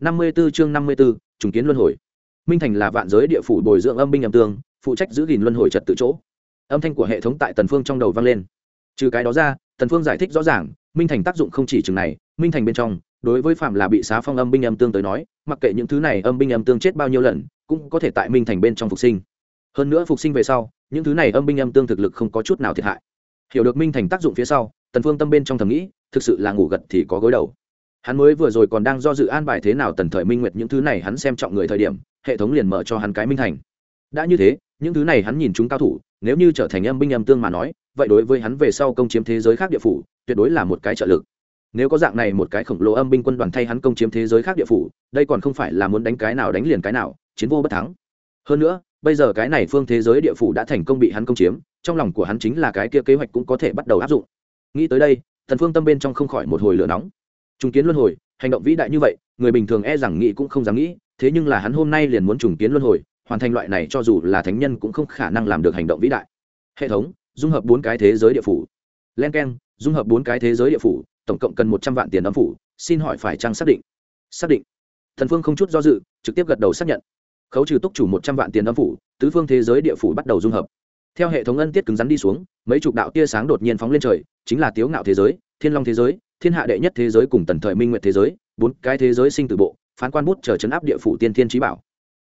năm mươi 54 chương năm mươi 54, trùng kiến luân hồi. Minh thành là vạn giới địa phủ bồi dưỡng âm binh âm tương phụ trách giữ gìn luân hồi trật tự chỗ. Âm thanh của hệ thống tại tần phương trong đầu vang lên. Trừ cái đó ra tần phương giải thích rõ ràng minh thành tác dụng không chỉ chừng này minh thành bên trong đối với phạm là bị xá phong âm binh âm tương tới nói mặc kệ những thứ này âm binh âm tương chết bao nhiêu lần cũng có thể tại minh thành bên trong phục sinh. Hơn nữa phục sinh về sau những thứ này âm binh âm tương thực lực không có chút nào thiệt hại. Hiểu được minh thành tác dụng phía sau tần phương tâm bên trong thầm nghĩ thực sự là ngủ gật thì có gối đầu hắn mới vừa rồi còn đang do dự an bài thế nào tần thời minh nguyệt những thứ này hắn xem trọng người thời điểm, hệ thống liền mở cho hắn cái minh thành. Đã như thế, những thứ này hắn nhìn chúng cao thủ, nếu như trở thành âm binh âm tương mà nói, vậy đối với hắn về sau công chiếm thế giới khác địa phủ, tuyệt đối là một cái trợ lực. Nếu có dạng này một cái khổng lồ âm binh quân đoàn thay hắn công chiếm thế giới khác địa phủ, đây còn không phải là muốn đánh cái nào đánh liền cái nào, chiến vô bất thắng. Hơn nữa, bây giờ cái này phương thế giới địa phủ đã thành công bị hắn công chiếm, trong lòng của hắn chính là cái kia kế hoạch cũng có thể bắt đầu áp dụng. Nghĩ tới đây thần phương tâm bên trong không khỏi một hồi lửa nóng trùng kiến luân hồi, hành động vĩ đại như vậy, người bình thường e rằng nghĩ cũng không dám nghĩ, thế nhưng là hắn hôm nay liền muốn trùng kiến luân hồi, hoàn thành loại này cho dù là thánh nhân cũng không khả năng làm được hành động vĩ đại. Hệ thống, dung hợp bốn cái thế giới địa phủ. Len k e n dung hợp bốn cái thế giới địa phủ, tổng cộng cần một trăm vạn tiền âm phủ, xin hỏi phải trang xác định? Xác định. Thần phương không chút do dự, trực tiếp gật đầu xác nhận. Khấu trừ túc chủ một trăm vạn tiền âm phủ, tứ phương thế giới địa phủ bắt đầu dung hợp. Theo hệ thống ân tiết cứng rắn đi xuống, mấy chục đạo tia sáng đột nhiên phóng lên trời, chính là tiếu ngạo thế giới, thiên long thế giới thiên hạ đệ nhất thế giới cùng tần thời minh nguyện thế giới, bốn cái thế giới sinh từ bộ, phán quan bút chờ chấn áp địa phủ tiên thiên trí bảo.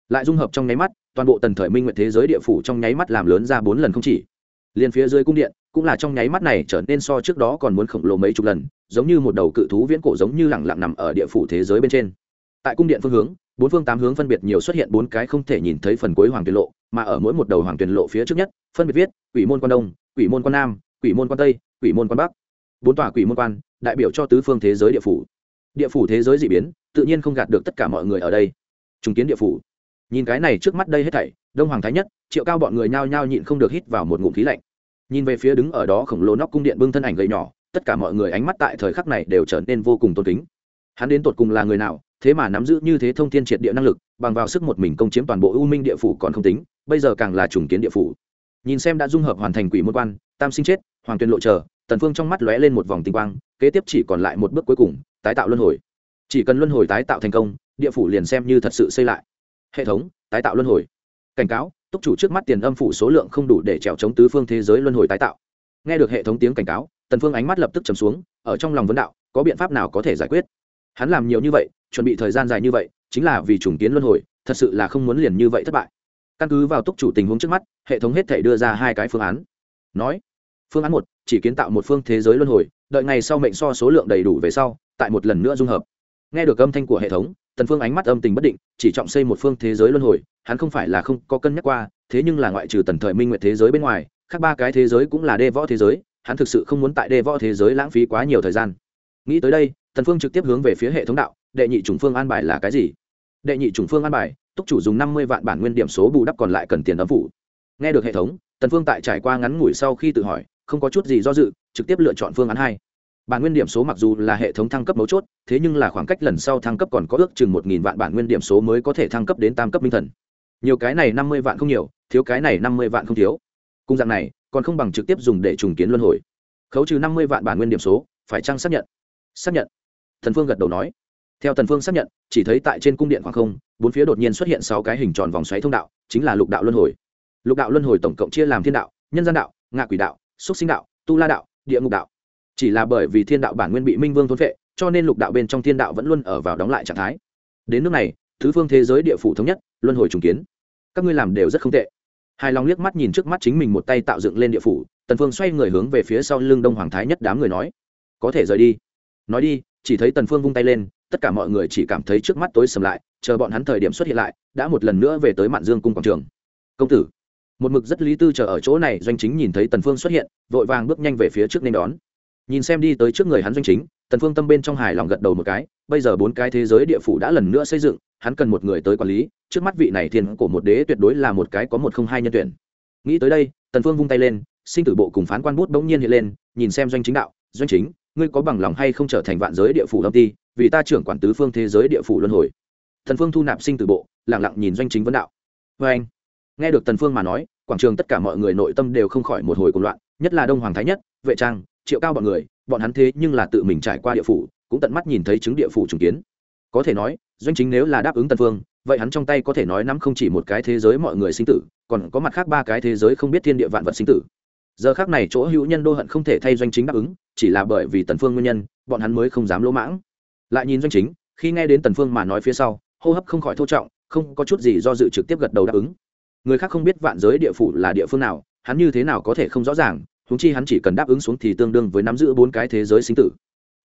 Lại dung hợp trong nháy mắt, toàn bộ tần thời minh nguyện thế giới địa phủ trong nháy mắt làm lớn ra bốn lần không chỉ. Liền phía dưới cung điện, cũng là trong nháy mắt này trở nên so trước đó còn muốn khổng lồ mấy chục lần, giống như một đầu cự thú viễn cổ giống như lẳng lặng nằm ở địa phủ thế giới bên trên. Tại cung điện phương hướng, bốn phương tám hướng phân biệt nhiều xuất hiện bốn cái không thể nhìn thấy phần cuối hoàng tuyền lộ, mà ở mỗi một đầu hoàng tuyền lộ phía trước nhất, phân biệt viết, quỷ môn quan đông, quỷ môn quan nam, quỷ môn quan tây, quỷ môn quan bắc bốn tòa quỷ môn quan, đại biểu cho tứ phương thế giới địa phủ. Địa phủ thế giới d ị biến, tự nhiên không gạt được tất cả mọi người ở đây. Chứng kiến địa phủ. Nhìn cái này trước mắt đây hết thảy, đông hoàng thái nhất, triệu cao bọn người nhao nhao nhịn không được hít vào một ngụm khí lạnh. Nhìn về phía đứng ở đó khổng lồ nóc cung điện bưng thân ảnh gầy nhỏ, tất cả mọi người ánh mắt tại thời khắc này đều trở nên vô cùng tôn kính. Hắn đến tột cùng là người nào, thế mà nắm giữ như thế thông thiên triệt địa năng lực, bằng vào sức một mình công chiếm toàn bộ u minh địa phủ còn không tính, bây giờ càng là trùng kiến địa phủ. Nhìn xem đã dung hợp hoàn thành quỷ môn quan, tam sinh chết, hoàng tuyên lộ chờ tần phương trong mắt lóe lên một vòng tinh quang, kế tiếp chỉ còn lại một bước cuối cùng, tái tạo luân hồi. Chỉ cần luân hồi tái tạo thành công, địa phủ liền xem như thật sự xây lại. Hệ thống, tái tạo luân hồi. Cảnh cáo, túc chủ trước mắt tiền âm phủ số lượng không đủ để trèo chống tứ phương thế giới luân hồi tái tạo. Nghe được hệ thống tiếng cảnh cáo, tần phương ánh mắt lập tức trầm xuống, ở trong lòng vấn đạo, có biện pháp nào có thể giải quyết? Hắn làm nhiều như vậy, chuẩn bị thời gian dài như vậy, chính là vì trùng kiến luân hồi, thật sự là không muốn liền như vậy thất bại. Căn cứ vào túc chủ tình huống trước mắt, hệ thống hết thể đưa ra hai cái phương án. Nói, phương án một chỉ kiến tạo một phương thế giới luân hồi, đợi ngày sau mệnh so số lượng đầy đủ về sau, tại một lần nữa dung hợp. Nghe được âm thanh của hệ thống, tần phương ánh mắt âm tình bất định, chỉ trọng xây một phương thế giới luân hồi, hắn không phải là không có cân nhắc qua, thế nhưng là ngoại trừ tần thời minh nguyệt thế giới bên ngoài, khác ba cái thế giới cũng là đê võ thế giới, hắn thực sự không muốn tại đê võ thế giới lãng phí quá nhiều thời gian. Nghĩ tới đây, tần phương trực tiếp hướng về phía hệ thống đạo, đệ nhị trùng phương an bài là cái gì? Đệ nhị trùng phương an bài, túc chủ dùng năm mươi vạn bản nguyên điểm số bù đắp còn lại cần tiền ấm phủ. Nghe được hệ thống, tần phương tại trải qua ngắn ngủi sau khi tự hỏi không có chút gì do dự, trực tiếp lựa chọn phương án hai. Bản nguyên điểm số mặc dù là hệ thống thăng cấp mấu chốt, thế nhưng là khoảng cách lần sau thăng cấp còn có ước chừng một nghìn vạn bản nguyên điểm số mới có thể thăng cấp đến tam cấp minh thần. Nhiều cái này năm mươi vạn không nhiều, thiếu cái này năm mươi vạn không thiếu. Cung dạng này, còn không bằng trực tiếp dùng để trùng kiến luân hồi. Khấu trừ năm mươi vạn bản nguyên điểm số, phải chăng xác nhận? Xác nhận. Thần phương gật đầu nói. Theo thần phương xác nhận, chỉ thấy tại trên cung điện khoảng không, bốn phía đột nhiên xuất hiện sáu cái hình tròn vòng xoáy thông đạo, chính là lục đạo luân hồi. Lục đạo luân hồi tổng cộng chia làm thiên đạo, nhân gian đạo, ngạ quỷ đạo xúc sinh đạo, tu la đạo, địa ngục đạo. Chỉ là bởi vì thiên đạo bản nguyên bị minh vương thôn vệ cho nên lục đạo bên trong thiên đạo vẫn luôn ở vào đóng lại trạng thái. Đến nước này, thứ phương thế giới địa phủ thống nhất, luân hồi trùng kiến. Các ngươi làm đều rất không tệ. Hài lòng liếc mắt nhìn trước mắt chính mình một tay tạo dựng lên địa phủ, tần phương xoay người hướng về phía sau lưng đông hoàng thái nhất đám người nói, có thể rời đi. Nói đi, chỉ thấy tần phương vung tay lên, tất cả mọi người chỉ cảm thấy trước mắt tối sầm lại, chờ bọn hắn thời điểm xuất hiện lại, đã một lần nữa về tới mạn dương cung quảng trường. Công tử một mực rất lý tư chờ ở chỗ này, doanh chính nhìn thấy tần phương xuất hiện, vội vàng bước nhanh về phía trước nên đón. Nhìn xem đi tới trước người hắn doanh chính, tần phương tâm bên trong hài lòng gật đầu một cái, bây giờ bốn cái thế giới địa phủ đã lần nữa xây dựng, hắn cần một người tới quản lý, trước mắt vị này thiên của một đế tuyệt đối là một cái có một không hai nhân tuyển. Nghĩ tới đây, tần phương vung tay lên, sinh tử bộ cùng phán quan bút bỗng nhiên hiện lên, nhìn xem doanh chính đạo, doanh chính, ngươi có bằng lòng hay không trở thành vạn giới địa phủ lâm ti, vì ta trưởng quản tứ phương thế giới địa phủ luân hồi? Thần phương thu nạp sinh tử bộ, lặng lặng nhìn doanh chính vấn đạo. Vê anh nghe được tần phương mà nói, quảng trường tất cả mọi người nội tâm đều không khỏi một hồi cuồng loạn, nhất là đông hoàng thái nhất, vệ trang, triệu cao bọn người, bọn hắn thế nhưng là tự mình trải qua địa phủ, cũng tận mắt nhìn thấy chứng địa phủ trùng kiến. Có thể nói, doanh chính nếu là đáp ứng tần phương, vậy hắn trong tay có thể nói nắm không chỉ một cái thế giới mọi người sinh tử, còn có mặt khác ba cái thế giới không biết thiên địa vạn vật sinh tử. Giờ khác này chỗ hữu nhân đô hận không thể thay doanh chính đáp ứng, chỉ là bởi vì tần phương nguyên nhân, bọn hắn mới không dám lỗ mãng. Lại nhìn doanh chính, khi nghe đến tần phương mà nói phía sau, hô hấp không khỏi thô trọng, không có chút gì do dự trực tiếp gật đầu đáp ứng người khác không biết vạn giới địa phủ là địa phương nào, hắn như thế nào có thể không rõ ràng húng chi hắn chỉ cần đáp ứng xuống thì tương đương với nắm giữ bốn cái thế giới sinh tử.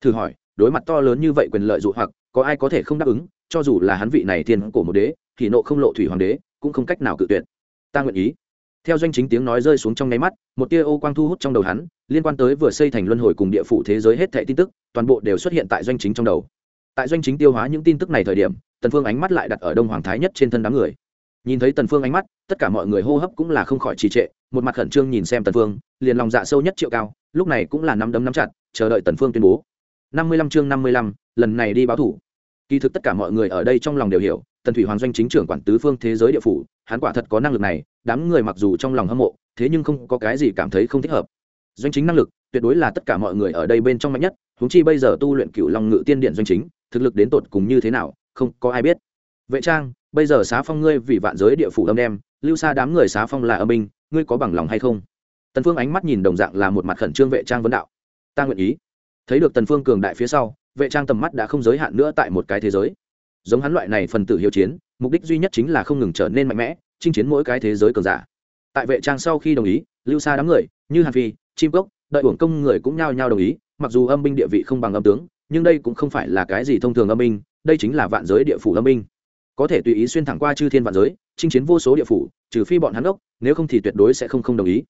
Thử hỏi, đối mặt to lớn như vậy quyền lợi dụ hoặc, có ai có thể không đáp ứng? Cho dù là hắn vị này thiên cổ một đế, thì nộ không lộ thủy hoàng đế, cũng không cách nào cự tuyệt. Ta nguyện ý. Theo doanh chính tiếng nói rơi xuống trong nháy mắt, một tia ô quang thu hút trong đầu hắn, liên quan tới vừa xây thành luân hồi cùng địa phủ thế giới hết thệ tin tức, toàn bộ đều xuất hiện tại doanh chính trong đầu. Tại doanh chính tiêu hóa những tin tức này thời điểm, tần phương ánh mắt lại đặt ở đông hoàng thái nhất trên thân đám người nhìn thấy tần phương ánh mắt, tất cả mọi người hô hấp cũng là không khỏi trì trệ, một mặt khẩn trương nhìn xem tần phương, liền lòng dạ sâu nhất triệu cao, lúc này cũng là nắm đấm nắm chặt, chờ đợi tần phương tuyên bố. Năm mươi lăm chương năm mươi lăm, lần này đi báo thủ. Kỳ thực tất cả mọi người ở đây trong lòng đều hiểu, tần thủy hoàng doanh chính trưởng quản tứ phương thế giới địa phủ, hắn quả thật có năng lực này, đám người mặc dù trong lòng hâm mộ, thế nhưng không có cái gì cảm thấy không thích hợp. Doanh chính năng lực, tuyệt đối là tất cả mọi người ở đây bên trong mạnh nhất, huống chi bây giờ tu luyện cựu long ngự tiên điện doanh chính, thực lực đến tột cùng như thế nào, không có ai biết. Vệ trang bây giờ xá phong ngươi vì vạn giới địa phủ âm đem, lưu xa đám người xá phong là âm binh, ngươi có bằng lòng hay không? Tần phương ánh mắt nhìn đồng dạng là một mặt khẩn trương vệ trang vấn đạo. Ta nguyện ý. Thấy được tần phương cường đại phía sau, vệ trang tầm mắt đã không giới hạn nữa tại một cái thế giới. Giống hắn loại này phần tử hiếu chiến, mục đích duy nhất chính là không ngừng trở nên mạnh mẽ, chinh chiến mỗi cái thế giới cường giả. Tại vệ trang sau khi đồng ý, lưu xa đám người, như hàn phi, chim cốc, đợi uổng công người cũng nhao nhao đồng ý, mặc dù âm binh địa vị không bằng âm tướng, nhưng đây cũng không phải là cái gì thông thường âm binh, đây chính là vạn giới địa phủ âm binh có thể tùy ý xuyên thẳng qua chư thiên vạn giới, chinh chiến vô số địa phủ, trừ phi bọn hắn ốc, nếu không thì tuyệt đối sẽ không không đồng ý.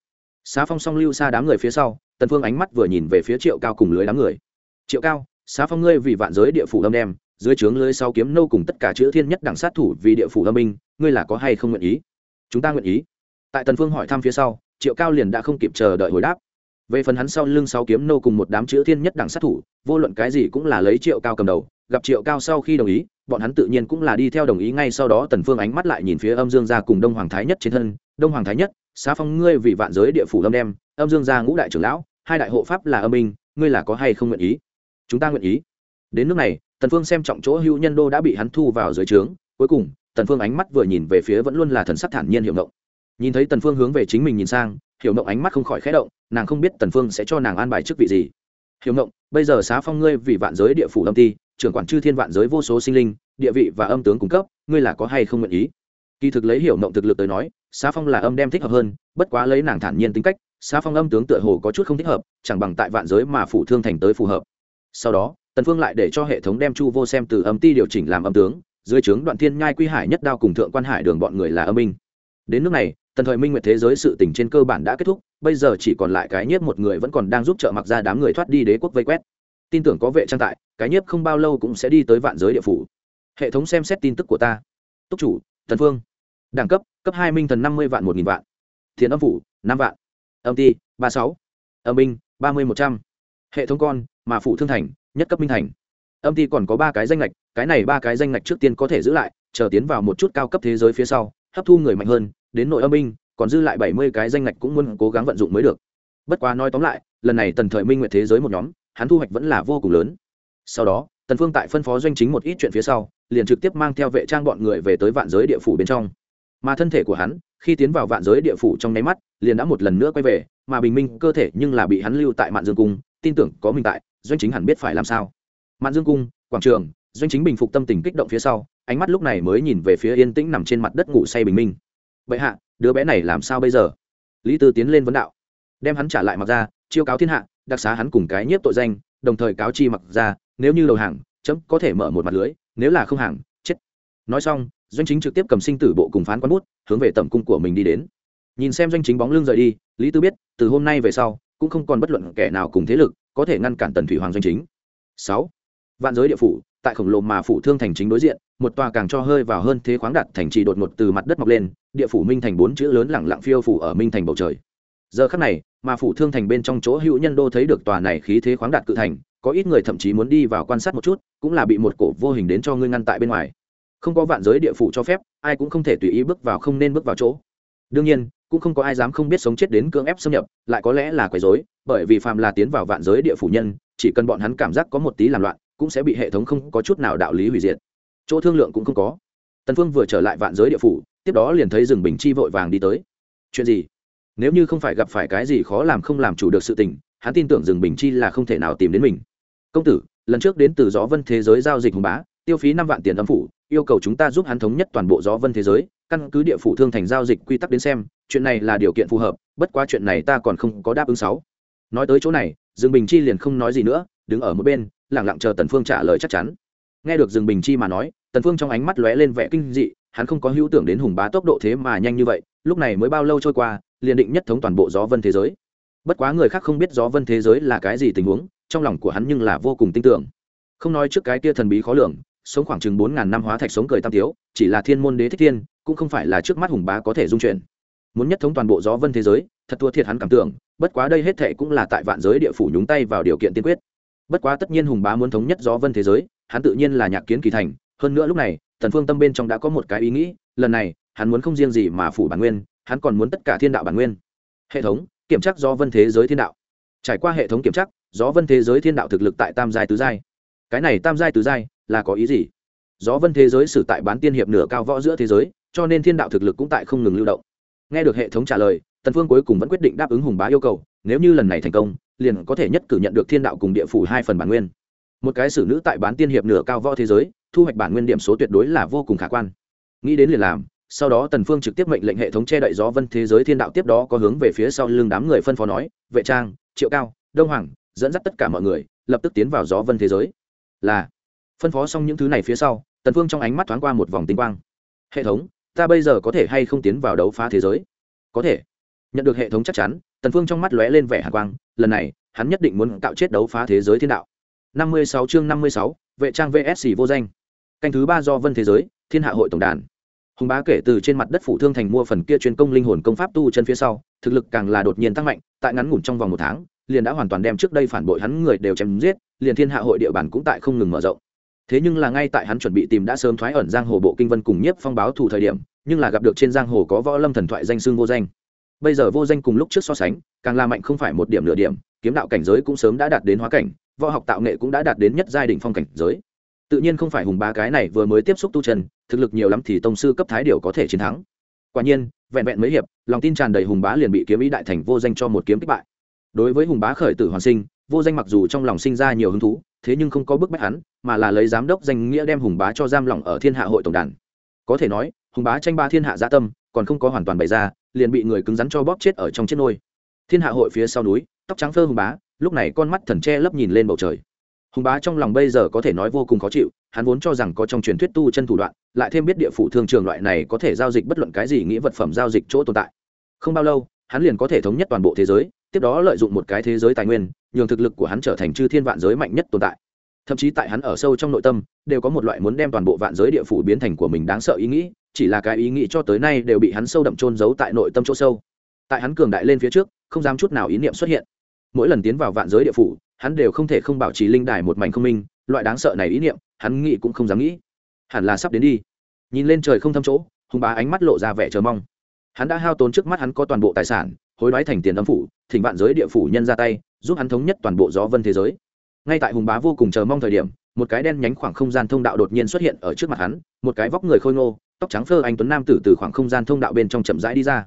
Xá phong song lưu xa đám người phía sau, tần phương ánh mắt vừa nhìn về phía triệu cao cùng lưới đám người. Triệu cao, xá phong ngươi vì vạn giới địa phủ âm đem, dưới trướng lưới sau kiếm nâu cùng tất cả chữ thiên nhất đẳng sát thủ vì địa phủ âm binh, ngươi là có hay không nguyện ý? Chúng ta nguyện ý. Tại tần phương hỏi thăm phía sau, triệu cao liền đã không kịp chờ đợi hồi đáp. Về phần hắn sau lưng sáu kiếm nô cùng một đám chữ thiên nhất đẳng sát thủ, vô luận cái gì cũng là lấy triệu cao cầm đầu gặp triệu cao sau khi đồng ý, bọn hắn tự nhiên cũng là đi theo đồng ý ngay sau đó tần phương ánh mắt lại nhìn phía âm dương gia cùng đông hoàng thái nhất trên thân. Đông hoàng thái nhất, xá phong, ngươi vì vạn giới địa phủ âm đem, âm dương gia ngũ đại trưởng lão, hai đại hộ pháp là âm minh ngươi là có hay không nguyện ý? Chúng ta nguyện ý. Đến nước này, tần phương xem trọng chỗ hữu nhân đô đã bị hắn thu vào dưới trướng. Cuối cùng, tần phương ánh mắt vừa nhìn về phía vẫn luôn là thần sắc thản nhiên hiểu ngộng. Nhìn thấy tần phương hướng về chính mình nhìn sang, hiểu ngộng ánh mắt không khỏi khẽ động, nàng không biết tần phương sẽ cho nàng an bài chức vị gì. Hiểu ngộng, bây giờ xá phong ngươi vì vạn giới địa phủ âm ti trưởng quản chư thiên vạn giới vô số sinh linh, địa vị và âm tướng cung cấp, ngươi là có hay không nguyện ý? Kỳ thực lấy hiểu mộng thực lực tới nói, xá phong là âm đem thích hợp hơn, bất quá lấy nàng thản nhiên tính cách, xá phong âm tướng tựa hồ có chút không thích hợp, chẳng bằng tại vạn giới mà phủ thương thành tới phù hợp. Sau đó, tần phương lại để cho hệ thống đem chu vô xem từ âm ti điều chỉnh làm âm tướng, dưới trướng đoạn thiên nhai quy hải nhất đao cùng thượng quan hải đường bọn người là âm minh đến nước này, tần thời minh nguyệt thế giới sự tình trên cơ bản đã kết thúc, bây giờ chỉ còn lại cái nhất một người vẫn còn đang giúp trợ mặc ra đám người thoát đi đế quốc vây quét tin tưởng có vệ trang tại, cái nhiếp không bao lâu cũng sẽ đi tới vạn giới địa phủ. Hệ thống xem xét tin tức của ta. Túc chủ, thần phương. Đẳng cấp cấp hai minh thần năm mươi vạn một nghìn vạn. Thiền âm phủ, năm vạn. Âm ti, ba sáu. Âm binh, ba mươi một trăm. Hệ thống con, mà phủ thương thành, nhất cấp minh thành. Âm ti còn có ba cái danh lệch cái này ba cái danh lệch trước tiên có thể giữ lại, chờ tiến vào một chút cao cấp thế giới phía sau, hấp thu người mạnh hơn, đến nội âm binh, còn dư lại bảy mươi cái danh lệch cũng muốn cố gắng vận dụng mới được. Bất quá nói tóm lại, lần này tần thời minh nguyện thế giới một nhóm hắn thu hoạch vẫn là vô cùng lớn. Sau đó, tần phương tại phân phó doanh chính một ít chuyện phía sau, liền trực tiếp mang theo vệ trang bọn người về tới vạn giới địa phủ bên trong. Mà thân thể của hắn, khi tiến vào vạn giới địa phủ trong nháy mắt, liền đã một lần nữa quay về, mà bình minh cơ thể nhưng là bị hắn lưu tại mạn dương cung, tin tưởng có mình tại, doanh chính hẳn biết phải làm sao. Mạn dương cung, quảng trường, doanh chính bình phục tâm tình kích động phía sau, ánh mắt lúc này mới nhìn về phía yên tĩnh nằm trên mặt đất ngủ say bình minh. Vậy hạ, đứa bé này làm sao bây giờ? Lý tư tiến lên vấn đạo. Đem hắn trả lại mặc ra, chiêu cáo thiên hạ đặc xá hắn cùng cái nhiếp tội danh, đồng thời cáo chi mặc ra, nếu như đầu hàng, chấm có thể mở một mặt lưới, nếu là không hàng, chết. Nói xong, doanh chính trực tiếp cầm sinh tử bộ cùng phán quán bút, hướng về tầm cung của mình đi đến. Nhìn xem doanh chính bóng lưng rời đi, lý tư biết, từ hôm nay về sau, cũng không còn bất luận kẻ nào cùng thế lực có thể ngăn cản tần thủy hoàng doanh chính. Sáu, vạn giới địa phủ, tại khổng lồ mà phủ thương thành chính đối diện, một tòa càng cho hơi vào hơn thế khoáng đặt thành trì đột ngột từ mặt đất mọc lên, địa phủ minh thành bốn chữ lớn lẳng lặng phiêu phủ ở minh thành bầu trời giờ khắc này, mà phủ thương thành bên trong chỗ hữu nhân đô thấy được tòa này khí thế khoáng đạt cự thành, có ít người thậm chí muốn đi vào quan sát một chút, cũng là bị một cổ vô hình đến cho ngươi ngăn tại bên ngoài. Không có vạn giới địa phủ cho phép, ai cũng không thể tùy ý bước vào không nên bước vào chỗ. Đương nhiên, cũng không có ai dám không biết sống chết đến cưỡng ép xâm nhập, lại có lẽ là quấy rối, bởi vì phàm là tiến vào vạn giới địa phủ nhân, chỉ cần bọn hắn cảm giác có một tí làm loạn, cũng sẽ bị hệ thống không có chút nào đạo lý hủy diệt. Chỗ thương lượng cũng không có. Tần phương vừa trở lại vạn giới địa phủ, tiếp đó liền thấy rừng bình chi vội vàng đi tới. Chuyện gì? Nếu như không phải gặp phải cái gì khó làm không làm chủ được sự tình, hắn tin tưởng rừng bình chi là không thể nào tìm đến mình. Công tử, lần trước đến từ gió vân thế giới giao dịch hùng bá, tiêu phí năm vạn tiền âm phủ, yêu cầu chúng ta giúp hắn thống nhất toàn bộ gió vân thế giới, căn cứ địa phủ thương thành giao dịch quy tắc đến xem, chuyện này là điều kiện phù hợp, bất quá chuyện này ta còn không có đáp ứng sáu. Nói tới chỗ này, dương bình chi liền không nói gì nữa, đứng ở một bên lẳng lặng chờ tần phương trả lời chắc chắn. Nghe được dương bình chi mà nói, tần phương trong ánh mắt lóe lên vẻ kinh dị, hắn không có hữu tưởng đến hùng bá tốc độ thế mà nhanh như vậy lúc này mới bao lâu trôi qua, liền định nhất thống toàn bộ gió vân thế giới. Bất quá người khác không biết gió vân thế giới là cái gì tình huống, trong lòng của hắn nhưng là vô cùng tin tưởng. Không nói trước cái kia thần bí khó lường, sống khoảng chừng bốn ngàn năm hóa thạch sống cười tam tiếu, chỉ là thiên môn đế thích thiên, cũng không phải là trước mắt hùng bá có thể dung chuyển. Muốn nhất thống toàn bộ gió vân thế giới, thật thua thiệt hắn cảm tưởng, bất quá đây hết thệ cũng là tại vạn giới địa phủ nhúng tay vào điều kiện tiên quyết. Bất quá tất nhiên hùng bá muốn thống nhất gió vân thế giới, hắn tự nhiên là nhạc kiến kỳ thành, hơn nữa lúc này, thần phương tâm bên trong đã có một cái ý nghĩ, lần này hắn muốn không riêng gì mà phủ bản nguyên, hắn còn muốn tất cả thiên đạo bản nguyên. Hệ thống, kiểm tra do vân thế giới thiên đạo. Trải qua hệ thống kiểm tra, gió vân thế giới thiên đạo thực lực tại tam giai tứ giai. Cái này tam giai tứ giai là có ý gì? Gió vân thế giới xử tại bán tiên hiệp nửa cao võ giữa thế giới, cho nên thiên đạo thực lực cũng tại không ngừng lưu động. Nghe được hệ thống trả lời, tần phương cuối cùng vẫn quyết định đáp ứng hùng bá yêu cầu, nếu như lần này thành công, liền có thể nhất cử nhận được thiên đạo cùng địa phủ hai phần bản nguyên. Một cái xử nữ tại bán tiên hiệp nửa cao võ thế giới, thu hoạch bản nguyên điểm số tuyệt đối là vô cùng khả quan. Nghĩ đến liền làm sau đó tần phương trực tiếp mệnh lệnh hệ thống che đậy gió vân thế giới thiên đạo tiếp đó có hướng về phía sau lưng đám người phân phó nói vệ trang triệu cao đông hoàng dẫn dắt tất cả mọi người lập tức tiến vào gió vân thế giới. Là phân phó xong những thứ này phía sau tần phương trong ánh mắt thoáng qua một vòng tinh quang. Hệ thống ta bây giờ có thể hay không tiến vào đấu phá thế giới? Có thể. Nhận được hệ thống chắc chắn tần phương trong mắt lóe lên vẻ hàn quang lần này hắn nhất định muốn tạo chết đấu phá thế giới thiên đạo. 56 chương 56, vệ trang vsc vô danh. Canh thứ ba do vân thế giới thiên hạ hội tổng đàn hùng bá kể từ trên mặt đất phủ thương thành mua phần kia chuyên công linh hồn công pháp tu chân phía sau, thực lực càng là đột nhiên tăng mạnh, tại ngắn ngủn trong vòng một tháng, liền đã hoàn toàn đem trước đây phản bội hắn người đều chém giết, liền thiên hạ hội địa bàn cũng tại không ngừng mở rộng. Thế nhưng là ngay tại hắn chuẩn bị tìm đã sớm thoái ẩn giang hồ bộ kinh vân cùng nhiếp phong báo thủ thời điểm, nhưng là gặp được trên giang hồ có võ lâm thần thoại danh xương vô danh. Bây giờ vô danh cùng lúc trước so sánh, càng là mạnh không phải một điểm nửa điểm, kiếm đạo cảnh giới cũng sớm đã đạt đến hóa cảnh, võ học tạo nghệ cũng đã đạt đến nhất giai đỉnh phong cảnh giới tự nhiên không phải hùng bá cái này vừa mới tiếp xúc tu chân, thực lực nhiều lắm thì tông sư cấp thái điều có thể chiến thắng. Quả nhiên vẹn vẹn mấy hiệp lòng tin tràn đầy hùng bá liền bị kiếm ý đại thành vô danh cho một kiếm kích bại. Đối với hùng bá khởi tử hoàn sinh vô danh mặc dù trong lòng sinh ra nhiều hứng thú thế nhưng không có bức bách hắn mà là lấy giám đốc danh nghĩa đem hùng bá cho giam lỏng ở thiên hạ hội tổng đàn. Có thể nói hùng bá tranh ba thiên hạ gia tâm còn không có hoàn toàn bày ra liền bị người cứng rắn cho bóp chết ở trong chiếc nôi. Thiên hạ hội phía sau núi tóc trắng phơ hùng bá lúc này con mắt thần tre lấp nhìn lên bầu trời hùng bá trong lòng bây giờ có thể nói vô cùng khó chịu, hắn vốn cho rằng có trong truyền thuyết tu chân thủ đoạn, lại thêm biết địa phủ thương trường loại này có thể giao dịch bất luận cái gì nghĩa vật phẩm giao dịch chỗ tồn tại. Không bao lâu, hắn liền có thể thống nhất toàn bộ thế giới, tiếp đó lợi dụng một cái thế giới tài nguyên, nhường thực lực của hắn trở thành chư thiên vạn giới mạnh nhất tồn tại. Thậm chí tại hắn ở sâu trong nội tâm, đều có một loại muốn đem toàn bộ vạn giới địa phủ biến thành của mình đáng sợ ý nghĩ, chỉ là cái ý nghĩ cho tới nay đều bị hắn sâu đậm trôn giấu tại nội tâm chỗ sâu. Tại hắn cường đại lên phía trước, không dám chút nào ý niệm xuất hiện mỗi lần tiến vào vạn giới địa phủ, hắn đều không thể không bảo trì linh đài một mảnh không minh, loại đáng sợ này ý niệm, hắn nghĩ cũng không dám nghĩ. Hẳn là sắp đến đi. Nhìn lên trời không thâm chỗ, hùng bá ánh mắt lộ ra vẻ chờ mong. Hắn đã hao tốn trước mắt hắn có toàn bộ tài sản, hối đoái thành tiền âm phủ, thỉnh vạn giới địa phủ nhân ra tay, giúp hắn thống nhất toàn bộ gió vân thế giới. Ngay tại hùng bá vô cùng chờ mong thời điểm, một cái đen nhánh khoảng không gian thông đạo đột nhiên xuất hiện ở trước mặt hắn, một cái vóc người khôi ngô, tóc trắng phơ anh tuấn nam tử từ khoảng không gian thông đạo bên trong chậm rãi đi ra.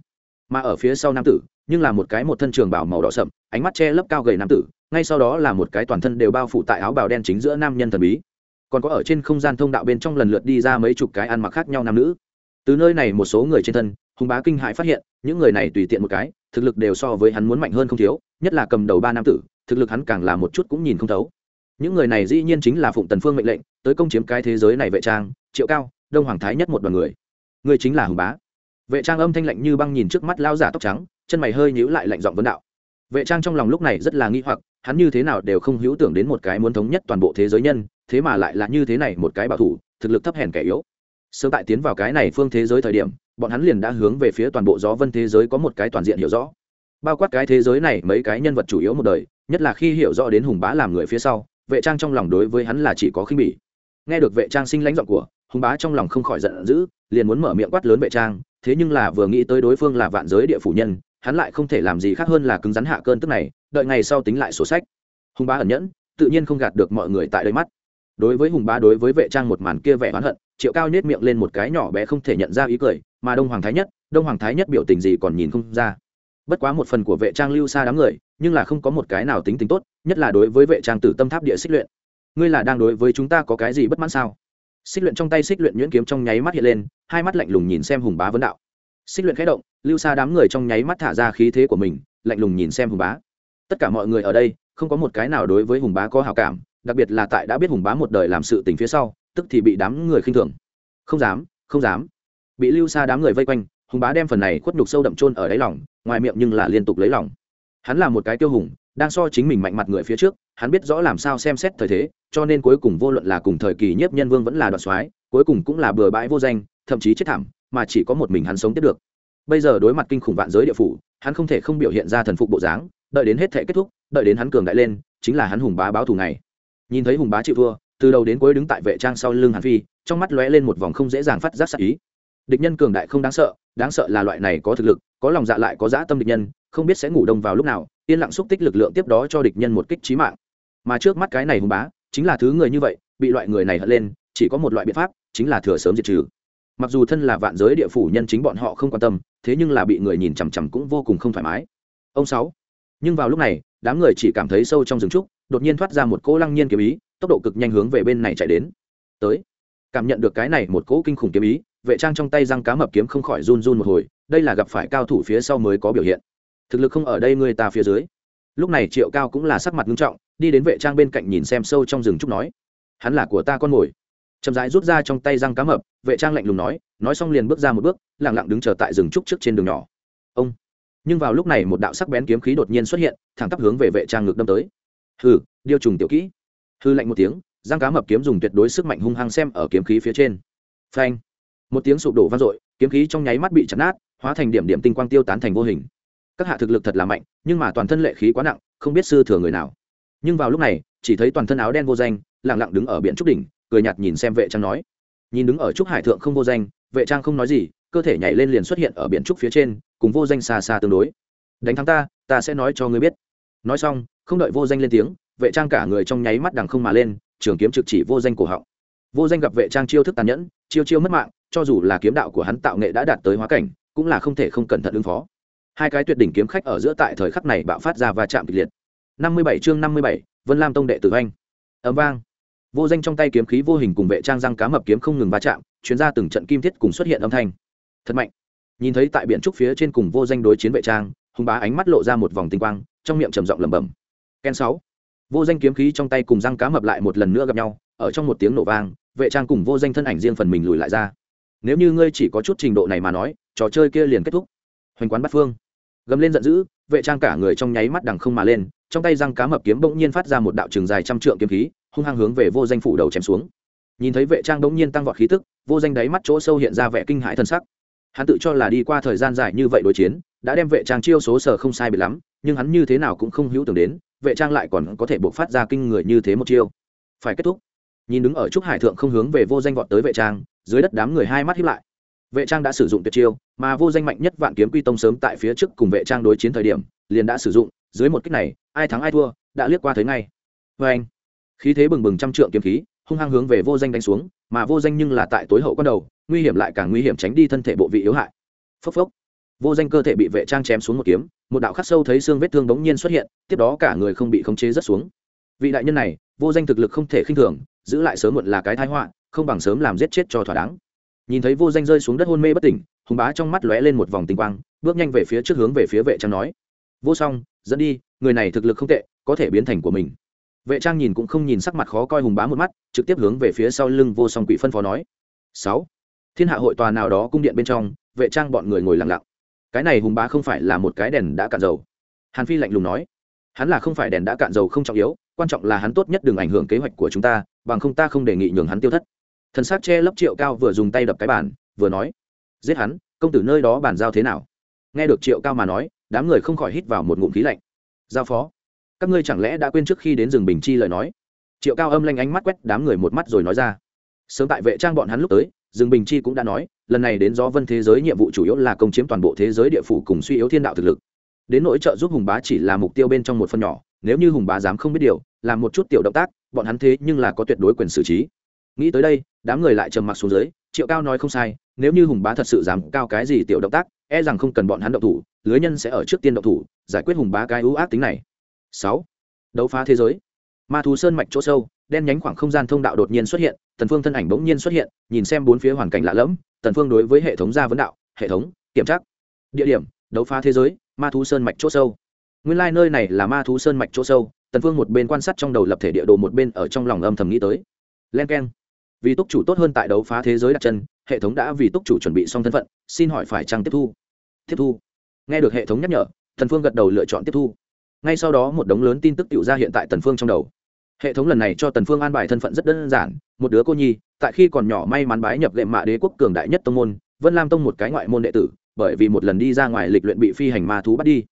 Mà ở phía sau nam tử nhưng là một cái một thân trường bảo màu đỏ sậm, ánh mắt che lấp cao gầy nam tử, ngay sau đó là một cái toàn thân đều bao phủ tại áo bào đen chính giữa nam nhân thần bí. Còn có ở trên không gian thông đạo bên trong lần lượt đi ra mấy chục cái ăn mặc khác nhau nam nữ. Từ nơi này một số người trên thân hùng bá kinh hãi phát hiện, những người này tùy tiện một cái, thực lực đều so với hắn muốn mạnh hơn không thiếu, nhất là cầm đầu ba nam tử, thực lực hắn càng là một chút cũng nhìn không thấu. Những người này dĩ nhiên chính là phụng tần phương mệnh lệnh, tới công chiếm cái thế giới này vệ trang, triệu cao, đông hoàng thái nhất một đoàn người. Người chính là hùng bá. Vệ trang âm thanh lạnh như băng nhìn trước mắt lao giả tóc trắng chân mày hơi nhíu lại lạnh giọng vấn đạo. Vệ trang trong lòng lúc này rất là nghi hoặc, hắn như thế nào đều không hữu tưởng đến một cái muốn thống nhất toàn bộ thế giới nhân, thế mà lại là như thế này một cái bảo thủ, thực lực thấp hèn kẻ yếu. Sớm tại tiến vào cái này phương thế giới thời điểm, bọn hắn liền đã hướng về phía toàn bộ gió vân thế giới có một cái toàn diện hiểu rõ. Bao quát cái thế giới này mấy cái nhân vật chủ yếu một đời, nhất là khi hiểu rõ đến hùng bá làm người phía sau, vệ trang trong lòng đối với hắn là chỉ có khinh bỉ. Nghe được vệ trang sinh lãnh giọng của, hùng bá trong lòng không khỏi giận dữ, liền muốn mở miệng quát lớn vệ trang, thế nhưng là vừa nghĩ tới đối phương là vạn giới địa phủ nhân hắn lại không thể làm gì khác hơn là cứng rắn hạ cơn tức này, đợi ngày sau tính lại sổ sách. Hùng bá ẩn nhẫn, tự nhiên không gạt được mọi người tại đây mắt. Đối với hùng bá, đối với vệ trang một màn kia vẻ oán hận, triệu cao nhét miệng lên một cái nhỏ bé không thể nhận ra ý cười, mà đông hoàng thái nhất, đông hoàng thái nhất biểu tình gì còn nhìn không ra. Bất quá một phần của vệ trang lưu xa đám người, nhưng là không có một cái nào tính tính tốt, nhất là đối với vệ trang tử tâm tháp địa xích luyện. Ngươi là đang đối với chúng ta có cái gì bất mãn sao? Xích luyện trong tay xích luyện nhuyễn kiếm trong nháy mắt hiện lên, hai mắt lạnh lùng nhìn xem hùng bá vấn đạo xích luyện khẽ động, lưu xa đám người trong nháy mắt thả ra khí thế của mình, lạnh lùng nhìn xem hùng bá. Tất cả mọi người ở đây, không có một cái nào đối với hùng bá có hào cảm, đặc biệt là tại đã biết hùng bá một đời làm sự tình phía sau, tức thì bị đám người khinh thường. Không dám không dám. Bị lưu xa đám người vây quanh, hùng bá đem phần này khuất nhục sâu đậm trôn ở đáy lòng, ngoài miệng nhưng là liên tục lấy lòng. Hắn là một cái tiêu hùng, đang so chính mình mạnh mặt người phía trước, hắn biết rõ làm sao xem xét thời thế, cho nên cuối cùng vô luận là cùng thời kỳ nhiếp nhân vương vẫn là đoạt soái, cuối cùng cũng là bừa bãi vô danh, thậm chí chết thảm mà chỉ có một mình hắn sống tiếp được. Bây giờ đối mặt kinh khủng vạn giới địa phủ, hắn không thể không biểu hiện ra thần phục bộ dáng, đợi đến hết thể kết thúc, đợi đến hắn cường đại lên, chính là hắn hùng bá báo thù này nhìn thấy hùng bá chịu thua, từ đầu đến cuối đứng tại vệ trang sau lưng hàn phi, trong mắt lóe lên một vòng không dễ dàng phát giác sắc ý. Địch nhân cường đại không đáng sợ đáng sợ là loại này có thực lực, có lòng dạ lại có dã tâm địch nhân, không biết sẽ ngủ đông vào lúc nào, yên lặng xúc tích lực lượng tiếp đó cho địch nhân một kích trí mạng. Mà trước mắt cái này hùng bá, chính là thứ người như vậy, bị loại người này hất lên, chỉ có một loại biện pháp, chính là thừa sớm diệt trừ mặc dù thân là vạn giới địa phủ nhân chính bọn họ không quan tâm, thế nhưng là bị người nhìn chằm chằm cũng vô cùng không thoải mái. Ông sáu. Nhưng vào lúc này, đám người chỉ cảm thấy sâu trong rừng trúc, đột nhiên thoát ra một cỗ lăng nhiên kiếm ý, tốc độ cực nhanh hướng về bên này chạy đến. Tới. Cảm nhận được cái này một cỗ kinh khủng kiếm ý, vệ trang trong tay răng cá mập kiếm không khỏi run run một hồi, đây là gặp phải cao thủ phía sau mới có biểu hiện. Thực lực không ở đây người ta phía dưới. Lúc này triệu cao cũng là sắc mặt nghiêm trọng, đi đến vệ trang bên cạnh nhìn xem sâu trong rừng trúc nói, hắn là của ta con mồi chậm rãi rút ra trong tay răng cá mập, vệ trang lạnh lùng nói nói xong liền bước ra một bước lẳng lặng đứng chờ tại rừng trúc trước trên đường nhỏ. Ông. Nhưng vào lúc này một đạo sắc bén kiếm khí đột nhiên xuất hiện, thẳng tắp hướng về vệ trang ngược đâm tới. Hừ điêu trùng tiểu kỹ. Hư lạnh một tiếng, răng cá mập kiếm dùng tuyệt đối sức mạnh hung hăng xem ở kiếm khí phía trên. Phanh. Một tiếng sụp đổ vang dội, kiếm khí trong nháy mắt bị chặt nát, hóa thành điểm điểm tinh quang tiêu tán thành vô hình. Các hạ thực lực thật là mạnh, nhưng mà toàn thân lệ khí quá nặng, không biết sư thừa người nào. Nhưng vào lúc này, chỉ thấy toàn thân áo đen vô danh, lặng lặng đứng ở biển trúc đỉnh cười nhạt nhìn xem vệ trang nói. Nhìn đứng ở trúc hải thượng không vô danh, vệ trang không nói gì, cơ thể nhảy lên liền xuất hiện ở biển trúc phía trên, cùng vô danh xa xa tương đối. Đánh thắng ta ta sẽ nói cho ngươi biết. Nói xong, không đợi vô danh lên tiếng, vệ trang cả người trong nháy mắt đằng không mà lên, trường kiếm trực chỉ vô danh cổ họng. Vô danh gặp vệ trang chiêu thức tàn nhẫn, chiêu chiêu mất mạng, cho dù là kiếm đạo của hắn tạo nghệ đã đạt tới hóa cảnh, cũng là không thể không cẩn thận ứng phó. Hai cái tuyệt đỉnh kiếm khách ở giữa tại thời khắc này bạo phát ra va chạm kịch liệt. Năm mươi bảy chương năm mươi bảy, vân lam tông đệ tử anh. Ấm vang vô danh trong tay kiếm khí vô hình cùng vệ trang răng cá mập kiếm không ngừng va chạm, chuyến ra từng trận kim thiết cùng xuất hiện âm thanh. Thật mạnh. Nhìn thấy tại biển trúc phía trên cùng vô danh đối chiến vệ trang hùng bá ánh mắt lộ ra một vòng tinh quang, trong miệng trầm giọng lẩm bẩm. Ken sáu. Vô danh kiếm khí trong tay cùng răng cá mập lại một lần nữa gặp nhau, ở trong một tiếng nổ vang, vệ trang cùng vô danh thân ảnh riêng phần mình lùi lại ra. Nếu như ngươi chỉ có chút trình độ này mà nói, trò chơi kia liền kết thúc. Hoành quán bắt phương. Gầm lên giận dữ, vệ trang cả người trong nháy mắt đằng không mà lên, trong tay răng cá mập kiếm bỗng nhiên phát ra một đạo trường dài trăm trượng kiếm khí hung hăng hướng về vô danh phủ đầu chém xuống. Nhìn thấy vệ trang đống nhiên tăng vọt khí tức, vô danh đáy mắt chỗ sâu hiện ra vẻ kinh hãi thân sắc. Hắn tự cho là đi qua thời gian dài như vậy đối chiến, đã đem vệ trang chiêu số sở không sai bị lắm, nhưng hắn như thế nào cũng không hữu tưởng đến, vệ trang lại còn có thể buộc phát ra kinh người như thế một chiêu. Phải kết thúc. Nhìn đứng ở trúc hải thượng không hướng về vô danh vọt tới vệ trang, dưới đất đám người hai mắt hiếp lại. Vệ trang đã sử dụng tuyệt chiêu, mà vô danh mạnh nhất vạn kiếm quy tông sớm tại phía trước cùng vệ trang đối chiến thời điểm, liền đã sử dụng, dưới một cách này, ai thắng ai thua, đã liếc qua thấy ngay. Vê anh khí thế bừng bừng trăm trượng kiếm khí, hung hăng hướng về vô danh đánh xuống, mà vô danh nhưng là tại tối hậu con đầu, nguy hiểm lại càng nguy hiểm tránh đi thân thể bộ vị yếu hại. Phốc phốc. Vô danh cơ thể bị vệ trang chém xuống một kiếm, một đạo khắc sâu thấy xương vết thương bỗng nhiên xuất hiện, tiếp đó cả người không bị khống chế rất xuống. Vị đại nhân này, vô danh thực lực không thể khinh thường, giữ lại sớm muộn là cái thái họa, không bằng sớm làm giết chết cho thỏa đáng. Nhìn thấy vô danh rơi xuống đất hôn mê bất tỉnh, hùng bá trong mắt lóe lên một vòng tinh quang, bước nhanh về phía trước hướng về phía vệ trang nói. Vô song, dẫn đi, người này thực lực không tệ, có thể biến thành của mình vệ trang nhìn cũng không nhìn sắc mặt khó coi hùng bá một mắt, trực tiếp hướng về phía sau lưng vô song quỷ phân phó nói. Sáu. Thiên hạ hội tòa nào đó cung điện bên trong, vệ trang bọn người ngồi lặng lặng. Cái này hùng bá không phải là một cái đèn đã cạn dầu. Hàn phi lạnh lùng nói. Hắn là không phải đèn đã cạn dầu không trọng yếu, quan trọng là hắn tốt nhất đừng ảnh hưởng kế hoạch của chúng ta, bằng không ta không đề nghị nhường hắn tiêu thất. Thần s á c che lấp triệu cao vừa dùng tay đập cái bàn, vừa nói. Giết hắn, công tử nơi đó bàn giao thế nào? Nghe được triệu cao mà nói, đám người không khỏi hít vào một ngụm khí lạnh. Giao phó các ngươi chẳng lẽ đã quên trước khi đến rừng bình chi lời nói? Triệu cao âm lanh ánh mắt quét đám người một mắt rồi nói ra. Sớm tại vệ trang bọn hắn lúc tới, rừng bình chi cũng đã nói, lần này đến do vân thế giới nhiệm vụ chủ yếu là công chiếm toàn bộ thế giới địa phủ cùng suy yếu thiên đạo thực lực. Đến nỗi trợ giúp hùng bá chỉ là mục tiêu bên trong một phần nhỏ, nếu như hùng bá dám không biết điều làm một chút tiểu động tác, bọn hắn thế nhưng là có tuyệt đối quyền xử trí. Nghĩ tới đây, đám người lại trầm mặc xuống dưới, triệu cao nói không sai, nếu như hùng bá thật sự dám cao cái gì tiểu động tác e rằng không cần bọn hắn động thủ, lưới nhân sẽ ở trước tiên động thủ, giải quyết hùng bá cái ưu ác tính này sáu. Đấu phá thế giới. Ma thú sơn mạch chỗ sâu, đen nhánh khoảng không gian thông đạo đột nhiên xuất hiện, tần phương thân ảnh bỗng nhiên xuất hiện, nhìn xem bốn phía hoàn cảnh lạ lẫm, tần phương đối với hệ thống ra vấn đạo, hệ thống, kiểm tra. Địa điểm, đấu phá thế giới, ma thú sơn mạch chỗ sâu. Nguyên lai like nơi này là ma thú sơn mạch chỗ sâu, tần phương một bên quan sát trong đầu lập thể địa đồ một bên ở trong lòng âm thầm nghĩ tới. Len keng. Vì túc chủ tốt hơn tại đấu phá thế giới đặt chân, hệ thống đã vì túc chủ chuẩn bị xong thân phận, xin hỏi phải chăng tiếp thu? Tiếp thu. Nghe được hệ thống nhắc nhở, tần phương gật đầu lựa chọn tiếp thu ngay sau đó một đống lớn tin tức tiểu ra hiện tại tần phương trong đầu. Hệ thống lần này cho tần phương an bài thân phận rất đơn giản, một đứa cô nhi, tại khi còn nhỏ may mắn bái nhập lệ mạ đế quốc cường đại nhất tông môn, vân lam tông một cái ngoại môn đệ tử, bởi vì một lần đi ra ngoài lịch luyện bị phi hành ma thú bắt đi.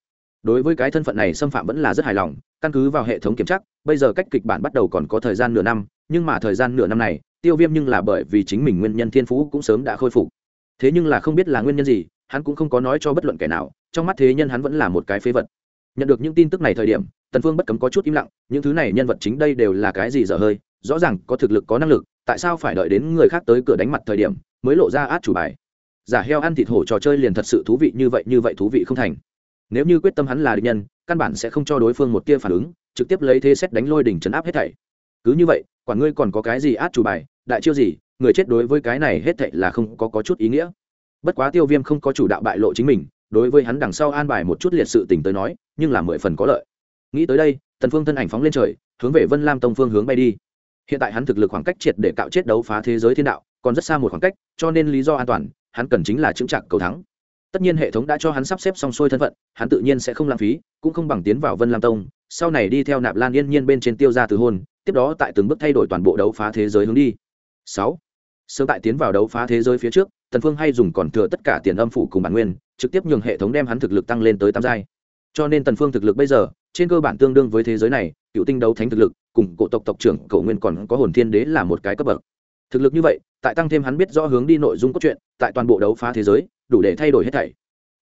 Đối với cái thân phận này xâm phạm vẫn là rất hài lòng, căn cứ vào hệ thống kiểm tra, bây giờ cách kịch bản bắt đầu còn có thời gian nửa năm, nhưng mà thời gian nửa năm này, tiêu viêm nhưng là bởi vì chính mình nguyên nhân thiên phú cũng sớm đã khôi phục. Thế nhưng là không biết là nguyên nhân gì, hắn cũng không có nói cho bất luận kẻ nào, trong mắt thế nhân hắn vẫn là một cái phế vật nhận được những tin tức này thời điểm tần phương bất cấm có chút im lặng những thứ này nhân vật chính đây đều là cái gì dở hơi rõ ràng có thực lực có năng lực tại sao phải đợi đến người khác tới cửa đánh mặt thời điểm mới lộ ra át chủ bài? Giả heo ăn thịt hổ trò chơi liền thật sự thú vị như vậy như vậy thú vị không thành. Nếu như quyết tâm hắn là địch nhân căn bản sẽ không cho đối phương một tia phản ứng trực tiếp lấy thế xét đánh lôi đỉnh chấn áp hết thảy. Cứ như vậy quản ngươi còn có cái gì át chủ bài đại chiêu gì người chết đối với cái này hết thảy là không có, có chút ý nghĩa. Bất quá tiêu viêm không có chủ đạo bại lộ chính mình đối với hắn đằng sau an bài một chút liệt sự tình tới nói, nhưng là mười phần có lợi. Nghĩ tới đây, tần phương thân ảnh phóng lên trời, hướng về vân lam tông phương hướng bay đi. Hiện tại hắn thực lực khoảng cách triệt để cạo chết đấu phá thế giới thiên đạo, còn rất xa một khoảng cách, cho nên lý do an toàn, hắn cần chính là chứng trạng cầu thắng. Tất nhiên hệ thống đã cho hắn sắp xếp xong xuôi thân phận, hắn tự nhiên sẽ không lãng phí, cũng không bằng tiến vào vân lam tông, sau này đi theo nạp lan yên nhiên bên trên tiêu gia từ hôn, tiếp đó tại từng bước thay đổi toàn bộ đấu phá thế giới hướng đi. Sáu. Sớm tại tiến vào đấu phá thế giới phía trước, tần phương hay dùng còn thừa tất cả tiền âm phủ cùng bản nguyên trực tiếp nhường hệ thống đem hắn thực lực tăng lên tới tám giai. Cho nên tần phương thực lực bây giờ, trên cơ bản tương đương với thế giới này, cựu tinh đấu thánh thực lực, cùng cổ tộc tộc trưởng cổ nguyên còn có hồn thiên đế là một cái cấp bậc. Thực lực như vậy, tại tăng thêm hắn biết rõ hướng đi nội dung cốt truyện, tại toàn bộ đấu phá thế giới, đủ để thay đổi hết thảy.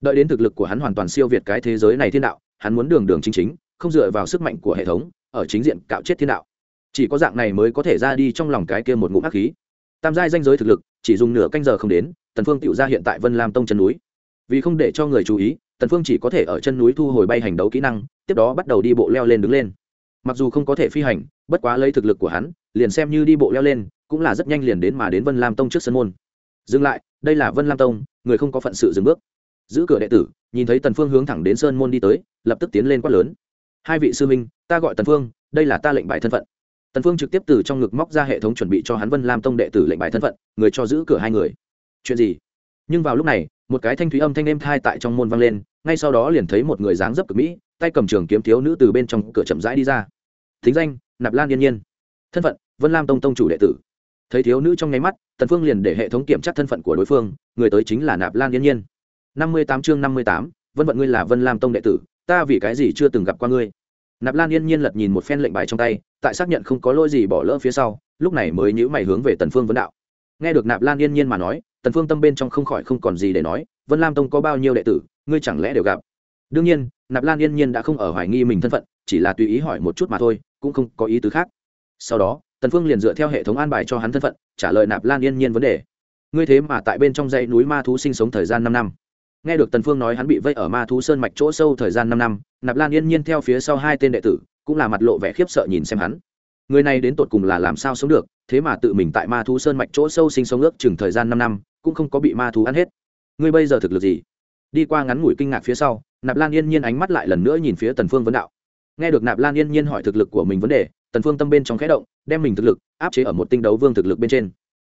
Đợi đến thực lực của hắn hoàn toàn siêu việt cái thế giới này thiên đạo, hắn muốn đường đường chính chính, không dựa vào sức mạnh của hệ thống, ở chính diện cạo chết thiên đạo. Chỉ có dạng này mới có thể ra đi trong lòng cái kia một ngụm ác khí. Tam giai danh giới thực lực, chỉ dùng nửa canh giờ không đến, tần phương tiểu ra hiện tại vân lam tông chân núi vì không để cho người chú ý, tần phương chỉ có thể ở chân núi thu hồi bay hành đấu kỹ năng, tiếp đó bắt đầu đi bộ leo lên đứng lên. Mặc dù không có thể phi hành, bất quá lấy thực lực của hắn, liền xem như đi bộ leo lên, cũng là rất nhanh liền đến mà đến vân lam tông trước sân môn. Dừng lại, đây là vân lam tông, người không có phận sự dừng bước. Giữ cửa đệ tử, nhìn thấy tần phương hướng thẳng đến sơn môn đi tới, lập tức tiến lên quát lớn. Hai vị sư minh ta gọi tần phương, đây là ta lệnh bài thân phận. Tần phương trực tiếp từ trong ngực móc ra hệ thống chuẩn bị cho hắn vân lam tông đệ tử lệnh bài thân phận, người cho giữ cửa hai người. Chuyện gì? Nhưng vào lúc này, một cái thanh thúy âm thanh êm thai tại trong môn vang lên, ngay sau đó liền thấy một người dáng dấp cực mỹ, tay cầm trường kiếm thiếu nữ từ bên trong cửa chậm rãi đi ra. Thính danh, nạp lan yên nhiên. Thân phận, vân lam tông tông chủ đệ tử. Thấy thiếu nữ trong nháy mắt, tần phương liền để hệ thống kiểm tra thân phận của đối phương, người tới chính là nạp lan yên nhiên. Năm mươi tám chương năm mươi tám, vân vận ngươi là vân lam tông đệ tử, ta vì cái gì chưa từng gặp qua ngươi? Nạp lan yên nhiên lật nhìn một phen lệnh bài trong tay, tại xác nhận không có lỗi gì bỏ lỡ phía sau, lúc này mới nhữ mày hướng về tần phương vấn đạo. Nghe được nạp lan yên nhiên mà nói tần phương tâm bên trong không khỏi không còn gì để nói, vân lam tông có bao nhiêu đệ tử, ngươi chẳng lẽ đều gặp? Đương nhiên, nạp lan yên nhiên đã không ở hoài nghi mình thân phận, chỉ là tùy ý hỏi một chút mà thôi, cũng không có ý tứ khác. Sau đó, tần phương liền dựa theo hệ thống an bài cho hắn thân phận, trả lời nạp lan yên nhiên vấn đề. Ngươi thế mà tại bên trong dãy núi ma thú sinh sống thời gian năm năm. Nghe được tần phương nói hắn bị vây ở ma thú sơn mạch chỗ sâu thời gian năm năm, nạp lan yên nhiên theo phía sau hai tên đệ tử, cũng là mặt lộ vẻ khiếp sợ nhìn xem hắn người này đến tột cùng là làm sao sống được, thế mà tự mình tại ma thú sơn mạch chỗ sâu sinh sống ước chừng thời gian năm năm, cũng không có bị ma thú ăn hết. Ngươi bây giờ thực lực gì? Đi qua ngắn ngủi kinh ngạc phía sau, nạp lan yên nhiên ánh mắt lại lần nữa nhìn phía tần phương vấn đạo. Nghe được nạp lan yên nhiên hỏi thực lực của mình vấn đề, tần phương tâm bên trong khẽ động, đem mình thực lực áp chế ở một tinh đấu vương thực lực bên trên.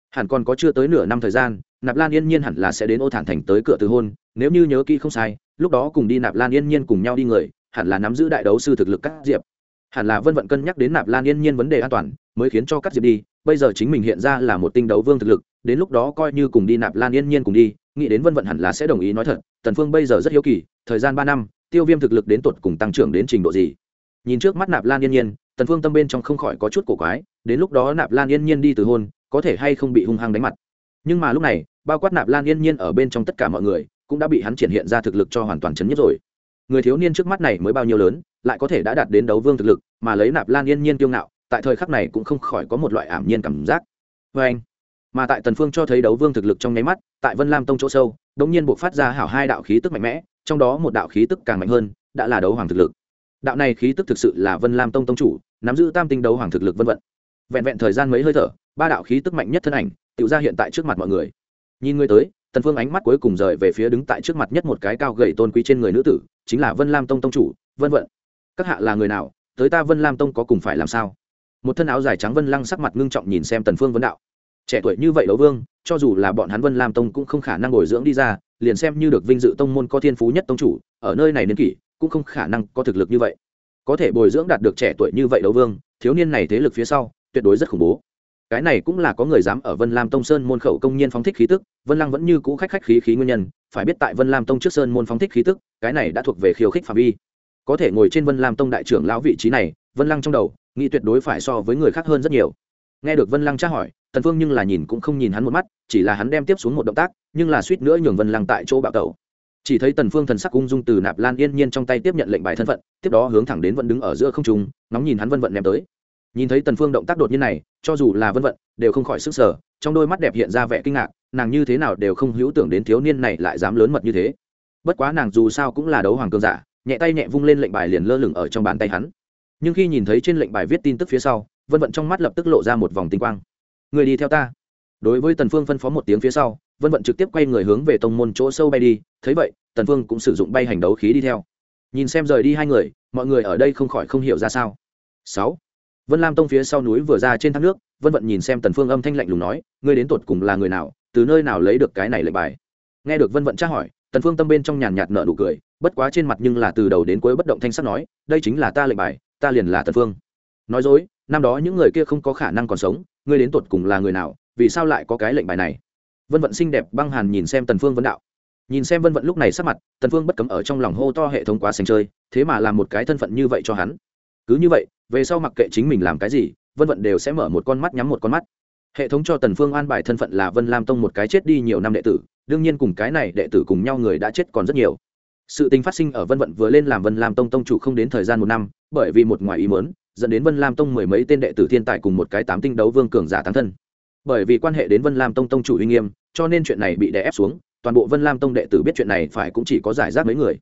Hẳn còn có chưa tới nửa năm thời gian, nạp lan yên nhiên hẳn là sẽ đến ô thản thành tới cửa từ hôn, nếu như nhớ kỹ không sai, lúc đó cùng đi nạp lan yên nhiên cùng nhau đi người, hẳn là nắm giữ đại đấu sư thực lực các diệp hẳn là vân vận cân nhắc đến nạp lan yên nhiên vấn đề an toàn, mới khiến cho cắt diệp đi. Bây giờ chính mình hiện ra là một tinh đấu vương thực lực, đến lúc đó coi như cùng đi nạp lan yên nhiên cùng đi, nghĩ đến vân vận hẳn là sẽ đồng ý nói thật. Tần phương bây giờ rất hiếu kỳ, thời gian ba năm, tiêu viêm thực lực đến tuột cùng tăng trưởng đến trình độ gì? Nhìn trước mắt nạp lan yên nhiên, tần phương tâm bên trong không khỏi có chút cổ quái, đến lúc đó nạp lan yên nhiên đi từ hôn, có thể hay không bị hung hăng đánh mặt? Nhưng mà lúc này, bao quát nạp lan yên nhiên ở bên trong tất cả mọi người, cũng đã bị hắn triển hiện ra thực lực cho hoàn toàn chấn nhất rồi người thiếu niên trước mắt này mới bao nhiêu lớn, lại có thể đã đạt đến đấu vương thực lực, mà lấy nạp lan yên nhiên kiêu ngạo, tại thời khắc này cũng không khỏi có một loại ảm nhiên cảm giác. Vê anh, mà tại tần phương cho thấy đấu vương thực lực trong nháy mắt, tại vân lam tông chỗ sâu đống nhiên buộc phát ra hảo hai đạo khí tức mạnh mẽ, trong đó một đạo khí tức càng mạnh hơn, đã là đấu hoàng thực lực. Đạo này khí tức thực sự là vân lam tông tông chủ, nắm giữ tam tinh đấu hoàng thực lực vân vận. Vẹn vẹn thời gian mấy hơi thở, ba đạo khí tức mạnh nhất thân ảnh tự ra hiện tại trước mặt mọi người. Nhìn người tới tần phương ánh mắt cuối cùng rời về phía đứng tại trước mặt nhất một cái cao gầy tôn quý trên người nữ tử, chính là vân lam tông tông chủ, vân vận. Các hạ là người nào? Tới ta vân lam tông có cùng phải làm sao? Một thân áo dài trắng vân lăng sắc mặt ngưng trọng nhìn xem tần phương vấn đạo. Trẻ tuổi như vậy đấu vương, cho dù là bọn hắn vân lam tông cũng không khả năng bồi dưỡng đi ra, liền xem như được vinh dự tông môn có thiên phú nhất tông chủ, ở nơi này niên kỷ, cũng không khả năng có thực lực như vậy. Có thể bồi dưỡng đạt được trẻ tuổi như vậy đấu vương, thiếu niên này thế lực phía sau, tuyệt đối rất khủng bố cái này cũng là có người dám ở vân lam tông sơn môn khẩu công nhiên phóng thích khí tức, vân lăng vẫn như cũ khách khách khí khí nguyên nhân, phải biết tại vân lam tông trước sơn môn phóng thích khí tức, cái này đã thuộc về khiêu khích phạm vi. Có thể ngồi trên vân lam tông đại trưởng lão vị trí này, vân lăng trong đầu, nghĩ tuyệt đối phải so với người khác hơn rất nhiều. Nghe được vân lăng tra hỏi, tần phương nhưng là nhìn cũng không nhìn hắn một mắt, chỉ là hắn đem tiếp xuống một động tác, nhưng là suýt nữa nhường vân lăng tại chỗ bạo tẩu. Chỉ thấy tần phương thần sắc ung dung từ nạp lan yên nhiên trong tay tiếp nhận lệnh bài thân phận, tiếp đó hướng thẳng đến vẫn đứng ở giữa không trung nóng nhìn hắn vân vận ném tới nhìn thấy tần phương động tác đột nhiên này, cho dù là vân vận, đều không khỏi sức sở trong đôi mắt đẹp hiện ra vẻ kinh ngạc, nàng như thế nào đều không hữu tưởng đến thiếu niên này lại dám lớn mật như thế. Bất quá nàng dù sao cũng là đấu hoàng cường giả, nhẹ tay nhẹ vung lên lệnh bài liền lơ lửng ở trong bàn tay hắn. Nhưng khi nhìn thấy trên lệnh bài viết tin tức phía sau, vân vận trong mắt lập tức lộ ra một vòng tinh quang. Người đi theo ta. Đối với tần phương phân phó một tiếng phía sau, vân vận trực tiếp quay người hướng về tông môn chỗ sâu bay đi. Thấy vậy, tần phương cũng sử dụng bay hành đấu khí đi theo. Nhìn xem rời đi hai người, mọi người ở đây không khỏi không hiểu ra sao. Sáu vân lam tông phía sau núi vừa ra trên thác nước, vân vận nhìn xem tần phương âm thanh lạnh lùng nói, ngươi đến tột cùng là người nào, từ nơi nào lấy được cái này lệnh bài? Nghe được vân vận tra hỏi, tần phương tâm bên trong nhàn nhạt nở nụ cười, bất quá trên mặt nhưng là từ đầu đến cuối bất động thanh sắc nói, đây chính là ta lệnh bài, ta liền là tần phương. Nói dối, năm đó những người kia không có khả năng còn sống, ngươi đến tột cùng là người nào, vì sao lại có cái lệnh bài này? Vân vận xinh đẹp băng hàn nhìn xem tần phương vấn đạo. Nhìn xem vân vận lúc này sắc mặt, tần phương bất cấm ở trong lòng hô to hệ thống quá sành chơi, thế mà làm một cái thân phận như vậy cho hắn. Cứ như vậy về sau mặc kệ chính mình làm cái gì, vân vận đều sẽ mở một con mắt nhắm một con mắt. Hệ thống cho tần phương an bài thân phận là vân lam tông một cái chết đi nhiều năm đệ tử, đương nhiên cùng cái này đệ tử cùng nhau người đã chết còn rất nhiều. Sự tình phát sinh ở vân vận vừa lên làm vân lam tông tông chủ không đến thời gian một năm, bởi vì một ngoài ý muốn, dẫn đến vân lam tông mười mấy tên đệ tử thiên tài cùng một cái tám tinh đấu vương cường giả thắng thân. Bởi vì quan hệ đến vân lam tông tông chủ uy nghiêm, cho nên chuyện này bị đè ép xuống, toàn bộ vân lam tông đệ tử biết chuyện này phải cũng chỉ có giải rác mấy người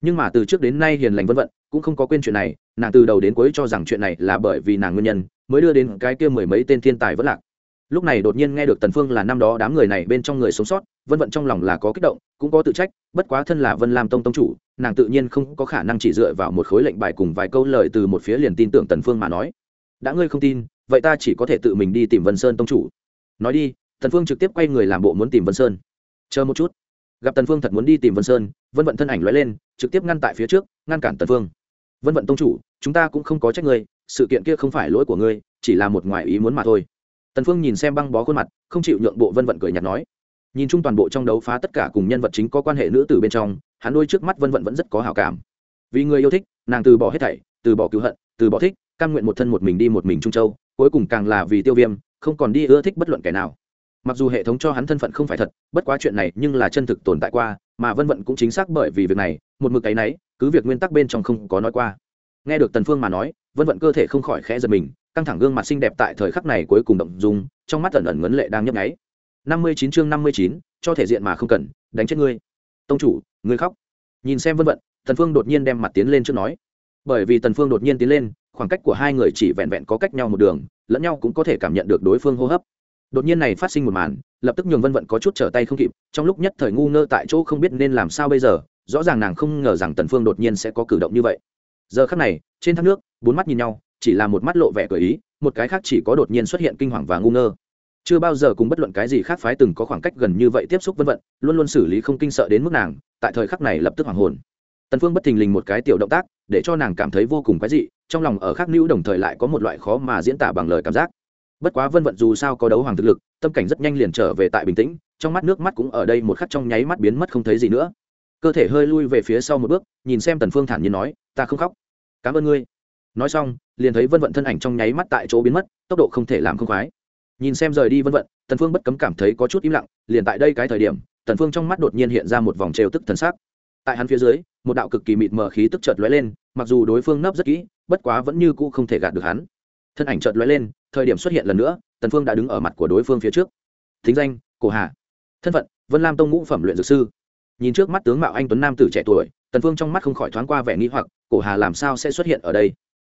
nhưng mà từ trước đến nay hiền lành vân vận cũng không có quên chuyện này, nàng từ đầu đến cuối cho rằng chuyện này là bởi vì nàng nguyên nhân, mới đưa đến cái kia mười mấy tên thiên tài vẫn lạc. Lúc này đột nhiên nghe được tần phương là năm đó đám người này bên trong người sống sót, vân vận trong lòng là có kích động, cũng có tự trách, bất quá thân là vân lam tông tông chủ, nàng tự nhiên không có khả năng chỉ dựa vào một khối lệnh bài cùng vài câu lời từ một phía liền tin tưởng tần phương mà nói. Đã ngươi không tin, vậy ta chỉ có thể tự mình đi tìm vân sơn tông chủ. Nói đi. Tần phương trực tiếp quay người làm bộ muốn tìm vân sơn. Chờ một chút gặp tần phương thật muốn đi tìm vân sơn vân vận thân ảnh lóe lên trực tiếp ngăn tại phía trước ngăn cản tần phương vân vận tông chủ chúng ta cũng không có trách ngươi sự kiện kia không phải lỗi của ngươi chỉ là một ngoài ý muốn mà thôi tần phương nhìn xem băng bó khuôn mặt không chịu nhượng bộ vân vận cười nhạt nói nhìn chung toàn bộ trong đấu phá tất cả cùng nhân vật chính có quan hệ nữ tử bên trong hắn đôi trước mắt vân vận vẫn rất có hảo cảm vì người yêu thích nàng từ bỏ hết thảy từ bỏ cứu hận từ bỏ thích cam nguyện một thân một mình đi một mình trung châu cuối cùng càng là vì tiêu viêm không còn đi ưa thích bất luận kẻ nào mặc dù hệ thống cho hắn thân phận không phải thật, bất quá chuyện này nhưng là chân thực tồn tại qua, mà vân vận cũng chính xác bởi vì việc này, một mực cái nấy, cứ việc nguyên tắc bên trong không có nói qua. Nghe được tần phương mà nói, vân vận cơ thể không khỏi khẽ giật mình, căng thẳng gương mặt xinh đẹp tại thời khắc này cuối cùng động dung, trong mắt ẩn ẩn ngấn lệ đang nhấp nháy. Năm mươi chín chương năm mươi chín, cho thể diện mà không cần, đánh chết ngươi. Tông chủ, ngươi khóc. Nhìn xem vân vận, tần phương đột nhiên đem mặt tiến lên trước nói. Bởi vì tần phương đột nhiên tiến lên, khoảng cách của hai người chỉ vẹn vẹn có cách nhau một đường, lẫn nhau cũng có thể cảm nhận được đối phương hô hấp đột nhiên này phát sinh một màn, lập tức nhường vân vận có chút trở tay không kịp, trong lúc nhất thời ngu ngơ tại chỗ không biết nên làm sao bây giờ, rõ ràng nàng không ngờ rằng tần phương đột nhiên sẽ có cử động như vậy. Giờ khắc này, trên thác nước, bốn mắt nhìn nhau, chỉ là một mắt lộ vẻ cởi ý, một cái khác chỉ có đột nhiên xuất hiện kinh hoàng và ngu ngơ. Chưa bao giờ cùng bất luận cái gì khác phái từng có khoảng cách gần như vậy tiếp xúc vân vận, luôn luôn xử lý không kinh sợ đến mức nàng, tại thời khắc này lập tức hoàng hồn. Tần phương bất thình lình một cái tiểu động tác, để cho nàng cảm thấy vô cùng quái dị, trong lòng ở khắc nữ đồng thời lại có một loại khó mà diễn tả bằng lời cảm giác bất quá vân vận dù sao có đấu hoàng thực lực, tâm cảnh rất nhanh liền trở về tại bình tĩnh, trong mắt nước mắt cũng ở đây một khắc trong nháy mắt biến mất không thấy gì nữa. Cơ thể hơi lui về phía sau một bước, nhìn xem tần phương thản nhiên nói, ta không khóc. Cảm ơn ngươi. Nói xong, liền thấy vân vận thân ảnh trong nháy mắt tại chỗ biến mất, tốc độ không thể làm không khoái. Nhìn xem rời đi vân vận, tần phương bất cấm cảm thấy có chút im lặng, liền tại đây cái thời điểm, tần phương trong mắt đột nhiên hiện ra một vòng trêu tức thần sắc. Tại hắn phía dưới, một đạo cực kỳ mịt mờ khí tức chợt lóe lên, mặc dù đối phương nấp rất kỹ, bất quá vẫn như cũ không thể gạt được hắn. Thân ảnh chợt lóe lên thời điểm xuất hiện lần nữa, tần phương đã đứng ở mặt của đối phương phía trước. Thính danh, cổ hà. Thân phận, vân lam tông ngũ phẩm luyện dược sư. Nhìn trước mắt tướng mạo anh tuấn nam tử trẻ tuổi, tần phương trong mắt không khỏi thoáng qua vẻ nghi hoặc, cổ hà làm sao sẽ xuất hiện ở đây?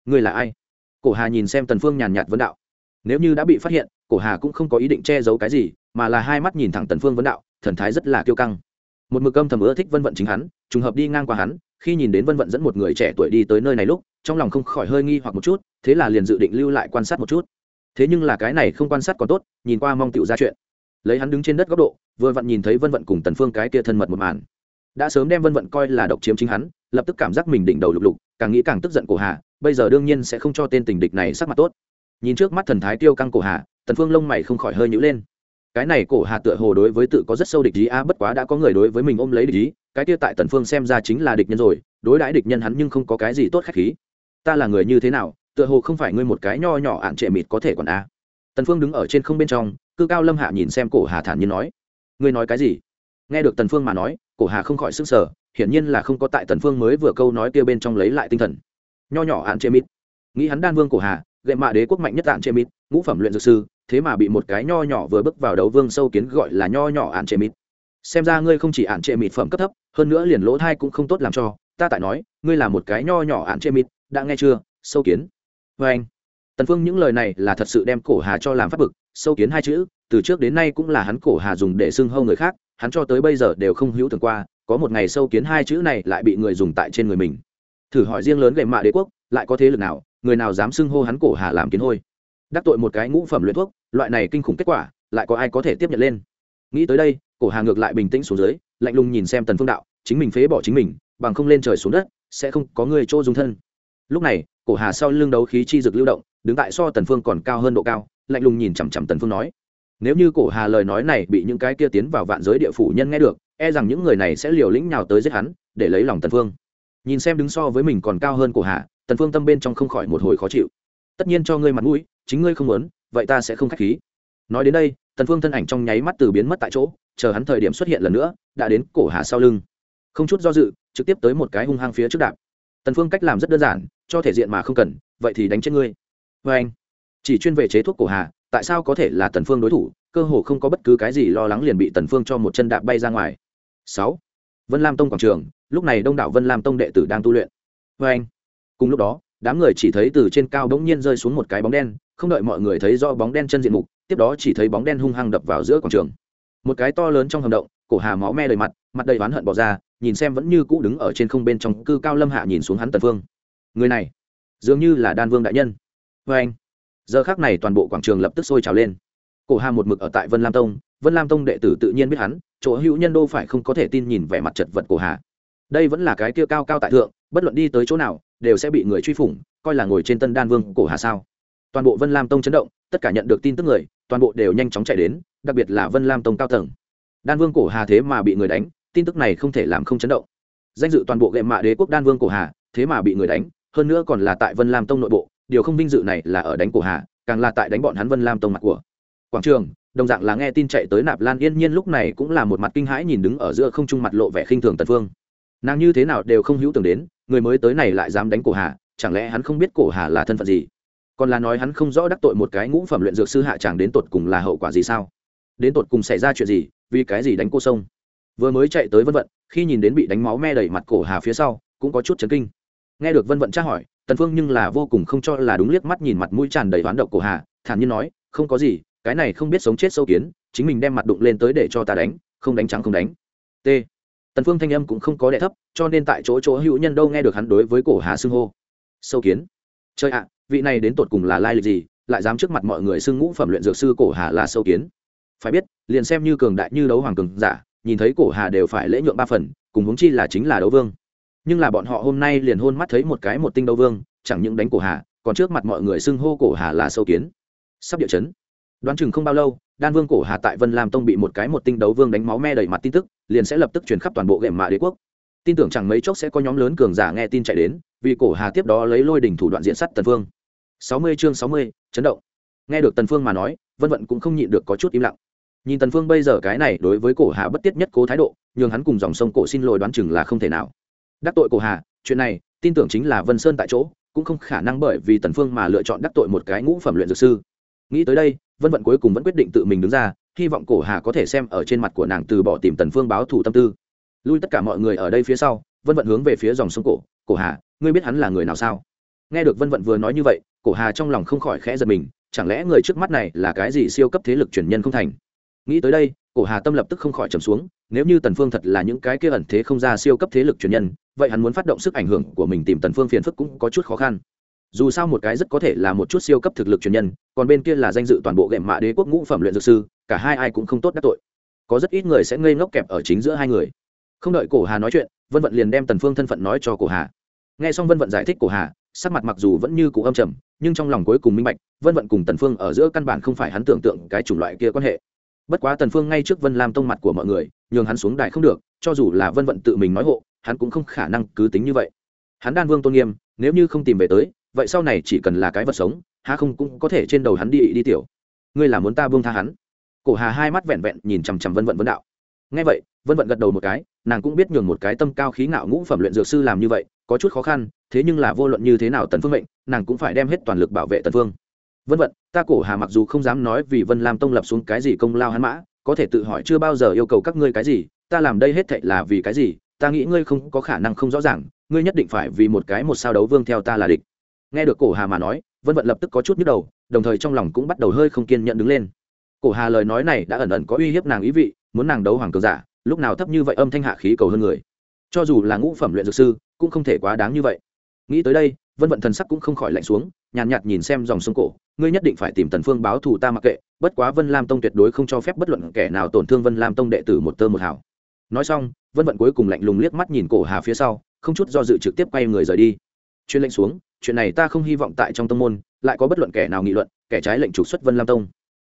Ngươi là ai? Cổ hà nhìn xem tần phương nhàn nhạt vấn đạo. Nếu như đã bị phát hiện, cổ hà cũng không có ý định che giấu cái gì, mà là hai mắt nhìn thẳng tần phương vấn đạo, thần thái rất là kiêu căng. Một mực âm thầm ưa thích vân vận chính hắn, trùng hợp đi ngang qua hắn, khi nhìn đến vân vận dẫn một người trẻ tuổi đi tới nơi này lúc, trong lòng không khỏi hơi nghi hoặc một chút, thế là liền dự định lưu lại quan sát một chút thế nhưng là cái này không quan sát còn tốt, nhìn qua mong tựu ra chuyện. Lấy hắn đứng trên đất góc độ, vừa vặn nhìn thấy vân vận cùng tần phương cái kia thân mật một màn. Đã sớm đem vân vận coi là độc chiếm chính hắn, lập tức cảm giác mình đỉnh đầu lục lục, càng nghĩ càng tức giận cổ hà, bây giờ đương nhiên sẽ không cho tên tình địch này sắc mặt tốt. Nhìn trước mắt thần thái tiêu căng cổ hà, tần phương lông mày không khỏi hơi nhíu lên. Cái này cổ hà tựa hồ đối với tự có rất sâu địch ý a bất quá đã có người đối với mình ôm lấy địch ý, cái kia tại tần phương xem ra chính là địch nhân rồi, đối đãi địch nhân hắn nhưng không có cái gì tốt khách khí. Ta là người như thế nào tựa hồ không phải ngươi một cái nho nhỏ ạn trệ mịt có thể còn a. Tần phương đứng ở trên không bên trong, cư cao lâm hạ nhìn xem cổ hà thản nhiên nói, ngươi nói cái gì? Nghe được tần phương mà nói, cổ hà không khỏi sững sờ, hiển nhiên là không có tại tần phương mới vừa câu nói kia bên trong lấy lại tinh thần. Nho nhỏ ạn trệ mịt. Nghĩ hắn đan vương cổ hà, gậy mạ đế quốc mạnh nhất ạn trệ mịt, ngũ phẩm luyện dược sư, thế mà bị một cái nho nhỏ vừa bước vào đấu vương sâu kiến gọi là nho nhỏ ạn trệ mịt. Xem ra ngươi không chỉ ạn trệ mịt phẩm cấp thấp, hơn nữa liền lỗ thai cũng không tốt làm cho, ta tại nói, ngươi là một cái nho nhỏ ạn trệ mịt, đã nghe chưa, sâu kiến vê anh. Tần phương những lời này là thật sự đem cổ hà cho làm phát bực, sâu kiến hai chữ, từ trước đến nay cũng là hắn cổ hà dùng để xưng hâu người khác, hắn cho tới bây giờ đều không hữu tưởng qua, có một ngày sâu kiến hai chữ này lại bị người dùng tại trên người mình. Thử hỏi riêng lớn gậy mạ đế quốc, lại có thế lực nào, người nào dám xưng hô hắn cổ hà làm kiến hôi? Đắc tội một cái ngũ phẩm luyện thuốc, loại này kinh khủng kết quả, lại có ai có thể tiếp nhận lên? Nghĩ tới đây, cổ hà ngược lại bình tĩnh xuống dưới, lạnh lùng nhìn xem tần phương đạo, chính mình phế bỏ chính mình, bằng không lên trời xuống đất, sẽ không có người chỗ dung thân lúc này, cổ hà sau lưng đấu khí chi dực lưu động, đứng tại so tần phương còn cao hơn độ cao, lạnh lùng nhìn chằm chằm tần phương nói. Nếu như cổ hà lời nói này bị những cái kia tiến vào vạn giới địa phủ nhân nghe được e rằng những người này sẽ liều lĩnh nào tới giết hắn, để lấy lòng tần phương. Nhìn xem đứng so với mình còn cao hơn cổ hà, tần phương tâm bên trong không khỏi một hồi khó chịu. Tất nhiên cho ngươi mặt mũi, chính ngươi không muốn, vậy ta sẽ không khách khí. Nói đến đây, tần phương thân ảnh trong nháy mắt từ biến mất tại chỗ, chờ hắn thời điểm xuất hiện lần nữa, đã đến cổ hà sau lưng. Không chút do dự, trực tiếp tới một cái hung hăng phía trước đạp. Tần phương cách làm rất đơn giản cho thể diện mà không cần vậy thì đánh chết ngươi. Với anh chỉ chuyên về chế thuốc cổ hà tại sao có thể là tần phương đối thủ? Cơ hồ không có bất cứ cái gì lo lắng liền bị tần phương cho một chân đạp bay ra ngoài. Sáu, vân lam tông quảng trường lúc này đông đảo vân lam tông đệ tử đang tu luyện. Với anh cùng lúc đó đám người chỉ thấy từ trên cao bỗng nhiên rơi xuống một cái bóng đen không đợi mọi người thấy rõ bóng đen chân diện mục tiếp đó chỉ thấy bóng đen hung hăng đập vào giữa quảng trường. Một cái to lớn trong hầm động cổ hà máu me đầy mặt mặt đầy oán hận bỏ ra nhìn xem vẫn như cũ đứng ở trên không bên trong cư cao lâm hạ nhìn xuống hắn tần phương người này, dường như là đan vương đại nhân. Vê anh, giờ khắc này toàn bộ quảng trường lập tức sôi trào lên. Cổ hà một mực ở tại vân lam tông, vân lam tông đệ tử tự nhiên biết hắn, chỗ hữu nhân đô phải không có thể tin nhìn vẻ mặt chật vật cổ hà. Đây vẫn là cái kia cao cao tại thượng, bất luận đi tới chỗ nào, đều sẽ bị người truy phủng, coi là ngồi trên tân đan vương cổ hà sao? Toàn bộ vân lam tông chấn động, tất cả nhận được tin tức người, toàn bộ đều nhanh chóng chạy đến, đặc biệt là vân lam tông cao tầng. Đan vương cổ hà thế mà bị người đánh, tin tức này không thể làm không chấn động. Danh dự toàn bộ gậy mạ đế quốc đan vương cổ hà, thế mà bị người đánh hơn nữa còn là tại vân lam tông nội bộ, điều không vinh dự này là ở đánh cổ hà, càng là tại đánh bọn hắn vân lam tông mặt của. Quảng trường, đồng dạng là nghe tin chạy tới nạp lan yên nhiên lúc này cũng là một mặt kinh hãi nhìn đứng ở giữa không trung mặt lộ vẻ khinh thường tần phương. Nàng như thế nào đều không hữu tưởng đến, người mới tới này lại dám đánh cổ hà, chẳng lẽ hắn không biết cổ hà là thân phận gì? Còn là nói hắn không rõ đắc tội một cái ngũ phẩm luyện dược sư hạ chẳng đến tột cùng là hậu quả gì sao? Đến tột cùng xảy ra chuyện gì, vì cái gì đánh cô sông? Vừa mới chạy tới vân vận, khi nhìn đến bị đánh máu me đầy mặt cổ hà phía sau, cũng có chút chấn kinh nghe được vân vận tra hỏi, tần phương nhưng là vô cùng không cho là đúng liếc mắt nhìn mặt mũi tràn đầy oán độc cổ hà, thản nhiên nói, không có gì, cái này không biết sống chết sâu kiến, chính mình đem mặt đụng lên tới để cho ta đánh, không đánh trắng không đánh. T. Tần phương thanh âm cũng không có đệ thấp, cho nên tại chỗ chỗ hữu nhân đâu nghe được hắn đối với cổ hà xưng hô. Sâu kiến? Chơi ạ, vị này đến tột cùng là lai lịch gì, lại dám trước mặt mọi người xưng ngũ phẩm luyện dược sư cổ hà là sâu kiến? Phải biết, liền xem như cường đại như đấu hoàng cường giả, nhìn thấy cổ hà đều phải lễ nhượng ba phần, cùng huống chi là chính là đấu vương nhưng là bọn họ hôm nay liền hôn mắt thấy một cái một tinh đấu vương, chẳng những đánh cổ hà, còn trước mặt mọi người xưng hô cổ hà là sâu kiến. Sắp địa chấn. Đoán chừng không bao lâu, đan vương cổ hà tại vân lam tông bị một cái một tinh đấu vương đánh máu me đầy mặt tin tức, liền sẽ lập tức truyền khắp toàn bộ gệm mạ đế quốc. Tin tưởng chẳng mấy chốc sẽ có nhóm lớn cường giả nghe tin chạy đến, vì cổ hà tiếp đó lấy lôi đỉnh thủ đoạn diễn sắt tần phương sáu mươi chương sáu mươi, chấn động. Nghe được tần phương mà nói, vân vận cũng không nhịn được có chút im lặng. Nhìn tần phương bây giờ cái này đối với cổ hà bất tiết nhất cố thái độ, nhường hắn cùng dòng sông cổ xin lỗi đoán chừng là không thể nào đắc tội cổ hà, chuyện này, tin tưởng chính là vân sơn tại chỗ, cũng không khả năng bởi vì tần phương mà lựa chọn đắc tội một cái ngũ phẩm luyện dược sư. Nghĩ tới đây, vân vận cuối cùng vẫn quyết định tự mình đứng ra, hy vọng cổ hà có thể xem ở trên mặt của nàng từ bỏ tìm tần phương báo thù tâm tư. Lui tất cả mọi người ở đây phía sau, vân vận hướng về phía dòng sông cổ cổ hà, ngươi biết hắn là người nào sao? Nghe được vân vận vừa nói như vậy, cổ hà trong lòng không khỏi khẽ giật mình, chẳng lẽ người trước mắt này là cái gì siêu cấp thế lực truyền nhân không thành? Nghĩ tới đây cổ hà tâm lập tức không khỏi trầm xuống, nếu như tần phương thật là những cái kia ẩn thế không ra siêu cấp thế lực truyền nhân, vậy hắn muốn phát động sức ảnh hưởng của mình tìm tần phương phiền phức cũng có chút khó khăn. Dù sao một cái rất có thể là một chút siêu cấp thực lực truyền nhân, còn bên kia là danh dự toàn bộ gệm mạ đế quốc ngũ phẩm luyện dược sư, cả hai ai cũng không tốt đắc tội. Có rất ít người sẽ ngây ngốc kẹp ở chính giữa hai người. Không đợi cổ hà nói chuyện, vân vận liền đem tần phương thân phận nói cho cổ hà. Nghe xong vân vận giải thích cổ hà, sắc mặt mặc dù vẫn như cũ âm trầm, nhưng trong lòng cuối cùng minh bạch, vân vận cùng tần phương ở giữa căn bản không phải hắn tưởng tượng cái chủng loại kia quan hệ bất quá tần phương ngay trước vân lam tông mặt của mọi người, nhường hắn xuống đài không được, cho dù là vân vận tự mình nói hộ, hắn cũng không khả năng cứ tính như vậy. Hắn đan vương tôn nghiêm, nếu như không tìm về tới, vậy sau này chỉ cần là cái vật sống, há không cũng có thể trên đầu hắn đi đi tiểu. Ngươi là muốn ta buông tha hắn? Cổ hà hai mắt vẹn vẹn nhìn chằm chằm vân vận vân đạo. Nghe vậy, vân vận gật đầu một cái, nàng cũng biết nhường một cái tâm cao khí ngạo ngũ phẩm luyện dược sư làm như vậy, có chút khó khăn, thế nhưng là vô luận như thế nào tần phương mệnh, nàng cũng phải đem hết toàn lực bảo vệ tần phương vân vận, ta cổ hà mặc dù không dám nói vì vân lam tông lập xuống cái gì công lao hắn mã, có thể tự hỏi chưa bao giờ yêu cầu các ngươi cái gì, ta làm đây hết thệ là vì cái gì, ta nghĩ ngươi không có khả năng không rõ ràng, ngươi nhất định phải vì một cái một sao đấu vương theo ta là địch. Nghe được cổ hà mà nói, vân vận lập tức có chút nhức đầu, đồng thời trong lòng cũng bắt đầu hơi không kiên nhận đứng lên. Cổ hà lời nói này đã ẩn ẩn có uy hiếp nàng ý vị, muốn nàng đấu hoàng cường giả, lúc nào thấp như vậy âm thanh hạ khí cầu hơn người. Cho dù là ngũ phẩm luyện dược sư, cũng không thể quá đáng như vậy. Nghĩ tới đây vân vận thần sắc cũng không khỏi lạnh xuống nhàn nhạt, nhạt nhìn xem dòng sông cổ ngươi nhất định phải tìm tần phương báo thù ta mặc kệ bất quá vân lam tông tuyệt đối không cho phép bất luận kẻ nào tổn thương vân lam tông đệ tử một tơ một hào. Nói xong vân vận cuối cùng lạnh lùng liếc mắt nhìn cổ hà phía sau không chút do dự trực tiếp quay người rời đi. Chuyên lệnh xuống chuyện này ta không hy vọng tại trong tông môn lại có bất luận kẻ nào nghị luận kẻ trái lệnh trục xuất vân lam tông.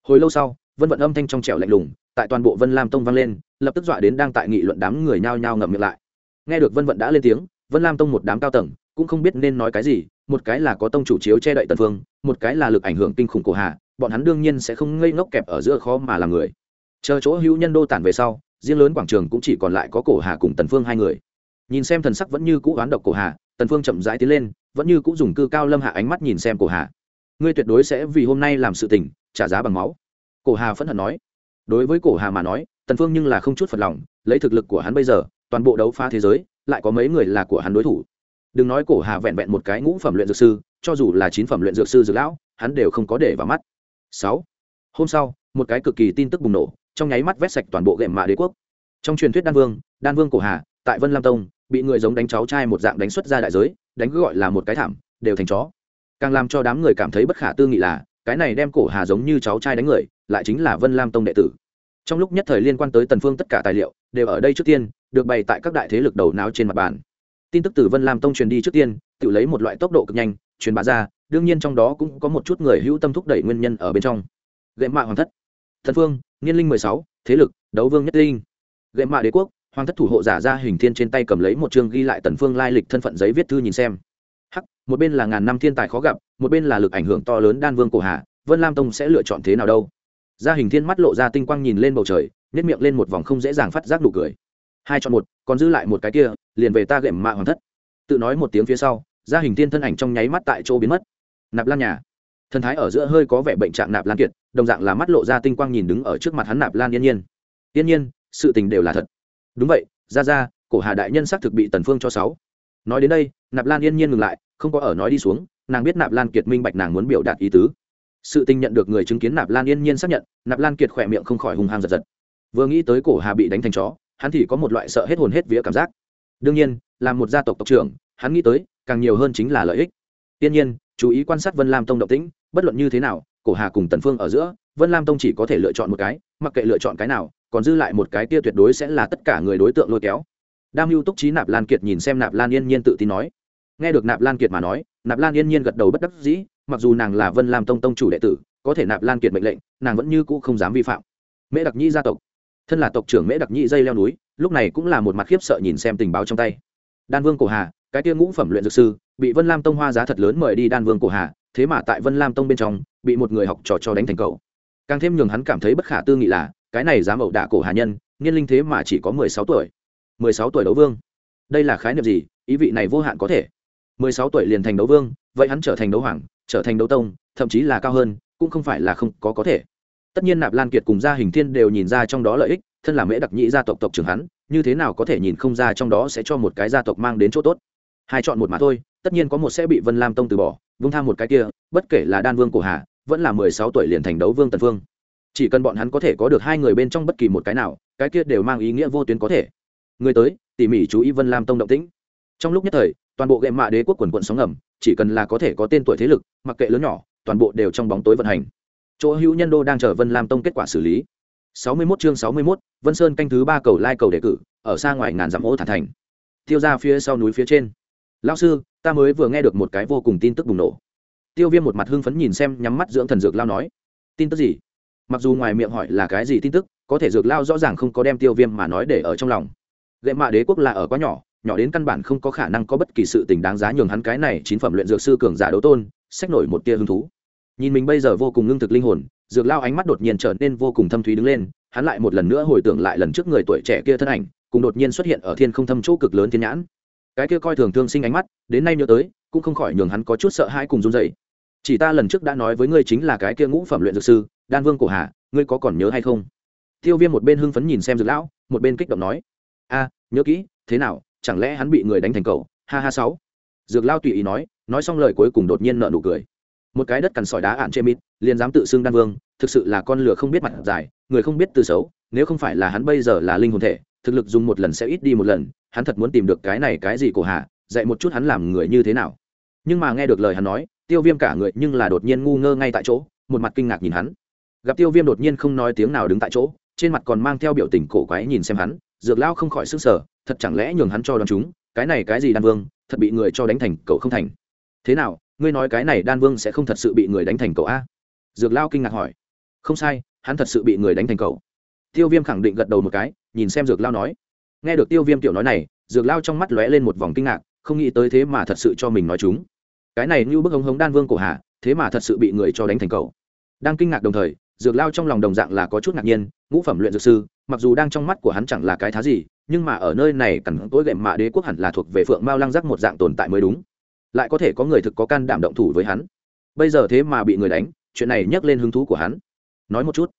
Hồi lâu sau vân vận âm thanh trong trẻo lạnh lùng tại toàn bộ vân lam tông vang lên lập tức dọa đến đang tại nghị luận đám người nhao nhao ngậm miệng lại. Nghe được vân vận đã lên tiếng vân lam tông một đám cao tầng cũng không biết nên nói cái gì, một cái là có tông chủ chiếu che đậy tần phương một cái là lực ảnh hưởng kinh khủng cổ hà bọn hắn đương nhiên sẽ không ngây ngốc kẹp ở giữa khó mà làm người. Chờ chỗ hữu nhân đô tản về sau, riêng lớn quảng trường cũng chỉ còn lại có cổ hà cùng tần phương hai người. Nhìn xem thần sắc vẫn như cũ oán độc cổ hà tần phương chậm rãi tiến lên, vẫn như cũ dùng cư cao lâm hạ ánh mắt nhìn xem cổ hà ngươi tuyệt đối sẽ vì hôm nay làm sự tình, trả giá bằng máu. Cổ hà phẫn hận nói. Đối với cổ hà mà nói, tần phương nhưng là không chút phật lòng, lấy thực lực của hắn bây giờ, toàn bộ đấu phá thế giới, lại có mấy người là của hắn đối thủ đừng nói cổ hà vẹn vẹn một cái ngũ phẩm luyện dược sư, cho dù là chín phẩm luyện dược sư dược lão, hắn đều không có để vào mắt. Sáu. Hôm sau, một cái cực kỳ tin tức bùng nổ, trong nháy mắt vét sạch toàn bộ gệm mạ đế quốc. Trong truyền thuyết đan vương đan vương cổ hà, tại vân lam tông, bị người giống đánh cháu trai một dạng đánh xuất ra đại giới, đánh gọi là một cái thảm, đều thành chó. Càng làm cho đám người cảm thấy bất khả tư nghị là, cái này đem cổ hà giống như cháu trai đánh người, lại chính là vân lam tông đệ tử. Trong lúc nhất thời liên quan tới tần phương tất cả tài liệu, đều ở đây trước tiên, được bày tại các đại thế lực đầu não trên mặt bàn tin tức từ vân lam tông truyền đi trước tiên tự lấy một loại tốc độ cực nhanh truyền bá ra đương nhiên trong đó cũng có một chút người hữu tâm thúc đẩy nguyên nhân ở bên trong. Gệm mạ hoàng thất. Thần phương niên linh mười sáu thế lực đấu vương nhất linh. Gệm mạ đế quốc hoàng thất thủ hộ giả ra hình thiên trên tay cầm lấy một chương ghi lại tần phương lai lịch thân phận giấy viết thư nhìn xem. Hắc một bên là ngàn năm thiên tài khó gặp một bên là lực ảnh hưởng to lớn đan vương cổ Hạ, vân lam tông sẽ lựa chọn thế nào đâu? Gia hình thiên mắt lộ ra tinh quang nhìn lên bầu trời nhét miệng lên một vòng không dễ dàng phát giác nụ cười hai chọn một, còn giữ lại một cái kia, liền về ta gệm mạ hoàng thất. Tự nói một tiếng phía sau, gia hình tiên thân ảnh trong nháy mắt tại chỗ biến mất. Nạp lan nhà. Thần thái ở giữa hơi có vẻ bệnh trạng nạp lan kiệt, đồng dạng là mắt lộ ra tinh quang nhìn đứng ở trước mặt hắn nạp lan yên nhiên. Yên nhiên, sự tình đều là thật. Đúng vậy, ra ra, cổ hà đại nhân xác thực bị tần phương cho sáu. Nói đến đây, nạp lan yên nhiên ngừng lại, không có ở nói đi xuống, nàng biết nạp lan kiệt minh bạch nàng muốn biểu đạt ý tứ. Sự tình nhận được người chứng kiến nạp lan yên nhiên xác nhận, nạp lan kiệt khỏe miệng không khỏi hung hăng giật giật. Vừa nghĩ tới cổ hà bị đánh thành chó hắn thì có một loại sợ hết hồn hết vía cảm giác. Đương nhiên, là một gia tộc tộc trưởng, hắn nghĩ tới, càng nhiều hơn chính là lợi ích. Tiên nhiên, chú ý quan sát vân lam tông động tĩnh, bất luận như thế nào, cổ hà cùng tần phương ở giữa, vân lam tông chỉ có thể lựa chọn một cái, mặc kệ lựa chọn cái nào, còn dư lại một cái kia tuyệt đối sẽ là tất cả người đối tượng lôi kéo. Đam mưu túc trí nạp lan kiệt nhìn xem nạp lan yên nhiên tự tin nói. Nghe được nạp lan kiệt mà nói, nạp lan yên nhiên gật đầu bất đắc dĩ, mặc dù nàng là vân lam tông tông chủ đệ tử, có thể nạp lan kiệt mệnh lệnh, nàng vẫn như cũ không dám vi phạm. Mễ đặc nhi gia tộc thân là tộc trưởng mễ đặc nhị dây leo núi, lúc này cũng là một mặt khiếp sợ nhìn xem tình báo trong tay. Đan vương cổ hà, cái tia ngũ phẩm luyện dược sư, bị vân lam tông hoa giá thật lớn mời đi đan vương cổ hà, thế mà tại vân lam tông bên trong, bị một người học trò cho đánh thành cầu càng thêm nhường hắn cảm thấy bất khả tư nghị là, cái này dám ẩu đả cổ hà nhân, niên linh thế mà chỉ có mười sáu tuổi. mười sáu tuổi đấu vương. Đây là khái niệm gì? Ý vị này vô hạn có thể. mười sáu tuổi liền thành đấu vương, vậy hắn trở thành đấu hoàng, trở thành đấu tông, thậm chí là cao hơn, cũng không phải là không có có thể tất nhiên nạp lan kiệt cùng gia hình thiên đều nhìn ra trong đó lợi ích, thân là mễ đặc nhĩ gia tộc tộc trưởng hắn, như thế nào có thể nhìn không ra trong đó sẽ cho một cái gia tộc mang đến chỗ tốt. Hai chọn một mà thôi, tất nhiên có một sẽ bị vân lam tông từ bỏ, vung tham một cái kia, bất kể là đan vương của hà vẫn là mười sáu tuổi liền thành đấu vương tần vương. Chỉ cần bọn hắn có thể có được hai người bên trong bất kỳ một cái nào, cái kia đều mang ý nghĩa vô tuyến có thể. Người tới, tỉ mỉ chú ý vân lam tông động tĩnh. Trong lúc nhất thời, toàn bộ gậy mạ đế quốc quần quận sóng ngầm, chỉ cần là có thể có tên tuổi thế lực, mặc kệ lớn nhỏ, toàn bộ đều trong bóng tối vận hành chỗ hữu nhân đô đang chờ vân lam tông kết quả xử lý. 61 chương 61, vân sơn canh thứ ba cầu lai cầu đề cử ở xa ngoài ngàn dặm ô thản thành. Tiêu ra phía sau núi phía trên. Lão sư ta mới vừa nghe được một cái vô cùng tin tức bùng nổ. Tiêu viêm một mặt hưng phấn nhìn xem nhắm mắt dưỡng thần dược lao nói. Tin tức gì? Mặc dù ngoài miệng hỏi là cái gì tin tức có thể dược lao rõ ràng không có đem tiêu viêm mà nói để ở trong lòng. Gậy mạ đế quốc là ở quá nhỏ nhỏ đến căn bản không có khả năng có bất kỳ sự tình đáng giá nhường hắn cái này chín phẩm luyện dược sư cường giả đấu tôn sách nổi một tia hứng thú nhìn mình bây giờ vô cùng ngưng thực linh hồn, dược lao ánh mắt đột nhiên trở nên vô cùng thâm thúy đứng lên, hắn lại một lần nữa hồi tưởng lại lần trước người tuổi trẻ kia thân ảnh, cùng đột nhiên xuất hiện ở thiên không thâm chỗ cực lớn thiên nhãn. Cái kia coi thường thương sinh ánh mắt, đến nay nhớ tới, cũng không khỏi nhường hắn có chút sợ hãi cùng run dậy chỉ ta lần trước đã nói với ngươi chính là cái kia ngũ phẩm luyện dược sư, đan vương cổ hà, ngươi có còn nhớ hay không? Tiêu viêm một bên hưng phấn nhìn xem dược lão, một bên kích động nói. A, nhớ kỹ, thế nào, chẳng lẽ hắn bị người đánh thành cầu ha ha sáu. Dược lao tùy ý nói nói xong lời cuối cùng đột nhiên nợ nụ cười một cái đất cằn sỏi đá ạn chê mít, liền dám tự xưng đan vương, thực sự là con lửa không biết mặt dài, người không biết từ xấu, nếu không phải là hắn bây giờ là linh hồn thể, thực lực dùng một lần sẽ ít đi một lần, hắn thật muốn tìm được cái này cái gì cổ hạ, dạy một chút hắn làm người như thế nào. Nhưng mà nghe được lời hắn nói, tiêu viêm cả người nhưng là đột nhiên ngu ngơ ngay tại chỗ, một mặt kinh ngạc nhìn hắn. Gặp tiêu viêm đột nhiên không nói tiếng nào đứng tại chỗ, trên mặt còn mang theo biểu tình cổ quái nhìn xem hắn, dược lao không khỏi sức sở thật chẳng lẽ nhường hắn cho đón chúng, cái này cái gì đan vương, thật bị người cho đánh thành cậu không thành. Thế nào ngươi nói cái này đan vương sẽ không thật sự bị người đánh thành cậu a? Dược lao kinh ngạc hỏi. Không sai, hắn thật sự bị người đánh thành cậu. Tiêu viêm khẳng định gật đầu một cái, nhìn xem dược lao nói. Nghe được tiêu viêm tiểu nói này, dược lao trong mắt lóe lên một vòng kinh ngạc, không nghĩ tới thế mà thật sự cho mình nói chúng. Cái này như bức hống hống đan vương cổ hạ, thế mà thật sự bị người cho đánh thành cậu. Đang kinh ngạc đồng thời, dược lao trong lòng đồng dạng là có chút ngạc nhiên, ngũ phẩm luyện dược sư, mặc dù đang trong mắt của hắn chẳng là cái thá gì, nhưng mà ở nơi này cẳng tối gệm mạ đế quốc hẳn là thuộc về phượng mao lăng giác một dạng tồn tại mới đúng lại có thể có người thực có can đảm động thủ với hắn. Bây giờ thế mà bị người đánh, chuyện này nhắc lên hứng thú của hắn. Nói một chút.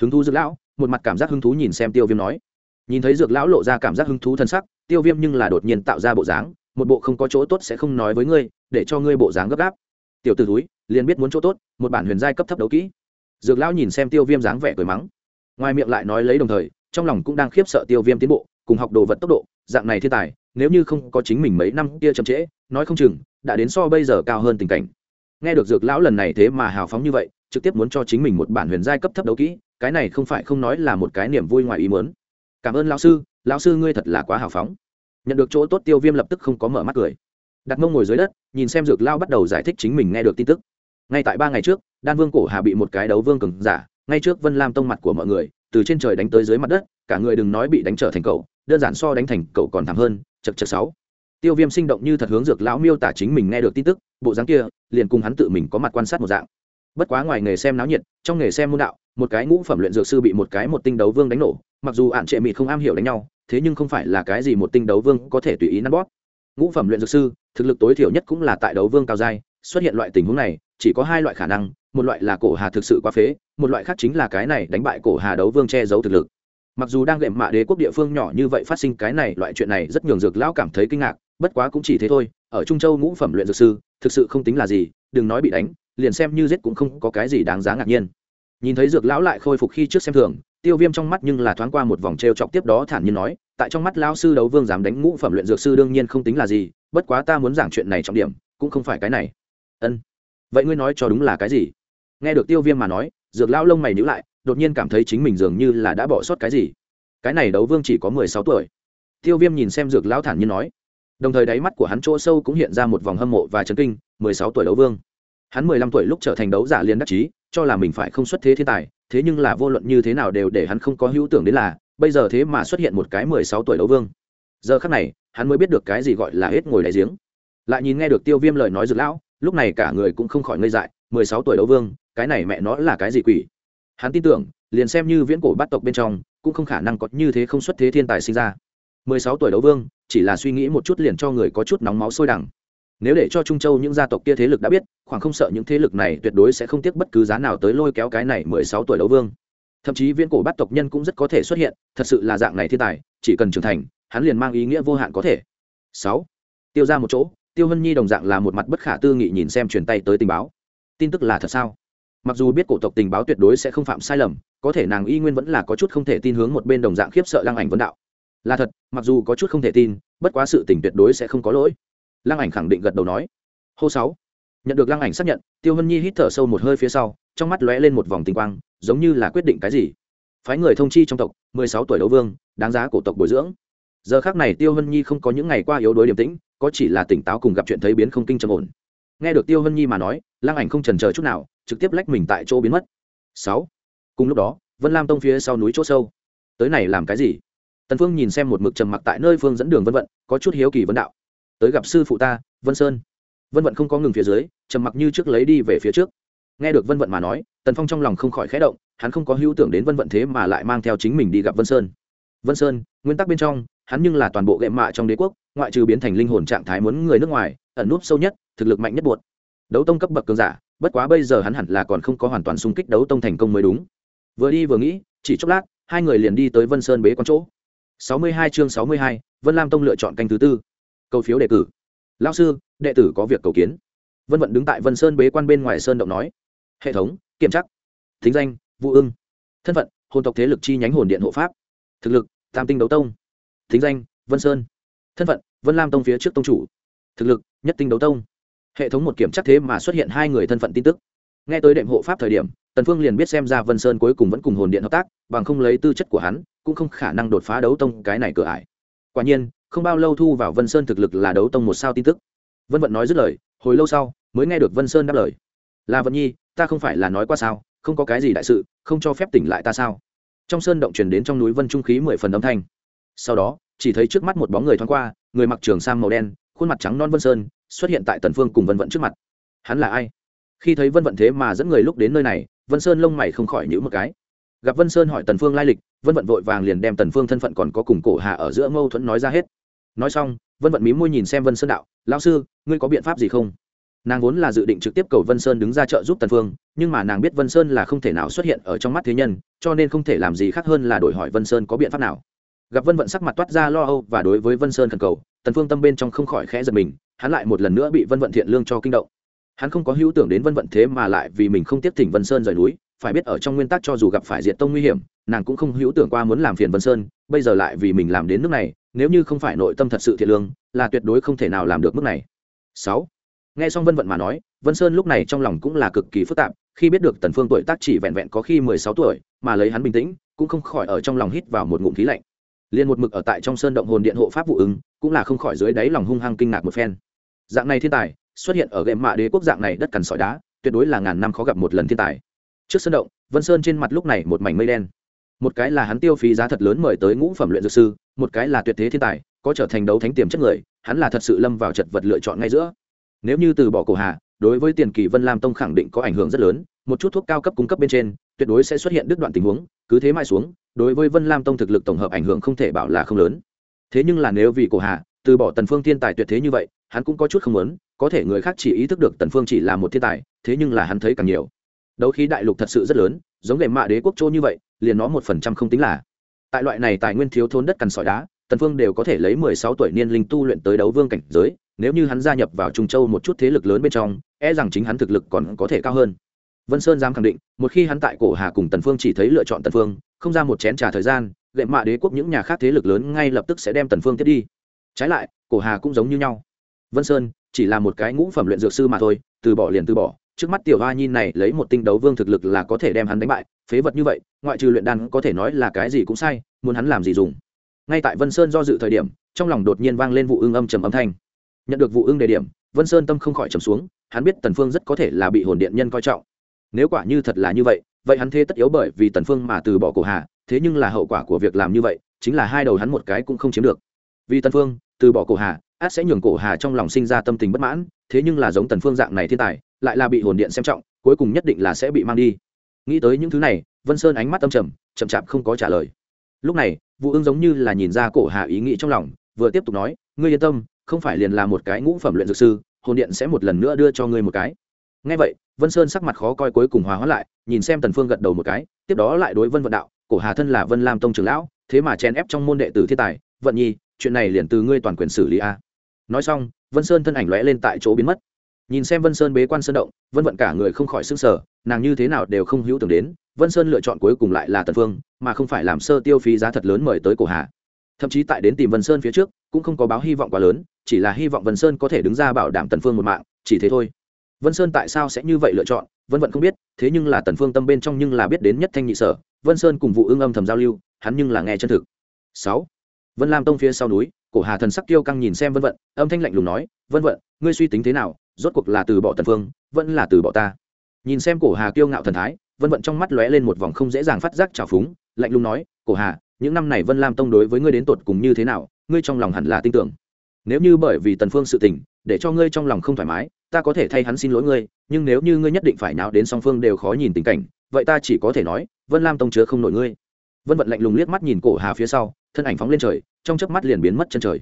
Hứng thú dược lão, một mặt cảm giác hứng thú nhìn xem tiêu viêm nói. Nhìn thấy dược lão lộ ra cảm giác hứng thú thân sắc, tiêu viêm nhưng là đột nhiên tạo ra bộ dáng, một bộ không có chỗ tốt sẽ không nói với ngươi, để cho ngươi bộ dáng gấp gáp. Tiểu t ử túi liền biết muốn chỗ tốt, một bản huyền giai cấp thấp đấu kỹ. Dược lão nhìn xem tiêu viêm dáng vẻ cười mắng. Ngoài miệng lại nói lấy đồng thời, trong lòng cũng đang khiếp sợ tiêu viêm tiến bộ, cùng học đồ vật tốc độ, dạng này thiên tài nếu như không có chính mình mấy năm kia chậm trễ, nói không chừng, đã đến so bây giờ cao hơn tình cảnh. Nghe được dược lão lần này thế mà hào phóng như vậy, trực tiếp muốn cho chính mình một bản huyền giai cấp thấp đấu kỹ, cái này không phải không nói là một cái niềm vui ngoài ý muốn. Cảm ơn lão sư lão sư ngươi thật là quá hào phóng. Nhận được chỗ tốt tiêu viêm lập tức không có mở mắt cười. Đặt mông ngồi dưới đất, nhìn xem dược lao bắt đầu giải thích chính mình nghe được tin tức. Ngay tại ba ngày trước, đan vương cổ hà bị một cái đấu vương cường giả, ngay trước vân lam tông mặt của mọi người, từ trên trời đánh tới dưới mặt đất, cả người đừng nói bị đánh trở thành cậu, đơn giản so đánh thành cậu còn thảm hơn chật chật sáu. Tiêu viêm sinh động như thật hướng dược lão miêu tả chính mình nghe được tin tức, bộ dáng kia, liền cùng hắn tự mình có mặt quan sát một dạng. Bất quá ngoài nghề xem náo nhiệt, trong nghề xem môn đạo, một cái ngũ phẩm luyện dược sư bị một cái một tinh đấu vương đánh nổ, mặc dù ạn trệ mịt không am hiểu đánh nhau, thế nhưng không phải là cái gì một tinh đấu vương có thể tùy ý nắn bóp. Ngũ phẩm luyện dược sư, thực lực tối thiểu nhất cũng là tại đấu vương cao giai, xuất hiện loại tình huống này, chỉ có hai loại khả năng, một loại là cổ hà thực sự quá phế, một loại khác chính là cái này đánh bại cổ hà đấu vương che giấu thực lực mặc dù đang gệm mạ đế quốc địa phương nhỏ như vậy phát sinh cái này, loại chuyện này rất nhường dược lão cảm thấy kinh ngạc, bất quá cũng chỉ thế thôi, ở trung châu ngũ phẩm luyện dược sư, thực sự không tính là gì, đừng nói bị đánh, liền xem như giết cũng không có cái gì đáng giá ngạc nhiên. Nhìn thấy dược lão lại khôi phục khi trước xem thường, tiêu viêm trong mắt nhưng là thoáng qua một vòng t r e o chọc tiếp đó thản nhiên nói, tại trong mắt lão sư đấu vương dám đánh ngũ phẩm luyện dược sư đương nhiên không tính là gì, bất quá ta muốn giảng chuyện này trọng điểm, cũng không phải cái này. Ân. Vậy ngươi nói cho đúng là cái gì? Nghe được tiêu viêm mà nói, dược lão lông mày nhữ lại đột nhiên cảm thấy chính mình dường như là đã bỏ sót cái gì. Cái này đấu vương chỉ có mười sáu tuổi. Tiêu viêm nhìn xem dược lão thản nhiên nói. Đồng thời đáy mắt của hắn chỗ sâu cũng hiện ra một vòng hâm mộ và chấn kinh, mười sáu tuổi đấu vương. Hắn mười lăm tuổi lúc trở thành đấu giả liên đắc chí, cho là mình phải không xuất thế thiên tài, thế nhưng là vô luận như thế nào đều để hắn không có hữu tưởng đến là, bây giờ thế mà xuất hiện một cái mười sáu tuổi đấu vương. Giờ khắc này, hắn mới biết được cái gì gọi là hết ngồi đại giếng. Lại nhìn nghe được tiêu viêm lời nói dược lão, lúc này cả người cũng không khỏi ngây dại, mười sáu tuổi đấu vương, cái này mẹ nó là cái gì quỷ? Hắn tin tưởng, liền xem như viễn cổ bắt tộc bên trong, cũng không khả năng có như thế không xuất thế thiên tài sinh ra. Mười sáu tuổi đấu vương, chỉ là suy nghĩ một chút liền cho người có chút nóng máu sôi đẳng nếu để cho trung châu những gia tộc kia thế lực đã biết, khoảng không sợ những thế lực này tuyệt đối sẽ không tiếc bất cứ giá nào tới lôi kéo cái này mười sáu tuổi đấu vương. Thậm chí viễn cổ bắt tộc nhân cũng rất có thể xuất hiện, thật sự là dạng này thiên tài, chỉ cần trưởng thành, hắn liền mang ý nghĩa vô hạn có thể. Sáu. Tiêu ra một chỗ, tiêu hân nhi đồng dạng là một mặt bất khả tư nghị nhìn xem truyền tay tới tình báo. Tin tức là thật sao? Mặc dù biết cổ tộc tình báo tuyệt đối sẽ không phạm sai lầm, có thể nàng y nguyên vẫn là có chút không thể tin hướng một bên đồng dạng khiếp sợ lăng ảnh vấn đạo. Là thật, mặc dù có chút không thể tin, bất quá sự tình tuyệt đối sẽ không có lỗi. Lăng ảnh khẳng định gật đầu nói. Hô sáu. Nhận được lăng ảnh xác nhận, tiêu hân nhi hít thở sâu một hơi phía sau, trong mắt lóe lên một vòng tinh quang, giống như là quyết định cái gì. Phái người thông chi trong tộc, mười sáu tuổi đấu vương, đáng giá cổ tộc bồi dưỡng. Giờ khác này tiêu hân nhi không có những ngày qua yếu đuối điềm tĩnh, có chỉ là tỉnh táo cùng gặp chuyện thấy biến không kinh trầm ổn. Nghe được tiêu hân nhi mà nói, lăng ảnh không trần chờ chút nào trực tiếp lách mình tại chỗ biến mất. Sáu. Cùng lúc đó, vân lam tông phía sau núi chỗ sâu. Tới này làm cái gì? Tần phương nhìn xem một mực trầm mặc tại nơi phương dẫn đường vân vận, có chút hiếu kỳ vấn đạo. Tới gặp sư phụ ta, vân sơn. Vân vận không có ngừng phía dưới, trầm mặc như trước lấy đi về phía trước. Nghe được vân vận mà nói, tần phong trong lòng không khỏi khẽ động, hắn không có hữu tưởng đến vân vận thế mà lại mang theo chính mình đi gặp vân sơn. Vân sơn, nguyên tắc bên trong, hắn nhưng là toàn bộ gệm mạ trong đế quốc, ngoại trừ biến thành linh hồn trạng thái muốn người nước ngoài, ẩn núp sâu nhất, thực lực mạnh nhất buột đấu tông cấp bậc cường giả bất quá bây giờ hắn hẳn là còn không có hoàn toàn xung kích đấu tông thành công mới đúng. Vừa đi vừa nghĩ, chỉ chốc lát, hai người liền đi tới vân sơn bế con chỗ. Sáu mươi hai chương sáu mươi hai, vân lam tông lựa chọn canh thứ tư. Cầu phiếu đề cử. Lao sư, đệ tử có việc cầu kiến. Vân vận đứng tại vân sơn bế quan bên ngoài sơn động nói. Hệ thống, kiểm chắc thính danh, vũ ưng. Thân phận, hồn tộc thế lực chi nhánh hồn điện hộ pháp. Thực lực, tam tinh đấu tông. Thính danh, vân sơn. Thân phận, vân lam tông phía trước tông chủ. Thực lực, nhất tinh đấu tông hệ thống một kiểm chắc thế mà xuất hiện hai người thân phận tin tức. Nghe tới đệm hộ pháp thời điểm, tần phương liền biết xem ra vân sơn cuối cùng vẫn cùng hồn điện hợp tác, bằng không lấy tư chất của hắn, cũng không khả năng đột phá đấu tông cái này cửa ải. Quả nhiên, không bao lâu thu vào vân sơn thực lực là đấu tông một sao tin tức. Vân vận nói dứt lời, hồi lâu sau, mới nghe được vân sơn đáp lời. Là vận nhi, ta không phải là nói qua sao? Không có cái gì đại sự, không cho phép tỉnh lại ta sao? Trong sơn động truyền đến trong núi vân trung khí mười phần âm thanh. Sau đó, chỉ thấy trước mắt một bóng người thoáng qua, người mặc trường sam màu đen, khuôn mặt trắng non vân sơn xuất hiện tại tần phương cùng vân vận trước mặt. Hắn là ai? Khi thấy vân vận thế mà dẫn người lúc đến nơi này, vân sơn lông mày không khỏi nhíu một cái. Gặp vân sơn hỏi tần phương lai lịch, vân vận vội vàng liền đem tần phương thân phận còn có cùng cổ hạ ở giữa mâu thuẫn nói ra hết. Nói xong, vân vận mí môi nhìn xem vân sơn đạo, lão sư, ngươi có biện pháp gì không? Nàng vốn là dự định trực tiếp cầu vân sơn đứng ra trợ giúp tần phương, nhưng mà nàng biết vân sơn là không thể nào xuất hiện ở trong mắt thế nhân, cho nên không thể làm gì khác hơn là đổi hỏi vân sơn có biện pháp nào. Gặp vân vận sắc mặt toát ra lo âu và đối với vân sơn khẩn cầu, tần phương tâm bên trong không khỏi khẽ giật mình hắn lại một lần nữa bị vân vận thiện lương cho kinh động. Hắn không có hữu tưởng đến vân vận thế mà lại vì mình không tiếp thỉnh vân sơn rời núi, phải biết ở trong nguyên tắc cho dù gặp phải diện tông nguy hiểm, nàng cũng không hữu tưởng qua muốn làm phiền vân sơn, bây giờ lại vì mình làm đến nước này, nếu như không phải nội tâm thật sự thiện lương, là tuyệt đối không thể nào làm được mức này. Sáu. Nghe xong vân vận mà nói, vân sơn lúc này trong lòng cũng là cực kỳ phức tạp, khi biết được tần phương tuổi tác chỉ vẹn vẹn có khi mười sáu tuổi, mà lấy hắn bình tĩnh, cũng không khỏi ở trong lòng hít vào một ngụm khí lạnh. Liền một mực ở tại trong sơn động hồn điện hộ pháp vụ ứng, cũng là không khỏi dưới đáy lòng hung hăng kinh ngạc một phen dạng này thiên tài, xuất hiện ở game mạ đế quốc dạng này đất cằn sỏi đá, tuyệt đối là ngàn năm khó gặp một lần thiên tài. Trước sân động, vân sơn trên mặt lúc này một mảnh mây đen. Một cái là hắn tiêu phí giá thật lớn mời tới ngũ phẩm luyện dược sư, một cái là tuyệt thế thiên tài, có trở thành đấu thánh tiềm chất người, hắn là thật sự lâm vào chật vật lựa chọn ngay giữa. Nếu như từ bỏ cổ hà, đối với tiền kỳ vân lam tông khẳng định có ảnh hưởng rất lớn, một chút thuốc cao cấp cung cấp bên trên, tuyệt đối sẽ xuất hiện đứt đoạn tình huống, cứ thế mai xuống, đối với vân lam tông thực lực tổng hợp ảnh hưởng không thể bảo là không lớn. Thế nhưng là nếu vì cổ hà, từ bỏ tần phương thiên tài tuyệt thế như vậy hắn cũng có chút không muốn, có thể người khác chỉ ý thức được tần phương chỉ là một thiên tài, thế nhưng là hắn thấy càng nhiều. Đấu khí đại lục thật sự rất lớn, giống lệ mạ đế quốc châu như vậy, liền nó một phần trăm không tính là. Tại loại này tài nguyên thiếu thốn đất cằn sỏi đá, tần phương đều có thể lấy mười sáu tuổi niên linh tu luyện tới đấu vương cảnh giới, nếu như hắn gia nhập vào trung châu một chút thế lực lớn bên trong e rằng chính hắn thực lực còn có thể cao hơn. Vân sơn dám khẳng định, một khi hắn tại cổ hà cùng tần phương chỉ thấy lựa chọn tần phương, không ra một chén trà thời gian, lệ mạ đế quốc những nhà khác thế lực lớn ngay lập tức sẽ đem tần phương tiếp đi. Trái lại, cổ hà cũng giống như nhau vân sơn, chỉ là một cái ngũ phẩm luyện dược sư mà thôi, từ bỏ liền từ bỏ. Trước mắt tiểu hoa nhi này lấy một tinh đấu vương thực lực là có thể đem hắn đánh bại. Phế vật như vậy, ngoại trừ luyện đan có thể nói là cái gì cũng sai, muốn hắn làm gì dùng. Ngay tại vân sơn do dự thời điểm, trong lòng đột nhiên vang lên vụ ưng âm trầm âm thanh. Nhận được vụ ưng đề điểm, vân sơn tâm không khỏi trầm xuống, hắn biết tần phương rất có thể là bị hồn điện nhân coi trọng. Nếu quả như thật là như vậy vậy hắn thế tất yếu bởi vì tần phương mà từ bỏ cổ hà, thế nhưng là hậu quả của việc làm như vậy, chính là hai đầu hắn một cái cũng không chiếm được. Vì tần phương, từ bỏ cổ hà át sẽ nhường cổ hà trong lòng sinh ra tâm tình bất mãn, thế nhưng là giống tần phương dạng này thiên tài, lại là bị hồn điện xem trọng, cuối cùng nhất định là sẽ bị mang đi. Nghĩ tới những thứ này, vân sơn ánh mắt âm trầm, chậm chạp không có trả lời. Lúc này, vũ ương giống như là nhìn ra cổ hà ý nghĩ trong lòng, vừa tiếp tục nói, ngươi yên tâm, không phải liền là một cái ngũ phẩm luyện dược sư, hồn điện sẽ một lần nữa đưa cho ngươi một cái. Ngay vậy, vân sơn sắc mặt khó coi cuối cùng hòa hóa lại, nhìn xem tần phương gật đầu một cái, tiếp đó lại đối vân vận đạo, cổ hà thân là vân lam tông trưởng lão, thế mà chen ép trong môn đệ tử thiên tài, vận nhi, chuyện này liền từ ngươi toàn quyền xử lý a nói xong, vân sơn thân ảnh lóe lên tại chỗ biến mất. Nhìn xem vân sơn bế quan sơn động, vân vận cả người không khỏi s ư n g sở nàng như thế nào đều không hữu tưởng đến, vân sơn lựa chọn cuối cùng lại là tần phương, mà không phải làm sơ tiêu phí giá thật lớn mời tới cổ hạ. thậm chí tại đến tìm vân sơn phía trước, cũng không có báo hy vọng quá lớn, chỉ là hy vọng vân sơn có thể đứng ra bảo đảm tần phương một mạng, chỉ thế thôi. Vân sơn tại sao sẽ như vậy lựa chọn, vân vận không biết, thế nhưng là tần phương tâm bên trong nhưng là biết đến nhất thanh nhị sở, vân sơn cùng vụ ương âm thầm giao lưu, hắn nhưng là nghe chân thực. Sáu. Vân lam tông phía sau núi cổ hà thần sắc kiêu căng nhìn xem vân vận, âm thanh lạnh lùng nói, vân vận, ngươi suy tính thế nào? Rốt cuộc là từ bỏ tần phương vẫn là từ bỏ ta? Nhìn xem cổ hà kiêu ngạo thần thái, vân vận trong mắt lóe lên một vòng không dễ dàng phát giác trào phúng, lạnh lùng nói, cổ hà, những năm này vân lam tông đối với ngươi đến tột cùng như thế nào? Ngươi trong lòng hẳn là tin tưởng. Nếu như bởi vì tần phương sự tình, để cho ngươi trong lòng không thoải mái, ta có thể thay hắn xin lỗi ngươi, nhưng nếu như ngươi nhất định phải nào đến song phương đều khó nhìn tình cảnh, vậy ta chỉ có thể nói, vân lam tông chứa không nổi ngươi. Vân vận lạnh lùng liếc mắt nhìn cổ hà phía sau, thân ảnh phóng lên trời trong chớp mắt liền biến mất chân trời.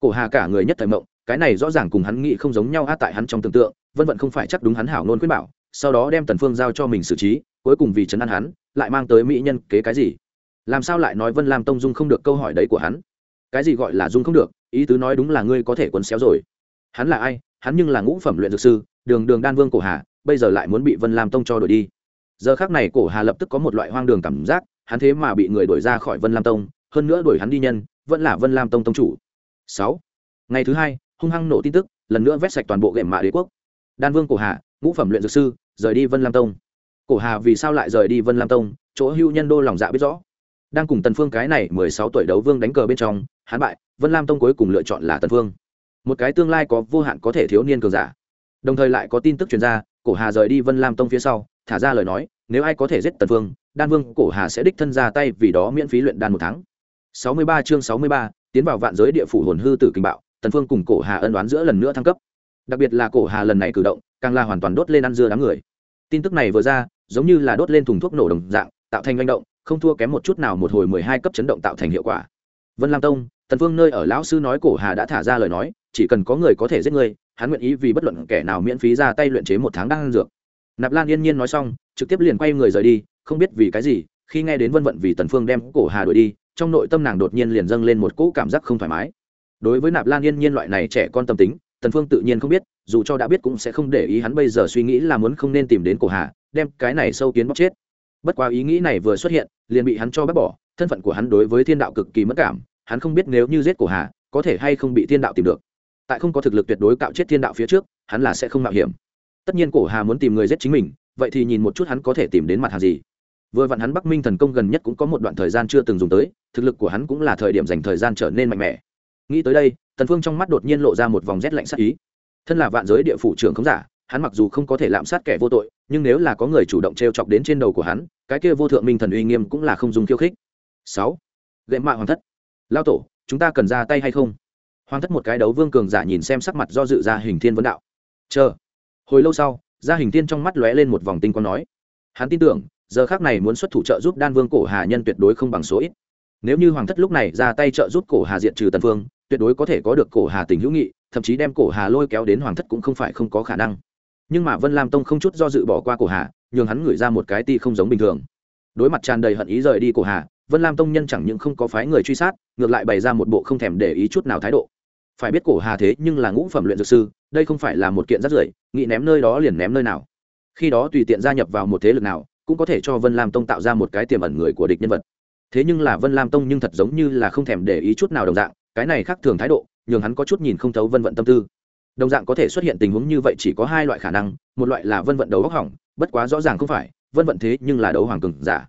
Cổ hà cả người nhất thời mộng, cái này rõ ràng cùng hắn nghĩ không giống nhau á, tại hắn trong tưởng tượng, vân vận không phải chắc đúng hắn hảo nôn khuyên bảo, sau đó đem tần phương giao cho mình xử trí, cuối cùng vì chấn an hắn, lại mang tới mỹ nhân kế cái gì? Làm sao lại nói vân lam tông dung không được câu hỏi đấy của hắn? Cái gì gọi là dung không được, ý tứ nói đúng là ngươi có thể quấn xéo rồi. Hắn là ai? Hắn nhưng là ngũ phẩm luyện dược sư, đường đường đan vương cổ hà, bây giờ lại muốn bị vân lam tông cho đổi đi. Giờ khác này cổ hà lập tức có một loại hoang đường cảm giác, hắn thế mà bị người đuổi ra khỏi vân lam tông, hơn nữa đuổi hắn đi nhân vẫn là vân lam tông tông chủ. Sáu. Ngày thứ hai, hung hăng nổ tin tức, lần nữa vét sạch toàn bộ gệm mạ đế quốc. Đan vương cổ hà, ngũ phẩm luyện dược sư, rời đi vân lam tông. Cổ hà vì sao lại rời đi vân lam tông? Chỗ hưu nhân đô lòng dạ biết rõ. Đang cùng tần phương cái này mười sáu tuổi đấu vương đánh cờ bên trong, hắn bại, vân lam tông cuối cùng lựa chọn là tần phương. Một cái tương lai có vô hạn có thể thiếu niên cường giả. Đồng thời lại có tin tức truyền ra, cổ hà rời đi vân lam tông phía sau, thả ra lời nói, nếu ai có thể giết tần phương, đan vương cổ hà sẽ đích thân ra tay vì đó miễn phí luyện đan một tháng. 63 chương 63, tiến vào vạn giới địa phủ hồn hư tử kinh bạo tần phương cùng cổ hà ân đoán giữa lần nữa thăng cấp. Đặc biệt là cổ hà lần này cử động càng là hoàn toàn đốt lên ăn dưa đám người. Tin tức này vừa ra giống như là đốt lên thùng thuốc nổ đồng dạng tạo thành linh động không thua kém một chút nào một hồi mười hai cấp chấn động tạo thành hiệu quả. Vân lam tông tần phương nơi ở lão sư nói cổ hà đã thả ra lời nói chỉ cần có người có thể giết ngươi hắn nguyện ý vì bất luận kẻ nào miễn phí ra tay luyện chế một tháng đan dược. Nạp lan yên nhiên nói xong trực tiếp liền quay người rời đi không biết vì cái gì khi nghe đến vân vận vì tần phương đem cổ hà đuổi đi trong nội tâm nàng đột nhiên liền dâng lên một cỗ cảm giác không thoải mái. Đối với nạp lan yên nhiên loại này trẻ con tâm tính, tần phương tự nhiên không biết, dù cho đã biết cũng sẽ không để ý hắn bây giờ suy nghĩ là muốn không nên tìm đến cổ hà, đem cái này sâu kiến bóc chết. Bất quá ý nghĩ này vừa xuất hiện, liền bị hắn cho bác bỏ, thân phận của hắn đối với thiên đạo cực kỳ mất cảm, hắn không biết nếu như giết cổ hà, có thể hay không bị thiên đạo tìm được. Tại không có thực lực tuyệt đối cạo chết thiên đạo phía trước, hắn là sẽ không mạo hiểm. Tất nhiên cổ hà muốn tìm người giết chính mình, vậy thì nhìn một chút hắn có thể tìm đến mặt hàng gì vừa vặn hắn bắc minh thần công gần nhất cũng có một đoạn thời gian chưa từng dùng tới, thực lực của hắn cũng là thời điểm dành thời gian trở nên mạnh mẽ. Nghĩ tới đây, tần phương trong mắt đột nhiên lộ ra một vòng rét lạnh sát ý. Thân là vạn giới địa phủ trưởng không giả, hắn mặc dù không có thể lạm sát kẻ vô tội, nhưng nếu là có người chủ động treo chọc đến trên đầu của hắn, cái kia vô thượng minh thần uy nghiêm cũng là không dùng khiêu khích. Sáu. Gậy mạ hoàng thất. Lao tổ, chúng ta cần ra tay hay không? Hoàng thất một cái đấu vương cường giả nhìn xem sắc mặt do dự ra hình thiên vấn đạo. Chờ. Hồi lâu sau gia hình thiên trong mắt lóe lên một vòng tinh quang nói. Hắn tin tưởng giờ khác này muốn xuất thủ trợ giúp đan vương cổ hà nhân tuyệt đối không bằng số ít. Nếu như hoàng thất lúc này ra tay trợ giúp cổ hà diện trừ tần phương tuyệt đối có thể có được cổ hà tình hữu nghị, thậm chí đem cổ hà lôi kéo đến hoàng thất cũng không phải không có khả năng. Nhưng mà vân lam tông không chút do dự bỏ qua cổ hà, nhường hắn gửi ra một cái ti không giống bình thường. Đối mặt tràn đầy hận ý rời đi cổ hà, vân lam tông nhân chẳng những không có phái người truy sát, ngược lại bày ra một bộ không thèm để ý chút nào thái độ. Phải biết cổ hà thế nhưng là ngũ phẩm luyện dược sư, đây không phải là một kiện rất rưởi, nghĩ ném nơi đó liền ném nơi nào. Khi đó tùy tiện gia nhập vào một thế lực nào cũng có thể cho vân lam tông tạo ra một cái tiềm ẩn người của địch nhân vật. Thế nhưng là vân lam tông nhưng thật giống như là không thèm để ý chút nào đồng dạng, cái này khác thường thái độ, nhường hắn có chút nhìn không thấu vân vận tâm tư. Đồng dạng có thể xuất hiện tình huống như vậy chỉ có hai loại khả năng, một loại là vân vận đầu góc hỏng, bất quá rõ ràng không phải, vân vận thế nhưng là đấu hoàng cường giả.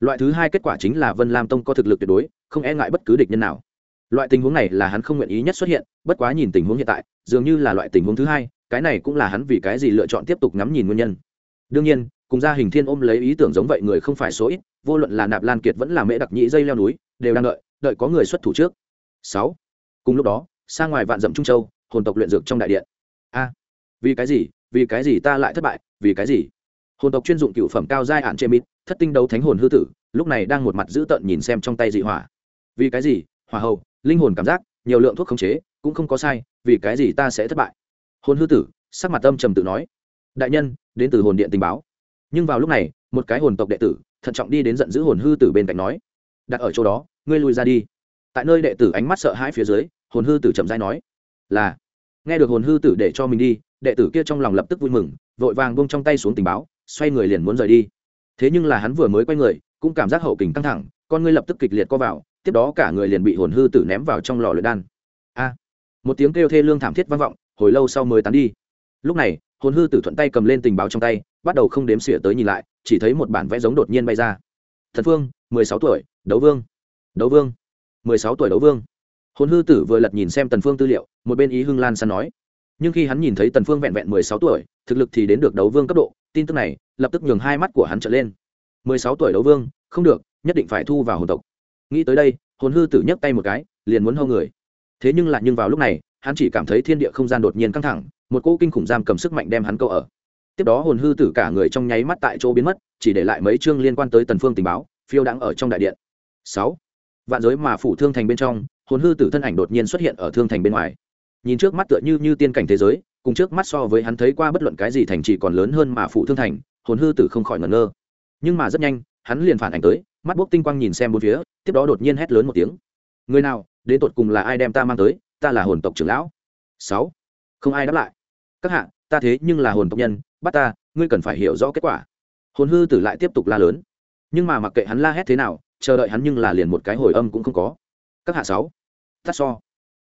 Loại thứ hai kết quả chính là vân lam tông có thực lực tuyệt đối, không e ngại bất cứ địch nhân nào. Loại tình huống này là hắn không nguyện ý nhất xuất hiện, bất quá nhìn tình huống hiện tại, dường như là loại tình huống thứ hai, cái này cũng là hắn vì cái gì lựa chọn tiếp tục ngắm nhìn nguyên nhân. Đương nhiên cùng gia hình thiên ôm lấy ý tưởng giống vậy người không phải số ít, vô luận là nạp lan kiệt vẫn là mễ đặc nhĩ dây leo núi, đều đang đợi đợi có người xuất thủ trước. Sáu. Cùng lúc đó, xa ngoài vạn dậm trung châu, hồn tộc luyện dược trong đại điện. A, vì cái gì, vì cái gì ta lại thất bại, vì cái gì? Hồn tộc chuyên dụng cựu phẩm cao giai ản chê mít thất tinh đấu thánh hồn hư tử, lúc này đang một mặt dữ tợn nhìn xem trong tay dị hỏa. Vì cái gì? Hỏa hầu, linh hồn cảm giác, nhiều lượng thuốc khống chế, cũng không có sai, vì cái gì ta sẽ thất bại? Hồn hư tử, sắc mặt âm trầm tự nói. Đại nhân, đến từ hồn điện tình báo nhưng vào lúc này, một cái hồn tộc đệ tử, thận trọng đi đến giận dữ hồn hư tử bên cạnh nói, đặt ở chỗ đó, ngươi lùi ra đi. Tại nơi đệ tử ánh mắt sợ hãi phía dưới, hồn hư tử chậm dai nói, là. Nghe được hồn hư tử để cho mình đi, đệ tử kia trong lòng lập tức vui mừng, vội vàng bông trong tay xuống tình báo, xoay người liền muốn rời đi. Thế nhưng là hắn vừa mới quay người, cũng cảm giác hậu kình căng thẳng, con ngươi lập tức kịch liệt co vào, tiếp đó cả người liền bị hồn hư tử ném vào trong lò luyện đan. A. Một tiếng kêu thê lương thảm thiết vang vọng, hồi lâu sau mới tán đi. Lúc này hồn hư tử thuận tay cầm lên tình báo trong tay, bắt đầu không đếm xỉa tới nhìn lại, chỉ thấy một bản vẽ giống đột nhiên bay ra. Thần phương mười sáu tuổi, đấu vương. Đấu vương. mười sáu tuổi đấu vương. Hồn hư tử vừa lật nhìn xem tần phương tư liệu, một bên ý hưng lan san nói. Nhưng khi hắn nhìn thấy tần phương vẹn vẹn mười sáu tuổi, thực lực thì đến được đấu vương cấp độ, tin tức này lập tức nhường hai mắt của hắn trở lên. mười sáu tuổi đấu vương, không được, nhất định phải thu vào hồn tộc. Nghĩ tới đây, hồn hư tử nhấc tay một cái, liền muốn hâu người. Thế nhưng lại nhưng vào lúc này, hắn chỉ cảm thấy thiên địa không gian đột nhiên căng thẳng một cỗ kinh khủng giam cầm sức mạnh đem hắn câu ở. Tiếp đó hồn hư tử cả người trong nháy mắt tại chỗ biến mất, chỉ để lại mấy chương liên quan tới tần phương tình báo, phiêu đang ở trong đại điện. Sáu, vạn giới mà phủ thương thành bên trong, hồn hư tử thân ảnh đột nhiên xuất hiện ở thương thành bên ngoài. Nhìn trước mắt tựa như như tiên cảnh thế giới, cùng trước mắt so với hắn thấy qua bất luận cái gì thành trì còn lớn hơn mà phủ thương thành, hồn hư tử không khỏi ngẩn ngơ. Nhưng mà rất nhanh, hắn liền phản ảnh tới, mắt bốc tinh quang nhìn xem bốn phía, tiếp đó đột nhiên hét lớn một tiếng. Người nào, đến tột cùng là ai đem ta mang tới, ta là hồn tộc trưởng lão. Sáu, không ai đáp lại các hạ, ta thế nhưng là hồn tộc nhân, bắt ta, ngươi cần phải hiểu rõ kết quả. Hồn hư tử lại tiếp tục la lớn. Nhưng mà mặc kệ hắn la hét thế nào, chờ đợi hắn nhưng là liền một cái hồi âm cũng không có. Các hạ sáu, tắt so.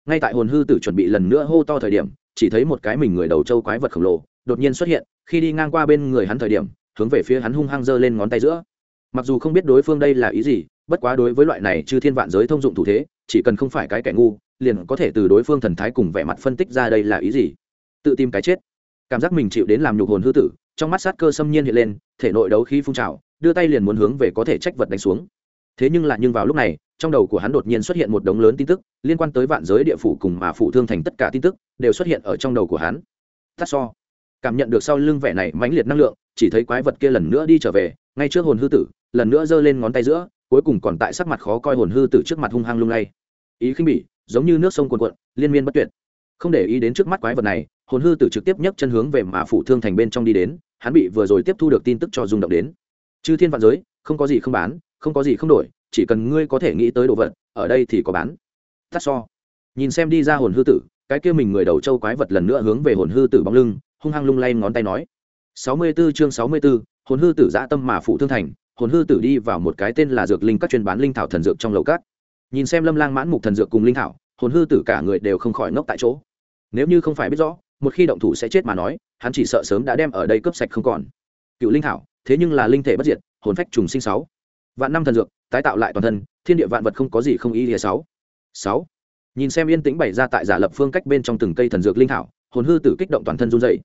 Ngay tại hồn hư tử chuẩn bị lần nữa hô to thời điểm, chỉ thấy một cái mình người đầu trâu quái vật khổng lồ, đột nhiên xuất hiện, khi đi ngang qua bên người hắn thời điểm, hướng về phía hắn hung hăng giơ lên ngón tay giữa. Mặc dù không biết đối phương đây là ý gì, bất quá đối với loại này chư thiên vạn giới thông dụng thủ thế, chỉ cần không phải cái kẻ ngu, liền có thể từ đối phương thần thái cùng vẻ mặt phân tích ra đây là ý gì tự tìm cái chết. Cảm giác mình chịu đến làm nhục hồn hư tử, trong mắt sát cơ xâm nhiên hiện lên, thể nội đấu khí phun trào, đưa tay liền muốn hướng về có thể trách vật đánh xuống. Thế nhưng lại nhưng vào lúc này, trong đầu của hắn đột nhiên xuất hiện một đống lớn tin tức, liên quan tới vạn giới địa phủ cùng mà phụ thương thành tất cả tin tức, đều xuất hiện ở trong đầu của hắn. Tắt so. Cảm nhận được sau lưng vẻ này mãnh liệt năng lượng, chỉ thấy quái vật kia lần nữa đi trở về, ngay trước hồn hư tử, lần nữa giơ lên ngón tay giữa, cuối cùng còn tại sắc mặt khó coi hồn hư tử trước mặt hung hăng lung lay. Ý khinh bỉ, giống như nước sông cuồn cuộn, liên miên bất tuyệt. Không để ý đến trước mắt quái vật này hồn hư tử trực tiếp nhấc chân hướng về mà phụ thương thành bên trong đi đến hắn bị vừa rồi tiếp thu được tin tức cho rung động đến. Chư thiên vạn giới không có gì không bán không có gì không đổi chỉ cần ngươi có thể nghĩ tới đồ vật ở đây thì có bán. Tắt so. Nhìn xem đi ra hồn hư tử cái kia mình người đầu châu quái vật lần nữa hướng về hồn hư tử bóng lưng hung hăng lung lay ngón tay nói. Sáu mươi 64 chương sáu mươi 64, hồn hư tử dã tâm mà phụ thương thành hồn hư tử đi vào một cái tên là dược linh các chuyên bán linh thảo thần dược trong lầu cát. Nhìn xem lâm lang mãn mục thần dược cùng linh thảo hồn hư tử cả người đều không khỏi ngốc tại chỗ. Nếu như không phải biết rõ một khi động thủ sẽ chết mà nói, hắn chỉ sợ sớm đã đem ở đây cướp sạch không còn. Cựu linh thảo, thế nhưng là linh thể bất diệt, hồn phách trùng sinh sáu. Vạn năm thần dược, tái tạo lại toàn thân, thiên địa vạn vật không có gì không ý nghĩa sáu. Sáu. Nhìn xem yên tĩnh bày ra tại giả lập phương cách bên trong từng cây thần dược linh thảo, hồn hư tử kích động toàn thân run dày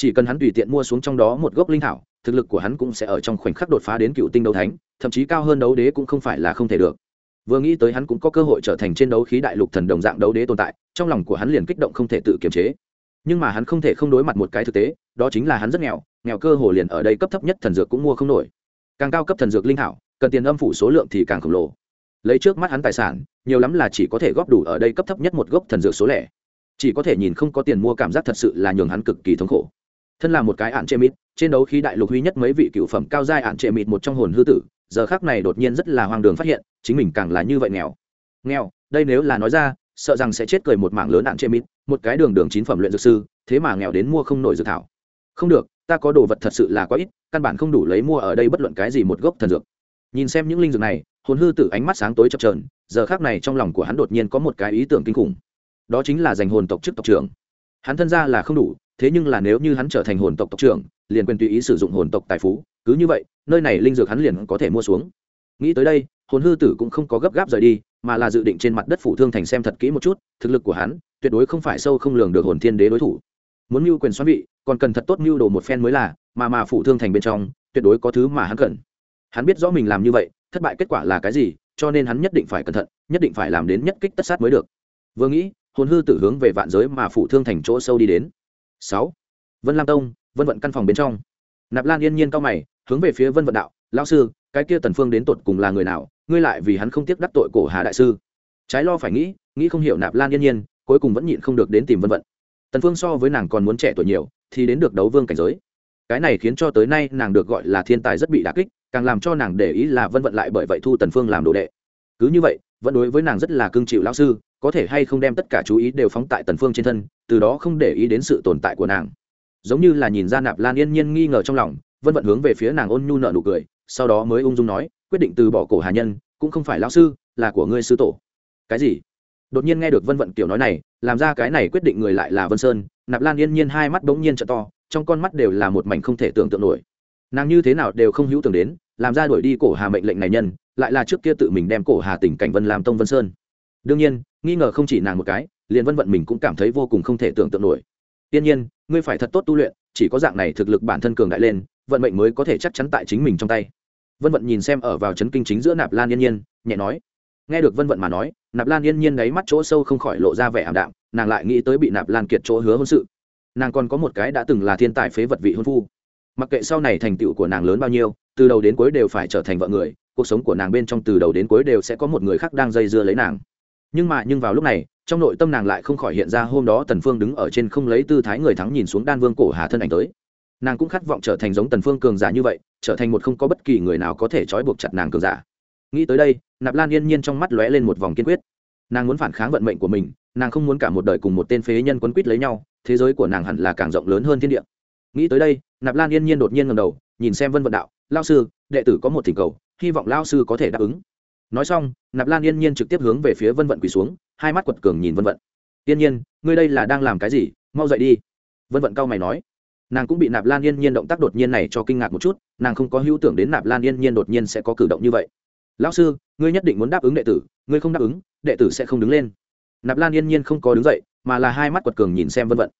chỉ cần hắn tùy tiện mua xuống trong đó một gốc linh thảo, thực lực của hắn cũng sẽ ở trong khoảnh khắc đột phá đến cựu tinh đấu thánh, thậm chí cao hơn đấu đế cũng không phải là không thể được. Vừa nghĩ tới hắn cũng có cơ hội trở thành trên đấu khí đại lục thần đồng dạng đấu đế tồn tại, trong lòng của hắn liền kích động không thể tự kiềm chế nhưng mà hắn không thể không đối mặt một cái thực tế đó chính là hắn rất nghèo nghèo cơ hồ liền ở đây cấp thấp nhất thần dược cũng mua không nổi. Càng cao cấp thần dược linh hảo, cần tiền âm phủ số lượng thì càng khổng lồ. Lấy trước mắt hắn tài sản nhiều lắm là chỉ có thể góp đủ ở đây cấp thấp nhất một gốc thần dược số lẻ. Chỉ có thể nhìn không có tiền mua cảm giác thật sự là nhường hắn cực kỳ thống khổ. Thân là một cái ạn chê mịt trên đấu khí đại lục huy nhất mấy vị cựu phẩm cao giai ạn chê mịt một trong hồn hư tử giờ khác này đột nhiên rất là hoang đường phát hiện chính mình càng là như vậy nghèo. Nghèo đây nếu là nói ra sợ rằng sẽ chết cười một mảng lớn nạn trệ mít, một cái đường đường chín phẩm luyện dược sư, thế mà nghèo đến mua không nổi dược thảo. Không được, ta có đồ vật thật sự là quá ít, căn bản không đủ lấy mua ở đây bất luận cái gì một gốc thần dược. Nhìn xem những linh dược này, hồn hư tử ánh mắt sáng tối chập trờn giờ khác này trong lòng của hắn đột nhiên có một cái ý tưởng kinh khủng. Đó chính là giành hồn tộc chức tộc trưởng. Hắn thân ra là không đủ, thế nhưng là nếu như hắn trở thành hồn tộc tộc trưởng, liền quyền tùy ý sử dụng hồn tộc tài phú, cứ như vậy, nơi này linh dược hắn liền có thể mua xuống. Nghĩ tới đây, hồn hư tử cũng không có gấp gáp rời đi mà là dự định trên mặt đất phủ thương thành xem thật kỹ một chút, thực lực của hắn tuyệt đối không phải sâu không lường được hồn thiên đế đối thủ. Muốn mưu quyền xoắn vị, còn cần thật tốt mưu đồ một phen mới là, mà mà phủ thương thành bên trong, tuyệt đối có thứ mà hắn cần. Hắn biết rõ mình làm như vậy, thất bại kết quả là cái gì, cho nên hắn nhất định phải cẩn thận, nhất định phải làm đến nhất kích tất sát mới được. Vừa nghĩ, hồn hư tử hướng về vạn giới mà phủ thương thành chỗ sâu đi đến. Sáu. Vân lam tông, vân vận căn phòng bên trong. Nạp lan yên nhiên cao mày, hướng về phía vân vận đạo lao sư, cái kia tần phương đến tột cùng là người nào? Ngươi lại vì hắn không tiếc đắc tội cổ hà đại sư. Trái lo phải nghĩ nghĩ không hiểu nạp lan yên nhiên, cuối cùng vẫn nhịn không được đến tìm vân vận. Tần phương so với nàng còn muốn trẻ tuổi nhiều, thì đến được đấu vương cảnh giới. Cái này khiến cho tới nay nàng được gọi là thiên tài rất bị đả kích, càng làm cho nàng để ý là vân vận lại bởi vậy thu tần phương làm đồ đệ. Cứ như vậy, vẫn đối với nàng rất là cương chịu lão sư, có thể hay không đem tất cả chú ý đều phóng tại tần phương trên thân, từ đó không để ý đến sự tồn tại của nàng. Giống như là nhìn ra nạp lan yên nhiên nghi ngờ trong lòng, vân vận hướng về phía nàng ôn nhu nở nụ cười sau đó mới ung dung nói, quyết định từ bỏ cổ hà nhân, cũng không phải lão sư, là của ngươi sư tổ. Cái gì? Đột nhiên nghe được vân vận kiểu nói này, làm ra cái này quyết định người lại là vân sơn, nạp lan yên nhiên hai mắt bỗng nhiên trợ to, trong con mắt đều là một mảnh không thể tưởng tượng nổi. Nàng như thế nào đều không hữu tưởng đến, làm ra đuổi đi cổ hà mệnh lệnh này nhân, lại là trước kia tự mình đem cổ hà tỉnh cảnh vân làm tông vân sơn. Đương nhiên, nghi ngờ không chỉ nàng một cái, liền vân vận mình cũng cảm thấy vô cùng không thể tưởng tượng nổi. Tiên nhiên, ngươi phải thật tốt tu luyện, chỉ có dạng này thực lực bản thân cường đại lên, vận mệnh mới có thể chắc chắn tại chính mình trong tay vân vận nhìn xem ở vào chấn kinh chính giữa nạp lan yên nhiên, nhẹ nói. Nghe được vân vận mà nói, nạp lan yên nhiên đáy mắt chỗ sâu không khỏi lộ ra vẻ ảm đạm, nàng lại nghĩ tới bị nạp lan kiệt chỗ hứa hôn sự. Nàng còn có một cái đã từng là thiên tài phế vật vị hôn phu. Mặc kệ sau này thành tựu của nàng lớn bao nhiêu, từ đầu đến cuối đều phải trở thành vợ người, cuộc sống của nàng bên trong từ đầu đến cuối đều sẽ có một người khác đang dây dưa lấy nàng. Nhưng mà, nhưng vào lúc này, trong nội tâm nàng lại không khỏi hiện ra hôm đó tần phương đứng ở trên không lấy tư thái người thắng nhìn xuống đan vương cổ hà thân ảnh tới nàng cũng khát vọng trở thành giống tần phương cường giả như vậy, trở thành một không có bất kỳ người nào có thể trói buộc chặt nàng cường giả. Nghĩ tới đây, nạp lan yên nhiên trong mắt lóe lên một vòng kiên quyết. Nàng muốn phản kháng vận mệnh của mình, nàng không muốn cả một đời cùng một tên phế nhân quấn quýt lấy nhau, thế giới của nàng hẳn là càng rộng lớn hơn thiên địa. Nghĩ tới đây, nạp lan yên nhiên đột nhiên ngầm đầu, nhìn xem vân vận đạo lao sư, đệ tử có một thỉnh cầu, hy vọng lao sư có thể đáp ứng. Nói xong, nạp lan yên nhiên trực tiếp hướng về phía vân vận quỳ xuống, hai mắt quật cường nhìn vân vận. Yên nhiên, ngươi đây là đang làm cái gì? Mau dậy đi. Vân vận cao mày nói nàng cũng bị nạp lan yên nhiên động tác đột nhiên này cho kinh ngạc một chút, nàng không có hữu tưởng đến nạp lan yên nhiên đột nhiên sẽ có cử động như vậy. Lão sư, ngươi nhất định muốn đáp ứng đệ tử, ngươi không đáp ứng, đệ tử sẽ không đứng lên. Nạp lan yên nhiên không có đứng dậy, mà là hai mắt quật cường nhìn xem vân vận.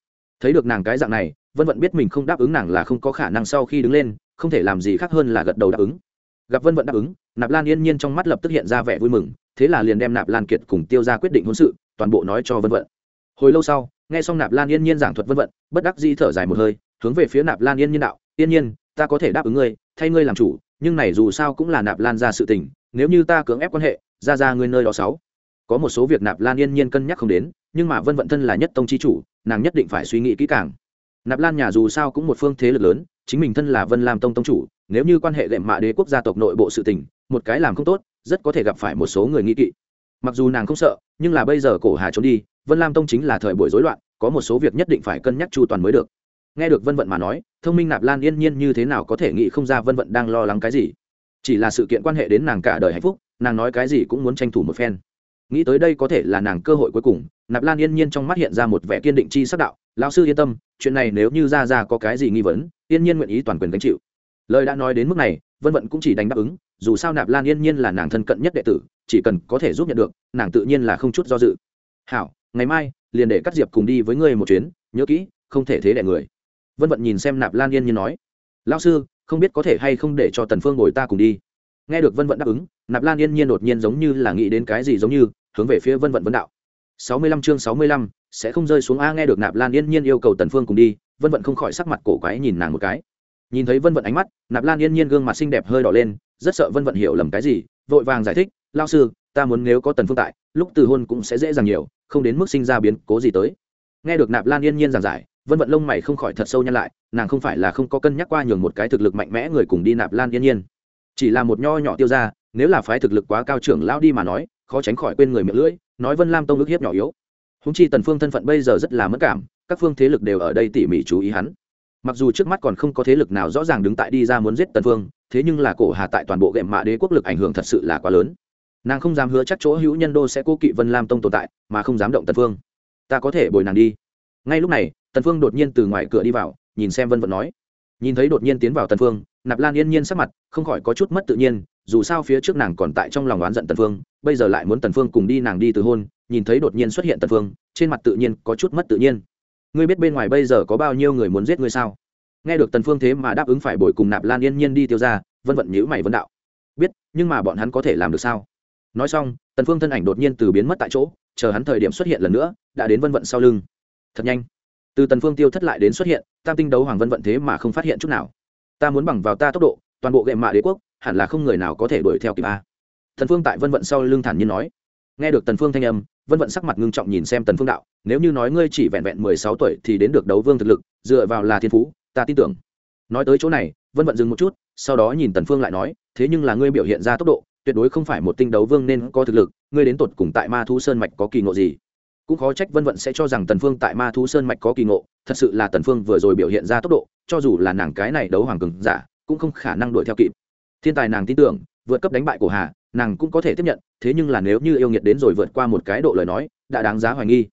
Thấy được nàng cái dạng này, vân vận biết mình không đáp ứng nàng là không có khả năng sau khi đứng lên, không thể làm gì khác hơn là gật đầu đáp ứng. Gặp vân vận đáp ứng, nạp lan yên nhiên trong mắt lập tức hiện ra vẻ vui mừng, thế là liền đem nạp lan kiệt cùng tiêu ra quyết định hôn sự, toàn bộ nói cho vân vận. Hồi lâu sau, nghe xong nạp lan yên nhiên giảng thuật vân vận, bất đắc di thở dài một hơi hướng về phía nạp lan yên nhiên đạo, yên nhiên, ta có thể đáp ứng ngươi, thay ngươi làm chủ, nhưng này dù sao cũng là nạp lan ra sự tình, nếu như ta cưỡng ép quan hệ, ra ra ngươi nơi đó sáu. Có một số việc nạp lan yên nhiên cân nhắc không đến, nhưng mà vân vận thân là nhất tông chi chủ, nàng nhất định phải suy nghĩ kỹ càng. Nạp lan nhà dù sao cũng một phương thế lực lớn, chính mình thân là vân lam tông tông chủ, nếu như quan hệ đệm mạ đế quốc gia tộc nội bộ sự tình, một cái làm không tốt, rất có thể gặp phải một số người nghĩ kỵ. Mặc dù nàng không sợ, nhưng là bây giờ cổ hà trốn đi, vân lam tông chính là thời buổi rối loạn, có một số việc nhất định phải cân nhắc chu toàn mới được nghe được vân vận mà nói, thông minh nạp lan yên nhiên như thế nào có thể nghĩ không ra vân vận đang lo lắng cái gì. Chỉ là sự kiện quan hệ đến nàng cả đời hạnh phúc, nàng nói cái gì cũng muốn tranh thủ một phen. Nghĩ tới đây có thể là nàng cơ hội cuối cùng, nạp lan yên nhiên trong mắt hiện ra một vẻ kiên định chi sắc đạo, lão sư yên tâm, chuyện này nếu như ra ra có cái gì nghi vấn, yên nhiên nguyện ý toàn quyền gánh chịu. Lời đã nói đến mức này, vân vận cũng chỉ đánh đáp ứng, dù sao nạp lan yên nhiên là nàng thân cận nhất đệ tử, chỉ cần có thể giúp nhận được, nàng tự nhiên là không chút do dự. Hảo, ngày mai liền để cắt diệp cùng đi với ngươi một chuyến, nhớ kỹ, không thể thế đẻ người vân vận nhìn xem nạp lan yên nhiên nói, lão sư, không biết có thể hay không để cho tần phương ngồi ta cùng đi. Nghe được vân vận đáp ứng, nạp lan yên nhiên đột nhiên giống như là nghĩ đến cái gì giống như, hướng về phía vân vận vấn đạo, sáu mươi lăm chương sáu mươi lăm, sẽ không rơi xuống a. Nghe được nạp lan yên nhiên yêu cầu tần phương cùng đi, vân vận không khỏi sắc mặt cổ quái nhìn nàng một cái. Nhìn thấy vân vận ánh mắt, nạp lan yên nhiên gương mặt xinh đẹp hơi đỏ lên, rất sợ vân vận hiểu lầm cái gì, vội vàng giải thích lao sư, ta muốn nếu có tần phương tại, lúc từ hôn cũng sẽ dễ dàng nhiều, không đến mức sinh ra biến cố gì tới. Nghe được nạp lan yên nhiên giảng giải vân vận lông mày không khỏi thật sâu nhăn lại, nàng không phải là không có cân nhắc qua nhường một cái thực lực mạnh mẽ người cùng đi nạp lan yên nhiên. Chỉ là một nho nhỏ tiêu ra nếu là phái thực lực quá cao trưởng lao đi mà nói, khó tránh khỏi quên người miệng lưỡi, nói vân lam tông ước hiếp nhỏ yếu. Húng chi tần phương thân phận bây giờ rất là mất cảm, các phương thế lực đều ở đây tỉ mỉ chú ý hắn. Mặc dù trước mắt còn không có thế lực nào rõ ràng đứng tại đi ra muốn giết tần phương, thế nhưng là cổ hà tại toàn bộ gệm mạ đế quốc lực ảnh hưởng thật sự là quá lớn. Nàng không dám hứa chắc chỗ hữu nhân đô sẽ cố kỵ vân lam tông tồn tại, mà không dám động tần phương. Ta có thể bồi nàng đi. Ngay lúc này tần phương đột nhiên từ ngoài cửa đi vào, nhìn xem vân vận nói. Nhìn thấy đột nhiên tiến vào tần phương, nạp lan yên nhiên sắc mặt, không khỏi có chút mất tự nhiên, dù sao phía trước nàng còn tại trong lòng oán giận tần phương, bây giờ lại muốn tần phương cùng đi nàng đi từ hôn, nhìn thấy đột nhiên xuất hiện tần phương, trên mặt tự nhiên có chút mất tự nhiên. Ngươi biết bên ngoài bây giờ có bao nhiêu người muốn giết ngươi sao? Nghe được tần phương thế mà đáp ứng phải bồi cùng nạp lan yên nhiên đi tiêu ra, vân vận nhíu mày vấn đạo. Biết, nhưng mà bọn hắn có thể làm được sao? Nói xong, tần phương thân ảnh đột nhiên từ biến mất tại chỗ, chờ hắn thời điểm xuất hiện lần nữa, đã đến vân vận sau lưng. Thật nhanh từ tần phương tiêu thất lại đến xuất hiện, tam tinh đấu hoàng vân vận thế mà không phát hiện chút nào. Ta muốn bằng vào ta tốc độ, toàn bộ gậy mạ đế quốc, hẳn là không người nào có thể đuổi theo kịp a. Tần phương tại vân vận sau lưng thản nhiên nói. Nghe được tần phương thanh âm, vân vận sắc mặt ngưng trọng nhìn xem tần phương đạo, nếu như nói ngươi chỉ vẹn vẹn mười sáu tuổi thì đến được đấu vương thực lực, dựa vào là thiên phú, ta tin tưởng. Nói tới chỗ này, vân vận dừng một chút, sau đó nhìn tần phương lại nói, thế nhưng là ngươi biểu hiện ra tốc độ, tuyệt đối không phải một tinh đấu vương nên có thực lực, ngươi đến tột cùng tại ma thú sơn mạch có kỳ ngộ gì? Cũng khó trách vân vận sẽ cho rằng tần phương tại ma thú sơn mạch có kỳ ngộ, thật sự là tần phương vừa rồi biểu hiện ra tốc độ, cho dù là nàng cái này đấu hoàng cường giả, cũng không khả năng đuổi theo kịp. Thiên tài nàng tin tưởng, vượt cấp đánh bại cổ hà, nàng cũng có thể tiếp nhận, thế nhưng là nếu như yêu nghiệt đến rồi vượt qua một cái độ lời nói, đã đáng giá hoài nghi.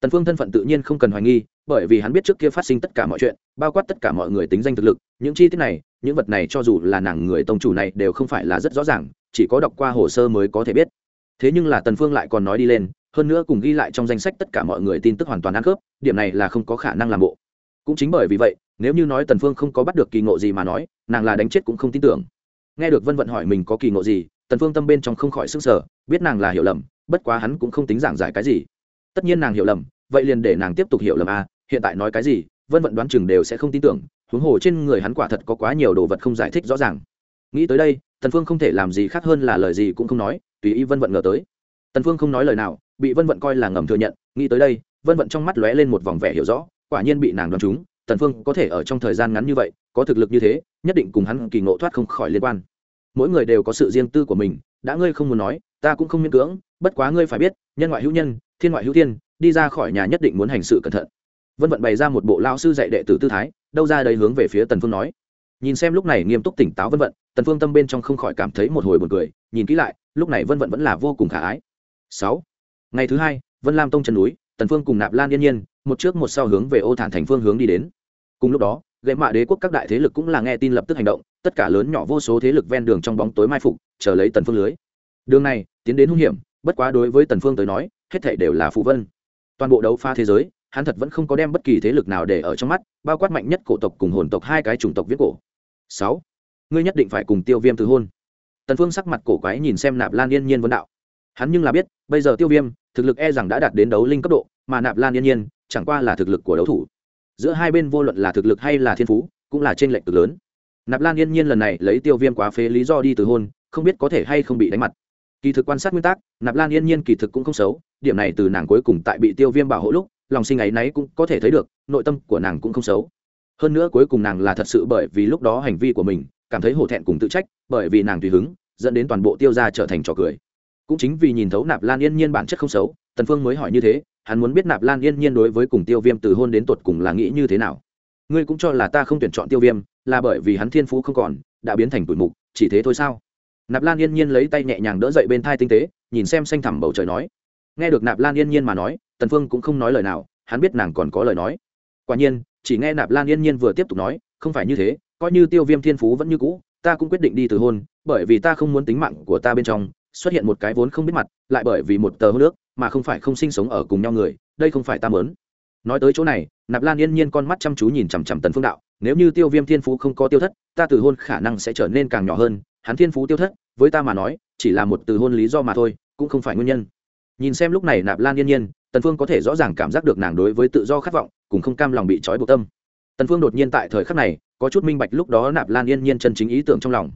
Tần phương thân phận tự nhiên không cần hoài nghi, bởi vì hắn biết trước kia phát sinh tất cả mọi chuyện, bao quát tất cả mọi người tính danh thực lực, những chi tiết này, những vật này cho dù là nàng người tông chủ này đều không phải là rất rõ ràng, chỉ có đọc qua hồ sơ mới có thể biết. Thế nhưng là tần phương lại còn nói đi lên hơn nữa cùng ghi lại trong danh sách tất cả mọi người tin tức hoàn toàn ăn khớp, điểm này là không có khả năng làm bộ. Cũng chính bởi vì vậy, nếu như nói tần phương không có bắt được kỳ ngộ gì mà nói, nàng là đánh chết cũng không tin tưởng. Nghe được vân vận hỏi mình có kỳ ngộ gì, tần phương tâm bên trong không khỏi sức sở biết nàng là hiểu lầm, bất quá hắn cũng không tính giảng giải cái gì. Tất nhiên nàng hiểu lầm, vậy liền để nàng tiếp tục hiểu lầm a, hiện tại nói cái gì, vân vận đoán chừng đều sẽ không tin tưởng, huống hồ trên người hắn quả thật có quá nhiều đồ vật không giải thích rõ ràng. Nghĩ tới đây, tần phương không thể làm gì khác hơn là lời gì cũng không nói, tùy ý vân vận ngờ tới tần phương không nói lời nào, bị vân vận coi là ngầm thừa nhận, nghĩ tới đây, vân vận trong mắt lóe lên một vòng vẻ hiểu rõ, quả nhiên bị nàng đoán trúng, tần phương có thể ở trong thời gian ngắn như vậy, có thực lực như thế, nhất định cùng hắn kỳ ngộ thoát không khỏi liên quan. Mỗi người đều có sự riêng tư của mình, đã ngươi không muốn nói, ta cũng không miễn cưỡng, bất quá ngươi phải biết, nhân ngoại hữu nhân, thiên ngoại hữu thiên, đi ra khỏi nhà nhất định muốn hành sự cẩn thận. Vân vận bày ra một bộ lao sư dạy đệ tử tư thái, đâu ra đây hướng về phía tần phương nói. Nhìn xem lúc này nghiêm túc tỉnh táo vân vận, tần phương tâm bên trong không khỏi cảm thấy một hồi buồn cười, nhìn kỹ lại, lúc này vân vận vẫn là vô cùng khả ái sáu. Ngày thứ hai, vân lam tông chân núi, tần phương cùng nạp lan yên nhiên, một trước một sau hướng về ô thản thành phương hướng đi đến. Cùng lúc đó gậy mạ đế quốc các đại thế lực cũng là nghe tin lập tức hành động, tất cả lớn nhỏ vô số thế lực ven đường trong bóng tối mai phục, chờ lấy tần phương lưới. Đường này, tiến đến hung hiểm, bất quá đối với tần phương tới nói, hết thảy đều là phụ vân. Toàn bộ đấu pha thế giới, hắn thật vẫn không có đem bất kỳ thế lực nào để ở trong mắt, bao quát mạnh nhất cổ tộc cùng hồn tộc hai cái chủng tộc viết cổ. Sáu. Ngươi nhất định phải cùng tiêu viêm từ hôn. Tần phương sắc mặt cổ quái nhìn xem nạp lan yên nhiên vấn đạo hắn nhưng là biết, bây giờ tiêu viêm, thực lực e rằng đã đạt đến đấu linh cấp độ, mà nạp lan yên nhiên, chẳng qua là thực lực của đấu thủ. Giữa hai bên vô luận là thực lực hay là thiên phú, cũng là trên lệnh cực lớn. Nạp lan yên nhiên lần này lấy tiêu viêm quá phế lý do đi từ hôn, không biết có thể hay không bị đánh mặt. Kỳ thực quan sát nguyên tắc, nạp lan yên nhiên kỳ thực cũng không xấu, điểm này từ nàng cuối cùng tại bị tiêu viêm bảo hộ lúc, lòng sinh ấy náy cũng có thể thấy được, nội tâm của nàng cũng không xấu. Hơn nữa cuối cùng nàng là thật sự bởi vì lúc đó hành vi của mình, cảm thấy hổ thẹn cùng tự trách, bởi vì nàng tùy hứng, dẫn đến toàn bộ tiêu ra trở thành trò cười cũng chính vì nhìn thấu nạp lan yên nhiên bản chất không xấu, tần phương mới hỏi như thế, hắn muốn biết nạp lan yên nhiên đối với cùng tiêu viêm từ hôn đến tuột cùng là nghĩ như thế nào. Ngươi cũng cho là ta không tuyển chọn tiêu viêm, là bởi vì hắn thiên phú không còn, đã biến thành tuổi mục, chỉ thế thôi sao? Nạp lan yên nhiên lấy tay nhẹ nhàng đỡ dậy bên thai tinh tế, nhìn xem xanh thẳm bầu trời nói. Nghe được nạp lan yên nhiên mà nói, tần phương cũng không nói lời nào, hắn biết nàng còn có lời nói. Quả nhiên, chỉ nghe nạp lan yên nhiên vừa tiếp tục nói, không phải như thế, coi như tiêu viêm thiên phú vẫn như cũ, ta cũng quyết định đi từ hôn, bởi vì ta không muốn tính mạng của ta bên trong xuất hiện một cái vốn không biết mặt, lại bởi vì một tờ hô nước mà không phải không sinh sống ở cùng nhau người, đây không phải ta mớn nói tới chỗ này, nạp lan yên nhiên con mắt chăm chú nhìn chằm chằm tần phương đạo, nếu như tiêu viêm thiên phú không có tiêu thất, ta từ hôn khả năng sẽ trở nên càng nhỏ hơn, hắn thiên phú tiêu thất, với ta mà nói, chỉ là một từ hôn lý do mà thôi, cũng không phải nguyên nhân. Nhìn xem lúc này nạp lan yên nhiên, tần phương có thể rõ ràng cảm giác được nàng đối với tự do khát vọng, cùng không cam lòng bị trói buộc tâm. Tần phương đột nhiên tại thời khắc này, có chút minh bạch lúc đó nạp lan yên nhiên chân chính ý tưởng trong lòng.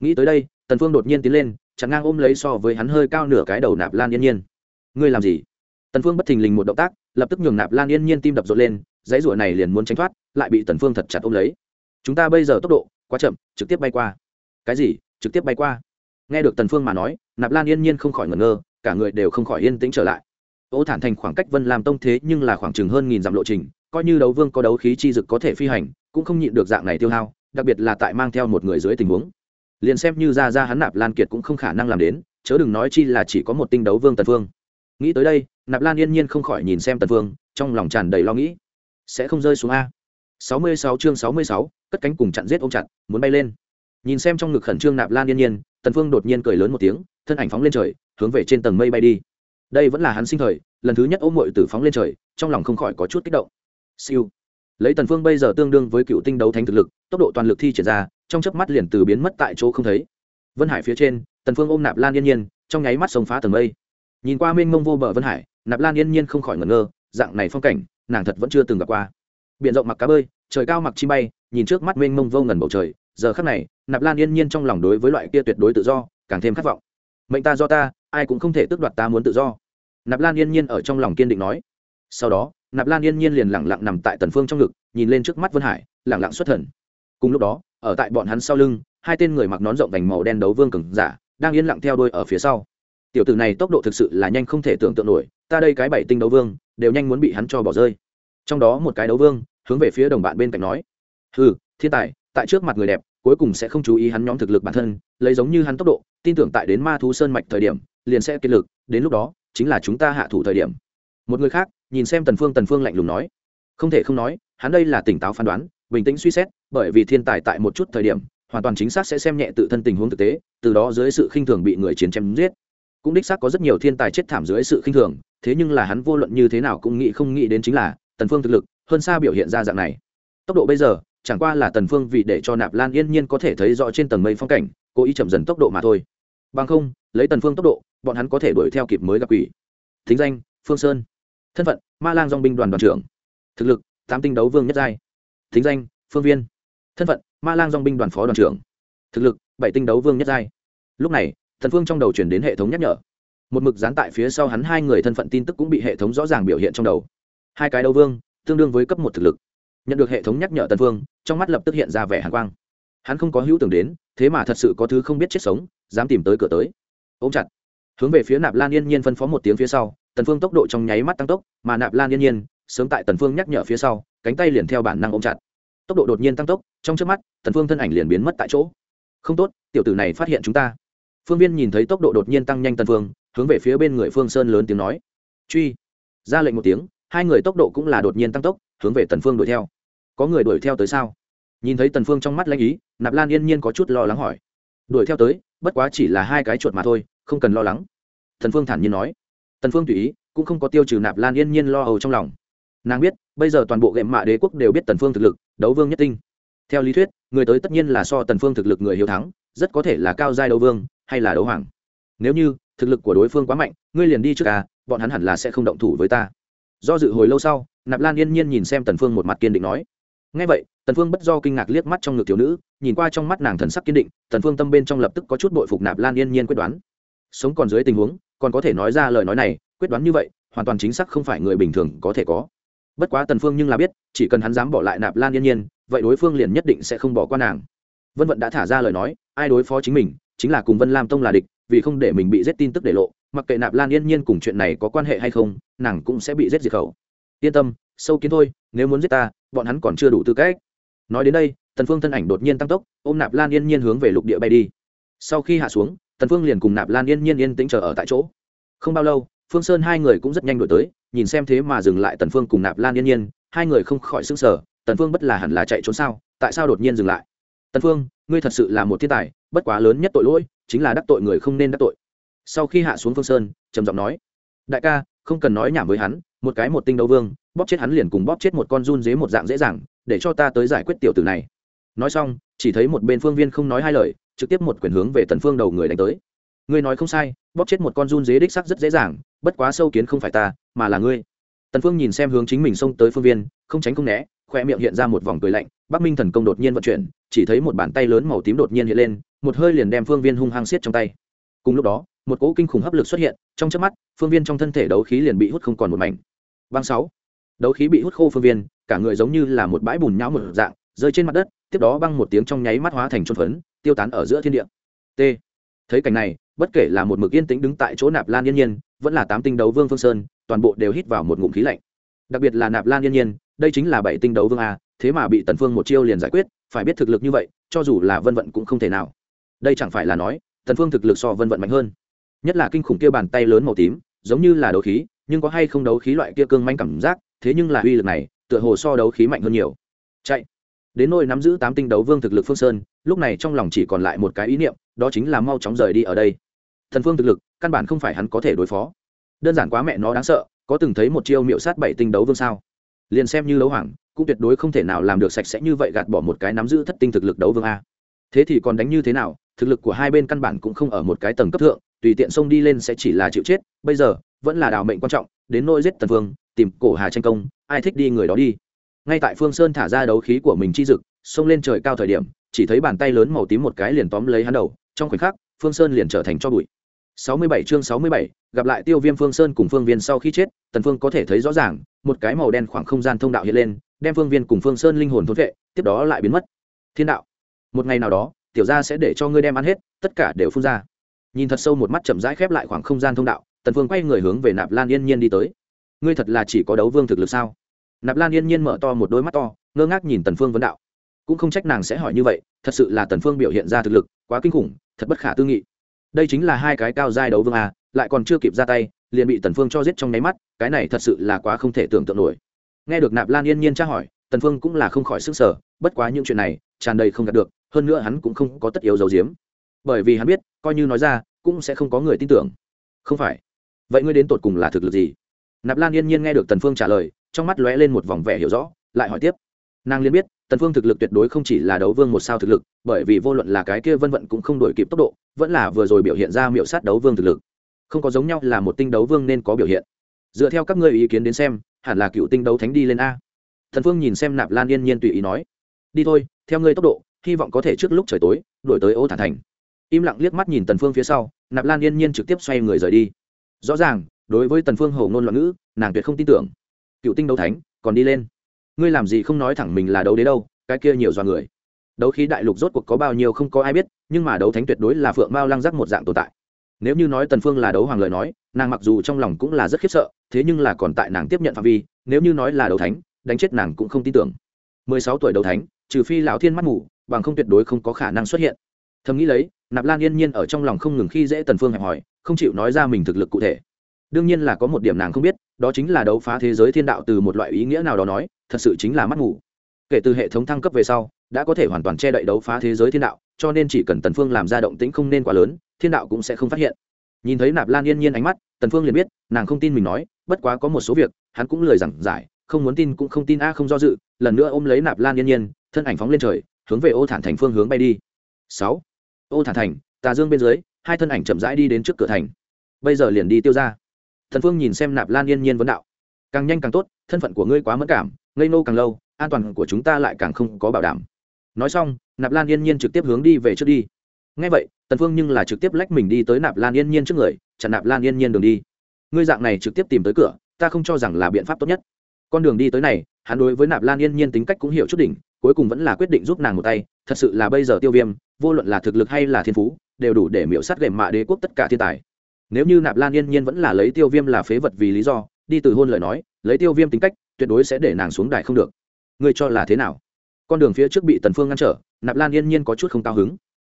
Nghĩ tới đây, tần phương đột nhiên tiến lên chặn ngang ôm lấy so với hắn hơi cao nửa cái đầu nạp lan yên nhiên. Ngươi làm gì? Tần phương bất thình lình một động tác, lập tức nhường nạp lan yên nhiên tim đập rộn lên, dãy rủa này liền muốn tránh thoát, lại bị tần phương thật chặt ôm lấy. Chúng ta bây giờ tốc độ quá chậm, trực tiếp bay qua. Cái gì? Trực tiếp bay qua? Nghe được tần phương mà nói, nạp lan yên nhiên không khỏi ngẩn ngơ, cả người đều không khỏi yên tĩnh trở lại. Ô thản thành khoảng cách vân làm tông thế nhưng là khoảng chừng hơn nghìn dặm lộ trình, coi như đấu vương có đấu khí chi dực có thể phi hành, cũng không nhịn được dạng này tiêu hao, đặc biệt là tại mang theo một người dưới tình huống liền xem như ra ra hắn nạp lan kiệt cũng không khả năng làm đến chớ đừng nói chi là chỉ có một tinh đấu vương tần phương. Nghĩ tới đây nạp lan yên nhiên không khỏi nhìn xem tần phương trong lòng tràn đầy lo nghĩ. Sẽ không rơi xuống a. 66 chương 66, cất cánh cùng chặn giết ôm chặt muốn bay lên. Nhìn xem trong ngực khẩn trương nạp lan yên nhiên tần phương đột nhiên cười lớn một tiếng thân ảnh phóng lên trời hướng về trên tầng mây bay đi. Đây vẫn là hắn sinh thời lần thứ nhất ôm muội tử phóng lên trời trong lòng không khỏi có chút kích động. Siêu lấy tần phương bây giờ tương đương với cựu tinh đấu thánh thực lực, tốc độ toàn lực thi triển ra, trong chớp mắt liền từ biến mất tại chỗ không thấy. Vân hải phía trên, tần phương ôm nạp lan yên nhiên, trong nháy mắt sông phá tầng mây. Nhìn qua mênh mông vô bờ vân hải, nạp lan yên nhiên không khỏi ngẩn ngơ, dạng này phong cảnh, nàng thật vẫn chưa từng gặp qua. Biển rộng mặc cá bơi, trời cao mặc chim bay, nhìn trước mắt mênh mông vô ngần bầu trời, giờ khắc này, nạp lan yên nhiên trong lòng đối với loại kia tuyệt đối tự do, càng thêm khát vọng. Mệnh ta do ta, ai cũng không thể tước đoạt ta muốn tự do. Nạp lan yên nhiên ở trong lòng kiên định nói. Sau đó nạp lan yên nhiên liền lẳng lặng nằm tại tần phương trong ngực nhìn lên trước mắt vân hải lẳng lặng xuất thần. Cùng lúc đó ở tại bọn hắn sau lưng hai tên người mặc nón rộng vành màu đen đấu vương cường giả đang yên lặng theo đuôi ở phía sau. Tiểu tử này tốc độ thực sự là nhanh không thể tưởng tượng nổi ta đây cái bảy tinh đấu vương đều nhanh muốn bị hắn cho bỏ rơi. Trong đó một cái đấu vương hướng về phía đồng bạn bên cạnh nói Hừ, thiên tài tại trước mặt người đẹp cuối cùng sẽ không chú ý hắn nhóm thực lực bản thân lấy giống như hắn tốc độ tin tưởng tại đến ma thú sơn mạch thời điểm liền sẽ kết lực đến lúc đó chính là chúng ta hạ thủ thời điểm. Một người khác nhìn xem tần phương tần phương lạnh lùng nói. Không thể không nói, hắn đây là tỉnh táo phán đoán, bình tĩnh suy xét, bởi vì thiên tài tại một chút thời điểm, hoàn toàn chính xác sẽ xem nhẹ tự thân tình huống thực tế, từ đó dưới sự khinh thường bị người chiến chém giết. Cũng đích xác có rất nhiều thiên tài chết thảm dưới sự khinh thường, thế nhưng là hắn vô luận như thế nào cũng nghĩ không nghĩ đến chính là, tần phương thực lực, hơn xa biểu hiện ra dạng này. Tốc độ bây giờ, chẳng qua là tần phương vì để cho nạp lan yên nhiên có thể thấy rõ trên tầng mây phong cảnh, cố ý chậm dần tốc độ mà thôi. Bằng không, lấy tần phương tốc độ, bọn hắn có thể đuổi theo kịp mới gặp quỷ. Thính danh, phương sơn thân phận, ma lang dong binh đoàn đoàn trưởng. Thực lực, tám tinh đấu vương nhất giai. Thính danh, phương viên. Thân phận, ma lang dong binh đoàn phó đoàn trưởng. Thực lực, bảy tinh đấu vương nhất giai. Lúc này, thần phương trong đầu chuyển đến hệ thống nhắc nhở. Một mực dán tại phía sau hắn hai người thân phận tin tức cũng bị hệ thống rõ ràng biểu hiện trong đầu. Hai cái đấu vương, tương đương với cấp một thực lực. Nhận được hệ thống nhắc nhở tần phương, trong mắt lập tức hiện ra vẻ hàn quang. Hắn không có hữu tưởng đến, thế mà thật sự có thứ không biết chết sống, dám tìm tới cửa tới. Ôm chặt. Hướng về phía nạp lan yên nhiên phân phó một tiếng phía sau tần phương tốc độ trong nháy mắt tăng tốc, mà nạp lan yên nhiên, sớm tại tần phương nhắc nhở phía sau, cánh tay liền theo bản năng ôm chặt. Tốc độ đột nhiên tăng tốc, trong trước mắt, tần phương thân ảnh liền biến mất tại chỗ. Không tốt, tiểu tử này phát hiện chúng ta. Phương viên nhìn thấy tốc độ đột nhiên tăng nhanh tần phương, hướng về phía bên người phương sơn lớn tiếng nói. Truy. Ra lệnh một tiếng, hai người tốc độ cũng là đột nhiên tăng tốc, hướng về tần phương đuổi theo. Có người đuổi theo tới sao? Nhìn thấy tần phương trong mắt lãnh ý, nạp lan yên nhiên có chút lo lắng hỏi. Đuổi theo tới, bất quá chỉ là hai cái chuột mà thôi, không cần lo lắng. Tần phương thản nhiên nói tần phương tùy ý, cũng không có tiêu trừ nạp lan yên nhiên lo âu trong lòng. Nàng biết, bây giờ toàn bộ gệm mạ đế quốc đều biết tần phương thực lực, đấu vương nhất tinh. Theo lý thuyết, người tới tất nhiên là so tần phương thực lực người hiếu thắng, rất có thể là cao giai đấu vương, hay là đấu hoàng. Nếu như, thực lực của đối phương quá mạnh, ngươi liền đi trước à bọn hắn hẳn là sẽ không động thủ với ta. Do dự hồi lâu sau, nạp lan yên nhiên nhìn xem tần phương một mặt kiên định nói. Ngay vậy, tần phương bất do kinh ngạc liếc mắt trong ngực thiếu nữ, nhìn qua trong mắt nàng thần sắc kiên định, tần phương tâm bên trong lập tức có chút bội phục nạp lan yên nhiên quyết đoán sống còn dưới tình huống, còn có thể nói ra lời nói này, quyết đoán như vậy, hoàn toàn chính xác không phải người bình thường có thể có. Bất quá tần phương nhưng là biết, chỉ cần hắn dám bỏ lại nạp lan yên nhiên, vậy đối phương liền nhất định sẽ không bỏ qua nàng. Vân vận đã thả ra lời nói, ai đối phó chính mình, chính là cùng vân lam tông là địch, vì không để mình bị giết tin tức để lộ, mặc kệ nạp lan yên nhiên cùng chuyện này có quan hệ hay không, nàng cũng sẽ bị giết diệt khẩu. Yên tâm, sâu kiến thôi, nếu muốn giết ta, bọn hắn còn chưa đủ tư cách. Nói đến đây, tần phương thân ảnh đột nhiên tăng tốc, ôm nạp lan yên nhiên hướng về lục địa bay đi. Sau khi hạ xuống tần phương liền cùng nạp lan yên nhiên yên tĩnh chờ ở tại chỗ không bao lâu phương sơn hai người cũng rất nhanh đuổi tới nhìn xem thế mà dừng lại tần phương cùng nạp lan yên nhiên hai người không khỏi sững sờ, tần phương bất là hẳn là chạy trốn sao, tại sao đột nhiên dừng lại? tần phương, ngươi thật sự là một thiên tài, bất quá lớn nhất tội lỗi chính là đắc tội người không nên đắc tội. sau khi hạ xuống phương sơn, trầm giọng nói, đại ca, không cần nói nhảm với hắn, một cái một tinh đấu vương, bóp chết hắn liền cùng bóp chết một con run dế một dạng dễ dàng, để cho ta tới giải quyết tiểu tử này. nói xong chỉ thấy một bên phương viên không nói hai lời, trực tiếp một quyền hướng về tần phương đầu người đánh tới. Ngươi nói không sai, bóp chết một con run dế đích sắc rất dễ dàng, bất quá sâu kiến không phải ta, mà là ngươi. Tần phương nhìn xem hướng chính mình xông tới phương viên, không tránh không né, khoe miệng hiện ra một vòng cười lạnh, bắc minh thần công đột nhiên vận chuyển, chỉ thấy một bàn tay lớn màu tím đột nhiên hiện lên, một hơi liền đem phương viên hung hăng xiết trong tay. Cùng lúc đó, một cỗ kinh khủng hấp lực xuất hiện, trong chớp mắt, phương viên trong thân thể đấu khí liền bị hút không còn một mảnh. Băng sáu, đấu khí bị hút khô phương viên, cả người giống như là một bãi bùn nhão một dạng, rơi trên mặt đất tiếp đó băng một tiếng trong nháy mắt hóa thành trôn phấn, tiêu tán ở giữa thiên địa. T. Thấy cảnh này, bất kể là một mực yên tĩnh đứng tại chỗ nạp lan yên nhiên, vẫn là tám tinh đấu vương phương sơn, toàn bộ đều hít vào một ngụm khí lạnh. Đặc biệt là nạp lan yên nhiên, đây chính là bảy tinh đấu vương a, thế mà bị tần phương một chiêu liền giải quyết, phải biết thực lực như vậy, cho dù là vân vận cũng không thể nào. Đây chẳng phải là nói, tần phương thực lực so vân vận mạnh hơn. Nhất là kinh khủng kia bàn tay lớn màu tím, giống như là đấu khí, nhưng có hay không đấu khí loại kia cương manh cảm giác, thế nhưng là uy lực này, tựa hồ so đấu khí mạnh hơn nhiều. Chạy đến nôi nắm giữ tám tinh đấu vương thực lực phương sơn, lúc này trong lòng chỉ còn lại một cái ý niệm, đó chính là mau chóng rời đi ở đây. Thần phương thực lực, căn bản không phải hắn có thể đối phó. Đơn giản quá mẹ nó đáng sợ, có từng thấy một chiêu miệu sát bảy tinh đấu vương sao? Liền xem như đấu hoàng, cũng tuyệt đối không thể nào làm được sạch sẽ như vậy gạt bỏ một cái nắm giữ thất tinh thực lực đấu vương a. Thế thì còn đánh như thế nào? Thực lực của hai bên căn bản cũng không ở một cái tầng cấp thượng, tùy tiện xông đi lên sẽ chỉ là chịu chết, bây giờ, vẫn là đào mệnh quan trọng, đến nỗi giết tần vương, tìm cổ hà tranh công, ai thích đi người đó đi ngay tại phương sơn thả ra đấu khí của mình chi dực xông lên trời cao thời điểm chỉ thấy bàn tay lớn màu tím một cái liền tóm lấy hắn đầu trong khoảnh khắc phương sơn liền trở thành cho bụi. 67 chương 67, gặp lại tiêu viêm phương sơn cùng phương viên sau khi chết tần phương có thể thấy rõ ràng một cái màu đen khoảng không gian thông đạo hiện lên đem phương viên cùng phương sơn linh hồn thôn vệ tiếp đó lại biến mất. Thiên đạo một ngày nào đó tiểu gia sẽ để cho ngươi đem ăn hết tất cả đều phun ra. Nhìn thật sâu một mắt chậm rãi khép lại khoảng không gian thông đạo tần phương quay người hướng về nạp lan yên nhiên đi tới. Ngươi thật là chỉ có đấu vương thực lực sao? Nạp lan yên nhiên mở to một đôi mắt to, ngơ ngác nhìn tần phương vấn đạo. Cũng không trách nàng sẽ hỏi như vậy, thật sự là tần phương biểu hiện ra thực lực, quá kinh khủng, thật bất khả tư nghị. Đây chính là hai cái cao giai đấu vương à lại còn chưa kịp ra tay, liền bị tần phương cho giết trong nháy mắt, cái này thật sự là quá không thể tưởng tượng nổi. Nghe được nạp lan yên nhiên tra hỏi, tần phương cũng là không khỏi sức sở bất quá những chuyện này, tràn đầy không đạt được, hơn nữa hắn cũng không có tất yếu giấu giếm. Bởi vì hắn biết, coi như nói ra, cũng sẽ không có người tin tưởng. Không phải. Vậy ngươi đến tột cùng là thực lực gì? Nạp lan yên nhiên nghe được tần phương trả lời trong mắt lóe lên một vòng vẻ hiểu rõ, lại hỏi tiếp. Nàng liền biết, tần phương thực lực tuyệt đối không chỉ là đấu vương một sao thực lực, bởi vì vô luận là cái kia vân vận cũng không đổi kịp tốc độ, vẫn là vừa rồi biểu hiện ra miệu sát đấu vương thực lực. Không có giống nhau là một tinh đấu vương nên có biểu hiện. Dựa theo các ngươi ý kiến đến xem, hẳn là cựu tinh đấu thánh đi lên a. Thần phương nhìn xem nạp lan yên nhiên tùy ý nói, đi thôi, theo ngươi tốc độ, hy vọng có thể trước lúc trời tối đổi tới ô thản thành. Im lặng liếc mắt nhìn tần phương phía sau, nạp lan yên nhiên trực tiếp xoay người rời đi. Rõ ràng, đối với tần phương hầu ngôn loạn ngữ, nàng tuyệt không tin tưởng cựu tinh đấu thánh, còn đi lên. Ngươi làm gì không nói thẳng mình là đấu đế đâu, cái kia nhiều do người. Đấu khí đại lục rốt cuộc có bao nhiêu không có ai biết, nhưng mà đấu thánh tuyệt đối là phượng mao lăng giác một dạng tồn tại. Nếu như nói tần phương là đấu hoàng lời nói, nàng mặc dù trong lòng cũng là rất khiếp sợ, thế nhưng là còn tại nàng tiếp nhận phạm vi, nếu như nói là đấu thánh, đánh chết nàng cũng không tin tưởng. 16 tuổi đấu thánh, trừ phi lão thiên mắt mù, bằng không tuyệt đối không có khả năng xuất hiện. Thầm nghĩ lấy, nạp lan yên nhiên ở trong lòng không ngừng khi dễ tần phương hẹp hỏi, không chịu nói ra mình thực lực cụ thể đương nhiên là có một điểm nàng không biết, đó chính là đấu phá thế giới thiên đạo từ một loại ý nghĩa nào đó nói, thật sự chính là mắt ngủ kể từ hệ thống thăng cấp về sau, đã có thể hoàn toàn che đậy đấu phá thế giới thiên đạo, cho nên chỉ cần tần phương làm ra động tĩnh không nên quá lớn, thiên đạo cũng sẽ không phát hiện. Nhìn thấy nạp lan yên nhiên ánh mắt, tần phương liền biết, nàng không tin mình nói, bất quá có một số việc, hắn cũng lời giảng giải, không muốn tin cũng không tin a, không do dự, lần nữa ôm lấy nạp lan yên nhiên, thân ảnh phóng lên trời, hướng về ô thản thành phương hướng bay đi. Sáu. Ô thản thành, tà dương bên dưới, hai thân ảnh chậm rãi đi đến trước cửa thành. Bây giờ liền đi tiêu ra thần phương nhìn xem nạp lan yên nhiên vấn đạo. Càng nhanh càng tốt, thân phận của ngươi quá mất cảm, ngây nô càng lâu, an toàn của chúng ta lại càng không có bảo đảm. Nói xong, nạp lan yên nhiên trực tiếp hướng đi về trước đi. Ngay vậy tần phương nhưng là trực tiếp lách mình đi tới nạp lan yên nhiên trước người, chặn nạp lan yên nhiên đường đi. Ngươi dạng này trực tiếp tìm tới cửa, ta không cho rằng là biện pháp tốt nhất. Con đường đi tới này, hắn đối với nạp lan yên nhiên tính cách cũng hiểu chút đỉnh, cuối cùng vẫn là quyết định giúp nàng một tay, thật sự là bây giờ tiêu viêm, vô luận là thực lực hay là thiên phú, đều đủ để miễu sát gệm mạ đế quốc tất cả thiên tài nếu như nạp lan yên nhiên vẫn là lấy tiêu viêm là phế vật vì lý do, đi từ hôn lời nói, lấy tiêu viêm tính cách, tuyệt đối sẽ để nàng xuống đài không được. Ngươi cho là thế nào? Con đường phía trước bị tần phương ngăn trở, nạp lan yên nhiên có chút không cao hứng.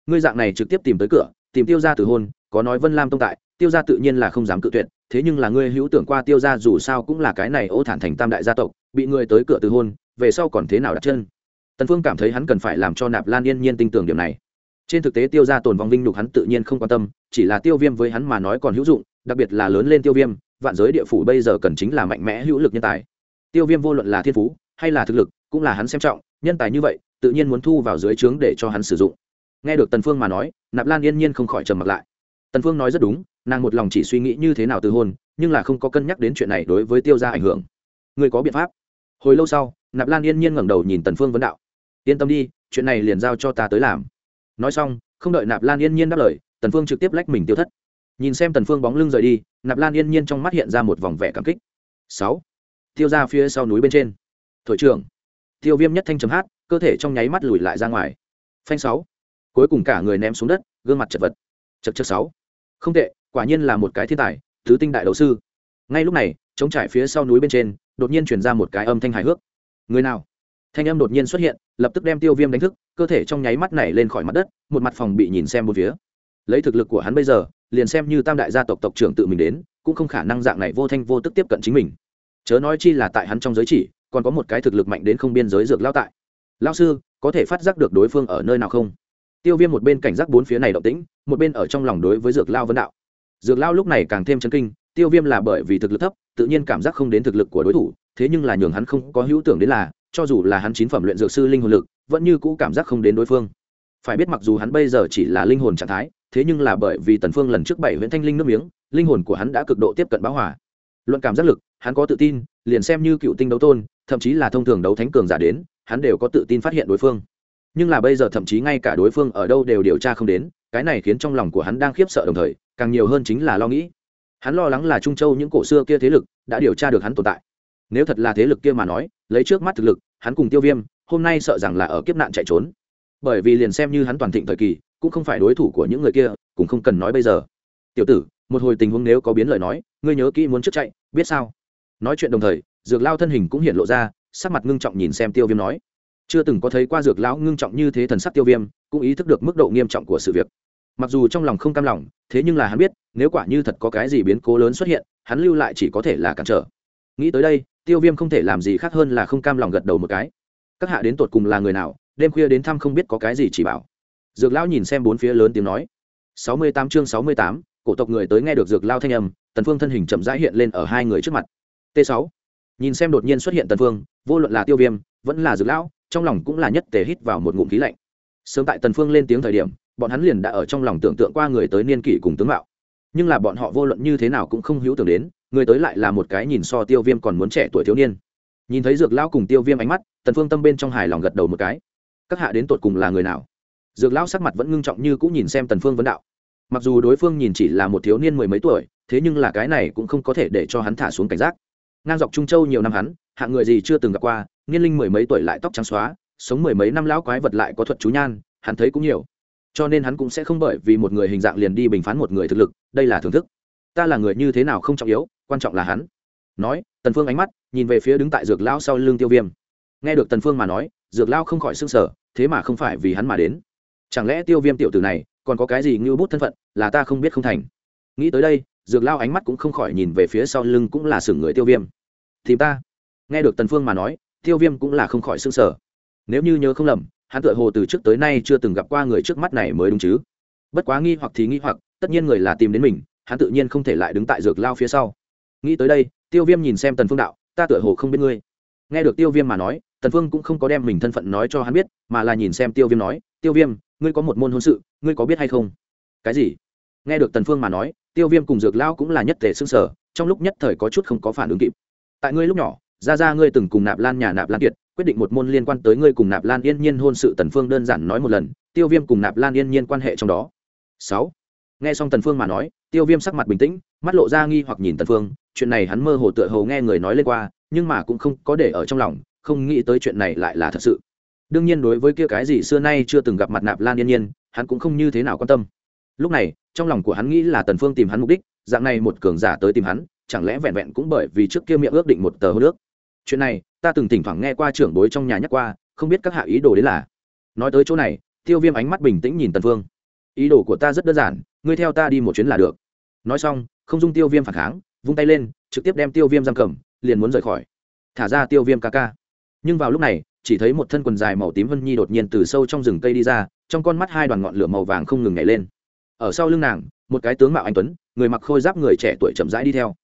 Ngươi dạng này trực tiếp tìm tới cửa, tìm tiêu gia từ hôn, có nói vân lam tông tại, tiêu gia tự nhiên là không dám cự tuyệt, thế nhưng là ngươi hữu tưởng qua tiêu gia dù sao cũng là cái này ô thản thành tam đại gia tộc, bị người tới cửa từ hôn, về sau còn thế nào đặt chân? Tần phương cảm thấy hắn cần phải làm cho nạp lan yên nhiên tin tưởng điểm này trên thực tế tiêu gia tồn vong vinh nhục hắn tự nhiên không quan tâm, chỉ là tiêu viêm với hắn mà nói còn hữu dụng, đặc biệt là lớn lên tiêu viêm, vạn giới địa phủ bây giờ cần chính là mạnh mẽ hữu lực nhân tài. Tiêu viêm vô luận là thiên phú, hay là thực lực, cũng là hắn xem trọng, nhân tài như vậy, tự nhiên muốn thu vào dưới trướng để cho hắn sử dụng. Nghe được tần phương mà nói, nạp lan yên nhiên không khỏi trầm mặc lại. Tần phương nói rất đúng, nàng một lòng chỉ suy nghĩ như thế nào từ hôn, nhưng là không có cân nhắc đến chuyện này đối với tiêu gia ảnh hưởng. Người có biện pháp. Hồi lâu sau, nạp lan yên nhiên ngẩng đầu nhìn tần phương vấn đạo. Yên tâm đi, chuyện này liền giao cho ta tới làm nói xong, không đợi nạp lan yên nhiên đáp lời, tần phương trực tiếp lách mình tiêu thất. Nhìn xem tần phương bóng lưng rời đi, nạp lan yên nhiên trong mắt hiện ra một vòng vẻ cảm kích. Sáu. Tiêu ra phía sau núi bên trên. Thổi trưởng. Tiêu viêm nhất thanh chấm hát, cơ thể trong nháy mắt lùi lại ra ngoài. Phanh sáu. Cuối cùng cả người ném xuống đất, gương mặt chật vật. Chật chật sáu. Không tệ, quả nhiên là một cái thiên tài thứ tinh đại đầu sư. Ngay lúc này chống trải phía sau núi bên trên, đột nhiên chuyển ra một cái âm thanh hài hước. Người nào? Thanh âm đột nhiên xuất hiện, lập tức đem tiêu viêm đánh thức cơ thể trong nháy mắt này lên khỏi mặt đất, một mặt phòng bị nhìn xem một phía. Lấy thực lực của hắn bây giờ, liền xem như tam đại gia tộc tộc trưởng tự mình đến, cũng không khả năng dạng này vô thanh vô tức tiếp cận chính mình. Chớ nói chi là tại hắn trong giới chỉ, còn có một cái thực lực mạnh đến không biên giới dược lao tại. Lao sư, có thể phát giác được đối phương ở nơi nào không? Tiêu viêm một bên cảnh giác bốn phía này động tĩnh, một bên ở trong lòng đối với dược lao vân đạo. Dược lao lúc này càng thêm chấn kinh, tiêu viêm là bởi vì thực lực thấp, tự nhiên cảm giác không đến thực lực của đối thủ, thế nhưng là nhường hắn không có hữu tưởng đến là, cho dù là hắn chín phẩm luyện dược sư linh hồn lực vẫn như cũ cảm giác không đến đối phương. Phải biết mặc dù hắn bây giờ chỉ là linh hồn trạng thái, thế nhưng là bởi vì tần phương lần trước bảy huyện thanh linh nước miếng, linh hồn của hắn đã cực độ tiếp cận báo hỏa luận cảm giác lực, hắn có tự tin, liền xem như cựu tinh đấu tôn, thậm chí là thông thường đấu thánh cường giả đến, hắn đều có tự tin phát hiện đối phương. Nhưng là bây giờ thậm chí ngay cả đối phương ở đâu đều điều tra không đến, cái này khiến trong lòng của hắn đang khiếp sợ đồng thời, càng nhiều hơn chính là lo nghĩ. Hắn lo lắng là trung châu những cổ xưa kia thế lực đã điều tra được hắn tồn tại. Nếu thật là thế lực kia mà nói, lấy trước mắt thực lực, hắn cùng tiêu viêm hôm nay sợ rằng là ở kiếp nạn chạy trốn. Bởi vì liền xem như hắn toàn thịnh thời kỳ, cũng không phải đối thủ của những người kia, cũng không cần nói bây giờ. Tiểu tử, một hồi tình huống nếu có biến lời nói, ngươi nhớ kỹ muốn trước chạy, biết sao? Nói chuyện đồng thời, dược lao thân hình cũng hiện lộ ra, sắc mặt ngưng trọng nhìn xem tiêu viêm nói. Chưa từng có thấy qua dược lão ngưng trọng như thế thần sắc tiêu viêm, cũng ý thức được mức độ nghiêm trọng của sự việc. Mặc dù trong lòng không cam lòng, thế nhưng là hắn biết, nếu quả như thật có cái gì biến cố lớn xuất hiện, hắn lưu lại chỉ có thể là cản trở. Nghĩ tới đây, tiêu viêm không thể làm gì khác hơn là không cam lòng gật đầu một cái các hạ đến tột cùng là người nào, đêm khuya đến thăm không biết có cái gì chỉ bảo. Dược lão nhìn xem bốn phía lớn tiếng nói. Sáu mươi tám chương sáu mươi tám, cổ tộc người tới nghe được dược lao thanh âm, tần phương thân hình chậm rãi hiện lên ở hai người trước mặt. T sáu, nhìn xem đột nhiên xuất hiện tần phương, vô luận là tiêu viêm, vẫn là dược lão, trong lòng cũng là nhất tề hít vào một ngụm khí lạnh. Sớm tại tần phương lên tiếng thời điểm, bọn hắn liền đã ở trong lòng tưởng tượng qua người tới niên kỷ cùng tướng mạo. Nhưng là bọn họ vô luận như thế nào cũng không hữu tưởng đến, người tới lại là một cái nhìn so tiêu viêm còn muốn trẻ tuổi thiếu niên nhìn thấy dược lão cùng tiêu viêm ánh mắt, tần phương tâm bên trong hài lòng gật đầu một cái. Các hạ đến tột cùng là người nào? Dược lão sắc mặt vẫn ngưng trọng như cũng nhìn xem tần phương vấn đạo. Mặc dù đối phương nhìn chỉ là một thiếu niên mười mấy tuổi, thế nhưng là cái này cũng không có thể để cho hắn thả xuống cảnh giác. Ngang dọc trung châu nhiều năm hắn hạng người gì chưa từng gặp qua, niên linh mười mấy tuổi lại tóc trắng xóa, sống mười mấy năm lão quái vật lại có thuật chú nhan, hắn thấy cũng nhiều. Cho nên hắn cũng sẽ không bởi vì một người hình dạng liền đi bình phán một người thực lực, đây là thưởng thức. Ta là người như thế nào không trọng yếu, quan trọng là hắn. Nói, tần phương ánh mắt nhìn về phía đứng tại dược lão sau lưng tiêu viêm. Nghe được tần phương mà nói, dược lão không khỏi sưng sở thế mà không phải vì hắn mà đến. Chẳng lẽ tiêu viêm tiểu tử này còn có cái gì ngưu bút thân phận là ta không biết không thành? Nghĩ tới đây, dược lao ánh mắt cũng không khỏi nhìn về phía sau lưng cũng là sừng người tiêu viêm. Thì ta. Nghe được tần phương mà nói, tiêu viêm cũng là không khỏi sưng sở nếu như nhớ không lầm, hắn tựa hồ từ trước tới nay chưa từng gặp qua người trước mắt này mới đúng chứ. Bất quá nghi hoặc thì nghi hoặc, tất nhiên người là tìm đến mình, hắn tự nhiên không thể lại đứng tại dược lao phía sau. Nghĩ tới đây, tiêu viêm nhìn xem tần phương đạo ta tựa hồ không biết ngươi. Nghe được tiêu viêm mà nói, tần phương cũng không có đem mình thân phận nói cho hắn biết, mà là nhìn xem tiêu viêm nói, tiêu viêm, ngươi có một môn hôn sự, ngươi có biết hay không? Cái gì? Nghe được tần phương mà nói, tiêu viêm cùng dược lao cũng là nhất thể xương sở trong lúc nhất thời có chút không có phản ứng kịp. Tại ngươi lúc nhỏ, ra ra ngươi từng cùng nạp lan nhà nạp lan kiệt, quyết định một môn liên quan tới ngươi cùng nạp lan yên nhiên hôn sự, tần phương đơn giản nói một lần, tiêu viêm cùng nạp lan yên nhiên quan hệ trong đó. Sáu. Nghe xong tần phương mà nói, tiêu viêm sắc mặt bình tĩnh, mắt lộ ra nghi hoặc nhìn tần phương chuyện này hắn mơ hồ tựa hồ nghe người nói lên qua, nhưng mà cũng không có để ở trong lòng, không nghĩ tới chuyện này lại là thật sự. Đương nhiên đối với kia cái gì xưa nay chưa từng gặp mặt nạp lan yên nhiên, hắn cũng không như thế nào quan tâm. Lúc này, trong lòng của hắn nghĩ là tần phương tìm hắn mục đích, dạng này một cường giả tới tìm hắn, chẳng lẽ vẹn vẹn cũng bởi vì trước kia miệng ước định một tờ hô nước chuyện này, ta từng thỉnh thoảng nghe qua trưởng bối trong nhà nhắc qua, không biết các hạ ý đồ đến là. Nói tới chỗ này, tiêu viêm ánh mắt bình tĩnh nhìn tần phương. Ý đồ của ta rất đơn giản, ngươi theo ta đi một chuyến là được. Nói xong, không dung tiêu viêm phản kháng vung tay lên, trực tiếp đem tiêu viêm giam cầm, liền muốn rời khỏi. Thả ra tiêu viêm ca ca. Nhưng vào lúc này, chỉ thấy một thân quần dài màu tím vân nhi đột nhiên từ sâu trong rừng cây đi ra, trong con mắt hai đoàn ngọn lửa màu vàng không ngừng nhảy lên. Ở sau lưng nàng, một cái tướng mạo anh tuấn, người mặc khôi giáp người trẻ tuổi chậm rãi đi theo.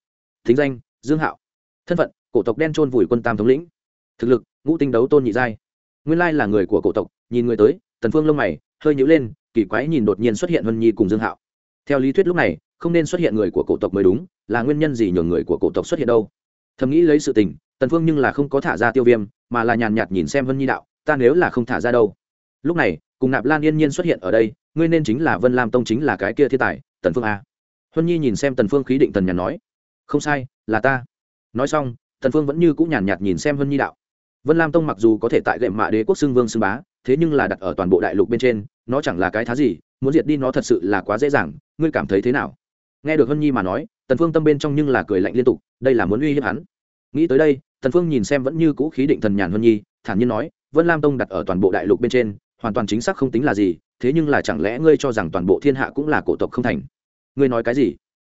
Thính danh, dương hạo. Thân phận, cổ tộc đen trôn vùi quân tam thống lĩnh. Thực lực, ngũ tinh đấu tôn nhị giai. Nguyên lai là người của cổ tộc, nhìn người tới, tần phương lông mày, hơi nhíu lên, kỳ quái nhìn đột nhiên xuất hiện vân nhi cùng dương hạo. Theo lý thuyết lúc này, không nên xuất hiện người của cổ tộc mới đúng là nguyên nhân gì nhường người của cổ tộc xuất hiện đâu? Thầm nghĩ lấy sự tình, tần phương nhưng là không có thả ra tiêu viêm, mà là nhàn nhạt nhìn xem vân nhi đạo, ta nếu là không thả ra đâu? Lúc này, cùng nạp lan yên nhiên xuất hiện ở đây, ngươi nên chính là vân lam tông chính là cái kia thiên tài, tần phương a. Huân nhi nhìn xem tần phương khí định tần nhàn nói, không sai, là ta. Nói xong, tần phương vẫn như cũng nhàn nhạt nhìn xem huân nhi đạo, vân lam tông mặc dù có thể tại gệm mạ đế quốc xưng vương xưng bá, thế nhưng là đặt ở toàn bộ đại lục bên trên, nó chẳng là cái thá gì, muốn diệt đi nó thật sự là quá dễ dàng, ngươi cảm thấy thế nào? Nghe được huân nhi mà nói tần phương tâm bên trong nhưng là cười lạnh liên tục, đây là muốn uy hiếp hắn. Nghĩ tới đây, tần phương nhìn xem vẫn như cũ khí định thần nhàn hơn nhi, thản nhiên nói, vân lam tông đặt ở toàn bộ đại lục bên trên, hoàn toàn chính xác không tính là gì, thế nhưng là chẳng lẽ ngươi cho rằng toàn bộ thiên hạ cũng là cổ tộc không thành? Ngươi nói cái gì?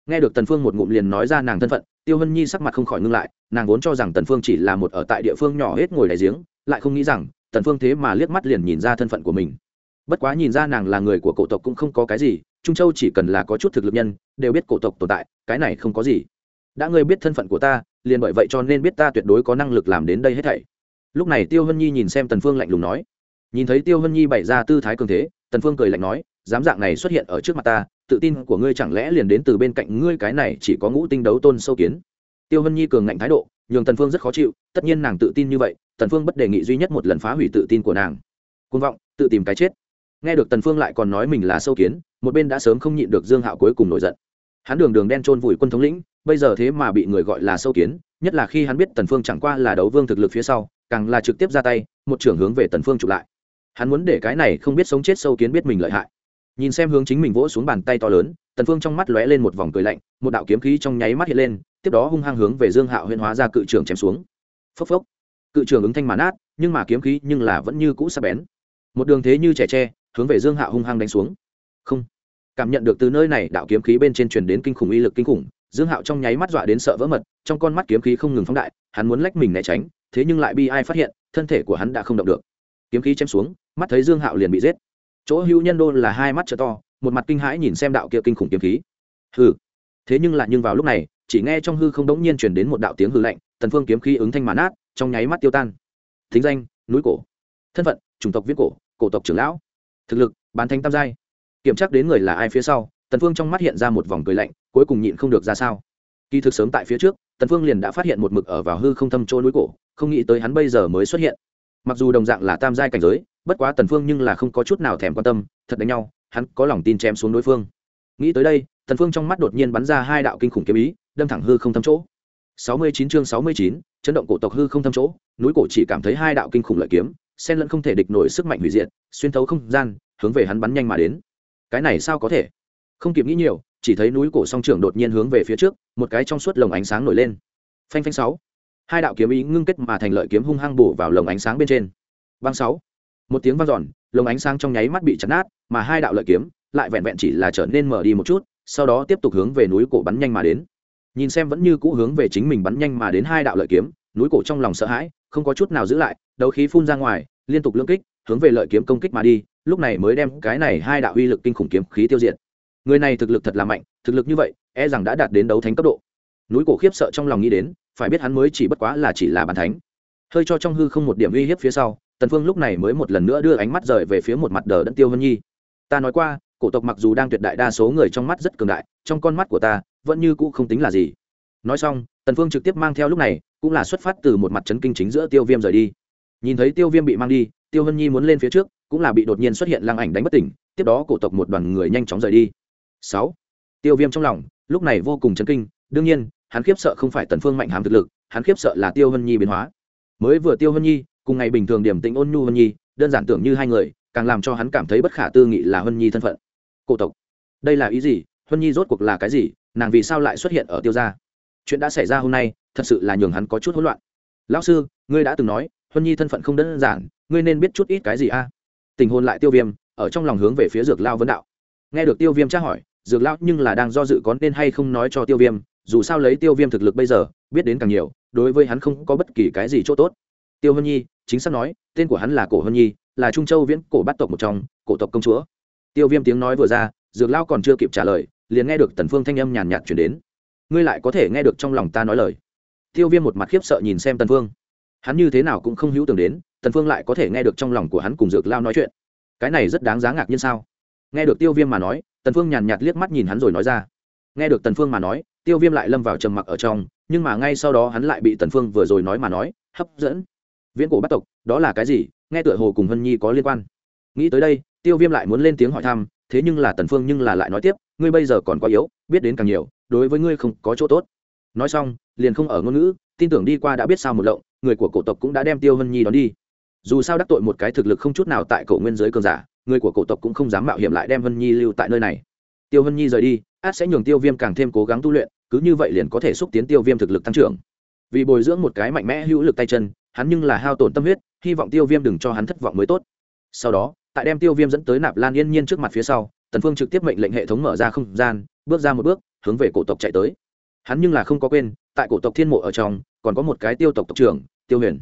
Nghe được tần phương một ngụm liền nói ra nàng thân phận, tiêu hân nhi sắc mặt không khỏi ngưng lại, nàng vốn cho rằng tần phương chỉ là một ở tại địa phương nhỏ hết ngồi đại giếng, lại không nghĩ rằng, tần phương thế mà liếc mắt liền nhìn ra thân phận của mình. Bất quá nhìn ra nàng là người của cổ tộc cũng không có cái gì trung châu chỉ cần là có chút thực lực nhân, đều biết cổ tộc tồn tại, cái này không có gì. Đã ngươi biết thân phận của ta, liền bởi vậy cho nên biết ta tuyệt đối có năng lực làm đến đây hết thảy. Lúc này tiêu hân nhi nhìn xem tần phương lạnh lùng nói. Nhìn thấy tiêu hân nhi bày ra tư thái cường thế, tần phương cười lạnh nói, dám dạng này xuất hiện ở trước mặt ta, tự tin của ngươi chẳng lẽ liền đến từ bên cạnh ngươi cái này chỉ có ngũ tinh đấu tôn sâu kiến? Tiêu hân nhi cường ngạnh thái độ, nhường tần phương rất khó chịu, tất nhiên nàng tự tin như vậy, tần phương bất đề nghị duy nhất một lần phá hủy tự tin của nàng. Côn vọng, tự tìm cái chết nghe được tần phương lại còn nói mình là sâu kiến, một bên đã sớm không nhịn được dương hạo cuối cùng nổi giận. Hắn đường đường đen trôn vùi quân thống lĩnh, bây giờ thế mà bị người gọi là sâu kiến, nhất là khi hắn biết tần phương chẳng qua là đấu vương thực lực phía sau, càng là trực tiếp ra tay, một trưởng hướng về tần phương chụp lại. Hắn muốn để cái này không biết sống chết sâu kiến biết mình lợi hại. Nhìn xem hướng chính mình vỗ xuống bàn tay to lớn, tần phương trong mắt lóe lên một vòng cười lạnh, một đạo kiếm khí trong nháy mắt hiện lên, tiếp đó hung hăng hướng về dương hạo huyễn hóa ra cự trưởng chém xuống. Phốc phốc. Cự trưởng ứng thanh mà át nhưng mà kiếm khí nhưng là vẫn như cũ sắc bén. Một đường thế như trẻ tre hướng về dương hạo hung hăng đánh xuống. Không. Cảm nhận được từ nơi này, đạo kiếm khí bên trên truyền đến kinh khủng uy lực kinh khủng, dương hạo trong nháy mắt dọa đến sợ vỡ mật, trong con mắt kiếm khí không ngừng phóng đại, hắn muốn lách mình né tránh, thế nhưng lại bị ai phát hiện, thân thể của hắn đã không động được. Kiếm khí chém xuống, mắt thấy dương hạo liền bị giết. Chỗ hữu nhân Đôn là hai mắt trợ to, một mặt kinh hãi nhìn xem đạo kia kinh khủng kiếm khí. Hừ. Thế nhưng lại nhưng vào lúc này, chỉ nghe trong hư không đống nhiên chuyển đến một đạo tiếng hư lạnh tần phương kiếm khí ứng thanh màn át trong nháy mắt tiêu tan. Thính danh, núi cổ. Thân phận, chủng tộc viết cổ cổ tộc trưởng lão thực lực bán thanh tam giai. Kiểm tra đến người là ai phía sau tần phương trong mắt hiện ra một vòng cười lạnh cuối cùng nhịn không được ra sao. Kỳ thực sớm tại phía trước tần phương liền đã phát hiện một mực ở vào hư không thâm chỗ núi cổ không nghĩ tới hắn bây giờ mới xuất hiện. Mặc dù đồng dạng là tam giai cảnh giới bất quá tần phương nhưng là không có chút nào thèm quan tâm thật đánh nhau hắn có lòng tin chém xuống đối phương. Nghĩ tới đây tần phương trong mắt đột nhiên bắn ra hai đạo kinh khủng kiếm ý đâm thẳng hư không thâm chỗ. 69 chương 69, chấn động cổ tộc hư không thâm chỗ núi cổ chỉ cảm thấy hai đạo kinh khủng lợi kiếm. Sen lẫn không thể địch nổi sức mạnh hủy diệt, xuyên thấu không gian, hướng về hắn bắn nhanh mà đến. Cái này sao có thể? Không kịp nghĩ nhiều, chỉ thấy núi cổ song trưởng đột nhiên hướng về phía trước, một cái trong suốt lồng ánh sáng nổi lên. Phanh phanh sáu. Hai đạo kiếm ý ngưng kết mà thành lợi kiếm hung hăng bổ vào lồng ánh sáng bên trên. Băng sáu. Một tiếng vang giòn lồng ánh sáng trong nháy mắt bị chặt nát, mà hai đạo lợi kiếm lại vẹn vẹn chỉ là trở nên mở đi một chút, sau đó tiếp tục hướng về núi cổ bắn nhanh mà đến. Nhìn xem vẫn như cũ hướng về chính mình bắn nhanh mà đến hai đạo lợi kiếm, núi cổ trong lòng sợ hãi không có chút nào giữ lại, đấu khí phun ra ngoài, liên tục lưỡng kích, hướng về lợi kiếm công kích mà đi, lúc này mới đem cái này hai đạo uy lực kinh khủng kiếm khí tiêu diệt. Người này thực lực thật là mạnh, thực lực như vậy e rằng đã đạt đến đấu thánh cấp độ. Núi cổ khiếp sợ trong lòng nghĩ đến, phải biết hắn mới chỉ bất quá là chỉ là bàn thánh. Hơi cho trong hư không một điểm uy hiếp phía sau, tần phương lúc này mới một lần nữa đưa ánh mắt rời về phía một mặt đờ đẫn tiêu hân nhi. Ta nói qua, cổ tộc mặc dù đang tuyệt đại đa số người trong mắt rất cường đại, trong con mắt của ta, vẫn như cũ không tính là gì. Nói xong, tần phương trực tiếp mang theo lúc này cũng là xuất phát từ một mặt chấn kinh chính giữa tiêu viêm rời đi. Nhìn thấy tiêu viêm bị mang đi, tiêu vân nhi muốn lên phía trước, cũng là bị đột nhiên xuất hiện lăng ảnh đánh bất tỉnh, tiếp đó cổ tộc một đoàn người nhanh chóng rời đi. Sáu, tiêu viêm trong lòng, lúc này vô cùng chấn kinh, đương nhiên, hắn khiếp sợ không phải tần phương mạnh hàm thực lực, hắn khiếp sợ là tiêu vân nhi biến hóa. Mới vừa tiêu vân nhi, cùng ngày bình thường điểm tĩnh ôn nhu vân nhi, đơn giản tưởng như hai người, càng làm cho hắn cảm thấy bất khả tư nghị là vân nhi thân phận. Cổ tộc, đây là ý gì? Vân nhi rốt cuộc là cái gì? Nàng vì sao lại xuất hiện ở tiêu gia? Chuyện đã xảy ra hôm nay, thật sự là nhường hắn có chút hỗn loạn. Lão sư, ngươi đã từng nói, huân nhi thân phận không đơn giản, ngươi nên biết chút ít cái gì a? Tình hôn lại tiêu viêm, ở trong lòng hướng về phía dược lao vấn đạo. Nghe được tiêu viêm tra hỏi, dược lao nhưng là đang do dự có nên hay không nói cho tiêu viêm, dù sao lấy tiêu viêm thực lực bây giờ, biết đến càng nhiều, đối với hắn không có bất kỳ cái gì chỗ tốt. Tiêu hân nhi, chính xác nói, tên của hắn là cổ hân nhi, là trung châu viễn cổ bát tộc một trong, cổ tộc công chúa. Tiêu viêm tiếng nói vừa ra, dược lao còn chưa kịp trả lời, liền nghe được tần phương thanh âm nhàn nhạt chuyển đến ngươi lại có thể nghe được trong lòng ta nói lời. Tiêu viêm một mặt khiếp sợ nhìn xem tần phương. Hắn như thế nào cũng không hữu tưởng đến, tần phương lại có thể nghe được trong lòng của hắn cùng dược lao nói chuyện. Cái này rất đáng giá ngạc nhiên sao? Nghe được tiêu viêm mà nói, tần phương nhàn nhạt liếc mắt nhìn hắn rồi nói ra. Nghe được tần phương mà nói, tiêu viêm lại lâm vào trầm mặc ở trong, nhưng mà ngay sau đó hắn lại bị tần phương vừa rồi nói mà nói, hấp dẫn. Viễn cổ bắt tộc, đó là cái gì? Nghe tựa hồ cùng hân nhi có liên quan. Nghĩ tới đây, tiêu viêm lại muốn lên tiếng hỏi thăm, thế nhưng là tần phương nhưng là lại nói tiếp, ngươi bây giờ còn quá yếu, biết đến càng nhiều đối với ngươi không có chỗ tốt. Nói xong, liền không ở ngôn ngữ, tin tưởng đi qua đã biết sao một lộng, người của cổ tộc cũng đã đem tiêu hân nhi đón đi. Dù sao đắc tội một cái thực lực không chút nào tại cổ nguyên giới cường giả, người của cổ tộc cũng không dám mạo hiểm lại đem hân nhi lưu tại nơi này. Tiêu hân nhi rời đi, át sẽ nhường tiêu viêm càng thêm cố gắng tu luyện, cứ như vậy liền có thể xúc tiến tiêu viêm thực lực tăng trưởng. Vì bồi dưỡng một cái mạnh mẽ hữu lực tay chân, hắn nhưng là hao tổn tâm huyết, hy vọng tiêu viêm đừng cho hắn thất vọng mới tốt. Sau đó, tại đem tiêu viêm dẫn tới nạp lan yên nhiên trước mặt phía sau tần phương trực tiếp mệnh lệnh hệ thống mở ra không gian, bước ra một bước, hướng về cổ tộc chạy tới. Hắn nhưng là không có quên, tại cổ tộc thiên mộ ở trong, còn có một cái tiêu tộc tộc trưởng, tiêu huyền.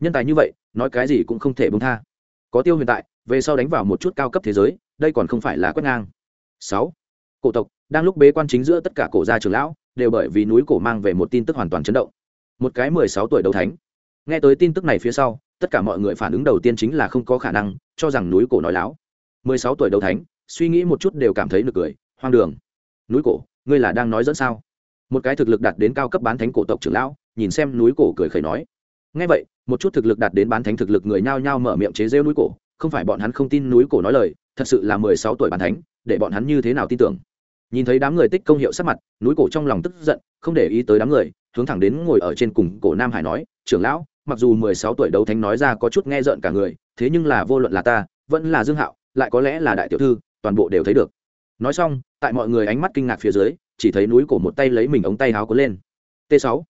Nhân tài như vậy, nói cái gì cũng không thể bông tha. Có tiêu huyền tại, về sau đánh vào một chút cao cấp thế giới, đây còn không phải là quét ngang. Sáu. Cổ tộc, đang lúc bế quan chính giữa tất cả cổ gia trưởng lão, đều bởi vì núi cổ mang về một tin tức hoàn toàn chấn động. Một cái mười sáu tuổi đầu thánh. Nghe tới tin tức này phía sau, tất cả mọi người phản ứng đầu tiên chính là không có khả năng, cho rằng núi cổ nói láo. mười sáu tuổi đầu thánh suy nghĩ một chút đều cảm thấy nực cười, hoang đường. Núi cổ, ngươi là đang nói dẫn sao? Một cái thực lực đạt đến cao cấp bán thánh cổ tộc trưởng lão, nhìn xem núi cổ cười khẩy nói. Ngay vậy, một chút thực lực đạt đến bán thánh thực lực người nhao nhao mở miệng chế rêu núi cổ, không phải bọn hắn không tin núi cổ nói lời, thật sự là mười sáu tuổi bán thánh, để bọn hắn như thế nào tin tưởng? Nhìn thấy đám người tích công hiệu sắc mặt, núi cổ trong lòng tức giận, không để ý tới đám người, hướng thẳng đến ngồi ở trên cùng cổ nam hải nói, trưởng lão, mặc dù mười sáu tuổi đấu thánh nói ra có chút nghe rợn cả người, thế nhưng là vô luận là ta, vẫn là dương hạo, lại có lẽ là đại tiểu thư toàn bộ đều thấy được. Nói xong, tại mọi người ánh mắt kinh ngạc phía dưới, chỉ thấy núi cổ một tay lấy mình ống tay háo cuốn lên. T 6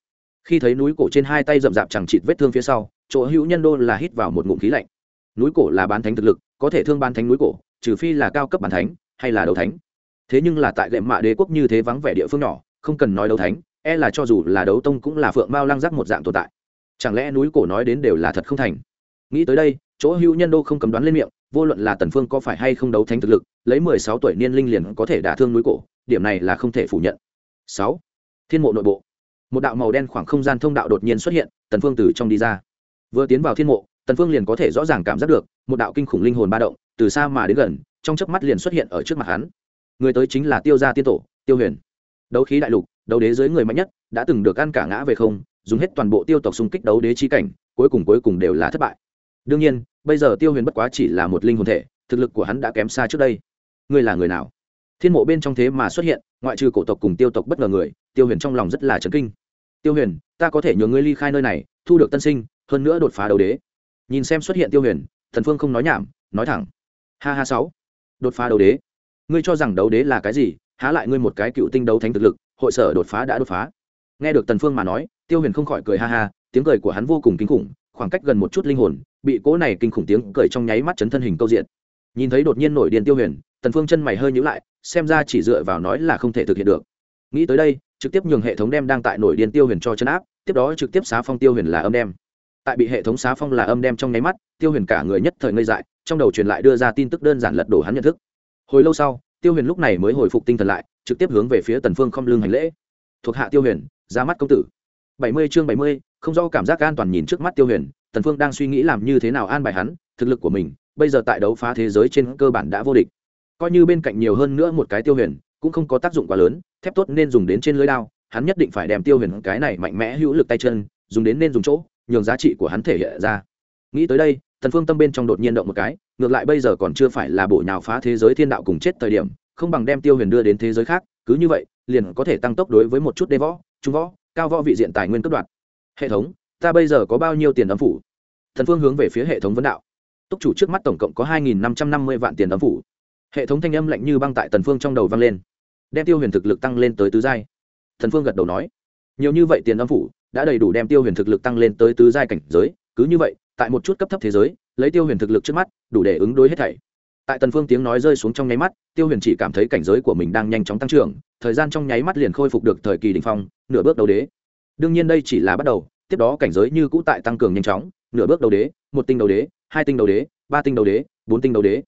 khi thấy núi cổ trên hai tay rậm rạp chẳng chịt vết thương phía sau, chỗ hữu nhân đô là hít vào một ngụm khí lạnh. Núi cổ là bán thánh thực lực, có thể thương bán thánh núi cổ, trừ phi là cao cấp bản thánh, hay là đấu thánh. Thế nhưng là tại gệm mạ đế quốc như thế vắng vẻ địa phương nhỏ, không cần nói đấu thánh e là cho dù là đấu tông cũng là phượng mao lăng giác một dạng tồn tại. Chẳng lẽ núi cổ nói đến đều là thật không thành? Nghĩ tới đây, chỗ hữu nhân đô không cầm đoán lên miệng vô luận là tần phương có phải hay không đấu thánh thực lực, lấy mười sáu tuổi niên linh liền có thể đả thương núi cổ, điểm này là không thể phủ nhận. Sáu. Thiên mộ nội bộ. Một đạo màu đen khoảng không gian thông đạo đột nhiên xuất hiện, tần phương từ trong đi ra. Vừa tiến vào thiên mộ, tần phương liền có thể rõ ràng cảm giác được, một đạo kinh khủng linh hồn ba động, từ xa mà đến gần, trong chớp mắt liền xuất hiện ở trước mặt hắn. Người tới chính là tiêu gia tiên tổ, tiêu huyền. Đấu khí đại lục, đấu đế dưới người mạnh nhất, đã từng được ăn cả ngã về không, dùng hết toàn bộ tiêu tộc xung kích đấu đế chi cảnh, cuối cùng cuối cùng đều là thất bại. Đương nhiên bây giờ tiêu huyền bất quá chỉ là một linh hồn thể, thực lực của hắn đã kém xa trước đây. Ngươi là người nào? Thiên mộ bên trong thế mà xuất hiện, ngoại trừ cổ tộc cùng tiêu tộc bất ngờ người, tiêu huyền trong lòng rất là chấn kinh. Tiêu huyền, ta có thể nhờ ngươi ly khai nơi này, thu được tân sinh, hơn nữa đột phá đấu đế. Nhìn xem xuất hiện tiêu huyền, thần phương không nói nhảm, nói thẳng. Ha ha sáu. Đột phá đấu đế. Ngươi cho rằng đấu đế là cái gì, há lại ngươi một cái cựu tinh đấu thánh thực lực, hội sở đột phá đã đột phá. Nghe được tần phương mà nói, tiêu huyền không khỏi cười ha ha, tiếng cười của hắn vô cùng kinh khủng, khoảng cách gần một chút linh hồn bị cỗ này kinh khủng tiếng cười trong nháy mắt chấn thân hình câu diện. Nhìn thấy đột nhiên nổi điên tiêu huyền, tần phương chân mày hơi nhíu lại, xem ra chỉ dựa vào nói là không thể thực hiện được. Nghĩ tới đây, trực tiếp nhường hệ thống đem đang tại nổi điên tiêu huyền cho chân áp, tiếp đó trực tiếp xá phong tiêu huyền là âm đem. Tại bị hệ thống xá phong là âm đem trong nháy mắt, tiêu huyền cả người nhất thời ngây dại, trong đầu truyền lại đưa ra tin tức đơn giản lật đổ hắn nhận thức. Hồi lâu sau, tiêu huyền lúc này mới hồi phục tinh thần lại, trực tiếp hướng về phía tần phương không lưng hành lễ. Thuộc hạ tiêu huyền, ra mắt công tử. Bảy mươi chương bảy mươi, không do cảm giác an toàn nhìn trước mắt tiêu huyền tần phương đang suy nghĩ làm như thế nào an bài hắn, thực lực của mình, bây giờ tại đấu phá thế giới trên cơ bản đã vô địch. Coi như bên cạnh nhiều hơn nữa một cái tiêu huyền, cũng không có tác dụng quá lớn, thép tốt nên dùng đến trên lưới đao, hắn nhất định phải đem tiêu huyền cái này mạnh mẽ hữu lực tay chân, dùng đến nên dùng chỗ, nhường giá trị của hắn thể hiện ra. Nghĩ tới đây, tần phương tâm bên trong đột nhiên động một cái, ngược lại bây giờ còn chưa phải là bộ nhào phá thế giới thiên đạo cùng chết thời điểm, không bằng đem tiêu huyền đưa đến thế giới khác, cứ như vậy, liền có thể tăng tốc đối với một chút đê võ, trung võ, cao võ vị diện tài nguyên cấp đoạt. Hệ thống ta bây giờ có bao nhiêu tiền âm phủ? Thần phương hướng về phía hệ thống vấn đạo. Túc chủ trước mắt tổng cộng có hai nghìn năm trăm năm mươi vạn tiền âm phủ. Hệ thống thanh âm lạnh như băng tại tần phương trong đầu vang lên. Đem tiêu huyền thực lực tăng lên tới tứ giai. Thần phương gật đầu nói, nhiều như vậy tiền âm phủ, đã đầy đủ đem tiêu huyền thực lực tăng lên tới tứ giai cảnh giới. Cứ như vậy, tại một chút cấp thấp thế giới, lấy tiêu huyền thực lực trước mắt, đủ để ứng đối hết thảy. Tại tần phương tiếng nói rơi xuống trong nháy mắt, tiêu huyền chỉ cảm thấy cảnh giới của mình đang nhanh chóng tăng trưởng, thời gian trong nháy mắt liền khôi phục được thời kỳ đỉnh phong, nửa bước đầu đế. Đương nhiên đây chỉ là bắt đầu tiếp đó cảnh giới như cũ tại tăng cường nhanh chóng, nửa bước đầu đế, một tinh đầu đế, hai tinh đầu đế, ba tinh đầu đế, bốn tinh đầu đế.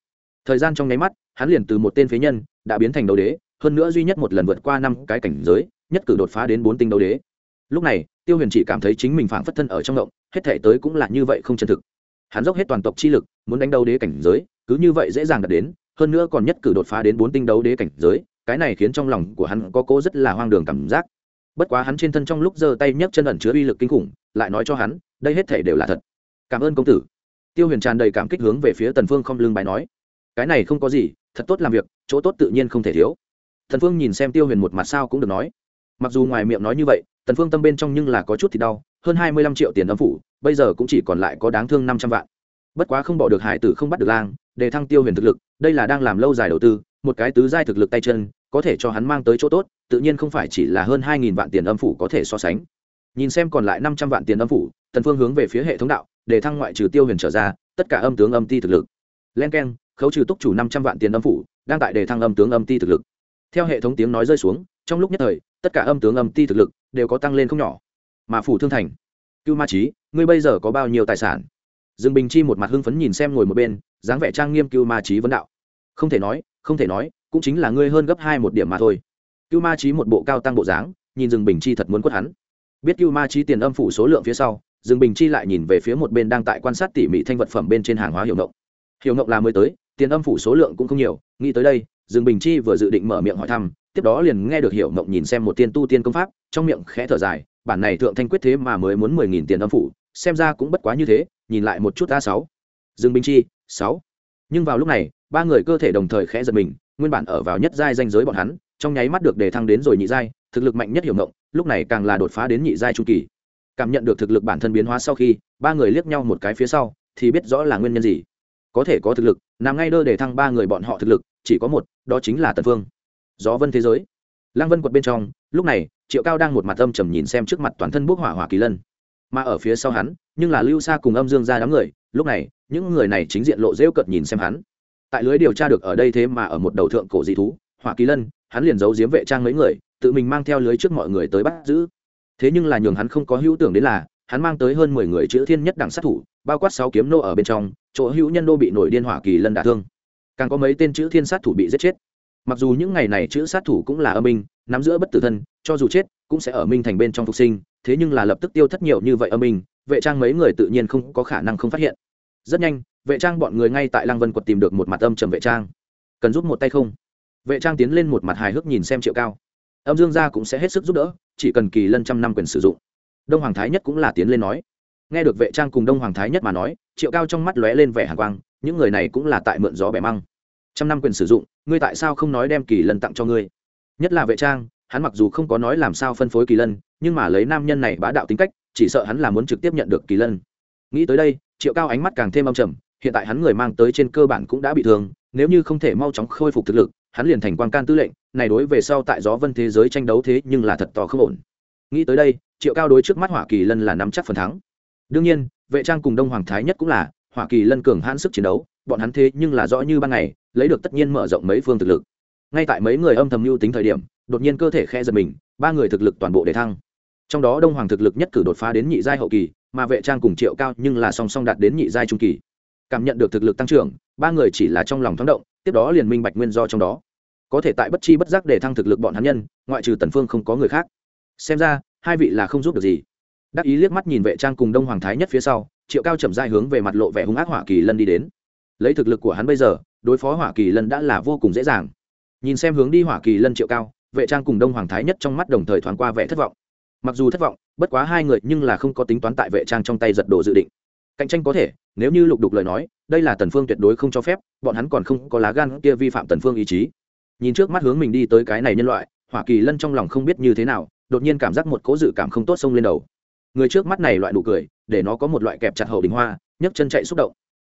Thời gian trong nháy mắt, hắn liền từ một tên phế nhân đã biến thành đầu đế, hơn nữa duy nhất một lần vượt qua năm cái cảnh giới, nhất cử đột phá đến bốn tinh đầu đế. Lúc này, tiêu huyền chỉ cảm thấy chính mình phảng phất thân ở trong động hết thể tới cũng là như vậy không chân thực. Hắn dốc hết toàn tộc chi lực, muốn đánh đầu đế cảnh giới, cứ như vậy dễ dàng đạt đến, hơn nữa còn nhất cử đột phá đến bốn tinh đấu đế cảnh giới, cái này khiến trong lòng của hắn có cố rất là hoang đường cảm giác bất quá hắn trên thân trong lúc giơ tay nhấc chân ẩn chứa uy lực kinh khủng, lại nói cho hắn, đây hết thể đều là thật. Cảm ơn công tử. Tiêu huyền tràn đầy cảm kích hướng về phía tần phương không lưng bài nói, cái này không có gì, thật tốt làm việc, chỗ tốt tự nhiên không thể thiếu. Thần phương nhìn xem tiêu huyền một mặt sao cũng được nói. Mặc dù ngoài miệng nói như vậy, tần phương tâm bên trong nhưng là có chút thì đau, hơn hai mươi lăm triệu tiền âm phủ, bây giờ cũng chỉ còn lại có đáng thương năm trăm vạn. Bất quá không bỏ được hải tử không bắt được lang, để thăng tiêu huyền thực lực, đây là đang làm lâu dài đầu tư, một cái tứ giai thực lực tay chân có thể cho hắn mang tới chỗ tốt, tự nhiên không phải chỉ là hơn hai nghìn vạn tiền âm phủ có thể so sánh. Nhìn xem còn lại năm trăm vạn tiền âm phủ, tần phương hướng về phía hệ thống đạo, để thăng ngoại trừ tiêu huyền trở ra, tất cả âm tướng âm ti thực lực. Len keng, khấu trừ túc chủ năm trăm vạn tiền âm phủ, đang tại đề thăng âm tướng âm ti thực lực. Theo hệ thống tiếng nói rơi xuống, trong lúc nhất thời, tất cả âm tướng âm ti thực lực đều có tăng lên không nhỏ. Mà phủ thương thành, cưu ma trí ngươi bây giờ có bao nhiêu tài sản? Dương bình chi một mặt hưng phấn nhìn xem ngồi một bên, dáng vẻ trang nghiêm cưu ma trí vấn đạo. Không thể nói, không thể nói cũng chính là ngươi hơn gấp hai một điểm mà thôi. Cưu ma trí một bộ cao tăng bộ dáng, nhìn dương bình chi thật muốn quất hắn. Biết cưu ma trí tiền âm phủ số lượng phía sau, dương bình chi lại nhìn về phía một bên đang tại quan sát tỉ mỉ thanh vật phẩm bên trên hàng hóa hiệu ngộng. Hiệu ngộng là mới tới, tiền âm phủ số lượng cũng không nhiều, nghĩ tới đây, dương bình chi vừa dự định mở miệng hỏi thăm, tiếp đó liền nghe được hiệu ngộng nhìn xem một tiên tu tiên công pháp, trong miệng khẽ thở dài, bản này thượng thanh quyết thế mà mới muốn mười nghìn tiền âm phủ, xem ra cũng bất quá như thế, nhìn lại một chút a sáu. Dương bình chi, sáu. Nhưng vào lúc này, ba người cơ thể đồng thời khẽ giật mình nguyên bản ở vào nhất giai danh giới bọn hắn, trong nháy mắt được đề thăng đến rồi nhị giai, thực lực mạnh nhất hiểu ngộng, lúc này càng là đột phá đến nhị giai trung kỳ. Cảm nhận được thực lực bản thân biến hóa sau khi, ba người liếc nhau một cái phía sau, thì biết rõ là nguyên nhân gì. Có thể có thực lực, nằm ngay đơ để thăng ba người bọn họ thực lực, chỉ có một, đó chính là tần phương. Gió vân thế giới. Lăng vân quật bên trong, lúc này, triệu cao đang một mặt âm trầm nhìn xem trước mặt toàn thân bốc hỏa hỏa kỳ lân. Mà ở phía sau hắn, nhưng là lưu xa cùng âm dương ra đám người, lúc này, những người này chính diện lộ rêu cợt nhìn xem hắn tại lưới điều tra được ở đây thế mà ở một đầu thượng cổ dị thú, hỏa kỳ lân, hắn liền giấu giếm vệ trang mấy người, tự mình mang theo lưới trước mọi người tới bắt giữ. Thế nhưng là nhường hắn không có hữu tưởng đến là, hắn mang tới hơn mười người chữ thiên nhất đẳng sát thủ, bao quát sáu kiếm nô ở bên trong, chỗ hữu nhân đô bị nổi điên hỏa kỳ lân đả thương. Càng có mấy tên chữ thiên sát thủ bị giết chết. Mặc dù những ngày này chữ sát thủ cũng là âm minh, nắm giữa bất tử thân, cho dù chết, cũng sẽ ở minh thành bên trong phục sinh, thế nhưng là lập tức tiêu thất nhiều như vậy âm minh, vệ trang mấy người tự nhiên không có khả năng không phát hiện. Rất nhanh vệ trang bọn người ngay tại lăng vân quật tìm được một mặt âm trầm vệ trang. Cần giúp một tay không? Vệ trang tiến lên một mặt hài hước nhìn xem triệu cao. Âm dương gia cũng sẽ hết sức giúp đỡ, chỉ cần kỳ lân trăm năm quyền sử dụng. Đông hoàng thái nhất cũng là tiến lên nói. Nghe được vệ trang cùng đông hoàng thái nhất mà nói, triệu cao trong mắt lóe lên vẻ hàng quang, những người này cũng là tại mượn gió bẻ măng. Trăm năm quyền sử dụng, ngươi tại sao không nói đem kỳ lân tặng cho ngươi? Nhất là vệ trang, hắn mặc dù không có nói làm sao phân phối kỳ lân, nhưng mà lấy nam nhân này bá đạo tính cách, chỉ sợ hắn là muốn trực tiếp nhận được kỳ lân. Nghĩ tới đây, triệu cao ánh mắt càng thêm âm trầm hiện tại hắn người mang tới trên cơ bản cũng đã bị thương, nếu như không thể mau chóng khôi phục thực lực, hắn liền thành quan can tư lệnh, này đối về sau tại gió vân thế giới tranh đấu thế nhưng là thật to không ổn. Nghĩ tới đây, triệu cao đối trước mắt hỏa kỳ lân là nắm chắc phần thắng. Đương nhiên, vệ trang cùng đông hoàng thái nhất cũng là, hỏa kỳ lân cường hãn sức chiến đấu, bọn hắn thế nhưng là rõ như ban ngày, lấy được tất nhiên mở rộng mấy phương thực lực. Ngay tại mấy người âm thầm mưu tính thời điểm, đột nhiên cơ thể khe giật mình, ba người thực lực toàn bộ để thăng. Trong đó đông hoàng thực lực nhất cử đột phá đến nhị giai hậu kỳ, mà vệ trang cùng triệu cao nhưng là song song đạt đến nhị giai trung kỳ cảm nhận được thực lực tăng trưởng, ba người chỉ là trong lòng thoáng động, tiếp đó liền minh bạch nguyên do trong đó. Có thể tại bất chi bất giác để thăng thực lực bọn hắn nhân, ngoại trừ tần phương không có người khác. Xem ra, hai vị là không giúp được gì. Đắc ý liếc mắt nhìn vệ trang cùng đông hoàng thái nhất phía sau, triệu cao chậm dai hướng về mặt lộ vẻ hung ác hỏa kỳ lân đi đến. Lấy thực lực của hắn bây giờ, đối phó hỏa kỳ lân đã là vô cùng dễ dàng. Nhìn xem hướng đi hỏa kỳ lân triệu cao, vệ trang cùng đông hoàng thái nhất trong mắt đồng thời thoáng qua vẻ thất vọng. Mặc dù thất vọng, bất quá hai người nhưng là không có tính toán tại vệ trang trong tay giật đồ dự định cạnh tranh có thể, nếu như lục đục lời nói, đây là tần phương tuyệt đối không cho phép, bọn hắn còn không có lá gan kia vi phạm tần phương ý chí. Nhìn trước mắt hướng mình đi tới cái này nhân loại, hỏa kỳ lân trong lòng không biết như thế nào, đột nhiên cảm giác một cố dự cảm không tốt xông lên đầu. Người trước mắt này loại nụ cười, để nó có một loại kẹp chặt hậu đình hoa, nhấc chân chạy xúc động.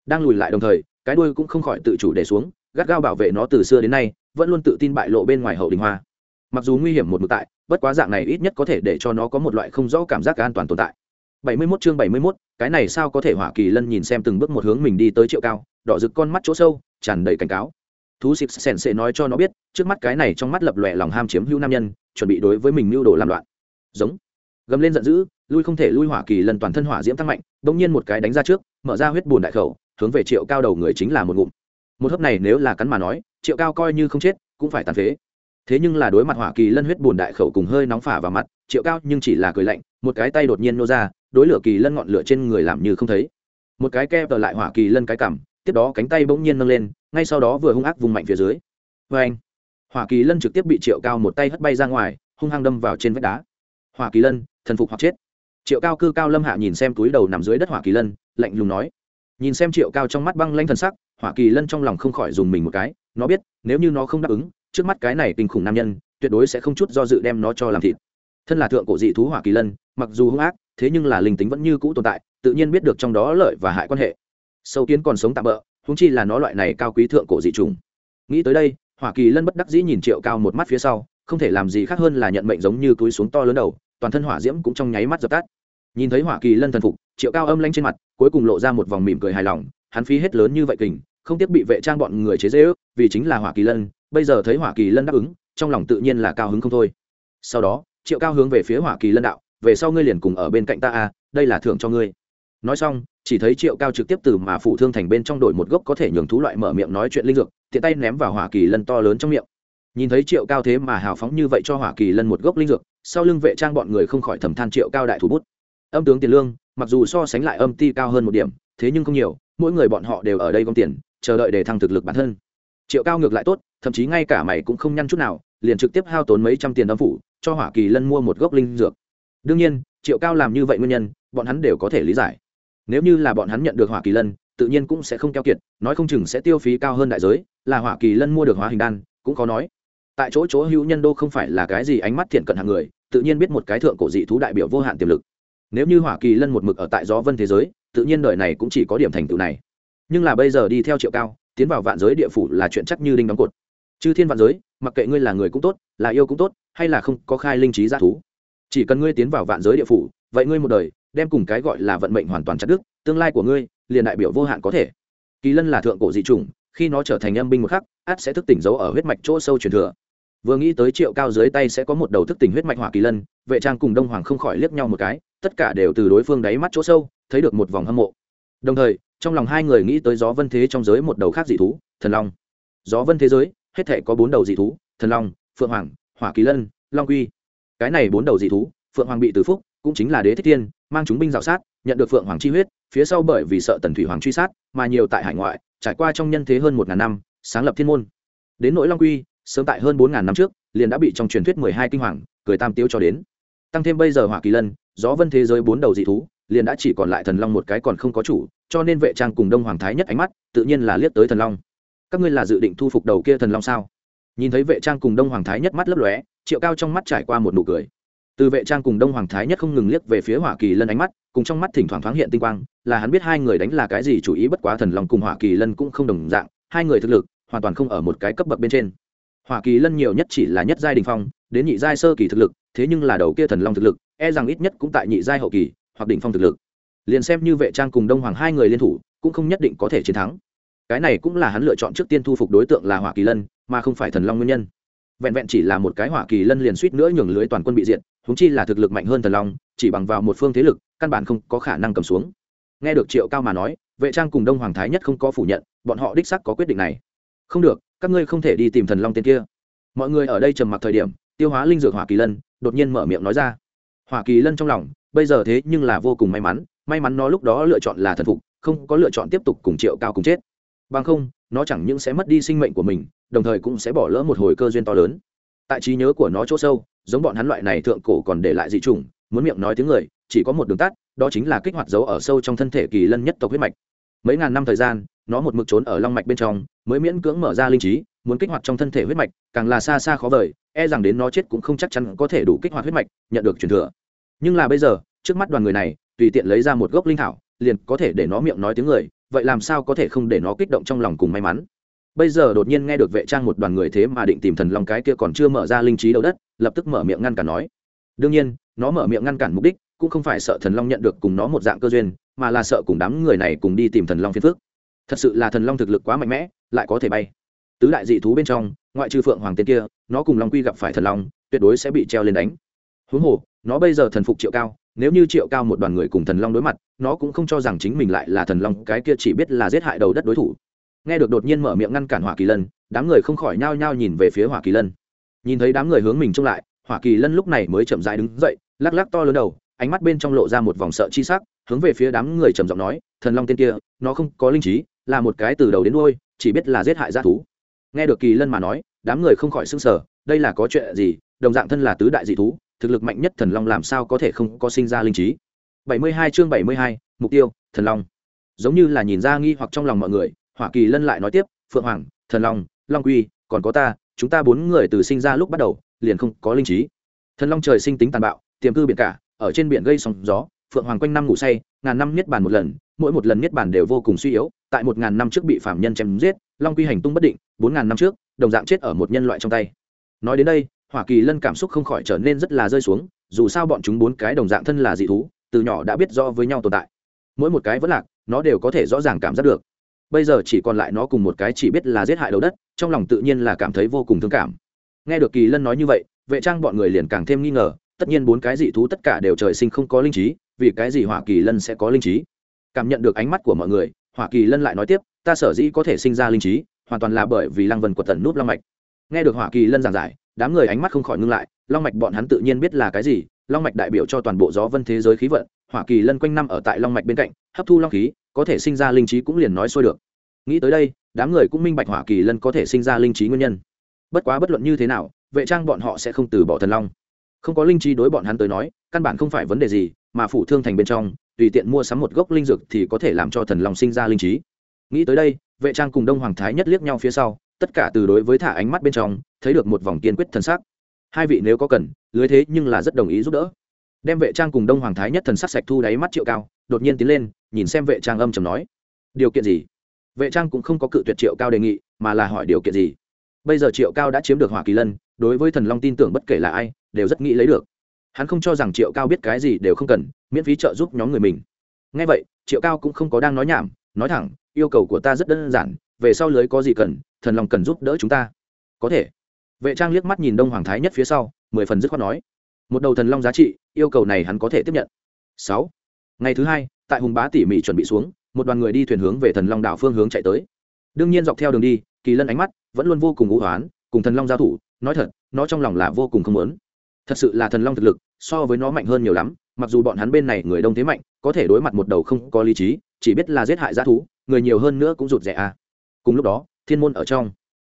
Đang lùi lại đồng thời, cái đuôi cũng không khỏi tự chủ để xuống, gắt gao bảo vệ nó từ xưa đến nay, vẫn luôn tự tin bại lộ bên ngoài hậu đình hoa. Mặc dù nguy hiểm một mực tại, bất quá dạng này ít nhất có thể để cho nó có một loại không rõ cảm giác an toàn tồn tại. 71 chương 71, cái này sao có thể hỏa kỳ lân nhìn xem từng bước một hướng mình đi tới triệu cao đỏ rực con mắt chỗ sâu tràn đầy cảnh cáo. Thú xịt sèn sẽ nói cho nó biết trước mắt cái này trong mắt lập lòe lòng ham chiếm hữu nam nhân chuẩn bị đối với mình mưu đồ làm loạn. Giống. Gầm lên giận dữ lui không thể lui hỏa kỳ lân toàn thân hỏa diễm tăng mạnh bỗng nhiên một cái đánh ra trước mở ra huyết buồn đại khẩu hướng về triệu cao đầu người chính là một ngụm. Một hớp này nếu là cắn mà nói triệu cao coi như không chết cũng phải tàn phế. Thế nhưng là đối mặt hỏa kỳ lân huyết buồn đại khẩu cùng hơi nóng phả vào mặt triệu cao nhưng chỉ là cười lạnh một cái tay đột nhiên nô ra đối lửa kỳ lân ngọn lửa trên người làm như không thấy. Một cái keo tờ lại hỏa kỳ lân cái cảm tiếp đó cánh tay bỗng nhiên nâng lên, ngay sau đó vừa hung ác vùng mạnh phía dưới. Vê anh, hỏa kỳ lân trực tiếp bị triệu cao một tay hất bay ra ngoài, hung hăng đâm vào trên vách đá. Hỏa kỳ lân, thần phục hoặc chết. Triệu cao cư cao lâm hạ nhìn xem túi đầu nằm dưới đất hỏa kỳ lân, lạnh lùng nói. Nhìn xem triệu cao trong mắt băng lanh thần sắc, hỏa kỳ lân trong lòng không khỏi dùng mình một cái. Nó biết, nếu như nó không đáp ứng, trước mắt cái này kinh khủng nam nhân, tuyệt đối sẽ không chút do dự đem nó cho làm thịt. Thân là thượng cổ dị thú hỏa kỳ lân, mặc dù hung ác thế nhưng là linh tính vẫn như cũ tồn tại, tự nhiên biết được trong đó lợi và hại quan hệ. Sâu kiến còn sống tạm bỡ húng chi là nó loại này cao quý thượng cổ dị trùng nghĩ tới đây, hỏa kỳ lân bất đắc dĩ nhìn triệu cao một mắt phía sau, không thể làm gì khác hơn là nhận mệnh giống như túi xuống to lớn đầu, toàn thân hỏa diễm cũng trong nháy mắt dập tắt. Nhìn thấy hỏa kỳ lân thần phục, triệu cao âm lanh trên mặt, cuối cùng lộ ra một vòng mỉm cười hài lòng, hắn phí hết lớn như vậy kình, không tiếc bị vệ trang bọn người chế dễ ước vì chính là hỏa kỳ lân, bây giờ thấy hỏa kỳ lân đáp ứng, trong lòng tự nhiên là cao hứng không thôi. Sau đó, triệu cao hướng về phía hỏa kỳ lân đạo về sau ngươi liền cùng ở bên cạnh ta a đây là thưởng cho ngươi. Nói xong, chỉ thấy triệu cao trực tiếp từ mà phụ thương thành bên trong đổi một gốc có thể nhường thú loại mở miệng nói chuyện linh dược, tiện tay ném vào hỏa kỳ lân to lớn trong miệng. Nhìn thấy triệu cao thế mà hào phóng như vậy cho hỏa kỳ lân một gốc linh dược, sau lưng vệ trang bọn người không khỏi thầm than triệu cao đại thủ bút. Âm tướng tiền lương, mặc dù so sánh lại âm ti cao hơn một điểm, thế nhưng không nhiều, mỗi người bọn họ đều ở đây gom tiền, chờ đợi để thăng thực lực bản thân. Triệu cao ngược lại tốt, thậm chí ngay cả mày cũng không nhăn chút nào, liền trực tiếp hao tốn mấy trăm tiền âm phủ, cho hỏa kỳ lân mua một gốc linh dược đương nhiên, triệu cao làm như vậy nguyên nhân, bọn hắn đều có thể lý giải. Nếu như là bọn hắn nhận được hỏa kỳ lân, tự nhiên cũng sẽ không keo kiệt, nói không chừng sẽ tiêu phí cao hơn đại giới, là hỏa kỳ lân mua được hóa hình đan, cũng có nói. Tại chỗ chỗ hữu nhân đô không phải là cái gì ánh mắt thiện cận hàng người, tự nhiên biết một cái thượng cổ dị thú đại biểu vô hạn tiềm lực. Nếu như hỏa kỳ lân một mực ở tại gió vân thế giới, tự nhiên đời này cũng chỉ có điểm thành tựu này. Nhưng là bây giờ đi theo triệu cao, tiến vào vạn giới địa phủ là chuyện chắc như đinh đóng cột. Chư thiên vạn giới, mặc kệ ngươi là người cũng tốt, là yêu cũng tốt, hay là không, có khai linh trí g thú chỉ cần ngươi tiến vào vạn giới địa phủ, vậy ngươi một đời, đem cùng cái gọi là vận mệnh hoàn toàn chặt đức tương lai của ngươi, liền đại biểu vô hạn có thể. Kỳ lân là thượng cổ dị chủng, khi nó trở thành âm binh một khắc át sẽ thức tỉnh dấu ở huyết mạch chỗ sâu truyền thừa. Vừa nghĩ tới triệu cao dưới tay sẽ có một đầu thức tỉnh huyết mạch hỏa kỳ lân, vệ trang cùng đông hoàng không khỏi liếc nhau một cái, tất cả đều từ đối phương đáy mắt chỗ sâu, thấy được một vòng hâm mộ. Đồng thời, trong lòng hai người nghĩ tới gió vân thế trong giới một đầu khác dị thú, thần long. Gió vân thế giới, hết thể có bốn đầu dị thú, thần long, phượng hoàng, hỏa kỳ lân, long quy cái này bốn đầu dị thú, phượng hoàng bị từ phúc, cũng chính là đế thích thiên, mang chúng binh dạo sát, nhận được phượng hoàng chi huyết, phía sau bởi vì sợ tần thủy hoàng truy sát, mà nhiều tại hải ngoại, trải qua trong nhân thế hơn một ngàn năm, sáng lập thiên môn. Đến nỗi long quy, sớm tại hơn bốn ngàn năm trước, liền đã bị trong truyền thuyết mười hai kinh hoàng, cười tam tiêu cho đến. Tăng thêm bây giờ hỏa kỳ lân, gió vân thế giới bốn đầu dị thú, liền đã chỉ còn lại thần long một cái còn không có chủ, cho nên vệ trang cùng đông hoàng thái nhất ánh mắt, tự nhiên là liếc tới thần long. Các ngươi là dự định thu phục đầu kia thần long sao? Nhìn thấy vệ trang cùng đông hoàng thái nhất mắt lấp lóe triệu cao trong mắt trải qua một nụ cười. Từ vệ trang cùng đông hoàng thái nhất không ngừng liếc về phía hỏa kỳ lân ánh mắt, cùng trong mắt thỉnh thoảng thoáng hiện tinh quang, là hắn biết hai người đánh là cái gì chủ ý bất quá thần long cùng hỏa kỳ lân cũng không đồng dạng, hai người thực lực hoàn toàn không ở một cái cấp bậc bên trên. Hỏa kỳ lân nhiều nhất chỉ là nhất giai đình phong, đến nhị giai sơ kỳ thực lực, thế nhưng là đầu kia thần long thực lực e rằng ít nhất cũng tại nhị giai hậu kỳ, hoặc đỉnh phong thực lực. Liền xem như vệ trang cùng đông hoàng hai người liên thủ, cũng không nhất định có thể chiến thắng. Cái này cũng là hắn lựa chọn trước tiên thu phục đối tượng là hỏa kỳ lân, mà không phải thần long nguyên nhân vẹn vẹn chỉ là một cái hỏa kỳ lân liền suýt nữa nhường lưới toàn quân bị diện húng chi là thực lực mạnh hơn thần long, chỉ bằng vào một phương thế lực, căn bản không có khả năng cầm xuống. Nghe được triệu cao mà nói, vệ trang cùng đông hoàng thái nhất không có phủ nhận, bọn họ đích sắc có quyết định này. Không được, các ngươi không thể đi tìm thần long tên kia. Mọi người ở đây trầm mặc thời điểm, tiêu hóa linh dược hỏa kỳ lân, đột nhiên mở miệng nói ra. Hỏa kỳ lân trong lòng, bây giờ thế nhưng là vô cùng may mắn may mắn nó lúc đó lựa chọn là thần phục, không có lựa chọn tiếp tục cùng triệu cao cùng chết. Bằng không nó chẳng những sẽ mất đi sinh mệnh của mình, đồng thời cũng sẽ bỏ lỡ một hồi cơ duyên to lớn. Tại trí nhớ của nó chỗ sâu, giống bọn hắn loại này thượng cổ còn để lại dị trùng muốn miệng nói tiếng người, chỉ có một đường tắt, đó chính là kích hoạt dấu ở sâu trong thân thể kỳ lân nhất tộc huyết mạch. Mấy ngàn năm thời gian, nó một mực trốn ở long mạch bên trong, mới miễn cưỡng mở ra linh trí, muốn kích hoạt trong thân thể huyết mạch, càng là xa xa khó vời e rằng đến nó chết cũng không chắc chắn có thể đủ kích hoạt huyết mạch, nhận được truyền thừa. Nhưng là bây giờ, trước mắt đoàn người này, tùy tiện lấy ra một gốc linh thảo, liền có thể để nó miệng nói tiếng người vậy làm sao có thể không để nó kích động trong lòng cùng may mắn? Bây giờ đột nhiên nghe được vệ trang một đoàn người thế mà định tìm thần long cái kia còn chưa mở ra linh trí đầu đất, lập tức mở miệng ngăn cản nói. Đương nhiên, nó mở miệng ngăn cản mục đích cũng không phải sợ thần long nhận được cùng nó một dạng cơ duyên, mà là sợ cùng đám người này cùng đi tìm thần long phiên phước thật sự là thần long thực lực quá mạnh mẽ, lại có thể bay. Tứ đại dị thú bên trong, ngoại trừ phượng hoàng tên kia, nó cùng long quy gặp phải thần long, tuyệt đối sẽ bị treo lên đánh. Huống hồ, nó bây giờ thần phục triệu cao nếu như triệu cao một đoàn người cùng thần long đối mặt, nó cũng không cho rằng chính mình lại là thần long, cái kia chỉ biết là giết hại đầu đất đối thủ. Nghe được đột nhiên mở miệng ngăn cản hỏa kỳ lân, đám người không khỏi nhao nhao nhìn về phía hỏa kỳ lân. Nhìn thấy đám người hướng mình trông lại, hỏa kỳ lân lúc này mới chậm dãi đứng dậy, lắc lắc to lớn đầu, ánh mắt bên trong lộ ra một vòng sợ chi sắc, hướng về phía đám người trầm giọng nói, thần long tên kia, nó không có linh trí, là một cái từ đầu đến đôi chỉ biết là giết hại g thú. Nghe được kỳ lân mà nói, đám người không khỏi s ư n g sở đây là có chuyện gì, đồng dạng thân là tứ đại dị thú thực lực mạnh nhất thần long làm sao có thể không có sinh ra linh trí? Bảy mươi hai chương bảy mươi hai, mục tiêu, thần long. Giống như là nhìn ra nghi hoặc trong lòng mọi người, hỏa kỳ lân lại nói tiếp, phượng hoàng, thần long long quy, còn có ta, chúng ta bốn người từ sinh ra lúc bắt đầu, liền không có linh trí. Thần long trời sinh tính tàn bạo, tiềm cư biển cả, ở trên biển gây sóng gió, phượng hoàng quanh năm ngủ say, ngàn năm niết bàn một lần, mỗi một lần niết bàn đều vô cùng suy yếu, tại một ngàn năm trước bị phạm nhân chém giết, long quy hành tung bất định, bốn ngàn năm trước, đồng dạng chết ở một nhân loại trong tay. Nói đến đây hỏa kỳ lân cảm xúc không khỏi trở nên rất là rơi xuống, dù sao bọn chúng bốn cái đồng dạng thân là dị thú, từ nhỏ đã biết rõ với nhau tồn tại. Mỗi một cái vẫn lạc, nó đều có thể rõ ràng cảm giác được. Bây giờ chỉ còn lại nó cùng một cái chỉ biết là giết hại đầu đất, trong lòng tự nhiên là cảm thấy vô cùng thương cảm. Nghe được kỳ lân nói như vậy, vệ trang bọn người liền càng thêm nghi ngờ, tất nhiên bốn cái dị thú tất cả đều trời sinh không có linh trí, vì cái gì hỏa kỳ lân sẽ có linh trí? Cảm nhận được ánh mắt của mọi người, hỏa kỳ lân lại nói tiếp, ta sở dĩ có thể sinh ra linh trí, hoàn toàn là bởi vì lăng vân của tần núp long mạch. Nghe được hỏa kỳ lân giảng giải đám người ánh mắt không khỏi ngưng lại, long mạch bọn hắn tự nhiên biết là cái gì, long mạch đại biểu cho toàn bộ gió vân thế giới khí vận, hỏa kỳ lân quanh năm ở tại long mạch bên cạnh, hấp thu long khí, có thể sinh ra linh trí cũng liền nói xuôi được. Nghĩ tới đây, đám người cũng minh bạch hỏa kỳ lân có thể sinh ra linh trí nguyên nhân. Bất quá bất luận như thế nào, vệ trang bọn họ sẽ không từ bỏ thần long. Không có linh trí đối bọn hắn tới nói, căn bản không phải vấn đề gì, mà phủ thương thành bên trong, tùy tiện mua sắm một gốc linh dược thì có thể làm cho thần long sinh ra linh trí. Nghĩ tới đây, vệ trang cùng đông hoàng thái nhất liếc nhau phía sau tất cả từ đối với thả ánh mắt bên trong, thấy được một vòng kiên quyết thần sắc. Hai vị nếu có cần, lưới thế nhưng là rất đồng ý giúp đỡ. Đem vệ trang cùng đông hoàng thái nhất thần sắc sạch thu đáy mắt triệu cao, đột nhiên tiến lên, nhìn xem vệ trang âm chầm nói, điều kiện gì? Vệ trang cũng không có cự tuyệt triệu cao đề nghị, mà là hỏi điều kiện gì. Bây giờ triệu cao đã chiếm được hỏa kỳ lân, đối với thần long tin tưởng bất kể là ai, đều rất nghĩ lấy được. Hắn không cho rằng triệu cao biết cái gì đều không cần, miễn phí trợ giúp nhóm người mình. Ngay vậy, triệu cao cũng không có đang nói nhảm, nói thẳng, yêu cầu của ta rất đơn giản về sau lưới có gì cần, thần long cần giúp đỡ chúng ta. Có thể. Vệ trang liếc mắt nhìn đông hoàng thái nhất phía sau, mười phần dứt khoát nói. Một đầu thần long giá trị, yêu cầu này hắn có thể tiếp nhận. Sáu. Ngày thứ hai, tại hùng bá tỉ mỉ chuẩn bị xuống, một đoàn người đi thuyền hướng về thần long đảo phương hướng chạy tới. Đương nhiên dọc theo đường đi, kỳ lân ánh mắt vẫn luôn vô cùng ngũ hoán, cùng thần long giao thủ, nói thật, nó trong lòng là vô cùng không lớn thật sự là thần long thực lực, so với nó mạnh hơn nhiều lắm, mặc dù bọn hắn bên này người đông thế mạnh, có thể đối mặt một đầu không có lý trí, chỉ biết là giết hại g thú, người nhiều hơn nữa cũng rụt rẻ à cùng lúc đó, thiên môn ở trong.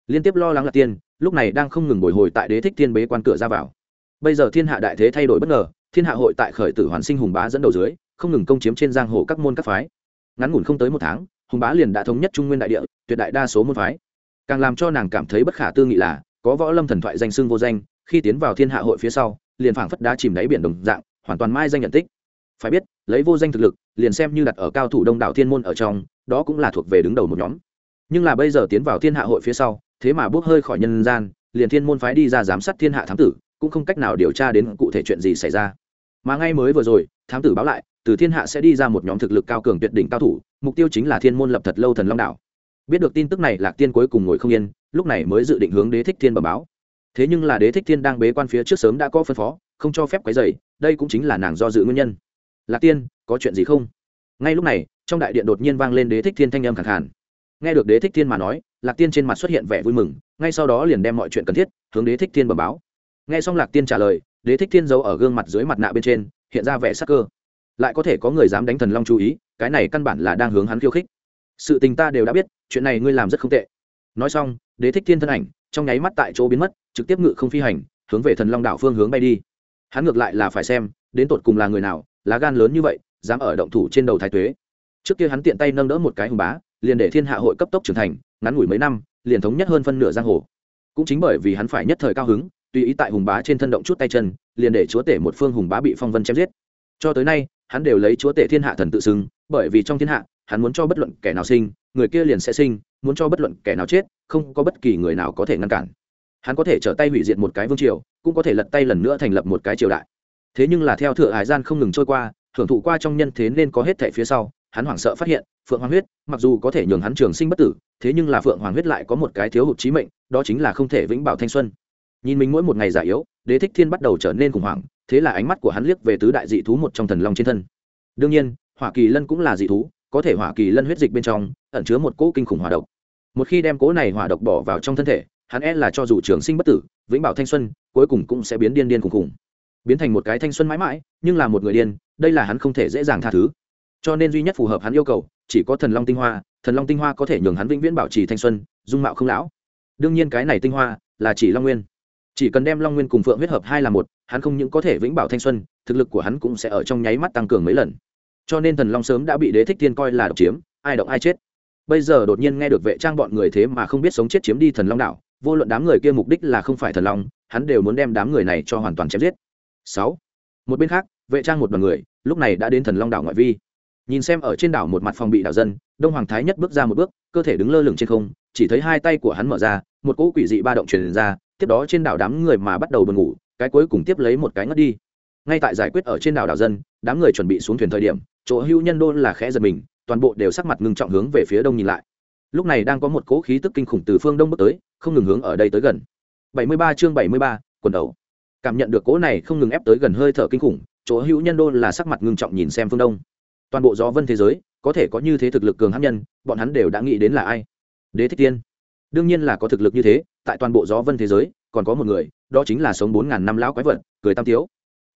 Liên tiếp lo lắng là tiên, lúc này đang không ngừng bồi hồi tại đế thích thiên bế quan cửa ra vào. Bây giờ thiên hạ đại thế thay đổi bất ngờ, thiên hạ hội tại khởi tử hoàn sinh hùng bá dẫn đầu dưới, không ngừng công chiếm trên giang hồ các môn các phái. Ngắn ngủn không tới một tháng, hùng bá liền đã thống nhất trung nguyên đại địa, tuyệt đại đa số môn phái. Càng làm cho nàng cảm thấy bất khả tư nghị là, có võ lâm thần thoại danh xưng vô danh, khi tiến vào thiên hạ hội phía sau, liền phảng phất đá chìm đáy biển đồng dạng, hoàn toàn mai danh nhận tích. Phải biết, lấy vô danh thực lực, liền xem như đặt ở cao thủ đông đảo thiên môn ở trong, đó cũng là thuộc về đứng đầu một nhóm nhưng là bây giờ tiến vào thiên hạ hội phía sau, thế mà bốc hơi khỏi nhân gian, liền thiên môn phái đi ra giám sát thiên hạ thám tử, cũng không cách nào điều tra đến cụ thể chuyện gì xảy ra. Mà ngay mới vừa rồi, thám tử báo lại, từ thiên hạ sẽ đi ra một nhóm thực lực cao cường tuyệt đỉnh cao thủ, mục tiêu chính là thiên môn lập thật lâu thần long đảo biết được tin tức này, lạc tiên cuối cùng ngồi không yên, lúc này mới dự định hướng đế thích thiên bẩm báo. Thế nhưng là đế thích thiên đang bế quan phía trước sớm đã có phân phó, không cho phép quấy dày đây cũng chính là nàng do dự nguyên nhân. Lạc tiên, có chuyện gì không? Ngay lúc này, trong đại điện đột nhiên vang lên đế thích thiên thanh âm khẳng hẳn nghe được đế thích thiên mà nói, lạc tiên trên mặt xuất hiện vẻ vui mừng, ngay sau đó liền đem mọi chuyện cần thiết hướng đế thích thiên bẩm báo. Nghe xong lạc tiên trả lời, đế thích thiên giấu ở gương mặt dưới mặt nạ bên trên, hiện ra vẻ sắc cơ. Lại có thể có người dám đánh thần long chú ý, cái này căn bản là đang hướng hắn khiêu khích. Sự tình ta đều đã biết, chuyện này ngươi làm rất không tệ. Nói xong, đế thích thiên thân ảnh, trong nháy mắt tại chỗ biến mất, trực tiếp ngự không phi hành, hướng về thần long đảo phương hướng bay đi. Hắn ngược lại là phải xem, đến tột cùng là người nào, lá gan lớn như vậy, dám ở động thủ trên đầu thái tuế. Trước kia hắn tiện tay nâng đỡ một cái hùng bá liền để thiên hạ hội cấp tốc trưởng thành, ngắn ngủi mấy năm, liền thống nhất hơn phân nửa giang hồ. Cũng chính bởi vì hắn phải nhất thời cao hứng, tùy ý tại hùng bá trên thân động chút tay chân, liền để chúa tể một phương hùng bá bị phong vân chém giết. Cho tới nay, hắn đều lấy chúa tể thiên hạ thần tự xưng, bởi vì trong thiên hạ, hắn muốn cho bất luận kẻ nào sinh, người kia liền sẽ sinh, muốn cho bất luận kẻ nào chết, không có bất kỳ người nào có thể ngăn cản. Hắn có thể trở tay hủy diệt một cái vương triều, cũng có thể lật tay lần nữa thành lập một cái triều đại. Thế nhưng là theo thừa hải gian không ngừng trôi qua, hưởng thụ qua trong nhân thế nên có hết thẻ phía sau, hắn hoảng sợ phát hiện phượng hoàng huyết, mặc dù có thể nhường hắn trường sinh bất tử, thế nhưng là phượng hoàng huyết lại có một cái thiếu hụt trí mệnh, đó chính là không thể vĩnh bảo thanh xuân. Nhìn mình mỗi một ngày già yếu, đế thích thiên bắt đầu trở nên khủng hoảng, thế là ánh mắt của hắn liếc về tứ đại dị thú một trong thần long trên thân. Đương nhiên, hỏa kỳ lân cũng là dị thú, có thể hỏa kỳ lân huyết dịch bên trong, ẩn chứa một cỗ kinh khủng hỏa độc. Một khi đem cỗ này hỏa độc bỏ vào trong thân thể, hắn e là cho dù trường sinh bất tử, vĩnh bảo thanh xuân, cuối cùng cũng sẽ biến điên điên khủng khủng. Biến thành một cái thanh xuân mãi mãi, nhưng là một người điên, đây là hắn không thể dễ dàng tha thứ. Cho nên duy nhất phù hợp hắn yêu cầu chỉ có thần long tinh hoa, thần long tinh hoa có thể nhường hắn vĩnh viễn bảo trì thanh xuân, dung mạo không lão. Đương nhiên cái này tinh hoa là chỉ long nguyên. Chỉ cần đem long nguyên cùng phượng huyết hợp hai là một, hắn không những có thể vĩnh bảo thanh xuân, thực lực của hắn cũng sẽ ở trong nháy mắt tăng cường mấy lần. Cho nên thần long sớm đã bị đế thích thiên coi là độc chiếm, ai động ai chết. Bây giờ đột nhiên nghe được vệ trang bọn người thế mà không biết sống chết chiếm đi thần long đảo, vô luận đám người kia mục đích là không phải thần long, hắn đều muốn đem đám người này cho hoàn toàn chém giết. Sáu. Một bên khác, vệ trang một đoàn người, lúc này đã đến thần long đảo ngoại vi nhìn xem ở trên đảo một mặt phòng bị đảo dân đông hoàng thái nhất bước ra một bước cơ thể đứng lơ lửng trên không chỉ thấy hai tay của hắn mở ra một cỗ quỷ dị ba động truyền ra tiếp đó trên đảo đám người mà bắt đầu buồn ngủ cái cuối cùng tiếp lấy một cái ngất đi. Ngay tại giải quyết ở trên đảo đảo dân đám người chuẩn bị xuống thuyền thời điểm chỗ hưu nhân đô là khẽ giật mình toàn bộ đều sắc mặt ngưng trọng hướng về phía đông nhìn lại. Lúc này đang có một cỗ khí tức kinh khủng từ phương đông bước tới không ngừng hướng ở đây tới gần. 73 chương 73, quần đầu. Cảm nhận được cỗ này không ngừng ép tới gần hơi thở kinh khủng chỗ hữu nhân đô là sắc mặt ngưng trọng nhìn xem phương đông toàn bộ gió vân thế giới, có thể có như thế thực lực cường hãn nhân, bọn hắn đều đã nghĩ đến là ai? Đế thích tiên đương nhiên là có thực lực như thế, tại toàn bộ gió vân thế giới, còn có một người, đó chính là sống bốn ngàn năm lão quái vật, cười tam tiếu.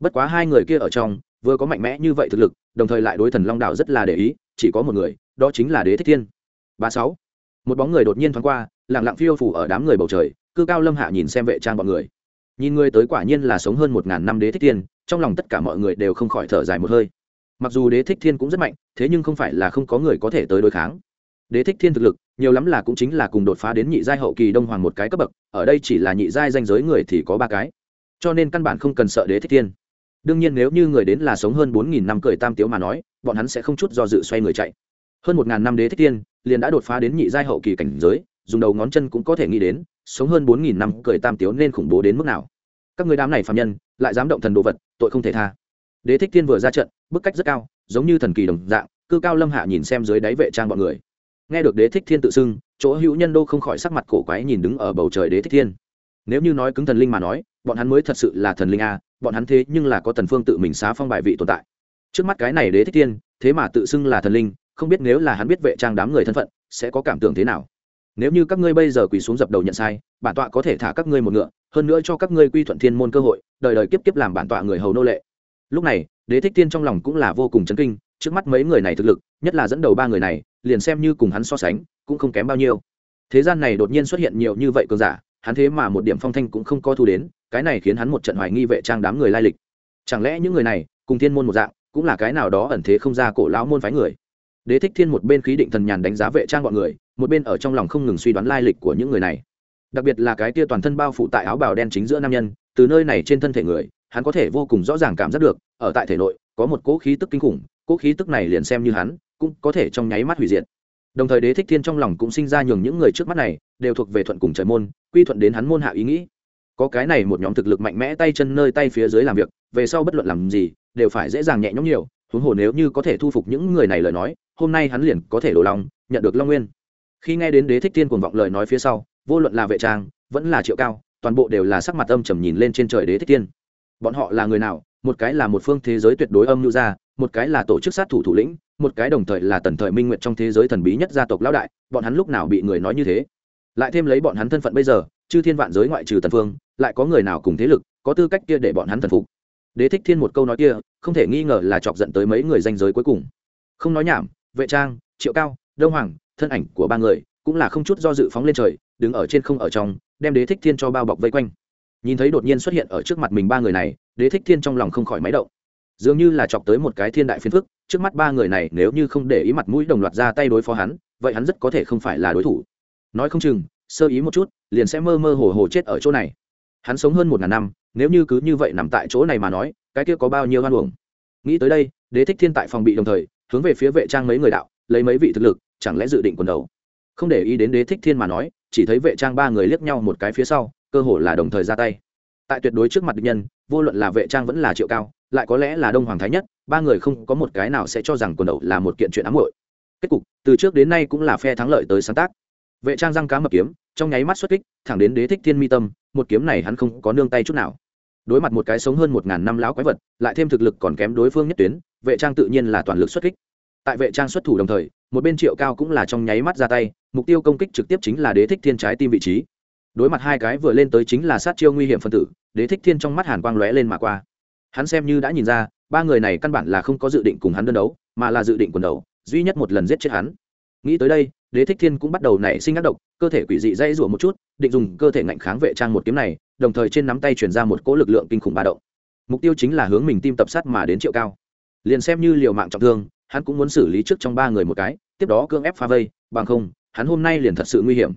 Bất quá hai người kia ở trong, vừa có mạnh mẽ như vậy thực lực, đồng thời lại đối thần long đạo rất là để ý, chỉ có một người, đó chính là đế thích thiên. Ba sáu. Một bóng người đột nhiên thoáng qua lẳng lặng phiêu phủ ở đám người bầu trời, cư cao lâm hạ nhìn xem vệ trang bọn người. Nhìn người tới quả nhiên là sống hơn một ngàn năm đế thích thiên, trong lòng tất cả mọi người đều không khỏi thở dài một hơi mặc dù đế thích thiên cũng rất mạnh, thế nhưng không phải là không có người có thể tới đối kháng. Đế thích thiên thực lực, nhiều lắm là cũng chính là cùng đột phá đến nhị giai hậu kỳ đông hoàng một cái cấp bậc, ở đây chỉ là nhị giai danh giới người thì có ba cái. Cho nên căn bản không cần sợ đế thích thiên. Đương nhiên nếu như người đến là sống hơn bốn nghìn năm cười tam tiếu mà nói, bọn hắn sẽ không chút do dự xoay người chạy. Hơn một ngàn năm đế thích thiên, liền đã đột phá đến nhị giai hậu kỳ cảnh giới, dùng đầu ngón chân cũng có thể nghĩ đến, sống hơn bốn nghìn năm cười tam tiếu nên khủng bố đến mức nào. Các người đám này phạm nhân, lại dám động thần đồ vật, tội không thể tha đế thích thiên vừa ra trận, bức cách rất cao, giống như thần kỳ đồng dạng, cư cao lâm hạ nhìn xem dưới đáy vệ trang bọn người. Nghe được đế thích thiên tự xưng, chỗ hữu nhân đô không khỏi sắc mặt cổ quái nhìn đứng ở bầu trời đế thích thiên. Nếu như nói cứng thần linh mà nói, bọn hắn mới thật sự là thần linh a, bọn hắn thế nhưng là có thần phương tự mình xá phong bài vị tồn tại. Trước mắt cái này đế thích thiên, thế mà tự xưng là thần linh, không biết nếu là hắn biết vệ trang đám người thân phận, sẽ có cảm tưởng thế nào? Nếu như các ngươi bây giờ quỳ xuống dập đầu nhận sai, bản tọa có thể thả các ngươi một ngựa, hơn nữa cho các ngươi quy thuận thiên môn cơ hội, đời đời kiếp kiếp làm bản tọa người hầu nô lệ lúc này, đế thích thiên trong lòng cũng là vô cùng chấn kinh, trước mắt mấy người này thực lực, nhất là dẫn đầu ba người này, liền xem như cùng hắn so sánh, cũng không kém bao nhiêu. Thế gian này đột nhiên xuất hiện nhiều như vậy cường giả, hắn thế mà một điểm phong thanh cũng không co thu đến, cái này khiến hắn một trận hoài nghi vệ trang đám người lai lịch. Chẳng lẽ những người này, cùng thiên môn một dạng, cũng là cái nào đó ẩn thế không ra cổ lão môn phái người? Đế thích thiên một bên khí định thần nhàn đánh giá vệ trang bọn người, một bên ở trong lòng không ngừng suy đoán lai lịch của những người này. Đặc biệt là cái tia toàn thân bao phủ tại áo bào đen chính giữa nam nhân, từ nơi này trên thân thể người hắn có thể vô cùng rõ ràng cảm giác được, ở tại thể nội, có một cỗ khí tức kinh khủng, cỗ khí tức này liền xem như hắn, cũng có thể trong nháy mắt hủy diệt. Đồng thời đế thích thiên trong lòng cũng sinh ra nhường những người trước mắt này, đều thuộc về thuận cùng trời môn, quy thuận đến hắn môn hạ ý nghĩ. Có cái này một nhóm thực lực mạnh mẽ tay chân nơi tay phía dưới làm việc, về sau bất luận làm gì, đều phải dễ dàng nhẹ nhõm nhiều, huống hồ nếu như có thể thu phục những người này lời nói, hôm nay hắn liền có thể đổ lòng, nhận được long nguyên. Khi nghe đến đế thích thiên cuồng vọng lời nói phía sau, vô luận là vệ trang, vẫn là triệu cao, toàn bộ đều là sắc mặt âm trầm nhìn lên trên trời đế thích thiên bọn họ là người nào? Một cái là một phương thế giới tuyệt đối âm mưu gia, một cái là tổ chức sát thủ thủ lĩnh, một cái đồng thời là tần thời minh nguyện trong thế giới thần bí nhất gia tộc lão đại, bọn hắn lúc nào bị người nói như thế? Lại thêm lấy bọn hắn thân phận bây giờ, chư thiên vạn giới ngoại trừ tần phương, lại có người nào cùng thế lực, có tư cách kia để bọn hắn thần phục? Đế thích thiên một câu nói kia, không thể nghi ngờ là chọc giận tới mấy người danh giới cuối cùng. Không nói nhảm, vệ trang, triệu cao, đông hoàng, thân ảnh của ba người, cũng là không chút do dự phóng lên trời, đứng ở trên không ở trong, đem đế thích thiên cho bao bọc vây quanh nhìn thấy đột nhiên xuất hiện ở trước mặt mình ba người này, đế thích thiên trong lòng không khỏi máy động. Dường như là chọc tới một cái thiên đại phiền phức, trước mắt ba người này nếu như không để ý mặt mũi đồng loạt ra tay đối phó hắn, vậy hắn rất có thể không phải là đối thủ. Nói không chừng, sơ ý một chút, liền sẽ mơ mơ hồ hồ chết ở chỗ này. Hắn sống hơn một ngàn năm, nếu như cứ như vậy nằm tại chỗ này mà nói, cái kia có bao nhiêu hoan hưởng nghĩ tới đây, đế thích thiên tại phòng bị đồng thời, hướng về phía vệ trang mấy người đạo, lấy mấy vị thực lực, chẳng lẽ dự định quần đầu? Không để ý đến đế thích thiên mà nói, chỉ thấy vệ trang ba người liếc nhau một cái phía sau cơ hồ là đồng thời ra tay. Tại tuyệt đối trước mặt địch nhân, vô luận là vệ trang vẫn là triệu cao, lại có lẽ là đông hoàng thái nhất, ba người không có một cái nào sẽ cho rằng quần đầu là một kiện chuyện ám hội kết cục, từ trước đến nay cũng là phe thắng lợi tới sáng tác. Vệ trang răng cá mập kiếm, trong nháy mắt xuất kích, thẳng đến đế thích thiên mi tâm, một kiếm này hắn không có nương tay chút nào. Đối mặt một cái sống hơn một ngàn năm lão quái vật, lại thêm thực lực còn kém đối phương nhất tuyến, vệ trang tự nhiên là toàn lực xuất kích. Tại vệ trang xuất thủ đồng thời, một bên triệu cao cũng là trong nháy mắt ra tay, mục tiêu công kích trực tiếp chính là đế thích thiên trái tim vị trí đối mặt hai cái vừa lên tới chính là sát chiêu nguy hiểm phân tử, đế thích thiên trong mắt hàn quang lóe lên mà qua. Hắn xem như đã nhìn ra, ba người này căn bản là không có dự định cùng hắn đơn đấu, mà là dự định quần đầu, duy nhất một lần giết chết hắn. Nghĩ tới đây, đế thích thiên cũng bắt đầu nảy sinh ác độc, cơ thể quỷ dị dây rủa một chút, định dùng cơ thể ngạnh kháng vệ trang một kiếm này, đồng thời trên nắm tay chuyển ra một cỗ lực lượng kinh khủng ba động. Mục tiêu chính là hướng mình tim tập sát mà đến triệu cao. Liền xem như liều mạng trọng thương, hắn cũng muốn xử lý trước trong ba người một cái, tiếp đó cưỡng ép pha vây, bằng không, hắn hôm nay liền thật sự nguy hiểm.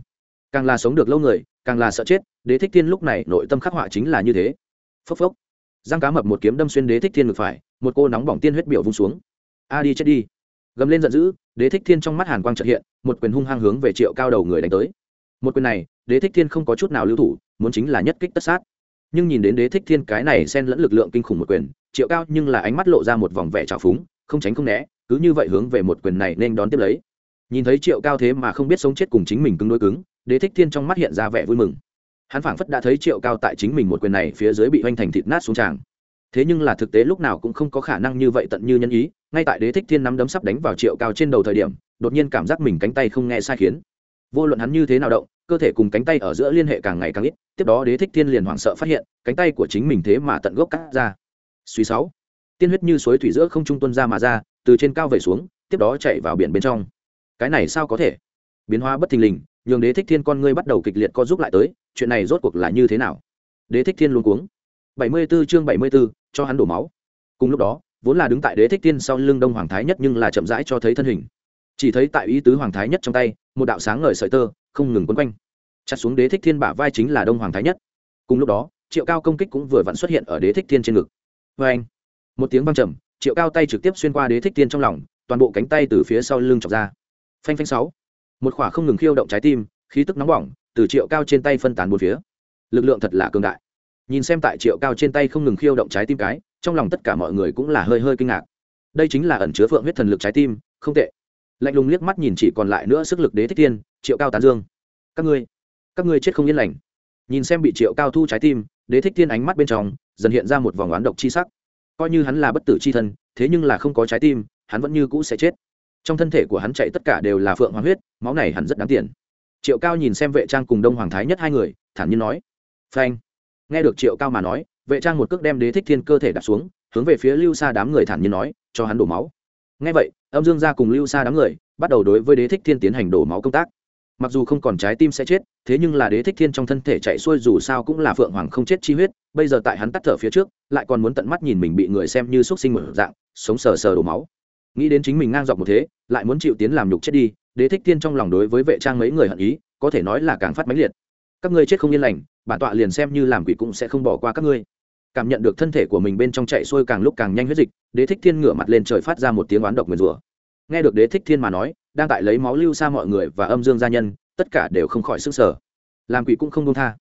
Càng là sống được lâu người càng là sợ chết, đế thích thiên lúc này nội tâm khắc họa chính là như thế. Phốc phốc. Giang cá mập một kiếm đâm xuyên đế thích thiên ngực phải, một cô nóng bỏng tiên huyết biểu vung xuống. A đi chết đi. Gầm lên giận dữ, đế thích thiên trong mắt hàn quang trợ hiện, một quyền hung hăng hướng về triệu cao đầu người đánh tới. Một quyền này, đế thích thiên không có chút nào lưu thủ, muốn chính là nhất kích tất sát. Nhưng nhìn đến đế thích thiên cái này xen lẫn lực lượng kinh khủng một quyền, triệu cao nhưng là ánh mắt lộ ra một vòng vẻ trào phúng, không tránh không né, cứ như vậy hướng về một quyền này nên đón tiếp lấy. Nhìn thấy triệu cao thế mà không biết sống chết cùng chính mình cứng đối cứng đế thích thiên trong mắt hiện ra vẻ vui mừng. Hắn phảng phất đã thấy triệu cao tại chính mình một quyền này phía dưới bị hoành thành thịt nát xuống tràng. Thế nhưng là thực tế lúc nào cũng không có khả năng như vậy tận như nhân ý, ngay tại đế thích thiên nắm đấm sắp đánh vào triệu cao trên đầu thời điểm, đột nhiên cảm giác mình cánh tay không nghe sai khiến. Vô luận hắn như thế nào động, cơ thể cùng cánh tay ở giữa liên hệ càng ngày càng ít, tiếp đó đế thích thiên liền hoảng sợ phát hiện, cánh tay của chính mình thế mà tận gốc cắt ra. Suy sáu, tiên huyết như suối thủy giữa không trung tuân ra mà ra, từ trên cao về xuống, tiếp đó chạy vào biển bên trong. Cái này sao có thể? Biến hóa bất thình lình nhường đế thích thiên con ngươi bắt đầu kịch liệt co giúp lại tới chuyện này rốt cuộc là như thế nào? Đế thích thiên luôn cuống. Bảy mươi 74 chương bảy mươi 74, cho hắn đổ máu. Cùng lúc đó vốn là đứng tại đế thích thiên sau lưng đông hoàng thái nhất nhưng là chậm rãi cho thấy thân hình. Chỉ thấy tại ý tứ hoàng thái nhất trong tay một đạo sáng ngời sợi tơ không ngừng quấn quanh. Chặt xuống đế thích thiên bả vai chính là đông hoàng thái nhất. Cùng lúc đó triệu cao công kích cũng vừa vặn xuất hiện ở đế thích thiên trên ngực. Vê anh một tiếng văng trầm triệu cao tay trực tiếp xuyên qua đế thích thiên trong lòng toàn bộ cánh tay từ phía sau lưng chọc ra. Phanh phanh sáu một khỏa không ngừng khiêu động trái tim khí tức nóng bỏng từ triệu cao trên tay phân tán bốn phía. Lực lượng thật là cường đại. Nhìn xem tại triệu cao trên tay không ngừng khiêu động trái tim cái trong lòng tất cả mọi người cũng là hơi hơi kinh ngạc. Đây chính là ẩn chứa phượng huyết thần lực trái tim không tệ. Lạnh lùng liếc mắt nhìn chỉ còn lại nữa sức lực đế thích tiên, triệu cao tán dương. Các ngươi các ngươi chết không yên lành. Nhìn xem bị triệu cao thu trái tim đế thích tiên ánh mắt bên trong dần hiện ra một vòng oán độc chi sắc. Coi như hắn là bất tử chi thân thế nhưng là không có trái tim hắn vẫn như cũ sẽ chết. Trong thân thể của hắn chạy tất cả đều là phượng hoàng huyết máu này hẳn rất đáng tiền. Triệu cao nhìn xem vệ trang cùng đông hoàng thái nhất hai người, thản nhiên nói, phanh. Nghe được triệu cao mà nói, vệ trang một cước đem đế thích thiên cơ thể đặt xuống, hướng về phía lưu xa đám người thản nhiên nói, cho hắn đổ máu. Nghe vậy, âm dương gia cùng lưu xa đám người bắt đầu đối với đế thích thiên tiến hành đổ máu công tác. Mặc dù không còn trái tim sẽ chết, thế nhưng là đế thích thiên trong thân thể chạy xuôi dù sao cũng là phượng hoàng không chết chi huyết, bây giờ tại hắn tắt thở phía trước, lại còn muốn tận mắt nhìn mình bị người xem như x u ấ t sinh mở dạng, sống sờ sờ đổ máu. Nghĩ đến chính mình ngang dọc một thế, lại muốn chịu tiến làm nhục chết đi đế thích thiên trong lòng đối với vệ trang mấy người hận ý, có thể nói là càng phát mãnh liệt. Các ngươi chết không yên lành, bản tọa liền xem như làm quỷ cũng sẽ không bỏ qua các ngươi. Cảm nhận được thân thể của mình bên trong chạy xuôi càng lúc càng nhanh huyết dịch, đế thích thiên ngửa mặt lên trời phát ra một tiếng oán độc nguyền rủa. Nghe được đế thích thiên mà nói, đang tại lấy máu lưu xa mọi người và âm dương gia nhân, tất cả đều không khỏi sức sở làm quỷ cũng không công tha.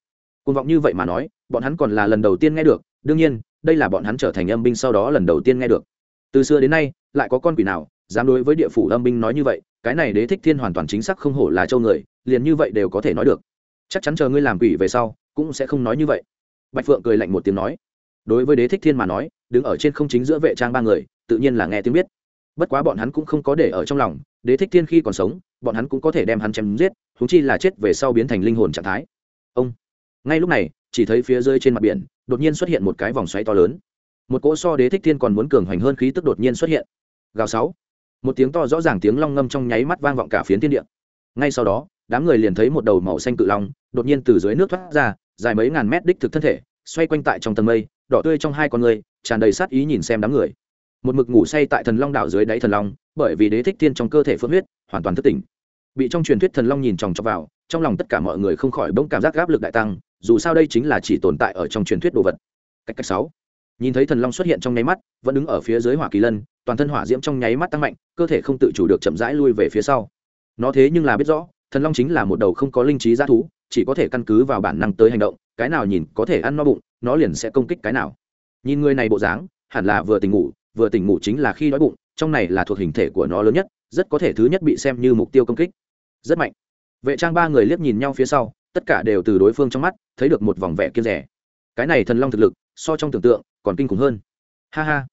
Côn vọng như vậy mà nói, bọn hắn còn là lần đầu tiên nghe được, đương nhiên, đây là bọn hắn trở thành âm binh sau đó lần đầu tiên nghe được. Từ xưa đến nay, lại có con quỷ nào dám đối với địa phủ âm binh nói như vậy? Cái này đế thích thiên hoàn toàn chính xác không hổ là châu người, liền như vậy đều có thể nói được. Chắc chắn chờ ngươi làm quỷ về sau, cũng sẽ không nói như vậy. Bạch phượng cười lạnh một tiếng nói. Đối với đế thích thiên mà nói, đứng ở trên không chính giữa vệ trang ba người, tự nhiên là nghe tiếng biết. Bất quá bọn hắn cũng không có để ở trong lòng, đế thích thiên khi còn sống, bọn hắn cũng có thể đem hắn chém giết thú chi là chết về sau biến thành linh hồn trạng thái. Ông. Ngay lúc này, chỉ thấy phía dưới trên mặt biển, đột nhiên xuất hiện một cái vòng xoáy to lớn. Một cỗ so đế thích thiên còn muốn cường hoành hơn khí tức đột nhiên xuất hiện. Gào sáu một tiếng to rõ ràng tiếng long ngâm trong nháy mắt vang vọng cả phiến thiên địa. Ngay sau đó, đám người liền thấy một đầu màu xanh cự long đột nhiên từ dưới nước thoát ra, dài mấy ngàn mét đích thực thân thể, xoay quanh tại trong tầng mây, đỏ tươi trong hai con người, tràn đầy sát ý nhìn xem đám người. Một mực ngủ say tại thần long đảo dưới đáy thần long, bởi vì đế thích thiên trong cơ thể phượng huyết, hoàn toàn thất tỉnh. Bị trong truyền thuyết thần long nhìn chòng chọc vào, trong lòng tất cả mọi người không khỏi bỗng cảm giác áp lực đại tăng, dù sao đây chính là chỉ tồn tại ở trong truyền thuyết đồ vật. Cách cách sáu. Nhìn thấy thần long xuất hiện trong nháy mắt, vẫn đứng ở phía dưới hỏa kỳ lân toàn thân hỏa diễm trong nháy mắt tăng mạnh, cơ thể không tự chủ được chậm rãi lui về phía sau. Nó thế nhưng là biết rõ, thần long chính là một đầu không có linh trí g thú, chỉ có thể căn cứ vào bản năng tới hành động, cái nào nhìn có thể ăn no bụng, nó liền sẽ công kích cái nào. Nhìn người này bộ dáng, hẳn là vừa tỉnh ngủ, vừa tỉnh ngủ chính là khi đói bụng, trong này là thuộc hình thể của nó lớn nhất, rất có thể thứ nhất bị xem như mục tiêu công kích. Rất mạnh. Vệ trang ba người liếc nhìn nhau phía sau, tất cả đều từ đối phương trong mắt, thấy được một vòng vẻ kiên rẻ. Cái này thần long thực lực, so trong tưởng tượng, còn kinh khủng hơn. Ha ha.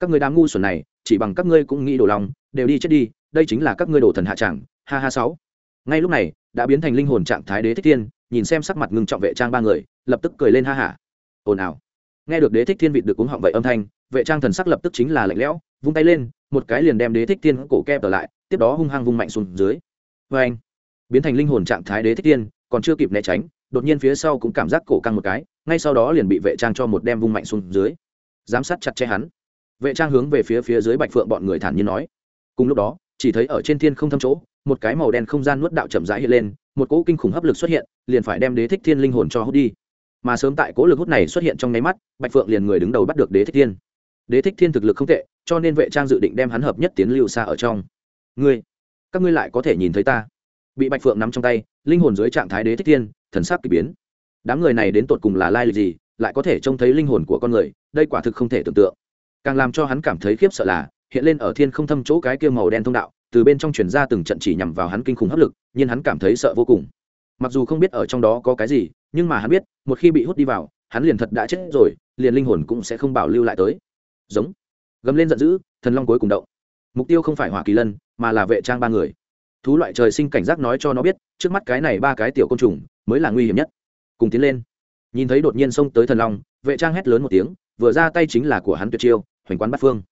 Các người đám ngu xuẩn này chỉ bằng các ngươi cũng nghĩ đổ lòng, đều đi chết đi, đây chính là các ngươi đổ thần hạ tràng ha ha sáu. Ngay lúc này, đã biến thành linh hồn trạng thái đế thích thiên, nhìn xem sắc mặt ngưng trọng vệ trang ba người, lập tức cười lên ha hả ồn ào. Nghe được đế thích thiên vịt được uống họng vậy âm thanh, vệ trang thần sắc lập tức chính là lạnh lẽo, vung tay lên, một cái liền đem đế thích thiên cổ kẹp trở lại, tiếp đó hung hăng vung mạnh xuống dưới. Vê anh, biến thành linh hồn trạng thái đế thích thiên, còn chưa kịp né tránh, đột nhiên phía sau cũng cảm giác cổ căng một cái, ngay sau đó liền bị vệ trang cho một đem vung mạnh xuống dưới. Giám sát chặt che hắn vệ trang hướng về phía phía dưới bạch phượng bọn người thản nhiên nói. Cùng lúc đó, chỉ thấy ở trên thiên không thâm chỗ, một cái màu đen không gian nuốt đạo chậm rãi hiện lên, một cỗ kinh khủng hấp lực xuất hiện, liền phải đem đế thích thiên linh hồn cho hút đi. Mà sớm tại cỗ lực hút này xuất hiện trong nháy mắt, bạch phượng liền người đứng đầu bắt được đế thích thiên. Đế thích thiên thực lực không tệ, cho nên vệ trang dự định đem hắn hợp nhất tiến lưu xa ở trong. Ngươi, các ngươi lại có thể nhìn thấy ta. Bị bạch phượng nắm trong tay, linh hồn dưới trạng thái đế thích thiên, thần sắc k ỳ biến. Đám người này đến tột cùng là lai lịch gì, lại có thể trông thấy linh hồn của con người, đây quả thực không thể tưởng tượng càng làm cho hắn cảm thấy khiếp sợ là, hiện lên ở thiên không thâm chỗ cái kia màu đen thông đạo, từ bên trong chuyển ra từng trận chỉ nhằm vào hắn kinh khủng hấp lực, nhưng hắn cảm thấy sợ vô cùng. Mặc dù không biết ở trong đó có cái gì, nhưng mà hắn biết, một khi bị hút đi vào, hắn liền thật đã chết rồi, liền linh hồn cũng sẽ không bảo lưu lại tới. Giống. Gầm lên giận dữ, thần long cuối cùng động. Mục tiêu không phải hỏa kỳ lân, mà là vệ trang ba người. Thú loại trời sinh cảnh giác nói cho nó biết, trước mắt cái này ba cái tiểu côn trùng mới là nguy hiểm nhất. Cùng tiến lên. Nhìn thấy đột nhiên xông tới thần long, vệ trang hét lớn một tiếng, vừa ra tay chính là của hắn tuyệt chiêu hoành quán bắt phương.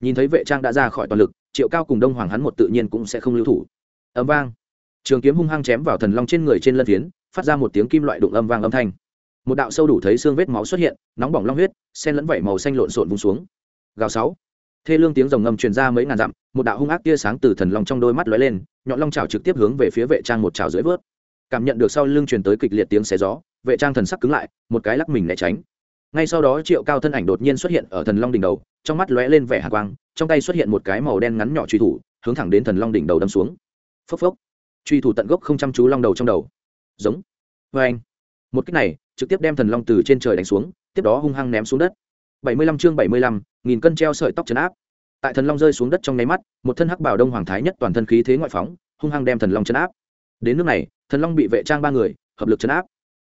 Nhìn thấy vệ trang đã ra khỏi toàn lực, triệu cao cùng đông hoàng hắn một tự nhiên cũng sẽ không lưu thủ. Ấm vang. Trường kiếm hung hăng chém vào thần long trên người trên lân phiến, phát ra một tiếng kim loại đụng âm vang âm thanh. Một đạo sâu đủ thấy xương vết máu xuất hiện, nóng bỏng long huyết, sen lẫn vẩy màu xanh lộn xộn vùng xuống. Gào sáu. Thê lương tiếng rồng ngầm truyền ra mấy ngàn dặm, một đạo hung ác tia sáng từ thần long trong đôi mắt lóe lên, nhọn long trào trực tiếp hướng về phía vệ trang một trào dưới vớt. Cảm nhận được sau lưng truyền tới kịch liệt tiếng xé gió, vệ trang thần sắc cứng lại, một cái lắc mình né tránh ngay sau đó triệu cao thân ảnh đột nhiên xuất hiện ở thần long đỉnh đầu, trong mắt lóe lên vẻ hạ quang, trong tay xuất hiện một cái màu đen ngắn nhỏ truy thủ, hướng thẳng đến thần long đỉnh đầu đâm xuống. Phốc phốc. Truy thủ tận gốc không chăm chú long đầu trong đầu. Giống. Vê anh. Một cách này, trực tiếp đem thần long từ trên trời đánh xuống, tiếp đó hung hăng ném xuống đất. Bảy mươi lăm chương bảy mươi lăm, nghìn cân treo sợi tóc chấn áp. Tại thần long rơi xuống đất trong nháy mắt, một thân hắc bảo đông hoàng thái nhất toàn thân khí thế ngoại phóng, hung hăng đem thần long chấn áp. Đến nước này, thần long bị vệ trang ba người, hợp lực chấn áp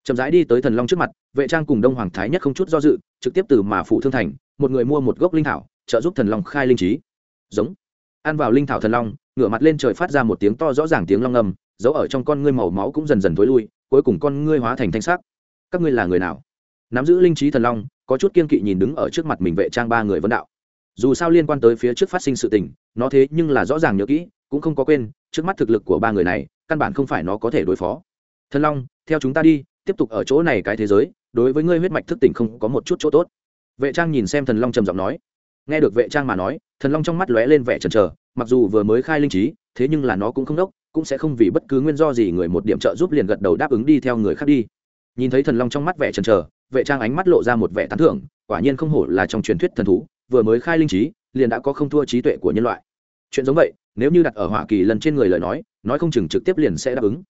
chậm rãi đi tới thần long trước mặt, vệ trang cùng đông hoàng thái nhất không chút do dự, trực tiếp từ mà phụ thương thành, một người mua một gốc linh thảo, trợ giúp thần long khai linh trí. Giống. Ăn vào linh thảo thần long, ngửa mặt lên trời phát ra một tiếng to rõ ràng tiếng long ngầm giấu ở trong con ngươi màu máu cũng dần dần thối lui, cuối cùng con ngươi hóa thành thanh sắc. Các ngươi là người nào? Nắm giữ linh trí thần long, có chút kiên kỵ nhìn đứng ở trước mặt mình vệ trang ba người vấn đạo. Dù sao liên quan tới phía trước phát sinh sự tình, nó thế nhưng là rõ ràng nhớ kỹ, cũng không có quên, trước mắt thực lực của ba người này, căn bản không phải nó có thể đối phó. Thần long, theo chúng ta đi tiếp tục ở chỗ này cái thế giới, đối với ngươi huyết mạch thức tỉnh không có một chút chỗ tốt. Vệ trang nhìn xem thần long trầm giọng nói. Nghe được vệ trang mà nói, thần long trong mắt lóe lên vẻ chần chờ, mặc dù vừa mới khai linh trí, thế nhưng là nó cũng không đốc, cũng sẽ không vì bất cứ nguyên do gì người một điểm trợ giúp liền gật đầu đáp ứng đi theo người khác đi. Nhìn thấy thần long trong mắt vẻ chần chờ, vệ trang ánh mắt lộ ra một vẻ tán thưởng, quả nhiên không hổ là trong truyền thuyết thần thú, vừa mới khai linh trí, liền đã có không thua trí tuệ của nhân loại. Chuyện giống vậy, nếu như đặt ở hoa kỳ lần trên người lời nói nói không chừng trực tiếp liền sẽ đáp ứng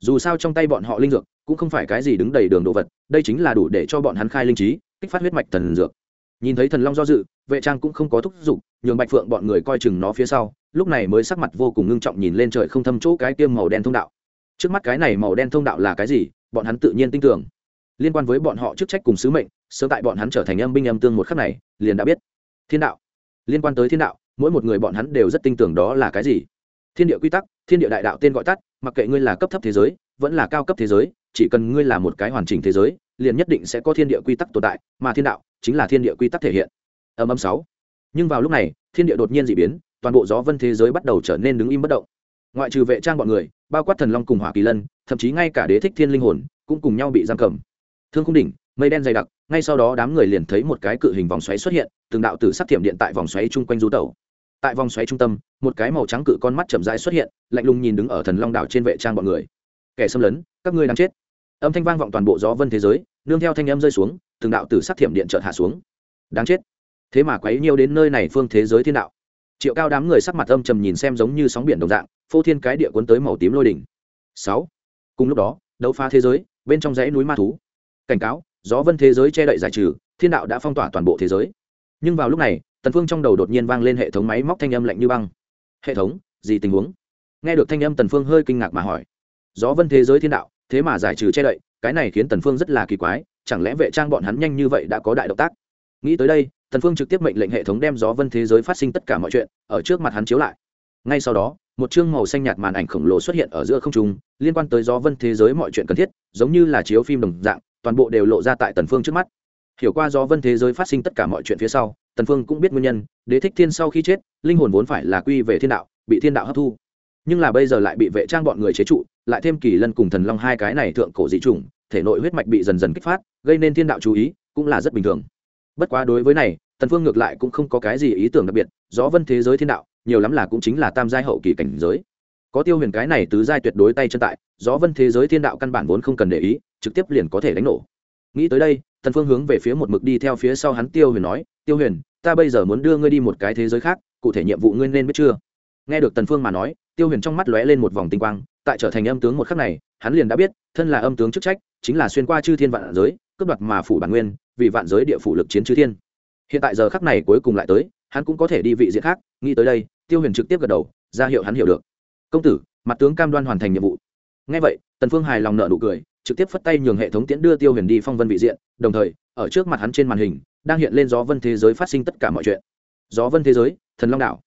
dù sao trong tay bọn họ linh dược cũng không phải cái gì đứng đầy đường đồ vật, đây chính là đủ để cho bọn hắn khai linh trí, kích phát huyết mạch thần dược. Nhìn thấy thần long do dự, vệ trang cũng không có thúc giục, nhường bạch phượng bọn người coi chừng nó phía sau, lúc này mới sắc mặt vô cùng ngưng trọng nhìn lên trời không thâm chỗ cái tiêm màu đen thông đạo. Trước mắt cái này màu đen thông đạo là cái gì, bọn hắn tự nhiên tin tưởng. Liên quan với bọn họ chức trách cùng sứ mệnh, sớm tại bọn hắn trở thành âm binh âm tương một khắc này, liền đã biết. Thiên đạo. Liên quan tới thiên đạo, mỗi một người bọn hắn đều rất tin tưởng đó là cái gì. Thiên địa quy tắc thiên địa đại đạo tên gọi tắt, mặc kệ ngươi là cấp thấp thế giới, vẫn là cao cấp thế giới, chỉ cần ngươi là một cái hoàn chỉnh thế giới, liền nhất định sẽ có thiên địa quy tắc tồn tại, mà thiên đạo chính là thiên địa quy tắc thể hiện. Âm âm sáu. Nhưng vào lúc này, thiên địa đột nhiên d ị biến, toàn bộ gió vân thế giới bắt đầu trở nên đứng im bất động. Ngoại trừ vệ trang bọn người, bao quát thần long cùng hỏa kỳ lân, thậm chí ngay cả đế thích thiên linh hồn, cũng cùng nhau bị giam cầm. Thương khung đỉnh, mây đen dày đặc, ngay sau đó đám người liền thấy một cái cự hình vòng xoáy xuất hiện, từng đạo tử sắc thiểm điện tại vòng xoáy chung quanh du tẩu tại vòng xoáy trung tâm, một cái màu trắng cự con mắt chậm rãi xuất hiện, lạnh lùng nhìn đứng ở thần long đảo trên vệ trang bọn người. Kẻ xâm lấn, các ngươi đang chết. Âm thanh vang vọng toàn bộ gió vân thế giới, nương theo thanh âm rơi xuống, từng đạo tử sắc thiểm điện chợt hạ xuống. Đáng chết. Thế mà quấy nhiều đến nơi này phương thế giới thiên đạo. Triệu cao đám người sắc mặt âm trầm nhìn xem giống như sóng biển đồng dạng, phô thiên cái địa cuốn tới màu tím lôi đỉnh. Sáu. Cùng lúc đó, đấu phá thế giới, bên trong dãy núi ma thú. Cảnh cáo, gió vân thế giới che đậy giải trừ, thiên đạo đã phong tỏa toàn bộ thế giới. Nhưng vào lúc này tần phương trong đầu đột nhiên vang lên hệ thống máy móc thanh âm lạnh như băng. Hệ thống, gì tình huống? Nghe được thanh âm tần phương hơi kinh ngạc mà hỏi. Gió vân thế giới thiên đạo, thế mà giải trừ che đậy, cái này khiến tần phương rất là kỳ quái, chẳng lẽ vệ trang bọn hắn nhanh như vậy đã có đại động tác? Nghĩ tới đây, tần phương trực tiếp mệnh lệnh hệ thống đem gió vân thế giới phát sinh tất cả mọi chuyện, ở trước mặt hắn chiếu lại. Ngay sau đó, một chương màu xanh nhạt màn ảnh khổng lồ xuất hiện ở giữa không trung, liên quan tới gió vân thế giới mọi chuyện cần thiết, giống như là chiếu phim đồng dạng, toàn bộ đều lộ ra tại tần phương trước mắt. Hiểu qua gió vân thế giới phát sinh tất cả mọi chuyện phía sau tần phương cũng biết nguyên nhân, đế thích thiên sau khi chết, linh hồn vốn phải là quy về thiên đạo, bị thiên đạo hấp thu. Nhưng là bây giờ lại bị vệ trang bọn người chế trụ, lại thêm kỳ lân cùng thần long hai cái này thượng cổ dị chủng, thể nội huyết mạch bị dần dần kích phát, gây nên thiên đạo chú ý, cũng là rất bình thường. Bất quá đối với này, tần phương ngược lại cũng không có cái gì ý tưởng đặc biệt, gió vân thế giới thiên đạo, nhiều lắm là cũng chính là tam giai hậu kỳ cảnh giới. Có tiêu huyền cái này tứ giai tuyệt đối tay chân tại, gió vân thế giới thiên đạo căn bản vốn không cần để ý, trực tiếp liền có thể đánh nổ. Nghĩ tới đây, tần phương hướng về phía một mực đi theo phía sau hắn tiêu huyền nói tiêu huyền, ta bây giờ muốn đưa ngươi đi một cái thế giới khác, cụ thể nhiệm vụ ngươi nên biết chưa? Nghe được tần phương mà nói, tiêu huyền trong mắt lóe lên một vòng tinh quang, tại trở thành âm tướng một khắc này, hắn liền đã biết, thân là âm tướng chức trách, chính là xuyên qua chư thiên vạn giới, cướp đoạt mà phủ bản nguyên, vì vạn giới địa phủ lực chiến chư thiên. Hiện tại giờ khắc này cuối cùng lại tới, hắn cũng có thể đi vị diện khác, nghĩ tới đây, tiêu huyền trực tiếp gật đầu, ra hiệu hắn hiểu được. Công tử, mặt tướng cam đoan hoàn thành nhiệm vụ. Ngay vậy, tần phương hài lòng nợ nụ cười, trực tiếp phất tay nhường hệ thống tiễn đưa tiêu huyền đi phong vân vị diện, đồng thời, ở trước mặt hắn trên màn hình đang hiện lên gió vân thế giới phát sinh tất cả mọi chuyện. Gió vân thế giới, thần long đảo.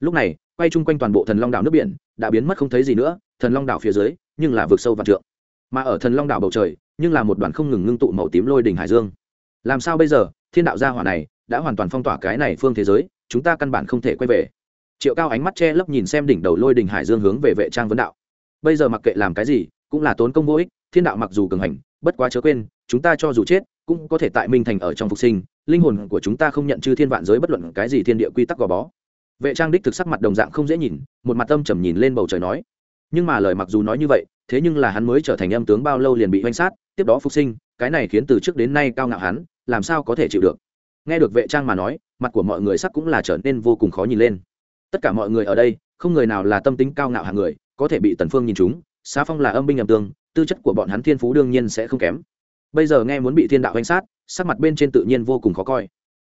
Lúc này, quay chung quanh toàn bộ thần long đảo nước biển, đã biến mất không thấy gì nữa, thần long đảo phía dưới, nhưng là vực sâu vạn trượng. Mà ở thần long đảo bầu trời, nhưng là một đoàn không ngừng ngưng tụ màu tím lôi đỉnh hải dương. Làm sao bây giờ? Thiên đạo gia hỏa này, đã hoàn toàn phong tỏa cái này phương thế giới, chúng ta căn bản không thể quay về. Triệu cao ánh mắt che lấp nhìn xem đỉnh đầu lôi đỉnh hải dương hướng về vệ trang vấn đạo. Bây giờ mặc kệ làm cái gì, cũng là tốn công vô ích, thiên đạo mặc dù cường hành, bất quá chớ quên, chúng ta cho dù chết, cũng có thể tại minh thành ở trong phục sinh linh hồn của chúng ta không nhận chư thiên vạn giới bất luận cái gì thiên địa quy tắc gò bó. Vệ trang đích thực sắc mặt đồng dạng không dễ nhìn, một mặt âm trầm nhìn lên bầu trời nói. Nhưng mà lời mặc dù nói như vậy, thế nhưng là hắn mới trở thành âm tướng bao lâu liền bị oanh sát, tiếp đó phục sinh, cái này khiến từ trước đến nay cao ngạo hắn, làm sao có thể chịu được? Nghe được vệ trang mà nói, mặt của mọi người sắc cũng là trở nên vô cùng khó nhìn lên. Tất cả mọi người ở đây, không người nào là tâm tính cao ngạo hạng người, có thể bị tần phương nhìn chúng, xá phong là âm binh âm tương tư chất của bọn hắn thiên phú đương nhiên sẽ không kém bây giờ nghe muốn bị thiên đạo oanh sát, sắc mặt bên trên tự nhiên vô cùng khó coi.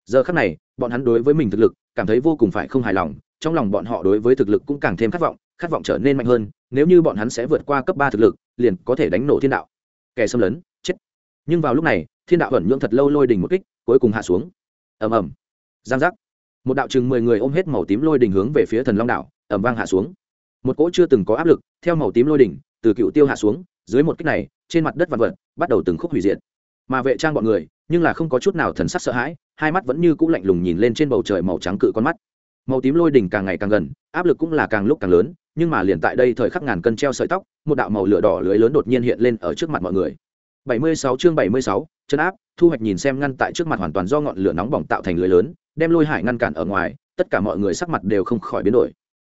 Giờ khắc này, bọn hắn đối với mình thực lực, cảm thấy vô cùng phải không hài lòng, trong lòng bọn họ đối với thực lực cũng càng thêm khát vọng khát vọng trở nên mạnh hơn, nếu như bọn hắn sẽ vượt qua cấp ba thực lực, liền có thể đánh nổ thiên đạo. Kẻ xâm lấn, chết. Nhưng vào lúc này, thiên đạo ẩn nhưỡng thật lâu lôi đình một kích, cuối cùng hạ xuống. Ầm ầm. Giang giác. Một đạo chừng mười người ôm hết màu tím lôi đình hướng về phía thần long đảo ẩm vang hạ xuống. Một cỗ chưa từng có áp lực, theo màu tím lôi đỉnh từ cựu tiêu hạ xuống dưới một kích này trên mặt đất vạn vật bắt đầu từng khúc hủy diệt. Mà vệ trang bọn người nhưng là không có chút nào thần sắc sợ hãi hai mắt vẫn như cũ lạnh lùng nhìn lên trên bầu trời màu trắng cự con mắt. Màu tím lôi đỉnh càng ngày càng gần áp lực cũng là càng lúc càng lớn nhưng mà liền tại đây thời khắc ngàn cân treo sợi tóc một đạo màu lửa đỏ lưới lớn đột nhiên hiện lên ở trước mặt mọi người. 76 chương 76, chân áp thu hoạch nhìn xem ngăn tại trước mặt hoàn toàn do ngọn lửa nóng bỏng tạo thành lưới lớn đem lôi hải ngăn cản ở ngoài tất cả mọi người sắc mặt đều không khỏi biến đổi.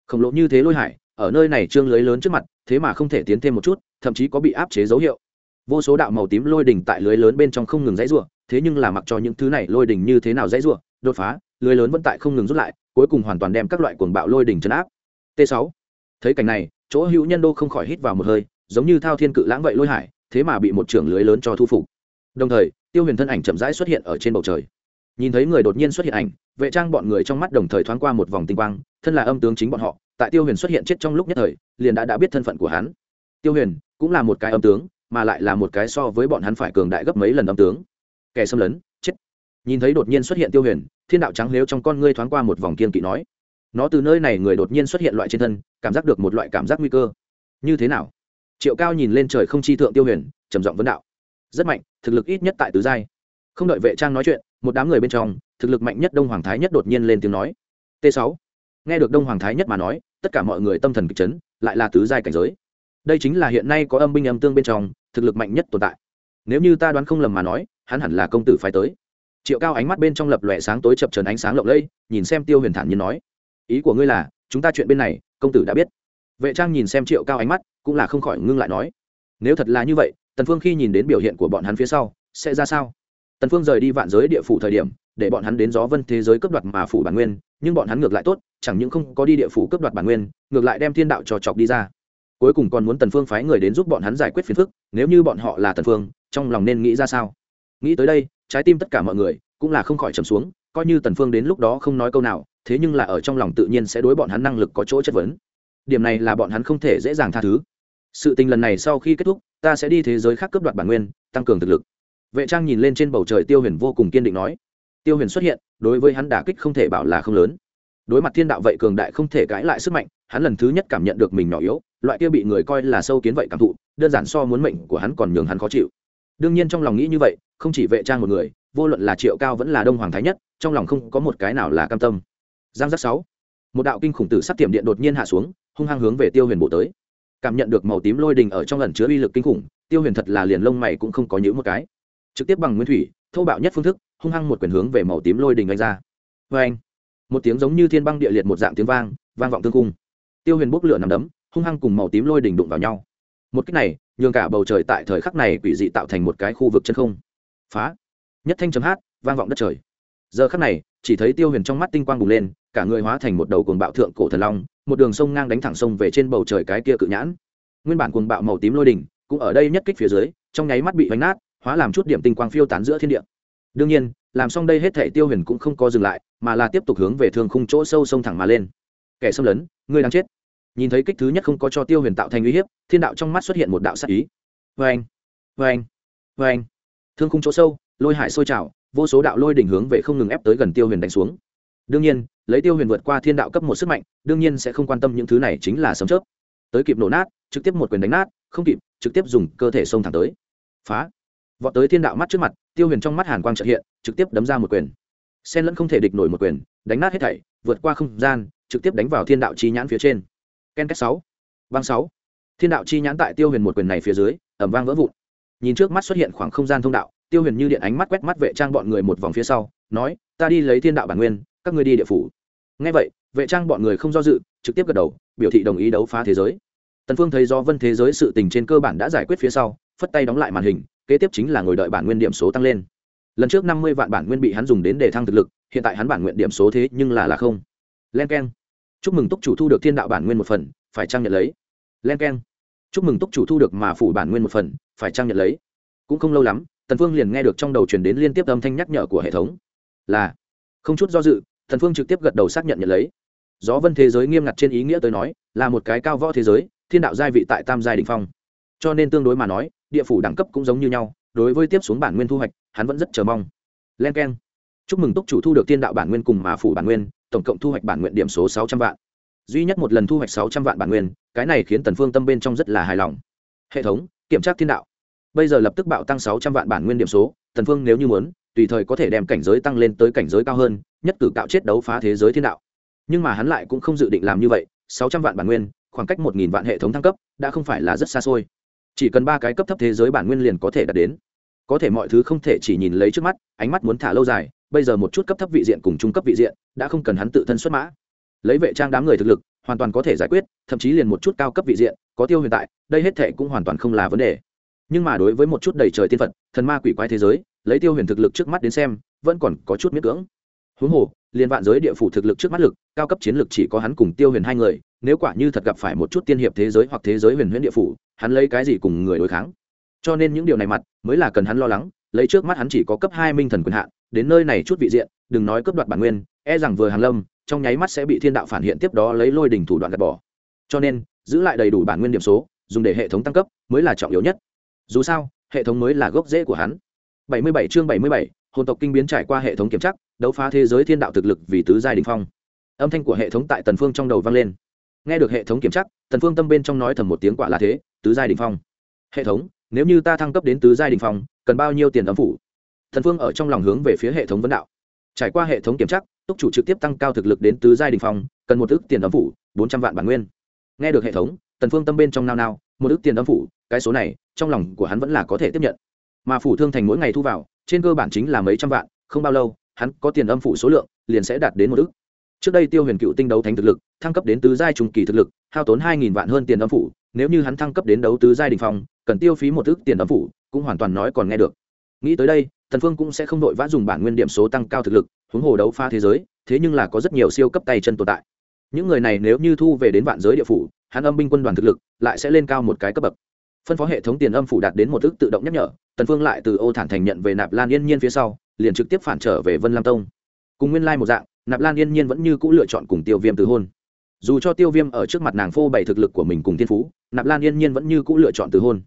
Khổng lồ như thế lôi hải ở nơi này trương lưới lớn trước mặt, thế mà không thể tiến thêm một chút, thậm chí có bị áp chế dấu hiệu. Vô số đạo màu tím lôi đỉnh tại lưới lớn bên trong không ngừng dãy rủa, thế nhưng là mặc cho những thứ này lôi đỉnh như thế nào dãy rủa, đột phá, lưới lớn vẫn tại không ngừng rút lại, cuối cùng hoàn toàn đem các loại cuồng bạo lôi đỉnh chấn áp. T 6 thấy cảnh này, chỗ hữu nhân đô không khỏi hít vào một hơi, giống như thao thiên cự lãng vậy lôi hải, thế mà bị một trưởng lưới lớn cho thu phục. Đồng thời, tiêu huyền thân ảnh chậm rãi xuất hiện ở trên bầu trời. Nhìn thấy người đột nhiên xuất hiện ảnh, vệ trang bọn người trong mắt đồng thời thoáng qua một vòng tinh quang, thân là âm tướng chính bọn họ tại tiêu huyền xuất hiện chết trong lúc nhất thời, liền đã đã biết thân phận của hắn. Tiêu huyền cũng là một cái âm tướng, mà lại là một cái so với bọn hắn phải cường đại gấp mấy lần âm tướng. Kẻ xâm lấn, chết. Nhìn thấy đột nhiên xuất hiện tiêu huyền, thiên đạo trắng nếu trong con ngươi thoáng qua một vòng kiên kỵ nói. Nó từ nơi này người đột nhiên xuất hiện loại trên thân, cảm giác được một loại cảm giác nguy cơ. Như thế nào? Triệu cao nhìn lên trời không chi thượng tiêu huyền, trầm giọng vấn đạo. Rất mạnh, thực lực ít nhất tại tứ giai. Không đợi vệ trang nói chuyện, một đám người bên trong, thực lực mạnh nhất đông hoàng thái nhất đột nhiên lên tiếng nói. T 6 nghe được đông hoàng thái nhất mà nói tất cả mọi người tâm thần kịch chấn, lại là tứ giai cảnh giới. Đây chính là hiện nay có âm binh âm tương bên trong, thực lực mạnh nhất tồn tại. Nếu như ta đoán không lầm mà nói, hắn hẳn là công tử phải tới. Triệu cao ánh mắt bên trong lập lòe sáng tối chập trần ánh sáng lộng lẫy, nhìn xem tiêu huyền thản nhiên nói, ý của ngươi là, chúng ta chuyện bên này, công tử đã biết. Vệ trang nhìn xem triệu cao ánh mắt, cũng là không khỏi ngưng lại nói, nếu thật là như vậy, tần phương khi nhìn đến biểu hiện của bọn hắn phía sau, sẽ ra sao? Tần phương rời đi vạn giới địa phủ thời điểm, để bọn hắn đến gió vân thế giới cướp đoạt mà phủ bản nguyên nhưng bọn hắn ngược lại tốt, chẳng những không có đi địa phủ cướp đoạt bản nguyên, ngược lại đem thiên đạo trò chọc đi ra. Cuối cùng còn muốn tần phương phái người đến giúp bọn hắn giải quyết phiền phức, nếu như bọn họ là tần phương, trong lòng nên nghĩ ra sao? Nghĩ tới đây, trái tim tất cả mọi người cũng là không khỏi trầm xuống, coi như tần phương đến lúc đó không nói câu nào, thế nhưng là ở trong lòng tự nhiên sẽ đối bọn hắn năng lực có chỗ chất vấn. Điểm này là bọn hắn không thể dễ dàng tha thứ. Sự tình lần này sau khi kết thúc, ta sẽ đi thế giới khác cướp đoạt bản nguyên, tăng cường thực lực. Vệ trang nhìn lên trên bầu trời tiêu huyền vô cùng kiên định nói tiêu huyền xuất hiện, đối với hắn đả kích không thể bảo là không lớn. Đối mặt thiên đạo vậy cường đại không thể cãi lại sức mạnh, hắn lần thứ nhất cảm nhận được mình nhỏ yếu, loại kia bị người coi là sâu kiến vậy cảm thụ, đơn giản so muốn mệnh của hắn còn nhường hắn khó chịu. Đương nhiên trong lòng nghĩ như vậy, không chỉ vệ trang một người, vô luận là triệu cao vẫn là đông hoàng thái nhất, trong lòng không có một cái nào là cam tâm. Giang giác sáu. Một đạo kinh khủng tử sắc tiệm điện đột nhiên hạ xuống, hung hăng hướng về tiêu huyền bộ tới. Cảm nhận được màu tím lôi đình ở trong lần chứa uy lực kinh khủng, tiêu huyền thật là liền lông mày cũng không có những một cái. Trực tiếp bằng nguyên thủy, thô bạo nhất phương thức hung hăng một quyền hướng về màu tím lôi đình đánh ra. Vê anh một tiếng giống như thiên băng địa liệt một dạng tiếng vang vang vọng tương cung. Tiêu huyền bốc lửa nằm đấm, hung hăng cùng màu tím lôi đình đụng vào nhau. Một cách này, nhường cả bầu trời tại thời khắc này quỷ dị tạo thành một cái khu vực chân không. Phá! Nhất thanh chấm hát, vang vọng đất trời. Giờ khắc này, chỉ thấy tiêu huyền trong mắt tinh quang bùng lên, cả người hóa thành một đầu cuồng bạo thượng cổ thần long, một đường sông ngang đánh thẳng sông về trên bầu trời cái kia cự nhãn. Nguyên bản cuồng bạo màu tím lôi đỉnh cũng ở đây nhất kích phía dưới, trong nháy mắt bị vánh nát, hóa làm chút điểm tinh quang phiêu tán giữa thiên địa đương nhiên, làm xong đây hết thể tiêu huyền cũng không có dừng lại, mà là tiếp tục hướng về thương khung chỗ sâu sông thẳng mà lên. Kẻ xâm lấn, ngươi đang chết. Nhìn thấy kích thứ nhất không có cho tiêu huyền tạo thành uy hiếp, thiên đạo trong mắt xuất hiện một đạo sắc ý. Vê anh vê anh vê anh thương khung chỗ sâu, lôi hải sôi trào, vô số đạo lôi đỉnh hướng về không ngừng ép tới gần tiêu huyền đánh xuống. Đương nhiên, lấy tiêu huyền vượt qua thiên đạo cấp một sức mạnh, đương nhiên sẽ không quan tâm những thứ này chính là sấm chớp. Tới kịp nổ nát, trực tiếp một quyền đánh nát, không kịp, trực tiếp dùng cơ thể xông thẳng tới. Phá vọt tới thiên đạo mắt trước mặt, tiêu huyền trong mắt hàn quang trợ hiện, trực tiếp đấm ra một quyền. Sen lẫn không thể địch nổi một quyền, đánh nát hết thảy, vượt qua không gian, trực tiếp đánh vào thiên đạo chi nhãn phía trên. Ken cách sáu, băng sáu. Thiên đạo chi nhãn tại tiêu huyền một quyền này phía dưới ẩm vang vỡ vụn. Nhìn trước mắt xuất hiện khoảng không gian thông đạo, tiêu huyền như điện ánh mắt quét mắt vệ trang bọn người một vòng phía sau, nói, ta đi lấy thiên đạo bản nguyên, các ngươi đi địa phủ. Ngay vậy, vệ trang bọn người không do dự, trực tiếp gật đầu, biểu thị đồng ý đấu phá thế giới. Tần phương thấy do vân thế giới sự tình trên cơ bản đã giải quyết phía sau, phất tay đóng lại màn hình kế tiếp chính là ngồi đợi bản nguyên điểm số tăng lên. Lần trước năm mươi vạn bản nguyên bị hắn dùng đến để thăng thực lực, hiện tại hắn bản nguyện điểm số thế nhưng là là không. Len k chúc mừng túc chủ thu được thiên đạo bản nguyên một phần, phải trang nhận lấy? Len k chúc mừng túc chủ thu được mà phủ bản nguyên một phần, phải trang nhận lấy? Cũng không lâu lắm, tần phương liền nghe được trong đầu truyền đến liên tiếp âm thanh nhắc nhở của hệ thống. Là. Không chút do dự, tần phương trực tiếp gật đầu xác nhận nhận lấy. Gió vân thế giới nghiêm ngặt trên ý nghĩa tới nói, là một cái cao võ thế giới, thiên đạo giai vị tại tam giai đỉnh phong. Cho nên tương đối mà nói địa phủ đẳng cấp cũng giống như nhau, đối với tiếp xuống bản nguyên thu hoạch, hắn vẫn rất chờ mong. Len k chúc mừng túc chủ thu được tiên đạo bản nguyên cùng mà phủ bản nguyên, tổng cộng thu hoạch bản nguyện điểm số sáu trăm vạn. Duy nhất một lần thu hoạch sáu trăm vạn bản nguyên, cái này khiến tần phương tâm bên trong rất là hài lòng. Hệ thống, kiểm tra thiên đạo. Bây giờ lập tức bạo tăng sáu trăm vạn bản nguyên điểm số, tần phương nếu như muốn, tùy thời có thể đem cảnh giới tăng lên tới cảnh giới cao hơn, nhất cử cạo chết đấu phá thế giới thiên đạo. Nhưng mà hắn lại cũng không dự định làm như vậy, sáu trăm vạn bản nguyên, khoảng cách một nghìn vạn hệ thống thăng cấp, đã không phải là rất xa xôi chỉ cần ba cái cấp thấp thế giới bản nguyên liền có thể đạt đến. Có thể mọi thứ không thể chỉ nhìn lấy trước mắt, ánh mắt muốn thả lâu dài, bây giờ một chút cấp thấp vị diện cùng trung cấp vị diện, đã không cần hắn tự thân xuất mã. Lấy vệ trang đám người thực lực, hoàn toàn có thể giải quyết, thậm chí liền một chút cao cấp vị diện, có tiêu hiện tại, đây hết thể cũng hoàn toàn không là vấn đề. Nhưng mà đối với một chút đầy trời tiên phật, thần ma quỷ quái thế giới, lấy tiêu huyền thực lực trước mắt đến xem, vẫn còn có chút miết cưỡng. Huống hồ liên vạn giới địa phủ thực lực trước mắt lực cao cấp chiến lực chỉ có hắn cùng tiêu huyền hai người nếu quả như thật gặp phải một chút tiên hiệp thế giới hoặc thế giới huyền huyễn địa phủ hắn lấy cái gì cùng người đối kháng? Cho nên những điều này mặt mới là cần hắn lo lắng lấy trước mắt hắn chỉ có cấp hai minh thần quyền hạn đến nơi này chút vị diện đừng nói cướp đoạt bản nguyên e rằng vừa hàn lâm trong nháy mắt sẽ bị thiên đạo phản hiện tiếp đó lấy lôi đỉnh thủ đoạn gạt bỏ. Cho nên giữ lại đầy đủ bản nguyên điểm số dùng để hệ thống tăng cấp mới là trọng yếu nhất. Dù sao hệ thống mới là gốc rễ của hắn. 77 chương 77, hồn tộc kinh biến trải qua hệ thống kiểm tra, đấu phá thế giới thiên đạo thực lực vì tứ giai đỉnh phong. Âm thanh của hệ thống tại tần phương trong đầu vang lên. Nghe được hệ thống kiểm tra, tần phương tâm bên trong nói thầm một tiếng quả là thế, tứ giai đỉnh phong. Hệ thống, nếu như ta thăng cấp đến tứ giai đỉnh phong, cần bao nhiêu tiền âm phủ? Thần phương ở trong lòng hướng về phía hệ thống vấn đạo. Trải qua hệ thống kiểm tra, túc chủ trực tiếp tăng cao thực lực đến tứ giai đỉnh phong, cần một ước tiền âm phủ, bốn trăm vạn bản nguyên. Nghe được hệ thống, tần phương tâm bên trong nao nao, một ước tiền âm phủ, cái số này, trong lòng của hắn vẫn là có thể tiếp nhận. Mà phủ thương thành mỗi ngày thu vào trên cơ bản chính là mấy trăm vạn, không bao lâu, hắn có tiền âm phủ số lượng liền sẽ đạt đến một ước trước đây tiêu huyền cựu tinh đấu thánh thực lực, thăng cấp đến tứ giai trùng kỳ thực lực, hao tốn hai nghìn vạn hơn tiền âm phủ, nếu như hắn thăng cấp đến đấu tứ giai đình phong, cần tiêu phí một ước tiền âm phủ, cũng hoàn toàn nói còn nghe được. Nghĩ tới đây, thần phương cũng sẽ không đội vã dùng bản nguyên điểm số tăng cao thực lực, huống hồ đấu pha thế giới, thế nhưng là có rất nhiều siêu cấp tay chân tồn tại. Những người này nếu như thu về đến vạn giới địa phủ, hắn âm binh quân đoàn thực lực lại sẽ lên cao một cái cấp bậc. Phân phó hệ thống tiền âm phủ đạt đến một ước tự động nhắc nhở tần phương lại từ ô thản thành nhận về nạp lan yên nhiên phía sau, liền trực tiếp phản trở về vân lam tông. Cùng nguyên lai một dạng, nạp lan yên nhiên vẫn như cũ lựa chọn cùng tiêu viêm từ hôn. Dù cho tiêu viêm ở trước mặt nàng phô bày thực lực của mình cùng thiên phú, nạp lan yên nhiên vẫn như cũ lựa chọn từ hôn.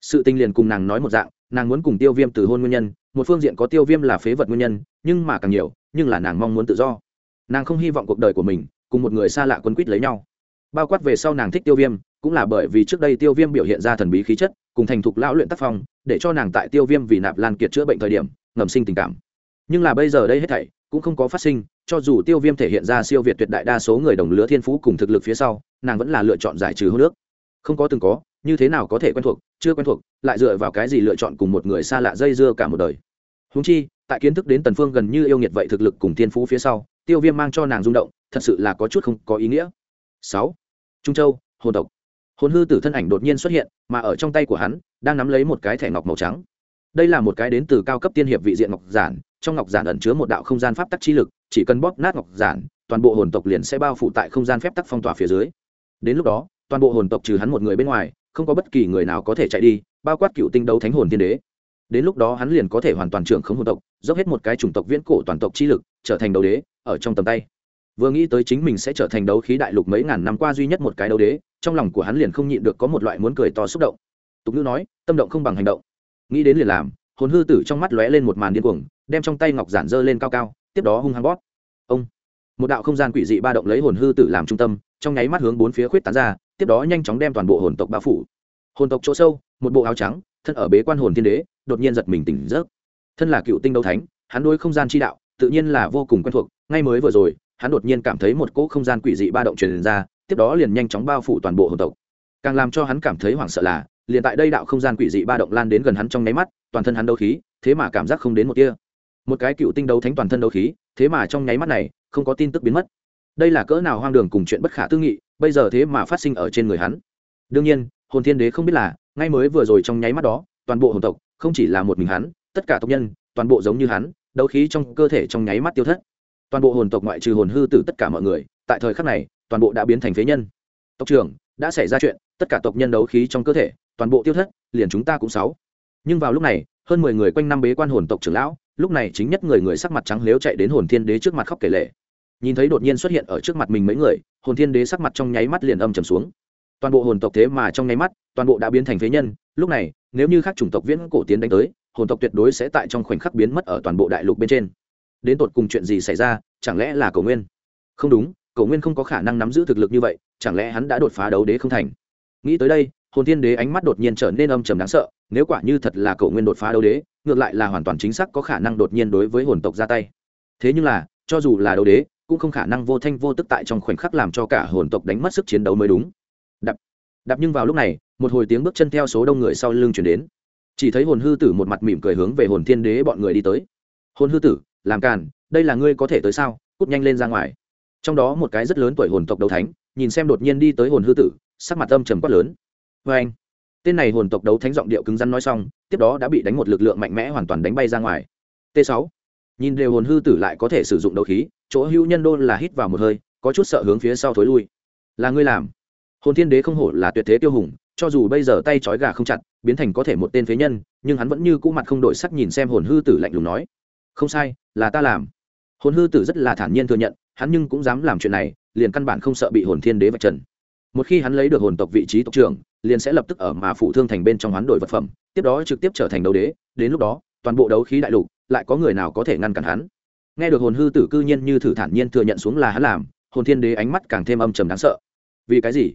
Sự tình liền cùng nàng nói một dạng, nàng muốn cùng tiêu viêm từ hôn nguyên nhân, một phương diện có tiêu viêm là phế vật nguyên nhân, nhưng mà càng nhiều, nhưng là nàng mong muốn tự do. Nàng không hy vọng cuộc đời của mình cùng một người xa lạ quân quýt lấy nhau. Bao quát về sau nàng thích tiêu viêm, cũng là bởi vì trước đây tiêu viêm biểu hiện ra thần bí khí chất, cùng thành thục lão luyện tác phong để cho nàng tại tiêu viêm vì nạp lan kiệt chữa bệnh thời điểm, ngầm sinh tình cảm. Nhưng là bây giờ đây hết thảy cũng không có phát sinh, cho dù tiêu viêm thể hiện ra siêu việt tuyệt đại đa số người đồng lứa thiên phú cùng thực lực phía sau, nàng vẫn là lựa chọn giải trừ hô nước không có từng có, như thế nào có thể quen thuộc, chưa quen thuộc, lại dựa vào cái gì lựa chọn cùng một người xa lạ dây dưa cả một đời. Húng chi, tại kiến thức đến tần phương gần như yêu nghiệt vậy thực lực cùng thiên phú phía sau, tiêu viêm mang cho nàng rung động, thật sự là có chút không có ý nghĩa. Sáu. Trung châu, hồn tộc hồn hư tử thân ảnh đột nhiên xuất hiện, mà ở trong tay của hắn, đang nắm lấy một cái thẻ ngọc màu trắng. Đây là một cái đến từ cao cấp tiên hiệp vị diện ngọc giản, trong ngọc giản ẩn chứa một đạo không gian pháp tắc chi lực, chỉ cần bóp nát ngọc giản, toàn bộ hồn tộc liền sẽ bao phủ tại không gian phép tắc phong tỏa phía dưới. Đến lúc đó, toàn bộ hồn tộc trừ hắn một người bên ngoài, không có bất kỳ người nào có thể chạy đi, bao quát cựu tinh đấu thánh hồn tiên đế. Đến lúc đó hắn liền có thể hoàn toàn trưởng khống hồn tộc, dốc hết một cái chủng tộc viễn cổ toàn tộc chi lực, trở thành đấu đế, ở trong tầm tay. Vừa nghĩ tới chính mình sẽ trở thành đấu khí đại lục mấy ngàn năm qua duy nhất một cái đấu đế trong lòng của hắn liền không nhịn được có một loại muốn cười to xúc động. Tục ngữ nói, tâm động không bằng hành động. Nghĩ đến liền làm, hồn hư tử trong mắt lóe lên một màn điên cuồng, đem trong tay ngọc giản dơ lên cao cao, tiếp đó hung hăng bóp. Ông! Một đạo không gian quỷ dị ba động lấy hồn hư tử làm trung tâm, trong nháy mắt hướng bốn phía khuyết tán ra, tiếp đó nhanh chóng đem toàn bộ hồn tộc bao phủ. Hồn tộc chỗ sâu, một bộ áo trắng, thân ở bế quan hồn thiên đế, đột nhiên giật mình tỉnh giấc. Thân là cựu tinh đấu thánh, hắn đối không gian chi đạo, tự nhiên là vô cùng quen thuộc, ngay mới vừa rồi, hắn đột nhiên cảm thấy một cỗ không gian quỷ dị ba động truyền ra tiếp đó liền nhanh chóng bao phủ toàn bộ hồn tộc. Càng làm cho hắn cảm thấy hoảng sợ là, liền tại đây đạo không gian quỷ dị ba động lan đến gần hắn trong nháy mắt, toàn thân hắn đấu khí, thế mà cảm giác không đến một tia. Một cái cựu tinh đấu thánh toàn thân đấu khí, thế mà trong nháy mắt này, không có tin tức biến mất. Đây là cỡ nào hoang đường cùng chuyện bất khả tư nghị, bây giờ thế mà phát sinh ở trên người hắn. Đương nhiên, hồn thiên đế không biết là, ngay mới vừa rồi trong nháy mắt đó, toàn bộ hồn tộc, không chỉ là một mình hắn, tất cả tộc nhân, toàn bộ giống như hắn, đấu khí trong cơ thể trong nháy mắt tiêu thất. Toàn bộ hồn tộc ngoại trừ hồn hư tử tất cả mọi người, tại thời khắc này toàn bộ đã biến thành phế nhân. Tộc trưởng, đã xảy ra chuyện, tất cả tộc nhân đấu khí trong cơ thể, toàn bộ tiêu thất, liền chúng ta cũng sáu. Nhưng vào lúc này, hơn mười người quanh năm bế quan hồn tộc trưởng lão, lúc này chính nhất người người sắc mặt trắng lếu chạy đến hồn thiên đế trước mặt khóc kể lệ nhìn thấy đột nhiên xuất hiện ở trước mặt mình mấy người, hồn thiên đế sắc mặt trong nháy mắt liền âm trầm xuống. Toàn bộ hồn tộc thế mà trong nháy mắt, toàn bộ đã biến thành phế nhân, lúc này, nếu như các chủng tộc viễn cổ tiến đánh tới, hồn tộc tuyệt đối sẽ tại trong khoảnh khắc biến mất ở toàn bộ đại lục bên trên. Đến tột cùng chuyện gì xảy ra, chẳng lẽ là cầu nguyên? Không đúng Cổ nguyên không có khả năng nắm giữ thực lực như vậy, chẳng lẽ hắn đã đột phá đấu đế không thành? Nghĩ tới đây, hồn thiên đế ánh mắt đột nhiên trở nên âm trầm đáng sợ, nếu quả như thật là cổ nguyên đột phá đấu đế, ngược lại là hoàn toàn chính xác có khả năng đột nhiên đối với hồn tộc ra tay. Thế nhưng là, cho dù là đấu đế, cũng không khả năng vô thanh vô tức tại trong khoảnh khắc làm cho cả hồn tộc đánh mất sức chiến đấu mới đúng. Đập đập nhưng vào lúc này, một hồi tiếng bước chân theo số đông người sau lưng chuyển đến. Chỉ thấy hồn hư tử một mặt mỉm cười hướng về hồn thiên đế bọn người đi tới. Hồn hư tử, làm càn, đây là ngươi có thể tới sao? Cút nhanh lên ra ngoài trong đó một cái rất lớn tuổi hồn tộc đấu thánh, nhìn xem đột nhiên đi tới hồn hư tử, sắc mặt âm trầm quát lớn. Vê anh, tên này hồn tộc đấu thánh giọng điệu cứng rắn nói xong, tiếp đó đã bị đánh một lực lượng mạnh mẽ hoàn toàn đánh bay ra ngoài. T 6 nhìn đều hồn hư tử lại có thể sử dụng đấu khí, chỗ hữu nhân đôn là hít vào một hơi, có chút sợ hướng phía sau thối lui. Là ngươi làm. Hồn thiên đế không hổ là tuyệt thế tiêu hùng, cho dù bây giờ tay trói gà không chặt, biến thành có thể một tên phế nhân, nhưng hắn vẫn như cũ mặt không đổi sắc nhìn xem hồn hư tử lạnh lùng nói. Không sai, là ta làm. Hồn hư tử rất là thản nhiên thừa nhận hắn nhưng cũng dám làm chuyện này, liền căn bản không sợ bị hồn thiên đế vạch trần. Một khi hắn lấy được hồn tộc vị trí tộc trưởng, liền sẽ lập tức ở mà phụ thương thành bên trong hoán đổi vật phẩm, tiếp đó trực tiếp trở thành đấu đế, đến lúc đó, toàn bộ đấu khí đại lục, lại có người nào có thể ngăn cản hắn? Nghe được hồn hư tử cư nhiên như thử thản nhiên thừa nhận xuống là hắn làm, hồn thiên đế ánh mắt càng thêm âm trầm đáng sợ. Vì cái gì?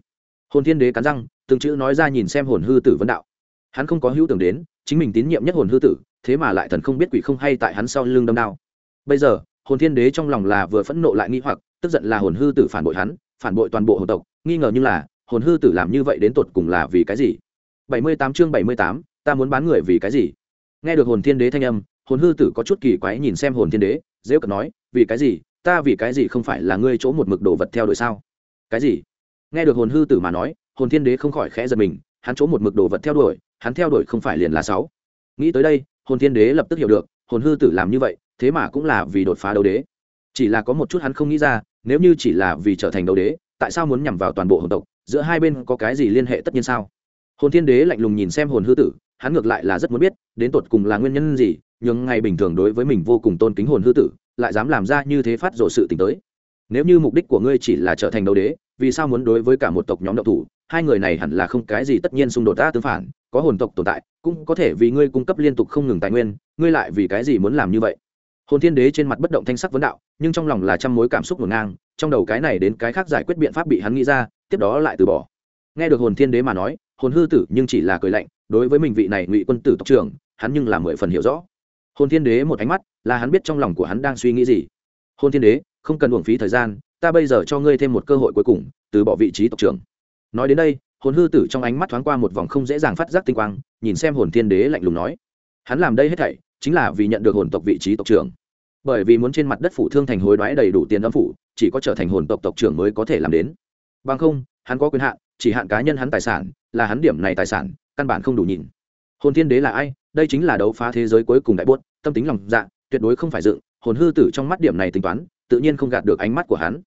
Hồn thiên đế cắn răng, từng chữ nói ra nhìn xem hồn hư tử vấn đạo. Hắn không có hữu tưởng đến, chính mình tín nhiệm nhất hồn hư tử, thế mà lại thần không biết quỷ không hay tại hắn sau lưng đâm đao. Bây giờ hồn thiên đế trong lòng là vừa phẫn nộ lại nghi hoặc, tức giận là hồn hư tử phản bội hắn, phản bội toàn bộ hồn tộc, nghi ngờ như là, hồn hư tử làm như vậy đến tột cùng là vì cái gì? Bảy mươi tám chương bảy mươi tám, ta muốn bán người vì cái gì? Nghe được hồn thiên đế thanh âm, hồn hư tử có chút kỳ quái nhìn xem hồn thiên đế, dễ cận nói, vì cái gì? Ta vì cái gì không phải là ngươi chỗ một mực đồ vật theo đuổi sao? Cái gì? Nghe được hồn hư tử mà nói, hồn thiên đế không khỏi khẽ giật mình, hắn chỗ một mực đồ vật theo đuổi, hắn theo đuổi không phải liền là sáu. Nghĩ tới đây, hồn thiên đế lập tức hiểu được, hồn hư tử làm như vậy thế mà cũng là vì đột phá đấu đế. Chỉ là có một chút hắn không nghĩ ra, nếu như chỉ là vì trở thành đấu đế, tại sao muốn nhằm vào toàn bộ hồn tộc? Giữa hai bên có cái gì liên hệ tất nhiên sao? Hồn thiên đế lạnh lùng nhìn xem hồn hư tử, hắn ngược lại là rất muốn biết, đến tột cùng là nguyên nhân gì, nhưng ngày bình thường đối với mình vô cùng tôn kính hồn hư tử, lại dám làm ra như thế phát rộ sự t tới. Nếu như mục đích của ngươi chỉ là trở thành đấu đế, vì sao muốn đối với cả một tộc nhóm độc thủ? Hai người này hẳn là không cái gì tất nhiên xung đột ta tương phản, có hồn tộc tồn tại, cũng có thể vì ngươi cung cấp liên tục không ngừng tài nguyên, ngươi lại vì cái gì muốn làm như vậy? Hồn thiên đế trên mặt bất động thanh sắc vấn đạo, nhưng trong lòng là trăm mối cảm xúc ngổn ngang, trong đầu cái này đến cái khác giải quyết biện pháp bị hắn nghĩ ra, tiếp đó lại từ bỏ. Nghe được hồn thiên đế mà nói, hồn hư tử nhưng chỉ là cười lạnh, đối với mình vị này ngụy quân tử tộc trưởng, hắn nhưng là mười phần hiểu rõ. Hồn thiên đế một ánh mắt, là hắn biết trong lòng của hắn đang suy nghĩ gì. Hồn thiên đế, không cần uổng phí thời gian, ta bây giờ cho ngươi thêm một cơ hội cuối cùng, từ bỏ vị trí tộc trưởng. Nói đến đây, hồn hư tử trong ánh mắt thoáng qua một vòng không dễ dàng phát giác tinh quang, nhìn xem hồn thiên đế lạnh lùng nói. Hắn làm đây hết thảy, chính là vì nhận được hồn tộc vị trí tộc trưởng bởi vì muốn trên mặt đất phủ thương thành hối đoái đầy đủ tiền âm phủ, chỉ có trở thành hồn tộc tộc trưởng mới có thể làm đến. Bằng không, hắn có quyền hạn, chỉ hạn cá nhân hắn tài sản, là hắn điểm này tài sản, căn bản không đủ nhìn. Hồn thiên đế là ai? Đây chính là đấu phá thế giới cuối cùng đại buốt, tâm tính lòng dạ tuyệt đối không phải dựng. Hồn hư tử trong mắt điểm này tính toán, tự nhiên không gạt được ánh mắt của hắn.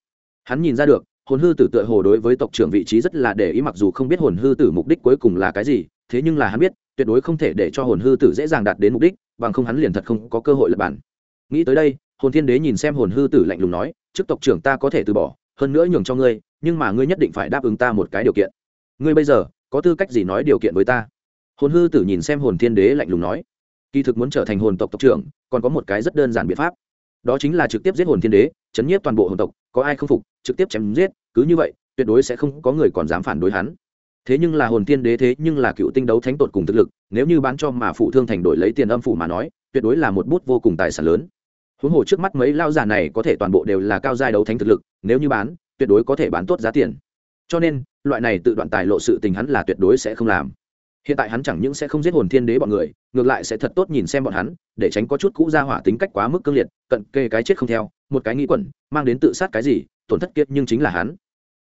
Hắn nhìn ra được, hồn hư tử tựa hồ đối với tộc trưởng vị trí rất là để ý mặc dù không biết hồn hư tử mục đích cuối cùng là cái gì, thế nhưng là hắn biết, tuyệt đối không thể để cho hồn hư tử dễ dàng đạt đến mục đích, bằng không hắn liền thật không có cơ hội lập bản nghĩ tới đây, hồn thiên đế nhìn xem hồn hư tử lạnh lùng nói, trước tộc trưởng ta có thể từ bỏ, hơn nữa nhường cho ngươi, nhưng mà ngươi nhất định phải đáp ứng ta một cái điều kiện. Ngươi bây giờ, có tư cách gì nói điều kiện với ta? Hồn hư tử nhìn xem hồn thiên đế lạnh lùng nói, kỳ thực muốn trở thành hồn tộc tộc trưởng, còn có một cái rất đơn giản biện pháp. Đó chính là trực tiếp giết hồn thiên đế, chấn nhiếp toàn bộ hồn tộc, có ai không phục, trực tiếp chém giết, cứ như vậy, tuyệt đối sẽ không có người còn dám phản đối hắn. Thế nhưng là hồn thiên đế thế nhưng là cựu tinh đấu thánh tột cùng thực lực, nếu như bán cho mà phụ thương thành đổi lấy tiền âm phủ mà nói, tuyệt đối là một bút vô cùng tài sản lớn huống hồ trước mắt mấy lao giả này có thể toàn bộ đều là cao giai đấu thánh thực lực, nếu như bán, tuyệt đối có thể bán tốt giá tiền. Cho nên, loại này tự đoạn tài lộ sự tình hắn là tuyệt đối sẽ không làm. Hiện tại hắn chẳng những sẽ không giết hồn thiên đế bọn người, ngược lại sẽ thật tốt nhìn xem bọn hắn, để tránh có chút cũ ra hỏa tính cách quá mức cương liệt, cận kề cái chết không theo, một cái nghĩ quẩn, mang đến tự sát cái gì, tổn thất kiệt nhưng chính là hắn.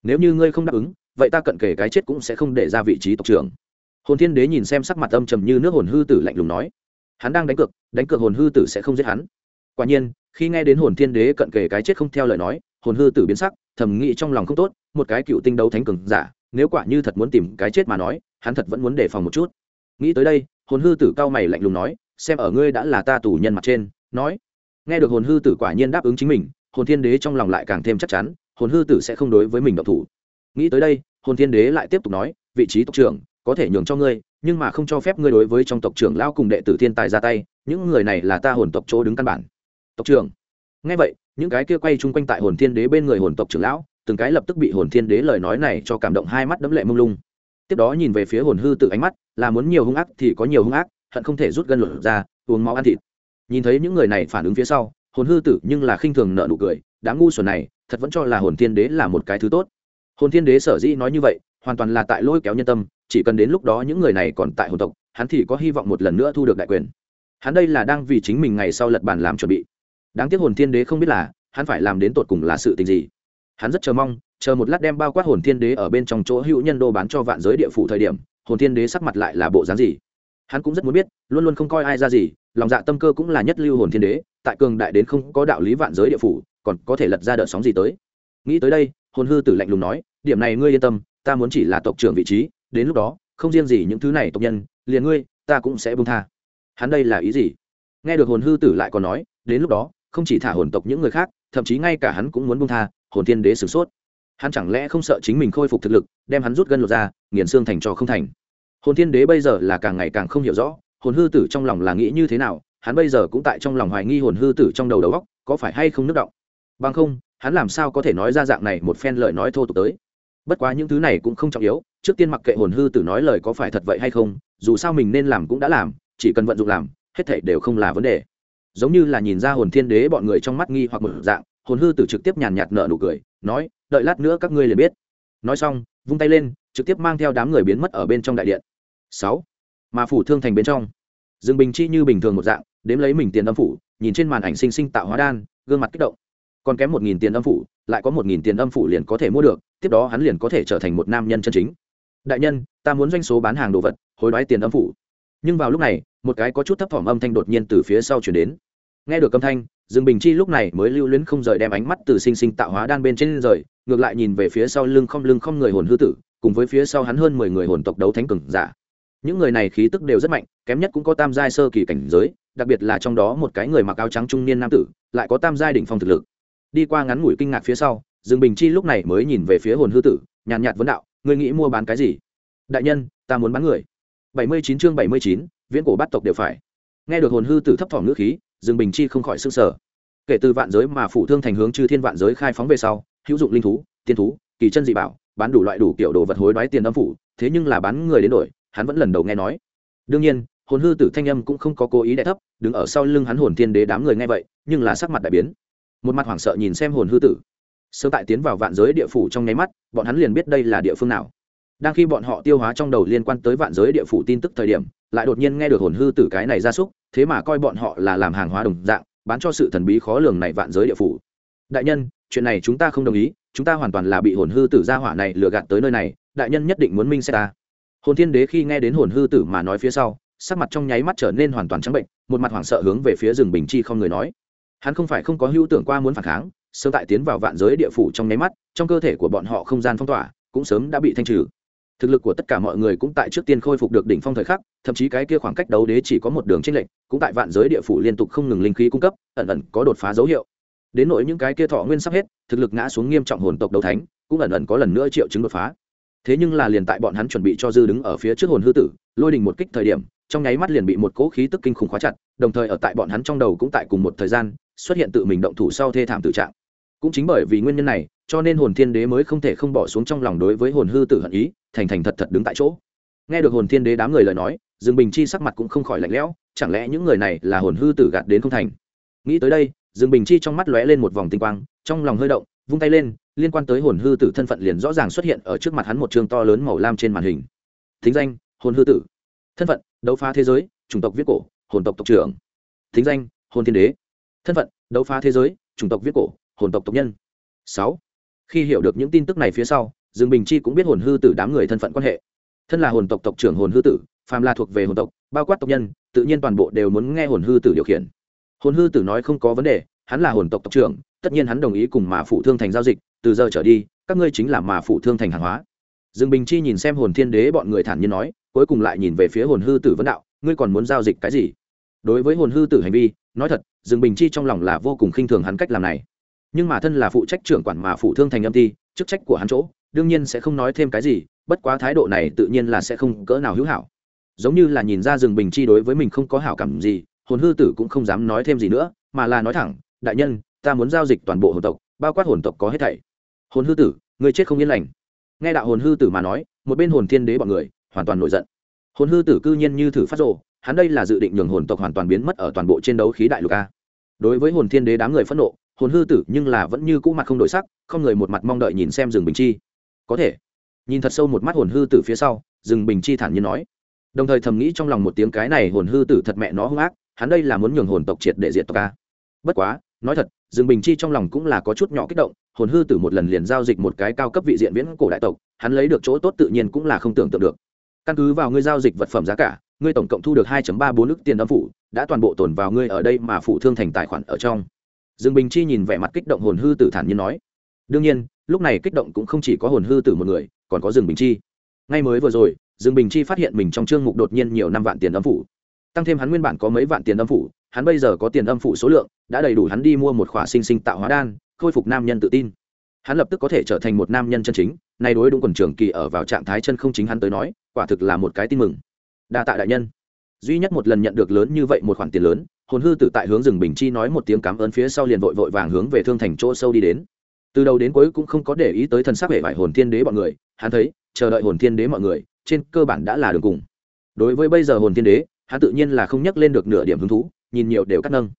Nếu như ngươi không đáp ứng, vậy ta cận kề cái chết cũng sẽ không để ra vị trí tộc trưởng. Hồn thiên đế nhìn xem sắc mặt âm trầm như nước hồn hư tử lạnh lùng nói. Hắn đang đánh cược đánh cược hồn hư tử sẽ không giết hắn quả nhiên, khi nghe đến hồn thiên đế cận kề cái chết không theo lời nói, hồn hư tử biến sắc, thầm nghĩ trong lòng không tốt, một cái cựu tinh đấu thánh cường giả, nếu quả như thật muốn tìm cái chết mà nói, hắn thật vẫn muốn đề phòng một chút. Nghĩ tới đây, hồn hư tử cao mày lạnh lùng nói, xem ở ngươi đã là ta tù nhân mặt trên, nói. Nghe được hồn hư tử quả nhiên đáp ứng chính mình, hồn thiên đế trong lòng lại càng thêm chắc chắn, hồn hư tử sẽ không đối với mình độc thủ. Nghĩ tới đây, hồn thiên đế lại tiếp tục nói, vị trí tộc trưởng, có thể nhường cho ngươi, nhưng mà không cho phép ngươi đối với trong tộc trưởng lao cùng đệ tử thiên tài ra tay, những người này là ta hồn tộc chỗ đứng căn bản tộc trưởng. Nghe vậy, những cái kia quay chung quanh tại hồn thiên đế bên người hồn tộc trưởng lão, từng cái lập tức bị hồn thiên đế lời nói này cho cảm động hai mắt đấm lệ mông lung. Tiếp đó nhìn về phía hồn hư tự ánh mắt, là muốn nhiều hung ác thì có nhiều hung ác, hận không thể rút gân luận ra, uống máu ăn thịt. Nhìn thấy những người này phản ứng phía sau, hồn hư tử nhưng là khinh thường nợ nụ cười, đã ngu xuẩn này, thật vẫn cho là hồn thiên đế là một cái thứ tốt. Hồn thiên đế sở dĩ nói như vậy, hoàn toàn là tại lôi kéo nhân tâm, chỉ cần đến lúc đó những người này còn tại hồn tộc, hắn thì có hy vọng một lần nữa thu được đại quyền. Hắn đây là đang vì chính mình ngày sau lật bàn làm chuẩn bị đáng tiếc hồn thiên đế không biết là, hắn phải làm đến tột cùng là sự tình gì. Hắn rất chờ mong, chờ một lát đem bao quát hồn thiên đế ở bên trong chỗ hữu nhân đô bán cho vạn giới địa phủ thời điểm, hồn thiên đế sắc mặt lại là bộ dáng gì. Hắn cũng rất muốn biết, luôn luôn không coi ai ra gì, lòng dạ tâm cơ cũng là nhất lưu hồn thiên đế, tại cường đại đến không có đạo lý vạn giới địa phủ, còn có thể lật ra đợt sóng gì tới. Nghĩ tới đây, hồn hư tử lạnh lùng nói, điểm này ngươi yên tâm, ta muốn chỉ là tộc trưởng vị trí, đến lúc đó, không riêng gì những thứ này tộc nhân, liền ngươi, ta cũng sẽ bông tha. Hắn đây là ý gì? Nghe được hồn hư tử lại còn nói, đến lúc đó không chỉ thả hồn tộc những người khác, thậm chí ngay cả hắn cũng muốn bung tha, hồn thiên đế sửng sốt. Hắn chẳng lẽ không sợ chính mình khôi phục thực lực, đem hắn rút gân lột ra, nghiền xương thành trò không thành? Hồn thiên đế bây giờ là càng ngày càng không hiểu rõ, hồn hư tử trong lòng là nghĩ như thế nào, hắn bây giờ cũng tại trong lòng hoài nghi hồn hư tử trong đầu đầu góc có phải hay không nước động. Bằng không, hắn làm sao có thể nói ra dạng này một phen lời nói thô tục tới? Bất quá những thứ này cũng không trọng yếu, trước tiên mặc kệ hồn hư tử nói lời có phải thật vậy hay không, dù sao mình nên làm cũng đã làm, chỉ cần vận dụng làm, hết thảy đều không là vấn đề giống như là nhìn ra hồn thiên đế bọn người trong mắt nghi hoặc một dạng, hồn hư tử trực tiếp nhàn nhạt nở nụ cười, nói, đợi lát nữa các ngươi liền biết. Nói xong, vung tay lên, trực tiếp mang theo đám người biến mất ở bên trong đại điện. Sáu, mà phủ thương thành bên trong. Dương bình chi như bình thường một dạng, đếm lấy mình tiền âm phủ, nhìn trên màn ảnh sinh sinh tạo hóa đan, gương mặt kích động. Còn kém một nghìn tiền âm phủ, lại có một nghìn tiền âm phủ liền có thể mua được, tiếp đó hắn liền có thể trở thành một nam nhân chân chính. Đại nhân, ta muốn doanh số bán hàng đồ vật, hối đoái tiền âm phủ nhưng vào lúc này, một cái có chút thấp thỏm âm thanh đột nhiên từ phía sau chuyển đến. Nghe được âm thanh, dương bình chi lúc này mới lưu luyến không rời đem ánh mắt từ sinh sinh tạo hóa đan bên trên rời, ngược lại nhìn về phía sau lưng không lưng không người hồn hư tử, cùng với phía sau hắn hơn mười người hồn tộc đấu thánh cường giả. Những người này khí tức đều rất mạnh, kém nhất cũng có tam giai sơ kỳ cảnh giới, đặc biệt là trong đó một cái người mặc áo trắng trung niên nam tử, lại có tam giai đỉnh phong thực lực. Đi qua ngắn ngủi kinh ngạc phía sau, dương bình chi lúc này mới nhìn về phía hồn hư tử, nhàn nhạt vấn đạo, ngươi nghĩ mua bán cái gì? Đại nhân, ta muốn bán người bảy mươi chín chương bảy mươi chín, viễn cổ bát tộc đều phải. Nghe được hồn hư tử thấp thỏm ngữ khí, dương bình chi không khỏi s ư n g sở. Kể từ vạn giới mà phủ thương thành hướng chư thiên vạn giới khai phóng về sau, hữu dụng linh thú, tiên thú, kỳ chân dị bảo, bán đủ loại đủ kiểu đồ vật hối đoái tiền âm phủ, thế nhưng là bán người đến đổi, hắn vẫn lần đầu nghe nói. Đương nhiên, hồn hư tử thanh âm cũng không có cố ý đ thấp, đứng ở sau lưng hắn hồn thiên đế đám người nghe vậy, nhưng là sắc mặt đại biến. Một mặt hoảng sợ nhìn xem hồn hư tử. Sớm tại tiến vào vạn giới địa phủ trong nháy mắt, bọn hắn liền biết đây là địa phương nào đang khi bọn họ tiêu hóa trong đầu liên quan tới vạn giới địa phủ tin tức thời điểm, lại đột nhiên nghe được hồn hư tử cái này ra súc, thế mà coi bọn họ là làm hàng hóa đồng dạng, bán cho sự thần bí khó lường này vạn giới địa phủ. Đại nhân, chuyện này chúng ta không đồng ý, chúng ta hoàn toàn là bị hồn hư tử gia hỏa này lừa gạt tới nơi này, đại nhân nhất định muốn minh xét ta. Hồn thiên đế khi nghe đến hồn hư tử mà nói phía sau, sắc mặt trong nháy mắt trở nên hoàn toàn trắng bệnh, một mặt hoảng sợ hướng về phía rừng bình chi không người nói. Hắn không phải không có hữu tưởng qua muốn phản kháng, sớm tại tiến vào vạn giới địa phủ trong nháy mắt, trong cơ thể của bọn họ không gian phong tỏa, cũng sớm đã bị thanh trừ thực lực của tất cả mọi người cũng tại trước tiên khôi phục được đỉnh phong thời khắc, thậm chí cái kia khoảng cách đấu đế chỉ có một đường tranh lệch, cũng tại vạn giới địa phủ liên tục không ngừng linh khí cung cấp, ẩn ẩn có đột phá dấu hiệu. Đến nỗi những cái kia thọ nguyên sắp hết, thực lực ngã xuống nghiêm trọng hồn tộc đấu thánh, cũng ẩn ẩn có lần nữa triệu chứng đột phá. Thế nhưng là liền tại bọn hắn chuẩn bị cho dư đứng ở phía trước hồn hư tử, lôi đình một kích thời điểm, trong nháy mắt liền bị một cỗ khí tức kinh khủng khóa chặt, đồng thời ở tại bọn hắn trong đầu cũng tại cùng một thời gian, xuất hiện tự mình động thủ sau thê thảm tử trạng. Cũng chính bởi vì nguyên nhân này, cho nên hồn thiên đế mới không thể không bỏ xuống trong lòng đối với hồn hư tử hận ý thành thành thật thật đứng tại chỗ. Nghe được hồn thiên đế đám người lời nói, dương bình chi sắc mặt cũng không khỏi lạnh lẽo, chẳng lẽ những người này là hồn hư tử gạt đến không thành? Nghĩ tới đây, dương bình chi trong mắt lóe lên một vòng tinh quang, trong lòng hơi động, vung tay lên, liên quan tới hồn hư tử thân phận liền rõ ràng xuất hiện ở trước mặt hắn một chương to lớn màu lam trên màn hình. Thính danh, hồn hư tử. Thân phận, đấu phá thế giới, chủng tộc viết cổ, hồn tộc tộc trưởng. Thính danh, hồn thiên đế. Thân phận, đấu phá thế giới, chủng tộc viết cổ, hồn tộc tộc nhân. Sáu. Khi hiểu được những tin tức này phía sau dương bình chi cũng biết hồn hư tử đám người thân phận quan hệ. Thân là hồn tộc tộc trưởng hồn hư tử, phàm là thuộc về hồn tộc, bao quát tộc nhân, tự nhiên toàn bộ đều muốn nghe hồn hư tử điều khiển. Hồn hư tử nói không có vấn đề, hắn là hồn tộc tộc trưởng, tất nhiên hắn đồng ý cùng mà phụ thương thành giao dịch, từ giờ trở đi, các ngươi chính là mà phụ thương thành hàng hóa. Dương bình chi nhìn xem hồn thiên đế bọn người thản nhiên nói, cuối cùng lại nhìn về phía hồn hư tử vấn đạo, ngươi còn muốn giao dịch cái gì? Đối với hồn hư tử hành vi, nói thật, dương bình chi trong lòng là vô cùng khinh thường hắn cách làm này. Nhưng mà thân là phụ trách trưởng quản mà phụ thương thành âm ty chức trách của hắn chỗ đương nhiên sẽ không nói thêm cái gì, bất quá thái độ này tự nhiên là sẽ không cỡ nào hữu hảo. Giống như là nhìn ra rừng bình chi đối với mình không có hảo cảm gì, hồn hư tử cũng không dám nói thêm gì nữa, mà là nói thẳng, đại nhân, ta muốn giao dịch toàn bộ hồn tộc, bao quát hồn tộc có hết thảy. Hồn hư tử, người chết không yên lành. Nghe đạo hồn hư tử mà nói, một bên hồn thiên đế bọn người hoàn toàn nổi giận. Hồn hư tử cư nhiên như thử phát rộ hắn đây là dự định nhường hồn tộc hoàn toàn biến mất ở toàn bộ trên đấu khí đại lục a. Đối với hồn thiên đế đám người phẫn nộ, hồn hư tử nhưng là vẫn như cũ mặt không đổi sắc, không người một mặt mong đợi nhìn xem rừng bình chi có thể. Nhìn thật sâu một mắt hồn hư tử phía sau rừng bình chi thản nhiên nói. Đồng thời thầm nghĩ trong lòng một tiếng cái này hồn hư tử thật mẹ nó hung ác, hắn đây là muốn nhường hồn tộc triệt để diệt tộc ca bất quá, nói thật rừng bình chi trong lòng cũng là có chút nhỏ kích động, hồn hư tử một lần liền giao dịch một cái cao cấp vị diện viễn cổ đại tộc, hắn lấy được chỗ tốt tự nhiên cũng là không tưởng tượng được. Căn cứ vào ngươi giao dịch vật phẩm giá cả, ngươi tổng cộng thu được 2 ba bốn ức tiền âm phủ, đã toàn bộ tồn vào ngươi ở đây mà phụ thương thành tài khoản ở trong. Dương bình chi nhìn vẻ mặt kích động hồn hư tử thản nhiên nói. Đương nhiên lúc này kích động cũng không chỉ có hồn hư tử một người, còn có dương bình chi. Ngay mới vừa rồi, dương bình chi phát hiện mình trong chương mục đột nhiên nhiều năm vạn tiền âm phủ. Tăng thêm hắn nguyên bản có mấy vạn tiền âm phủ, hắn bây giờ có tiền âm phủ số lượng, đã đầy đủ hắn đi mua một khỏa sinh sinh tạo hóa đan, khôi phục nam nhân tự tin. Hắn lập tức có thể trở thành một nam nhân chân chính, nay đối đúng quần trường kỳ ở vào trạng thái chân không chính hắn tới nói, quả thực là một cái tin mừng. Đa tạ đại nhân. Duy nhất một lần nhận được lớn như vậy một khoản tiền lớn, hồn hư tự tại hướng rừng bình chi nói một tiếng cảm ơn phía sau liền vội vội vàng hướng về thương thành chỗ sâu đi đến từ đầu đến cuối cũng không có để ý tới thần sắc hệ vải hồn thiên đế bọn người, hắn thấy, chờ đợi hồn thiên đế mọi người, trên cơ bản đã là đường cùng. Đối với bây giờ hồn thiên đế, hắn tự nhiên là không nhắc lên được nửa điểm hứng thú, nhìn nhiều đều cắt nâng.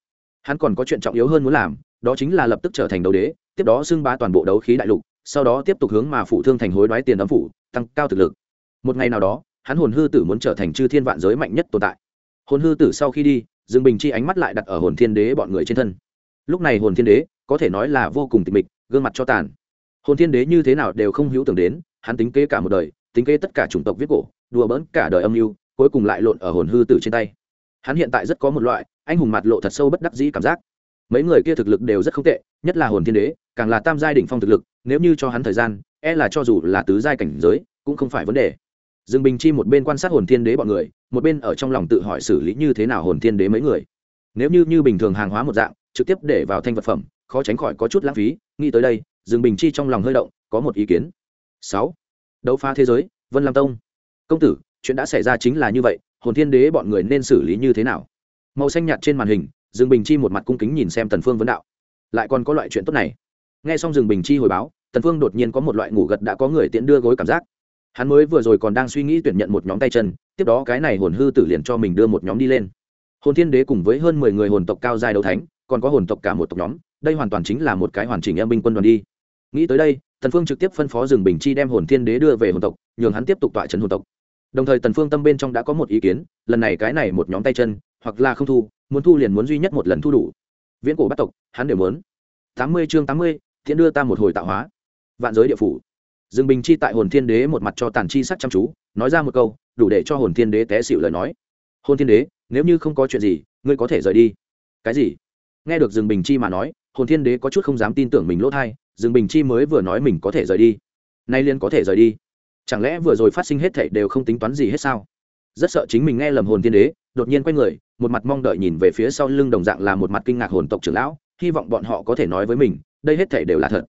Hắn còn có chuyện trọng yếu hơn muốn làm, đó chính là lập tức trở thành đấu đế, tiếp đó xưng bá toàn bộ đấu khí đại lục, sau đó tiếp tục hướng mà phụ thương thành hối đoái tiền âm phủ, tăng cao thực lực. Một ngày nào đó, hắn hồn hư tử muốn trở thành chư thiên vạn giới mạnh nhất tồn tại. Hồn hư tử sau khi đi, dương bình chi ánh mắt lại đặt ở hồn thiên đế bọn người trên thân. Lúc này hồn thiên đế, có thể nói là vô cùng tịch mịch gương mặt cho tàn. Hồn thiên đế như thế nào đều không hữu tưởng đến, hắn tính kế cả một đời, tính kế tất cả chủng tộc viết cổ, đùa bỡn cả đời âm mưu, cuối cùng lại lộn ở hồn hư tử trên tay. Hắn hiện tại rất có một loại anh hùng mặt lộ thật sâu bất đắc dĩ cảm giác. Mấy người kia thực lực đều rất không tệ, nhất là hồn thiên đế, càng là tam giai đỉnh phong thực lực, nếu như cho hắn thời gian e là cho dù là tứ giai cảnh giới, cũng không phải vấn đề. Dương bình chi một bên quan sát hồn thiên đế bọn người, một bên ở trong lòng tự hỏi xử lý như thế nào hồn thiên đế mấy người. Nếu như như bình thường hàng hóa một dạng, trực tiếp để vào thanh vật phẩm khó tránh khỏi có chút lãng phí, nghĩ tới đây, dương bình chi trong lòng hơi động, có một ý kiến. Sáu, đấu phá thế giới, vân lam tông. Công tử, chuyện đã xảy ra chính là như vậy, hồn thiên đế bọn người nên xử lý như thế nào? Màu xanh nhạt trên màn hình, dương bình chi một mặt cung kính nhìn xem tần phương vấn đạo. Lại còn có loại chuyện tốt này. Nghe xong dương bình chi hồi báo, tần phương đột nhiên có một loại ngủ gật đã có người tiện đưa gối cảm giác. Hắn mới vừa rồi còn đang suy nghĩ tuyển nhận một nhóm tay chân, tiếp đó cái này hồn hư tử liền cho mình đưa một nhóm đi lên. Hồn thiên đế cùng với hơn mười người hồn tộc cao giai đấu thánh, còn có hồn tộc cả một tộc nhóm đây hoàn toàn chính là một cái hoàn chỉnh em binh quân đoàn đi. Nghĩ tới đây, tần phương trực tiếp phân phó rừng bình chi đem hồn thiên đế đưa về hồn tộc, nhường hắn tiếp tục tọa trấn hồn tộc. Đồng thời tần phương tâm bên trong đã có một ý kiến, lần này cái này một nhóm tay chân, hoặc là không thu, muốn thu liền muốn duy nhất một lần thu đủ. Viễn cổ bắt tộc, hắn đều muốn. Tám mươi chương tám mươi thiện đưa ta một hồi tạo hóa. Vạn giới địa phủ. Dương bình chi tại hồn thiên đế một mặt cho tàn chi sắc chăm chú, nói ra một câu, đủ để cho hồn thiên đế té xỉu lời nói. Hồn thiên đế, nếu như không có chuyện gì, ngươi có thể rời đi. Cái gì? Nghe được dương bình chi mà nói hồn thiên đế có chút không dám tin tưởng mình lỗ thai, dương bình chi mới vừa nói mình có thể rời đi. Nay liên có thể rời đi. Chẳng lẽ vừa rồi phát sinh hết thảy đều không tính toán gì hết sao? Rất sợ chính mình nghe lầm hồn thiên đế, đột nhiên quay người, một mặt mong đợi nhìn về phía sau lưng đồng dạng là một mặt kinh ngạc hồn tộc trưởng lão, hy vọng bọn họ có thể nói với mình, đây hết thảy đều là thật.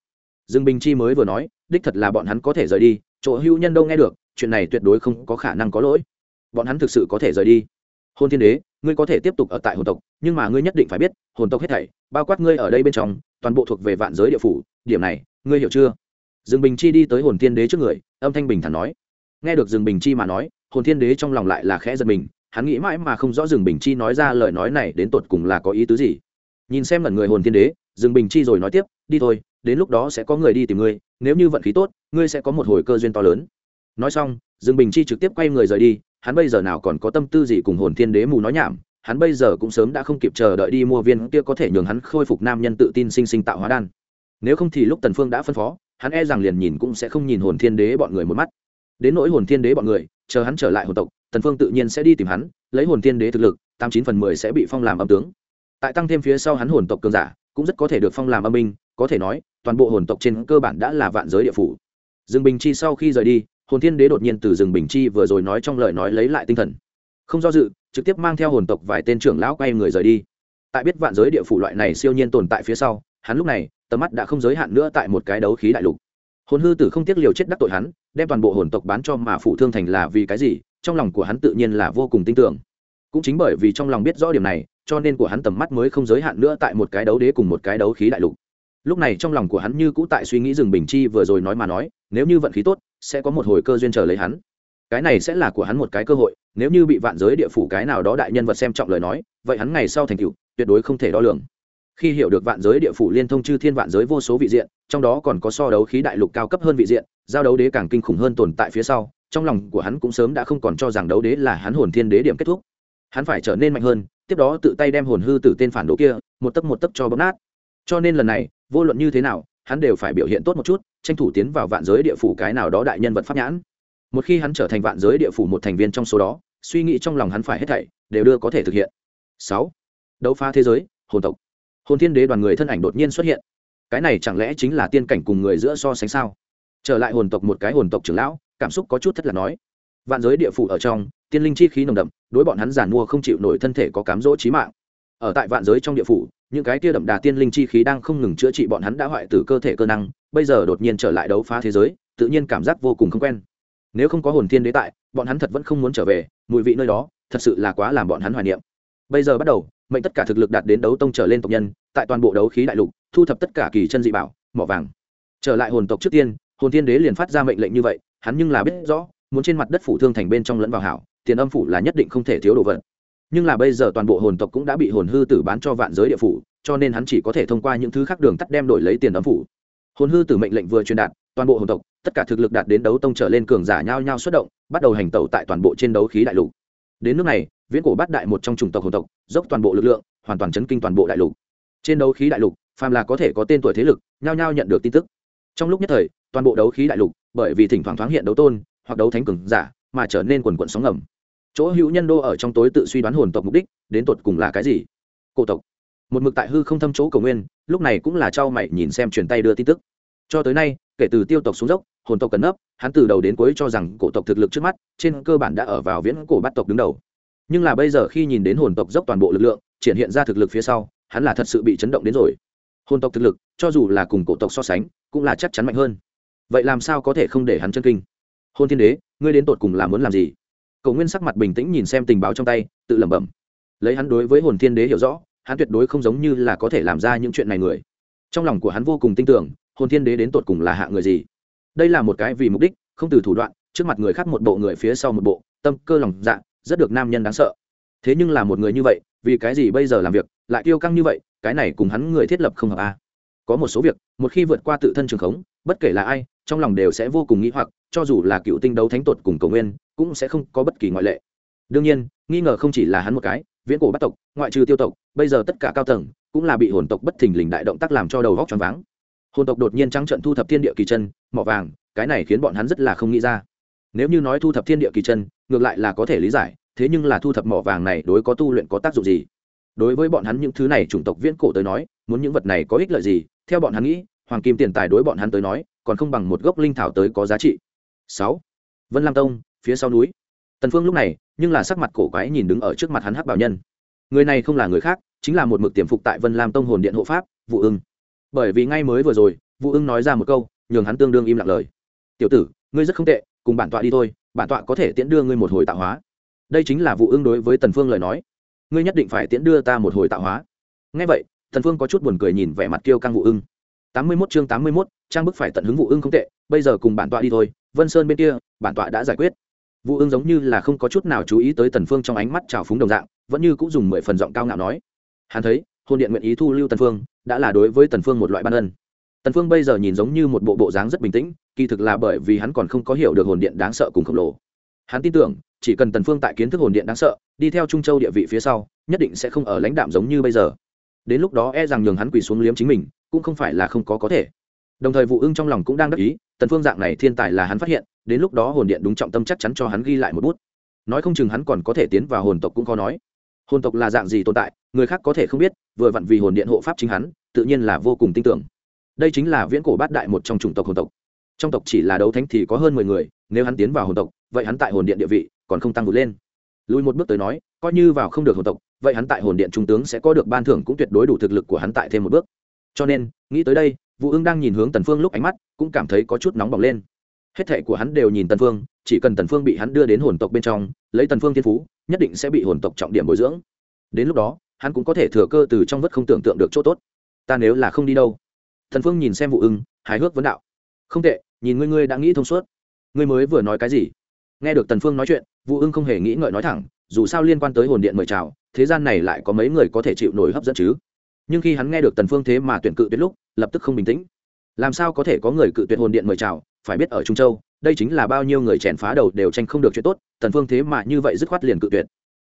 Dương bình chi mới vừa nói, đích thật là bọn hắn có thể rời đi, chỗ hưu nhân đâu nghe được, chuyện này tuyệt đối không có khả năng có lỗi. Bọn hắn thực sự có thể rời đi. Hôn thiên đế ngươi có thể tiếp tục ở tại hồn tộc, nhưng mà ngươi nhất định phải biết, hồn tộc hết thảy, bao quát ngươi ở đây bên trong, toàn bộ thuộc về vạn giới địa phủ. Điểm này, ngươi hiểu chưa? Dương bình chi đi tới hồn thiên đế trước người, âm thanh bình thản nói. Nghe được dương bình chi mà nói, hồn thiên đế trong lòng lại là khẽ giật mình, hắn nghĩ mãi mà không rõ dương bình chi nói ra lời nói này đến tột cùng là có ý tứ gì. Nhìn xem lần người hồn thiên đế, dương bình chi rồi nói tiếp, đi thôi, đến lúc đó sẽ có người đi tìm ngươi, nếu như vận khí tốt, ngươi sẽ có một hồi cơ duyên to lớn. Nói xong, dương bình chi trực tiếp quay người rời đi hắn bây giờ nào còn có tâm tư gì cùng hồn thiên đế mù nói nhảm, hắn bây giờ cũng sớm đã không kịp chờ đợi đi mua viên kia có thể nhường hắn khôi phục nam nhân tự tin sinh sinh tạo hóa đan. Nếu không thì lúc tần phương đã phân phó, hắn e rằng liền nhìn cũng sẽ không nhìn hồn thiên đế bọn người một mắt. Đến nỗi hồn thiên đế bọn người, chờ hắn trở lại hồn tộc, tần phương tự nhiên sẽ đi tìm hắn, lấy hồn thiên đế thực lực, tám chín phần mười sẽ bị phong làm âm tướng. Tại tăng thêm phía sau hắn hồn tộc cường giả, cũng rất có thể được phong làm âm minh có thể nói, toàn bộ hồn tộc trên cơ bản đã là vạn giới địa phủ. Dương bình chi sau khi rời đi hồn thiên đế đột nhiên từ rừng bình chi vừa rồi nói trong lời nói lấy lại tinh thần. Không do dự, trực tiếp mang theo hồn tộc vài tên trưởng lão quay người rời đi. Tại biết vạn giới địa phủ loại này siêu nhiên tồn tại phía sau, hắn lúc này, tầm mắt đã không giới hạn nữa tại một cái đấu khí đại lục. Hồn hư tử không tiếc liều chết đắc tội hắn, đem toàn bộ hồn tộc bán cho mà phụ thương thành là vì cái gì, trong lòng của hắn tự nhiên là vô cùng tin tưởng. Cũng chính bởi vì trong lòng biết rõ điểm này, cho nên của hắn tầm mắt mới không giới hạn nữa tại một cái đấu đế cùng một cái đấu khí đại lục. Lúc này trong lòng của hắn như cũ tại suy nghĩ rừng bình chi vừa rồi nói mà nói, nếu như vận khí tốt sẽ có một hồi cơ duyên chờ lấy hắn. Cái này sẽ là của hắn một cái cơ hội, nếu như bị vạn giới địa phủ cái nào đó đại nhân vật xem trọng lời nói, vậy hắn ngày sau thành cựu tuyệt đối không thể đo lường. Khi hiểu được vạn giới địa phủ liên thông chư thiên vạn giới vô số vị diện, trong đó còn có so đấu khí đại lục cao cấp hơn vị diện, giao đấu đế càng kinh khủng hơn tồn tại phía sau, trong lòng của hắn cũng sớm đã không còn cho rằng đấu đế là hắn hồn thiên đế điểm kết thúc. Hắn phải trở nên mạnh hơn, tiếp đó tự tay đem hồn hư từ tên phản đồ kia, một tấc một tấc cho bấm nát. Cho nên lần này, vô luận như thế nào, hắn đều phải biểu hiện tốt một chút tranh thủ tiến vào vạn giới địa phủ cái nào đó đại nhân vật pháp nhãn. Một khi hắn trở thành vạn giới địa phủ một thành viên trong số đó, suy nghĩ trong lòng hắn phải hết thảy, đều đưa có thể thực hiện. Sáu. Đấu phá thế giới, hồn tộc. Hồn thiên đế đoàn người thân ảnh đột nhiên xuất hiện. Cái này chẳng lẽ chính là tiên cảnh cùng người giữa so sánh sao? Trở lại hồn tộc một cái hồn tộc trưởng lão, cảm xúc có chút thất là nói. Vạn giới địa phủ ở trong, tiên linh chi khí nồng đậm, đối bọn hắn giản mua không chịu nổi thân thể có cám dỗ trí mạng ở tại vạn giới trong địa phủ, những cái kia đậm đà tiên linh chi khí đang không ngừng chữa trị bọn hắn đã hoại từ cơ thể cơ năng, bây giờ đột nhiên trở lại đấu phá thế giới, tự nhiên cảm giác vô cùng không quen. Nếu không có hồn thiên đế tại, bọn hắn thật vẫn không muốn trở về, mùi vị nơi đó, thật sự là quá làm bọn hắn hoài niệm. Bây giờ bắt đầu, mệnh tất cả thực lực đạt đến đấu tông trở lên tộc nhân, tại toàn bộ đấu khí đại lục, thu thập tất cả kỳ chân dị bảo, mỏ vàng. Trở lại hồn tộc trước tiên, hồn thiên đế liền phát ra mệnh lệnh như vậy, hắn nhưng là biết rõ, muốn trên mặt đất phủ thương thành bên trong lẫn vào hảo, tiền âm phủ là nhất định không thể thiếu đồ vật nhưng là bây giờ toàn bộ hồn tộc cũng đã bị hồn hư tử bán cho vạn giới địa phủ, cho nên hắn chỉ có thể thông qua những thứ khác đường tắt đem đổi lấy tiền âm phủ. Hồn hư tử mệnh lệnh vừa truyền đạt, toàn bộ hồn tộc, tất cả thực lực đạt đến đấu tông trở lên cường giả nhau nhau xuất động, bắt đầu hành tẩu tại toàn bộ trên đấu khí đại lục. Đến nước này, viễn cổ bát đại một trong chủng tộc hồn tộc, dốc toàn bộ lực lượng, hoàn toàn chấn kinh toàn bộ đại lục. Trên đấu khí đại lục, phàm là có thể có tên tuổi thế lực, nhao nhao nhận được tin tức. Trong lúc nhất thời, toàn bộ đấu khí đại lục, bởi vì thỉnh thoảng thoáng hiện đấu tôn, hoặc đấu thánh cường giả, mà trở nên quần quận sóng ngầm chỗ hữu nhân đô ở trong tối tự suy đoán hồn tộc mục đích, đến tột cùng là cái gì? Cổ tộc. Một mực tại hư không thâm chỗ cầu nguyên, lúc này cũng là trao mày nhìn xem truyền tay đưa tin tức. Cho tới nay, kể từ tiêu tộc xuống dốc, hồn tộc cần nấp, hắn từ đầu đến cuối cho rằng cổ tộc thực lực trước mắt, trên cơ bản đã ở vào viễn cổ bắt tộc đứng đầu. Nhưng là bây giờ khi nhìn đến hồn tộc dốc toàn bộ lực lượng, triển hiện ra thực lực phía sau, hắn là thật sự bị chấn động đến rồi. Hồn tộc thực lực, cho dù là cùng cổ tộc so sánh, cũng là chắc chắn mạnh hơn. Vậy làm sao có thể không để hắn chân kinh? Hôn thiên đế, ngươi đến tột cùng là muốn làm gì? Cầu nguyên sắc mặt bình tĩnh nhìn xem tình báo trong tay, tự lẩm bẩm. Lấy hắn đối với hồn thiên đế hiểu rõ, hắn tuyệt đối không giống như là có thể làm ra những chuyện này người. Trong lòng của hắn vô cùng tin tưởng, hồn thiên đế đến tột cùng là hạ người gì. Đây là một cái vì mục đích, không từ thủ đoạn, trước mặt người khác một bộ, người phía sau một bộ, tâm cơ lòng dạ rất được nam nhân đáng sợ. Thế nhưng là một người như vậy, vì cái gì bây giờ làm việc, lại tiêu căng như vậy, cái này cùng hắn người thiết lập không hợp a. Có một số việc, một khi vượt qua tự thân trường khống, bất kể là ai, trong lòng đều sẽ vô cùng nghĩ hoặc cho dù là cựu tinh đấu thánh tột cùng cầu nguyên, cũng sẽ không có bất kỳ ngoại lệ. Đương nhiên, nghi ngờ không chỉ là hắn một cái, viễn cổ bắt tộc, ngoại trừ tiêu tộc, bây giờ tất cả cao tầng cũng là bị hồn tộc bất thình lình đại động tác làm cho đầu góc choáng váng. Hồn tộc đột nhiên trắng trận thu thập thiên địa kỳ chân, mỏ vàng, cái này khiến bọn hắn rất là không nghĩ ra. Nếu như nói thu thập thiên địa kỳ chân, ngược lại là có thể lý giải, thế nhưng là thu thập mỏ vàng này đối có tu luyện có tác dụng gì? Đối với bọn hắn những thứ này chủng tộc viễn cổ tới nói, muốn những vật này có ích lợi gì? Theo bọn hắn nghĩ, hoàng kim tiền tài đối bọn hắn tới nói, còn không bằng một gốc linh thảo tới có giá trị sáu. Vân lam tông phía sau núi. Tần phương lúc này nhưng là sắc mặt cổ quái nhìn đứng ở trước mặt hắn hắc bảo nhân. Người này không là người khác chính là một mực tiềm phục tại vân lam tông hồn điện hộ pháp vụ ưng. Bởi vì ngay mới vừa rồi vụ ưng nói ra một câu nhường hắn tương đương im lặng lời. Tiểu tử ngươi rất không tệ cùng bản tọa đi thôi bản tọa có thể tiễn đưa ngươi một hồi tạo hóa. Đây chính là vụ ưng đối với tần phương lời nói. Ngươi nhất định phải tiễn đưa ta một hồi tạo hóa. Ngay vậy tần phương có chút buồn cười nhìn vẻ mặt kiêu căng vụ ưng. Tám mươi 81 chương tám mươi 81, trang bức phải tận hứng vụ ưng không tệ bây giờ cùng bản tọa đi thôi vân sơn bên kia, bản tọa đã giải quyết. Vụ ương giống như là không có chút nào chú ý tới tần phương trong ánh mắt trào phúng đồng dạng, vẫn như cũng dùng mười phần giọng cao ngạo nói. Hắn thấy, hôn điện nguyện ý thu lưu tần phương, đã là đối với tần phương một loại ban ân. Tần phương bây giờ nhìn giống như một bộ bộ dáng rất bình tĩnh, kỳ thực là bởi vì hắn còn không có hiểu được hồn điện đáng sợ cùng khổng lồ. Hắn tin tưởng, chỉ cần tần phương tại kiến thức hồn điện đáng sợ, đi theo trung châu địa vị phía sau, nhất định sẽ không ở lãnh đạm giống như bây giờ. Đến lúc đó e rằng nhường hắn quỳ xuống liếm chính mình, cũng không phải là không có có thể đồng thời vụ ưng trong lòng cũng đang đắc ý, tần phương dạng này thiên tài là hắn phát hiện, đến lúc đó hồn điện đúng trọng tâm chắc chắn cho hắn ghi lại một bút. Nói không chừng hắn còn có thể tiến vào hồn tộc cũng khó nói. Hồn tộc là dạng gì tồn tại, người khác có thể không biết, vừa vặn vì hồn điện hộ pháp chính hắn, tự nhiên là vô cùng tin tưởng. Đây chính là viễn cổ bát đại một trong chủng tộc hồn tộc. Trong tộc chỉ là đấu thánh thì có hơn mười người, nếu hắn tiến vào hồn tộc, vậy hắn tại hồn điện địa vị còn không tăng vượt lên. Lùi một bước tới nói, coi như vào không được hồn tộc, vậy hắn tại hồn điện trung tướng sẽ có được ban thưởng cũng tuyệt đối đủ thực lực của hắn tại thêm một bước. Cho nên, nghĩ tới đây vũ ương đang nhìn hướng tần phương lúc ánh mắt cũng cảm thấy có chút nóng bỏng lên. Hết thệ của hắn đều nhìn tần phương, chỉ cần tần phương bị hắn đưa đến hồn tộc bên trong, lấy tần phương thiên phú, nhất định sẽ bị hồn tộc trọng điểm bồi dưỡng. Đến lúc đó, hắn cũng có thể thừa cơ từ trong vất không tưởng tượng được chỗ tốt. Ta nếu là không đi đâu? Tần phương nhìn xem vũ ưng, hài hước vấn đạo. Không tệ, nhìn ngươi ngươi đã nghĩ thông suốt. Ngươi mới vừa nói cái gì? Nghe được tần phương nói chuyện, vũ ưng không hề nghĩ ngợi nói thẳng, dù sao liên quan tới hồn điện mời chào, thế gian này lại có mấy người có thể chịu nổi hấp dẫn chứ? Nhưng khi hắn nghe được tần phương thế mà tuyển cự tuyệt lúc, lập tức không bình tĩnh. Làm sao có thể có người cự tuyệt hồn điện mời chào, phải biết ở trung châu, đây chính là bao nhiêu người chèn phá đầu đều tranh không được chuyện tốt, tần phương thế mà như vậy dứt khoát liền cự tuyệt.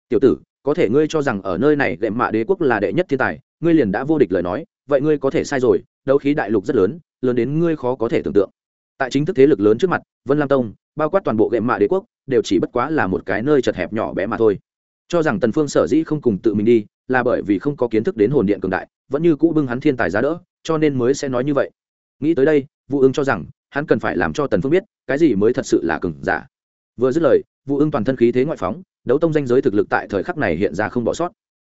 Tiểu tử, có thể ngươi cho rằng ở nơi này lệm mạ đế quốc là đệ nhất thiên tài, ngươi liền đã vô địch lời nói, vậy ngươi có thể sai rồi, đấu khí đại lục rất lớn lớn đến ngươi khó có thể tưởng tượng. Tại chính thức thế lực lớn trước mặt, vân lam tông, bao quát toàn bộ lệm mạ đế quốc, đều chỉ bất quá là một cái nơi chật hẹp nhỏ bé mà thôi. Cho rằng tần phương sở dĩ không cùng tự mình đi là bởi vì không có kiến thức đến hồn điện cường đại, vẫn như cũ bưng hắn thiên tài giá đỡ, cho nên mới sẽ nói như vậy. Nghĩ tới đây, vũ ưng cho rằng, hắn cần phải làm cho tần phương biết, cái gì mới thật sự là cường giả. Vừa dứt lời, vũ ưng toàn thân khí thế ngoại phóng, đấu tông danh giới thực lực tại thời khắc này hiện ra không bỏ sót.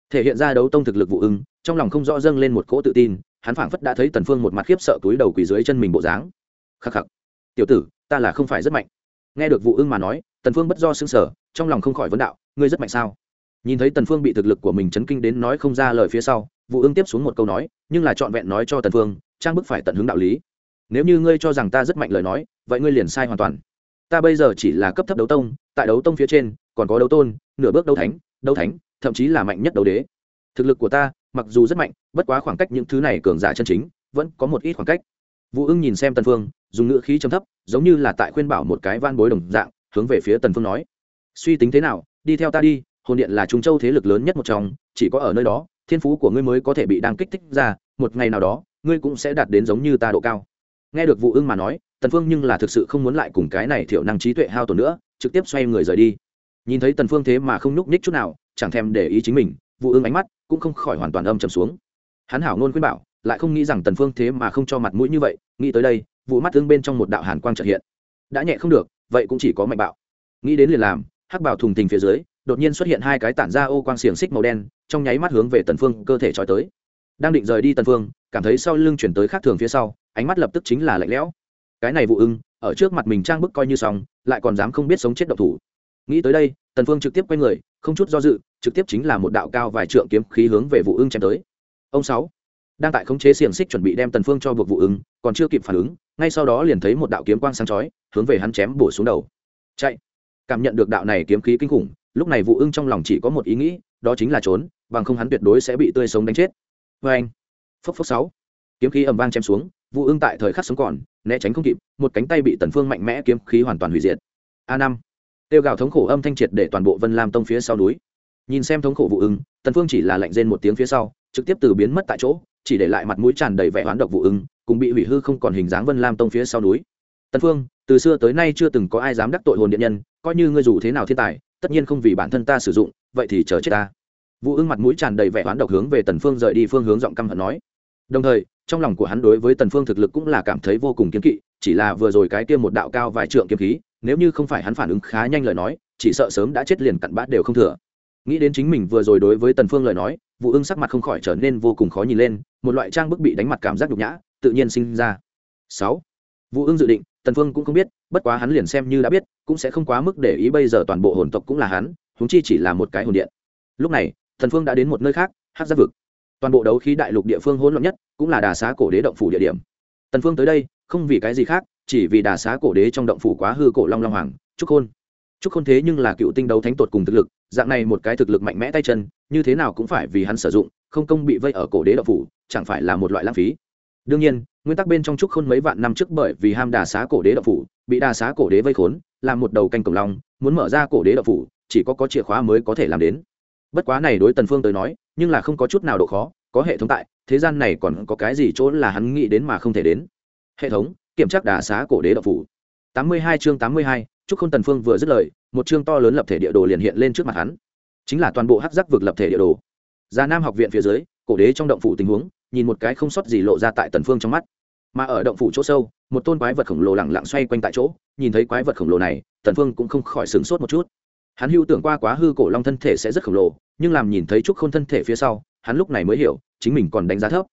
Thể hiện ra đấu tông thực lực vũ ưng, trong lòng không rõ dâng lên một cỗ tự tin, hắn phảng phất đã thấy tần phương một mặt khiếp sợ túi đầu quỳ dưới chân mình bộ dáng. Khắc khắc. Tiểu tử, ta là không phải rất mạnh. Nghe được vũ ưng mà nói, tần phương bất do sững sờ, trong lòng không khỏi vấn đạo, ngươi rất mạnh sao? Nhìn thấy tần phương bị thực lực của mình chấn kinh đến nói không ra lời phía sau, vũ ương tiếp xuống một câu nói, nhưng là trọn vẹn nói cho tần phương, trang bức phải tận hướng đạo lý. Nếu như ngươi cho rằng ta rất mạnh lời nói, vậy ngươi liền sai hoàn toàn. Ta bây giờ chỉ là cấp thấp đấu tông, tại đấu tông phía trên, còn có đấu tôn, nửa bước đấu thánh đấu thánh, thậm chí là mạnh nhất đấu đế. Thực lực của ta, mặc dù rất mạnh, bất quá khoảng cách những thứ này cường giả chân chính, vẫn có một ít khoảng cách. Vũ ưng nhìn xem tần phương, dùng ngữ khí trầm thấp, giống như là tại khuyên bảo một cái van bối đồng dạng, hướng về phía tần phương nói, suy tính thế nào, đi theo ta đi hồn điện là trung châu thế lực lớn nhất một trong, chỉ có ở nơi đó, thiên phú của ngươi mới có thể bị đang kích thích ra, một ngày nào đó, ngươi cũng sẽ đạt đến giống như ta độ cao. Nghe được vụ ưng mà nói, tần phương nhưng là thực sự không muốn lại cùng cái này thiểu năng trí tuệ hao tổn nữa, trực tiếp xoay người rời đi. Nhìn thấy tần phương thế mà không nhúc nhích chút nào, chẳng thèm để ý chính mình, vụ ưng ánh mắt cũng không khỏi hoàn toàn âm trầm xuống. Hắn hảo ngôn khuyên bảo, lại không nghĩ rằng tần phương thế mà không cho mặt mũi như vậy, nghĩ tới đây, vụ mắt tương bên trong một đạo hàn quang chợt hiện. Đã nhẹ không được, vậy cũng chỉ có mạnh bạo. Nghĩ đến liền làm, hắc bảo thùng tình phía dưới đột nhiên xuất hiện hai cái tản ra ô quang xiềng xích màu đen, trong nháy mắt hướng về tần phương cơ thể trói tới. Đang định rời đi tần phương, cảm thấy sau lưng chuyển tới khác thường phía sau, ánh mắt lập tức chính là lạnh lẽo. Cái này vụ ưng, ở trước mặt mình trang bức coi như xong, lại còn dám không biết sống chết độc thủ. Nghĩ tới đây, tần phương trực tiếp quay người, không chút do dự, trực tiếp chính là một đạo cao vài trượng kiếm khí hướng về vụ ưng chém tới. Ông sáu, đang tại khống chế xiềng xích chuẩn bị đem tần phương cho buộc vụ ưng, còn chưa kịp phản ứng, ngay sau đó liền thấy một đạo kiếm quang sáng chói, hướng về hắn chém bổ xuống đầu. Chạy. Cảm nhận được đạo này kiếm khí kinh khủng lúc này vụ ưng trong lòng chỉ có một ý nghĩ, đó chính là trốn, bằng không hắn tuyệt đối sẽ bị tươi sống đánh chết. Vê anh, phốc phốc sáu. Kiếm khí ầm vang chém xuống vụ ưng tại thời khắc sống còn, né tránh không kịp, một cánh tay bị tần phương mạnh mẽ kiếm khí hoàn toàn hủy diệt. A năm. Tiêu gào thống khổ âm thanh triệt để toàn bộ vân lam tông phía sau núi. Nhìn xem thống khổ vụ ưng, tần phương chỉ là lạnh rên một tiếng phía sau, trực tiếp từ biến mất tại chỗ, chỉ để lại mặt mũi tràn đầy vẻ oán độc vụ ưng, cùng bị hủy hư không còn hình dáng vân lam tông phía sau núi. Tần phương, từ xưa tới nay chưa từng có ai dám đắc tội hồn điện nhân, coi như ngươi dù thế nào thiên tài tất nhiên không vì bản thân ta sử dụng, vậy thì chờ chết ta. Vũ ưng mặt mũi tràn đầy vẻ oán độc hướng về tần phương rời đi phương hướng giọng căm hận nói. Đồng thời, trong lòng của hắn đối với tần phương thực lực cũng là cảm thấy vô cùng kiên kỵ, chỉ là vừa rồi cái tiêm một đạo cao vài trượng kiếm khí, nếu như không phải hắn phản ứng khá nhanh lời nói, chỉ sợ sớm đã chết liền cặn bát đều không thừa. Nghĩ đến chính mình vừa rồi đối với tần phương lời nói, vũ ưng sắc mặt không khỏi trở nên vô cùng khó nhìn lên, một loại trang bức bị đánh mặt cảm giác nhục nhã, tự nhiên sinh ra. Sáu. Vũ ưng dự định tần phương cũng không biết, bất quá hắn liền xem như đã biết, cũng sẽ không quá mức để ý bây giờ toàn bộ hồn tộc cũng là hắn chúng chi chỉ là một cái hồn điện. Lúc này, Tần phương đã đến một nơi khác, Hắc giáp vực. Toàn bộ đấu khí đại lục địa phương hỗn loạn nhất, cũng là đà xá cổ đế động phủ địa điểm. Tần phương tới đây, không vì cái gì khác, chỉ vì đà xá cổ đế trong động phủ quá hư cổ long long hoàng, trúc khôn. Trúc khôn thế nhưng là cựu tinh đấu thánh tột cùng thực lực, dạng này một cái thực lực mạnh mẽ tay chân, như thế nào cũng phải vì hắn sử dụng, không công bị vây ở cổ đế động phủ, chẳng phải là một loại lãng phí đương nhiên nguyên tắc bên trong trúc khôn mấy vạn năm trước bởi vì ham đà xá cổ đế động phủ bị đà xá cổ đế vây khốn làm một đầu canh cổng long muốn mở ra cổ đế động phủ chỉ có có chìa khóa mới có thể làm đến. Bất quá này đối tần phương tới nói nhưng là không có chút nào độ khó có hệ thống tại thế gian này còn có cái gì chỗ là hắn nghĩ đến mà không thể đến. Hệ thống kiểm tra đà xá cổ đế đậu phủ. 82 chương 82, trúc khôn tần phương vừa dứt lời một chương to lớn lập thể địa đồ liền hiện lên trước mặt hắn. Chính là toàn bộ hắc giác vực lập thể địa đồ. Gia nam học viện phía dưới cổ đế trong động phủ tình huống nhìn một cái không sót gì lộ ra tại tần phương trong mắt. Mà ở động phủ chỗ sâu, một tôn quái vật khổng lồ lẳng lặng xoay quanh tại chỗ, nhìn thấy quái vật khổng lồ này, tần phương cũng không khỏi sửng sốt một chút. Hắn hưu tưởng qua quá hư cổ long thân thể sẽ rất khổng lồ, nhưng làm nhìn thấy trúc khôn thân thể phía sau, hắn lúc này mới hiểu, chính mình còn đánh giá thấp.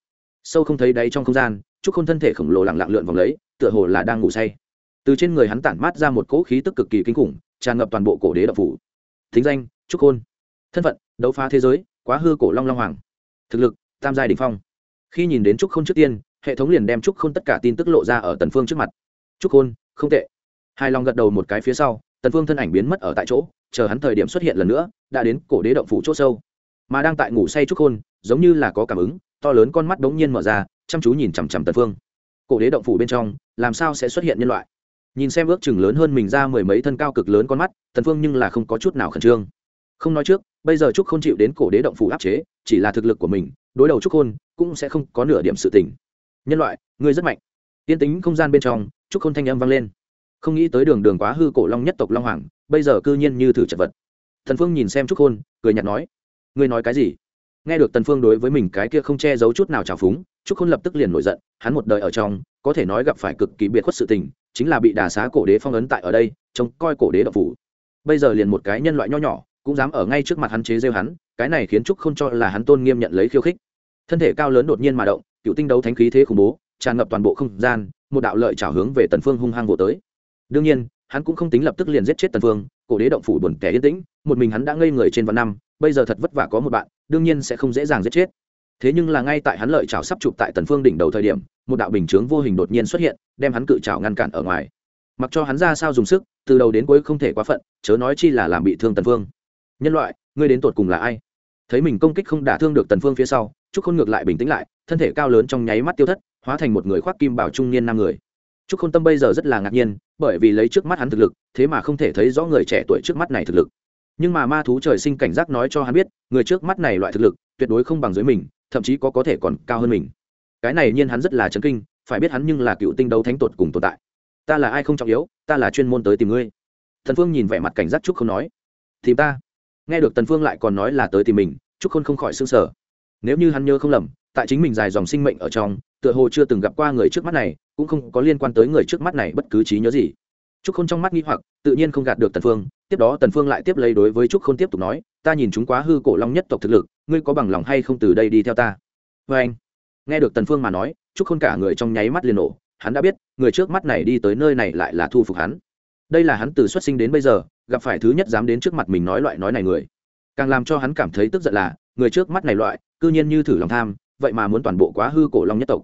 Sâu không thấy đáy trong không gian, trúc khôn thân thể khổng lồ lẳng lặng lượn vòng lấy, tựa hồ là đang ngủ say. Từ trên người hắn tản mát ra một cỗ khí tức cực kỳ kinh khủng, tràn ngập toàn bộ cổ đế đập phủ. Thính danh, trúc khôn. Thân phận, đấu phá thế giới, quá hư cổ long long hoàng. Thực lực, tam giai đỉnh phong khi nhìn đến trúc khôn trước tiên, hệ thống liền đem trúc khôn tất cả tin tức lộ ra ở tần phương trước mặt. Trúc khôn, không tệ. Hai lòng gật đầu một cái phía sau, tần phương thân ảnh biến mất ở tại chỗ, chờ hắn thời điểm xuất hiện lần nữa, đã đến cổ đế động phủ chỗ sâu. Mà đang tại ngủ say trúc khôn, giống như là có cảm ứng, to lớn con mắt đống nhiên mở ra, chăm chú nhìn chằm chằm tần phương. Cổ đế động phủ bên trong, làm sao sẽ xuất hiện nhân loại? Nhìn xem ước chừng lớn hơn mình ra mười mấy thân cao cực lớn con mắt, tần phương nhưng là không có chút nào khẩn trương. Không nói trước, bây giờ trúc khôn chịu đến cổ đế động phủ áp chế, chỉ là thực lực của mình, đối đầu trúc khôn cũng sẽ không có nửa điểm sự tình. Nhân loại, ngươi rất mạnh. Tiên tính không gian bên trong trúc khôn thanh âm vang lên. Không nghĩ tới đường đường quá hư cổ long nhất tộc long hoàng, bây giờ cư nhiên như thử chật vật. Thần phương nhìn xem trúc khôn, cười nhạt nói, ngươi nói cái gì? Nghe được tần phương đối với mình cái kia không che giấu chút nào trào phúng trúc khôn lập tức liền nổi giận, hắn một đời ở trong, có thể nói gặp phải cực kỳ biệt khuất sự tình, chính là bị đà xá cổ đế phong ấn tại ở đây, trông coi cổ đế độc phủ. Bây giờ liền một cái nhân loại nho nhỏ, cũng dám ở ngay trước mặt hắn chế rêu hắn, cái này khiến trúc khôn cho là hắn tôn nghiêm nhận lấy khiêu khích thân thể cao lớn đột nhiên mà động, cựu tinh đấu thánh khí thế khủng bố, tràn ngập toàn bộ không gian, một đạo lợi trào hướng về tần phương hung hăng vỗ tới. Đương nhiên, hắn cũng không tính lập tức liền giết chết tần phương, cổ đế động phủ buồn kẻ yên tĩnh, một mình hắn đã ngây người trên vạn năm, bây giờ thật vất vả có một bạn, đương nhiên sẽ không dễ dàng giết chết. Thế nhưng là ngay tại hắn lợi chảo sắp chụp tại tần phương đỉnh đầu thời điểm, một đạo bình chướng vô hình đột nhiên xuất hiện, đem hắn cự chảo ngăn cản ở ngoài. Mặc cho hắn ra sao dùng sức, từ đầu đến cuối không thể quá phận, chớ nói chi là làm bị thương tần phương. Nhân loại, ngươi đến tột cùng là ai? Thấy mình công kích không đả thương được tần phương phía sau trúc khôn ngược lại bình tĩnh lại, thân thể cao lớn trong nháy mắt tiêu thất, hóa thành một người khoác kim bảo trung niên nam người. Trúc khôn tâm bây giờ rất là ngạc nhiên, bởi vì lấy trước mắt hắn thực lực, thế mà không thể thấy rõ người trẻ tuổi trước mắt này thực lực. Nhưng mà ma thú trời sinh cảnh giác nói cho hắn biết, người trước mắt này loại thực lực, tuyệt đối không bằng dưới mình, thậm chí có có thể còn cao hơn mình. Cái này nhiên hắn rất là chấn kinh, phải biết hắn nhưng là cựu tinh đấu thánh tột cùng tồn tại. Ta là ai không trọng yếu, ta là chuyên môn tới tìm ngươi. Thần phương nhìn vẻ mặt cảnh giác trúc không nói, tìm ta. Nghe được tần phương lại còn nói là tới tìm mình, trúc khôn không khỏi sương sở nếu như hắn nhớ không lầm, tại chính mình dài dòng sinh mệnh ở trong, tựa hồ chưa từng gặp qua người trước mắt này, cũng không có liên quan tới người trước mắt này bất cứ trí nhớ gì. Trúc khôn trong mắt nghi hoặc, tự nhiên không gạt được tần phương, tiếp đó tần phương lại tiếp lấy đối với trúc khôn tiếp tục nói, ta nhìn chúng quá hư cổ long nhất tộc thực lực, ngươi có bằng lòng hay không từ đây đi theo ta? Với anh, nghe được tần phương mà nói, trúc khôn cả người trong nháy mắt liền nổ, hắn đã biết, người trước mắt này đi tới nơi này lại là thu phục hắn. Đây là hắn từ xuất sinh đến bây giờ, gặp phải thứ nhất dám đến trước mặt mình nói loại nói này người. Càng làm cho hắn cảm thấy tức giận là người trước mắt này loại, cư nhiên như thử lòng tham, vậy mà muốn toàn bộ quá hư cổ long nhất tộc.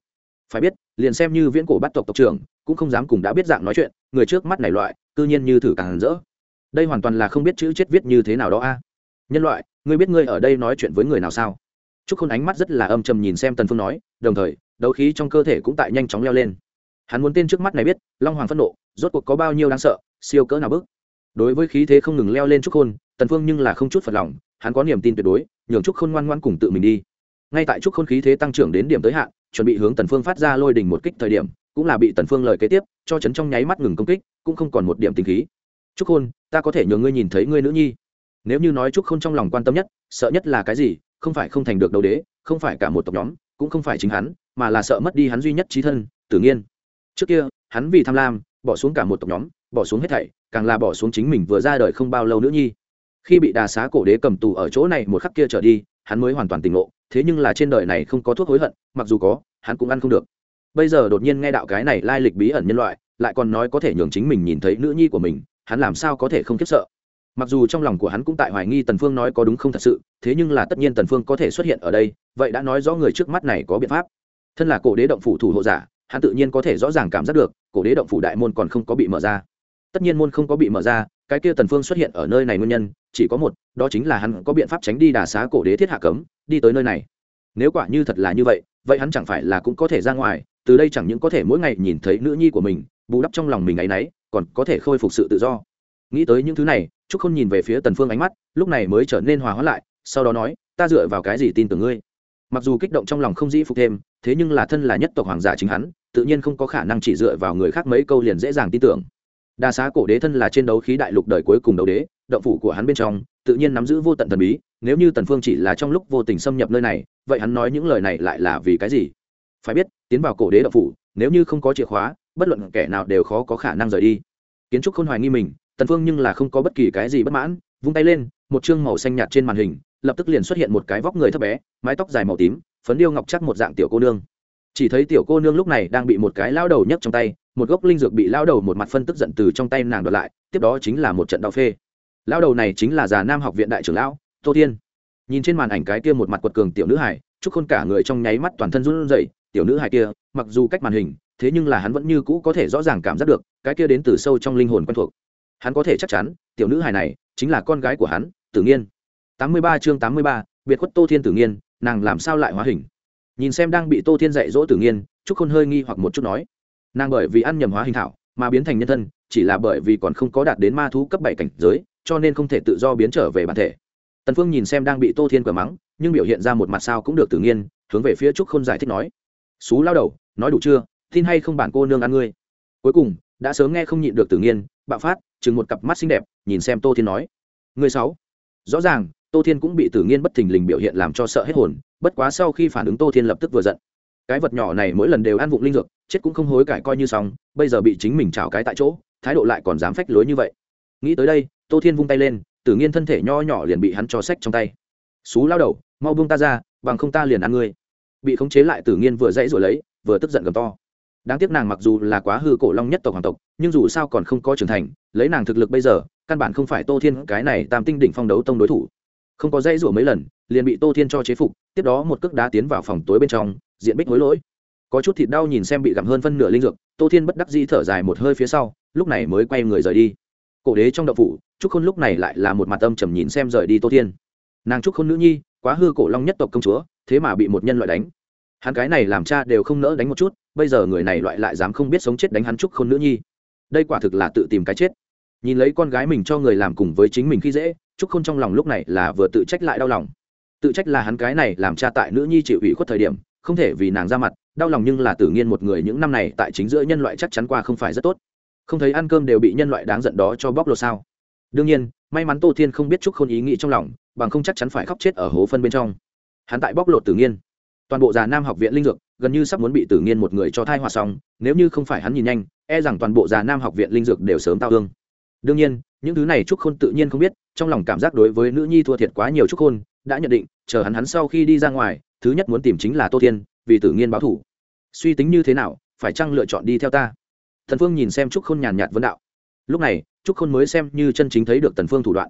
Phải biết, liền xem như viễn cổ bắt tộc tộc trưởng, cũng không dám cùng đã biết dạng nói chuyện, người trước mắt này loại, cư nhiên như thử càng rỡ. Đây hoàn toàn là không biết chữ chết viết như thế nào đó a. Nhân loại, ngươi biết ngươi ở đây nói chuyện với người nào sao? Chúc khôn ánh mắt rất là âm trầm nhìn xem tần phương nói, đồng thời, đấu khí trong cơ thể cũng tại nhanh chóng leo lên. Hắn muốn tên trước mắt này biết, long hoàng phẫn nộ, rốt cuộc có bao nhiêu đáng sợ, siêu cỡ nào bức. Đối với khí thế không ngừng leo lên trúc khôn, tần phương nhưng là không chút phật lòng hắn có niềm tin tuyệt đối, nhường trúc khôn ngoan ngoan cùng tự mình đi. Ngay tại trúc khôn khí thế tăng trưởng đến điểm tới hạn, chuẩn bị hướng tần phương phát ra lôi đình một kích thời điểm, cũng là bị tần phương lời kế tiếp, cho chấn trong nháy mắt ngừng công kích, cũng không còn một điểm tình khí. Trúc khôn, ta có thể nhường ngươi nhìn thấy ngươi nữ nhi. Nếu như nói trúc khôn trong lòng quan tâm nhất, sợ nhất là cái gì? Không phải không thành được đầu đế, không phải cả một tộc nhóm, cũng không phải chính hắn, mà là sợ mất đi hắn duy nhất trí thân tự nhiên trước kia, hắn vì tham lam, bỏ xuống cả một tộc nhóm, bỏ xuống hết thảy, càng là bỏ xuống chính mình vừa ra đời không bao lâu nữa nhi khi bị đà xá cổ đế cầm tù ở chỗ này một khắc kia trở đi, hắn mới hoàn toàn tỉnh ngộ, thế nhưng là trên đời này không có thuốc hối hận, mặc dù có, hắn cũng ăn không được. Bây giờ đột nhiên nghe đạo cái này lai lịch bí ẩn nhân loại, lại còn nói có thể nhường chính mình nhìn thấy nữ nhi của mình, hắn làm sao có thể không khiếp sợ? Mặc dù trong lòng của hắn cũng tại hoài nghi tần phương nói có đúng không thật sự, thế nhưng là tất nhiên tần phương có thể xuất hiện ở đây, vậy đã nói rõ người trước mắt này có biện pháp. Thân là cổ đế động phủ thủ hộ giả, hắn tự nhiên có thể rõ ràng cảm giác được, cổ đế động phủ đại môn còn không có bị mở ra tất nhiên môn không có bị mở ra, cái kia tần phương xuất hiện ở nơi này nguyên nhân, chỉ có một, đó chính là hắn có biện pháp tránh đi đà xá cổ đế thiết hạ cấm, đi tới nơi này. Nếu quả như thật là như vậy vậy hắn chẳng phải là cũng có thể ra ngoài, từ đây chẳng những có thể mỗi ngày nhìn thấy nữ nhi của mình, bù đắp trong lòng mình ấy nấy còn có thể khôi phục sự tự do. Nghĩ tới những thứ này, trúc khôn nhìn về phía tần phương ánh mắt, lúc này mới trở nên hòa hóa lại, sau đó nói, ta dựa vào cái gì tin tưởng ngươi? Mặc dù kích động trong lòng không dĩ phục thêm, thế nhưng là thân là nhất tộc hoàng giả chính hắn, tự nhiên không có khả năng chỉ dựa vào người khác mấy câu liền dễ dàng tin tưởng đa xá cổ đế thân là trên đấu khí đại lục đời cuối cùng đấu đế, động phủ của hắn bên trong, tự nhiên nắm giữ vô tận thần bí, nếu như tần phương chỉ là trong lúc vô tình xâm nhập nơi này, vậy hắn nói những lời này lại là vì cái gì? Phải biết, tiến vào cổ đế động phủ, nếu như không có chìa khóa, bất luận kẻ nào đều khó có khả năng rời đi. Kiến trúc khôn hoài nghi mình, tần phương nhưng là không có bất kỳ cái gì bất mãn, vung tay lên, một chương màu xanh nhạt trên màn hình, lập tức liền xuất hiện một cái vóc người thấp bé, mái tóc dài màu tím, phấn điêu ngọc chắc một dạng tiểu cô nương. Chỉ thấy tiểu cô nương lúc này đang bị một cái lao đầu nhấc trong tay một gốc linh dược bị lao đầu một mặt phân tức giận từ trong tay nàng đoạt lại, tiếp đó chính là một trận đau phê. Lao đầu này chính là già nam học viện đại trưởng lão, tô thiên. Nhìn trên màn ảnh cái kia một mặt quật cường tiểu nữ hải chúc khôn cả người trong nháy mắt toàn thân run rẩy, tiểu nữ hải kia, mặc dù cách màn hình, thế nhưng là hắn vẫn như cũ có thể rõ ràng cảm giác được, cái kia đến từ sâu trong linh hồn quen thuộc. Hắn có thể chắc chắn, tiểu nữ hải này chính là con gái của hắn, tử nghiên. Tám mươi ba chương tám mươi ba, biệt khuất tô thiên tử nghiên, nàng làm sao lại hóa hình? Nhìn xem đang bị tô thiên dạy dỗ tử nghiên trúc khôn hơi nghi hoặc một chút nói nàng bởi vì ăn nhầm hóa hình thảo mà biến thành nhân thân chỉ là bởi vì còn không có đạt đến ma thú cấp bảy cảnh giới cho nên không thể tự do biến trở về bản thể. Tần phương nhìn xem đang bị tô thiên cửa mắng nhưng biểu hiện ra một mặt sao cũng được tử Nhiên, hướng về phía trúc không giải thích nói xú lao đầu nói đủ chưa? Tin hay không bản cô nương ăn ngươi? Cuối cùng đã sớm nghe không nhịn được tử Nhiên, bạo phát chừng một cặp mắt xinh đẹp nhìn xem tô thiên nói ngươi sáu. Rõ ràng tô thiên cũng bị tử nghiên bất thình lình biểu hiện làm cho sợ hết hồn bất quá sau khi phản ứng tô thiên lập tức vừa giận cái vật nhỏ này mỗi lần đều ăn vụng linh dược, chết cũng không hối cải coi như xong, bây giờ bị chính mình chảo cái tại chỗ, thái độ lại còn dám phách lối như vậy. Nghĩ tới đây, tô thiên vung tay lên, tử nghiên thân thể nho nhỏ liền bị hắn cho sách trong tay. Xú lao đầu, mau buông ta ra, bằng không ta liền ăn ngươi. Bị khống chế lại tử nghiên vừa dãy rồi lấy, vừa tức giận gầm to. Đáng tiếc nàng mặc dù là quá hư cổ long nhất tộc hoàng tộc, nhưng dù sao còn không có trưởng thành, lấy nàng thực lực bây giờ, căn bản không phải tô thiên, cái này tam tinh đỉnh phong đấu tông đối thủ. Không có dãy rủa mấy lần, liền bị tô thiên cho chế phục, tiếp đó một cước đá tiến vào phòng tối bên trong diện bích hối lỗi. Có chút thịt đau nhìn xem bị gặm hơn phân nửa linh dược, tô thiên bất đắc dĩ thở dài một hơi phía sau, lúc này mới quay người rời đi. Cổ đế trong đậu phủ, trúc khôn lúc này lại là một mặt âm trầm nhìn xem rời đi tô thiên. Nàng trúc khôn nữ nhi, quá hư cổ long nhất tộc công chúa, thế mà bị một nhân loại đánh. Hắn cái này làm cha đều không nỡ đánh một chút, bây giờ người này loại lại dám không biết sống chết đánh hắn trúc khôn nữ nhi. Đây quả thực là tự tìm cái chết. Nhìn lấy con gái mình cho người làm cùng với chính mình khi dễ, trúc khôn trong lòng lúc này là vừa tự trách lại đau lòng. Tự trách là hắn cái này làm cha tại nữ nhi chịu ủy khuất thời điểm không thể vì nàng ra mặt, đau lòng nhưng là tử nhiên một người những năm này tại chính giữa nhân loại chắc chắn qua không phải rất tốt. Không thấy ăn cơm đều bị nhân loại đáng giận đó cho bóc lột sao? Đương nhiên, may mắn tô thiên không biết chúc khôn ý nghĩ trong lòng, bằng không chắc chắn phải khóc chết ở hố phân bên trong. Hắn tại bóc lột tử nghiên. Toàn bộ già nam học viện linh dược, gần như sắp muốn bị tử nghiên một người cho thai hòa xong, nếu như không phải hắn nhìn nhanh e rằng toàn bộ già nam học viện linh dược đều sớm tao hương đương nhiên, những thứ này trúc khôn tự nhiên không biết, trong lòng cảm giác đối với nữ nhi thua thiệt quá nhiều trúc khôn, đã nhận định, chờ hắn hắn sau khi đi ra ngoài thứ nhất muốn tìm chính là tô thiên, vì tử nghiên báo thủ. Suy tính như thế nào, phải chăng lựa chọn đi theo ta? Thần phương nhìn xem trúc khôn nhàn nhạt vấn đạo. Lúc này, trúc khôn mới xem như chân chính thấy được tần phương thủ đoạn.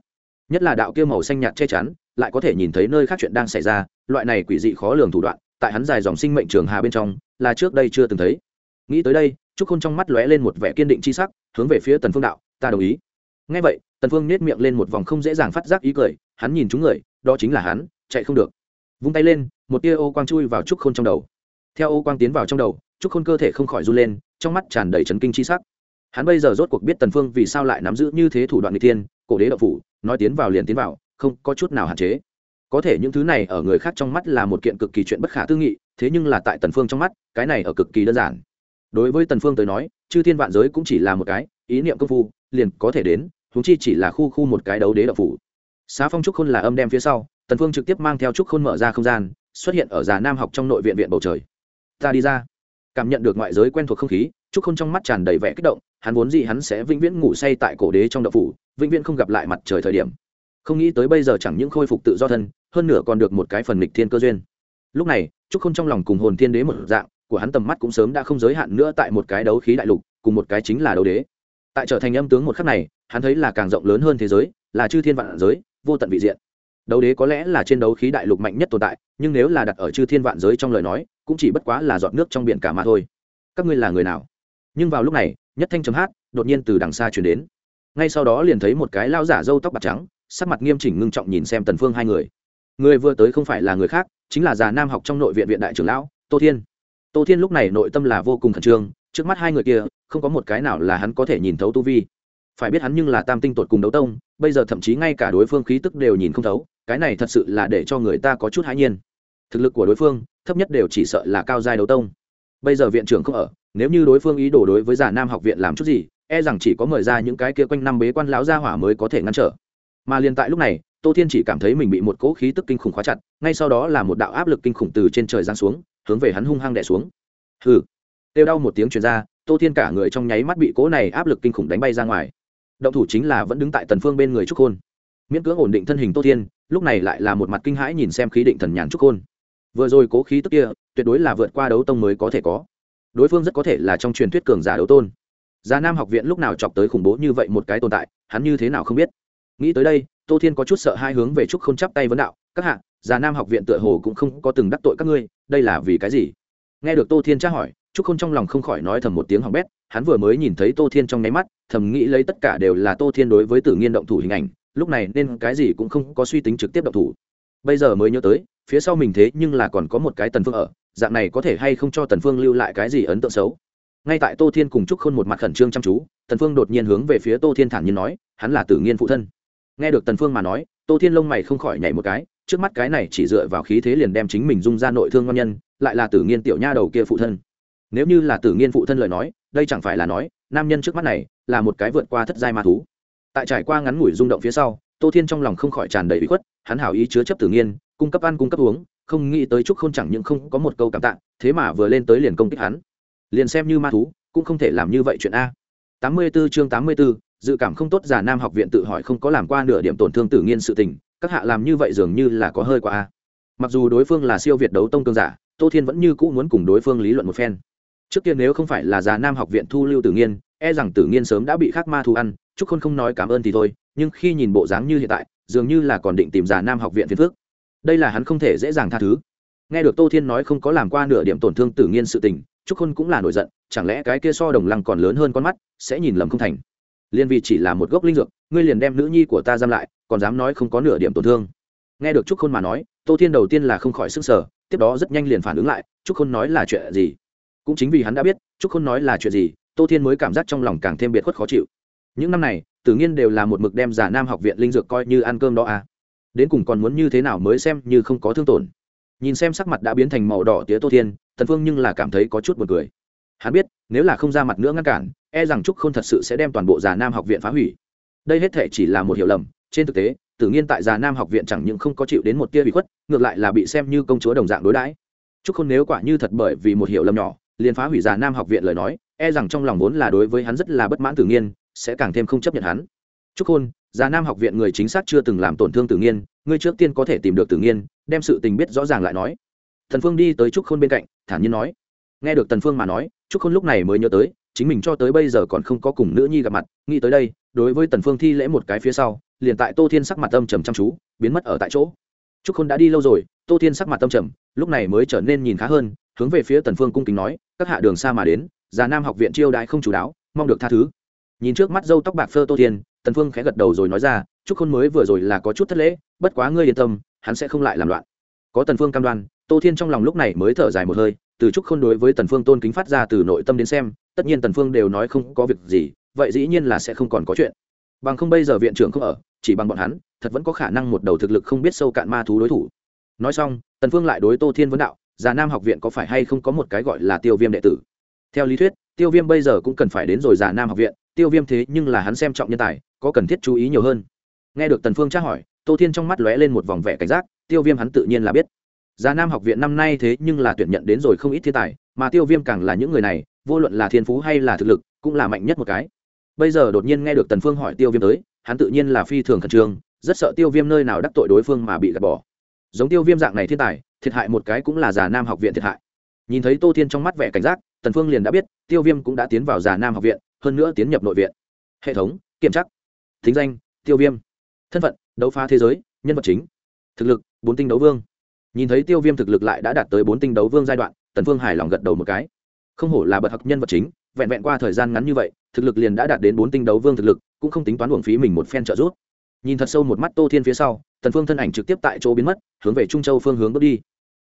Nhất là đạo kia màu xanh nhạt che chắn, lại có thể nhìn thấy nơi khác chuyện đang xảy ra, loại này quỷ dị khó lường thủ đoạn, tại hắn dài dòng sinh mệnh trường hà bên trong, là trước đây chưa từng thấy. Nghĩ tới đây, trúc khôn trong mắt lóe lên một vẻ kiên định chi sắc, hướng về phía tần phương đạo, ta đồng ý. Ngay vậy, tần phương nét miệng lên một vòng không dễ dàng phát giác ý cười, hắn nhìn chúng người, đó chính là hắn, chạy không được. Vung tay lên một tia ô quang chui vào trúc khôn trong đầu. Theo ô quang tiến vào trong đầu, trúc khôn cơ thể không khỏi run lên, trong mắt tràn đầy chấn kinh chi sắc. Hắn bây giờ rốt cuộc biết tần phương vì sao lại nắm giữ như thế thủ đoạn người thiên, cổ đế đạo phủ, nói tiến vào liền tiến vào, không có chút nào hạn chế. Có thể những thứ này ở người khác trong mắt là một kiện cực kỳ chuyện bất khả tư nghị, thế nhưng là tại tần phương trong mắt, cái này ở cực kỳ đơn giản. Đối với tần phương tới nói, chư thiên vạn giới cũng chỉ là một cái, ý niệm công phu, liền có thể đến chúng chi chỉ là khu khu một cái đấu đế đạo phủ. Xá phong trúc khôn là âm đem phía sau, tần phương trực tiếp mang theo trúc khôn mở ra không gian xuất hiện ở già nam học trong nội viện viện bầu trời. Ta đi ra. Cảm nhận được ngoại giới quen thuộc không khí, trúc khôn trong mắt tràn đầy vẻ kích động, hắn vốn gì hắn sẽ vĩnh viễn ngủ say tại cổ đế trong đạo phủ, vĩnh viễn không gặp lại mặt trời thời điểm. Không nghĩ tới bây giờ chẳng những khôi phục tự do thân, hơn nửa còn được một cái phần lịch thiên cơ duyên. Lúc này, trúc khôn trong lòng cùng hồn thiên đế một dạng, của hắn tầm mắt cũng sớm đã không giới hạn nữa tại một cái đấu khí đại lục, cùng một cái chính là đấu đế. Tại trở thành âm tướng một khắc này, hắn thấy là càng rộng lớn hơn thế giới, là chư thiên vạn giới, vô tận vị diện đấu đế có lẽ là trên đấu khí đại lục mạnh nhất tồn tại, nhưng nếu là đặt ở chư thiên vạn giới trong lời nói, cũng chỉ bất quá là giọt nước trong biển cả mà thôi. Các ngươi là người nào? Nhưng vào lúc này, nhất thanh chấm hát, đột nhiên từ đằng xa chuyển đến. Ngay sau đó liền thấy một cái lao giả râu tóc bạc trắng, sắc mặt nghiêm chỉnh ngưng trọng nhìn xem tần phương hai người. Người vừa tới không phải là người khác, chính là già nam học trong nội viện viện đại trưởng lão, tô thiên. Tô thiên lúc này nội tâm là vô cùng khẩn trương, trước mắt hai người kia, không có một cái nào là hắn có thể nhìn thấu tu vi. Phải biết hắn nhưng là tam tinh tột cùng đấu tông, bây giờ thậm chí ngay cả đối phương khí tức đều nhìn không thấu cái này thật sự là để cho người ta có chút hãi nhiên. Thực lực của đối phương, thấp nhất đều chỉ sợ là cao giai đấu tông. Bây giờ viện trưởng không ở, nếu như đối phương ý đồ đối với giả nam học viện làm chút gì e rằng chỉ có mời ra những cái kia quanh năm bế quan lão gia hỏa mới có thể ngăn trở. Mà liền tại lúc này, tô thiên chỉ cảm thấy mình bị một cỗ khí tức kinh khủng khóa chặt, ngay sau đó là một đạo áp lực kinh khủng từ trên trời giáng xuống, hướng về hắn hung hăng đẻ xuống. Hừ. Kêu đau một tiếng truyền ra, tô thiên cả người trong nháy mắt bị cỗ này áp lực kinh khủng đánh bay ra ngoài. Động thủ chính là vẫn đứng tại tần phương bên người trúc khôn. Miễn cưỡng ổn định thân hình tô thiên lúc này lại là một mặt kinh hãi nhìn xem khí định thần nhàn trúc khôn. Vừa rồi cố khí tức kia, tuyệt đối là vượt qua đấu tông mới có thể có. Đối phương rất có thể là trong truyền thuyết cường giả đấu tôn. Già nam học viện lúc nào chọc tới khủng bố như vậy một cái tồn tại, hắn như thế nào không biết. Nghĩ tới đây, tô thiên có chút sợ hai hướng về trúc không chắp tay vấn đạo, các hạ, già nam học viện tựa hồ cũng không có từng đắc tội các ngươi, đây là vì cái gì? Nghe được tô thiên tra hỏi, trúc không trong lòng không khỏi nói thầm một tiếng hỏng bét, hắn vừa mới nhìn thấy tô thiên trong nháy mắt, thầm nghĩ lấy tất cả đều là tô thiên đối với tử nghiên động thủ hình ảnh lúc này nên cái gì cũng không có suy tính trực tiếp động thủ. Bây giờ mới nhớ tới, phía sau mình thế nhưng là còn có một cái tần phương ở, dạng này có thể hay không cho tần phương lưu lại cái gì ấn tượng xấu? Ngay tại tô thiên cùng trúc khôn một mặt khẩn trương chăm chú, tần phương đột nhiên hướng về phía tô thiên thản nhiên nói, hắn là tử nghiên phụ thân. Nghe được tần phương mà nói, tô thiên lông mày không khỏi nhảy một cái, trước mắt cái này chỉ dựa vào khí thế liền đem chính mình dung ra nội thương ngon nhân, lại là tử nghiên tiểu nha đầu kia phụ thân. Nếu như là tử nghiên phụ thân lời nói, đây chẳng phải là nói, nam nhân trước mắt này là một cái vượt qua thất giai ma thú tại trải qua ngắn ngủi rung động phía sau tô thiên trong lòng không khỏi tràn đầy bị khuất hắn hảo ý chứa chấp tử nghiên cung cấp ăn cung cấp uống không nghĩ tới trúc không chẳng những không có một câu cảm tạ thế mà vừa lên tới liền công kích hắn. Liền xem như ma thú cũng không thể làm như vậy chuyện a. Tám mươi 84 chương tám mươi 84, dự cảm không tốt giả nam học viện tự hỏi không có làm qua nửa điểm tổn thương tử nghiên sự tình các hạ làm như vậy dường như là có hơi quá a. Mặc dù đối phương là siêu việt đấu tông cương giả tô thiên vẫn như cũ muốn cùng đối phương lý luận một phen. Trước kia nếu không phải là già nam học viện thu lưu tử nghiên e rằng tử nghiên sớm đã bị khắc ma thu ăn chúc khôn không nói cảm ơn thì thôi, nhưng khi nhìn bộ dáng như hiện tại, dường như là còn định tìm già nam học viện phiền phước đây là hắn không thể dễ dàng tha thứ. Nghe được tô thiên nói không có làm qua nửa điểm tổn thương tử nghiên sự tình Chúc khôn cũng là nổi giận, chẳng lẽ cái kia so đồng lăng còn lớn hơn con mắt, sẽ nhìn lầm không thành. Liên vì chỉ là một gốc linh dược, ngươi liền đem nữ nhi của ta giam lại, còn dám nói không có nửa điểm tổn thương. Nghe được Chúc khôn mà nói, tô thiên đầu tiên là không khỏi sức sở tiếp đó rất nhanh liền phản ứng lại Chúc khôn nói là chuyện gì? Cũng chính vì hắn đã biết Chúc khôn nói là chuyện gì, tô thiên mới cảm giác trong lòng càng thêm biệt khuất khó chịu những năm này, Tử nhiên đều là một mực đem giả nam học viện linh dược coi như ăn cơm đó à. Đến cùng còn muốn như thế nào mới xem như không có thương tổn. Nhìn xem sắc mặt đã biến thành màu đỏ tía tô thiên, tần phương nhưng là cảm thấy có chút buồn cười. Hắn biết, nếu là không ra mặt nữa ngăn cản e rằng trúc không thật sự sẽ đem toàn bộ già nam học viện phá hủy. Đây hết thể chỉ là một hiểu lầm. Trên thực tế tự nhiên tại già nam học viện chẳng những không có chịu đến một tia bị khuất, ngược lại là bị xem như công chúa đồng dạng đối đãi. Trúc không nếu quả như thật bởi vì một hiểu lầm nhỏ, liền phá hủy già nam học viện lời nói e rằng trong lòng vốn là đối với hắn rất là bất mãn tự nhiên sẽ càng thêm không chấp nhận hắn. Trúc hôn già nam học viện người chính xác chưa từng làm tổn thương Tử nhiên ngươi trước tiên có thể tìm được Tử nhiên đem sự tình biết rõ ràng lại nói. Thần phương đi tới trúc khôn bên cạnh, thản nhiên nói. Nghe được tần phương mà nói, trúc khôn lúc này mới nhớ tới, chính mình cho tới bây giờ còn không có cùng nữ nhi gặp mặt, nghĩ tới đây, đối với tần phương thi lễ một cái phía sau, liền tại tô thiên sắc mặt âm trầm chăm chú, biến mất ở tại chỗ. Trúc khôn đã đi lâu rồi, tô thiên sắc mặt âm trầm, lúc này mới trở nên nhìn khá hơn, hướng về phía tần phương cung kính nói, các hạ đường xa mà đến, già nam học viện chiêu đại không chủ đáo, mong được tha thứ nhìn trước mắt dâu tóc bạc phơ tô thiên, tần phương khẽ gật đầu rồi nói ra trúc khôn mới vừa rồi là có chút thất lễ, bất quá ngươi yên tâm, hắn sẽ không lại làm loạn. Có tần phương cam đoan, tô thiên trong lòng lúc này mới thở dài một hơi, từ trúc khôn đối với tần phương tôn kính phát ra từ nội tâm đến xem, tất nhiên tần phương đều nói không có việc gì, vậy dĩ nhiên là sẽ không còn có chuyện. Bằng không bây giờ viện trưởng không ở, chỉ bằng bọn hắn, thật vẫn có khả năng một đầu thực lực không biết sâu cạn ma thú đối thủ. Nói xong, tần phương lại đối tô thiên vấn đạo, già nam học viện có phải hay không có một cái gọi là tiêu viêm đệ tử? Theo lý thuyết, tiêu viêm bây giờ cũng cần phải đến rồi già nam học viện tiêu viêm thế nhưng là hắn xem trọng nhân tài, có cần thiết chú ý nhiều hơn. Nghe được tần phương tra hỏi, tô thiên trong mắt lóe lên một vòng vẻ cảnh giác, tiêu viêm hắn tự nhiên là biết. Già nam học viện năm nay thế nhưng là tuyển nhận đến rồi không ít thiên tài, mà tiêu viêm càng là những người này, vô luận là thiên phú hay là thực lực, cũng là mạnh nhất một cái. Bây giờ đột nhiên nghe được tần phương hỏi tiêu viêm tới, hắn tự nhiên là phi thường khẩn trương, rất sợ tiêu viêm nơi nào đắc tội đối phương mà bị gạt bỏ. Giống tiêu viêm dạng này thiên tài, thiệt hại một cái cũng là già nam học viện thiệt hại. Nhìn thấy tô thiên trong mắt vẻ cảnh giác, tần phương liền đã biết, tiêu viêm cũng đã tiến vào già nam học viện hơn nữa tiến nhập nội viện. Hệ thống, kiểm chắc thính danh, tiêu viêm. Thân phận, đấu phá thế giới, nhân vật chính. Thực lực, bốn tinh đấu vương. Nhìn thấy tiêu viêm thực lực lại đã đạt tới bốn tinh đấu vương giai đoạn, tần phương hài lòng gật đầu một cái. Không hổ là bậc học nhân vật chính, vẹn vẹn qua thời gian ngắn như vậy, thực lực liền đã đạt đến bốn tinh đấu vương thực lực, cũng không tính toán uổng phí mình một phen trợ giúp. Nhìn thật sâu một mắt tô thiên phía sau, tần phương thân ảnh trực tiếp tại chỗ biến mất, hướng về trung châu phương hướng bước đi.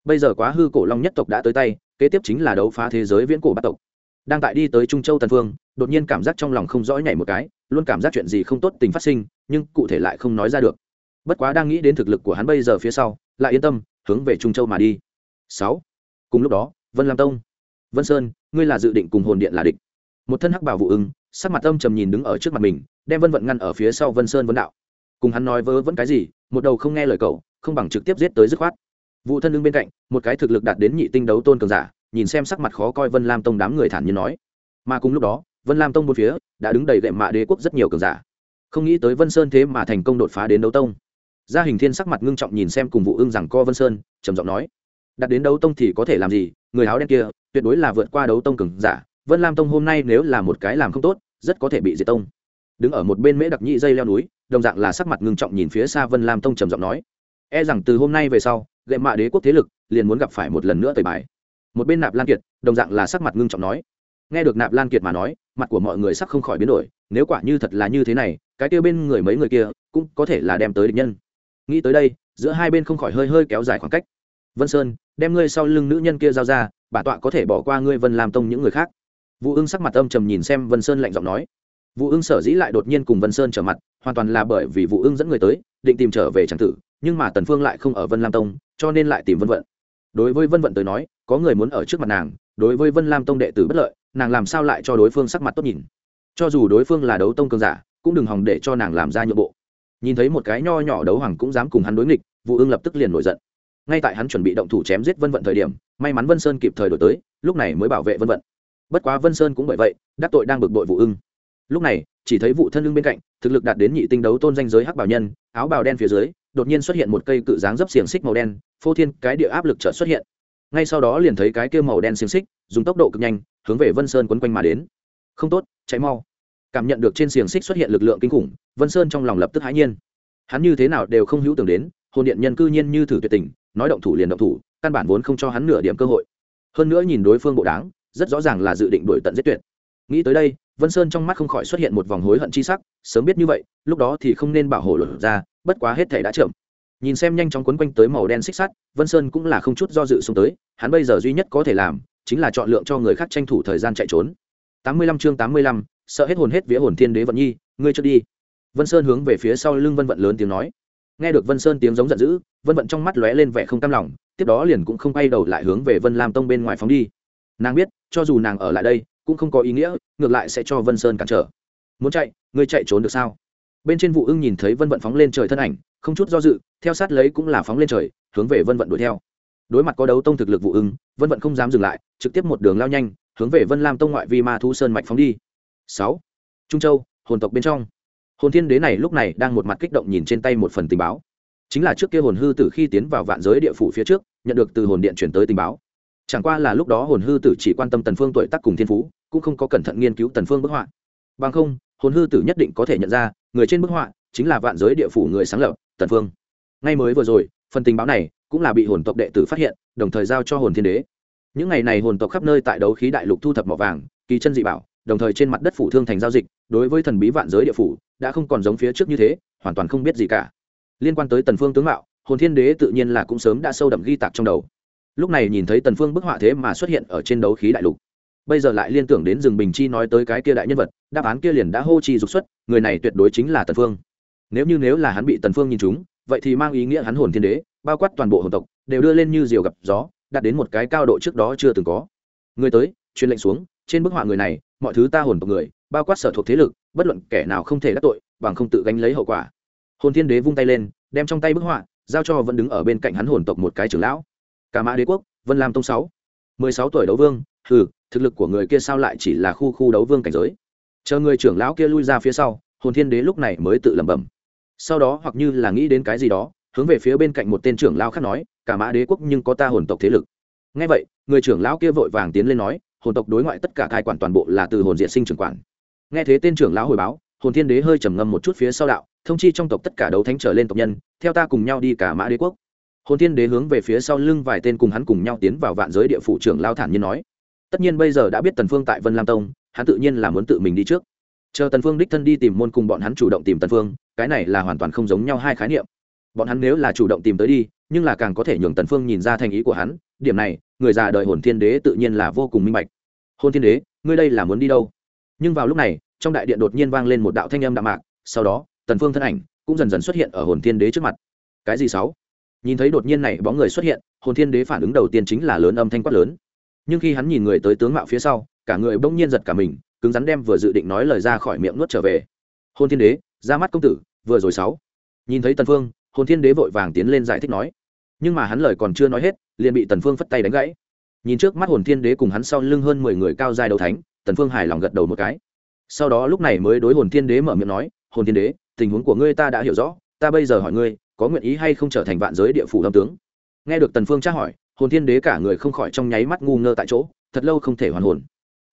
Bây giờ quá hư cổ long nhất tộc đã tới tay, kế tiếp chính là đấu phá thế giới viễn cổ bát tộc đang tại đi tới trung châu tần phương, đột nhiên cảm giác trong lòng không rõ nhảy một cái, luôn cảm giác chuyện gì không tốt tình phát sinh, nhưng cụ thể lại không nói ra được. Bất quá đang nghĩ đến thực lực của hắn bây giờ phía sau, lại yên tâm, hướng về trung châu mà đi. Sáu. Cùng lúc đó, vân lam tông. Vân sơn, ngươi là dự định cùng hồn điện là địch. Một thân hắc bảo vụ ưng, sắc mặt âm trầm nhìn đứng ở trước mặt mình, đem vân vận ngăn ở phía sau vân sơn vấn đạo. Cùng hắn nói vớ vẫn cái gì, một đầu không nghe lời cậu, không bằng trực tiếp giết tới dứt khoát. Vụ thân lưng bên cạnh, một cái thực lực đạt đến nhị tinh đấu tôn cường giả nhìn xem sắc mặt khó coi vân lam tông đám người thản nhiên nói. Mà cùng lúc đó, vân lam tông bốn phía đã đứng đầy gậy mạ đế quốc rất nhiều cường giả. Không nghĩ tới vân sơn thế mà thành công đột phá đến đấu tông. Gia hình thiên sắc mặt ngưng trọng nhìn xem cùng vụ ưng rằng co vân sơn, trầm giọng nói. Đặt đến đấu tông thì có thể làm gì? Người áo đen kia, tuyệt đối là vượt qua đấu tông cường giả. Vân lam tông hôm nay nếu là một cái làm không tốt, rất có thể bị diệt tông. Đứng ở một bên mễ đặc nhị dây leo núi, đồng dạng là sắc mặt ngưng trọng nhìn phía xa vân lam tông trầm giọng nói. E rằng từ hôm nay về sau, gậy mạ đế quốc thế lực liền muốn gặp phải một lần nữa tời bài một bên nạp lan kiệt, đồng dạng là sắc mặt ngưng trọng nói. Nghe được nạp lan kiệt mà nói, mặt của mọi người sắc không khỏi biến đổi, nếu quả như thật là như thế này, cái kia bên người mấy người kia cũng có thể là đem tới địch nhân. Nghĩ tới đây, giữa hai bên không khỏi hơi hơi kéo dài khoảng cách. Vân sơn, đem ngươi sau lưng nữ nhân kia giao ra bà tọa có thể bỏ qua ngươi vân làm tông những người khác. Vũ ưng sắc mặt âm trầm nhìn xem vân sơn lạnh giọng nói. Vũ ưng sở dĩ lại đột nhiên cùng vân sơn trở mặt, hoàn toàn là bởi vì vũ ưng dẫn người tới, định tìm trở về tràng tử, nhưng mà tần phương lại không ở vân lam tông, cho nên lại tìm vân vận đối với vân vận tới nói, có người muốn ở trước mặt nàng, đối với vân lam tông đệ tử bất lợi, nàng làm sao lại cho đối phương sắc mặt tốt nhìn? Cho dù đối phương là đấu tông cường giả, cũng đừng hòng để cho nàng làm ra nhượng bộ. Nhìn thấy một cái nho nhỏ đấu hoàng cũng dám cùng hắn đối nghịch, vũ ương lập tức liền nổi giận. Ngay tại hắn chuẩn bị động thủ chém giết vân vận thời điểm, may mắn vân sơn kịp thời đổi tới, lúc này mới bảo vệ vân vận. Bất quá vân sơn cũng bởi vậy, đắc tội đang bực bội vụ ưng. Lúc này, chỉ thấy vụ thân lưng bên cạnh, thực lực đạt đến nhị tinh đấu tôn danh giới hắc bảo nhân, áo bào đen phía dưới đột nhiên xuất hiện một cây cự dáng dấp xiềng xích màu đen, phô thiên cái địa áp lực chợt xuất hiện. Ngay sau đó liền thấy cái kia màu đen xiềng xích, dùng tốc độ cực nhanh, hướng về vân sơn quấn quanh mà đến. Không tốt cháy mau. Cảm nhận được trên xiềng xích xuất hiện lực lượng kinh khủng, vân sơn trong lòng lập tức hãi nhiên. Hắn như thế nào đều không hữu tưởng đến, hồn điện nhân cư nhiên như thử tuyệt tình, nói động thủ liền động thủ, căn bản vốn không cho hắn nửa điểm cơ hội. Hơn nữa nhìn đối phương bộ đáng rất rõ ràng là dự định đuổi tận giết tuyệt. Nghĩ tới đây, vân sơn trong mắt không khỏi xuất hiện một vòng hối hận chi sắc, sớm biết như vậy, lúc đó thì không nên bảo hộ luật ra bất quá hết thể đã chậm. Nhìn xem nhanh chóng quấn quanh tới màu đen xích sắt, vân sơn cũng là không chút do dự xuống tới, hắn bây giờ duy nhất có thể làm, chính là chọn lượng cho người khác tranh thủ thời gian chạy trốn. Tám mươi lăm chương tám mươi lăm, sợ hết hồn hết vía hồn thiên đế vận nhi, ngươi cho đi. Vân sơn hướng về phía sau lưng vân vận lớn tiếng nói. Nghe được vân sơn tiếng giống giận dữ, vân vận trong mắt lóe lên vẻ không cam lòng, tiếp đó liền cũng không quay đầu lại hướng về vân lam tông bên ngoài phóng đi. Nàng biết, cho dù nàng ở lại đây, cũng không có ý nghĩa, ngược lại sẽ cho vân sơn cản trở. Muốn chạy, ngươi chạy trốn được sao? Bên trên vụ ưng nhìn thấy vân vận phóng lên trời thân ảnh, không chút do dự, theo sát lấy cũng là phóng lên trời, hướng về vân vận đuổi theo. Đối mặt có đấu tông thực lực vụ ưng, vân vận không dám dừng lại, trực tiếp một đường lao nhanh, hướng về vân lam tông ngoại vi ma thu sơn mạch phóng đi. Sáu. Trung châu, hồn tộc bên trong. Hồn thiên đế này lúc này đang một mặt kích động nhìn trên tay một phần tình báo. Chính là trước kia hồn hư tử khi tiến vào vạn giới địa phủ phía trước, nhận được từ hồn điện chuyển tới tình báo. Chẳng qua là lúc đó hồn hư tử chỉ quan tâm tần phương tuổi tác cùng thiên phú, cũng không có cẩn thận nghiên cứu tần phương bức họa. Bằng không hồn hư tử nhất định có thể nhận ra, người trên bức họa chính là vạn giới địa phủ người sáng lập, tần phương. Ngay mới vừa rồi, phần tình báo này cũng là bị hồn tộc đệ tử phát hiện, đồng thời giao cho hồn thiên đế. Những ngày này hồn tộc khắp nơi tại đấu khí đại lục thu thập mỏ vàng, kỳ chân dị bảo, đồng thời trên mặt đất phủ thương thành giao dịch, đối với thần bí vạn giới địa phủ đã không còn giống phía trước như thế, hoàn toàn không biết gì cả. Liên quan tới tần phương tướng mạo, hồn thiên đế tự nhiên là cũng sớm đã sâu đậm ghi tạc trong đầu. Lúc này nhìn thấy tần phương bức họa thế mà xuất hiện ở trên đấu khí đại lục bây giờ lại liên tưởng đến rừng bình chi nói tới cái kia đại nhân vật, đáp án kia liền đã hô chi dục xuất, người này tuyệt đối chính là tần phương. Nếu như nếu là hắn bị tần phương nhìn trúng, vậy thì mang ý nghĩa hắn hồn thiên đế, bao quát toàn bộ hồn tộc, đều đưa lên như diều gặp gió, đạt đến một cái cao độ trước đó chưa từng có. Người tới, truyền lệnh xuống, trên bức họa người này, mọi thứ ta hồn tộc người, bao quát sở thuộc thế lực, bất luận kẻ nào không thể đắc tội, bằng không tự gánh lấy hậu quả. Hồn thiên đế vung tay lên, đem trong tay bức họa, giao cho vẫn đứng ở bên cạnh hắn hồn tộc một cái trưởng lão. Cả mã đế quốc, vân lam tông sáu, mười sáu tuổi đấu vương, hừ thực lực của người kia sao lại chỉ là khu khu đấu vương cảnh giới? Chờ người trưởng lão kia lui ra phía sau, hồn thiên đế lúc này mới tự lẩm bẩm. Sau đó hoặc như là nghĩ đến cái gì đó, hướng về phía bên cạnh một tên trưởng lão khác nói, cả mã đế quốc nhưng có ta hồn tộc thế lực. Ngay vậy, người trưởng lão kia vội vàng tiến lên nói, hồn tộc đối ngoại tất cả cai quản toàn bộ là từ hồn diện sinh trưởng quản. Nghe thế tên trưởng lão hồi báo, hồn thiên đế hơi trầm ngâm một chút phía sau đạo, thông chi trong tộc tất cả đấu thánh trở lên tộc nhân, theo ta cùng nhau đi cả mã đế quốc. Hồn thiên đế hướng về phía sau lưng vài tên cùng hắn cùng nhau tiến vào vạn giới địa phủ trưởng lao thản nhiên nói tất nhiên bây giờ đã biết tần phương tại vân lam tông, hắn tự nhiên là muốn tự mình đi trước. Chờ tần phương đích thân đi tìm môn cùng bọn hắn chủ động tìm tần phương, cái này là hoàn toàn không giống nhau hai khái niệm. Bọn hắn nếu là chủ động tìm tới đi, nhưng là càng có thể nhường tần phương nhìn ra thành ý của hắn, điểm này, người già đời hồn thiên đế tự nhiên là vô cùng minh bạch. Hồn thiên đế, ngươi đây là muốn đi đâu? Nhưng vào lúc này, trong đại điện đột nhiên vang lên một đạo thanh âm đạm mạc, sau đó, tần phương thân ảnh cũng dần dần xuất hiện ở hồn thiên đế trước mặt. Cái gì sáu? Nhìn thấy đột nhiên này bóng người xuất hiện, hồn thiên đế phản ứng đầu tiên chính là lớn âm thanh quát lớn nhưng khi hắn nhìn người tới tướng mạo phía sau, cả người bỗng nhiên giật cả mình, cứng rắn đem vừa dự định nói lời ra khỏi miệng nuốt trở về. Hồn thiên đế, ra mắt công tử, vừa rồi sáu. Nhìn thấy tần phương hồn thiên đế vội vàng tiến lên giải thích nói. Nhưng mà hắn lời còn chưa nói hết, liền bị tần phương phất tay đánh gãy. Nhìn trước mắt hồn thiên đế cùng hắn sau lưng hơn mười người cao dài đầu thánh, tần phương hài lòng gật đầu một cái. Sau đó lúc này mới đối hồn thiên đế mở miệng nói, hồn thiên đế, tình huống của ngươi ta đã hiểu rõ, ta bây giờ hỏi ngươi, có nguyện ý hay không trở thành vạn giới địa phủ lâm tướng? Nghe được tần phương tra hỏi hồn thiên đế cả người không khỏi trong nháy mắt ngu ngơ tại chỗ, thật lâu không thể hoàn hồn.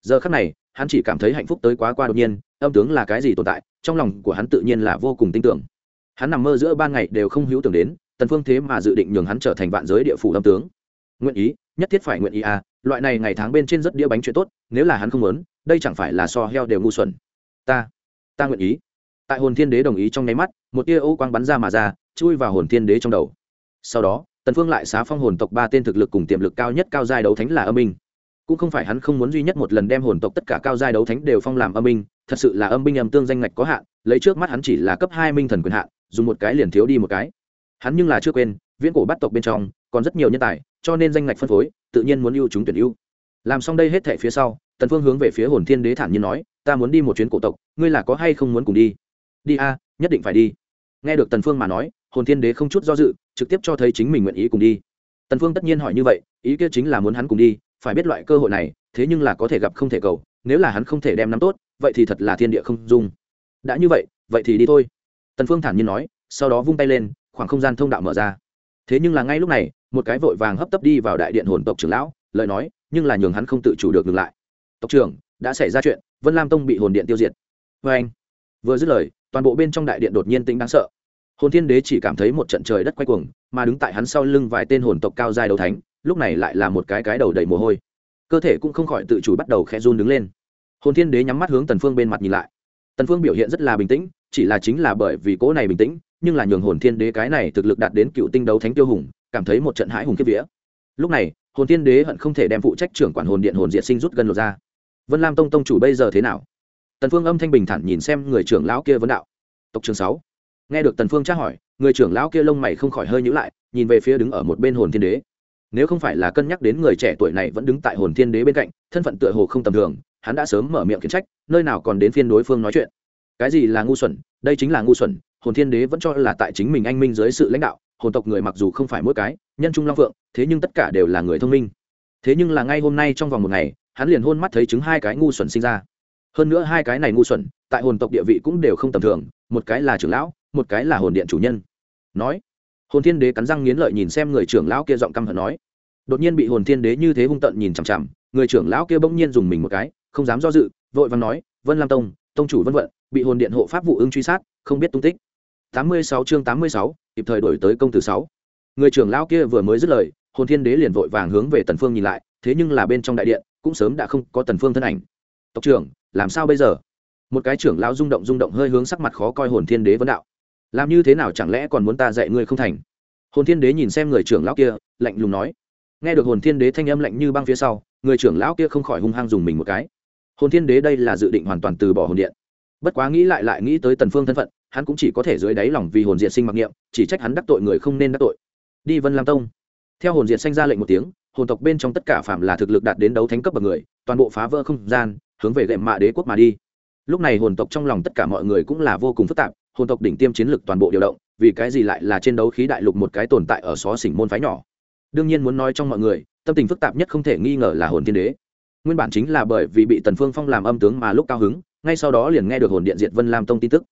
Giờ khắc này, hắn chỉ cảm thấy hạnh phúc tới quá qua đột nhiên, âm tướng là cái gì tồn tại, trong lòng của hắn tự nhiên là vô cùng tin tưởng. Hắn nằm mơ giữa ban ngày đều không hữu tưởng đến, tần phương thế mà dự định nhường hắn trở thành vạn giới địa phủ âm tướng. Nguyện ý, nhất thiết phải nguyện ý à loại này ngày tháng bên trên rất đĩa bánh chuyện tốt, nếu là hắn không muốn, đây chẳng phải là so heo đều ngu xuẩn. Ta ta nguyện ý. Tại hồn thiên đế đồng ý trong nháy mắt, một tia ô quang bắn ra mà ra, chui vào hồn thiên đế trong đầu. Sau đó tần phương lại xá phong hồn tộc ba tên thực lực cùng tiềm lực cao nhất cao giai đấu thánh là âm minh cũng không phải hắn không muốn duy nhất một lần đem hồn tộc tất cả cao giai đấu thánh đều phong làm âm minh thật sự là âm binh âm tương danh ngạch có hạn, lấy trước mắt hắn chỉ là cấp hai minh thần quyền hạn, dùng một cái liền thiếu đi một cái. Hắn nhưng là chưa quên, viễn cổ bắt tộc bên trong, còn rất nhiều nhân tài, cho nên danh ngạch phân phối, tự nhiên muốn ưu chúng tuyển ưu. Làm xong đây hết thảy phía sau, tần phương hướng về phía hồn thiên đế thản nhiên nói, ta muốn đi một chuyến cổ tộc, ngươi là có hay không muốn cùng đi? Đi a, nhất định phải đi. Nghe được tần phương mà nói hồn thiên đế không chút do dự, trực tiếp cho thấy chính mình nguyện ý cùng đi. Tần phương tất nhiên hỏi như vậy, ý kia chính là muốn hắn cùng đi, phải biết loại cơ hội này, thế nhưng là có thể gặp không thể cầu, nếu là hắn không thể đem nắm tốt, vậy thì thật là thiên địa không dung. Đã như vậy vậy thì đi thôi. Tần phương thản nhiên nói, sau đó vung tay lên, khoảng không gian thông đạo mở ra. Thế nhưng là ngay lúc này, một cái vội vàng hấp tấp đi vào đại điện hồn tộc trưởng lão, lời nói, nhưng là nhường hắn không tự chủ được ngừng lại. Tộc trưởng, đã xảy ra chuyện, vân lam tông bị hồn điện tiêu diệt. Vê anh vừa dứt lời, toàn bộ bên trong đại điện đột nhiên tính đáng sợ hồn thiên đế chỉ cảm thấy một trận trời đất quay cuồng, mà đứng tại hắn sau lưng vài tên hồn tộc cao dài đầu thánh, lúc này lại là một cái cái đầu đầy mồ hôi. Cơ thể cũng không khỏi tự chủ bắt đầu khẽ run đứng lên. Hồn thiên đế nhắm mắt hướng tần phương bên mặt nhìn lại. Tần phương biểu hiện rất là bình tĩnh, chỉ là chính là bởi vì cố này bình tĩnh, nhưng là nhường hồn thiên đế cái này thực lực đạt đến cựu tinh đấu thánh tiêu hùng, cảm thấy một trận hãi hùng kiếp vía. Lúc này, hồn thiên đế hận không thể đem phụ trách trưởng quản hồn điện hồn diệt sinh rút gần lột ra. Vân lam tông tông chủ bây giờ thế nào? Tần phương âm thanh bình thản nhìn xem người trưởng lão kia vấn đạo. Tộc trưởng sáu nghe được tần phương tra hỏi, người trưởng lão kia lông mày không khỏi hơi nhíu lại, nhìn về phía đứng ở một bên hồn thiên đế. Nếu không phải là cân nhắc đến người trẻ tuổi này vẫn đứng tại hồn thiên đế bên cạnh, thân phận tựa hồ không tầm thường, hắn đã sớm mở miệng khiển trách, nơi nào còn đến phiên đối phương nói chuyện. Cái gì là ngu xuẩn? Đây chính là ngu xuẩn, hồn thiên đế vẫn cho là tại chính mình anh minh dưới sự lãnh đạo, hồn tộc người mặc dù không phải mỗi cái, nhân trung long phượng, thế nhưng tất cả đều là người thông minh. Thế nhưng là ngay hôm nay trong vòng một ngày, hắn liền hôn mắt thấy chứng hai cái ngu xuẩn sinh ra. Hơn nữa hai cái này ngu xuẩn, tại hồn tộc địa vị cũng đều không tầm thường, một cái là trưởng lão một cái là hồn điện chủ nhân. Nói, hồn thiên đế cắn răng nghiến lợi nhìn xem người trưởng lão kia giọng căm hận nói. Đột nhiên bị hồn thiên đế như thế hung tận nhìn chằm chằm, người trưởng lão kia bỗng nhiên dùng mình một cái, không dám do dự, vội vàng nói, vân lam tông tông chủ vân vận, bị hồn điện hộ pháp vụ ưng truy sát, không biết tung tích. Tám mươi sáu chương tám mươi sáu, kịp thời đổi tới công tử sáu. Người trưởng lão kia vừa mới dứt lời, hồn thiên đế liền vội vàng hướng về tần phương nhìn lại, thế nhưng là bên trong đại điện, cũng sớm đã không có tần phương thân ảnh. Tộc trưởng, làm sao bây giờ? Một cái trưởng lão rung động rung động hơi hướng sắc mặt khó coi hồn thiên đế vấn đạo làm như thế nào chẳng lẽ còn muốn ta dạy ngươi không thành? Hồn thiên đế nhìn xem người trưởng lão kia, lạnh lùng nói. Nghe được hồn thiên đế thanh âm lạnh như băng phía sau, người trưởng lão kia không khỏi hung hăng dùng mình một cái. Hồn thiên đế đây là dự định hoàn toàn từ bỏ hồn điện. Bất quá nghĩ lại lại nghĩ tới tần phương thân phận, hắn cũng chỉ có thể dưới đáy lòng vì hồn diện sinh mặc niệm, chỉ trách hắn đắc tội người không nên đắc tội. Đi vân lam tông. Theo hồn diện sinh ra lệnh một tiếng, hồn tộc bên trong tất cả phạm là thực lực đạt đến đấu thánh cấp bậc người, toàn bộ phá vỡ không gian, hướng về gệm mạ đế quốc mà đi. Lúc này hồn tộc trong lòng tất cả mọi người cũng là vô cùng phức tạp hồn tộc đỉnh tiêm chiến lực toàn bộ điều động, vì cái gì lại là trên đấu khí đại lục một cái tồn tại ở xó xỉnh môn phái nhỏ? Đương nhiên muốn nói trong mọi người, tâm tình phức tạp nhất không thể nghi ngờ là hồn thiên đế. Nguyên bản chính là bởi vì bị tần phương phong làm âm tướng mà lúc cao hứng, ngay sau đó liền nghe được hồn điện diệt vân lam tông tin tức.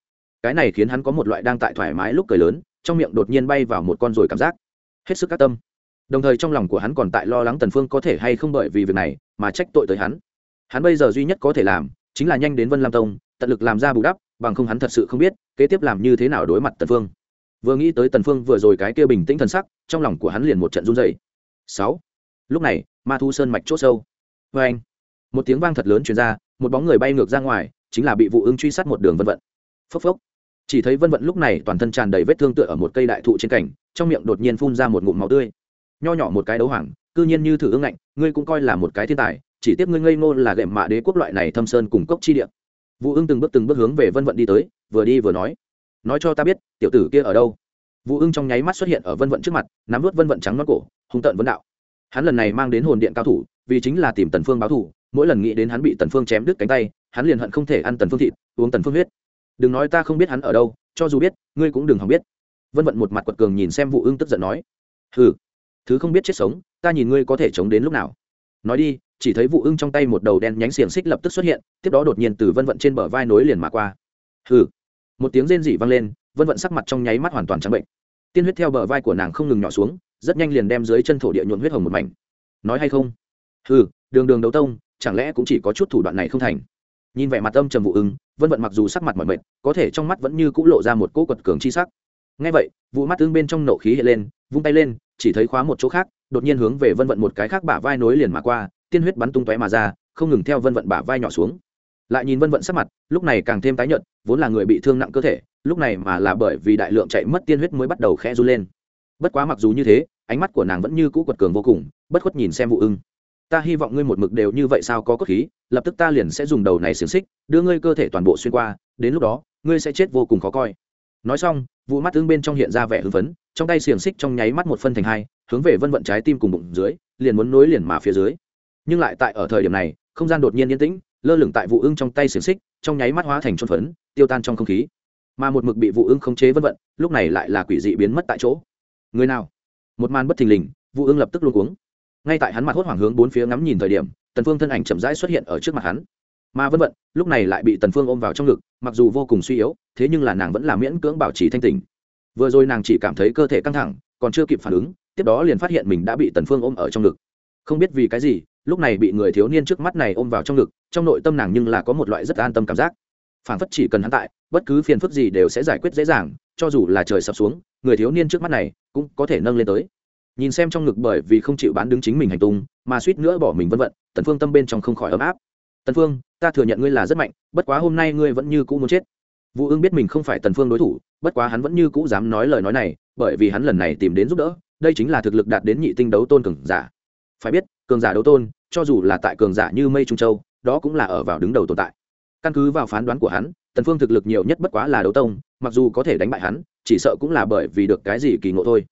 Cái này khiến hắn có một loại đang tại thoải mái lúc cười lớn, trong miệng đột nhiên bay vào một con rồi cảm giác. Hết sức các tâm. Đồng thời trong lòng của hắn còn tại lo lắng tần phương có thể hay không bởi vì việc này mà trách tội tới hắn. Hắn bây giờ duy nhất có thể làm, chính là nhanh đến vân lam tông, tận lực làm ra bù đắp bằng không hắn thật sự không biết kế tiếp làm như thế nào đối mặt tần phương. Vừa nghĩ tới tần phương vừa rồi cái kia bình tĩnh thần sắc, trong lòng của hắn liền một trận run rẩy. Sáu. Lúc này, ma thu sơn mạch chốt sâu. Với anh, một tiếng vang thật lớn truyền ra, một bóng người bay ngược ra ngoài, chính là bị vụ ứng truy sát một đường vân vận. Phốc phốc. Chỉ thấy vân vận lúc này toàn thân tràn đầy vết thương tựa ở một cây đại thụ trên cảnh trong miệng đột nhiên phun ra một ngụm máu tươi. Nho nhỏ một cái đấu hoàng, cư nhiên như thử ương ngạnh, ngươi cũng coi là một cái thiên tài, chỉ tiếc ngươi ngây ngô là gệm mạ đế quốc loại này thâm sơn cùng cốc chi địa vũ ưng từng bước từng bước hướng về vân vận đi tới, vừa đi vừa nói. Nói cho ta biết, tiểu tử kia ở đâu? Vũ ưng trong nháy mắt xuất hiện ở vân vận trước mặt, nắm vớt vân vận trắng non cổ, hung tợn vấn đạo. Hắn lần này mang đến hồn điện cao thủ, vì chính là tìm tần phương báo thù, mỗi lần nghĩ đến hắn bị tần phương chém đứt cánh tay, hắn liền hận không thể ăn tần phương thịt, uống tần phương huyết. Đừng nói ta không biết hắn ở đâu, cho dù biết, ngươi cũng đừng hòng biết. Vân vận một mặt quật cường nhìn xem vũ ưng tức giận nói. Hừ, thứ không biết chết sống, ta nhìn ngươi có thể chống đến lúc nào. Nói đi chỉ thấy vụ ưng trong tay một đầu đen nhánh xiềng xích lập tức xuất hiện, tiếp đó đột nhiên từ vân vận trên bờ vai nối liền mà qua. Hừ. Một tiếng rên rỉ vang lên, vân vận sắc mặt trong nháy mắt hoàn toàn trắng bệnh. Tiên huyết theo bờ vai của nàng không ngừng nhỏ xuống, rất nhanh liền đem dưới chân thổ địa nhuộn huyết hồng một mảnh. Nói hay không? Hừ, đường đường đấu tông, chẳng lẽ cũng chỉ có chút thủ đoạn này không thành? Nhìn vẻ mặt âm trầm vụ ưng, vân vận mặc dù sắc mặt mọi mệt, có thể trong mắt vẫn như c ũ lộ ra một cỗ quật cường chi sắc. Ngay vậy, vụ mắt ưng bên trong nộ khí hiện lên, vung tay lên, chỉ thấy khóa một chỗ khác, đột nhiên hướng về vân vận một cái khác bả vai nối liền mà qua tiên huyết bắn tung tóe mà ra, không ngừng theo vân vận bả vai nhỏ xuống. Lại nhìn vân vận sắc mặt, lúc này càng thêm tái nhợt, vốn là người bị thương nặng cơ thể, lúc này mà là bởi vì đại lượng chạy mất tiên huyết mới bắt đầu khẽ run lên. Bất quá mặc dù như thế, ánh mắt của nàng vẫn như cũ quật cường vô cùng, bất khuất nhìn xem vụ ưng. Ta hy vọng ngươi một mực đều như vậy sao có cốt khí, lập tức ta liền sẽ dùng đầu này xiềng xích, đưa ngươi cơ thể toàn bộ xuyên qua, đến lúc đó, ngươi sẽ chết vô cùng khó coi. Nói xong, vụ mắt ưng bên trong hiện ra vẻ hưng phấn, trong tay xiềng xích trong nháy mắt một phân thành hai, hướng về vân vận trái tim cùng bụng dưới, liền muốn nối liền mà phía dưới nhưng lại tại ở thời điểm này, không gian đột nhiên yên tĩnh, lơ lửng tại vụ ưng trong tay xiềng xích, trong nháy mắt hóa thành trôn phấn, tiêu tan trong không khí. Mà một mực bị vụ ưng khống chế vân vận, lúc này lại là quỷ dị biến mất tại chỗ. Người nào? Một màn bất thình lình, vụ ưng lập tức luôn cuống. Ngay tại hắn mặt hốt hoảng hướng bốn phía ngắm nhìn thời điểm, tần phương thân ảnh chậm rãi xuất hiện ở trước mặt hắn. Mà vân vận, lúc này lại bị tần phương ôm vào trong ngực, mặc dù vô cùng suy yếu, thế nhưng là nàng vẫn là miễn cưỡng bảo trì thanh tỉnh. Vừa rồi nàng chỉ cảm thấy cơ thể căng thẳng, còn chưa kịp phản ứng, tiếp đó liền phát hiện mình đã bị tần phương ôm ở trong ngực. Không biết vì cái gì lúc này bị người thiếu niên trước mắt này ôm vào trong ngực, trong nội tâm nàng nhưng là có một loại rất an tâm cảm giác. Phản phất chỉ cần hắn tại, bất cứ phiền phức gì đều sẽ giải quyết dễ dàng, cho dù là trời sập xuống, người thiếu niên trước mắt này cũng có thể nâng lên tới. Nhìn xem trong ngực bởi vì không chịu bán đứng chính mình hành tung, mà suýt nữa bỏ mình vân vận, tần phương tâm bên trong không khỏi ấm áp. Tần phương, ta thừa nhận ngươi là rất mạnh, bất quá hôm nay ngươi vẫn như cũ muốn chết. Vũ ương biết mình không phải tần phương đối thủ, bất quá hắn vẫn như cũ dám nói lời nói này, bởi vì hắn lần này tìm đến giúp đỡ, đây chính là thực lực đạt đến nhị tinh đấu tôn cường giả. Phải biết, cường giả đấu tôn cho dù là tại cường giả như mây trung châu, đó cũng là ở vào đứng đầu tồn tại. Căn cứ vào phán đoán của hắn, tần phương thực lực nhiều nhất bất quá là đấu tông, mặc dù có thể đánh bại hắn, chỉ sợ cũng là bởi vì được cái gì kỳ ngộ thôi.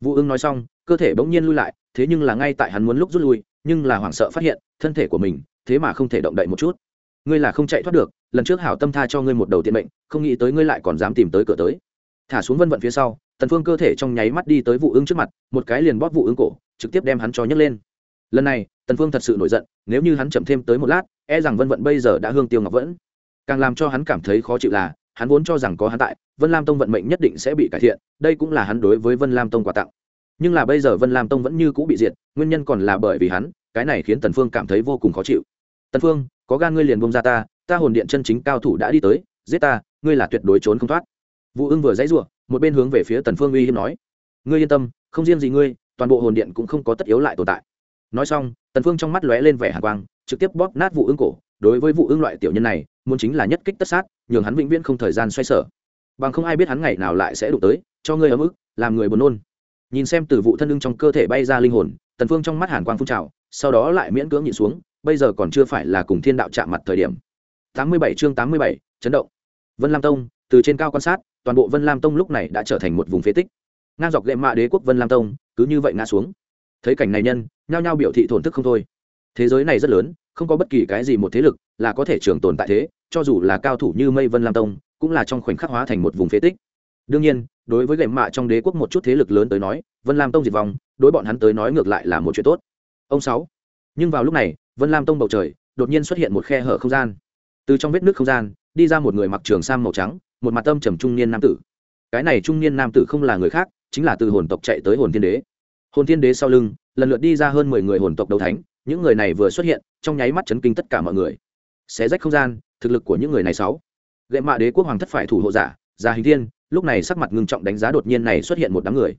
Vũ ưng nói xong, cơ thể bỗng nhiên lui lại, thế nhưng là ngay tại hắn muốn lúc rút lui, nhưng là hoảng sợ phát hiện, thân thể của mình, thế mà không thể động đậy một chút. Ngươi là không chạy thoát được, lần trước hảo tâm tha cho ngươi một đầu tiện mệnh, không nghĩ tới ngươi lại còn dám tìm tới cửa tới. Thả xuống vân vận phía sau, tần phương cơ thể trong nháy mắt đi tới vụ ứng trước mặt, một cái liền bóp vụ ứng cổ, trực tiếp đem hắn cho nhấc lên lần này, tần phương thật sự nổi giận, nếu như hắn chậm thêm tới một lát e rằng vân vận bây giờ đã hương tiêu ngọc vẫn. Càng làm cho hắn cảm thấy khó chịu là, hắn vốn cho rằng có hắn tại, vân lam tông vận mệnh nhất định sẽ bị cải thiện, đây cũng là hắn đối với vân lam tông quà tặng. Nhưng là bây giờ vân lam tông vẫn như cũ bị diệt, nguyên nhân còn là bởi vì hắn, cái này khiến tần phương cảm thấy vô cùng khó chịu. Tần phương, có gan ngươi liền buông ra ta ta hồn điện chân chính cao thủ đã đi tới, giết ta, ngươi là tuyệt đối trốn không thoát. Vũ ưng vừa dãy rủa một bên hướng về phía tần phương uy hiếp nói, ngươi yên tâm, không riêng gì ngươi, toàn bộ hồn điện cũng không có tất yếu lại tồn tại nói xong tần phương trong mắt lóe lên vẻ hàn quang trực tiếp bóp nát vụ ương cổ. Đối với vụ ương loại tiểu nhân này muốn chính là nhất kích tất sát nhường hắn vĩnh viễn không thời gian xoay sở. Bằng không ai biết hắn ngày nào lại sẽ đụng tới cho ngươi ở mức làm người buồn nôn. Nhìn xem từ vụ thân ưng trong cơ thể bay ra linh hồn tần phương trong mắt hàn quang phun trào sau đó lại miễn cưỡng nhịn xuống bây giờ còn chưa phải là cùng thiên đạo chạm mặt thời điểm. 87 chương 87, chấn động. Vân lam tông từ trên cao quan sát toàn bộ vân lam tông lúc này đã trở thành một vùng phế tích. Ngang dọc lệ mạ đế quốc vân lam tông cứ như vậy ngã xuống. Thấy cảnh này nhân nhao nhao biểu thị thổn thức không thôi. Thế giới này rất lớn, không có bất kỳ cái gì một thế lực là có thể trường tồn tại thế, cho dù là cao thủ như mây vân lam tông, cũng là trong khoảnh khắc hóa thành một vùng phế tích. Đương nhiên, đối với gậy mạ trong đế quốc một chút thế lực lớn tới nói, vân lam tông diệt vong, đối bọn hắn tới nói ngược lại là một chuyện tốt. Ông sáu. Nhưng vào lúc này, vân lam tông bầu trời, đột nhiên xuất hiện một khe hở không gian. Từ trong vết nước không gian, đi ra một người mặc trường sam màu trắng, một mặt tâm trầm trung niên nam tử. Cái này trung niên nam tử không là người khác, chính là từ hồn tộc chạy tới hồn thiên đế. Hồn thiên đế sau lưng lần lượt đi ra hơn mười người hồn tộc đấu thánh, những người này vừa xuất hiện, trong nháy mắt chấn kinh tất cả mọi người. Xé rách không gian, thực lực của những người này sáu. Gậy mạ đế quốc hoàng thất phải thủ hộ giả, gia hình thiên, lúc này sắc mặt ngưng trọng đánh giá đột nhiên này xuất hiện một đám người.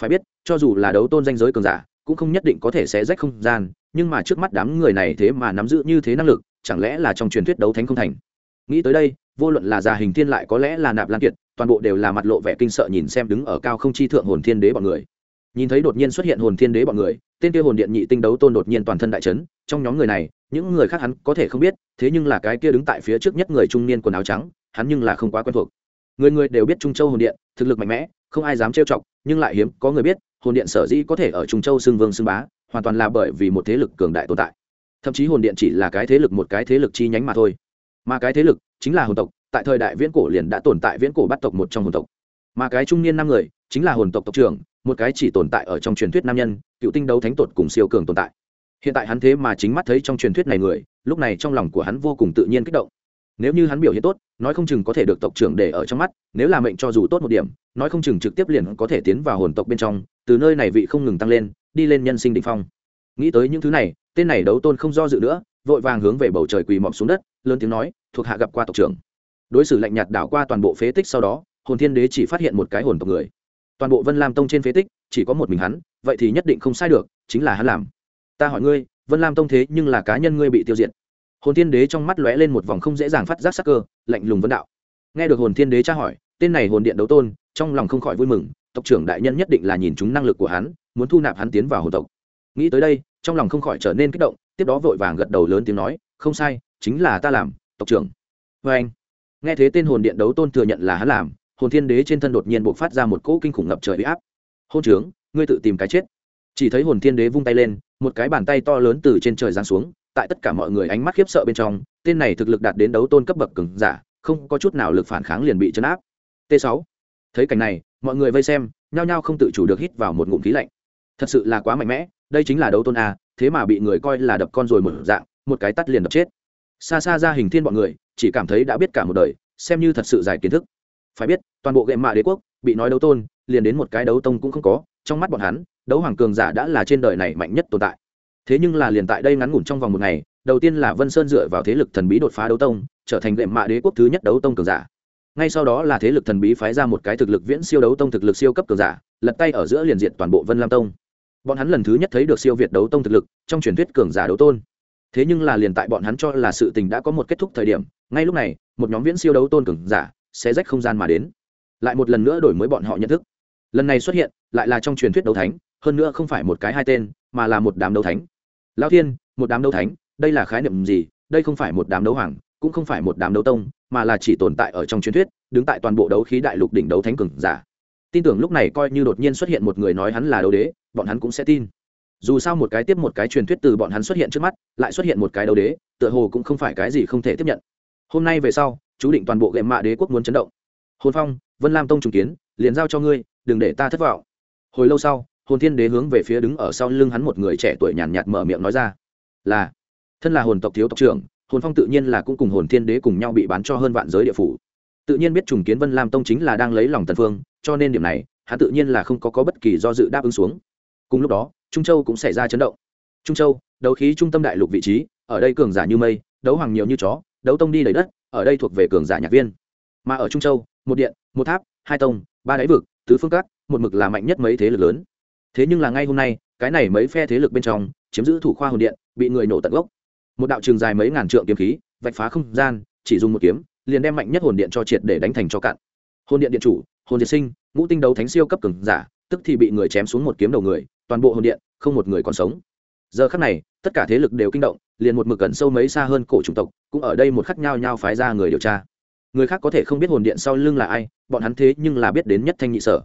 Phải biết, cho dù là đấu tôn danh giới cường giả, cũng không nhất định có thể xé rách không gian, nhưng mà trước mắt đám người này thế mà nắm giữ như thế năng lực, chẳng lẽ là trong truyền thuyết đấu thánh không thành? Nghĩ tới đây, vô luận là già hình thiên lại có lẽ là nạp lan kiệt, toàn bộ đều là mặt lộ vẻ kinh sợ nhìn xem đứng ở cao không chi thượng hồn thiên đế bọn người nhìn thấy đột nhiên xuất hiện hồn thiên đế bọn người, tên kia hồn điện nhị tinh đấu tôn đột nhiên toàn thân đại chấn, trong nhóm người này, những người khác hắn có thể không biết, thế nhưng là cái kia đứng tại phía trước nhất người trung niên quần áo trắng, hắn nhưng là không quá quen thuộc. Người người đều biết trung châu hồn điện, thực lực mạnh mẽ, không ai dám trêu chọc, nhưng lại hiếm có người biết, hồn điện sở dĩ có thể ở trung châu xưng vương xưng bá, hoàn toàn là bởi vì một thế lực cường đại tồn tại. Thậm chí hồn điện chỉ là cái thế lực một cái thế lực chi nhánh mà thôi. Mà cái thế lực chính là hồn tộc, tại thời đại viễn cổ liền đã tồn tại viễn cổ bắt tộc một trong hồn tộc. Mà cái trung niên năm người chính là hồn tộc tộc trưởng một cái chỉ tồn tại ở trong truyền thuyết nam nhân, cựu tinh đấu thánh tột cùng siêu cường tồn tại. Hiện tại hắn thế mà chính mắt thấy trong truyền thuyết này người, lúc này trong lòng của hắn vô cùng tự nhiên kích động. Nếu như hắn biểu hiện tốt, nói không chừng có thể được tộc trưởng để ở trong mắt, nếu là mệnh cho dù tốt một điểm, nói không chừng trực tiếp liền có thể tiến vào hồn tộc bên trong, từ nơi này vị không ngừng tăng lên, đi lên nhân sinh định phong. Nghĩ tới những thứ này, tên này đấu tôn không do dự nữa, vội vàng hướng về bầu trời quỳ mọp xuống đất, lớn tiếng nói, thuộc hạ gặp qua tộc trưởng. Đối xử lạnh nhạt đảo qua toàn bộ phế tích sau đó, hồn thiên đế chỉ phát hiện một cái hồn tộc người toàn bộ vân lam tông trên phế tích, chỉ có một mình hắn, vậy thì nhất định không sai được, chính là hắn làm. Ta hỏi ngươi, vân lam tông thế nhưng là cá nhân ngươi bị tiêu diệt. Hồn thiên đế trong mắt lóe lên một vòng không dễ dàng phát giác sắc cơ, lạnh lùng vấn đạo. Nghe được hồn thiên đế tra hỏi, tên này hồn điện đấu tôn, trong lòng không khỏi vui mừng, tộc trưởng đại nhân nhất định là nhìn chúng năng lực của hắn, muốn thu nạp hắn tiến vào hồn tộc. Nghĩ tới đây, trong lòng không khỏi trở nên kích động, tiếp đó vội vàng gật đầu lớn tiếng nói, không sai, chính là ta làm, tộc trưởng. Vê anh. Nghe thế tên hồn điện đấu tôn thừa nhận là hắn làm hồn thiên đế trên thân đột nhiên bộc phát ra một cỗ kinh khủng ngập trời huy áp. Hôn trướng, ngươi tự tìm cái chết. Chỉ thấy hồn thiên đế vung tay lên, một cái bàn tay to lớn từ trên trời giáng xuống, tại tất cả mọi người ánh mắt khiếp sợ bên trong, tên này thực lực đạt đến đấu tôn cấp bậc cứng giả, không có chút nào lực phản kháng liền bị chấn áp. T 6 thấy cảnh này, mọi người vây xem, nhao nhao không tự chủ được hít vào một ngụm khí lạnh. Thật sự là quá mạnh mẽ, đây chính là đấu tôn a, thế mà bị người coi là đập con rồi một dạng, một cái tắt liền đập chết. Xa xa ra hình thiên bọn người, chỉ cảm thấy đã biết cả một đời, xem như thật sự dài kiến thức phải biết, toàn bộ gệm mạ đế quốc bị nói đấu tôn, liền đến một cái đấu tông cũng không có, trong mắt bọn hắn, đấu hoàng cường giả đã là trên đời này mạnh nhất tồn tại. Thế nhưng là liền tại đây ngắn ngủn trong vòng một ngày, đầu tiên là vân sơn dựa vào thế lực thần bí đột phá đấu tông, trở thành gệm mạ đế quốc thứ nhất đấu tông cường giả. Ngay sau đó là thế lực thần bí phái ra một cái thực lực viễn siêu đấu tông thực lực siêu cấp cường giả, lật tay ở giữa liền diện toàn bộ vân lam tông. Bọn hắn lần thứ nhất thấy được siêu việt đấu tông thực lực trong truyền thuyết cường giả đấu tôn. Thế nhưng là liền tại bọn hắn cho là sự tình đã có một kết thúc thời điểm, ngay lúc này, một nhóm viễn siêu đấu tôn cường giả sẽ rách không gian mà đến. Lại một lần nữa đổi mới bọn họ nhận thức. Lần này xuất hiện, lại là trong truyền thuyết đấu thánh, hơn nữa không phải một cái hai tên, mà là một đám đấu thánh. Lao thiên, một đám đấu thánh, đây là khái niệm gì? Đây không phải một đám đấu hoàng, cũng không phải một đám đấu tông, mà là chỉ tồn tại ở trong truyền thuyết, đứng tại toàn bộ đấu khí đại lục đỉnh đấu thánh cường giả. Tin tưởng lúc này coi như đột nhiên xuất hiện một người nói hắn là đấu đế, bọn hắn cũng sẽ tin. Dù sao một cái tiếp một cái truyền thuyết từ bọn hắn xuất hiện trước mắt, lại xuất hiện một cái đấu đế, tựa hồ cũng không phải cái gì không thể tiếp nhận. Hôm nay về sau chú định toàn bộ gệ mạ đế quốc muốn chấn động. Hồn phong vân lam tông trùng kiến liền giao cho ngươi đừng để ta thất vọng. Hồi lâu sau hồn thiên đế hướng về phía đứng ở sau lưng hắn một người trẻ tuổi nhàn nhạt mở miệng nói ra là thân là hồn tộc thiếu tộc trưởng hồn phong tự nhiên là cũng cùng hồn thiên đế cùng nhau bị bán cho hơn vạn giới địa phủ. Tự nhiên biết trùng kiến vân lam tông chính là đang lấy lòng tần phương cho nên điểm này hắn tự nhiên là không có, có bất kỳ do dự đáp ứng xuống. Cùng lúc đó trung châu cũng xảy ra chấn động. Trung châu đấu khí trung tâm đại lục vị trí ở đây cường giả như mây đấu hoàng nhiều như chó đấu tông đi đầy đất ở đây thuộc về cường giả nhạc viên. Mà ở trung châu, một điện, một tháp, hai tông, ba đáy vực, tứ phương cát một mực là mạnh nhất mấy thế lực lớn. Thế nhưng là ngay hôm nay, cái này mấy phe thế lực bên trong, chiếm giữ thủ khoa hồn điện, bị người nổ tận gốc. Một đạo trường dài mấy ngàn trượng kiếm khí, vạch phá không gian, chỉ dùng một kiếm, liền đem mạnh nhất hồn điện cho triệt để đánh thành cho cạn. Hồn điện điện chủ, hồn diệt sinh, ngũ tinh đấu thánh siêu cấp cường giả, tức thì bị người chém xuống một kiếm đầu người, toàn bộ hồn điện, không một người còn sống. Giờ khắc này tất cả thế lực đều kinh động, liền một mực gần sâu mấy xa hơn cổ chủng tộc, cũng ở đây một khắc nhau nhau phái ra người điều tra. Người khác có thể không biết hồn điện sau lưng là ai, bọn hắn thế nhưng là biết đến nhất thanh nhị sở.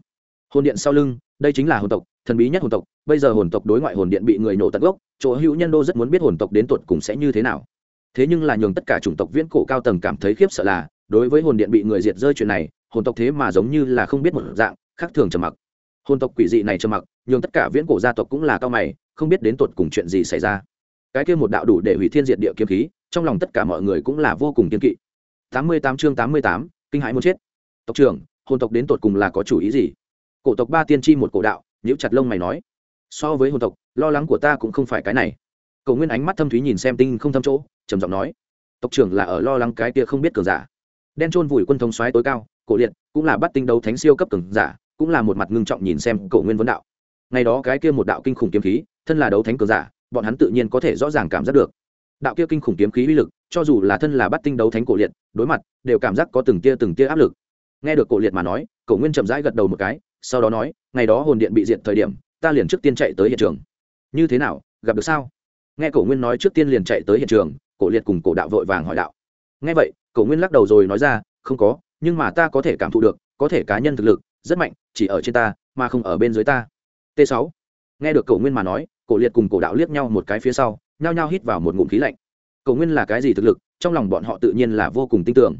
Hồn điện sau lưng, đây chính là hồn tộc, thần bí nhất hồn tộc, bây giờ hồn tộc đối ngoại hồn điện bị người nổ tận gốc, chỗ hữu nhân đô rất muốn biết hồn tộc đến tuột cùng sẽ như thế nào. Thế nhưng là nhường tất cả chủng tộc viễn cổ cao tầng cảm thấy khiếp sợ là, đối với hồn điện bị người diệt rơi chuyện này, hồn tộc thế mà giống như là không biết một dạng, khác thường trầm mặc. Hồn tộc quỷ dị này trầm mặc, nhường tất cả viễn cổ gia tộc cũng là cao mày không biết đến tột cùng chuyện gì xảy ra. Cái kia một đạo đủ để hủy thiên diệt địa kiếm khí, trong lòng tất cả mọi người cũng là vô cùng kiên kỵ. Tám mươi tám chương tám mươi tám, kinh hãi muốn chết. Tộc trưởng, hồn tộc đến tột cùng là có chủ ý gì? Cổ tộc ba tiên tri một cổ đạo, nhíu chặt lông mày nói. So với hồn tộc, lo lắng của ta cũng không phải cái này. Cầu nguyên ánh mắt thâm thúy nhìn xem tinh không thâm chỗ, trầm giọng nói. Tộc trưởng là ở lo lắng cái kia không biết cường giả. Đen trôn vùi quân thống xoáy tối cao, cổ liệt, cũng là bắt tinh đấu thánh siêu cấp cường giả, cũng là một mặt ngưng trọng nhìn xem cổ nguyên vấn đạo. Ngày đó cái kia một đạo kinh khủng kiếm khí thân là đấu thánh cường giả, bọn hắn tự nhiên có thể rõ ràng cảm giác được. Đạo kia kinh khủng kiếm khí uy lực, cho dù là thân là bắt tinh đấu thánh cổ liệt, đối mặt, đều cảm giác có từng tia từng tia áp lực. Nghe được cổ liệt mà nói, cổ nguyên chậm rãi gật đầu một cái, sau đó nói, ngày đó hồn điện bị diệt thời điểm, ta liền trước tiên chạy tới hiện trường. Như thế nào, gặp được sao? Nghe cổ nguyên nói trước tiên liền chạy tới hiện trường, cổ liệt cùng cổ đạo vội vàng hỏi đạo. Nghe vậy, cổ nguyên lắc đầu rồi nói ra, không có, nhưng mà ta có thể cảm thụ được, có thể cá nhân thực lực, rất mạnh, chỉ ở trên ta, mà không ở bên dưới ta. T 6 nghe được cổ nguyên mà nói, cổ liệt cùng cổ đạo liếc nhau một cái phía sau, nhao nhao hít vào một ngụm khí lạnh. Cổ nguyên là cái gì thực lực, trong lòng bọn họ tự nhiên là vô cùng tin tưởng.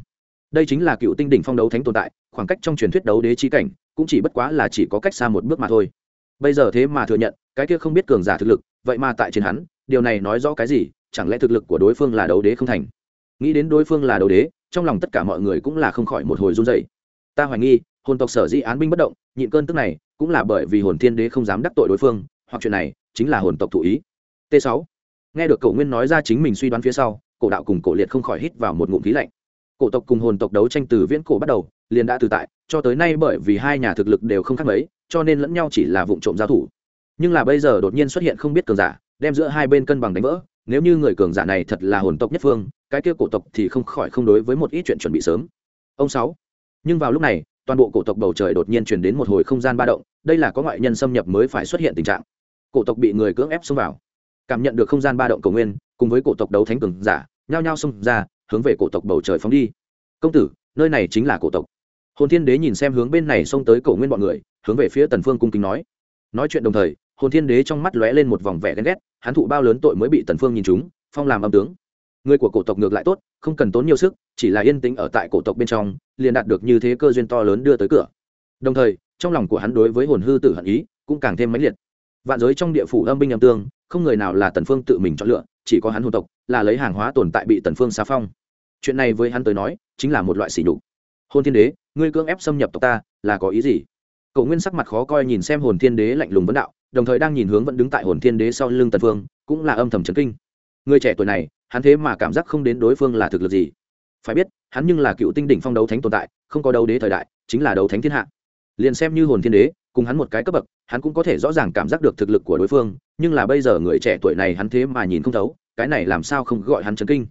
Đây chính là cựu tinh đỉnh phong đấu thánh tồn tại, khoảng cách trong truyền thuyết đấu đế trí cảnh, cũng chỉ bất quá là chỉ có cách xa một bước mà thôi. Bây giờ thế mà thừa nhận, cái kia không biết cường giả thực lực, vậy mà tại trên hắn, điều này nói rõ cái gì, chẳng lẽ thực lực của đối phương là đấu đế không thành? Nghĩ đến đối phương là đấu đế, trong lòng tất cả mọi người cũng là không khỏi một hồi run dậy ta hoài nghi, hồn tộc sở di án binh bất động, nhịn cơn tức này cũng là bởi vì hồn thiên đế không dám đắc tội đối phương, hoặc chuyện này chính là hồn tộc thụ ý. T 6 nghe được cổ nguyên nói ra chính mình suy đoán phía sau, cổ đạo cùng cổ liệt không khỏi hít vào một ngụm khí lạnh. Cổ tộc cùng hồn tộc đấu tranh từ viễn cổ bắt đầu, liền đã từ tại, cho tới nay bởi vì hai nhà thực lực đều không khác mấy, cho nên lẫn nhau chỉ là vụ trộm giao thủ. Nhưng là bây giờ đột nhiên xuất hiện không biết cường giả, đem giữa hai bên cân bằng đánh vỡ, nếu như người cường giả này thật là hồn tộc nhất phương, cái kia cổ tộc thì không khỏi không đối với một ít chuyện chuẩn bị sớm. Ông sáu. Nhưng vào lúc này toàn bộ cổ tộc bầu trời đột nhiên chuyển đến một hồi không gian ba động, đây là có ngoại nhân xâm nhập mới phải xuất hiện tình trạng. Cổ tộc bị người cưỡng ép xông vào. Cảm nhận được không gian ba động cầu nguyên, cùng với cổ tộc đấu thánh cường giả, nhao nhao xông ra, hướng về cổ tộc bầu trời phóng đi. Công tử, nơi này chính là cổ tộc. Hồn thiên đế nhìn xem hướng bên này xông tới cổ nguyên bọn người, hướng về phía tần phương cung kính nói. Nói chuyện đồng thời, hồn thiên đế trong mắt lóe lên một vòng vẻ ghen ghét, hắn thụ bao lớn tội mới bị tần phương nhìn trúng, phong làm âm tướng người của cổ tộc ngược lại tốt, không cần tốn nhiều sức, chỉ là yên tĩnh ở tại cổ tộc bên trong, liền đạt được như thế cơ duyên to lớn đưa tới cửa. Đồng thời, trong lòng của hắn đối với hồn hư tử hận ý cũng càng thêm mãnh liệt. Vạn giới trong địa phủ âm binh âm tương, không người nào là tần phương tự mình chọn lựa, chỉ có hắn hồn tộc là lấy hàng hóa tồn tại bị tần phương xá phong. Chuyện này với hắn tới nói, chính là một loại sỉ nhục. Hồn thiên đế, ngươi cưỡng ép xâm nhập tộc ta, là có ý gì? Cậu nguyên sắc mặt khó coi nhìn xem hồn thiên đế lạnh lùng vấn đạo, đồng thời đang nhìn hướng vẫn đứng tại hồn thiên đế sau lưng tần phương, cũng là âm thầm chấn kinh. Người trẻ tuổi này hắn thế mà cảm giác không đến đối phương là thực lực gì. Phải biết, hắn nhưng là cựu tinh đỉnh phong đấu thánh tồn tại, không có đấu đế thời đại, chính là đấu thánh thiên hạ. Liền xem như hồn thiên đế, cùng hắn một cái cấp bậc, hắn cũng có thể rõ ràng cảm giác được thực lực của đối phương, nhưng là bây giờ người trẻ tuổi này hắn thế mà nhìn không thấu, cái này làm sao không gọi hắn chấn kinh.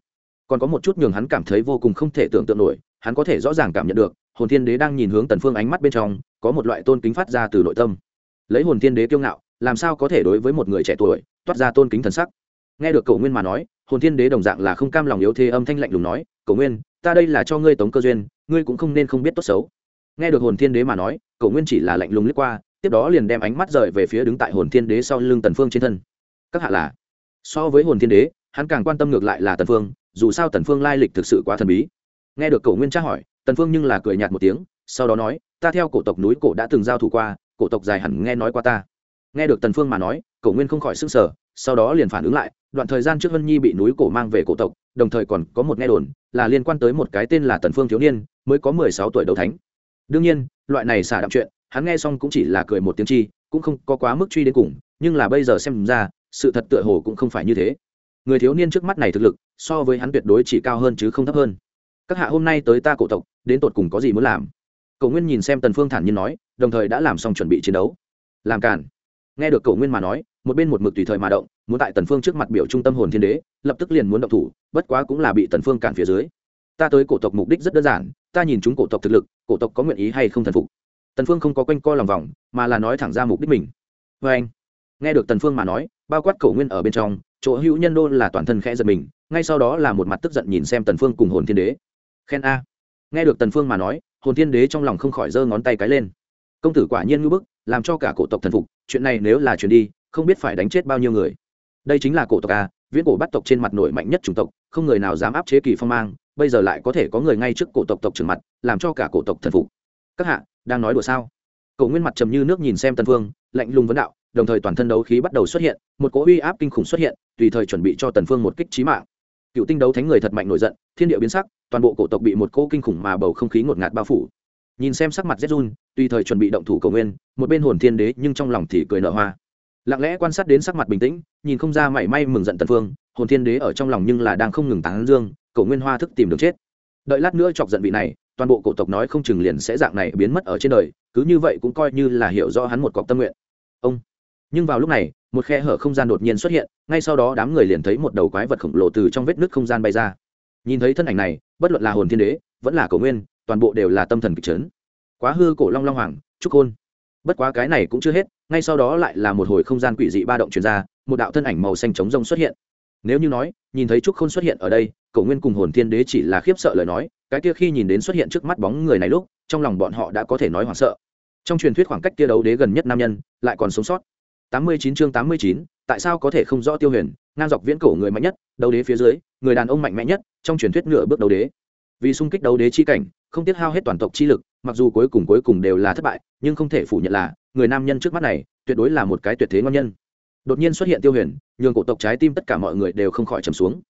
Còn có một chút nhường hắn cảm thấy vô cùng không thể tưởng tượng nổi, hắn có thể rõ ràng cảm nhận được, hồn thiên đế đang nhìn hướng tần phương ánh mắt bên trong, có một loại tôn kính phát ra từ nội tâm. Lấy hồn thiên đế kiêu ngạo, làm sao có thể đối với một người trẻ tuổi, toát ra tôn kính thần sắc? Nghe được cầu nguyên mà nói hồn thiên đế đồng dạng là không cam lòng yếu thế âm thanh lạnh lùng nói cầu nguyên, ta đây là cho ngươi tống cơ duyên, ngươi cũng không nên không biết tốt xấu. Nghe được hồn thiên đế mà nói cầu nguyên chỉ là lạnh lùng lướt qua, tiếp đó liền đem ánh mắt rời về phía đứng tại hồn thiên đế sau lưng tần phương trên thân. Các hạ là. So với hồn thiên đế, hắn càng quan tâm ngược lại là tần phương, dù sao tần phương lai lịch thực sự quá thần bí. Nghe được cầu nguyên tra hỏi, tần phương nhưng là cười nhạt một tiếng, sau đó nói, ta theo cổ tộc núi cổ đã từng giao thủ qua, cổ tộc dài hẳn nghe nói qua ta. Nghe được tần phương mà nói cầu nguyên không khỏi sững sờ sau đó liền phản ứng lại, đoạn thời gian trước hân nhi bị núi cổ mang về cổ tộc, đồng thời còn có một nghe đồn là liên quan tới một cái tên là tần phương thiếu niên, mới có mười sáu tuổi đấu thánh. Đương nhiên, loại này xả đạm chuyện, hắn nghe xong cũng chỉ là cười một tiếng chi, cũng không có quá mức truy đến cùng, nhưng là bây giờ xem ra, sự thật tựa hồ cũng không phải như thế. Người thiếu niên trước mắt này thực lực, so với hắn tuyệt đối chỉ cao hơn chứ không thấp hơn. Các hạ hôm nay tới ta cổ tộc, đến tột cùng có gì muốn làm? Cổ nguyên nhìn xem tần phương thản nhiên nói, đồng thời đã làm xong chuẩn bị chiến đấu. Làm cản nghe được cầu nguyên mà nói, một bên một mực tùy thời mà động, muốn tại tần phương trước mặt biểu trung tâm hồn thiên đế, lập tức liền muốn động thủ, bất quá cũng là bị tần phương cản phía dưới. Ta tới cổ tộc mục đích rất đơn giản, ta nhìn chúng cổ tộc thực lực, cổ tộc có nguyện ý hay không thần phục. Tần phương không có quanh co lòng vòng, mà là nói thẳng ra mục đích mình. Với anh, nghe được tần phương mà nói, bao quát cổ nguyên ở bên trong, chỗ hữu nhân đô là toàn thân khẽ giật mình, ngay sau đó là một mặt tức giận nhìn xem tần phương cùng hồn thiên đế. Khen a. Nghe được tần phương mà nói, hồn thiên đế trong lòng không khỏi giơ ngón tay cái lên. Công tử quả nhiên ngưu bức làm cho cả cổ tộc thần phục, chuyện này nếu là chuyện đi, không biết phải đánh chết bao nhiêu người. Đây chính là cổ tộc a, viễn cổ bắt tộc trên mặt nổi mạnh nhất chủng tộc, không người nào dám áp chế kỳ phong mang, bây giờ lại có thể có người ngay trước cổ tộc tộc trưởng mặt, làm cho cả cổ tộc thần phục. Các hạ, đang nói đùa sao? Cổ nguyên mặt trầm như nước nhìn xem tân phương lạnh lùng vấn đạo, đồng thời toàn thân đấu khí bắt đầu xuất hiện, một cỗ uy áp kinh khủng xuất hiện, tùy thời chuẩn bị cho tần phương một kích chí mạng. Cựu tinh đấu thánh người thật mạnh nổi giận, thiên địa biến sắc, toàn bộ cổ tộc bị một cỗ kinh khủng mà bầu không khí ngột ngạt bao phủ nhìn xem sắc mặt run, tùy thời chuẩn bị động thủ cầu nguyên, một bên hồn thiên đế nhưng trong lòng thì cười nở hoa. Lặng lẽ quan sát đến sắc mặt bình tĩnh, nhìn không ra mảy may mừng giận tần phương, hồn thiên đế ở trong lòng nhưng là đang không ngừng tán dương, cầu nguyên hoa thức tìm đường chết. Đợi lát nữa chọc giận vị này, toàn bộ cổ tộc nói không chừng liền sẽ dạng này biến mất ở trên đời, cứ như vậy cũng coi như là hiểu rõ hắn một cọc tâm nguyện. Ông. Nhưng vào lúc này, một khe hở không gian đột nhiên xuất hiện, ngay sau đó đám người liền thấy một đầu quái vật khổng lồ từ trong vết nứt không gian bay ra. Nhìn thấy thân ảnh này, bất luận là hồn thiên đế, vẫn là cổ nguyên toàn bộ đều là tâm thần kịch chấn. Quá hư cổ long long hoàng trúc khôn bất quá cái này cũng chưa hết ngay sau đó lại là một hồi không gian quỷ dị ba động truyền ra một đạo thân ảnh màu xanh trống rông xuất hiện. Nếu như nói nhìn thấy trúc khôn xuất hiện ở đây cổ nguyên cùng hồn thiên đế chỉ là khiếp sợ lời nói cái kia khi nhìn đến xuất hiện trước mắt bóng người này lúc trong lòng bọn họ đã có thể nói hoảng sợ. Trong truyền thuyết khoảng cách kia đấu đế gần nhất nam nhân lại còn sống sót. 89 chương 89, tại sao có thể không rõ tiêu huyền ngang dọc viễn cổ người mạnh nhất đấu đế phía dưới người đàn ông mạnh mẽ nhất trong truyền thuyết nửa bước đấu đế. Vì xung kích đấu đế chi cảnh không tiếc hao hết toàn tộc chi lực, mặc dù cuối cùng cuối cùng đều là thất bại, nhưng không thể phủ nhận là, người nam nhân trước mắt này, tuyệt đối là một cái tuyệt thế ngon nhân. Đột nhiên xuất hiện tiêu huyền, nhường cổ tộc trái tim tất cả mọi người đều không khỏi trầm xuống.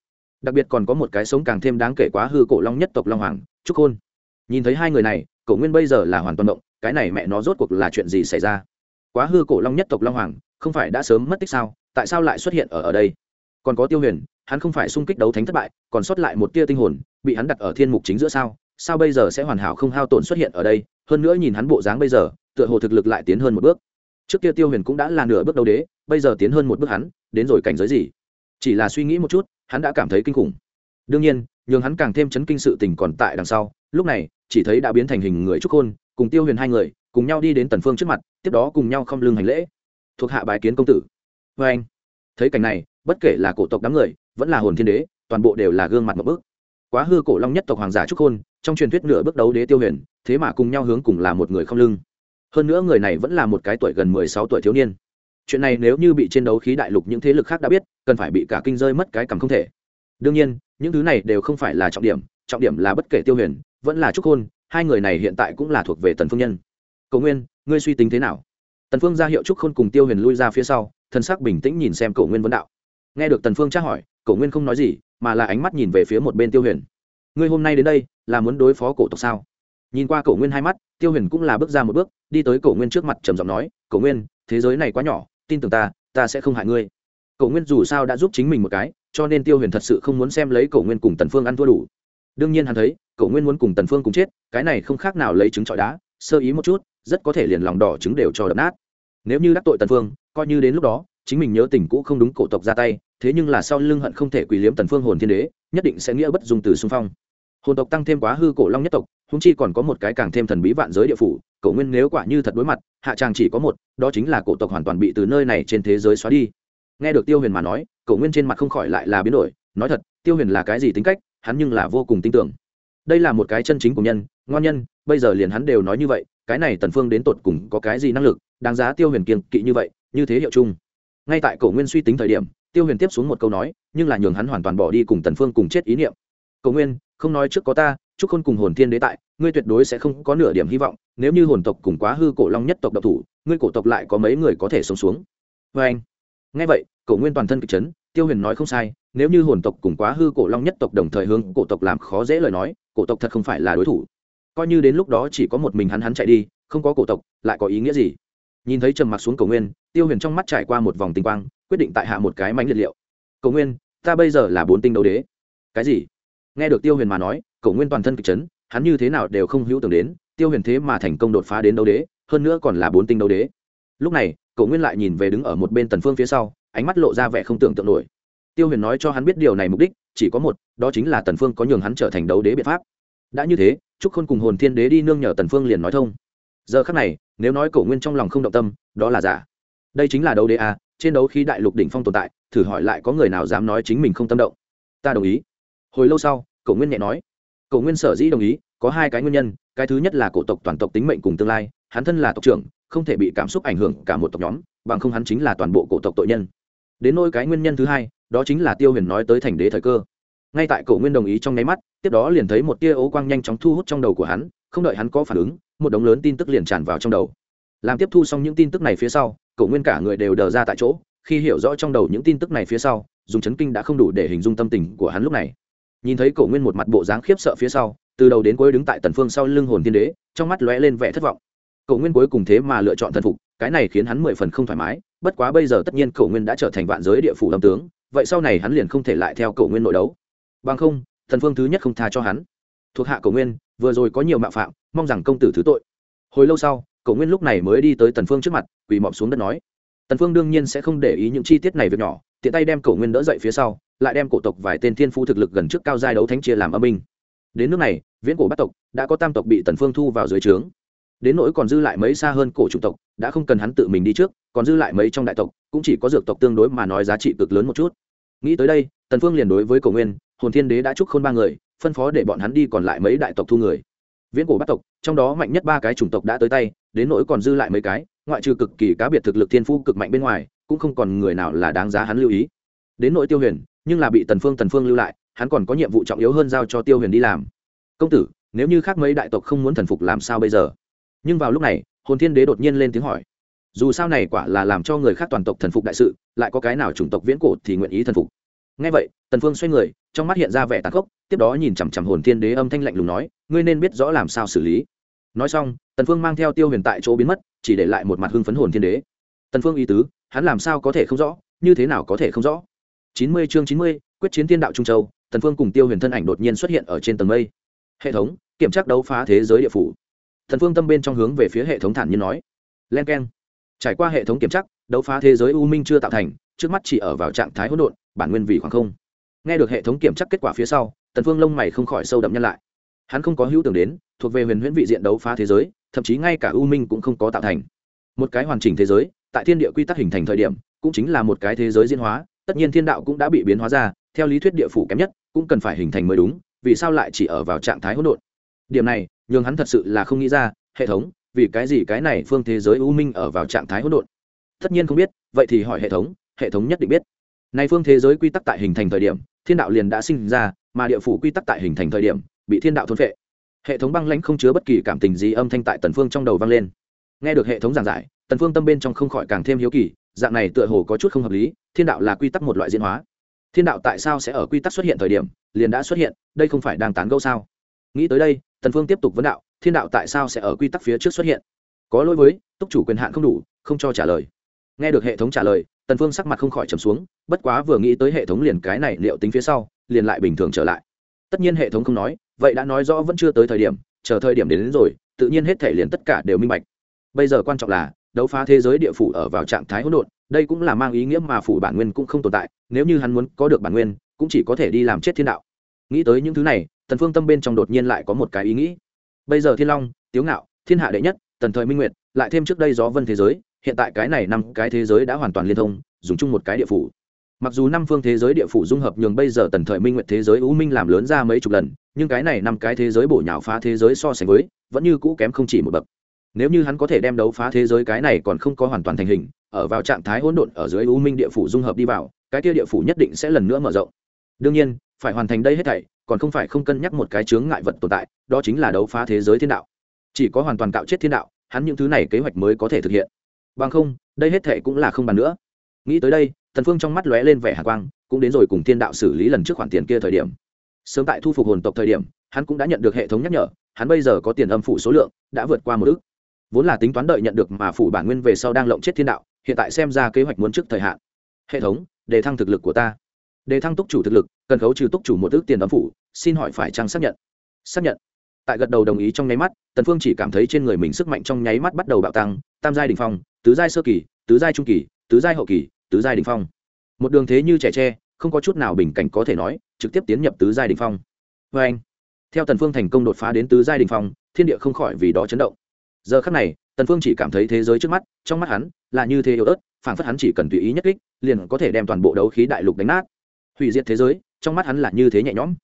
Đặc biệt còn có một cái sống càng thêm đáng kể quá hư cổ long nhất tộc long hoàng, trúc khôn nhìn thấy hai người này, cổ nguyên bây giờ là hoàn toàn động, cái này mẹ nó rốt cuộc là chuyện gì xảy ra? Quá hư cổ long nhất tộc long hoàng, không phải đã sớm mất tích sao? Tại sao lại xuất hiện ở ở đây? Còn có tiêu huyền, hắn không phải xung kích đấu thánh thất bại, còn sót lại một tia tinh hồn, bị hắn đặt ở thiên mục chính giữa sao? Sao bây giờ sẽ hoàn hảo không hao tổn xuất hiện ở đây? Hơn nữa nhìn hắn bộ dáng bây giờ, tựa hồ thực lực lại tiến hơn một bước. Trước kia tiêu huyền cũng đã là nửa bước đầu đế, bây giờ tiến hơn một bước hắn, đến rồi cảnh giới gì? Chỉ là suy nghĩ một chút, hắn đã cảm thấy kinh khủng. Đương nhiên, nhường hắn càng thêm chấn kinh sự tình còn tại đằng sau. Lúc này, chỉ thấy đã biến thành hình người trúc khôn cùng tiêu huyền hai người, cùng nhau đi đến tần phương trước mặt, tiếp đó cùng nhau không lưng hành lễ. Thuộc hạ bái kiến công tử. Vê anh thấy cảnh này, bất kể là cổ tộc đám người, vẫn là hồn thiên đế, toàn bộ đều là gương mặt một bước quá hư cổ long nhất tộc hoàng giả trúc khôn, trong truyền thuyết nửa bước đấu đế tiêu huyền, thế mà cùng nhau hướng cùng là một người không lưng. Hơn nữa người này vẫn là một cái tuổi gần mười sáu tuổi thiếu niên. Chuyện này nếu như bị trên đấu khí đại lục những thế lực khác đã biết, cần phải bị cả kinh rơi mất cái cầm không thể. Đương nhiên, những thứ này đều không phải là trọng điểm trọng điểm là bất kể tiêu huyền, vẫn là trúc khôn, hai người này hiện tại cũng là thuộc về tần phương nhân. Cầu nguyên, ngươi suy tính thế nào? Tần phương ra hiệu trúc khôn cùng tiêu huyền lui ra phía sau thân sắc bình tĩnh nhìn xem cầu nguyên vấn đạo. Nghe được tần phương tra hỏi Cổ nguyên không nói gì, mà là ánh mắt nhìn về phía một bên tiêu huyền. Ngươi hôm nay đến đây, là muốn đối phó cổ tộc sao? Nhìn qua Cổ nguyên hai mắt, tiêu huyền cũng là bước ra một bước, đi tới Cổ nguyên trước mặt trầm giọng nói, Cổ nguyên, thế giới này quá nhỏ, tin tưởng ta ta sẽ không hại ngươi. Cổ nguyên dù sao đã giúp chính mình một cái, cho nên tiêu huyền thật sự không muốn xem lấy Cổ nguyên cùng tần phương ăn thua đủ. Đương nhiên hắn thấy, Cổ nguyên muốn cùng tần phương cùng chết, cái này không khác nào lấy trứng trọi đá, sơ ý một chút, rất có thể liền lòng đỏ trứng đều cho đập nát. Nếu như đắc tội tần phương, coi như đến lúc đó chính mình nhớ tình cũ không đúng cổ tộc ra tay, thế nhưng là sau lưng hận không thể quỳ liếm tần phương hồn thiên đế, nhất định sẽ nghĩa bất dùng từ xung phong. Hồn tộc tăng thêm quá hư cổ long nhất tộc húng chi còn có một cái càng thêm thần bí vạn giới địa phủ, cổ nguyên nếu quả như thật đối mặt, hạ tràng chỉ có một, đó chính là cổ tộc hoàn toàn bị từ nơi này trên thế giới xóa đi. Nghe được tiêu huyền mà nói, cổ nguyên trên mặt không khỏi lại là biến đổi, nói thật, tiêu huyền là cái gì tính cách, hắn nhưng là vô cùng tin tưởng. Đây là một cái chân chính của nhân, ngoan nhân, bây giờ liền hắn đều nói như vậy, cái này tần phương đến tột cùng có cái gì năng lực, đáng giá tiêu huyền kiên kỵ như vậy, như thế hiệu chung ngay tại cổ nguyên suy tính thời điểm, tiêu huyền tiếp xuống một câu nói, nhưng là nhường hắn hoàn toàn bỏ đi cùng tần phương cùng chết ý niệm. Cổ nguyên, không nói trước có ta, chúc khôn cùng hồn thiên đế tại, ngươi tuyệt đối sẽ không có nửa điểm hy vọng, nếu như hồn tộc cùng quá hư cổ long nhất tộc độc thủ, ngươi cổ tộc lại có mấy người có thể sống xuống? Vê anh. Ngay vậy, cổ nguyên toàn thân kịch chấn, tiêu huyền nói không sai, nếu như hồn tộc cùng quá hư cổ long nhất tộc đồng thời hướng cổ tộc làm khó dễ lời nói, cổ tộc thật không phải là đối thủ. Coi như đến lúc đó chỉ có một mình hắn hắn chạy đi, không có cổ tộc, lại có ý nghĩa gì? Nhìn thấy trầm mặc xuống cầu nguyên, tiêu huyền trong mắt trải qua một vòng tinh quang, quyết định tại hạ một cái mánh liệt liệu. Cầu nguyên, ta bây giờ là bốn tinh đấu đế. Cái gì? Nghe được tiêu huyền mà nói, cầu nguyên toàn thân kịch chấn, hắn như thế nào đều không hữu tưởng đến, tiêu huyền thế mà thành công đột phá đến đấu đế, hơn nữa còn là bốn tinh đấu đế. Lúc này, cầu nguyên lại nhìn về đứng ở một bên tần phương phía sau, ánh mắt lộ ra vẻ không tưởng tượng nổi. Tiêu huyền nói cho hắn biết điều này mục đích, chỉ có một, đó chính là tần phương có nhường hắn trở thành đấu đế biện pháp. Đã như thế trúc khôn cùng hồn thiên đế đi nương nhờ tần phương liền nói thông. Giờ khắc này nếu nói cổ nguyên trong lòng không động tâm, đó là giả. Đây chính là đấu đế a trên đấu khí đại lục đỉnh phong tồn tại, thử hỏi lại có người nào dám nói chính mình không tâm động? Ta đồng ý. Hồi lâu sau, cổ nguyên nhẹ nói. Cổ nguyên sở dĩ đồng ý, có hai cái nguyên nhân, cái thứ nhất là cổ tộc toàn tộc tính mệnh cùng tương lai, hắn thân là tộc trưởng, không thể bị cảm xúc ảnh hưởng cả một tộc nhóm, bằng không hắn chính là toàn bộ cổ tộc tội nhân. Đến nôi cái nguyên nhân thứ hai, đó chính là tiêu huyền nói tới thành đế thời cơ. Ngay tại cổ nguyên đồng ý trong nháy mắt, tiếp đó liền thấy một tia ố quang nhanh chóng thu hút trong đầu của hắn, không đợi hắn có phản ứng một đống lớn tin tức liền tràn vào trong đầu. Làm tiếp thu xong những tin tức này phía sau cổ nguyên cả người đều đờ ra tại chỗ, khi hiểu rõ trong đầu những tin tức này phía sau, dùng chấn kinh đã không đủ để hình dung tâm tình của hắn lúc này. Nhìn thấy cổ nguyên một mặt bộ dáng khiếp sợ phía sau, từ đầu đến cuối đứng tại tần phương sau lưng hồn thiên đế, trong mắt lóe lên vẻ thất vọng. Cổ nguyên cuối cùng thế mà lựa chọn thần phục, cái này khiến hắn mười phần không thoải mái, bất quá bây giờ tất nhiên cổ nguyên đã trở thành vạn giới địa phủ lâm tướng, vậy sau này hắn liền không thể lại theo cổ nguyên nội đấu. Bằng không, thần phương thứ nhất không tha cho hắn thuộc hạ cổ nguyên, vừa rồi có nhiều mạo phạm, mong rằng công tử thứ tội. Hồi lâu sau cổ nguyên lúc này mới đi tới tần phương trước mặt, quỳ mọp xuống đất nói. Tần phương đương nhiên sẽ không để ý những chi tiết này việc nhỏ, tiện tay đem cổ nguyên đỡ dậy phía sau, lại đem cổ tộc vài tên thiên phu thực lực gần trước cao giai đấu thánh chia làm âm binh. Đến nước này, viễn cổ bắt tộc đã có tam tộc bị tần phương thu vào dưới trướng. Đến nỗi còn dư lại mấy xa hơn cổ trung tộc, đã không cần hắn tự mình đi trước, còn dư lại mấy trong đại tộc, cũng chỉ có dược tộc tương đối mà nói giá trị cực lớn một chút. Nghĩ tới đây, tần phương liền đối với cổ nguyên, hồn thiên đế đã chúc khôn ba người phân phó để bọn hắn đi còn lại mấy đại tộc thu người. Viễn cổ bắt tộc, trong đó mạnh nhất ba cái chủng tộc đã tới tay, đến nỗi còn dư lại mấy cái, ngoại trừ cực kỳ cá biệt thực lực thiên phu cực mạnh bên ngoài, cũng không còn người nào là đáng giá hắn lưu ý. Đến nỗi tiêu huyền, nhưng là bị tần phương tần phương lưu lại, hắn còn có nhiệm vụ trọng yếu hơn giao cho tiêu huyền đi làm. Công tử, nếu như khác mấy đại tộc không muốn thần phục làm sao bây giờ? Nhưng vào lúc này, hồn thiên đế đột nhiên lên tiếng hỏi. Dù sao này quả là làm cho người khác toàn tộc thần phục đại sự, lại có cái nào chủng tộc viễn cổ thì nguyện ý thần phục? Ngay vậy, tần phương xoay người trong mắt hiện ra vẻ tàn khốc tiếp đó nhìn chằm chằm hồn thiên đế âm thanh lạnh lùng nói ngươi nên biết rõ làm sao xử lý. Nói xong tần phương mang theo tiêu huyền tại chỗ biến mất chỉ để lại một mặt hưng phấn hồn thiên đế. Tần phương ý tứ hắn làm sao có thể không rõ như thế nào có thể không rõ? Chín mươi chương chín mươi, quyết chiến thiên đạo trung châu tần phương cùng tiêu huyền thân ảnh đột nhiên xuất hiện ở trên tầng mây. Hệ thống kiểm tra đấu phá thế giới địa phủ. Thần phương tâm bên trong hướng về phía hệ thống thản nhiên nói. Len gen, trải qua hệ thống kiểm tra đấu phá thế giới u minh chưa tạo thành trước mắt chỉ ở vào trạng thái hỗn độn bản nguyên vì khoảng không nghe được hệ thống kiểm tra kết quả phía sau, tần phương lông mày không khỏi sâu đậm nhân lại. Hắn không có hữu tưởng đến, thuộc về huyền huyễn vị diện đấu phá thế giới, thậm chí ngay cả u minh cũng không có tạo thành. Một cái hoàn chỉnh thế giới, tại thiên địa quy tắc hình thành thời điểm, cũng chính là một cái thế giới diễn hóa, tất nhiên thiên đạo cũng đã bị biến hóa ra, theo lý thuyết địa phủ kém nhất, cũng cần phải hình thành mới đúng, vì sao lại chỉ ở vào trạng thái hỗn độn? Điểm này, nhường hắn thật sự là không nghĩ ra, hệ thống, vì cái gì cái này phương thế giới u minh ở vào trạng thái hỗn độn? Tất nhiên không biết, vậy thì hỏi hệ thống hệ thống nhất định biết. Này phương thế giới quy tắc tại hình thành thời điểm thiên đạo liền đã sinh ra, mà địa phủ quy tắc tại hình thành thời điểm, bị thiên đạo thôn phệ. Hệ thống băng lãnh không chứa bất kỳ cảm tình gì âm thanh tại tần phương trong đầu vang lên. Nghe được hệ thống giảng giải, tần phương tâm bên trong không khỏi càng thêm hiếu kỳ, dạng này tựa hồ có chút không hợp lý, thiên đạo là quy tắc một loại diễn hóa. Thiên đạo tại sao sẽ ở quy tắc xuất hiện thời điểm, liền đã xuất hiện, đây không phải đang tán gẫu sao? Nghĩ tới đây, tần phương tiếp tục vấn đạo, thiên đạo tại sao sẽ ở quy tắc phía trước xuất hiện? Có lỗi với, túc chủ quyền hạn không đủ, không cho trả lời. Nghe được hệ thống trả lời tần phương sắc mặt không khỏi trầm xuống bất quá vừa nghĩ tới hệ thống liền cái này liệu tính phía sau liền lại bình thường trở lại. Tất nhiên hệ thống không nói vậy đã nói rõ vẫn chưa tới thời điểm chờ thời điểm đến, đến rồi tự nhiên hết thể liền tất cả đều minh bạch. Bây giờ quan trọng là đấu phá thế giới địa phủ ở vào trạng thái hỗn độn đây cũng là mang ý nghĩa mà phủ bản nguyên cũng không tồn tại nếu như hắn muốn có được bản nguyên cũng chỉ có thể đi làm chết thiên đạo. Nghĩ tới những thứ này tần phương tâm bên trong đột nhiên lại có một cái ý nghĩ. Bây giờ thiên long tiếu ngạo thiên hạ đệ nhất tần thời minh nguyệt lại thêm trước đây gió vân thế giới hiện tại cái này năm cái thế giới đã hoàn toàn liên thông, dùng chung một cái địa phủ. Mặc dù năm phương thế giới địa phủ dung hợp nhường bây giờ tần thời minh nguyện thế giới u minh làm lớn ra mấy chục lần, nhưng cái này năm cái thế giới bổ nhào phá thế giới so sánh với, vẫn như cũ kém không chỉ một bậc. Nếu như hắn có thể đem đấu phá thế giới cái này còn không có hoàn toàn thành hình, ở vào trạng thái hỗn độn ở dưới u minh địa phủ dung hợp đi vào, cái kia địa phủ nhất định sẽ lần nữa mở rộng. Đương nhiên, phải hoàn thành đây hết thảy, còn không phải không cân nhắc một cái chướng ngại vật tồn tại, đó chính là đấu phá thế giới thiên đạo. Chỉ có hoàn toàn cạo chết thiên đạo, hắn những thứ này kế hoạch mới có thể thực hiện bằng không, đây hết thảy cũng là không bàn nữa. Nghĩ tới đây thần phương trong mắt lóe lên vẻ hạ quang, cũng đến rồi cùng thiên đạo xử lý lần trước khoản tiền kia thời điểm. Sớm tại thu phục hồn tộc thời điểm, hắn cũng đã nhận được hệ thống nhắc nhở, hắn bây giờ có tiền âm phủ số lượng, đã vượt qua một ước. Vốn là tính toán đợi nhận được mà phủ bản nguyên về sau đang lộng chết thiên đạo, hiện tại xem ra kế hoạch muốn trước thời hạn. Hệ thống, đề thăng thực lực của ta. Đề thăng túc chủ thực lực, cần khấu trừ túc chủ một ước tiền âm phủ, xin hỏi phải trang xác nhận? Xác nhận. Tại gật đầu đồng ý trong nháy mắt, tần phương chỉ cảm thấy trên người mình sức mạnh trong nháy mắt bắt đầu bạo tăng tam giai đỉnh phong, tứ giai sơ kỳ, tứ giai trung kỳ, tứ giai hậu kỳ, tứ giai đỉnh phong. Một đường thế như trẻ tre, không có chút nào bình cảnh có thể nói, trực tiếp tiến nhập tứ giai đỉnh phong. Với anh, theo tần phương thành công đột phá đến tứ giai đỉnh phong, thiên địa không khỏi vì đó chấn động. Giờ khắc này, tần phương chỉ cảm thấy thế giới trước mắt, trong mắt hắn là như thế yếu ớt, phảng phất hắn chỉ cần tùy ý nhất kích, liền có thể đem toàn bộ đấu khí đại lục đánh nát. Hủy diệt thế giới, trong mắt hắn là như thế nhẹ nhõm.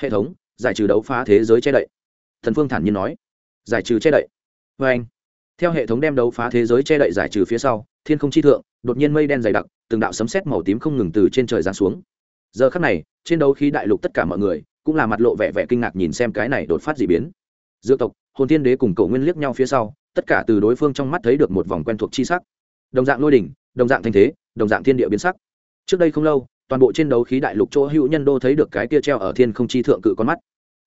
Hệ thống, giải trừ đấu phá thế giới che đậy. Thần phương thản nhiên nói. Giải trừ che đậy. Với anh theo hệ thống đem đấu phá thế giới che đậy giải trừ phía sau, thiên không chi thượng, đột nhiên mây đen dày đặc, từng đạo sấm sét màu tím không ngừng từ trên trời giáng xuống. Giờ khắc này, trên đấu khí đại lục tất cả mọi người, cũng là mặt lộ vẻ vẻ kinh ngạc nhìn xem cái này đột phát dị biến. Dược tộc, hồn thiên đế cùng cầu nguyên liếc nhau phía sau, tất cả từ đối phương trong mắt thấy được một vòng quen thuộc chi sắc. Đồng dạng lôi đỉnh, đồng dạng thanh thế, đồng dạng thiên địa biến sắc. Trước đây không lâu, toàn bộ trên đấu khí đại lục chỗ hữu nhân đô thấy được cái kia treo ở thiên không chi thượng cự con mắt.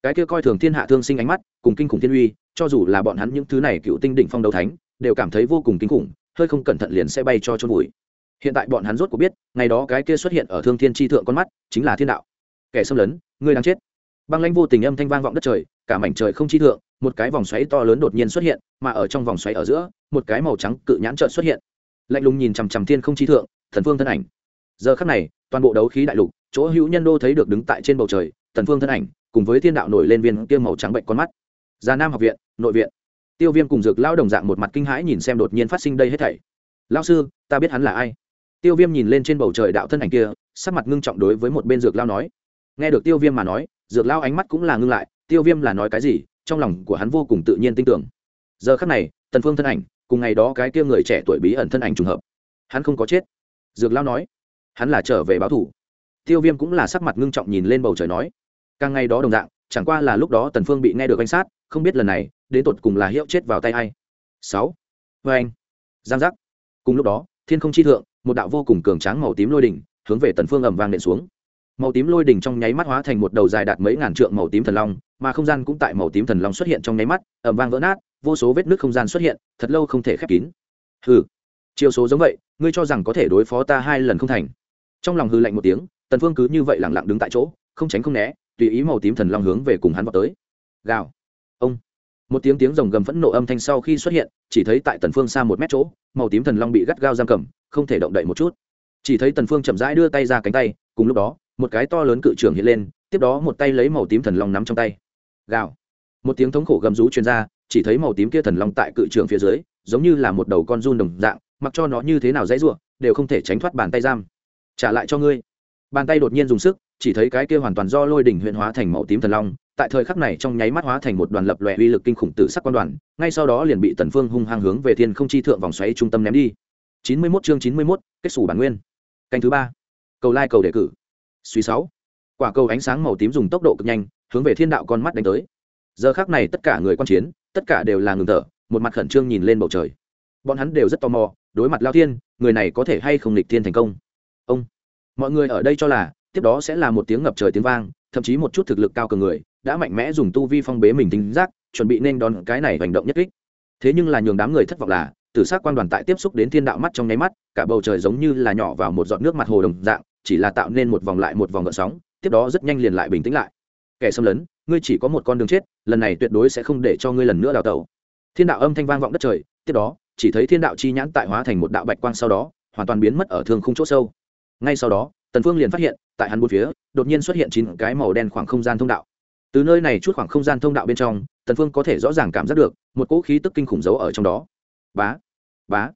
Cái kia coi thường thiên hạ thương sinh ánh mắt, cùng kinh khủng thiên uy cho dù là bọn hắn những thứ này cựu tinh đỉnh phong đấu thánh, đều cảm thấy vô cùng kinh khủng, hơi không cẩn thận liền sẽ bay cho chôn vùi. Hiện tại bọn hắn rốt cuộc biết, ngày đó cái kia xuất hiện ở thương thiên chi thượng con mắt, chính là thiên đạo. Kẻ xâm lấn, ngươi đang chết. Băng lãnh vô tình âm thanh vang vọng đất trời, cả mảnh trời không chi thượng, một cái vòng xoáy to lớn đột nhiên xuất hiện, mà ở trong vòng xoáy ở giữa, một cái màu trắng cự nhãn trợn xuất hiện. Lạnh lùng nhìn chằm chằm thiên không chi thượng, thần phương thân ảnh. Giờ khắc này, toàn bộ đấu khí đại lục, chỗ hữu nhân đô thấy được đứng tại trên bầu trời, thần phương thân ảnh, cùng với thiên đạo nổi lên viên kia màu trắng bệnh con mắt già nam học viện, nội viện. Tiêu viêm cùng dược lao đồng dạng một mặt kinh hãi nhìn xem đột nhiên phát sinh đây hết thảy. Lao sư, ta biết hắn là ai? Tiêu viêm nhìn lên trên bầu trời đạo thân ảnh kia, sắc mặt ngưng trọng đối với một bên dược lao nói. Nghe được tiêu viêm mà nói, dược lao ánh mắt cũng là ngưng lại, tiêu viêm là nói cái gì, trong lòng của hắn vô cùng tự nhiên tin tưởng. Giờ khắc này, tần phương thân ảnh, cùng ngày đó cái kia người trẻ tuổi bí ẩn thân ảnh trùng hợp. Hắn không có chết. Dược lao nói, hắn là trở về báo thủ. Tiêu viêm cũng là sắc mặt ngưng trọng nhìn lên bầu trời nói, càng ngày đó đồng dạng chẳng qua là lúc đó tần phương bị nghe được anh sát, không biết lần này, đến tột cùng là hiệu chết vào tay ai. Sáu. Vê anh. Giang giác. Cùng lúc đó, thiên không chi thượng, một đạo vô cùng cường tráng màu tím lôi đỉnh hướng về tần phương ầm vang nện xuống. Màu tím lôi đỉnh trong nháy mắt hóa thành một đầu dài đạt mấy ngàn trượng màu tím thần long, mà không gian cũng tại màu tím thần long xuất hiện trong nháy mắt, ầm vang vỡ nát, vô số vết nứt không gian xuất hiện, thật lâu không thể khép kín. Hừ. Chiêu số giống vậy, ngươi cho rằng có thể đối phó ta hai lần không thành. Trong lòng hư lạnh một tiếng, tần phương cứ như vậy lặng lặng đứng tại chỗ, không tránh không né tùy ý màu tím thần long hướng về cùng hắn vào tới. Gào. Ông. Một tiếng tiếng rồng gầm phẫn nộ âm thanh sau khi xuất hiện, chỉ thấy tại tần phương xa một mét chỗ, màu tím thần long bị gắt gao giam cầm, không thể động đậy một chút. Chỉ thấy tần phương chậm rãi đưa tay ra cánh tay, cùng lúc đó, một cái to lớn cự trường hiện lên, tiếp đó một tay lấy màu tím thần long nắm trong tay. Gào. Một tiếng thống khổ gầm rú truyền ra, chỉ thấy màu tím kia thần long tại cự trường phía dưới, giống như là một đầu con run đồng dạng, mặc cho nó như thế nào dãy rủa, đều không thể tránh thoát bàn tay giam. Trả lại cho ngươi. Bàn tay đột nhiên dùng sức chỉ thấy cái kia hoàn toàn do lôi đỉnh huyện hóa thành màu tím thần long tại thời khắc này trong nháy mắt hóa thành một đoàn lập lòe uy lực kinh khủng tử sắc quan đoàn ngay sau đó liền bị tần phương hung hăng hướng về thiên không chi thượng vòng xoáy trung tâm ném đi. 91 chương 91, kết sủ bản nguyên. Canh thứ ba. Cầu lai cầu đề cử. Suy sáu. Quả cầu ánh sáng màu tím dùng tốc độ cực nhanh hướng về thiên đạo con mắt đánh tới. Giờ khắc này tất cả người quan chiến tất cả đều là ngừng thở một mặt khẩn trương nhìn lên bầu trời. Bọn hắn đều rất tò mò đối mặt lao thiên người này có thể hay không lịch thiên thành công? Ông mọi người ở đây cho là tiếp đó sẽ là một tiếng ngập trời tiếng vang, thậm chí một chút thực lực cao cường người đã mạnh mẽ dùng tu vi phong bế mình tính giác, chuẩn bị nên đón cái này hành động nhất kích. Thế nhưng là nhường đám người thất vọng là, tử s á c quan đoàn tại tiếp xúc đến thiên đạo mắt trong nháy mắt, cả bầu trời giống như là nhỏ vào một giọt nước mặt hồ đồng dạng, chỉ là tạo nên một vòng lại một vòng gợn sóng, tiếp đó rất nhanh liền lại bình tĩnh lại. Kẻ xâm lấn, ngươi chỉ có một con đường chết, lần này tuyệt đối sẽ không để cho ngươi lần nữa đào tẩu. Thiên đạo âm thanh vang vọng đất trời, tiếp đó, chỉ thấy thiên đạo chi nhãn tại hóa thành một đạo bạch quang sau đó, hoàn toàn biến mất ở thương khung chỗ sâu. Ngay sau đó, tần phương liền phát hiện tại hắn bốn phía, đột nhiên xuất hiện chín cái màu đen khoảng không gian thông đạo. Từ nơi này chút khoảng không gian thông đạo bên trong, tần phương có thể rõ ràng cảm giác được một cỗ khí tức kinh khủng giấu ở trong đó. Bá bá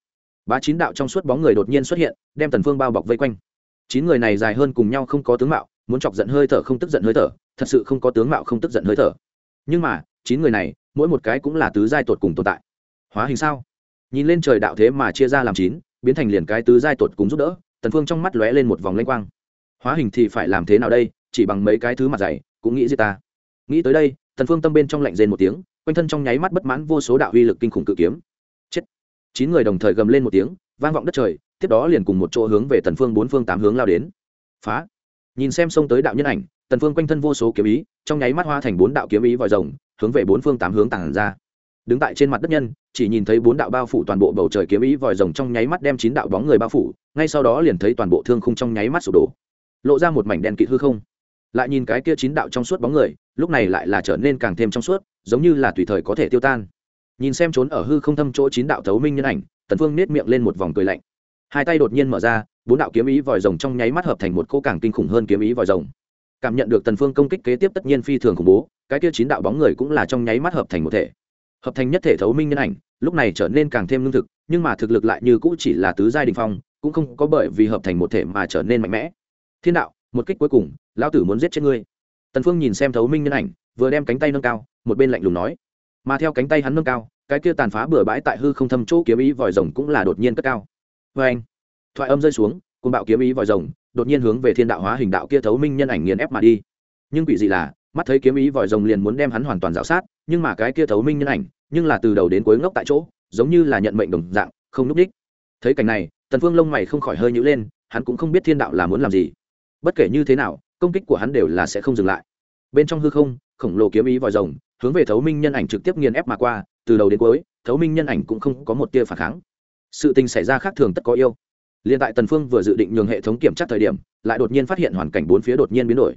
bá chín đạo trong suốt bóng người đột nhiên xuất hiện, đem tần phương bao bọc vây quanh. Chín người này dài hơn cùng nhau không có tướng mạo, muốn chọc giận hơi thở không tức giận hơi thở, thật sự không có tướng mạo không tức giận hơi thở. Nhưng mà, chín người này, mỗi một cái cũng là tứ giai tột cùng tồn tại. Hóa hình sao? Nhìn lên trời đạo thế mà chia ra làm chín, biến thành liền cái tứ giai tột cùng giúp đỡ, tần phương trong mắt lóe lên một vòng lanh quang hóa hình thì phải làm thế nào đây? Chỉ bằng mấy cái thứ mặt dày, cũng nghĩ gì ta? Nghĩ tới đây thần phương tâm bên trong lạnh rên một tiếng, quanh thân trong nháy mắt bất mãn vô số đạo uy lực kinh khủng cự kiếm. Chết! Chín người đồng thời gầm lên một tiếng, vang vọng đất trời, tiếp đó liền cùng một chỗ hướng về tần phương bốn phương tám hướng lao đến. Phá! Nhìn xem xông tới đạo nhân ảnh, tần phương quanh thân vô số kiếm ý, trong nháy mắt hoa thành bốn đạo kiếm ý vòi rồng, hướng về bốn phương tám hướng tàng ra. Đứng tại trên mặt đất nhân, chỉ nhìn thấy bốn đạo bao phủ toàn bộ bầu trời kiếm ý vòi rồng trong nháy mắt đem chín đạo bóng người bao phủ, ngay sau đó liền thấy toàn bộ thương khung trong nháy mắt sụp đổ lộ ra một mảnh đen kịt hư không. Lại nhìn cái kia chín đạo trong suốt bóng người, lúc này lại là trở nên càng thêm trong suốt, giống như là tùy thời có thể tiêu tan. Nhìn xem trốn ở hư không thâm chỗ chín đạo thấu minh nhân ảnh, tần phương nết miệng lên một vòng cười lạnh. Hai tay đột nhiên mở ra, bốn đạo kiếm ý vòi rồng trong nháy mắt hợp thành một cô càng kinh khủng hơn kiếm ý vòi rồng. Cảm nhận được tần phương công kích kế tiếp tất nhiên phi thường khủng bố, cái kia chín đạo bóng người cũng là trong nháy mắt hợp thành một thể. Hợp thành nhất thể thấu minh nhân ảnh, lúc này trở nên càng thêm lương thực, nhưng mà thực lực lại như cũ chỉ là tứ giai đình phong, cũng không có bởi vì hợp thành một thể mà trở nên mạnh mẽ thiên đạo, một kích cuối cùng, lão tử muốn giết chết ngươi. Tần phương nhìn xem thấu minh nhân ảnh, vừa đem cánh tay nâng cao, một bên lạnh lùng nói. Mà theo cánh tay hắn nâng cao, cái kia tàn phá bừa bãi tại hư không thâm chỗ kiếm ý vòi rồng cũng là đột nhiên cất cao. Với anh, thoại âm rơi xuống côn bạo kiếm ý vòi rồng đột nhiên hướng về thiên đạo hóa hình đạo kia thấu minh nhân ảnh nghiền ép mà đi. Nhưng quỷ gì là, mắt thấy kiếm ý vòi rồng liền muốn đem hắn hoàn toàn dạo sát, nhưng mà cái kia thấu minh nhân ảnh, nhưng là từ đầu đến cuối ngốc tại chỗ, giống như là nhận mệnh đồng dạng, không núp đích. Thấy cảnh này, tần phương lông mày không khỏi hơi nhũ lên, hắn cũng không biết thiên đạo là muốn làm gì bất kể như thế nào, công kích của hắn đều là sẽ không dừng lại. Bên trong hư không, khổng lồ kiếm ý vòi rồng, hướng về thấu minh nhân ảnh trực tiếp nghiền ép mà qua, từ đầu đến cuối, thấu minh nhân ảnh cũng không có một tia phản kháng. Sự tình xảy ra khác thường tất có yêu. Liền tại tần phương vừa dự định nhường hệ thống kiểm tra thời điểm, lại đột nhiên phát hiện hoàn cảnh bốn phía đột nhiên biến đổi.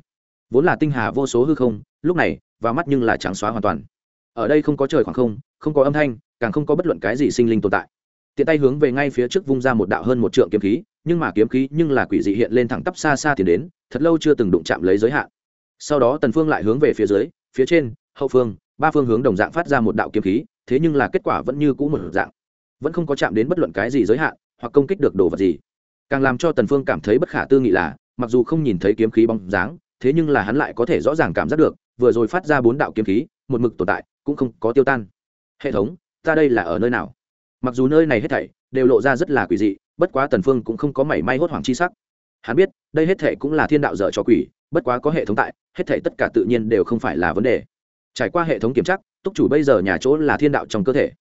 Vốn là tinh hà vô số hư không, lúc này, vào mắt nhưng là trắng xóa hoàn toàn. Ở đây không có trời khoảng không không có âm thanh, càng không có bất luận cái gì sinh linh tồn tại tiện tay hướng về ngay phía trước vung ra một đạo hơn một trượng kiếm khí, nhưng mà kiếm khí nhưng là quỷ dị hiện lên thẳng tắp xa xa tiến đến, thật lâu chưa từng đụng chạm lấy giới hạn. Sau đó tần phương lại hướng về phía dưới, phía trên, hậu phương, ba phương hướng đồng dạng phát ra một đạo kiếm khí, thế nhưng là kết quả vẫn như cũ một dạng. Vẫn không có chạm đến bất luận cái gì giới hạn, hoặc công kích được đồ vật gì. Càng làm cho tần phương cảm thấy bất khả tư nghị là, mặc dù không nhìn thấy kiếm khí bóng dáng, thế nhưng là hắn lại có thể rõ ràng cảm giác được, vừa rồi phát ra bốn đạo kiếm khí, một mực tồn tại, cũng không có tiêu tan. Hệ thống, ta đây là ở nơi nào? Mặc dù nơi này hết thảy đều lộ ra rất là quỷ dị, bất quá tần phương cũng không có mảy may hốt hoảng chi sắc. Hắn biết, đây hết thảy cũng là thiên đạo dở cho quỷ, bất quá có hệ thống tại, hết thảy tất cả tự nhiên đều không phải là vấn đề. Trải qua hệ thống kiểm tra, túc chủ bây giờ nhà chỗ là thiên đạo trong cơ thể.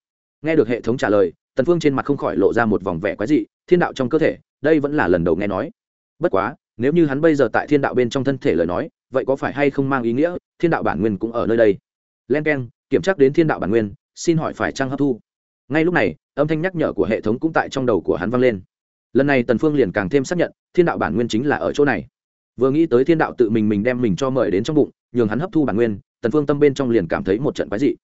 Nghe được hệ thống trả lời, tần phương trên mặt không khỏi lộ ra một vòng vẻ quái dị, thiên đạo trong cơ thể, đây vẫn là lần đầu nghe nói. Bất quá, nếu như hắn bây giờ tại thiên đạo bên trong thân thể lời nói, vậy có phải hay không mang ý nghĩa, thiên đạo bản nguyên cũng ở nơi đây? Len k kiểm tra đến thiên đạo bản nguyên, xin hỏi phải trang hấp thu? Ngay lúc này âm thanh nhắc nhở của hệ thống cũng tại trong đầu của hắn vang lên. Lần này tần phương liền càng thêm xác nhận, thiên đạo bản nguyên chính là ở chỗ này. Vừa nghĩ tới thiên đạo tự mình mình đem mình cho mời đến trong bụng, nhường hắn hấp thu bản nguyên, tần phương tâm bên trong liền cảm thấy một trận quái dị.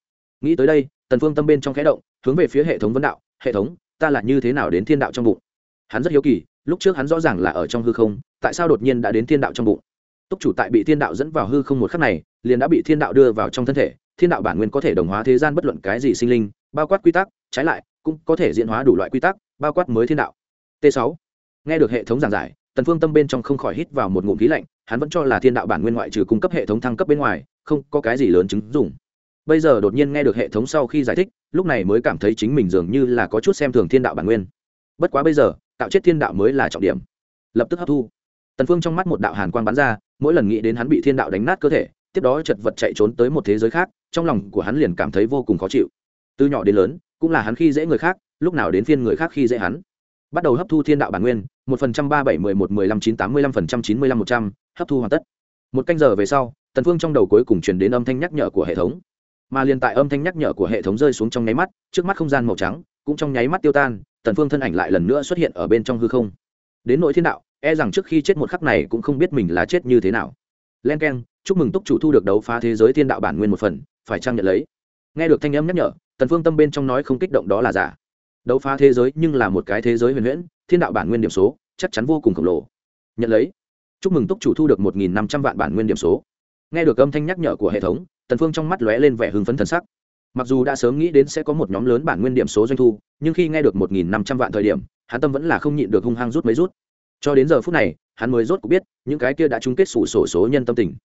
Nghĩ tới đây, tần phương tâm bên trong khẽ động, hướng về phía hệ thống vấn đạo, hệ thống, ta là như thế nào đến thiên đạo trong bụng? Hắn rất hiếu kỳ, lúc trước hắn rõ ràng là ở trong hư không, tại sao đột nhiên đã đến thiên đạo trong bụng? Túc chủ tại bị thiên đạo dẫn vào hư không một khắc này, liền đã bị thiên đạo đưa vào trong thân thể, thiên đạo bản nguyên có thể đồng hóa thế gian bất luận cái gì sinh linh, bao quát quy tắc, trái lại cũng có thể diễn hóa đủ loại quy tắc, bao quát mới thiên đạo. T 6 nghe được hệ thống giảng giải, tần phương tâm bên trong không khỏi hít vào một ngụm khí lạnh, hắn vẫn cho là thiên đạo bản nguyên ngoại trừ cung cấp hệ thống thăng cấp bên ngoài, không có cái gì lớn chứng dụng. Bây giờ đột nhiên nghe được hệ thống sau khi giải thích, lúc này mới cảm thấy chính mình dường như là có chút xem thường thiên đạo bản nguyên. Bất quá bây giờ tạo chết thiên đạo mới là trọng điểm. Lập tức hấp thu. Tần phương trong mắt một đạo hàn quang bắn ra, mỗi lần nghĩ đến hắn bị thiên đạo đánh nát cơ thể, tiếp đó chật vật chạy trốn tới một thế giới khác, trong lòng của hắn liền cảm thấy vô cùng khó chịu. Từ nhỏ đến lớn cũng là hắn khi dễ người khác, lúc nào đến phiên người khác khi dễ hắn. Bắt đầu hấp thu thiên đạo bản nguyên, một phần trăm ba bảy mười một mười lăm chín tám mươi lăm phần trăm chín mươi lăm một trăm, hấp thu hoàn tất. Một canh giờ về sau, tần phương trong đầu cuối cùng truyền đến âm thanh nhắc nhở của hệ thống. Mà liền tại âm thanh nhắc nhở của hệ thống rơi xuống trong nháy mắt, trước mắt không gian màu trắng cũng trong nháy mắt tiêu tan, tần phương thân ảnh lại lần nữa xuất hiện ở bên trong hư không. Đến nội thiên đạo e rằng trước khi chết một khắc này cũng không biết mình là chết như thế nào. Len keng, chúc mừng túc chủ thu được đấu phá thế giới thiên đạo bản nguyên một phần, phải trang nhận lấy? Nghe được thanh âm nhắc nhở tần phương tâm bên trong nói không kích động đó là giả. Đấu phá thế giới nhưng là một cái thế giới huyền huyễn, thiên đạo bản nguyên điểm số, chắc chắn vô cùng khổng lồ. Nhận lấy. Chúc mừng túc chủ thu được một nghìn năm trăm vạn bản nguyên điểm số. Nghe được âm thanh nhắc nhở của hệ thống, tần phương trong mắt lóe lên vẻ hưng phấn thần sắc. Mặc dù đã sớm nghĩ đến sẽ có một nhóm lớn bản nguyên điểm số doanh thu, nhưng khi nghe được một nghìn năm trăm vạn thời điểm, hắn tâm vẫn là không nhịn được hung hăng rút mấy rút. Cho đến giờ phút này, hắn mới rốt cuộc biết, những cái kia đã chung kết sủ sổ số nhân tâm tình.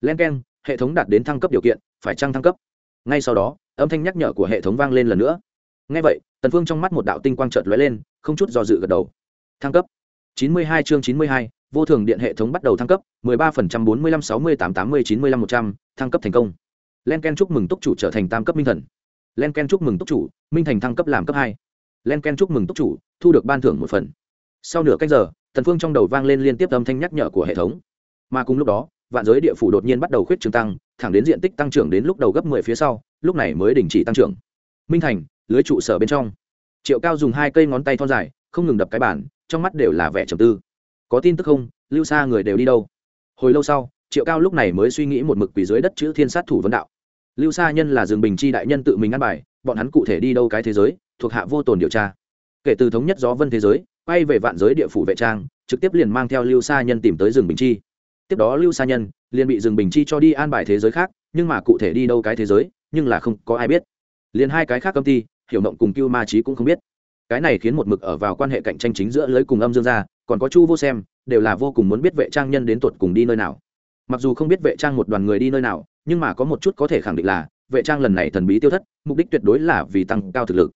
Len k hệ thống đạt đến thăng cấp điều kiện, phải trăng thăng cấp? Ngay sau đó âm thanh nhắc nhở của hệ thống vang lên lần nữa. Ngay vậy tần phương trong mắt một đạo tinh quang chợt lóe lên không chút do dự gật đầu. Thăng cấp. 92 chương 92, vô thường điện hệ thống bắt đầu thăng cấp 13% 45 68 80 95 100, thăng cấp thành công. Len ken chúc mừng túc chủ trở thành tam cấp minh thần. Len ken chúc mừng túc chủ minh thành thăng cấp làm cấp hai. Len ken chúc mừng túc chủ thu được ban thưởng một phần. Sau nửa cách giờ tần phương trong đầu vang lên liên tiếp âm thanh nhắc nhở của hệ thống. Mà cùng lúc đó vạn giới địa phủ đột nhiên bắt đầu khuyết trường tăng thẳng đến diện tích tăng trưởng đến lúc đầu gấp 10 phía sau lúc này mới đình chỉ tăng trưởng. Minh thành lưới trụ sở bên trong. Triệu cao dùng hai cây ngón tay thon dài không ngừng đập cái bàn, trong mắt đều là vẻ trầm tư. Có tin tức không? Lưu xa người đều đi đâu? Hồi lâu sau triệu cao lúc này mới suy nghĩ một mực quỷ dưới đất chữ thiên sát thủ vấn đạo. Lưu sa nhân là Dương bình chi đại nhân tự mình ăn bài bọn hắn cụ thể đi đâu cái thế giới thuộc hạ vô tồn điều tra. Kể từ thống nhất gió vân thế giới quay về vạn giới địa phủ vệ trang trực tiếp liền mang theo lưu sa nhân tìm tới rừng bình chi tiếp đó lưu sa nhân liền bị rừng bình chi cho đi an bài thế giới khác, nhưng mà cụ thể đi đâu cái thế giới, nhưng là không có ai biết. Liền hai cái khác công ty hiểu mộng cùng cưu ma trí cũng không biết. Cái này khiến một mực ở vào quan hệ cạnh tranh chính giữa lưới cùng âm dương gia, còn có chu vô xem, đều là vô cùng muốn biết vệ trang nhân đến tột cùng đi nơi nào. Mặc dù không biết vệ trang một đoàn người đi nơi nào, nhưng mà có một chút có thể khẳng định là, vệ trang lần này thần bí tiêu thất, mục đích tuyệt đối là vì tăng cao thực lực.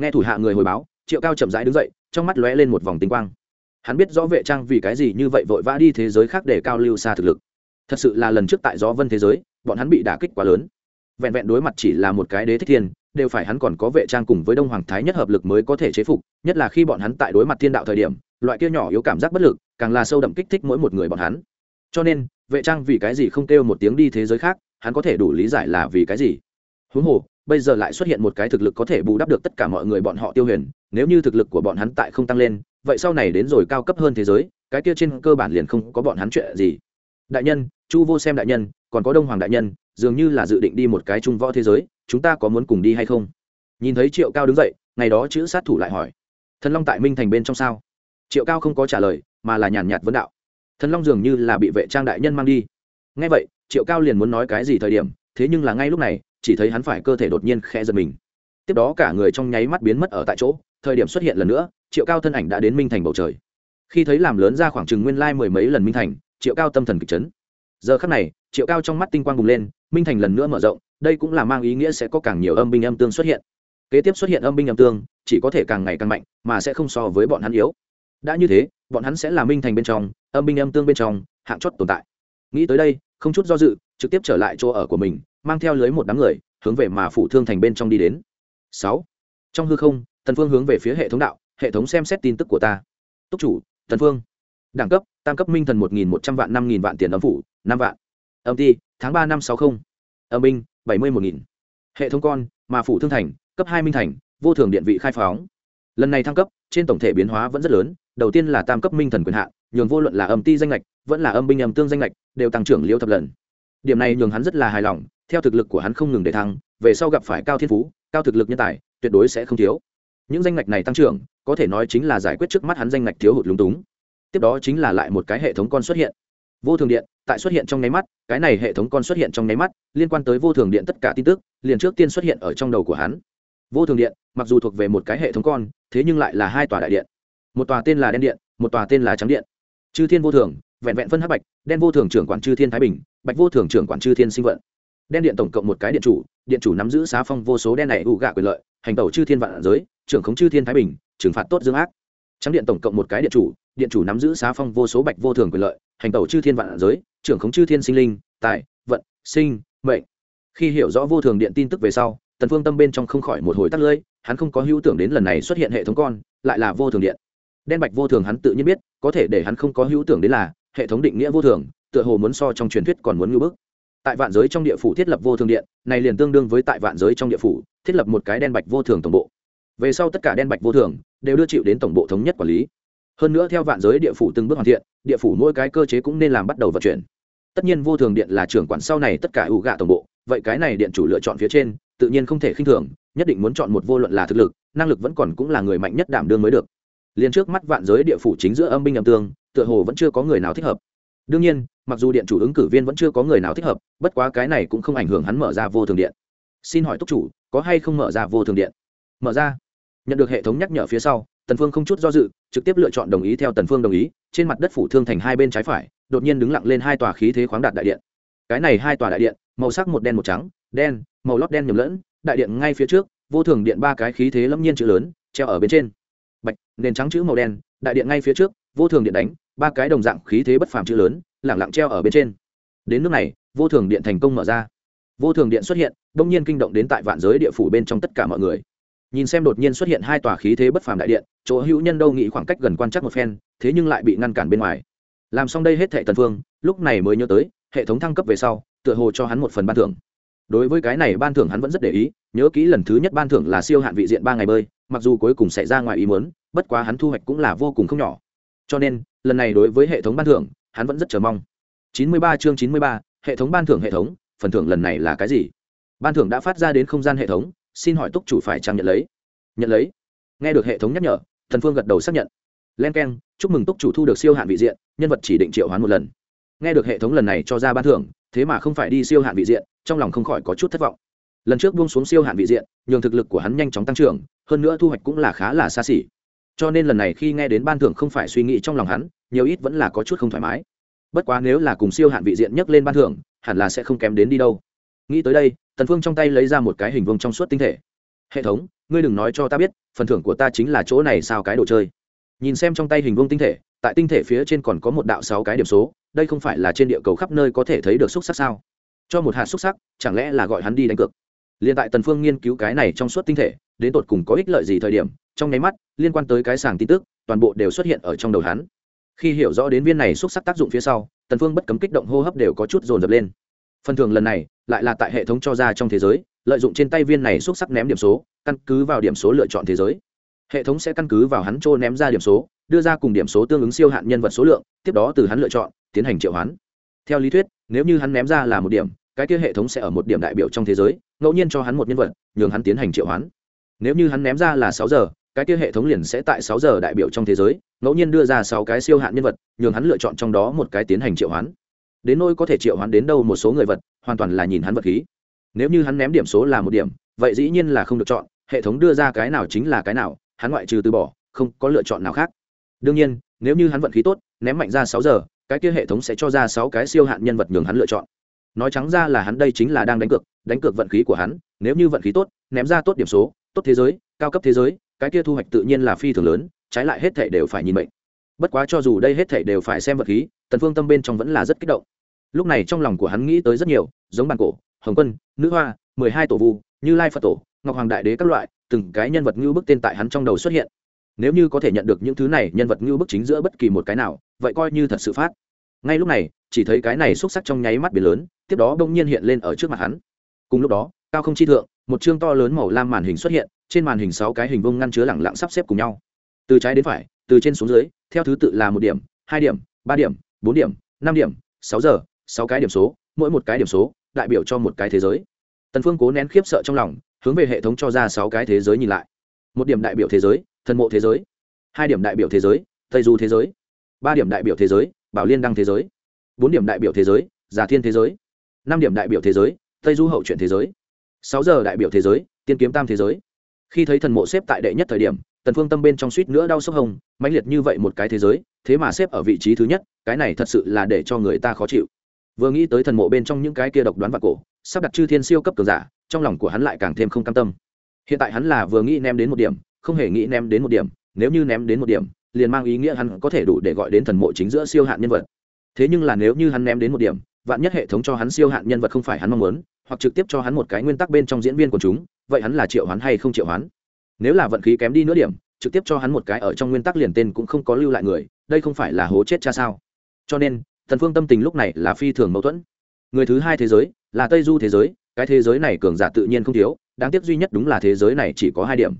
Nghe thủ hạ người hồi báo, triệu cao chậm rãi đứng dậy, trong mắt lóe lên một vòng tinh quang hắn biết rõ vệ trang vì cái gì như vậy vội vã đi thế giới khác để cao lưu xa thực lực. Thật sự là lần trước tại gió vân thế giới, bọn hắn bị đả kích quá lớn. Vẹn vẹn đối mặt chỉ là một cái đế thích thiên, đều phải hắn còn có vệ trang cùng với đông hoàng thái nhất hợp lực mới có thể chế phục, nhất là khi bọn hắn tại đối mặt thiên đạo thời điểm, loại kia nhỏ yếu cảm giác bất lực, càng là sâu đậm kích thích mỗi một người bọn hắn. Cho nên, vệ trang vì cái gì không kêu một tiếng đi thế giới khác, hắn có thể đủ lý giải là vì cái gì. Huống hồ, bây giờ lại xuất hiện một cái thực lực có thể bù đắp được tất cả mọi người bọn họ tiêu huyền, nếu như thực lực của bọn hắn tại không tăng lên vậy sau này đến rồi cao cấp hơn thế giới, cái kia trên cơ bản liền không có bọn hắn chuyện gì. Đại nhân, chu vô xem đại nhân, còn có đông hoàng đại nhân, dường như là dự định đi một cái trung võ thế giới, chúng ta có muốn cùng đi hay không? Nhìn thấy triệu cao đứng dậy, ngày đó chữ sát thủ lại hỏi. Thần long tại minh thành bên trong sao? Triệu cao không có trả lời, mà là nhàn nhạt vấn đạo. Thần long dường như là bị vệ trang đại nhân mang đi. Ngay vậy, triệu cao liền muốn nói cái gì thời điểm, thế nhưng là ngay lúc này, chỉ thấy hắn phải cơ thể đột nhiên khe giật mình. Tiếp đó cả người trong nháy mắt biến mất ở tại chỗ, thời điểm xuất hiện lần nữa triệu cao thân ảnh đã đến minh thành bầu trời. Khi thấy làm lớn ra khoảng chừng nguyên lai mười mấy lần minh thành, triệu cao tâm thần kịch chấn. Giờ khắc này, triệu cao trong mắt tinh quang bùng lên, minh thành lần nữa mở rộng, đây cũng là mang ý nghĩa sẽ có càng nhiều âm binh âm tương xuất hiện. Kế tiếp xuất hiện âm binh âm tương, chỉ có thể càng ngày càng mạnh, mà sẽ không so với bọn hắn yếu. Đã như thế, bọn hắn sẽ là minh thành bên trong, âm binh âm tương bên trong, hạng chót tồn tại. Nghĩ tới đây, không chút do dự, trực tiếp trở lại chỗ ở của mình, mang theo lưới một đám người, hướng về mà phủ thương thành bên trong đi đến. Sáu. Trong hư không, tần phương hướng về phía hệ thống đạo hệ thống xem xét tin tức của ta. Túc chủ, thần phương. Đẳng cấp, tam cấp minh thần một nghìn một trăm vạn, năm nghìn vạn tiền âm phủ, năm vạn. Âm ti, tháng ba năm sáu mươi âm binh, bảy mươi một nghìn. Hệ thống con, mà phủ thương thành, cấp hai minh thành, vô thường điện vị khai phóng. Lần này thăng cấp, trên tổng thể biến hóa vẫn rất lớn. Đầu tiên là tam cấp minh thần quyền hạn, nhường vô luận là âm ti danh lệch vẫn là âm binh âm tương danh lệch đều tăng trưởng liêu thập lần. Điểm này nhường hắn rất là hài lòng, theo thực lực của hắn không ngừng để thăng, về sau gặp phải cao thiên phú, cao thực lực nhân tài, tuyệt đối sẽ không thiếu những danh ngạch này tăng trưởng, có thể nói chính là giải quyết trước mắt hắn danh ngạch thiếu hụt lúng túng. Tiếp đó chính là lại một cái hệ thống con xuất hiện. Vô thường điện, tại xuất hiện trong nháy mắt, cái này hệ thống con xuất hiện trong nháy mắt, liên quan tới vô thường điện tất cả tin tức, liền trước tiên xuất hiện ở trong đầu của hắn. Vô thường điện, mặc dù thuộc về một cái hệ thống con, thế nhưng lại là hai tòa đại điện. Một tòa tên là đen điện, một tòa tên là trắng điện. Chư thiên vô thường, vẹn vẹn phân hắc bạch, đen vô thường trưởng quản chư thiên thái bình, bạch vô thường trưởng quản chư thiên sinh vận. Đen điện tổng cộng một cái điện chủ điện chủ nắm giữ xá phong vô số đen này ủ gạ quyền lợi hành tẩu chư thiên vạn giới, trưởng khống chư thiên thái bình, trừng phạt tốt dương ác. Trắng điện tổng cộng một cái điện chủ điện chủ nắm giữ xá phong vô số bạch vô thường quyền lợi, hành tẩu chư thiên vạn giới, trưởng khống chư thiên sinh linh, tài, vận, sinh, mệnh. Khi hiểu rõ vô thường điện tin tức về sau, tần phương tâm bên trong không khỏi một hồi tắt lưỡi, hắn không có hữu tưởng đến lần này xuất hiện hệ thống con, lại là vô thường điện. Đen bạch vô thường hắn tự nhiên biết, có thể để hắn không có hữu tưởng đến là hệ thống định nghĩa vô thường, tựa hồ muốn so trong truyền thuyết còn muốn ngưỡng bức tại vạn giới trong địa phủ thiết lập vô thường điện, này liền tương đương với tại vạn giới trong địa phủ, thiết lập một cái đen bạch vô thường tổng bộ. Về sau tất cả đen bạch vô thường đều đưa chịu đến tổng bộ thống nhất quản lý. Hơn nữa theo vạn giới địa phủ từng bước hoàn thiện, địa phủ mỗi cái cơ chế cũng nên làm bắt đầu vận chuyển. Tất nhiên vô thường điện là trưởng quản sau này tất cả ủ gạ tổng bộ, vậy cái này điện chủ lựa chọn phía trên, tự nhiên không thể khinh thường, nhất định muốn chọn một vô luận là thực lực, năng lực vẫn còn cũng là người mạnh nhất đảm đương mới được. Liền trước mắt vạn giới địa phủ chính giữa âm binh âm tương, tựa hồ vẫn chưa có người nào thích hợp đương nhiên, mặc dù điện chủ ứng cử viên vẫn chưa có người nào thích hợp, bất quá cái này cũng không ảnh hưởng hắn mở ra vô thường điện. Xin hỏi túc chủ, có hay không mở ra vô thường điện? Mở ra. Nhận được hệ thống nhắc nhở phía sau, tần phương không chút do dự, trực tiếp lựa chọn đồng ý theo tần phương đồng ý, trên mặt đất phủ thương thành hai bên trái phải, đột nhiên đứng lặng lên hai tòa khí thế khoáng đạt đại điện. Cái này hai tòa đại điện, màu sắc một đen một trắng, đen, màu lót đen nhầm lẫn, đại điện ngay phía trước, vô thường điện ba cái khí thế lâm nhiên chữ lớn, treo ở bên trên. Bạch, nền trắng chữ màu đen, đại điện ngay phía trước, vô thường điện đánh ba cái đồng dạng khí thế bất phàm chữ lớn lẳng lặng treo ở bên trên. Đến nước này, vô thường điện thành công mở ra. Vô thường điện xuất hiện, đông nhiên kinh động đến tại vạn giới địa phủ bên trong tất cả mọi người. Nhìn xem đột nhiên xuất hiện hai tòa khí thế bất phàm đại điện, chỗ hữu nhân đâu nghĩ khoảng cách gần quan chắc một phen, thế nhưng lại bị ngăn cản bên ngoài. Làm xong đây hết thệ tần phương, lúc này mới nhớ tới, hệ thống thăng cấp về sau, tựa hồ cho hắn một phần ban thưởng. Đối với cái này ban thưởng hắn vẫn rất để ý, nhớ kỹ lần thứ nhất ban thưởng là siêu hạn vị diện ba ngày bơi, mặc dù cuối cùng xảy ra ngoài ý muốn, bất quá hắn thu hoạch cũng là vô cùng không nhỏ. Cho nên lần này đối với hệ thống ban thưởng hắn vẫn rất chờ mong. 93 chương 93, hệ thống ban thưởng hệ thống phần thưởng lần này là cái gì? Ban thưởng đã phát ra đến không gian hệ thống xin hỏi túc chủ phải trang nhận lấy? Nhận lấy. Nghe được hệ thống nhắc nhở thần phương gật đầu xác nhận. Len k e n chúc mừng túc chủ thu được siêu hạn vị diện nhân vật chỉ định triệu hoán một lần. Nghe được hệ thống lần này cho ra ban thưởng thế mà không phải đi siêu hạn vị diện trong lòng không khỏi có chút thất vọng. Lần trước buông xuống siêu hạn vị diện nhường thực lực của hắn nhanh chóng tăng trưởng hơn nữa thu hoạch cũng là khá là xa xỉ cho nên lần này khi nghe đến ban thưởng không phải suy nghĩ trong lòng hắn, nhiều ít vẫn là có chút không thoải mái. Bất quá nếu là cùng siêu hạn vị diện nhấc lên ban thưởng, hẳn là sẽ không kém đến đi đâu. Nghĩ tới đây, tần phương trong tay lấy ra một cái hình vuông trong suốt tinh thể. Hệ thống, ngươi đừng nói cho ta biết, phần thưởng của ta chính là chỗ này sao cái đồ chơi? Nhìn xem trong tay hình vuông tinh thể, tại tinh thể phía trên còn có một đạo sáu cái điểm số, đây không phải là trên địa cầu khắp nơi có thể thấy được xúc sắc sao? Cho một hạt xúc sắc, chẳng lẽ là gọi hắn đi đánh cược? Liền tại tần phương nghiên cứu cái này trong suốt tinh thể, đến tột cùng có ích lợi gì thời điểm trong nháy mắt, liên quan tới cái sàng tin tức, toàn bộ đều xuất hiện ở trong đầu hắn. Khi hiểu rõ đến viên này xúc sắc tác dụng phía sau, tần phương bất cấm kích động hô hấp đều có chút dồn dập lên. Phần thưởng lần này, lại là tại hệ thống cho ra trong thế giới, lợi dụng trên tay viên này xúc sắc ném điểm số, căn cứ vào điểm số lựa chọn thế giới. Hệ thống sẽ căn cứ vào hắn trô ném ra điểm số, đưa ra cùng điểm số tương ứng siêu hạn nhân vật số lượng, tiếp đó từ hắn lựa chọn, tiến hành triệu hoán. Theo lý thuyết, nếu như hắn ném ra là một điểm, cái kia hệ thống sẽ ở một điểm đại biểu trong thế giới, ngẫu nhiên cho hắn một nhân vật, nhường hắn tiến hành triệu hoán. Nếu như hắn ném ra là sáu giờ cái kia hệ thống liền sẽ tại sáu giờ đại biểu trong thế giới, ngẫu nhiên đưa ra sáu cái siêu hạn nhân vật, nhường hắn lựa chọn trong đó một cái tiến hành triệu hoán. Đến nôi có thể triệu hoán đến đâu một số người vật, hoàn toàn là nhìn hắn vật khí. Nếu như hắn ném điểm số là một điểm, vậy dĩ nhiên là không được chọn, hệ thống đưa ra cái nào chính là cái nào, hắn ngoại trừ từ bỏ, không có lựa chọn nào khác. Đương nhiên, nếu như hắn vận khí tốt, ném mạnh ra sáu giờ, cái kia hệ thống sẽ cho ra sáu cái siêu hạn nhân vật nhường hắn lựa chọn. Nói trắng ra là hắn đây chính là đang đánh cược đánh cược vận khí của hắn, nếu như vận khí tốt, ném ra tốt điểm số, tốt thế giới, cao cấp thế giới cái kia thu hoạch tự nhiên là phi thường lớn, trái lại hết thể đều phải nhìn mệnh. Bất quá cho dù đây hết thể đều phải xem vật khí, tần phương tâm bên trong vẫn là rất kích động. Lúc này trong lòng của hắn nghĩ tới rất nhiều, giống bàn cổ, hồng quân, nữ hoa, mười hai tổ vu, như lai phật tổ, ngọc hoàng đại đế các loại, từng cái nhân vật ngưu bức tên tại hắn trong đầu xuất hiện. Nếu như có thể nhận được những thứ này nhân vật ngưu bức chính giữa bất kỳ một cái nào, vậy coi như thật sự phát. Ngay lúc này, chỉ thấy cái này xúc sắc trong nháy mắt biển lớn, tiếp đó bỗng nhiên hiện lên ở trước mặt hắn. Cùng lúc đó cao không chi thượng, một chương to lớn màu lam màn hình xuất hiện, trên màn hình sáu cái hình vông ngăn chứa lẳng lặng sắp xếp cùng nhau. Từ trái đến phải, từ trên xuống dưới, theo thứ tự là một điểm, hai điểm, ba điểm, bốn điểm, năm điểm, sáu giờ, sáu cái điểm số, mỗi một cái điểm số, đại biểu cho một cái thế giới. Tần phương cố nén khiếp sợ trong lòng, hướng về hệ thống cho ra sáu cái thế giới nhìn lại. Một điểm đại biểu thế giới, thần mộ thế giới. Hai điểm đại biểu thế giới, tây du thế giới. Ba điểm đại biểu thế giới, bảo liên đăng thế giới. Bốn điểm đại biểu thế giới giả thiên thế giới. Năm điểm đại biểu thế giới, tây du hậu truyện thế giới sáu giờ đại biểu thế giới, tiên kiếm tam thế giới. Khi thấy thần mộ xếp tại đệ nhất thời điểm, tần phương tâm bên trong suýt nữa đau sốc hồng, mãnh liệt như vậy một cái thế giới, thế mà xếp ở vị trí thứ nhất, cái này thật sự là để cho người ta khó chịu. Vừa nghĩ tới thần mộ bên trong những cái kia độc đoán và cổ, sắp đặt chư thiên siêu cấp cường giả, trong lòng của hắn lại càng thêm không cam tâm. Hiện tại hắn là vừa nghĩ ném đến một điểm, không hề nghĩ ném đến một điểm, nếu như ném đến một điểm, liền mang ý nghĩa hắn có thể đủ để gọi đến thần mộ chính giữa siêu hạn nhân vật. Thế nhưng là nếu như hắn ném đến một điểm, vạn nhất hệ thống cho hắn siêu hạn nhân vật không phải hắn mong muốn hoặc trực tiếp cho hắn một cái nguyên tắc bên trong diễn viên của chúng, vậy hắn là triệu hắn hay không triệu hắn nếu là vận khí kém đi nữa điểm, trực tiếp cho hắn một cái ở trong nguyên tắc liền tên cũng không có lưu lại người, đây không phải là hố chết cha sao? Cho nên thần phương tâm tình lúc này là phi thường mâu thuẫn. Người thứ hai thế giới, là tây du thế giới, cái thế giới này cường giả tự nhiên không thiếu, đáng tiếc duy nhất đúng là thế giới này chỉ có hai điểm.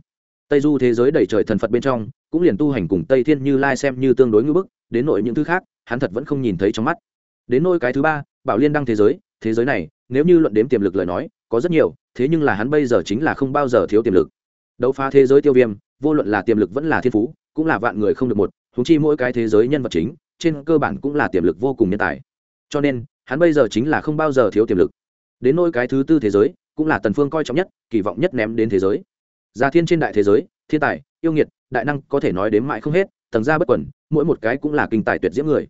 Tây du thế giới đầy trời thần phật bên trong, cũng liền tu hành cùng tây thiên như lai xem như tương đối ngưỡng bức, đến nội những thứ khác, hắn thật vẫn không nhìn thấy trong mắt. Đến nôi cái thứ ba, bảo liên đăng thế giới thế giới này nếu như luận đếm tiềm lực lời nói, có rất nhiều, thế nhưng là hắn bây giờ chính là không bao giờ thiếu tiềm lực. Đấu phá thế giới tiêu viêm, vô luận là tiềm lực vẫn là thiên phú, cũng là vạn người không được một thúng chi mỗi cái thế giới nhân vật chính, trên cơ bản cũng là tiềm lực vô cùng nhân tài. Cho nên, hắn bây giờ chính là không bao giờ thiếu tiềm lực. Đến nôi cái thứ tư thế giới, cũng là tần phương coi trọng nhất, kỳ vọng nhất ném đến thế giới. Gia thiên trên đại thế giới, thiên tài, yêu nghiệt, đại năng có thể nói đến mãi không hết, tầng ra bất quẩn mỗi một cái cũng là kinh tài tuyệt diễm người.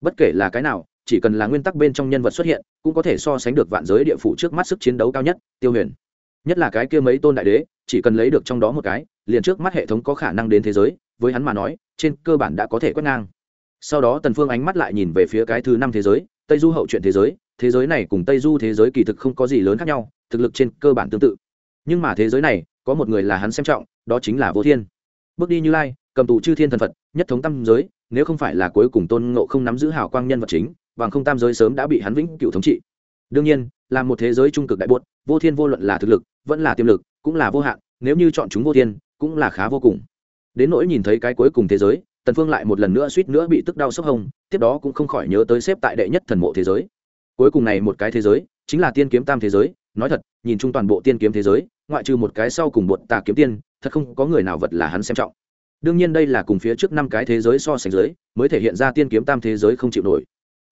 Bất kể là cái nào chỉ cần là nguyên tắc bên trong nhân vật xuất hiện, cũng có thể so sánh được vạn giới địa phủ trước mắt sức chiến đấu cao nhất, tiêu huyền. Nhất là cái kia mấy tôn đại đế, chỉ cần lấy được trong đó một cái, liền trước mắt hệ thống có khả năng đến thế giới, với hắn mà nói, trên cơ bản đã có thể quét ngang. Sau đó tần phương ánh mắt lại nhìn về phía cái thứ năm thế giới, tây du hậu truyện thế giới thế giới này cùng tây du thế giới kỳ thực không có gì lớn khác nhau, thực lực trên cơ bản tương tự. Nhưng mà thế giới này, có một người là hắn xem trọng, đó chính là vô thiên. Bước đi như lai, cầm tù chư thiên thần phật, nhất thống tam giới, nếu không phải là cuối cùng tôn ngộ không nắm giữ hào quang nhân vật chính bằng không tam giới sớm đã bị hắn vĩnh cựu thống trị. Đương nhiên là một thế giới trung cực đại bột, vô thiên vô luận là thực lực vẫn là tiềm lực cũng là vô hạn nếu như chọn chúng vô thiên cũng là khá vô cùng. Đến nỗi nhìn thấy cái cuối cùng thế giới tần phương lại một lần nữa suýt nữa bị tức đau sốc hông tiếp đó cũng không khỏi nhớ tới xếp tại đệ nhất thần mộ thế giới. Cuối cùng này một cái thế giới chính là tiên kiếm tam thế giới nói thật nhìn chung toàn bộ tiên kiếm thế giới ngoại trừ một cái sau cùng bột tà kiếm tiên thật không có người nào vật là hắn xem trọng. Đương nhiên đây là cùng phía trước năm cái thế giới so sánh giới mới thể hiện ra tiên kiếm tam thế giới không chịu nổi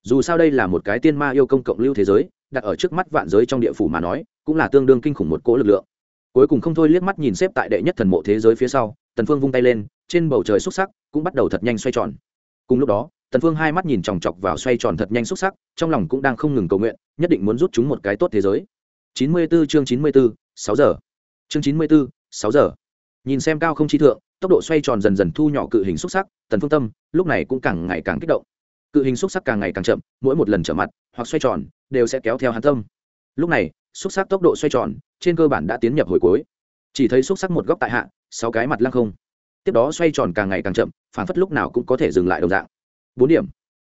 dù sao đây là một cái tiên ma yêu công cộng lưu thế giới đặt ở trước mắt vạn giới trong địa phủ mà nói cũng là tương đương kinh khủng một cỗ lực lượng. Cuối cùng không thôi liếc mắt nhìn xếp tại đệ nhất thần mộ thế giới phía sau tần phương vung tay lên trên bầu trời xuất sắc cũng bắt đầu thật nhanh xoay tròn. Cùng lúc đó tần phương hai mắt nhìn chòng chọc vào xoay tròn thật nhanh xuất sắc trong lòng cũng đang không ngừng cầu nguyện nhất định muốn rút chúng một cái tốt thế giới. 94 chương 94, 6 giờ. Chương 94, 6 giờ. Nhìn xem cao không chi thượng tốc độ xoay tròn dần dần thu nhỏ cự hình xuất sắc tần phương tâm lúc này cũng càng ngày càng kích động cự hình xúc sắc càng ngày càng chậm, mỗi một lần trở mặt, hoặc xoay tròn, đều sẽ kéo theo hắn tâm. Lúc này, xúc sắc tốc độ xoay tròn, trên cơ bản đã tiến nhập hồi cuối. Chỉ thấy xúc sắc một góc tại hạ, sáu cái mặt lăng không. Tiếp đó xoay tròn càng ngày càng chậm, phản phất lúc nào cũng có thể dừng lại đồng dạng. Bốn điểm.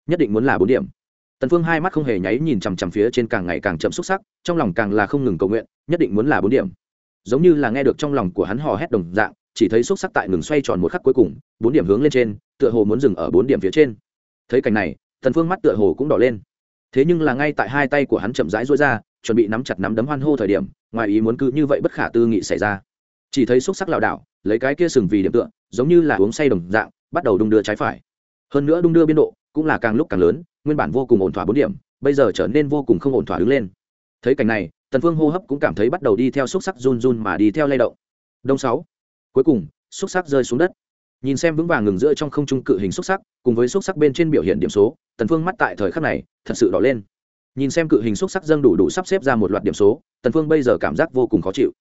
Nhất định muốn là bốn điểm. Tần phương hai mắt không hề nháy nhìn chằm chằm phía trên càng ngày càng chậm xúc sắc, trong lòng càng là không ngừng cầu nguyện, nhất định muốn là bốn điểm. Giống như là nghe được trong lòng của hắn hò hét đồng dạng, chỉ thấy xúc sắc tại ngừng xoay tròn một khắc cuối cùng, bốn điểm hướng lên trên, tựa hồ muốn dừng ở bốn điểm phía trên thấy cảnh này, thần phương mắt tựa hồ cũng đỏ lên. Thế nhưng là ngay tại hai tay của hắn chậm rãi rối ra, chuẩn bị nắm chặt nắm đấm hoan hô thời điểm, ngoài ý muốn cứ như vậy bất khả tư nghị xảy ra. Chỉ thấy xúc sắc lảo đảo, lấy cái kia sừng vì điểm tựa, giống như là uống say đồng dạng, bắt đầu đung đưa trái phải. Hơn nữa đung đưa biên độ cũng là càng lúc càng lớn, nguyên bản vô cùng ổn thỏa bốn điểm, bây giờ trở nên vô cùng không ổn thỏa đứng lên. Thấy cảnh này tần phương hô hấp cũng cảm thấy bắt đầu đi theo xúc sắc run run mà đi theo lay động. Đông sáu. Cuối cùng, xúc sắc rơi xuống đất nhìn xem vững vàng ngừng giữa trong không trung cự hình xúc sắc, cùng với xúc sắc bên trên biểu hiện điểm số, tần phương mắt tại thời khắc này, thật sự đỏ lên. Nhìn xem cự hình xúc sắc dâng đủ đủ sắp xếp ra một loạt điểm số, tần phương bây giờ cảm giác vô cùng khó chịu.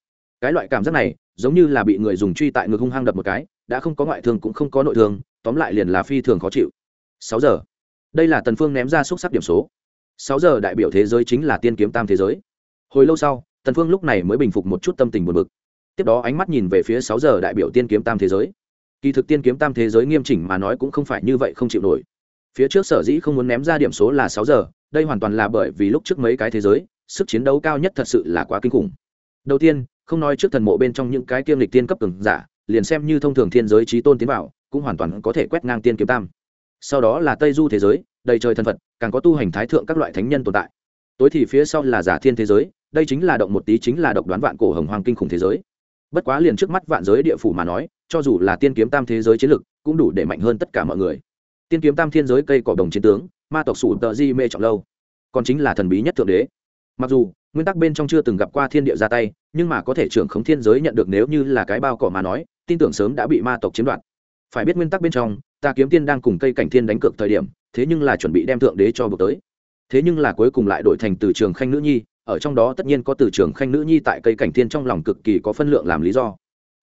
Cái loại cảm giác này, giống như là bị người dùng truy tại ngực hung hăng đập một cái, đã không có ngoại thương cũng không có nội thương, tóm lại liền là phi thường khó chịu. Sáu giờ. Đây là tần phương ném ra xúc sắc điểm số. Sáu giờ đại biểu thế giới chính là tiên kiếm tam thế giới. Hồi lâu sau, tần phương lúc này mới bình phục một chút tâm tình buồn bực. Tiếp đó ánh mắt nhìn về phía sáu giờ đại biểu tiên kiếm tam thế giới kỳ thực tiên kiếm tam thế giới nghiêm chỉnh mà nói cũng không phải như vậy không chịu nổi. Phía trước sở dĩ không muốn ném ra điểm số là sáu giờ, đây hoàn toàn là bởi vì lúc trước mấy cái thế giới, sức chiến đấu cao nhất thật sự là quá kinh khủng. Đầu tiên, không nói trước thần mộ bên trong những cái tiêm lịch tiên cấp từng giả, liền xem như thông thường thiên giới trí tôn tiến vào, cũng hoàn toàn có thể quét ngang tiên kiếm tam. Sau đó là tây du thế giới, đầy trời thần phật, càng có tu hành thái thượng các loại thánh nhân tồn tại. Tối thì phía sau là giả thiên thế giới, đây chính là động một tí chính là độc đoán vạn cổ hồng hoàng kinh khủng thế giới. Bất quá liền trước mắt vạn giới địa phủ mà nói cho dù là tiên kiếm tam thế giới chiến lực, cũng đủ để mạnh hơn tất cả mọi người. Tiên kiếm tam thiên giới cây cỏ đồng chiến tướng, ma tộc sủ tợ di mê trọng lâu. Còn chính là thần bí nhất thượng đế. Mặc dù, nguyên tắc bên trong chưa từng gặp qua thiên địa ra tay, nhưng mà có thể trưởng khống thiên giới nhận được nếu như là cái bao cỏ mà nói, tin tưởng sớm đã bị ma tộc chiếm đoạt. Phải biết nguyên tắc bên trong, ta kiếm tiên đang cùng cây cảnh thiên đánh cược thời điểm, thế nhưng là chuẩn bị đem thượng đế cho buộc tới. Thế nhưng là cuối cùng lại đổi thành từ trường khanh nữ nhi, ở trong đó tất nhiên có từ trường khanh nữ nhi tại cây cảnh thiên trong lòng cực kỳ có phân lượng làm lý do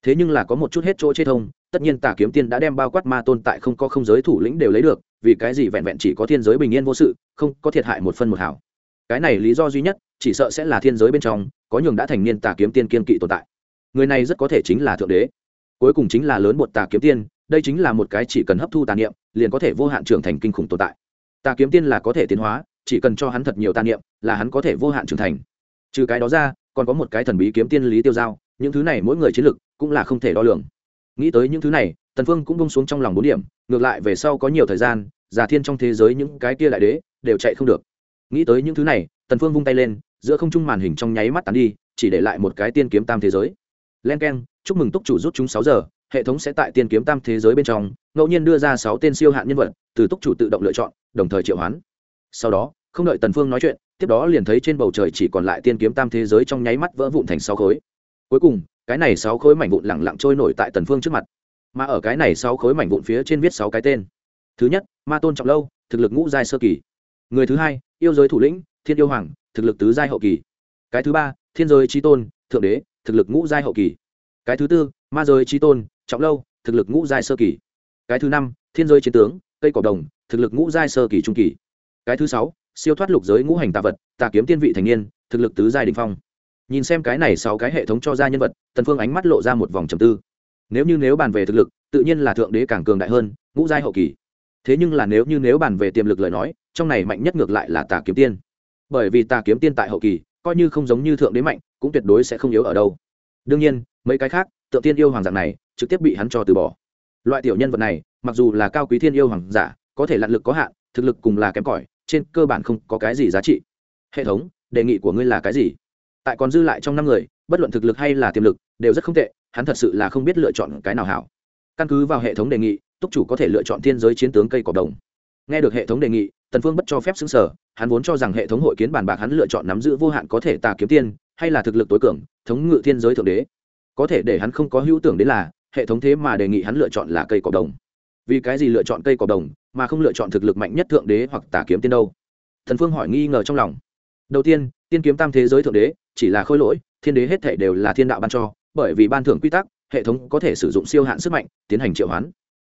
thế nhưng là có một chút hết chỗ chết thông, tất nhiên tà kiếm tiên đã đem bao quát ma tôn tại không có không giới thủ lĩnh đều lấy được, vì cái gì vẹn vẹn chỉ có thiên giới bình yên vô sự, không có thiệt hại một phân một hảo. Cái này lý do duy nhất, chỉ sợ sẽ là thiên giới bên trong, có nhường đã thành niên tà kiếm tiên kiên kỵ tồn tại. Người này rất có thể chính là thượng đế. Cuối cùng chính là lớn bột tà kiếm tiên, đây chính là một cái chỉ cần hấp thu tà niệm, liền có thể vô hạn trưởng thành kinh khủng tồn tại. Tà kiếm tiên là có thể tiến hóa, chỉ cần cho hắn thật nhiều tà niệm, là hắn có thể vô hạn trưởng thành. Trừ cái đó ra còn có một cái thần bí kiếm tiên lý tiêu giao, những thứ này mỗi người chiến lực cũng là không thể đo lường. Nghĩ tới những thứ này, tần phương cũng bông xuống trong lòng bốn điểm, ngược lại về sau có nhiều thời gian, giả thiên trong thế giới những cái kia đại đế đều chạy không được. Nghĩ tới những thứ này, tần phương vung tay lên, giữa không trung màn hình trong nháy mắt tán đi, chỉ để lại một cái tiên kiếm tam thế giới. Len keng, chúc mừng túc chủ rút chúng sáu giờ, hệ thống sẽ tại tiên kiếm tam thế giới bên trong, ngẫu nhiên đưa ra sáu tên siêu hạn nhân vật, từ túc chủ tự động lựa chọn, đồng thời triệu hoán. Sau đó không đợi tần phương nói chuyện, tiếp đó liền thấy trên bầu trời chỉ còn lại tiên kiếm tam thế giới trong nháy mắt vỡ vụn thành sáu khối. Cuối cùng, cái này sáu khối mảnh vụn lẳng lặng trôi nổi tại tần phương trước mặt. Mà ở cái này sáu khối mảnh vụn phía trên viết sáu cái tên. Thứ nhất, ma tôn trọng lâu, thực lực ngũ giai sơ kỳ. Người thứ hai, yêu giới thủ lĩnh, thiên yêu hoàng, thực lực tứ giai hậu kỳ. Cái thứ ba, thiên giới trí tôn, thượng đế, thực lực ngũ giai hậu kỳ. Cái thứ tư, ma giới trí tôn, trọng lâu, thực lực ngũ giai sơ kỳ. Cái thứ năm, thiên giới chiến tướng, cây cỏ đồng, thực lực ngũ giai sơ kỳ trung kỳ. Cái thứ sáu siêu thoát lục giới ngũ hành tạ vật tạ kiếm tiên vị thành niên, thực lực tứ giai đình phong. Nhìn xem cái này sáu cái hệ thống cho ra nhân vật, tần phương ánh mắt lộ ra một vòng trầm tư. Nếu như nếu bàn về thực lực, tự nhiên là thượng đế càng cường đại hơn, ngũ giai hậu kỳ. Thế nhưng là nếu như nếu bàn về tiềm lực lời nói, trong này mạnh nhất ngược lại là tà kiếm tiên. Bởi vì tà kiếm tiên tại hậu kỳ, coi như không giống như thượng đế mạnh, cũng tuyệt đối sẽ không yếu ở đâu. Đương nhiên, mấy cái khác, tượng tiên yêu hoàng dạng này, trực tiếp bị hắn cho từ bỏ. Loại tiểu nhân vật này, mặc dù là cao quý thiên yêu hoàng giả, có thể lặn lực có hạn, thực lực cùng là kém cỏi trên cơ bản không có cái gì giá trị. Hệ thống, đề nghị của ngươi là cái gì? Tại còn dư lại trong năm người, bất luận thực lực hay là tiềm lực, đều rất không tệ, hắn thật sự là không biết lựa chọn cái nào hảo. Căn cứ vào hệ thống đề nghị, túc chủ có thể lựa chọn thiên giới chiến tướng cây cỏ đồng. Nghe được hệ thống đề nghị, tần phương bất cho phép xứng sở, hắn vốn cho rằng hệ thống hội kiến bàn bạc hắn lựa chọn nắm giữ vô hạn có thể tà kiếm tiên, hay là thực lực tối cường, thống ngự thiên giới thượng đế. Có thể để hắn không có hữu tưởng đến là, hệ thống thế mà đề nghị hắn lựa chọn là cây cỏ đồng vì cái gì lựa chọn cây cỏ đồng mà không lựa chọn thực lực mạnh nhất thượng đế hoặc tà kiếm tiên đâu? Thần phương hỏi nghi ngờ trong lòng. Đầu tiên tiên kiếm tam thế giới thượng đế chỉ là khôi lỗi, thiên đế hết thể đều là thiên đạo ban cho, bởi vì ban thưởng quy tắc, hệ thống có thể sử dụng siêu hạn sức mạnh, tiến hành triệu hoán.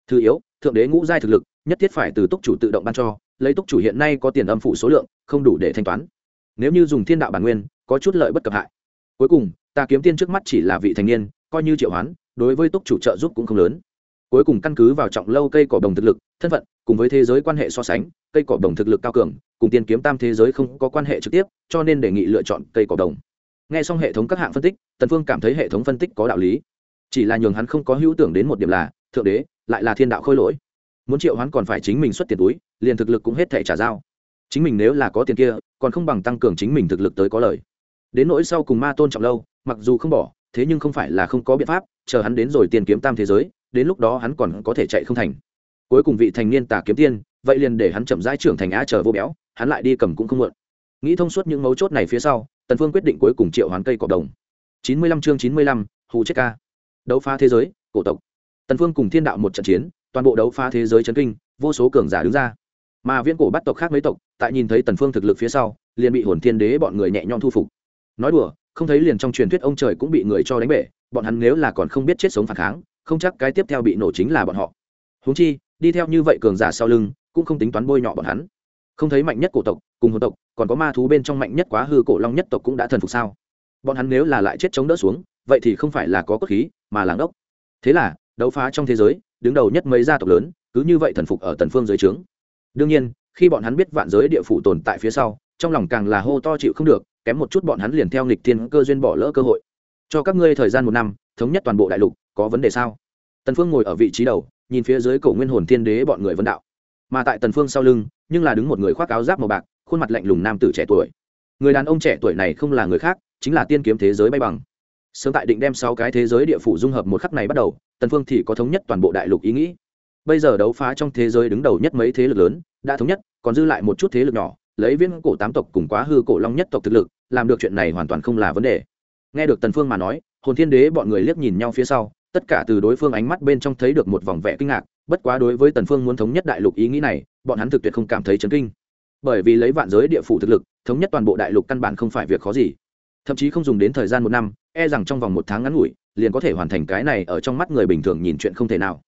Thứ yếu, thượng đế ngũ giai thực lực nhất thiết phải từ túc chủ tự động ban cho, lấy túc chủ hiện nay có tiền âm phủ số lượng, không đủ để thanh toán. Nếu như dùng thiên đạo bản nguyên, có chút lợi bất cập hại. Cuối cùng ta kiếm tiên trước mắt chỉ là vị thành niên, coi như triệu hoán, đối với túc chủ trợ giúp cũng không lớn cuối cùng căn cứ vào trọng lâu cây cỏ đồng thực lực, thân phận, cùng với thế giới quan hệ so sánh, cây cỏ đồng thực lực cao cường, cùng tiên kiếm tam thế giới không có quan hệ trực tiếp, cho nên đề nghị lựa chọn cây cỏ đồng. N g h e xong hệ thống các hạng phân tích, tần phương cảm thấy hệ thống phân tích có đạo lý. Chỉ là nhường hắn không có hữu tưởng đến một điểm là, thượng đế, lại là thiên đạo khôi lỗi. Muốn triệu hắn còn phải chính mình xuất tiền túi, liền thực lực cũng hết thể trả giao. Chính mình nếu là có tiền kia, còn không bằng tăng cường chính mình thực lực tới có lời. Đến nỗi sau cùng ma tôn trọng lâu, mặc dù không bỏ, thế nhưng không phải là không có biện pháp, chờ hắn đến rồi tiền kiếm tam thế giới đến lúc đó hắn còn có thể chạy không thành. Cuối cùng vị thành niên tà kiếm tiên, vậy liền để hắn chậm rãi trưởng thành á chờ vô béo, hắn lại đi cầm cũng không muộn nghĩ thông suốt những mấu chốt này phía sau, tần phương quyết định cuối cùng triệu hoán cây cọp đồng. Chín mươi lăm chương chín mươi lăm, hù chết ca. Đấu phá thế giới, cổ tộc. Tần phương cùng thiên đạo một trận chiến, toàn bộ đấu phá thế giới chấn kinh, vô số cường giả đứng ra. Mà viễn cổ bắt tộc khác mấy tộc, tại nhìn thấy tần phương thực lực phía sau, liền bị hồn thiên đế bọn người nhẹ nhõm thu phục. Nói đùa, không thấy liền trong truyền thuyết ông trời cũng bị người cho đánh bể, bọn hắn nếu là còn không biết chết sống phản kháng không chắc cái tiếp theo bị nổ chính là bọn họ. Huống chi, đi theo như vậy cường giả sau lưng, cũng không tính toán bôi nhọ bọn hắn. Không thấy mạnh nhất cổ tộc, cùng hồn tộc, còn có ma thú bên trong mạnh nhất quá hư cổ long nhất tộc cũng đã thần phục sao? Bọn hắn nếu là lại chết chống đỡ xuống, vậy thì không phải là có cốt khí, mà làng ốc thế là, đấu phá trong thế giới, đứng đầu nhất mấy gia tộc lớn, cứ như vậy thần phục ở tần phương dưới trướng. Đương nhiên, khi bọn hắn biết vạn giới địa phủ tồn tại phía sau, trong lòng càng là hô to chịu không được, kém một chút bọn hắn liền theo nghịch thiên cơ duyên bỏ lỡ cơ hội. Cho các ngươi thời gian một năm, thống nhất toàn bộ đại lục có vấn đề sao? Tần phương ngồi ở vị trí đầu, nhìn phía dưới cổ nguyên hồn thiên đế bọn người vấn đạo. Mà tại tần phương sau lưng, nhưng là đứng một người khoác áo giáp màu bạc, khuôn mặt lạnh lùng nam tử trẻ tuổi. Người đàn ông trẻ tuổi này không là người khác, chính là tiên kiếm thế giới bay bằng. Sớm tại định đem sáu cái thế giới địa phủ dung hợp một khắc này bắt đầu, tần phương thì có thống nhất toàn bộ đại lục ý nghĩ. Bây giờ đấu phá trong thế giới đứng đầu nhất mấy thế lực lớn, đã thống nhất, còn dư lại một chút thế lực nhỏ, lấy viên cổ tám tộc cùng quá hư cổ long nhất tộc thực lực, làm được chuyện này hoàn toàn không là vấn đề. Nghe được tần phương mà nói, hồn thiên đế bọn người liếc nhìn nhau phía sau tất cả từ đối phương ánh mắt bên trong thấy được một vòng vẻ kinh ngạc, bất quá đối với tần phương muốn thống nhất đại lục ý nghĩ này, bọn hắn thực tuyệt không cảm thấy chấn kinh. Bởi vì lấy vạn giới địa phủ thực lực, thống nhất toàn bộ đại lục căn bản không phải việc khó gì. Thậm chí không dùng đến thời gian một năm e rằng trong vòng một tháng ngắn ngủi, liền có thể hoàn thành cái này ở trong mắt người bình thường nhìn chuyện không thể nào.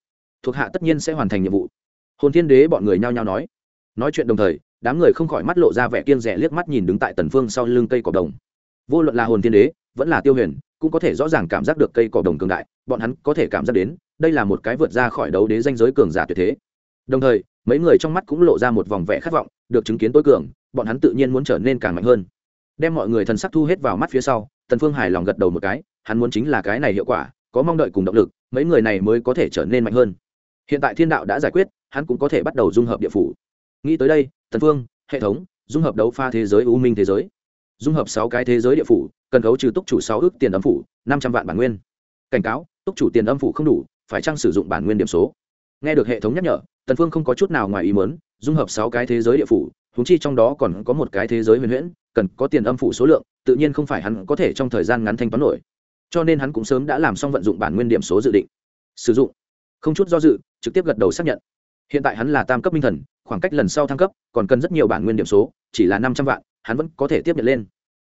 Thuộc hạ tất nhiên sẽ hoàn thành nhiệm vụ. Hồn thiên đế bọn người nhao nhao nói. Nói chuyện đồng thời, đám người không khỏi mắt lộ ra vẻ kiên rẻ liếc mắt nhìn đứng tại tần phương sau lưng cây cỏ đồng. Vô luận là hồn thiên đế, vẫn là tiêu huyền cũng có thể rõ ràng cảm giác được cây cỏ đồng cường đại, bọn hắn có thể cảm giác đến, đây là một cái vượt ra khỏi đấu đế danh giới cường giả tuyệt thế. Đồng thời, mấy người trong mắt cũng lộ ra một vòng vẻ khát vọng, được chứng kiến tối cường, bọn hắn tự nhiên muốn trở nên càng mạnh hơn. Đem mọi người thần sắc thu hết vào mắt phía sau, tần phương hài lòng gật đầu một cái, hắn muốn chính là cái này hiệu quả, có mong đợi cùng động lực, mấy người này mới có thể trở nên mạnh hơn. Hiện tại thiên đạo đã giải quyết, hắn cũng có thể bắt đầu dung hợp địa phủ. Nghĩ tới đây, tần phương, hệ thống, dung hợp đấu pha thế giới, u minh thế giới. Dung hợp sáu cái thế giới địa phủ cần khấu trừ túc chủ sáu ước tiền âm phủ, năm trăm vạn bản nguyên. Cảnh cáo, túc chủ tiền âm phủ không đủ, phải chăng sử dụng bản nguyên điểm số? Nghe được hệ thống nhắc nhở, tần phương không có chút nào ngoài ý muốn, dung hợp sáu cái thế giới địa phủ húng chi trong đó còn có một cái thế giới huyền huyễn, cần có tiền âm phủ số lượng, tự nhiên không phải hắn có thể trong thời gian ngắn thanh toán nổi. Cho nên hắn cũng sớm đã làm xong vận dụng bản nguyên điểm số dự định. Sử dụng. Không chút do dự, trực tiếp gật đầu xác nhận. Hiện tại hắn là tam cấp minh thần, khoảng cách lần sau thăng cấp, còn cần rất nhiều bản nguyên điểm số, chỉ là năm trăm vạn, hắn vẫn có thể tiếp nhận lên.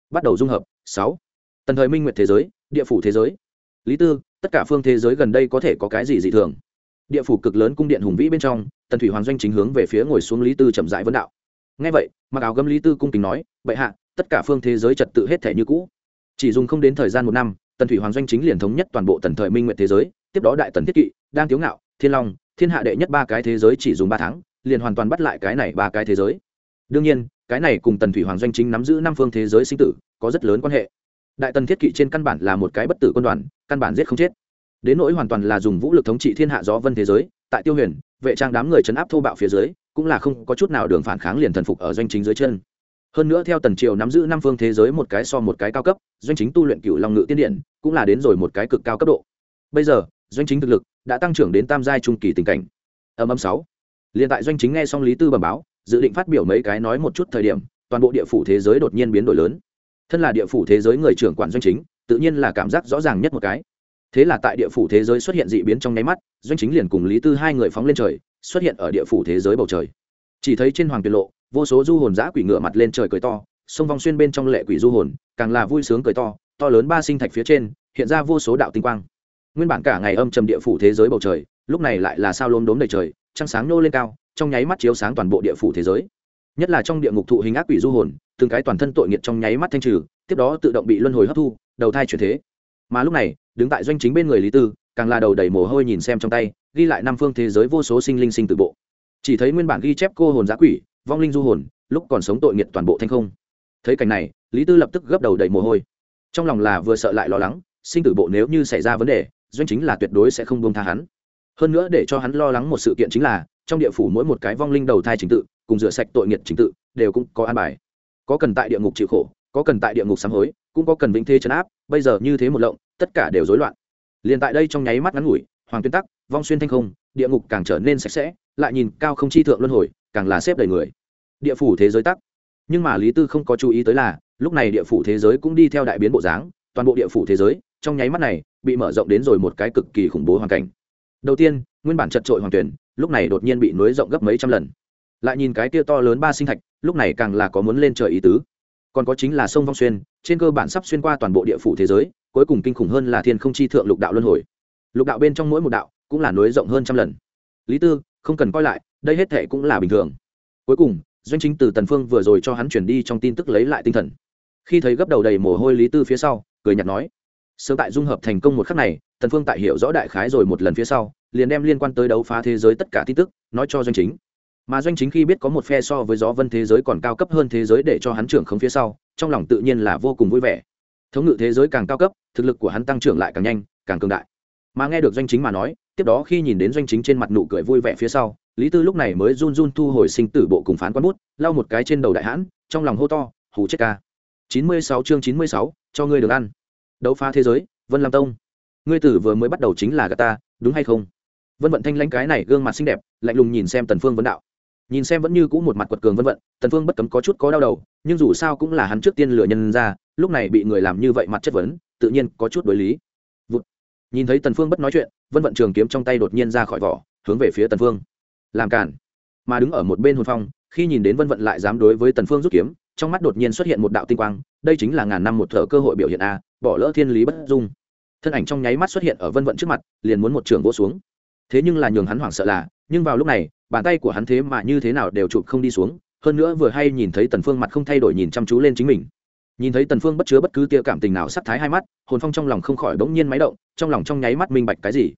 Bắt đầu dung hợp sáu. Tần thời minh nguyệt thế giới, địa phủ thế giới. Lý tư, tất cả phương thế giới gần đây có thể có cái gì dị thường? Địa phủ cực lớn cung điện hùng vĩ bên trong, tần thủy hoàng doanh chính hướng về phía ngồi xuống lý tư chậm rãi vấn đạo. Ngay vậy, mặc áo gấm lý tư cung kính nói, bệ hạ, tất cả phương thế giới trật tự hết thể như cũ. Chỉ dùng không đến thời gian một năm, tần thủy hoàng doanh chính liền thống nhất toàn bộ tần thời minh nguyện thế giới, tiếp đó đại tần thiết kỵ, đang thiếu ngạo, thiên long, thiên hạ đệ nhất ba cái thế giới chỉ dùng ba tháng, liền hoàn toàn bắt lại cái này ba cái thế giới. Đương nhiên cái này cùng tần thủy hoàng doanh chính nắm giữ năm phương thế giới sinh tử, có rất lớn quan hệ. Đại tần thiết kỵ trên căn bản là một cái bất tử quân đoàn, căn bản giết không chết. Đến nỗi hoàn toàn là dùng vũ lực thống trị thiên hạ gió vân thế giới, tại tiêu huyền, vệ trang đám người chấn áp thô bạo phía dưới, cũng là không có chút nào đường phản kháng liền thần phục ở doanh chính dưới chân. Hơn nữa theo tần triều nắm giữ năm phương thế giới một cái so một cái cao cấp, doanh chính tu luyện cựu long ngự tiên điện cũng là đến rồi một cái cực cao cấp độ. Bây giờ, doanh chính thực lực đã tăng trưởng đến tam giai trung kỳ tình cảnh. Âm âm sáu. Liền tại doanh chính nghe xong lý tư bẩm báo dự định phát biểu mấy cái nói một chút thời điểm, toàn bộ địa phủ thế giới đột nhiên biến đổi lớn. Thân là địa phủ thế giới người trưởng quản doanh chính, tự nhiên là cảm giác rõ ràng nhất một cái. Thế là tại địa phủ thế giới xuất hiện dị biến trong nháy mắt, doanh chính liền cùng lý tư hai người phóng lên trời, xuất hiện ở địa phủ thế giới bầu trời. Chỉ thấy trên hoàng tiết lộ, vô số du hồn giã quỷ ngựa mặt lên trời cười to, sông vong xuyên bên trong lệ quỷ du hồn, càng là vui sướng cười to to lớn ba sinh thạch phía trên, hiện ra vô số đạo tinh quang. Nguyên bản cả ngày âm trầm địa phủ thế giới bầu trời, lúc này lại là sao lốm đốm đầy trời, trăng sáng nô lên cao trong nháy mắt chiếu sáng toàn bộ địa phủ thế giới. Nhất là trong địa ngục thụ hình ác quỷ du hồn, từng cái toàn thân tội nghiệt trong nháy mắt thanh trừ, tiếp đó tự động bị luân hồi hấp thu, đầu thai chuyển thế. Mà lúc này, đứng tại doanh chính bên người lý tư, càng là đầu đầy mồ hôi nhìn xem trong tay, ghi lại năm phương thế giới vô số sinh linh sinh từ bộ. Chỉ thấy nguyên bản ghi chép cô hồn giã quỷ, vong linh du hồn, lúc còn sống tội nghiệt toàn bộ thanh không. Thấy cảnh này, lý tư lập tức gấp đầu đầy mồ hôi. Trong lòng là vừa sợ lại lo lắng, sinh tử bộ nếu như xảy ra vấn đề, doanh chính là tuyệt đối sẽ không buông tha hắn hơn nữa để cho hắn lo lắng một sự kiện chính là, trong địa phủ mỗi một cái vong linh đầu thai chính tự, cùng rửa sạch tội nghiệt chính tự, đều cũng có an bài. Có cần tại địa ngục chịu khổ, có cần tại địa ngục sám hối, cũng có cần vĩnh thế chấn áp, bây giờ như thế một lộng, tất cả đều rối loạn. Liền tại đây trong nháy mắt ngắn ngủi, hoàng tuyên tắc, vong xuyên thanh không, địa ngục càng trở nên sạch sẽ, lại nhìn cao không chi thượng luân hồi, càng là xếp đầy người. Địa phủ thế giới tắc. Nhưng mà lý tư không có chú ý tới là, lúc này địa phủ thế giới cũng đi theo đại biến bộ dáng, toàn bộ địa phủ thế giới, trong nháy mắt này, bị mở rộng đến rồi một cái cực kỳ khủng bố hoàn cảnh đầu tiên, nguyên bản chật trội hoàng tuyển, lúc này đột nhiên bị núi rộng gấp mấy trăm lần. Lại nhìn cái kia to lớn ba sinh thạch, lúc này càng là có muốn lên trời ý tứ. Còn có chính là sông vong xuyên, trên cơ bản sắp xuyên qua toàn bộ địa phủ thế giới, cuối cùng kinh khủng hơn là thiên không chi thượng lục đạo luân hồi. Lục đạo bên trong mỗi một đạo cũng là núi rộng hơn trăm lần. Lý tư, không cần coi lại, đây hết thệ cũng là bình thường. Cuối cùng, doanh chính từ tần phương vừa rồi cho hắn chuyển đi trong tin tức lấy lại tinh thần. Khi thấy gấp đầu đầy mồ hôi lý tư phía sau, cười nhạt nói, sớm tại dung hợp thành công một khắc này, tần phương tại hiểu rõ đại khái rồi một lần phía sau liền đem liên quan tới đấu phá thế giới tất cả tin tức, nói cho doanh chính. Mà doanh chính khi biết có một phe so với gió vân thế giới còn cao cấp hơn thế giới để cho hắn trưởng không phía sau, trong lòng tự nhiên là vô cùng vui vẻ. Thống ngự thế giới càng cao cấp, thực lực của hắn tăng trưởng lại càng nhanh, càng cường đại. Mà nghe được doanh chính mà nói, tiếp đó khi nhìn đến doanh chính trên mặt nụ cười vui vẻ phía sau, lý tư lúc này mới run run thu hồi sinh tử bộ cùng phán quan bút, lau một cái trên đầu đại hãn, trong lòng hô to, hù chết ca chín mươi sáu chương chín mươi sáu, cho ngươi được ăn. Đấu phá thế giới, vân lam tông. Ngươi tử vừa mới bắt đầu chính là gà ta, đúng hay không? Vân vận thanh lãnh cái này gương mặt xinh đẹp, lạnh lùng nhìn xem tần phương vấn đạo. Nhìn xem vẫn như cũ một mặt quật cường vân vận, tần phương bất cấm có chút có đau đầu, nhưng dù sao cũng là hắn trước tiên lựa nhân ra, lúc này bị người làm như vậy mặt chất vấn, tự nhiên có chút đối lý. Vụt. nhìn thấy tần phương bất nói chuyện, vân vận trường kiếm trong tay đột nhiên ra khỏi vỏ, hướng về phía tần phương. Làm cản. Mà đứng ở một bên hồn phong, khi nhìn đến vân vận lại dám đối với tần phương rút kiếm, trong mắt đột nhiên xuất hiện một đạo tinh quang, đây chính là ngàn năm một thở cơ hội biểu hiện a, bỏ lỡ thiên lý bất dung. Thân ảnh trong nháy mắt xuất hiện ở vân vận trước mặt, liền muốn một trường vỗ xuống thế nhưng là nhường hắn hoảng sợ là, nhưng vào lúc này, bàn tay của hắn thế mà như thế nào đều chụp không đi xuống, hơn nữa vừa hay nhìn thấy tần phương mặt không thay đổi nhìn chăm chú lên chính mình. Nhìn thấy tần phương bất chứa bất cứ tia cảm tình nào sắp thái hai mắt, hồn phong trong lòng không khỏi bỗng nhiên máy động, trong lòng trong nháy mắt minh bạch cái gì.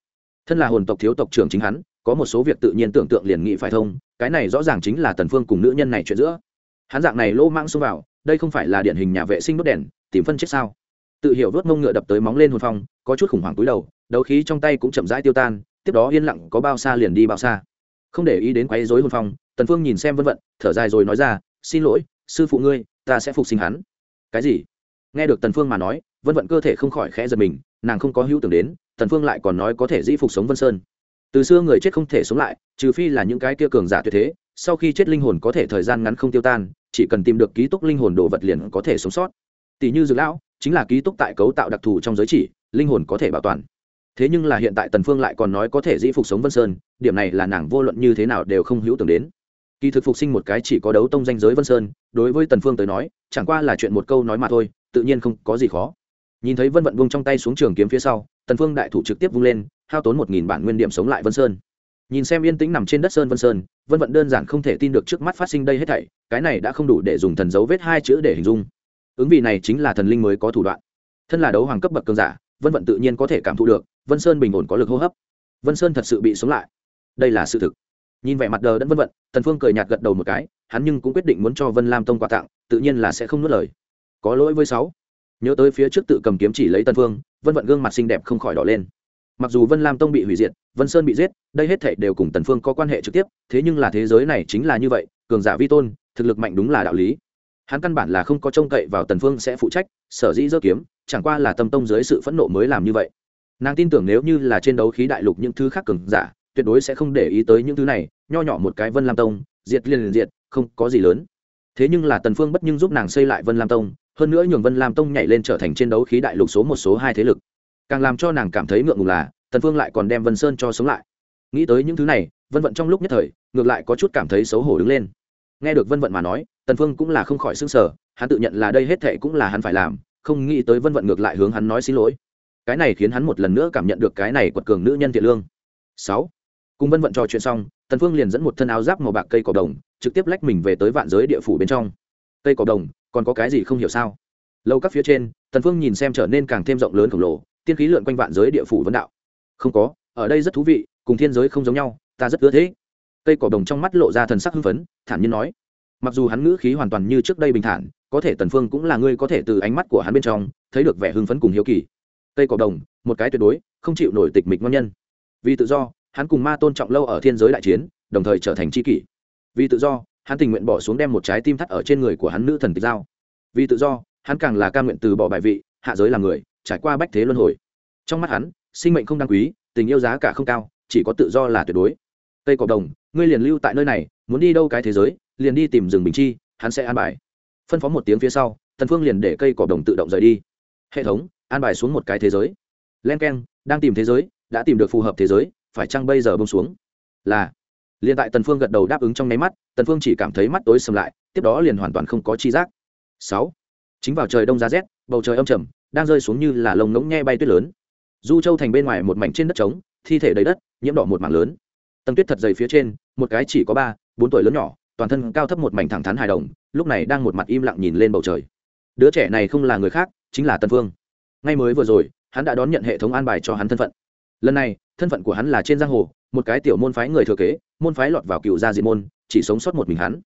Thân là hồn tộc thiếu tộc trưởng chính hắn, có một số việc tự nhiên tưởng tượng liền nghĩ phải thông, cái này rõ ràng chính là tần phương cùng nữ nhân này chuyện giữa. Hắn dạng này lỗ mang xông vào, đây không phải là điển hình nhà vệ sinh đốt đèn, tìm phân chết sao? Tự hiểu vớt mông ngựa đập tới móng lên hồn phong, có chút khủng hoảng túi đầu, đấu khí trong tay cũng chậm rãi tiêu tan tiếp đó yên lặng có bao xa liền đi bao xa. Không để ý đến quấy rối hồn phong, tần phương nhìn xem vân vận, thở dài rồi nói ra, xin lỗi, sư phụ ngươi, ta sẽ phục sinh hắn. Cái gì? Nghe được tần phương mà nói, vân vận cơ thể không khỏi khẽ giật mình, nàng không có hữu tưởng đến, tần phương lại còn nói có thể dĩ phục sống vân sơn. Từ xưa người chết không thể sống lại, trừ phi là những cái kia cường giả tuyệt thế, sau khi chết linh hồn có thể thời gian ngắn không tiêu tan, chỉ cần tìm được ký túc linh hồn đồ vật liền có thể sống sót. Tỷ như dược lão, chính là ký túc tại cấu tạo đặc thù trong giới chỉ, linh hồn có thể bảo toàn thế nhưng là hiện tại tần phương lại còn nói có thể dĩ phục sống vân sơn, điểm này là nàng vô luận như thế nào đều không hữu tưởng đến. Kỳ thực phục sinh một cái chỉ có đấu tông danh giới vân sơn, đối với tần phương tới nói, chẳng qua là chuyện một câu nói mà thôi, tự nhiên không có gì khó. Nhìn thấy vân vận vung trong tay xuống trường kiếm phía sau, tần phương đại thủ trực tiếp vung lên, hao tốn một nghìn bản nguyên điểm sống lại vân sơn. Nhìn xem yên tĩnh nằm trên đất sơn vân sơn, vân vận đơn giản không thể tin được trước mắt phát sinh đây hết thảy, cái này đã không đủ để dùng thần dấu vết hai chữ để hình dung. Ứng vị này chính là thần linh mới có thủ đoạn. Thân là đấu hoàng cấp bậc cường giả vân vận tự nhiên có thể cảm thụ được, vân sơn bình ổn có lực hô hấp. vân sơn thật sự bị sống lại. đây là sự thực. nhìn vẻ mặt đờ đẫn vân vận, tần phương cười nhạt gật đầu một cái, hắn nhưng cũng quyết định muốn cho vân lam tông quà tặng, tự nhiên là sẽ không nuốt lời. có lỗi với sáu. nhớ tới phía trước tự cầm kiếm chỉ lấy tần phương, vân vận gương mặt xinh đẹp không khỏi đỏ lên. mặc dù vân lam tông bị hủy diệt, vân sơn bị giết, đây hết thảy đều cùng tần phương có quan hệ trực tiếp, thế nhưng là thế giới này chính là như vậy, cường giả vi tôn, thực lực mạnh đúng là đạo lý. hắn căn bản là không có trông cậy vào tần phương sẽ phụ trách, sở dĩ dơ kiếm chẳng qua là tâm tông dưới sự phẫn nộ mới làm như vậy. Nàng tin tưởng nếu như là trên đấu khí đại lục những thứ khác cường giả, tuyệt đối sẽ không để ý tới những thứ này, nho nhỏ một cái vân lam tông, diệt liền liền diệt, không có gì lớn. Thế nhưng là tần phương bất nhưng giúp nàng xây lại vân lam tông, hơn nữa nhường vân lam tông nhảy lên trở thành trên đấu khí đại lục số một, số hai thế lực. Càng làm cho nàng cảm thấy ngượng ngùng là, tần phương lại còn đem vân sơn cho sống lại. Nghĩ tới những thứ này, vân vận trong lúc nhất thời, ngược lại có chút cảm thấy xấu hổ đứng lên. Nghe được vân vận mà nói, tần phương cũng là không khỏi sưng sờ, hắn tự nhận là đây hết thề cũng là hắn phải làm không nghĩ tới vân vận ngược lại hướng hắn nói xin lỗi. Cái này khiến hắn một lần nữa cảm nhận được cái này quật cường nữ nhân thiện lương. Sáu. Cùng vân vận trò chuyện xong, tần phương liền dẫn một thân áo giáp màu bạc cây cỏ đồng, trực tiếp lách mình về tới vạn giới địa phủ bên trong. Cây cỏ đồng, còn có cái gì không hiểu sao? Lâu các phía trên, tần phương nhìn xem trở nên càng thêm rộng lớn khổng lồ, tiên khí lượn quanh vạn giới địa phủ vấn đạo. Không có, ở đây rất thú vị, cùng thiên giới không giống nhau, ta rất ưa thế. Cây cỏ đồng trong mắt lộ ra thần sắc hưng phấn, thản nhiên nói mặc dù hắn ngữ khí hoàn toàn như trước đây bình thản, có thể tần phương cũng là người có thể từ ánh mắt của hắn bên trong, thấy được vẻ hưng phấn cùng hiếu kỳ. Tây cỏ đồng, một cái tuyệt đối, không chịu nổi tịch mịch ngon nhân. Vì tự do, hắn cùng ma tôn trọng lâu ở thiên giới đại chiến, đồng thời trở thành tri kỷ. Vì tự do, hắn tình nguyện bỏ xuống đem một trái tim thắt ở trên người của hắn nữ thần tịch giao. Vì tự do, hắn càng là ca nguyện từ bỏ bài vị, hạ giới làm người, trải qua bách thế luân hồi. Trong mắt hắn, sinh mệnh không đáng quý, tình yêu giá cả không cao, chỉ có tự do là tuyệt đối. Tây cỏ đồng, ngươi liền lưu tại nơi này muốn đi đâu cái thế giới, liền đi tìm rừng bình chi, hắn sẽ an bài. Phân phó một tiếng phía sau, tần phương liền để cây cỏ đồng tự động rời đi. Hệ thống, an bài xuống một cái thế giới. Len keng, đang tìm thế giới, đã tìm được phù hợp thế giới, phải chăng bây giờ bông xuống? Là. Liền tại tần phương gật đầu đáp ứng trong nháy mắt, tần phương chỉ cảm thấy mắt tối sầm lại, tiếp đó liền hoàn toàn không có chi giác. Sáu. Chính vào trời đông giá rét, bầu trời âm trầm, đang rơi xuống như là lồng ngỗng nghe bay tuyết lớn. Du châu thành bên ngoài một mảnh trên đất trống, thi thể đầy đất, nhiễm đỏ một mảng lớn. Tầng tuyết thật dày phía trên, một cái chỉ có ba bốn tuổi lớn nhỏ, toàn thân cao thấp một mảnh thẳng thắn hài đồng, lúc này đang một mặt im lặng nhìn lên bầu trời. Đứa trẻ này không là người khác, chính là tân phương. Ngay mới vừa rồi, hắn đã đón nhận hệ thống an bài cho hắn thân phận. Lần này, thân phận của hắn là trên giang hồ, một cái tiểu môn phái người thừa kế, môn phái lọt vào cựu gia diệt môn, chỉ sống sót một mình hắn.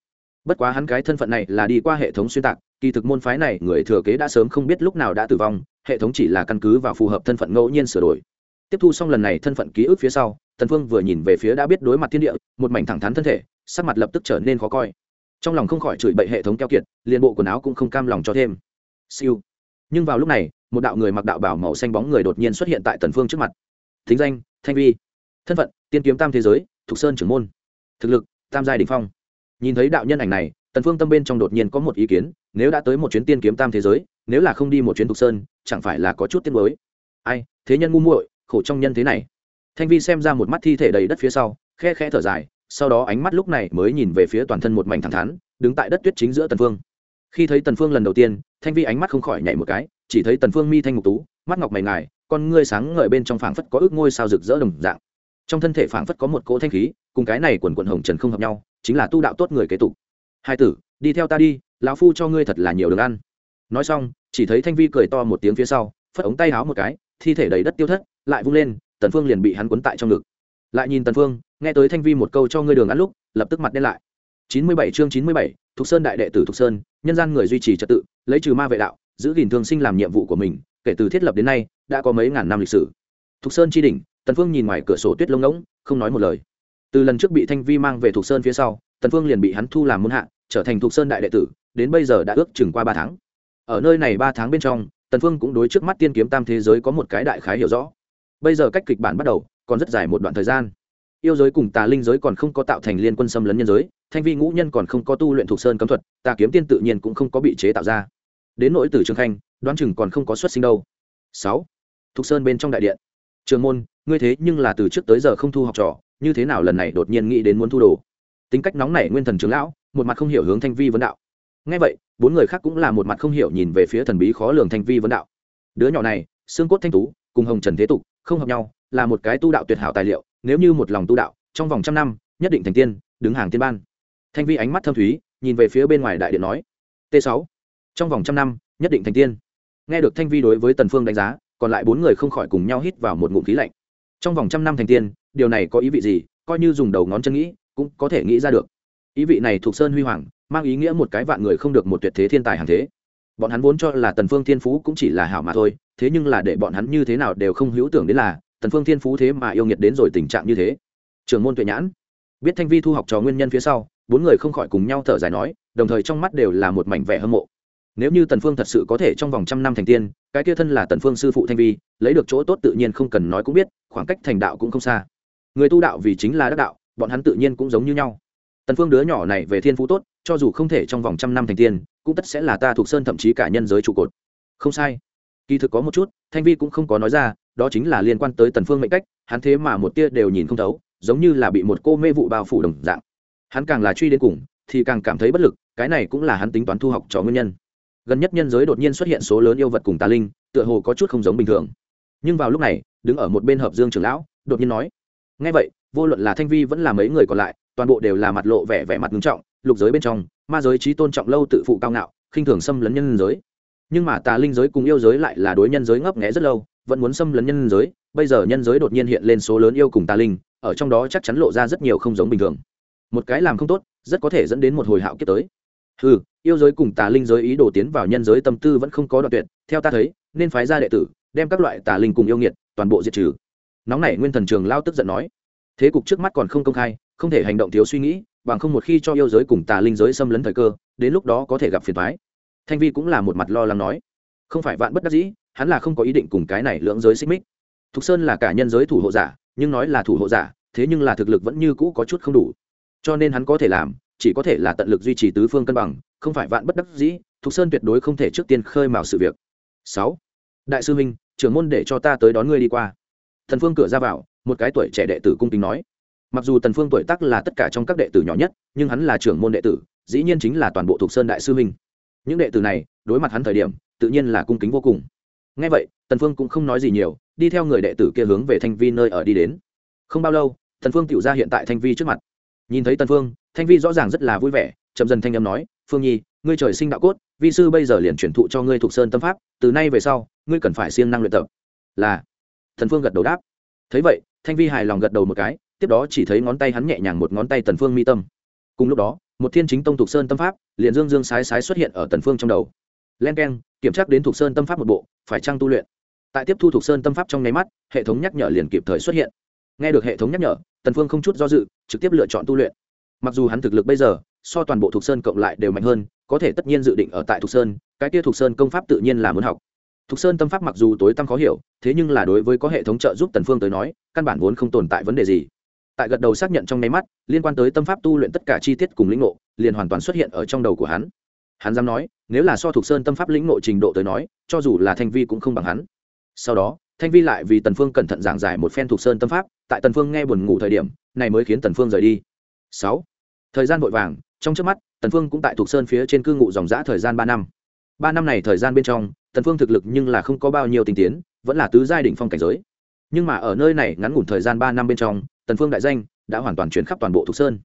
Bất quá hắn cái thân phận này là đi qua hệ thống xuyên tạc, kỳ thực môn phái này người thừa kế đã sớm không biết lúc nào đã tử vong, hệ thống chỉ là căn cứ và phù hợp thân phận ngẫu nhiên sửa đổi. Tiếp thu xong lần này thân phận ký ức phía sau, tần phương vừa nhìn về phía đã biết đối mặt thiên địa, một mảnh thẳng thắn thân thể sắc mặt lập tức trở nên khó coi. Trong lòng không khỏi chửi bậy hệ thống keo kiệt, liền bộ quần áo cũng không cam lòng cho thêm. Siêu. Nhưng vào lúc này, một đạo người mặc đạo bảo màu xanh bóng người đột nhiên xuất hiện tại tần phương trước mặt. Thính danh, thanh vi. Thân phận, tiên kiếm tam thế giới, thục sơn trưởng môn. Thực lực, tam giai đỉnh phong. Nhìn thấy đạo nhân ảnh này, tần phương tâm bên trong đột nhiên có một ý kiến, nếu đã tới một chuyến tiên kiếm tam thế giới, nếu là không đi một chuyến thục sơn, chẳng phải là có chút tiếc mới ai, thế nhân ngu muội, khổ trong nhân thế này. Thanh vi xem ra một mắt thi thể đầy đất phía sau, khe khẽ thở dài sau đó ánh mắt lúc này mới nhìn về phía toàn thân một mảnh thẳng thắn, đứng tại đất tuyết chính giữa tần phương. Khi thấy tần phương lần đầu tiên, thanh vi ánh mắt không khỏi nhảy một cái, chỉ thấy tần phương mi thanh ngục tú, mắt ngọc mày ngài, con ngươi sáng ngời bên trong phảng phất có ước ngôi sao rực rỡ đồng dạng. Trong thân thể phảng phất có một cỗ thanh khí, cùng cái này quần quần hồng trần không hợp nhau, chính là tu đạo tốt người kế tục. Hai tử, đi theo ta đi, lão phu cho ngươi thật là nhiều đường ăn. Nói xong, chỉ thấy thanh vi cười to một tiếng phía sau, phất ống tay háo một cái, thi thể đầy đất tiêu thất, lại vung lên, tần phương liền bị hắn cuốn tại trong ngực lại nhìn tần phương nghe tới thanh vi một câu cho ngươi đường ăn lúc lập tức mặt đen lại Chín mươi bảy chương chín mươi bảy, Thục Sơn đại đệ tử Thục Sơn, nhân gian người duy trì trật tự, lấy trừ ma vệ đạo, giữ gìn thương sinh làm nhiệm vụ của mình, kể từ thiết lập đến nay, đã có mấy ngàn năm lịch sử. Thục Sơn chi đỉnh, Tần Phương nhìn ngoài cửa sổ tuyết lông ngỗng, không nói một lời. Từ lần trước bị Thanh Vi mang về Thục Sơn phía sau, Tần Phương liền bị hắn thu làm môn hạ, trở thành Thục Sơn đại đệ tử, đến bây giờ đã ước chừng qua ba tháng. Ở nơi này ba tháng bên trong, Tần Phương cũng đối trước mắt tiên kiếm tam thế giới có một cái đại khái hiểu rõ. Bây giờ cách kịch bản bắt đầu, còn rất dài một đoạn thời gian. Yêu giới cùng tà linh giới còn không có tạo thành liên quân xâm lấn nhân giới, thanh vi ngũ nhân còn không có tu luyện thuộc sơn cấm thuật, tà kiếm tiên tự nhiên cũng không có bị chế tạo ra. Đến nỗi tử trường khanh, đoán chừng còn không có xuất sinh đâu. Sáu, thuộc sơn bên trong đại điện. Trường môn, ngươi thế nhưng là từ trước tới giờ không thu học trò, như thế nào lần này đột nhiên nghĩ đến muốn thu đồ? Tính cách nóng nảy nguyên thần trường lão, một mặt không hiểu hướng thanh vi vấn đạo. Ngay vậy, bốn người khác cũng là một mặt không hiểu nhìn về phía thần bí khó lường thanh vi vấn đạo. Đứa nhỏ này, xương cốt thanh tú, cùng hồng trần thế tục, không hợp nhau là một cái tu đạo tuyệt hảo tài liệu, nếu như một lòng tu đạo, trong vòng trăm năm, nhất định thành tiên, đứng hàng tiên ban. Thanh vi ánh mắt thâm thúy, nhìn về phía bên ngoài đại điện nói, t sáu, trong vòng trăm năm, nhất định thành tiên. Nghe được thanh vi đối với tần phương đánh giá, còn lại bốn người không khỏi cùng nhau hít vào một ngụm khí lạnh. Trong vòng trăm năm thành tiên, điều này có ý vị gì, coi như dùng đầu ngón chân nghĩ, cũng có thể nghĩ ra được. Ý vị này thuộc sơn huy hoàng, mang ý nghĩa một cái vạn người không được một tuyệt thế thiên tài hàng thế. Bọn hắn vốn cho là tần phương thiên phú cũng chỉ là hảo mà thôi, thế nhưng là để bọn hắn như thế nào đều không hữu tưởng đến là tần phương thiên phú thế mà yêu nghiệt đến rồi tình trạng như thế. Trường môn tuệ nhãn. Biết thanh vi thu học trò nguyên nhân phía sau, bốn người không khỏi cùng nhau thở dài nói, đồng thời trong mắt đều là một mảnh vẻ hâm mộ. Nếu như tần phương thật sự có thể trong vòng trăm năm thành tiên, cái kia thân là tần phương sư phụ thanh vi, lấy được chỗ tốt tự nhiên không cần nói cũng biết, khoảng cách thành đạo cũng không xa. Người tu đạo vì chính là đắc đạo, bọn hắn tự nhiên cũng giống như nhau. Tần phương đứa nhỏ này về thiên phú tốt, cho dù không thể trong vòng trăm năm thành tiên, cũng tất sẽ là ta thuộc sơn thậm chí cả nhân giới trụ cột. Không sai. Kỳ thực có một chút, thanh vi cũng không có nói ra đó chính là liên quan tới tần phương mệnh cách, hắn thế mà một tia đều nhìn không thấu, giống như là bị một cô mê vụ bao phủ đồng dạng. Hắn càng là truy đến cùng, thì càng cảm thấy bất lực, cái này cũng là hắn tính toán thu học cho nguyên nhân. Gần nhất nhân giới đột nhiên xuất hiện số lớn yêu vật cùng tà linh, tựa hồ có chút không giống bình thường. Nhưng vào lúc này, đứng ở một bên hợp dương trưởng lão, đột nhiên nói ngay vậy, vô luận là thanh vi vẫn là mấy người còn lại, toàn bộ đều là mặt lộ vẻ vẻ mặt nghiêm trọng, lục giới bên trong, ma giới trí tôn trọng lâu tự phụ cao ngạo, khinh thường xâm lấn nhân giới. Nhưng mà tà linh giới cùng yêu giới lại là đối nhân giới ngấp nghé rất lâu vẫn muốn xâm lấn nhân giới, bây giờ nhân giới đột nhiên hiện lên số lớn yêu cùng tà linh, ở trong đó chắc chắn lộ ra rất nhiều không giống bình thường. Một cái làm không tốt, rất có thể dẫn đến một hồi hạo kiếp tới. Ừ yêu giới cùng tà linh giới ý đồ tiến vào nhân giới tâm tư vẫn không có đoạn tuyệt, theo ta thấy, nên phái ra đệ tử, đem các loại tà linh cùng yêu nghiệt, toàn bộ diệt trừ. Nóng nảy nguyên thần trường lao tức giận nói. Thế cục trước mắt còn không công khai, không thể hành động thiếu suy nghĩ, bằng không một khi cho yêu giới cùng tà linh giới xâm lấn thời cơ, đến lúc đó có thể gặp phiền thoái thanh vi cũng là một mặt lo lắng nói. Không phải vạn bất đắc dĩ hắn là không có ý định cùng cái này lưỡng giới xích mích. Thục sơn là cả nhân giới thủ hộ giả, nhưng nói là thủ hộ giả, thế nhưng là thực lực vẫn như cũ có chút không đủ. Cho nên hắn có thể làm, chỉ có thể là tận lực duy trì tứ phương cân bằng, không phải vạn bất đắc dĩ, thục sơn tuyệt đối không thể trước tiên khơi mào sự việc. Sáu. Đại sư minh trưởng môn để cho ta tới đón ngươi đi qua. Thần phương cửa ra vào, một cái tuổi trẻ đệ tử cung kính nói. Mặc dù tần phương tuổi tác là tất cả trong các đệ tử nhỏ nhất, nhưng hắn là trưởng môn đệ tử, dĩ nhiên chính là toàn bộ thuộc sơn đại sư huynh. Những đệ tử này, đối mặt hắn thời điểm, tự nhiên là cung kính vô cùng ngay vậy, tần phương cũng không nói gì nhiều, đi theo người đệ tử kia hướng về thanh vi nơi ở đi đến. Không bao lâu, tần phương tiểu ra hiện tại thanh vi trước mặt. Nhìn thấy tần phương, thanh vi rõ ràng rất là vui vẻ, chậm dần thanh âm nói, phương nhi, ngươi trời sinh đạo cốt, vi sư bây giờ liền chuyển thụ cho ngươi thuộc sơn tâm pháp, từ nay về sau, ngươi cần phải siêng năng luyện tập. Là thần phương gật đầu đáp. Thấy vậy, thanh vi hài lòng gật đầu một cái, tiếp đó chỉ thấy ngón tay hắn nhẹ nhàng một ngón tay tần phương mi tâm. Cùng lúc đó, một thiên chính tông thuộc sơn tâm pháp, liền dương dương sái sái xuất hiện ở tần phương trong đầu len keng, kiểm tra đến thuộc sơn tâm pháp một bộ, phải trang tu luyện? Tại tiếp thu thuộc sơn tâm pháp trong nháy mắt, hệ thống nhắc nhở liền kịp thời xuất hiện. Nghe được hệ thống nhắc nhở, tần phương không chút do dự, trực tiếp lựa chọn tu luyện. Mặc dù hắn thực lực bây giờ, so toàn bộ thuộc sơn cộng lại đều mạnh hơn, có thể tất nhiên dự định ở tại thuộc sơn, cái kia thuộc sơn công pháp tự nhiên là muốn học. Thuộc sơn tâm pháp mặc dù tối tăm khó hiểu, thế nhưng là đối với có hệ thống trợ giúp tần phương tới nói, căn bản vốn không tồn tại vấn đề gì. Tại gật đầu xác nhận trong nháy mắt, liên quan tới tâm pháp tu luyện tất cả chi tiết cùng lĩnh ngộ, liền hoàn toàn xuất hiện ở trong đầu của hắn hắn dám nói, nếu là so thuộc sơn tâm pháp lĩnh nội trình độ tới nói, cho dù là thanh vi cũng không bằng hắn. Sau đó, thanh vi lại vì tần phương cẩn thận giảng giải một phen thuộc sơn tâm pháp, tại tần phương nghe buồn ngủ thời điểm, này mới khiến tần phương rời đi. Sáu, thời gian vội vàng, trong trước mắt, tần phương cũng tại thuộc sơn phía trên cư ngụ dòng dã thời gian ba năm. Ba năm này thời gian bên trong, tần phương thực lực nhưng là không có bao nhiêu tinh tiến, vẫn là tứ giai đỉnh phong cảnh giới. Nhưng mà ở nơi này ngắn ngủn thời gian ba năm bên trong, tần phương đại danh đã hoàn toàn chuyển khắp toàn bộ thuộc sơn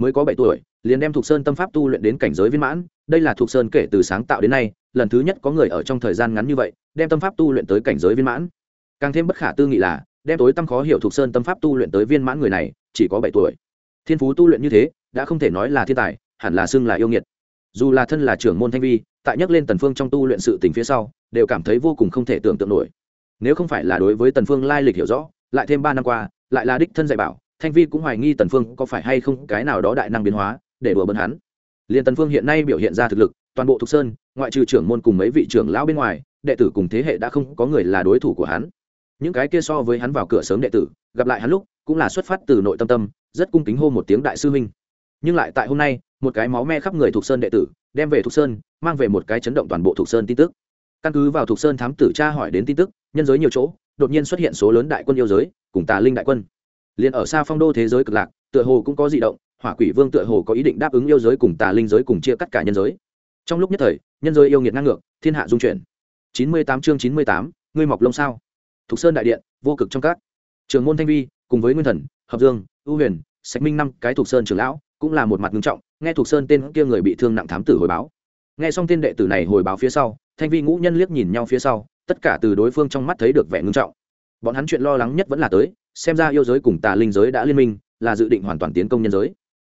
mới có bảy tuổi, liền đem thuộc sơn tâm pháp tu luyện đến cảnh giới viên mãn. Đây là thuộc sơn kể từ sáng tạo đến nay, lần thứ nhất có người ở trong thời gian ngắn như vậy, đem tâm pháp tu luyện tới cảnh giới viên mãn. Càng thêm bất khả tư nghị là, đem tối tâm khó hiểu thuộc sơn tâm pháp tu luyện tới viên mãn người này, chỉ có bảy tuổi. Thiên phú tu luyện như thế, đã không thể nói là thiên tài, hẳn là xưng là yêu nghiệt. Dù là thân là trưởng môn thanh vi, tại nhắc lên tần phương trong tu luyện sự tình phía sau, đều cảm thấy vô cùng không thể tưởng tượng nổi. Nếu không phải là đối với tần phương lai lịch hiểu rõ, lại thêm ba năm qua, lại là đích thân dạy bảo thanh vi cũng hoài nghi tần phương có phải hay không cái nào đó đại năng biến hóa, để đùa bỡn hắn. Liên tần phương hiện nay biểu hiện ra thực lực, toàn bộ Thục sơn, ngoại trừ trưởng môn cùng mấy vị trưởng lão bên ngoài, đệ tử cùng thế hệ đã không có người là đối thủ của hắn. Những cái kia so với hắn vào cửa sớm đệ tử, gặp lại hắn lúc, cũng là xuất phát từ nội tâm tâm, rất cung kính hô một tiếng đại sư huynh. Nhưng lại tại hôm nay, một cái máu me khắp người Thục sơn đệ tử, đem về Thục sơn, mang về một cái chấn động toàn bộ Thục sơn tin tức. Căn cứ vào Thục sơn thám tử tra hỏi đến tin tức, nhân giới nhiều chỗ, đột nhiên xuất hiện số lớn đại quân yêu giới, cùng tà linh đại quân liền ở xa phong đô thế giới cực lạc, tựa hồ cũng có di động, hỏa quỷ vương tựa hồ có ý định đáp ứng yêu giới cùng tà linh giới cùng chia cắt cả nhân giới. Trong lúc nhất thời, nhân giới yêu nghiệt ngang ngược, thiên hạ dung chuyển. Chín mươi tám chương chín mươi tám, ngươi mọc lông sao? Thục sơn đại điện, vô cực trong các. Trường môn thanh vi, cùng với nguyên thần, hợp dương, ưu huyền, sạch minh năm cái thục sơn trưởng lão, cũng là một mặt ngưng trọng, nghe thục sơn tên kia người bị thương nặng thám tử hồi báo. Nghe xong tên đệ tử này hồi báo phía sau, thanh vi ngũ nhân liếc nhìn nhau phía sau, tất cả từ đối phương trong mắt thấy được vẻ ngưng trọng bọn hắn chuyện lo lắng nhất vẫn là tới, xem ra yêu giới cùng tà linh giới đã liên minh, là dự định hoàn toàn tiến công nhân giới.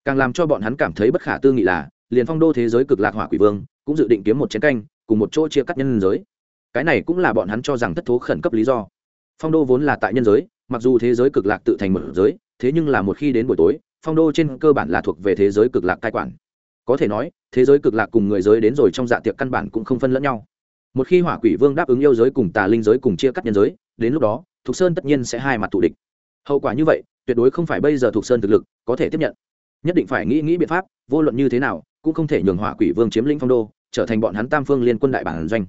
Càng làm cho bọn hắn cảm thấy bất khả tư nghị là, liền phong đô thế giới cực lạc hỏa quỷ vương, cũng dự định kiếm một chiến canh, cùng một chỗ chia cắt nhân giới. Cái này cũng là bọn hắn cho rằng thất thố khẩn cấp lý do. Phong đô vốn là tại nhân giới, mặc dù thế giới cực lạc tự thành một giới, thế nhưng là một khi đến buổi tối, phong đô trên cơ bản là thuộc về thế giới cực lạc cai quản. Có thể nói, thế giới cực lạc cùng người giới đến rồi trong dạ tiệc căn bản cũng không phân lẫn nhau. Một khi hỏa quỷ vương đáp ứng yêu giới cùng tà linh giới cùng chia cắt nhân giới, đến lúc đó thục sơn tất nhiên sẽ hai mặt thù địch. Hậu quả như vậy, tuyệt đối không phải bây giờ thục sơn thực lực có thể tiếp nhận. Nhất định phải nghĩ nghĩ biện pháp, vô luận như thế nào, cũng không thể nhường hỏa quỷ vương chiếm lĩnh phong đô, trở thành bọn hắn tam phương liên quân đại bản doanh.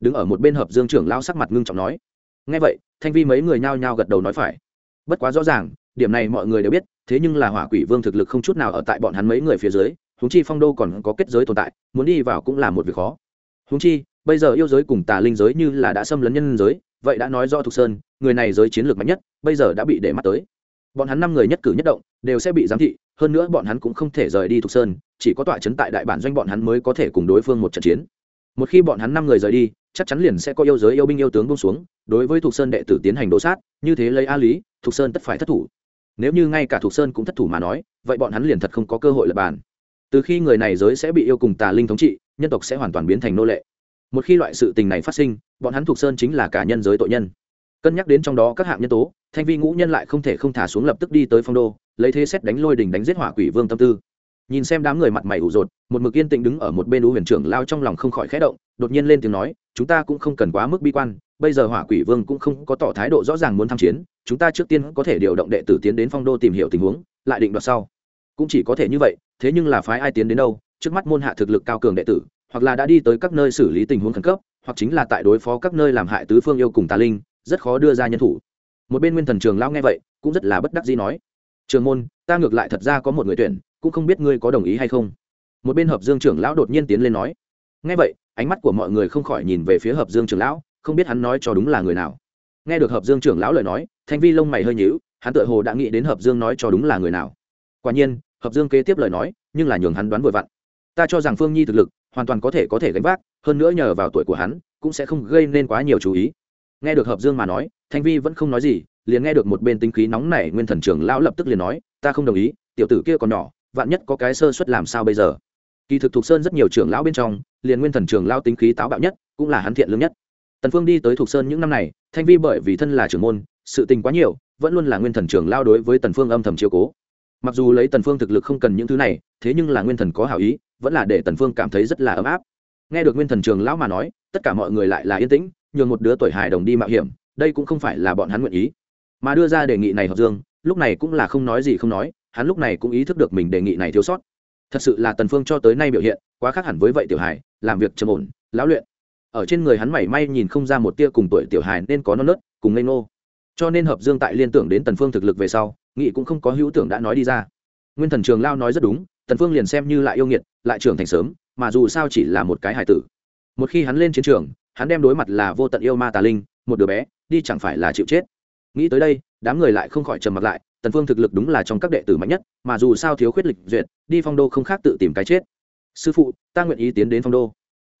Đứng ở một bên hợp dương trưởng lao sắc mặt ngưng trọng nói. Ngay vậy, thanh vi mấy người nhao nhao gật đầu nói phải. Bất quá rõ ràng, điểm này mọi người đều biết, thế nhưng là hỏa quỷ vương thực lực không chút nào ở tại bọn hắn mấy người phía dưới húng chi phong đô còn có kết giới tồn tại, muốn đi vào cũng là một việc khó. Húng chi, bây giờ yêu giới cùng tà linh giới như là đã xâm lấn nhân giới vậy đã nói do thục sơn, người này giới chiến lược mạnh nhất, bây giờ đã bị để mắt tới. Bọn hắn năm người nhất cử nhất động, đều sẽ bị giám thị, hơn nữa bọn hắn cũng không thể rời đi thục sơn, chỉ có tọa chấn tại đại bản doanh bọn hắn mới có thể cùng đối phương một trận chiến. Một khi bọn hắn năm người rời đi, chắc chắn liền sẽ có yêu giới yêu binh yêu tướng bông xuống, đối với thục sơn đệ tử tiến hành đổ sát, như thế lấy a lý, thục sơn tất phải thất thủ. Nếu như ngay cả thục sơn cũng thất thủ mà nói, vậy bọn hắn liền thật không có cơ hội lập bàn. Từ khi người này giới sẽ bị yêu cùng tà linh thống trị, nhân tộc sẽ hoàn toàn biến thành nô lệ một khi loại sự tình này phát sinh, bọn hắn thuộc sơn chính là cả nhân giới tội nhân. Cân nhắc đến trong đó các hạng nhân tố, thanh vi ngũ nhân lại không thể không thả xuống lập tức đi tới phong đô, lấy thế xét đánh lôi đình đánh giết hỏa quỷ vương tâm tư. Nhìn xem đám người mặt mày ủ rột, một mực yên tĩnh đứng ở một bên u huyền trưởng lao trong lòng không khỏi khẽ động, đột nhiên lên tiếng nói, chúng ta cũng không cần quá mức bi quan, bây giờ hỏa quỷ vương cũng không có tỏ thái độ rõ ràng muốn tham chiến, chúng ta trước tiên có thể điều động đệ tử tiến đến phong đô tìm hiểu tình huống, lại định đoạt sau. Cũng chỉ có thể như vậy, thế nhưng là phái ai tiến đến đâu, trước mắt môn hạ thực lực cao cường đệ tử hoặc là đã đi tới các nơi xử lý tình huống khẩn cấp, hoặc chính là tại đối phó các nơi làm hại tứ phương yêu cùng tà linh, rất khó đưa ra nhân thủ. Một bên nguyên thần trường lão nghe vậy, cũng rất là bất đắc dĩ nói, trường môn, ta ngược lại thật ra có một người tuyển, cũng không biết ngươi có đồng ý hay không. Một bên hợp dương trưởng lão đột nhiên tiến lên nói, nghe vậy, ánh mắt của mọi người không khỏi nhìn về phía hợp dương trưởng lão, không biết hắn nói cho đúng là người nào. Nghe được hợp dương trưởng lão lời nói, thanh vi lông mày hơi nhíu, hắn tựa hồ đã nghĩ đến hợp dương nói cho đúng là người nào. Quả nhiên, hợp dương kế tiếp lời nói, nhưng là nhường hắn đoán vội vặn. Ta cho rằng phương nhi thực lực hoàn toàn có thể có thể gánh vác, hơn nữa nhờ vào tuổi của hắn, cũng sẽ không gây nên quá nhiều chú ý. Nghe được hợp dương mà nói, thanh vi vẫn không nói gì, liền nghe được một bên tinh khí nóng nảy nguyên thần trưởng lão lập tức liền nói, ta không đồng ý, tiểu tử kia còn nhỏ, vạn nhất có cái sơ suất làm sao bây giờ? Kỳ thực thục sơn rất nhiều trưởng lão bên trong, liền nguyên thần trưởng lão tính khí táo bạo nhất, cũng là hắn thiện lương nhất. Tần phương đi tới thục sơn những năm này, thanh vi bởi vì thân là trưởng môn, sự tình quá nhiều, vẫn luôn là nguyên thần trưởng lão đối với tần phương âm thầm chiếu cố. Mặc dù lấy tần phương thực lực không cần những thứ này, thế nhưng là nguyên thần có hảo ý vẫn là để tần phương cảm thấy rất là ấm áp. Nghe được nguyên thần trường lão mà nói, tất cả mọi người lại là yên tĩnh, nhường một đứa tuổi hài đồng đi mạo hiểm, đây cũng không phải là bọn hắn nguyện ý. Mà đưa ra đề nghị này hợp dương, lúc này cũng là không nói gì không nói, hắn lúc này cũng ý thức được mình đề nghị này thiếu sót. Thật sự là tần phương cho tới nay biểu hiện, quá khác hẳn với vậy tiểu hài, làm việc trầm ổn, lão luyện. Ở trên người hắn mảy may nhìn không ra một tia cùng tuổi tiểu hài nên có non nớt, cùng ngây ngô. Cho nên hợp dương tại liên tưởng đến tần phương thực lực về sau nghị cũng không có hữu tưởng đã nói đi ra. Nguyên thần trường lao nói rất đúng tần phương liền xem như lại yêu nghiệt, lại trưởng thành sớm, mà dù sao chỉ là một cái hài tử. Một khi hắn lên chiến trường, hắn đem đối mặt là vô tận yêu ma tà linh, một đứa bé, đi chẳng phải là chịu chết. Nghĩ tới đây, đám người lại không khỏi trầm mặt lại, tần phương thực lực đúng là trong các đệ tử mạnh nhất, mà dù sao thiếu khuyết lịch duyệt, đi phong đô không khác tự tìm cái chết. Sư phụ, ta nguyện ý tiến đến phong đô.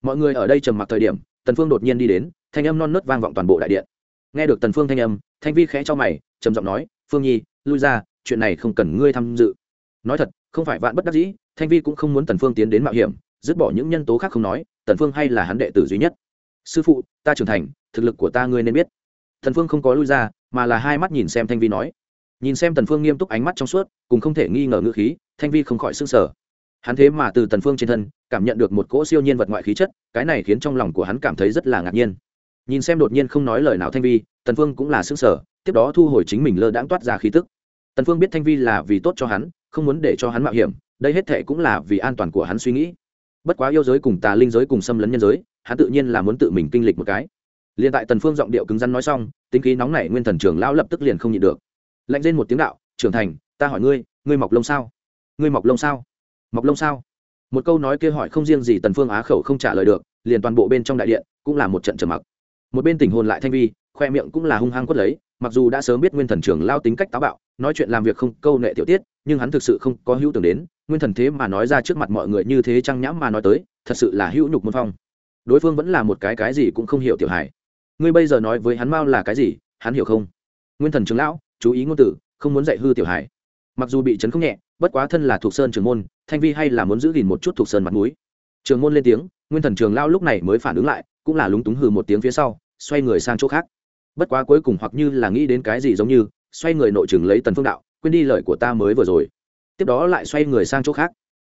Mọi người ở đây trầm mặc thời điểm, tần phương đột nhiên đi đến, thanh âm non nớt vang vọng toàn bộ đại điện. Nghe được tần phương thanh âm, thanh vi khẽ cho mày, trầm giọng nói, phương nhi, lui ra, chuyện này không cần ngươi tham dự. Nói thật không phải vạn bất đắc dĩ, thanh vi cũng không muốn tần phương tiến đến mạo hiểm, dứt bỏ những nhân tố khác không nói, tần phương hay là hắn đệ tử duy nhất. Sư phụ, ta trưởng thành, thực lực của ta ngươi nên biết. Tần phương không có lui ra, mà là hai mắt nhìn xem thanh vi nói. Nhìn xem tần phương nghiêm túc ánh mắt trong suốt, cùng không thể nghi ngờ ngữ khí, thanh vi không khỏi sưng sở hắn thế mà từ tần phương trên thân, cảm nhận được một cỗ siêu nhiên vật ngoại khí chất, cái này khiến trong lòng của hắn cảm thấy rất là ngạc nhiên. Nhìn xem đột nhiên không nói lời nào thanh vi, tần phương cũng là sưng sở tiếp đó thu hồi chính mình lơ đãng toát ra khí tức. Tần phương biết thanh vi là vì tốt cho hắn không muốn để cho hắn mạo hiểm, đây hết thệ cũng là vì an toàn của hắn suy nghĩ. Bất quá yêu giới cùng tà linh giới cùng xâm lấn nhân giới, hắn tự nhiên là muốn tự mình kinh lịch một cái. Liền tại tần phương giọng điệu cứng rắn nói xong, tính khí nóng nảy nguyên thần trưởng lão lập tức liền không nhịn được. Lạnh lên một tiếng đạo, trưởng thành, ta hỏi ngươi ngươi mọc lông sao? Ngươi mọc lông sao? Mọc lông sao? Một câu nói kia hỏi không riêng gì tần phương á khẩu không trả lời được, liền toàn bộ bên trong đại điện cũng là một trận trầm mặc. Một bên tình hồn lại thanh vi, khoe miệng cũng là hung hăng quất lấy, mặc dù đã sớm biết nguyên thần trưởng lao tính cách táo bạo, nói chuyện làm việc không câu nệ tiểu tiết nhưng hắn thực sự không có hữu tưởng đến, nguyên thần thế mà nói ra trước mặt mọi người như thế trăng nhãm mà nói tới, thật sự là hữu nhục môn phong. Đối phương vẫn là một cái cái gì cũng không hiểu tiểu hải ngươi bây giờ nói với hắn mao là cái gì, hắn hiểu không? Nguyên thần trưởng lão, chú ý ngôn tử, không muốn dạy hư tiểu hải mặc dù bị chấn không nhẹ, bất quá thân là thuộc sơn trường môn, thanh vi hay là muốn giữ gìn một chút thuộc sơn mặt mũi. Trường môn lên tiếng, nguyên thần trường lão lúc này mới phản ứng lại, cũng là lúng túng hừ một tiếng phía sau, xoay người sang chỗ khác. Bất quá cuối cùng hoặc như là nghĩ đến cái gì giống như, xoay người nội trường lấy tần phương đạo quên đi lời của ta mới vừa rồi. Tiếp đó lại xoay người sang chỗ khác.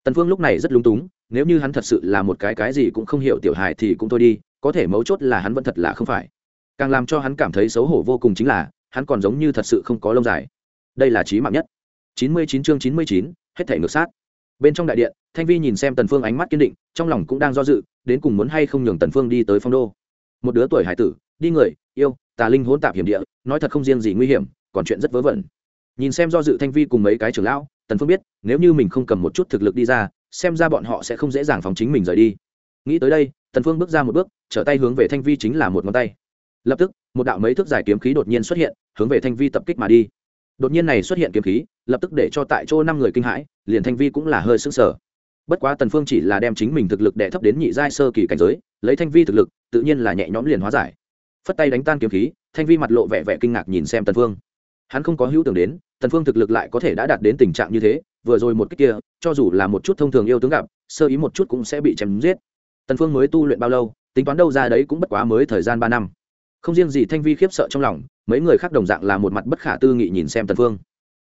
Tần phương lúc này rất lúng túng, nếu như hắn thật sự là một cái cái gì cũng không hiểu tiểu hài thì cũng thôi đi, có thể mấu chốt là hắn vẫn thật là không phải. Càng làm cho hắn cảm thấy xấu hổ vô cùng chính là, hắn còn giống như thật sự không có lông dài. Đây là trí mạng nhất. Chín mươi chín chương chín mươi chín, hết thể ngược sát. Bên trong đại điện, thanh vi nhìn xem tần phương ánh mắt kiên định, trong lòng cũng đang do dự, đến cùng muốn hay không nhường tần phương đi tới phong đô. Một đứa tuổi hải tử, đi người, yêu, tà linh hỗn tạp hiểm địa, nói thật không riêng gì nguy hiểm, còn chuyện rất vớ vẩn nhìn xem do dự thanh vi cùng mấy cái trưởng lão, tần phương biết, nếu như mình không cầm một chút thực lực đi ra, xem ra bọn họ sẽ không dễ dàng phóng chính mình rời đi. Nghĩ tới đây, tần phương bước ra một bước, trở tay hướng về thanh vi chính là một ngón tay. Lập tức, một đạo mấy thước dài kiếm khí đột nhiên xuất hiện, hướng về thanh vi tập kích mà đi. Đột nhiên này xuất hiện kiếm khí, lập tức để cho tại chỗ năm người kinh hãi, liền thanh vi cũng là hơi sững sờ. Bất quá tần phương chỉ là đem chính mình thực lực đệ thấp đến nhị giai sơ kỳ cảnh giới, lấy thanh vi thực lực, tự nhiên là nhẹ nhõm liền hóa giải. Phất tay đánh tan kiếm khí, thanh vi mặt lộ vẻ vẻ kinh ngạc nhìn xem tần phương. Hắn không có hữu tưởng đến tần phương thực lực lại có thể đã đạt đến tình trạng như thế, vừa rồi một cái kia, cho dù là một chút thông thường yêu tướng gặp, sơ ý một chút cũng sẽ bị chém giết. Tần phương mới tu luyện bao lâu, tính toán đâu ra đấy cũng bất quá mới thời gian ba năm. Không riêng gì thanh vi khiếp sợ trong lòng, mấy người khác đồng dạng là một mặt bất khả tư nghị nhìn xem tần phương.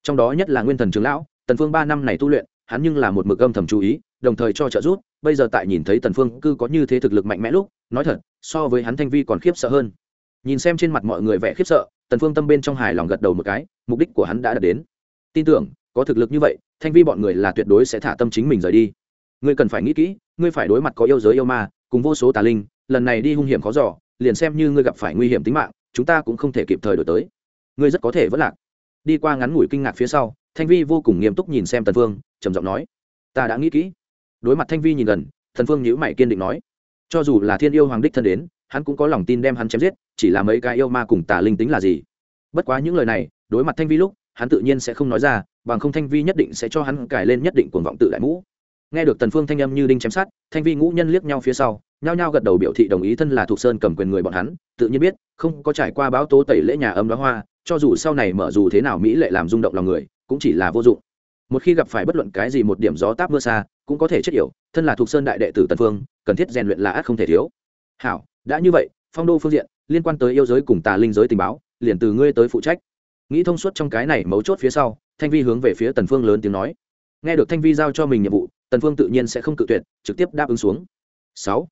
Trong đó nhất là nguyên thần trưởng lão, tần phương ba năm này tu luyện, hắn nhưng là một mực âm thầm chú ý, đồng thời cho trợ giúp, bây giờ tại nhìn thấy tần phương cư có như thế thực lực mạnh mẽ lúc, nói thật, so với hắn thanh vi còn khiếp sợ hơn. Nhìn xem trên mặt mọi người vẻ khiếp sợ, tần phương tâm bên trong hài lòng gật đầu một cái mục đích của hắn đã đạt đến. Tin tưởng, có thực lực như vậy, thanh vi bọn người là tuyệt đối sẽ thả tâm chính mình rời đi. Ngươi cần phải nghĩ kỹ, ngươi phải đối mặt có yêu giới yêu ma, cùng vô số tà linh, lần này đi hung hiểm khó giỏ liền xem như ngươi gặp phải nguy hiểm tính mạng, chúng ta cũng không thể kịp thời đổi tới. Ngươi rất có thể vẫn lạc. Đi qua ngắn ngủi kinh ngạc phía sau, thanh vi vô cùng nghiêm túc nhìn xem tần phương, trầm giọng nói, ta đã nghĩ kỹ. Đối mặt thanh vi nhìn gần thần phương nhíu mày kiên định nói, cho dù là thiên yêu hoàng đích thân đến, hắn cũng có lòng tin đem hắn chém giết, chỉ là mấy cái yêu ma cùng tà linh tính là gì? Bất quá những lời này đối mặt thanh vi lúc, hắn tự nhiên sẽ không nói ra, bằng không thanh vi nhất định sẽ cho hắn cải lên nhất định cuồng vọng tự đại mũ nghe được tần phương thanh âm như đinh chém sát thanh vi ngũ nhân liếc nhau phía sau, nhao nhao gật đầu biểu thị đồng ý thân là thuộc sơn cầm quyền người bọn hắn, tự nhiên biết, không có trải qua báo tố tẩy lễ nhà âm đóa hoa, cho dù sau này mở dù thế nào mỹ lệ làm rung động lòng người, cũng chỉ là vô dụng. Một khi gặp phải bất luận cái gì một điểm gió táp mưa xa, cũng có thể chết yểu, thân là thuộc sơn đại đệ tử tần phương, cần thiết rèn luyện là ác không thể thiếu. Hảo, đã như vậy, phong đô phương diện, liên quan tới yêu giới cùng tà linh giới tình báo, liền từ ngươi tới phụ trách nghĩ thông suốt trong cái này mấu chốt phía sau, thanh vi hướng về phía tần phương lớn tiếng nói. Nghe được thanh vi giao cho mình nhiệm vụ, tần phương tự nhiên sẽ không cự tuyệt, trực tiếp đáp ứng xuống. Sáu.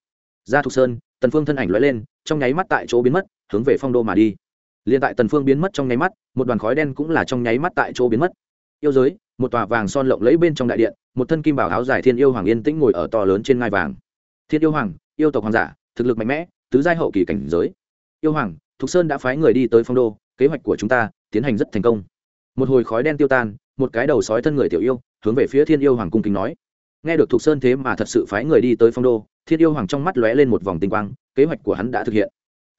Ra thục sơn, tần phương thân ảnh lóe lên, trong nháy mắt tại chỗ biến mất, hướng về phong đô mà đi. Liền tại tần phương biến mất trong nháy mắt, một đoàn khói đen cũng là trong nháy mắt tại chỗ biến mất. Yêu giới, một tòa vàng son lộng lẫy bên trong đại điện, một thân kim bảo áo dài thiên yêu hoàng yên tĩnh ngồi ở to lớn trên ngai vàng. Thiên yêu hoàng, yêu tộc hoàng giả, thực lực mạnh mẽ, tứ giai hậu kỳ cảnh giới. Yêu hoàng, thục sơn đã phái người đi tới phong đô kế hoạch của chúng ta tiến hành rất thành công. Một hồi khói đen tiêu tan, một cái đầu sói thân người tiểu yêu hướng về phía thiên yêu hoàng cung kính nói. Nghe được thục sơn thế mà thật sự phái người đi tới phong đô, thiên yêu hoàng trong mắt lóe lên một vòng tinh quang, kế hoạch của hắn đã thực hiện.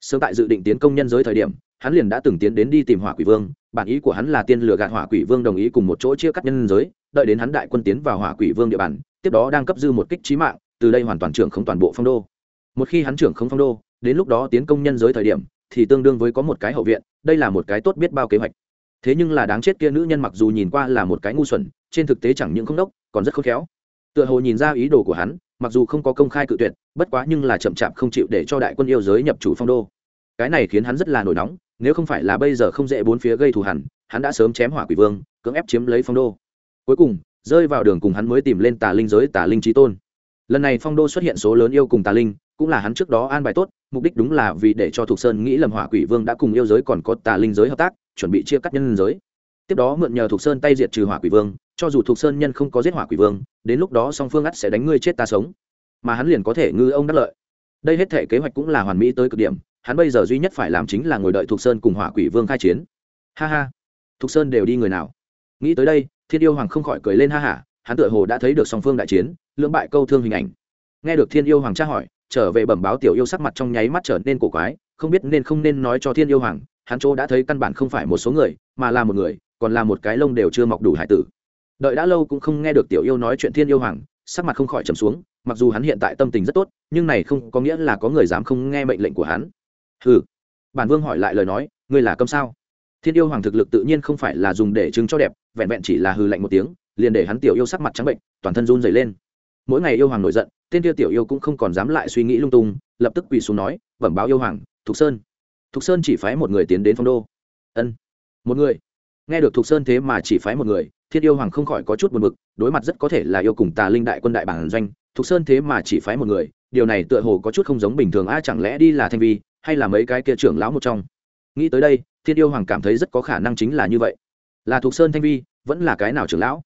Sớm tại dự định tiến công nhân giới thời điểm, hắn liền đã từng tiến đến đi tìm hỏa quỷ vương, bản ý của hắn là tiên lừa gạt hỏa quỷ vương đồng ý cùng một chỗ chia cắt nhân giới, đợi đến hắn đại quân tiến vào hỏa quỷ vương địa bàn, tiếp đó đang cấp dư một kích trí mạng, từ đây hoàn toàn trưởng không toàn bộ phong đô. Một khi hắn trưởng không phong đô, đến lúc đó tiến công nhân giới thời điểm thì tương đương với có một cái hậu viện, đây là một cái tốt biết bao kế hoạch. Thế nhưng là đáng chết kia nữ nhân mặc dù nhìn qua là một cái ngu xuẩn, trên thực tế chẳng những không đốc, còn rất khôn khéo. Tựa hồ nhìn ra ý đồ của hắn, mặc dù không có công khai cự tuyệt, bất quá nhưng là chậm chạp không chịu để cho đại quân yêu giới nhập chủ phong đô. Cái này khiến hắn rất là nổi nóng, nếu không phải là bây giờ không dễ bốn phía gây thù hẳn hắn đã sớm chém hỏa quỷ vương, cưỡng ép chiếm lấy phong đô. Cuối cùng, rơi vào đường cùng hắn mới tìm lên tà linh giới tà linh trí tôn. Lần này phong đô xuất hiện số lớn yêu cùng tà linh cũng là hắn trước đó an bài tốt, mục đích đúng là vì để cho thục sơn nghĩ lầm hỏa quỷ vương đã cùng yêu giới còn có tà linh giới hợp tác, chuẩn bị chia cắt nhân giới. Tiếp đó mượn nhờ thục sơn tay diệt trừ hỏa quỷ vương, cho dù thục sơn nhân không có giết hỏa quỷ vương, đến lúc đó song phương ắt sẽ đánh ngươi chết ta sống. Mà hắn liền có thể ngư ông đắc lợi. Đây hết thể kế hoạch cũng là hoàn mỹ tới cực điểm, hắn bây giờ duy nhất phải làm chính là ngồi đợi thục sơn cùng hỏa quỷ vương khai chiến. Ha ha. Thục sơn đều đi người nào? Nghĩ tới đây, thiên yêu hoàng không khỏi cười lên ha hả hắn tựa hồ đã thấy được song phương đại chiến, lưỡng bại câu thương hình ảnh. Nghe được thiên yêu hoàng tra hỏi trở về bẩm báo tiểu yêu sắc mặt trong nháy mắt trở nên cổ quái, không biết nên không nên nói cho thiên yêu hoàng, hắn chỗ đã thấy căn bản không phải một số người, mà là một người, còn là một cái lông đều chưa mọc đủ hải tử. Đợi đã lâu cũng không nghe được tiểu yêu nói chuyện thiên yêu hoàng, sắc mặt không khỏi trầm xuống, mặc dù hắn hiện tại tâm tình rất tốt, nhưng này không có nghĩa là có người dám không nghe mệnh lệnh của hắn. Hừ. Bản vương hỏi lại lời nói, ngươi là câm sao? Thiên yêu hoàng thực lực tự nhiên không phải là dùng để chứng cho đẹp, vẹn vẹn chỉ là hừ lạnh một tiếng, liền để hắn tiểu yêu sắc mặt trắng bệnh, toàn thân run dày lên mỗi ngày yêu hoàng nổi giận, tên tiêu tiểu yêu cũng không còn dám lại suy nghĩ lung tung, lập tức quỳ xuống nói, bẩm báo yêu hoàng, thục sơn. Thục sơn chỉ phái một người tiến đến phong đô. Ân, một người. Nghe được thục sơn thế mà chỉ phái một người, thiên yêu hoàng không khỏi có chút buồn bực, đối mặt rất có thể là yêu cùng tà linh đại quân đại bản doanh, thục sơn thế mà chỉ phái một người, điều này tựa hồ có chút không giống bình thường a, chẳng lẽ đi là thanh vi, hay là mấy cái kia trưởng lão một trong? Nghĩ tới đây, thiên yêu hoàng cảm thấy rất có khả năng chính là như vậy. Là thục sơn thanh vi, vẫn là cái nào trưởng lão?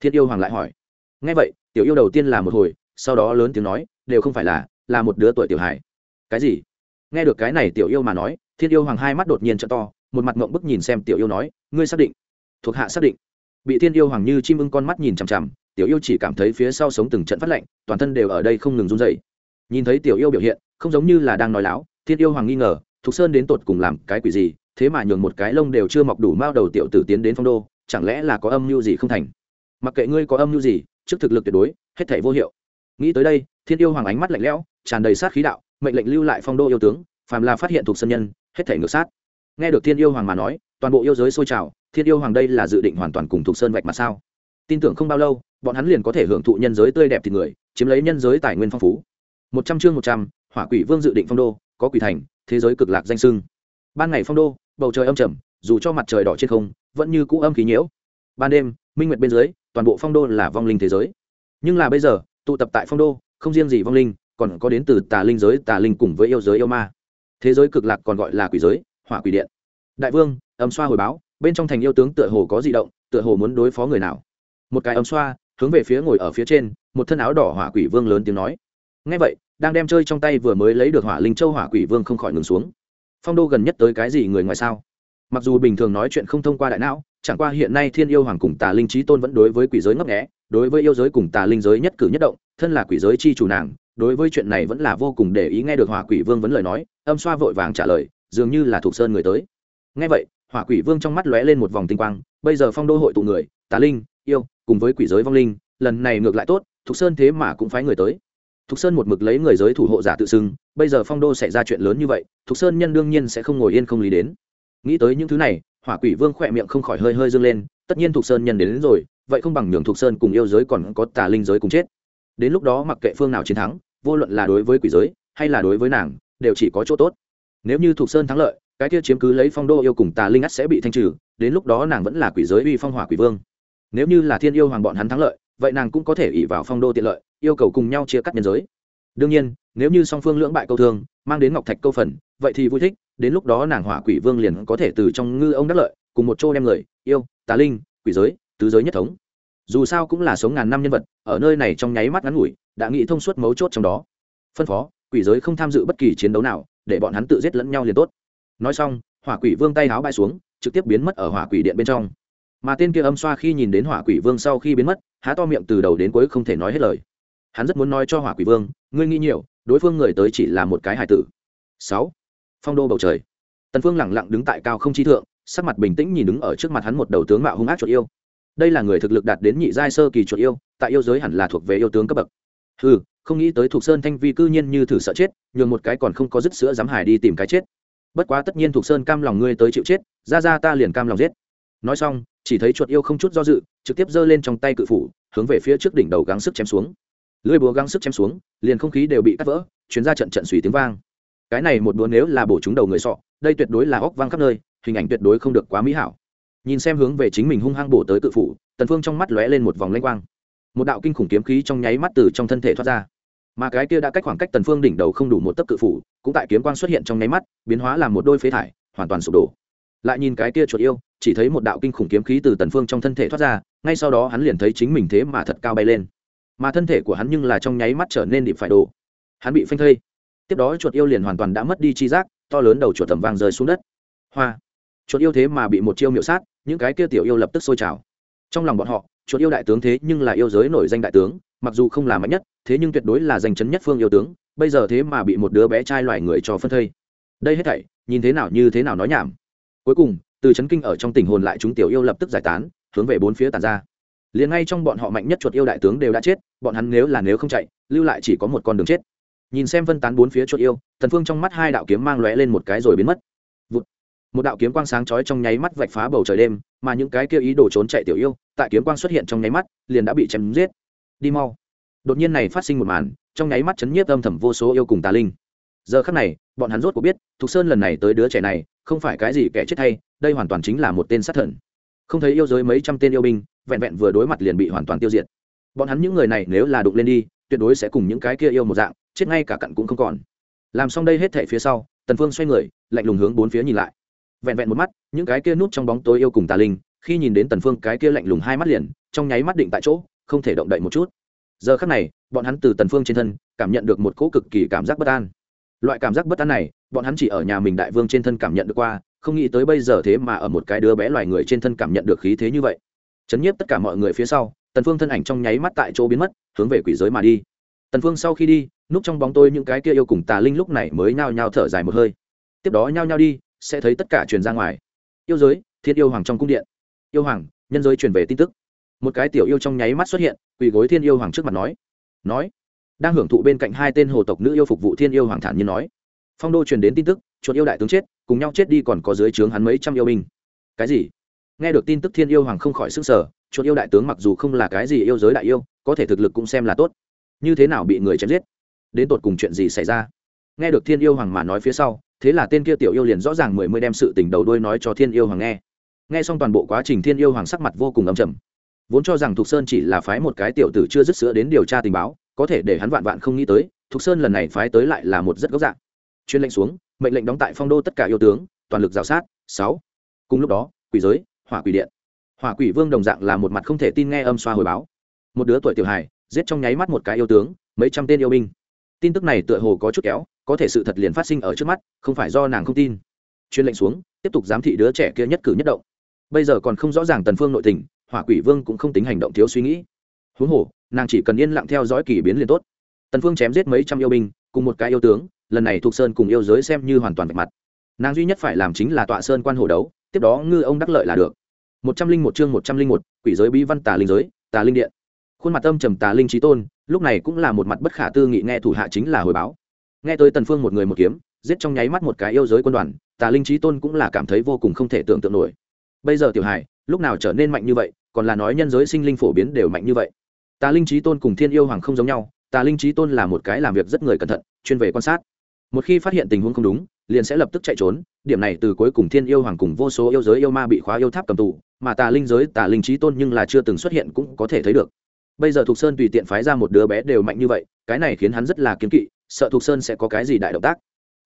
Thiên yêu hoàng lại hỏi. Ngay vậy tiểu yêu đầu tiên là một hồi, sau đó lớn tiếng nói, đều không phải là là một đứa tuổi tiểu hải cái gì? Nghe được cái này tiểu yêu mà nói, thiên yêu hoàng hai mắt đột nhiên t to, một mặt mộng bức nhìn xem tiểu yêu nói, ngươi xác định. Thuộc hạ xác định. Bị thiên yêu hoàng như chim ưng con mắt nhìn chằm chằm, tiểu yêu chỉ cảm thấy phía sau sống từng trận phát lạnh, toàn thân đều ở đây không ngừng run dày nhìn thấy tiểu yêu biểu hiện, không giống như là đang nói láo, thiên yêu hoàng nghi ngờ, thục sơn đến tột cùng làm cái quỷ gì, thế mà nhường một cái lông đều chưa mọc đủ mao đầu tiểu tử tiến đến phong đô, chẳng lẽ là có âm mưu gì không thành? Mặc kệ ngươi có âm mưu gì trước thực lực tuyệt đối, hết thể vô hiệu. Nghĩ tới đây, thiên yêu hoàng ánh mắt lạnh lẽo, tràn đầy sát khí đạo, mệnh lệnh lưu lại phong đô yêu tướng, phàm là phát hiện thuộc sân nhân, hết thể ngược sát. Nghe được thiên yêu hoàng mà nói, toàn bộ yêu giới sôi trào, thiên yêu hoàng đây là dự định hoàn toàn cùng thuộc sơn vạch mà sao? Tin tưởng không bao lâu, bọn hắn liền có thể hưởng thụ nhân giới tươi đẹp thì người, chiếm lấy nhân giới tài nguyên phong phú. Một trăm chương một trăm, hỏa quỷ vương dự định phong đô, có quỷ thành, thế giới cực lạc danh sưng. Ban ngày phong đô, bầu trời âm trầm, dù cho mặt trời đỏ trên không, vẫn như cũ âm khí nhiễu. Ban đêm minh nguyệt bên dưới, toàn bộ phong đô là vong linh thế giới. Nhưng là bây giờ, tụ tập tại phong đô, không riêng gì vong linh, còn có đến từ tà linh giới, tà linh cùng với yêu giới yêu ma. Thế giới cực lạc còn gọi là quỷ giới, hỏa quỷ điện. Đại vương, âm xoa hồi báo, bên trong thành yêu tướng tựa hồ có di động, tựa hồ muốn đối phó người nào. Một cái âm xoa, hướng về phía ngồi ở phía trên, một thân áo đỏ hỏa quỷ vương lớn tiếng nói. Ngay vậy, đang đem chơi trong tay vừa mới lấy được hỏa linh châu hỏa quỷ vương không khỏi ngừng xuống. Phong đô gần nhất tới cái gì người ngoài sao? Mặc dù bình thường nói chuyện không thông qua đại não chẳng qua hiện nay thiên yêu hoàng cùng tà linh trí tôn vẫn đối với quỷ giới ngấp nghẽ đối với yêu giới cùng tà linh giới nhất cử nhất động, thân là quỷ giới chi chủ nàng, đối với chuyện này vẫn là vô cùng để ý nghe được hỏa quỷ vương vấn lời nói, âm xoa vội vàng trả lời, dường như là thuộc sơn người tới. Nghe vậy, hỏa quỷ vương trong mắt lóe lên một vòng tinh quang, bây giờ phong đô hội tụ người, tà linh, yêu, cùng với quỷ giới vong linh, lần này ngược lại tốt, thục sơn thế mà cũng phái người tới. Thục sơn một mực lấy người giới thủ hộ giả tự xưng, bây giờ phong đô xảy ra chuyện lớn như vậy, thục sơn nhân đương nhiên sẽ không ngồi yên không lý đến. Nghĩ tới những thứ này hỏa quỷ vương khỏe miệng không khỏi hơi hơi dâng lên tất nhiên thục sơn nhân đến, đến rồi vậy không bằng nhường thục sơn cùng yêu giới còn có tà linh giới cùng chết. Đến lúc đó mặc kệ phương nào chiến thắng vô luận là đối với quỷ giới hay là đối với nàng đều chỉ có chỗ tốt. Nếu như thục sơn thắng lợi cái kia chiếm cứ lấy phong đô yêu cùng tà linh ắt sẽ bị thanh trừ đến lúc đó nàng vẫn là quỷ giới uy phong hỏa quỷ vương. Nếu như là thiên yêu hoàng bọn hắn thắng lợi vậy nàng cũng có thể ỉ vào phong đô tiện lợi yêu cầu cùng nhau chia cắt nhân giới. Đương nhiên nếu như song phương lưỡng bại câu thương mang đến ngọc thạch câu phần vậy thì vui thích đến lúc đó nàng hỏa quỷ vương liền có thể từ trong ngư ông đắc lợi, cùng một chỗ đem người, yêu, tà linh, quỷ giới, tứ giới nhất thống. Dù sao cũng là sống ngàn năm nhân vật, ở nơi này trong nháy mắt ngắn ngủi, đã nghĩ thông suốt mấu chốt trong đó. Phân phó, quỷ giới không tham dự bất kỳ chiến đấu nào, để bọn hắn tự giết lẫn nhau liền tốt. Nói xong, hỏa quỷ vương tay háo bay xuống, trực tiếp biến mất ở hỏa quỷ điện bên trong. Mà tên kia âm xoa khi nhìn đến hỏa quỷ vương sau khi biến mất, há to miệng từ đầu đến cuối không thể nói hết lời. Hắn rất muốn nói cho hỏa quỷ vương, ngươi nghĩ nhiều, đối phương người tới chỉ là một cái hài tử. Sáu phong đô bầu trời. Tần phương lẳng lặng đứng tại cao không chi thượng, sắc mặt bình tĩnh nhìn đứng ở trước mặt hắn một đầu tướng mạo hung ác chuột yêu. Đây là người thực lực đạt đến nhị giai sơ kỳ chuột yêu, tại yêu giới hẳn là thuộc về yêu tướng cấp bậc. Hừ, không nghĩ tới thuộc sơn thanh vi cư nhiên như thử sợ chết, nhường một cái còn không có dứt sữa dám hải đi tìm cái chết. Bất quá tất nhiên thuộc sơn cam lòng ngươi tới chịu chết, ra ra ta liền cam lòng giết. Nói xong, chỉ thấy chuột yêu không chút do dự, trực tiếp giơ lên trong tay cự phủ, hướng về phía trước đỉnh đầu gắng sức chém xuống. Lưỡi búa gắng sức chém xuống, liền không khí đều bị cắt vỡ chuyến ra trận trận sùi tiếng vang cái này một đũa nếu là bổ trúng đầu người sọ, đây tuyệt đối là óc vang khắp nơi, hình ảnh tuyệt đối không được quá mỹ hảo. Nhìn xem hướng về chính mình hung hăng bổ tới cự phủ, tần phương trong mắt lóe lên một vòng lanh quang. Một đạo kinh khủng kiếm khí trong nháy mắt từ trong thân thể thoát ra. Mà cái kia đã cách khoảng cách tần phương đỉnh đầu không đủ một tấc cự phủ, cũng tại kiếm quang xuất hiện trong nháy mắt, biến hóa làm một đôi phế thải, hoàn toàn sụp đổ. Lại nhìn cái kia chuột yêu, chỉ thấy một đạo kinh khủng kiếm khí từ tần phương trong thân thể thoát ra, ngay sau đó hắn liền thấy chính mình thế mà thật cao bay lên. Mà thân thể của hắn nhưng là trong nháy mắt trở nên điệp phải đổ. Hắn bị phanh thây tiếp đó chuột yêu liền hoàn toàn đã mất đi chi giác, to lớn đầu chuột tầm vàng rơi xuống đất. Hoa! Chuột yêu thế mà bị một chiêu miệu sát, những cái kia tiểu yêu lập tức sôi trào. Trong lòng bọn họ, chuột yêu đại tướng thế nhưng là yêu giới nổi danh đại tướng, mặc dù không là mạnh nhất, thế nhưng tuyệt đối là danh chấn nhất phương yêu tướng, bây giờ thế mà bị một đứa bé trai loài người cho phân thây. Đây hết thảy, nhìn thế nào như thế nào nói nhảm. Cuối cùng, từ chấn kinh ở trong tình hồn lại chúng tiểu yêu lập tức giải tán, hướng về bốn phía tàn ra. Liền ngay trong bọn họ mạnh nhất chuột yêu đại tướng đều đã chết, bọn hắn nếu là nếu không chạy, lưu lại chỉ có một con đường chết nhìn xem phân tán bốn phía chuột yêu, thần phương trong mắt hai đạo kiếm mang lóe lên một cái rồi biến mất. Vụt. một đạo kiếm quang sáng chói trong nháy mắt vạch phá bầu trời đêm, mà những cái kia ý đồ trốn chạy tiểu yêu, tại kiếm quang xuất hiện trong nháy mắt, liền đã bị chém giết. Đi mau. Đột nhiên này phát sinh một màn, trong nháy mắt chấn nhiếp âm thầm vô số yêu cùng tà linh. Giờ khắc này, bọn hắn rốt cuộc biết, thục sơn lần này tới đứa trẻ này, không phải cái gì kẻ chết hay, đây hoàn toàn chính là một tên sát thần. Không thấy yêu giới mấy trăm tên yêu binh, vẹn vẹn vừa đối mặt liền bị hoàn toàn tiêu diệt. Bọn hắn những người này nếu là đụng lên đi, tuyệt đối sẽ cùng những cái kia yêu một dạng chết ngay cả cặn cũng không còn. Làm xong đây hết thể phía sau, tần phương xoay người, lạnh lùng hướng bốn phía nhìn lại. Vẹn vẹn một mắt, những cái kia núp trong bóng tối yêu cùng tà linh, khi nhìn đến tần phương cái kia lạnh lùng hai mắt liền, trong nháy mắt định tại chỗ, không thể động đậy một chút. Giờ khắc này, bọn hắn từ tần phương trên thân, cảm nhận được một cỗ cực kỳ cảm giác bất an. Loại cảm giác bất an này, bọn hắn chỉ ở nhà mình đại vương trên thân cảm nhận được qua, không nghĩ tới bây giờ thế mà ở một cái đứa bé loài người trên thân cảm nhận được khí thế như vậy. Chấn nhiếp tất cả mọi người phía sau, tần phương thân ảnh trong nháy mắt tại chỗ biến mất, hướng về quỷ giới mà đi. Tần phương sau khi đi núp trong bóng tôi những cái kia yêu cùng tà linh lúc này mới nhao nhao thở dài một hơi. Tiếp đó nhao nhao đi, sẽ thấy tất cả truyền ra ngoài. Yêu giới, thiên yêu hoàng trong cung điện. Yêu hoàng, nhân giới truyền về tin tức. Một cái tiểu yêu trong nháy mắt xuất hiện, quỳ gối thiên yêu hoàng trước mặt nói. Nói. Đang hưởng thụ bên cạnh hai tên hồ tộc nữ yêu phục vụ thiên yêu hoàng thản như nói. Phong đô truyền đến tin tức, chuột yêu đại tướng chết, cùng nhau chết đi còn có dưới trướng hắn mấy trăm yêu binh. Cái gì? Nghe được tin tức thiên yêu hoàng không khỏi sức sở chuột yêu đại tướng mặc dù không là cái gì yêu giới đại yêu, có thể thực lực cũng xem là tốt. Như thế nào bị người chém giết? Đến tột cùng chuyện gì xảy ra? Nghe được thiên yêu hoàng mà nói phía sau, thế là tên kia tiểu yêu liền rõ ràng mười mươi đem sự tình đầu đuôi nói cho thiên yêu hoàng nghe. Nghe xong toàn bộ quá trình, thiên yêu hoàng sắc mặt vô cùng ấm chầm vốn cho rằng thục sơn chỉ là phái một cái tiểu tử chưa dứt sữa đến điều tra tình báo, có thể để hắn vạn vạn không nghĩ tới, thục sơn lần này phái tới lại là một rất gốc dạng. Chuyên lệnh xuống, mệnh lệnh đóng tại phong đô tất cả yêu tướng, toàn lực rào sát. Sáu. Cùng lúc đó, quỷ giới, hỏa quỷ điện. Hỏa quỷ vương đồng dạng là một mặt không thể tin nghe âm xoa hồi báo. Một đứa tuổi tiểu hài, giết trong nháy mắt một cái yêu tướng, mấy trăm tên yêu binh tin tức này tựa hồ có chút kéo, có thể sự thật liền phát sinh ở trước mắt, không phải do nàng không tin. Chuyên lệnh xuống, tiếp tục giám thị đứa trẻ kia nhất cử nhất động. Bây giờ còn không rõ ràng tần phương nội tình, hỏa quỷ vương cũng không tính hành động thiếu suy nghĩ. Huống hồ, nàng chỉ cần yên lặng theo dõi kỳ biến liền tốt. Tần phương chém giết mấy trăm yêu binh, cùng một cái yêu tướng, lần này thuộc sơn cùng yêu giới xem như hoàn toàn vạch mặt. Nàng duy nhất phải làm chính là tọa sơn quan hồ đấu, tiếp đó ngư ông đắc lợi là được. Một trăm linh một chương một trăm linh một, quỷ giới bí văn tà linh giới, tà linh điện khuôn mặt âm trầm tà linh trí tôn, lúc này cũng là một mặt bất khả tư nghị nghe thủ hạ chính là hồi báo. Nghe tới tần phương một người một kiếm, giết trong nháy mắt một cái yêu giới quân đoàn, tà linh trí tôn cũng là cảm thấy vô cùng không thể tưởng tượng nổi. Bây giờ tiểu hải lúc nào trở nên mạnh như vậy, còn là nói nhân giới sinh linh phổ biến đều mạnh như vậy. Tà linh trí tôn cùng thiên yêu hoàng không giống nhau, tà linh trí tôn là một cái làm việc rất người cẩn thận, chuyên về quan sát. Một khi phát hiện tình huống không đúng, liền sẽ lập tức chạy trốn, điểm này từ cuối cùng thiên yêu hoàng cùng vô số yêu giới yêu ma bị khóa yêu tháp cầm tù, mà tà linh giới tà linh trí tôn nhưng là chưa từng xuất hiện cũng có thể thấy được bây giờ thục sơn tùy tiện phái ra một đứa bé đều mạnh như vậy, cái này khiến hắn rất là kiến kỵ, sợ thục sơn sẽ có cái gì đại động tác.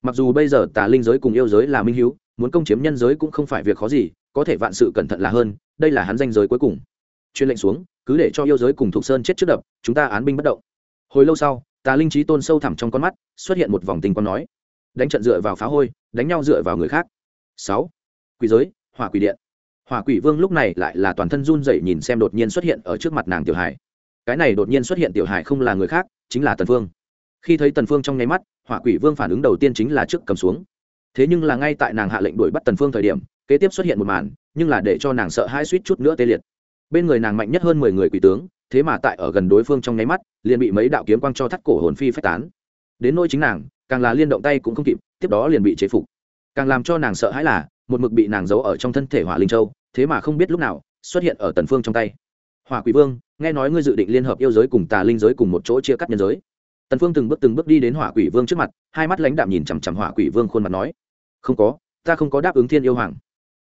Mặc dù bây giờ tà linh giới cùng yêu giới là minh hiếu, muốn công chiếm nhân giới cũng không phải việc khó gì, có thể vạn sự cẩn thận là hơn, đây là hắn danh giới cuối cùng. Chuyên lệnh xuống, cứ để cho yêu giới cùng thục sơn chết trước đập, chúng ta án binh bất động. Hồi lâu sau, tà linh trí tôn sâu thẳm trong con mắt, xuất hiện một vòng tình con nói, đánh trận dựa vào phá hôi, đánh nhau dựa vào người khác. Sáu, quỷ giới, hỏa quỷ điện. Hỏa quỷ vương lúc này lại là toàn thân run rẩy nhìn xem đột nhiên xuất hiện ở trước mặt nàng tiểu hải cái này đột nhiên xuất hiện tiểu hải không là người khác, chính là tần phương. Khi thấy tần phương trong nháy mắt, hỏa quỷ vương phản ứng đầu tiên chính là trước cầm xuống. Thế nhưng là ngay tại nàng hạ lệnh đuổi bắt tần phương thời điểm, kế tiếp xuất hiện một màn, nhưng là để cho nàng sợ hãi suýt chút nữa tê liệt. Bên người nàng mạnh nhất hơn mười người quỷ tướng, thế mà tại ở gần đối phương trong nháy mắt, liền bị mấy đạo kiếm quang cho thắt cổ hồn phi phách tán. Đến nỗi chính nàng, càng là liên động tay cũng không kịp, tiếp đó liền bị chế phục. Càng làm cho nàng sợ hãi là, một mực bị nàng giấu ở trong thân thể hỏa linh châu, thế mà không biết lúc nào xuất hiện ở tần phương trong tay hỏa quỷ vương, nghe nói ngươi dự định liên hợp yêu giới cùng tà linh giới cùng một chỗ chia cắt nhân giới. Tần phương từng bước từng bước đi đến hỏa quỷ vương trước mặt, hai mắt lãnh đạm nhìn chằm chằm hỏa quỷ vương khuôn mặt nói, không có, ta không có đáp ứng thiên yêu hoàng.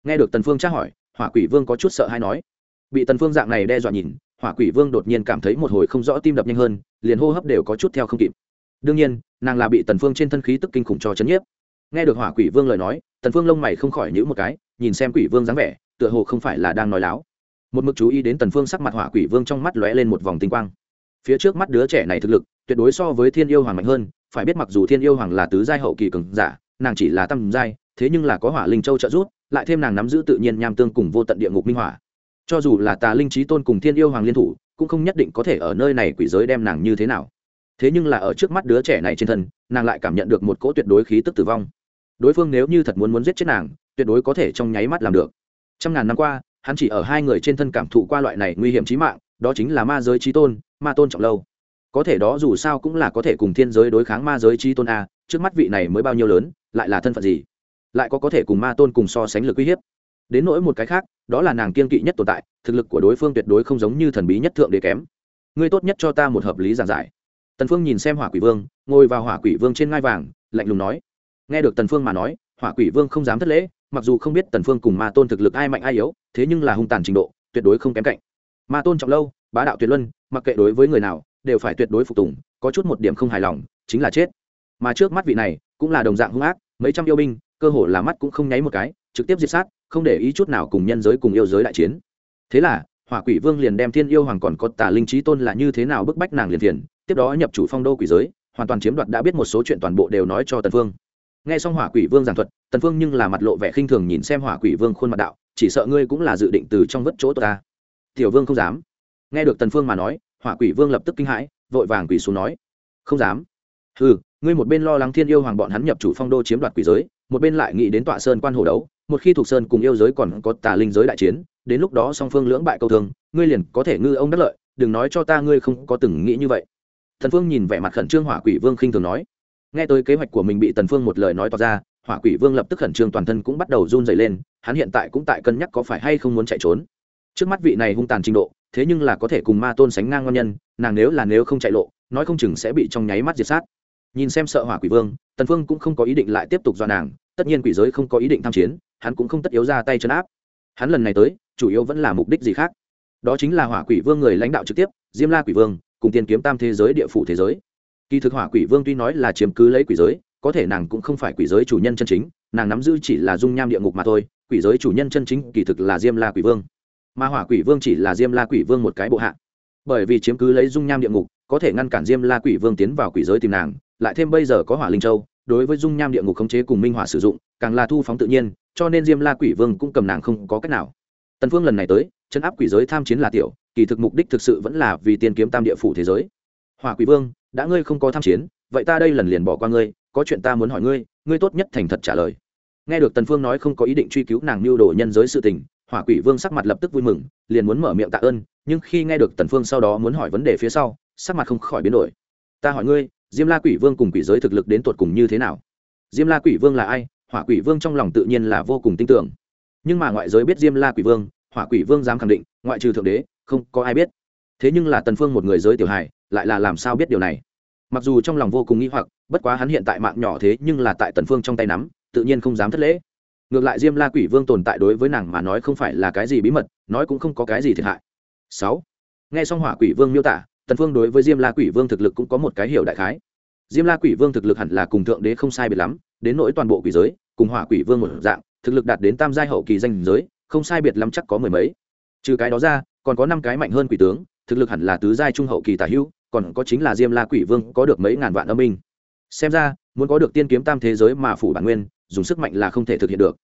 Nghe được tần phương tra hỏi, hỏa quỷ vương có chút sợ hay nói. Bị tần phương dạng này đe dọa nhìn, hỏa quỷ vương đột nhiên cảm thấy một hồi không rõ tim đập nhanh hơn, liền hô hấp đều có chút theo không kịp. Đương nhiên, nàng là bị tần phương trên thân khí tức kinh khủng cho chấn nhiếp. Nghe được hỏa quỷ vương lời nói, tần phương lông mày không khỏi nhíu một cái, nhìn xem quỷ vương dáng vẻ, tựa hồ không phải là đang nói láo một mực chú ý đến tần phương sắc mặt hỏa quỷ vương trong mắt lóe lên một vòng tinh quang. Phía trước mắt đứa trẻ này thực lực, tuyệt đối so với thiên yêu hoàng mạnh hơn, phải biết mặc dù thiên yêu hoàng là tứ giai hậu kỳ cường giả, nàng chỉ là tam giai, thế nhưng là có hỏa linh châu trợ giúp, lại thêm nàng nắm giữ tự nhiên nham tương cùng vô tận địa ngục minh hỏa cho dù là tà linh trí tôn cùng thiên yêu hoàng liên thủ, cũng không nhất định có thể ở nơi này quỷ giới đem nàng như thế nào. Thế nhưng là ở trước mắt đứa trẻ này trên thân, nàng lại cảm nhận được một cỗ tuyệt đối khí tức tử vong. Đối phương nếu như thật muốn muốn giết chết nàng, tuyệt đối có thể trong nháy mắt làm được. Trăm ngàn năm qua hắn chỉ ở hai người trên thân cảm thụ qua loại này nguy hiểm trí mạng, đó chính là ma giới trí tôn, ma tôn trọng lâu. Có thể đó dù sao cũng là có thể cùng thiên giới đối kháng ma giới trí tôn a, trước mắt vị này mới bao nhiêu lớn, lại là thân phận gì? Lại có có thể cùng ma tôn cùng so sánh lực uy hiếp? Đến nỗi một cái khác, đó là nàng kiên kỵ nhất tồn tại, thực lực của đối phương tuyệt đối không giống như thần bí nhất thượng đế kém. Ngươi tốt nhất cho ta một hợp lý giảng giải. Tần phương nhìn xem hỏa quỷ vương, ngồi vào hỏa quỷ vương trên ngai vàng, lạnh lùng nói. Nghe được tần phương mà nói hỏa quỷ vương không dám thất lễ, mặc dù không biết tần phương cùng ma tôn thực lực ai mạnh ai yếu, thế nhưng là hung tàn trình độ, tuyệt đối không kém cạnh. Ma tôn trọng lâu, bá đạo tuyệt luân, mặc kệ đối với người nào, đều phải tuyệt đối phục tùng, có chút một điểm không hài lòng, chính là chết. Mà trước mắt vị này, cũng là đồng dạng hung ác, mấy trăm yêu binh, cơ hồ là mắt cũng không nháy một cái, trực tiếp diệt sát, không để ý chút nào cùng nhân giới cùng yêu giới đại chiến. Thế là, hỏa quỷ vương liền đem thiên yêu hoàng còn có tà linh trí tôn là như thế nào bức bách nàng liền thiền tiếp đó nhập chủ phong đô quỷ giới, hoàn toàn chiếm đoạt đã biết một số chuyện toàn bộ đều nói cho tần phương nghe xong hỏa quỷ vương giảng thuật tần phương nhưng là mặt lộ vẻ khinh thường nhìn xem hỏa quỷ vương khuôn mặt đạo chỉ sợ ngươi cũng là dự định từ trong vất chỗ ta. Tiểu vương không dám. Nghe được tần phương mà nói hỏa quỷ vương lập tức kinh hãi vội vàng quỳ xuống nói không dám. Hừ ngươi một bên lo lắng thiên yêu hoàng bọn hắn nhập chủ phong đô chiếm đoạt quỷ giới một bên lại nghĩ đến tọa sơn quan hồ đấu một khi thuộc sơn cùng yêu giới còn có tà linh giới đại chiến đến lúc đó song phương lưỡng bại câu thường, ngươi liền có thể ngư ông đắc lợi đừng nói cho ta ngươi không có từng nghĩ như vậy. Thần phương nhìn vẻ mặt khẩn trương hỏa quỷ vương khinh thường nói nghe tới kế hoạch của mình bị tần phương một lời nói to ra, hỏa quỷ vương lập tức khẩn trương toàn thân cũng bắt đầu run rẩy lên, hắn hiện tại cũng tại cân nhắc có phải hay không muốn chạy trốn. Trước mắt vị này hung tàn trình độ, thế nhưng là có thể cùng ma tôn sánh ngang ngon nhân, nàng nếu là nếu không chạy lộ, nói không chừng sẽ bị trong nháy mắt diệt sát. Nhìn xem sợ hỏa quỷ vương, tần phương cũng không có ý định lại tiếp tục do nàng, tất nhiên quỷ giới không có ý định tham chiến, hắn cũng không tất yếu ra tay chấn áp. Hắn lần này tới, chủ yếu vẫn là mục đích gì khác? Đó chính là hỏa quỷ vương người lãnh đạo trực tiếp, diêm la quỷ vương, cùng tiên kiếm tam thế giới địa phủ thế giới kỳ thực hỏa quỷ vương tuy nói là chiếm cứ lấy quỷ giới, có thể nàng cũng không phải quỷ giới chủ nhân chân chính, nàng nắm giữ chỉ là dung nham địa ngục mà thôi, quỷ giới chủ nhân chân chính kỳ thực là diêm la quỷ vương. Mà hỏa quỷ vương chỉ là diêm la quỷ vương một cái bộ hạ. Bởi vì chiếm cứ lấy dung nham địa ngục, có thể ngăn cản diêm la quỷ vương tiến vào quỷ giới tìm nàng, lại thêm bây giờ có hỏa linh châu, đối với dung nham địa ngục khống chế cùng minh hỏa sử dụng, càng là thu phóng tự nhiên, cho nên diêm la quỷ vương cũng cầm nàng không có cách nào. Tần phương lần này tới chân áp quỷ giới tham chiến là tiểu, kỳ thực mục đích thực sự vẫn là vì tiên kiếm tam địa phủ thế giới. Hỏa quỷ vương đã ngươi không có tham chiến, vậy ta đây lần liền bỏ qua ngươi, có chuyện ta muốn hỏi ngươi ngươi tốt nhất thành thật trả lời. Nghe được tần phương nói không có ý định truy cứu nàng lưu đồ nhân giới sự tình, hỏa quỷ vương sắc mặt lập tức vui mừng, liền muốn mở miệng tạ ơn, nhưng khi nghe được tần phương sau đó muốn hỏi vấn đề phía sau, sắc mặt không khỏi biến đổi. Ta hỏi ngươi, diêm la quỷ vương cùng quỷ giới thực lực đến tột cùng như thế nào? Diêm la quỷ vương là ai? Hỏa quỷ vương trong lòng tự nhiên là vô cùng tin tưởng. Nhưng mà ngoại giới biết diêm la quỷ vương, hỏa quỷ vương dám khẳng định, ngoại trừ thượng đế, không có ai biết. Thế nhưng là tần phương một người giới tiểu hài, lại là làm sao biết điều này? Mặc dù trong lòng vô cùng nghi hoặc, bất quá hắn hiện tại mạng nhỏ thế nhưng là tại tần phương trong tay nắm, tự nhiên không dám thất lễ. Ngược lại diêm la quỷ vương tồn tại đối với nàng mà nói không phải là cái gì bí mật, nói cũng không có cái gì thiệt hại. Sáu, nghe xong hỏa quỷ vương miêu tả, tần phương đối với diêm la quỷ vương thực lực cũng có một cái hiểu đại khái. Diêm la quỷ vương thực lực hẳn là cùng thượng đế không sai biệt lắm, đến nỗi toàn bộ quỷ giới, cùng hỏa quỷ vương một dạng, thực lực đạt đến tam giai hậu kỳ danh giới, không sai biệt lắm chắc có mười mấy. Trừ cái đó ra, còn có năm cái mạnh hơn quỷ tướng, thực lực hẳn là tứ giai trung hậu kỳ tả hữu còn có chính là diêm la quỷ vương có được mấy ngàn vạn âm minh xem ra, muốn có được tiên kiếm tam thế giới mà phủ bản nguyên, dùng sức mạnh là không thể thực hiện được.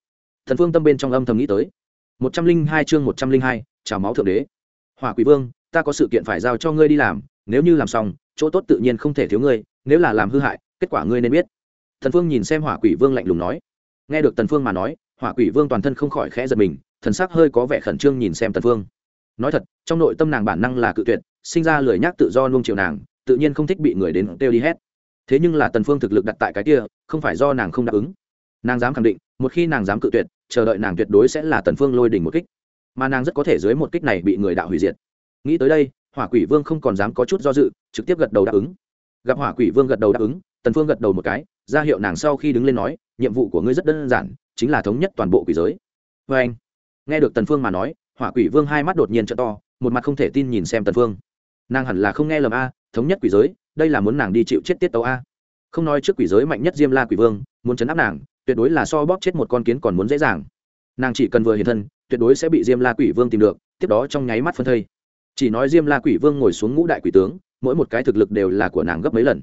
Thần phương tâm bên trong âm thầm nghĩ tới. Một trăm linh hai chương một trăm linh hai, chào máu thượng đế. Hỏa quỷ vương, ta có sự kiện phải giao cho ngươi đi làm, nếu như làm xong, chỗ tốt tự nhiên không thể thiếu ngươi, nếu là làm hư hại, kết quả ngươi nên biết. Thần phương nhìn xem hỏa quỷ vương lạnh lùng nói. Nghe được tần phương mà nói, hỏa quỷ vương toàn thân không khỏi khẽ giật mình, thần sắc hơi có vẻ khẩn trương nhìn xem tần phương. Nói thật, trong nội tâm nàng bản năng là cự tuyệt sinh ra lười nhác tự do nuông chiều nàng, tự nhiên không thích bị người đến kêu đi hết. Thế nhưng là tần phương thực lực đặt tại cái kia, không phải do nàng không đáp ứng. Nàng dám khẳng định, một khi nàng dám cự tuyệt, chờ đợi nàng tuyệt đối sẽ là tần phương lôi đỉnh một kích. Mà nàng rất có thể dưới một kích này bị người đạo hủy diệt. Nghĩ tới đây, hỏa quỷ vương không còn dám có chút do dự, trực tiếp gật đầu đáp ứng. Gặp hỏa quỷ vương gật đầu đáp ứng, tần phương gật đầu một cái, ra hiệu nàng sau khi đứng lên nói, nhiệm vụ của ngươi rất đơn giản, chính là thống nhất toàn bộ quỷ giới. Với anh nghe được tần phương mà nói, hỏa quỷ vương hai mắt đột nhiên trợ to, một mặt không thể tin nhìn xem tần phương nàng hẳn là không nghe lầm a, thống nhất quỷ giới, đây là muốn nàng đi chịu chết tiết tấu a. Không nói trước quỷ giới mạnh nhất diêm la quỷ vương, muốn chấn áp nàng, tuyệt đối là so bóp chết một con kiến còn muốn dễ dàng. Nàng chỉ cần vừa hiện thân, tuyệt đối sẽ bị diêm la quỷ vương tìm được, tiếp đó trong nháy mắt phân thây. Chỉ nói diêm la quỷ vương ngồi xuống ngũ đại quỷ tướng, mỗi một cái thực lực đều là của nàng gấp mấy lần.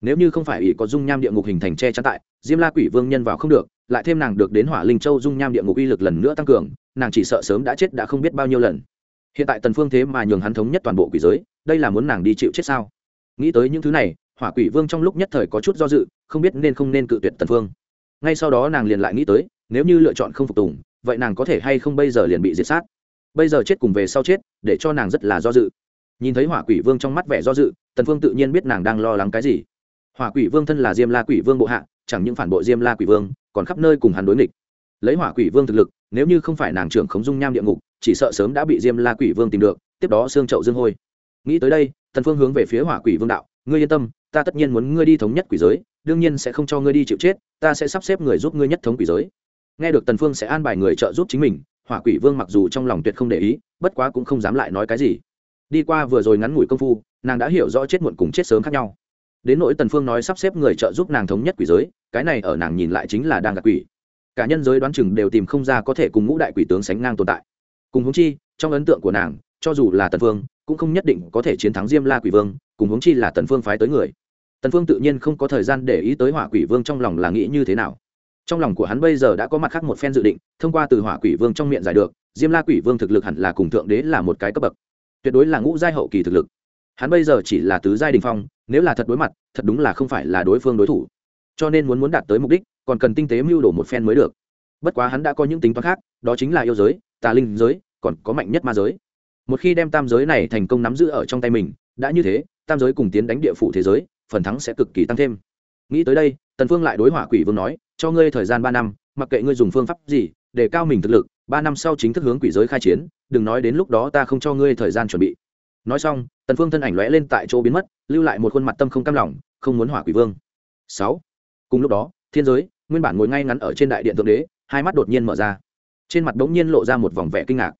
Nếu như không phải ỷ có dung nham địa ngục hình thành che chắn tại, diêm la quỷ vương nhân vào không được, lại thêm nàng được đến hỏa linh châu dung nham địa ngục uy lực lần nữa tăng cường, nàng chỉ sợ sớm đã chết đã không biết bao nhiêu lần hiện tại tần phương thế mà nhường hắn thống nhất toàn bộ quỷ giới, đây là muốn nàng đi chịu chết sao? Nghĩ tới những thứ này, hỏa quỷ vương trong lúc nhất thời có chút do dự, không biết nên không nên cự tuyệt tần phương. Ngay sau đó nàng liền lại nghĩ tới, nếu như lựa chọn không phục tùng, vậy nàng có thể hay không bây giờ liền bị diệt sát? Bây giờ chết cùng về sau chết, để cho nàng rất là do dự. Nhìn thấy hỏa quỷ vương trong mắt vẻ do dự, tần phương tự nhiên biết nàng đang lo lắng cái gì. Hỏa quỷ vương thân là diêm la quỷ vương bộ hạ, chẳng những phản bội diêm la quỷ vương, còn khắp nơi cùng hắn đối nghịch. Lấy hỏa quỷ vương thực lực nếu như không phải nàng trưởng khống dung nham địa ngục, chỉ sợ sớm đã bị diêm la quỷ vương tìm được, tiếp đó xương chậu dương hôi. Nghĩ tới đây, tần phương hướng về phía hỏa quỷ vương đạo, ngươi yên tâm, ta tất nhiên muốn ngươi đi thống nhất quỷ giới, đương nhiên sẽ không cho ngươi đi chịu chết, ta sẽ sắp xếp người giúp ngươi nhất thống quỷ giới. Nghe được tần phương sẽ an bài người trợ giúp chính mình, hỏa quỷ vương mặc dù trong lòng tuyệt không để ý, bất quá cũng không dám lại nói cái gì. Đi qua vừa rồi ngắn ngủi công phu, nàng đã hiểu rõ chết muộn cùng chết sớm khác nhau. Đến nỗi tần phương nói sắp xếp người trợ giúp nàng thống nhất quỷ giới, cái này ở nàng nhìn lại chính là đang gạt quỷ cả nhân giới đoán chừng đều tìm không ra có thể cùng ngũ đại quỷ tướng sánh ngang tồn tại. Cùng hướng chi, trong ấn tượng của nàng, cho dù là tần phương cũng không nhất định có thể chiến thắng diêm la quỷ vương, cùng hướng chi là tần phương phái tới người. Tần phương tự nhiên không có thời gian để ý tới hỏa quỷ vương trong lòng là nghĩ như thế nào. Trong lòng của hắn bây giờ đã có mặt khác một phen dự định, thông qua từ hỏa quỷ vương trong miệng giải được, diêm la quỷ vương thực lực hẳn là cùng thượng đế là một cái cấp bậc. Tuyệt đối là ngũ giai hậu kỳ thực lực. Hắn bây giờ chỉ là tứ giai đình phong, nếu là thật đối mặt, thật đúng là không phải là đối phương đối thủ cho nên muốn muốn đạt tới mục đích, còn cần tinh tế mưu đồ một phen mới được. Bất quá hắn đã có những tính toán khác, đó chính là yêu giới, tà linh giới, còn có mạnh nhất ma giới. Một khi đem tam giới này thành công nắm giữ ở trong tay mình, đã như thế, tam giới cùng tiến đánh địa phủ thế giới, phần thắng sẽ cực kỳ tăng thêm. Nghĩ tới đây, tần phương lại đối hỏa quỷ vương nói, cho ngươi thời gian ba năm, mặc kệ ngươi dùng phương pháp gì, để cao mình thực lực, ba năm sau chính thức hướng quỷ giới khai chiến, đừng nói đến lúc đó ta không cho ngươi thời gian chuẩn bị. Nói xong, tần phương thân ảnh lóe lên tại chỗ biến mất, lưu lại một khuôn mặt tâm không cam lòng, không muốn hỏa quỷ vương. Sáu cùng lúc đó, thiên giới, nguyên bản ngồi ngay ngắn ở trên đại điện thượng đế, hai mắt đột nhiên mở ra. Trên mặt đống nhiên lộ ra một vòng vẻ kinh ngạc.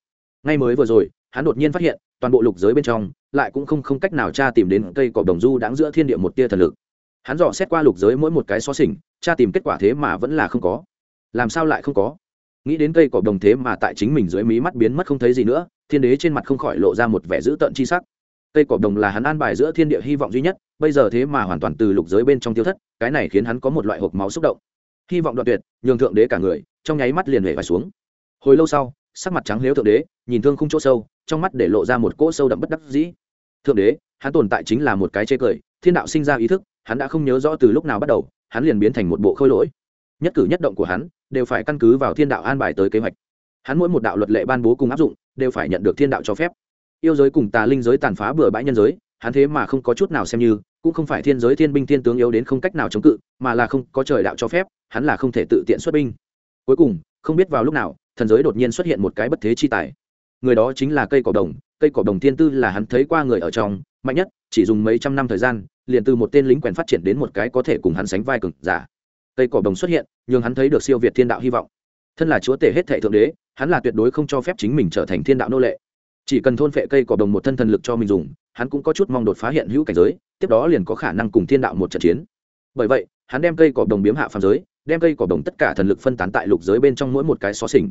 Ngay mới vừa rồi, hắn đột nhiên phát hiện, toàn bộ lục giới bên trong, lại cũng không không cách nào tra tìm đến cây cỏ đồng du đáng giữa thiên địa một tia thần lực. Hắn dò xét qua lục giới mỗi một cái xó xỉnh, tra tìm kết quả thế mà vẫn là không có. Làm sao lại không có? Nghĩ đến cây cỏ đồng thế mà tại chính mình dưới mí mắt biến mất không thấy gì nữa, thiên đế trên mặt không khỏi lộ ra một vẻ dữ tợn chi sắc cây cỏ đồng là hắn an bài giữa thiên địa hy vọng duy nhất, bây giờ thế mà hoàn toàn từ lục giới bên trong tiêu thất, cái này khiến hắn có một loại hộp máu xúc động. Hy vọng đoạn tuyệt, nhường thượng đế cả người, trong nháy mắt liền hề vải xuống. Hồi lâu sau, sắc mặt trắng nếu thượng đế, nhìn thương không chỗ sâu, trong mắt để lộ ra một cỗ sâu đậm bất đắc dĩ. Thượng đế, hắn tồn tại chính là một cái chê cười, thiên đạo sinh ra ý thức, hắn đã không nhớ rõ từ lúc nào bắt đầu, hắn liền biến thành một bộ khôi lỗi. Nhất cử nhất động của hắn, đều phải căn cứ vào thiên đạo an bài tới kế hoạch. Hắn mỗi một đạo luật lệ ban bố cùng áp dụng, đều phải nhận được thiên đạo cho phép yêu giới cùng tà linh giới tàn phá bừa bãi nhân giới, hắn thế mà không có chút nào xem như, cũng không phải thiên giới thiên binh thiên tướng yếu đến không cách nào chống cự, mà là không có trời đạo cho phép, hắn là không thể tự tiện xuất binh. Cuối cùng, không biết vào lúc nào, thần giới đột nhiên xuất hiện một cái bất thế chi tài. Người đó chính là cây cỏ đồng, cây cỏ đồng thiên tư là hắn thấy qua người ở trong, mạnh nhất, chỉ dùng mấy trăm năm thời gian, liền từ một tên lính quèn phát triển đến một cái có thể cùng hắn sánh vai cực giả. Cây cỏ đồng xuất hiện nhưng hắn thấy được siêu việt thiên đạo hy vọng. Thân là chúa tể hết thệ thượng đế, hắn là tuyệt đối không cho phép chính mình trở thành thiên đạo nô lệ chỉ cần thôn phệ cây cỏ đồng một thân thần lực cho mình dùng, hắn cũng có chút mong đột phá hiện hữu cảnh giới, tiếp đó liền có khả năng cùng thiên đạo một trận chiến. Bởi vậy, hắn đem cây cỏ đồng biếm hạ phàm giới, đem cây cỏ đồng tất cả thần lực phân tán tại lục giới bên trong mỗi một cái xó xỉnh.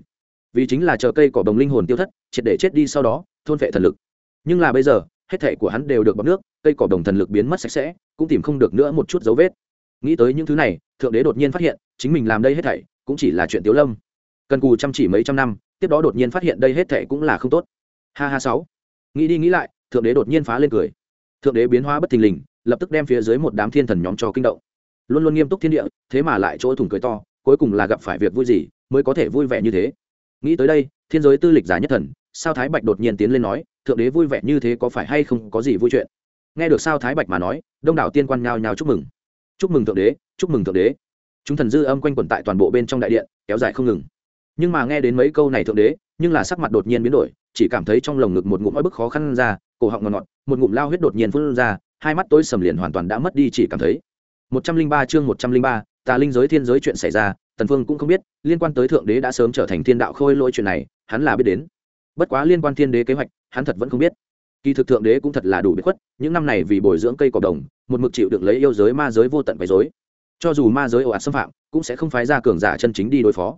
Vì chính là chờ cây cỏ đồng linh hồn tiêu thất, triệt để chết đi sau đó, thôn phệ thần lực. Nhưng là bây giờ, hết thể của hắn đều được bọc nước, cây cỏ đồng thần lực biến mất sạch sẽ, cũng tìm không được nữa một chút dấu vết. Nghĩ tới những thứ này, thượng đế đột nhiên phát hiện, chính mình làm đây hết thảy, cũng chỉ là chuyện tiếu lâm. Cần cù chăm chỉ mấy trăm năm, tiếp đó đột nhiên phát hiện đây hết thảy cũng là không tốt ha ha sáu. Nghĩ đi nghĩ lại, thượng đế đột nhiên phá lên cười. Thượng đế biến hóa bất thình lình, lập tức đem phía dưới một đám thiên thần nhóm cho kinh động. Luôn luôn nghiêm túc thiên địa, thế mà lại chỗ thủng cười to, cuối cùng là gặp phải việc vui gì, mới có thể vui vẻ như thế. Nghĩ tới đây, thiên giới tư lịch giả nhất thần, sao thái bạch đột nhiên tiến lên nói, thượng đế vui vẻ như thế có phải hay không có gì vui chuyện? Nghe được sao thái bạch mà nói, đông đảo tiên quan nhao nhao chúc mừng. Chúc mừng thượng đế, chúc mừng thượng đế. Chúng thần dư âm quanh quẩn tại toàn bộ bên trong đại điện, kéo dài không ngừng. Nhưng mà nghe đến mấy câu này thượng đế, nhưng là sắc mặt đột nhiên biến đổi chỉ cảm thấy trong lồng ngực một ngụm oi bức khó khăn ra, cổ họng ngọt ngọt, một ngụm lao huyết đột nhiên phun ra, hai mắt tối sầm liền hoàn toàn đã mất đi chỉ cảm thấy. Một trăm linh ba chương một trăm linh ba, tà linh giới thiên giới chuyện xảy ra, tần phương cũng không biết, liên quan tới thượng đế đã sớm trở thành thiên đạo khôi lỗi chuyện này, hắn là biết đến. Bất quá liên quan thiên đế kế hoạch, hắn thật vẫn không biết. Kỳ thực thượng đế cũng thật là đủ biết khuất, những năm này vì bồi dưỡng cây cỏ đồng, một mực chịu được lấy yêu giới ma giới vô tận quấy rối. Cho dù ma giới ồ ạt xâm phạm, cũng sẽ không phái ra cường giả chân chính đi đối phó.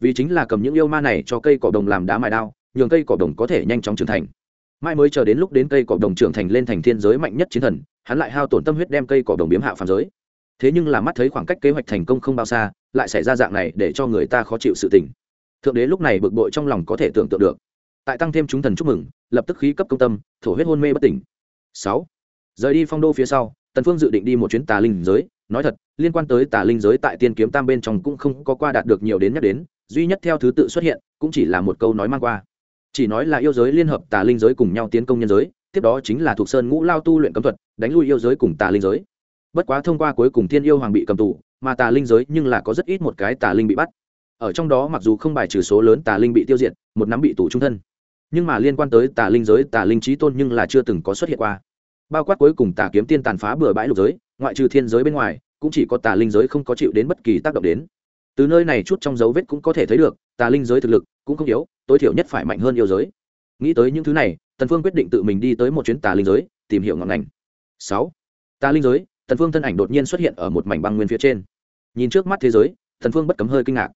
Vì chính là cầm những yêu ma này cho cây cỏ đồng làm đá mài đao nhường cây cỏ đồng có thể nhanh chóng trưởng thành. Mai mới chờ đến lúc đến cây cỏ đồng trưởng thành lên thành thiên giới mạnh nhất chiến thần, hắn lại hao tổn tâm huyết đem cây cỏ đồng biếm hạ phàm giới. Thế nhưng là mắt thấy khoảng cách kế hoạch thành công không bao xa, lại xảy ra dạng này để cho người ta khó chịu sự tình. Thượng đế lúc này bực bội trong lòng có thể tưởng tượng được. Tại tăng thêm chúng thần chúc mừng, lập tức khí cấp công tâm, thổ huyết hôn mê bất tỉnh. Sáu, rời đi phong đô phía sau, tần phương dự định đi một chuyến tà linh giới. Nói thật, liên quan tới tà linh giới tại tiên kiếm tam bên trong cũng không có qua đạt được nhiều đến nhắc đến, duy nhất theo thứ tự xuất hiện, cũng chỉ là một câu nói mang qua chỉ nói là yêu giới liên hợp tà linh giới cùng nhau tiến công nhân giới, tiếp đó chính là thuộc sơn ngũ lao tu luyện cấm thuật, đánh lui yêu giới cùng tà linh giới. Bất quá thông qua cuối cùng thiên yêu hoàng bị cầm tù, mà tà linh giới nhưng là có rất ít một cái tà linh bị bắt. Ở trong đó mặc dù không bài trừ số lớn tà linh bị tiêu diệt, một nắm bị tù trung thân. Nhưng mà liên quan tới tà linh giới, tà linh trí tôn nhưng là chưa từng có xuất hiện qua. Bao quát cuối cùng tà kiếm tiên tàn phá bừa bãi lục giới, ngoại trừ thiên giới bên ngoài, cũng chỉ có tà linh giới không có chịu đến bất kỳ tác động đến. Từ nơi này chút trong dấu vết cũng có thể thấy được, tà linh giới thực lực cũng không yếu, tối thiểu nhất phải mạnh hơn yêu giới. Nghĩ tới những thứ này, tần phương quyết định tự mình đi tới một chuyến tà linh giới, tìm hiểu ngọn ngành. Sáu, tà linh giới, tần phương thân ảnh đột nhiên xuất hiện ở một mảnh băng nguyên phía trên. Nhìn trước mắt thế giới, tần phương bất cấm hơi kinh ngạc.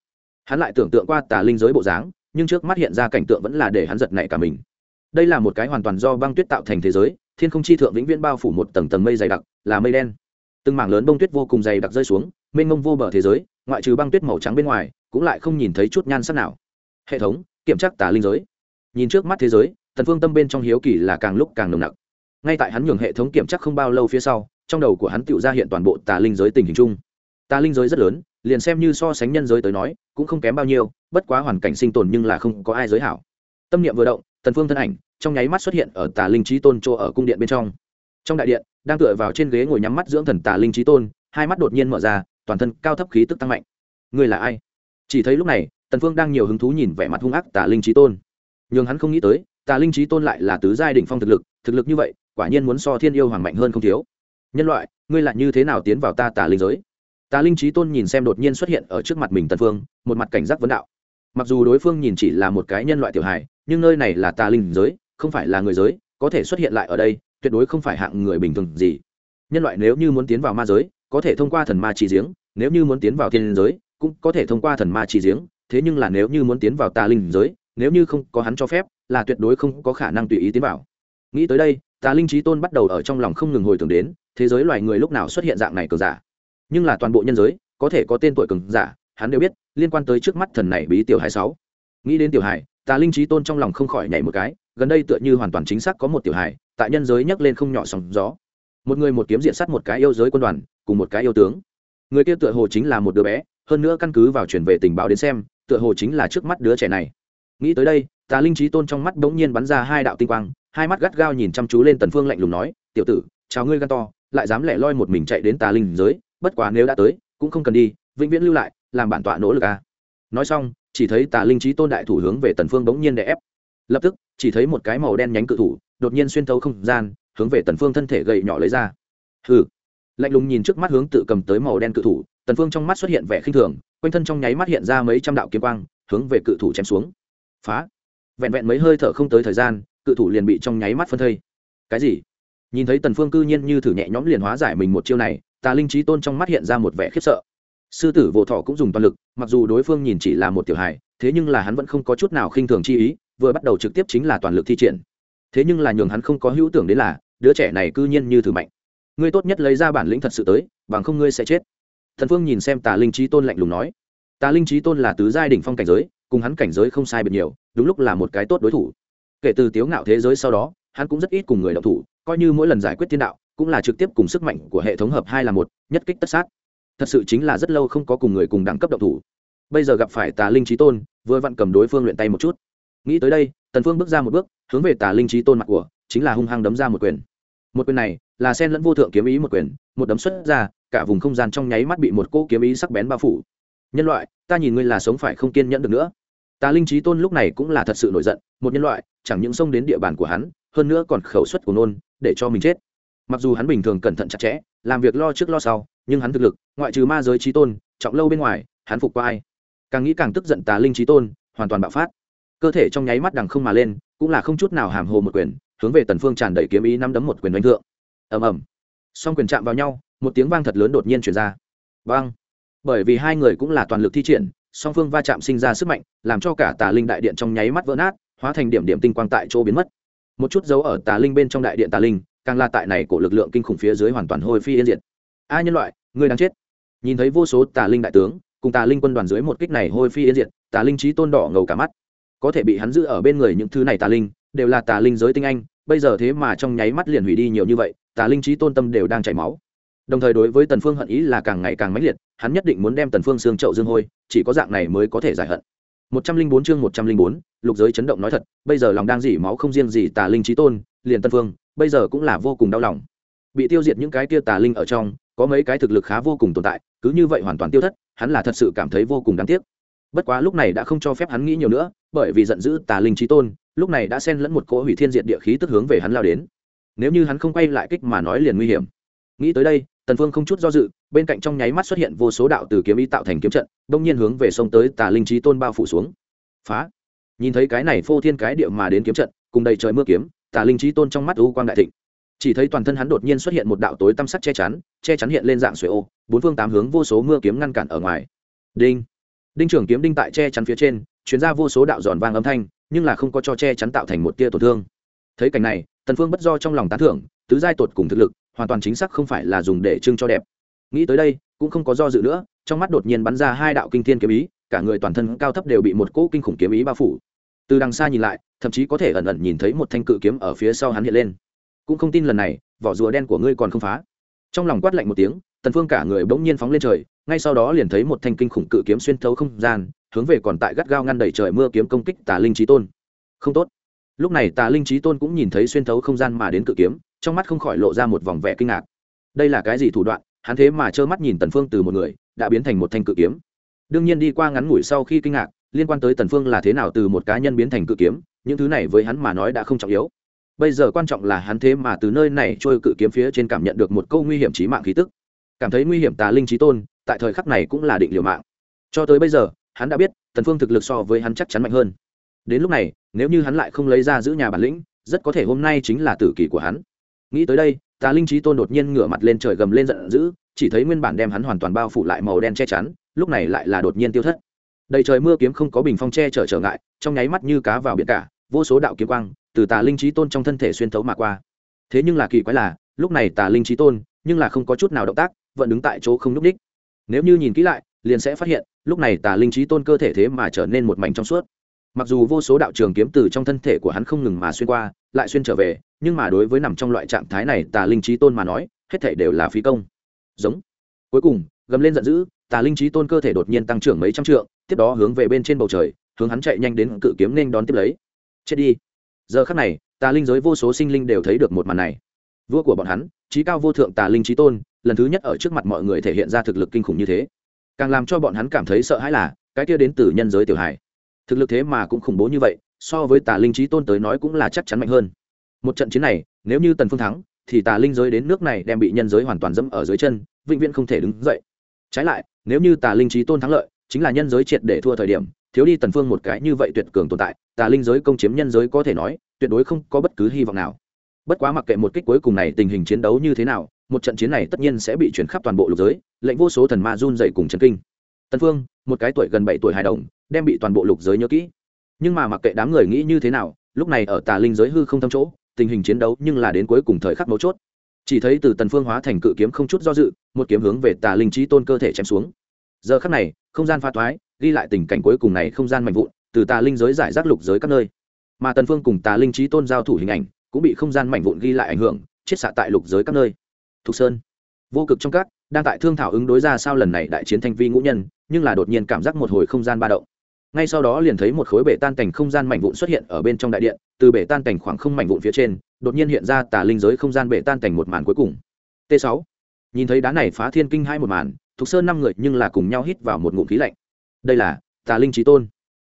Hắn lại tưởng tượng qua tà linh giới bộ dáng, nhưng trước mắt hiện ra cảnh tượng vẫn là để hắn giật nảy cả mình. Đây là một cái hoàn toàn do băng tuyết tạo thành thế giới, thiên không chi thượng vĩnh viễn bao phủ một tầng tầng mây dày đặc, là mây đen. Từng mảng lớn bông tuyết vô cùng dày đặc rơi xuống, mênh mông vô bờ thế giới, ngoại trừ băng tuyết màu trắng bên ngoài, cũng lại không nhìn thấy chút nhan sắc nào hệ thống, kiểm tra tà linh giới. Nhìn trước mắt thế giới thần phương tâm bên trong hiếu kỳ là càng lúc càng nồng nặc. Ngay tại hắn nhường hệ thống kiểm tra không bao lâu phía sau, trong đầu của hắn tự ra hiện toàn bộ tà linh giới tình hình chung. Tà linh giới rất lớn, liền xem như so sánh nhân giới tới nói, cũng không kém bao nhiêu, bất quá hoàn cảnh sinh tồn nhưng là không có ai giới hảo. Tâm niệm vừa động, tần phương thân ảnh, trong nháy mắt xuất hiện ở tà linh trí tôn chỗ ở cung điện bên trong. Trong đại điện, đang tựa vào trên ghế ngồi nhắm mắt dưỡng thần tà linh trí tôn, hai mắt đột nhiên mở ra, toàn thân cao thấp khí tức tăng mạnh. Người là ai? Chỉ thấy lúc này tần phương đang nhiều hứng thú nhìn vẻ mặt hung ác tà linh trí tôn. Nhưng hắn không nghĩ tới, tà linh trí tôn lại là tứ giai đỉnh phong thực lực thực lực như vậy, quả nhiên muốn so thiên yêu hoàng mạnh hơn không thiếu. Nhân loại, ngươi lại như thế nào tiến vào ta tà linh giới? Tà linh trí tôn nhìn xem đột nhiên xuất hiện ở trước mặt mình tần phương, một mặt cảnh giác vấn đạo. Mặc dù đối phương nhìn chỉ là một cái nhân loại tiểu hài, nhưng nơi này là tà linh giới, không phải là người giới, có thể xuất hiện lại ở đây, tuyệt đối không phải hạng người bình thường gì. Nhân loại nếu như muốn tiến vào ma giới, có thể thông qua thần ma chi giếng, nếu như muốn tiến vào thiên giới, cũng có thể thông qua thần ma chi giếng thế nhưng là nếu như muốn tiến vào tà linh giới, nếu như không có hắn cho phép, là tuyệt đối không có khả năng tùy ý tiến vào. Nghĩ tới đây, tà linh trí tôn bắt đầu ở trong lòng không ngừng hồi tưởng đến, thế giới loài người lúc nào xuất hiện dạng này cường giả. Nhưng là toàn bộ nhân giới, có thể có tên tuổi cường giả, hắn đều biết, liên quan tới trước mắt thần này bí tiểu hải sáu. Nghĩ đến tiểu hải tà linh trí tôn trong lòng không khỏi nhảy một cái, gần đây tựa như hoàn toàn chính xác có một tiểu hải tại nhân giới nhấc lên không nhỏ sóng gió. Một người một kiếm diện sắt một cái yêu giới quân đoàn, cùng một cái yêu tướng. Người kia tựa hồ chính là một đứa bé, hơn nữa căn cứ vào chuyển về tình báo đến xem tựa hồ chính là trước mắt đứa trẻ này. Nghĩ tới đây, tà linh trí tôn trong mắt bỗng nhiên bắn ra hai đạo tinh quang, hai mắt gắt gao nhìn chăm chú lên tần phương lạnh lùng nói, tiểu tử, chào ngươi gan to, lại dám lẻ loi một mình chạy đến tà linh giới, bất quá nếu đã tới, cũng không cần đi, vĩnh viễn lưu lại, làm bản tọa nỗ lực a. Nói xong, chỉ thấy tà linh trí tôn đại thủ hướng về tần phương bỗng nhiên đè ép. Lập tức, chỉ thấy một cái màu đen nhánh cự thủ, đột nhiên xuyên thấu không gian, hướng về tần phương thân thể gầy nhỏ lấy ra. Hừ. Lạnh lùng nhìn trước mắt hướng tự cầm tới màu đen cự thủ tần phương trong mắt xuất hiện vẻ khinh thường, quanh thân trong nháy mắt hiện ra mấy trăm đạo kiếm quang, hướng về cự thủ chém xuống. Phá. Vẹn vẹn mấy hơi thở không tới thời gian, cự thủ liền bị trong nháy mắt phân thây. Cái gì? Nhìn thấy tần phương cư nhiên như thử nhẹ nhõm liền hóa giải mình một chiêu này, tà linh trí tôn trong mắt hiện ra một vẻ khiếp sợ. Sư tử vô thọ cũng dùng toàn lực, mặc dù đối phương nhìn chỉ là một tiểu hài, thế nhưng là hắn vẫn không có chút nào khinh thường chi ý, vừa bắt đầu trực tiếp chính là toàn lực thi triển. Thế nhưng là nhường hắn không có hữu tưởng đến là, đứa trẻ này cư nhiên như thử mạnh. Ngươi tốt nhất lấy ra bản lĩnh thật sự tới, bằng không ngươi sẽ chết thần phương nhìn xem tà linh trí tôn lạnh lùng nói, tà linh trí tôn là tứ giai đỉnh phong cảnh giới, cùng hắn cảnh giới không sai biệt nhiều, đúng lúc là một cái tốt đối thủ. Kể từ tiếu ngạo thế giới sau đó, hắn cũng rất ít cùng người động thủ, coi như mỗi lần giải quyết thiên đạo, cũng là trực tiếp cùng sức mạnh của hệ thống hợp hai là một, nhất kích tất sát. Thật sự chính là rất lâu không có cùng người cùng đẳng cấp động thủ. Bây giờ gặp phải tà linh trí tôn, vừa vặn cầm đối phương luyện tay một chút. Nghĩ tới đây, tần phương bước ra một bước, hướng về tà linh trí tôn mặt của, chính là hung hăng đấm ra một quyền. Một quyền này là sen lẫn vô thượng kiếm ý một quyền một đấm xuất ra, cả vùng không gian trong nháy mắt bị một cỗ kiếm ý sắc bén bao phủ. Nhân loại, ta nhìn ngươi là sống phải không kiên nhẫn được nữa. Tà linh trí tôn lúc này cũng là thật sự nổi giận, một nhân loại, chẳng những xông đến địa bàn của hắn, hơn nữa còn khẩu suất của nôn, để cho mình chết. Mặc dù hắn bình thường cẩn thận chặt chẽ, làm việc lo trước lo sau, nhưng hắn thực lực, ngoại trừ ma giới trí tôn, trọng lâu bên ngoài, hắn phục qua ai? Càng nghĩ càng tức giận tà linh trí tôn, hoàn toàn bạo phát. Cơ thể trong nháy mắt đằng không mà lên, cũng là không chút nào hàm hồ một quyền, hướng về tần phương tràn đầy kiếm ý năm đấm một quyền đánh thượng. Ầm ầm song quyền chạm vào nhau, một tiếng vang thật lớn đột nhiên truyền ra. Vang bởi vì hai người cũng là toàn lực thi triển, song phương va chạm sinh ra sức mạnh, làm cho cả tà linh đại điện trong nháy mắt vỡ nát, hóa thành điểm điểm tinh quang tại chỗ biến mất. Một chút dấu ở tà linh bên trong đại điện tà linh, càng là tại này của lực lượng kinh khủng phía dưới hoàn toàn hôi phi yên diệt. A nhân loại, ngươi đang chết. Nhìn thấy vô số tà linh đại tướng, cùng tà linh quân đoàn dưới một kích này hôi phi yên diệt, tà linh trí tôn đỏ ngầu cả mắt. Có thể bị hắn giữ ở bên người những thứ này tà linh, đều là tà linh giới tinh anh bây giờ thế mà trong nháy mắt liền hủy đi nhiều như vậy tà linh trí tôn tâm đều đang chảy máu. Đồng thời đối với tần phương hận ý là càng ngày càng mãnh liệt hắn nhất định muốn đem tần phương xương chậu dương hôi chỉ có dạng này mới có thể giải hận. 104 chương 104, lục giới chấn động nói thật bây giờ lòng đang dỉ máu không riêng gì tà linh trí tôn liền tần phương bây giờ cũng là vô cùng đau lòng. Bị tiêu diệt những cái kia tà linh ở trong có mấy cái thực lực khá vô cùng tồn tại cứ như vậy hoàn toàn tiêu thất hắn là thật sự cảm thấy vô cùng đáng tiếc. Bất quá lúc này đã không cho phép hắn nghĩ nhiều nữa bởi vì giận dữ tà linh trí tôn lúc này đã xen lẫn một cỗ hủy thiên diệt địa khí tức hướng về hắn lao đến. Nếu như hắn không quay lại kích mà nói liền nguy hiểm. Nghĩ tới đây, tần phương không chút do dự, bên cạnh trong nháy mắt xuất hiện vô số đạo từ kiếm ý tạo thành kiếm trận, đông nhiên hướng về sông tới tà linh trí tôn bao phủ xuống. Phá! Nhìn thấy cái này phô thiên cái địa mà đến kiếm trận, cùng đầy trời mưa kiếm, tà linh trí tôn trong mắt u quang đại thịnh. Chỉ thấy toàn thân hắn đột nhiên xuất hiện một đạo tối tăm sắc che chắn che chắn hiện lên dạng xuôi ô, bốn phương tám hướng vô số mưa kiếm ngăn cản ở ngoài. Đinh! Đinh trưởng kiếm đinh tại che chắn phía trên chuyến ra vô số đạo giòn vang âm thanh nhưng là không có cho che chắn tạo thành một tia tổn thương. Thấy cảnh này, tần phương bất do trong lòng tán thưởng, tứ giai tột cùng thực lực, hoàn toàn chính xác không phải là dùng để trưng cho đẹp. Nghĩ tới đây, cũng không có do dự nữa, trong mắt đột nhiên bắn ra hai đạo kinh thiên kiếm ý, cả người toàn thân cao thấp đều bị một cỗ kinh khủng kiếm ý bao phủ. Từ đằng xa nhìn lại, thậm chí có thể ẩn ẩn nhìn thấy một thanh cự kiếm ở phía sau hắn hiện lên. Cũng không tin lần này, vỏ rùa đen của ngươi còn không phá. Trong lòng quát lạnh một tiếng, tần phương cả người bỗng nhiên phóng lên trời, ngay sau đó liền thấy một thanh kinh khủng cự kiếm xuyên thấu không gian hướng về còn tại gắt gao ngăn đẩy trời mưa kiếm công kích tà linh trí tôn. Không tốt. Lúc này tà linh trí tôn cũng nhìn thấy xuyên thấu không gian mà đến cự kiếm, trong mắt không khỏi lộ ra một vòng vẻ kinh ngạc. Đây là cái gì thủ đoạn? Hắn thế mà trơ mắt nhìn tần phương từ một người, đã biến thành một thanh cự kiếm. Đương nhiên đi qua ngắn ngủi sau khi kinh ngạc, liên quan tới tần phương là thế nào từ một cá nhân biến thành cự kiếm, những thứ này với hắn mà nói đã không trọng yếu. Bây giờ quan trọng là hắn thế mà từ nơi này trôi cự kiếm phía trên cảm nhận được một câu nguy hiểm chí mạng khí tức. Cảm thấy nguy hiểm tà linh trí tôn, tại thời khắc này cũng là định liều mạng. Cho tới bây giờ hắn đã biết, tần phương thực lực so với hắn chắc chắn mạnh hơn. Đến lúc này, nếu như hắn lại không lấy ra giữ nhà bản lĩnh, rất có thể hôm nay chính là tử kỳ của hắn. Nghĩ tới đây, tà linh trí tôn đột nhiên ngửa mặt lên trời gầm lên giận dữ, chỉ thấy nguyên bản đem hắn hoàn toàn bao phủ lại màu đen che chắn, lúc này lại là đột nhiên tiêu thất. Đầy trời mưa kiếm không có bình phong che chở trở ngại, trong nháy mắt như cá vào biển cả, vô số đạo kiếm quang từ tà linh trí tôn trong thân thể xuyên thấu mà qua. Thế nhưng là kỳ quái là, lúc này tà linh trí tôn nhưng là không có chút nào động tác, vẫn đứng tại chỗ không núp đích nếu như nhìn kỹ lại, liền sẽ phát hiện lúc này tà linh trí tôn cơ thể thế mà trở nên một mảnh trong suốt. Mặc dù vô số đạo trường kiếm từ trong thân thể của hắn không ngừng mà xuyên qua, lại xuyên trở về, nhưng mà đối với nằm trong loại trạng thái này tà linh trí tôn mà nói, hết thể đều là phí công. Giống. Cuối cùng, gầm lên giận dữ, tà linh trí tôn cơ thể đột nhiên tăng trưởng mấy trăm trượng, tiếp đó hướng về bên trên bầu trời, hướng hắn chạy nhanh đến cự kiếm nên đón tiếp lấy. Chết đi. Giờ khắc này, tà linh giới vô số sinh linh đều thấy được một màn này. Vua của bọn hắn, trí cao vô thượng tà linh trí tôn, lần thứ nhất ở trước mặt mọi người thể hiện ra thực lực kinh khủng như thế càng làm cho bọn hắn cảm thấy sợ hãi là, cái kia đến từ nhân giới tiểu hải thực lực thế mà cũng khủng bố như vậy, so với tà linh trí tôn tới nói cũng là chắc chắn mạnh hơn. Một trận chiến này, nếu như tần phương thắng, thì tà linh giới đến nước này đem bị nhân giới hoàn toàn dẫm ở dưới chân, vĩnh viễn không thể đứng dậy. Trái lại, nếu như tà linh trí tôn thắng lợi, chính là nhân giới triệt để thua thời điểm, thiếu đi tần phương một cái như vậy tuyệt cường tồn tại, tà linh giới công chiếm nhân giới có thể nói, tuyệt đối không có bất cứ hy vọng nào. Bất quá mặc kệ một kích cuối cùng này tình hình chiến đấu như thế nào một trận chiến này tất nhiên sẽ bị chuyển khắp toàn bộ lục giới, lệnh vô số thần ma run dậy cùng trần kinh. Tần phương, một cái tuổi gần bảy tuổi hài đồng, đem bị toàn bộ lục giới nhớ kỹ. Nhưng mà mặc kệ đám người nghĩ như thế nào, lúc này ở tà linh giới hư không thâm chỗ, tình hình chiến đấu nhưng là đến cuối cùng thời khắc mấu chốt. Chỉ thấy từ tần phương hóa thành cự kiếm không chút do dự, một kiếm hướng về tà linh trí tôn cơ thể chém xuống. Giờ khắc này, không gian pha thoái, ghi lại tình cảnh cuối cùng này không gian mạnh vụn, từ tà linh giới giải rác lục giới các nơi. Mà tần phương cùng tà linh trí tôn giao thủ hình ảnh, cũng bị không gian mạnh vụn ghi lại ảnh hưởng, chết xạ tại lục giới các nơi thục sơn. Vô cực trong các, đang tại thương thảo ứng đối ra sao lần này đại chiến thanh vi ngũ nhân, nhưng là đột nhiên cảm giác một hồi không gian ba động. Ngay sau đó liền thấy một khối bể tan cảnh không gian mảnh vụn xuất hiện ở bên trong đại điện, từ bể tan cảnh khoảng không mảnh vụn phía trên, đột nhiên hiện ra tà linh giới không gian bể tan cảnh một màn cuối cùng. T 6 nhìn thấy đá này phá thiên kinh hai một màn, thục sơn năm người nhưng là cùng nhau hít vào một ngụm khí lạnh. Đây là tà linh trí tôn.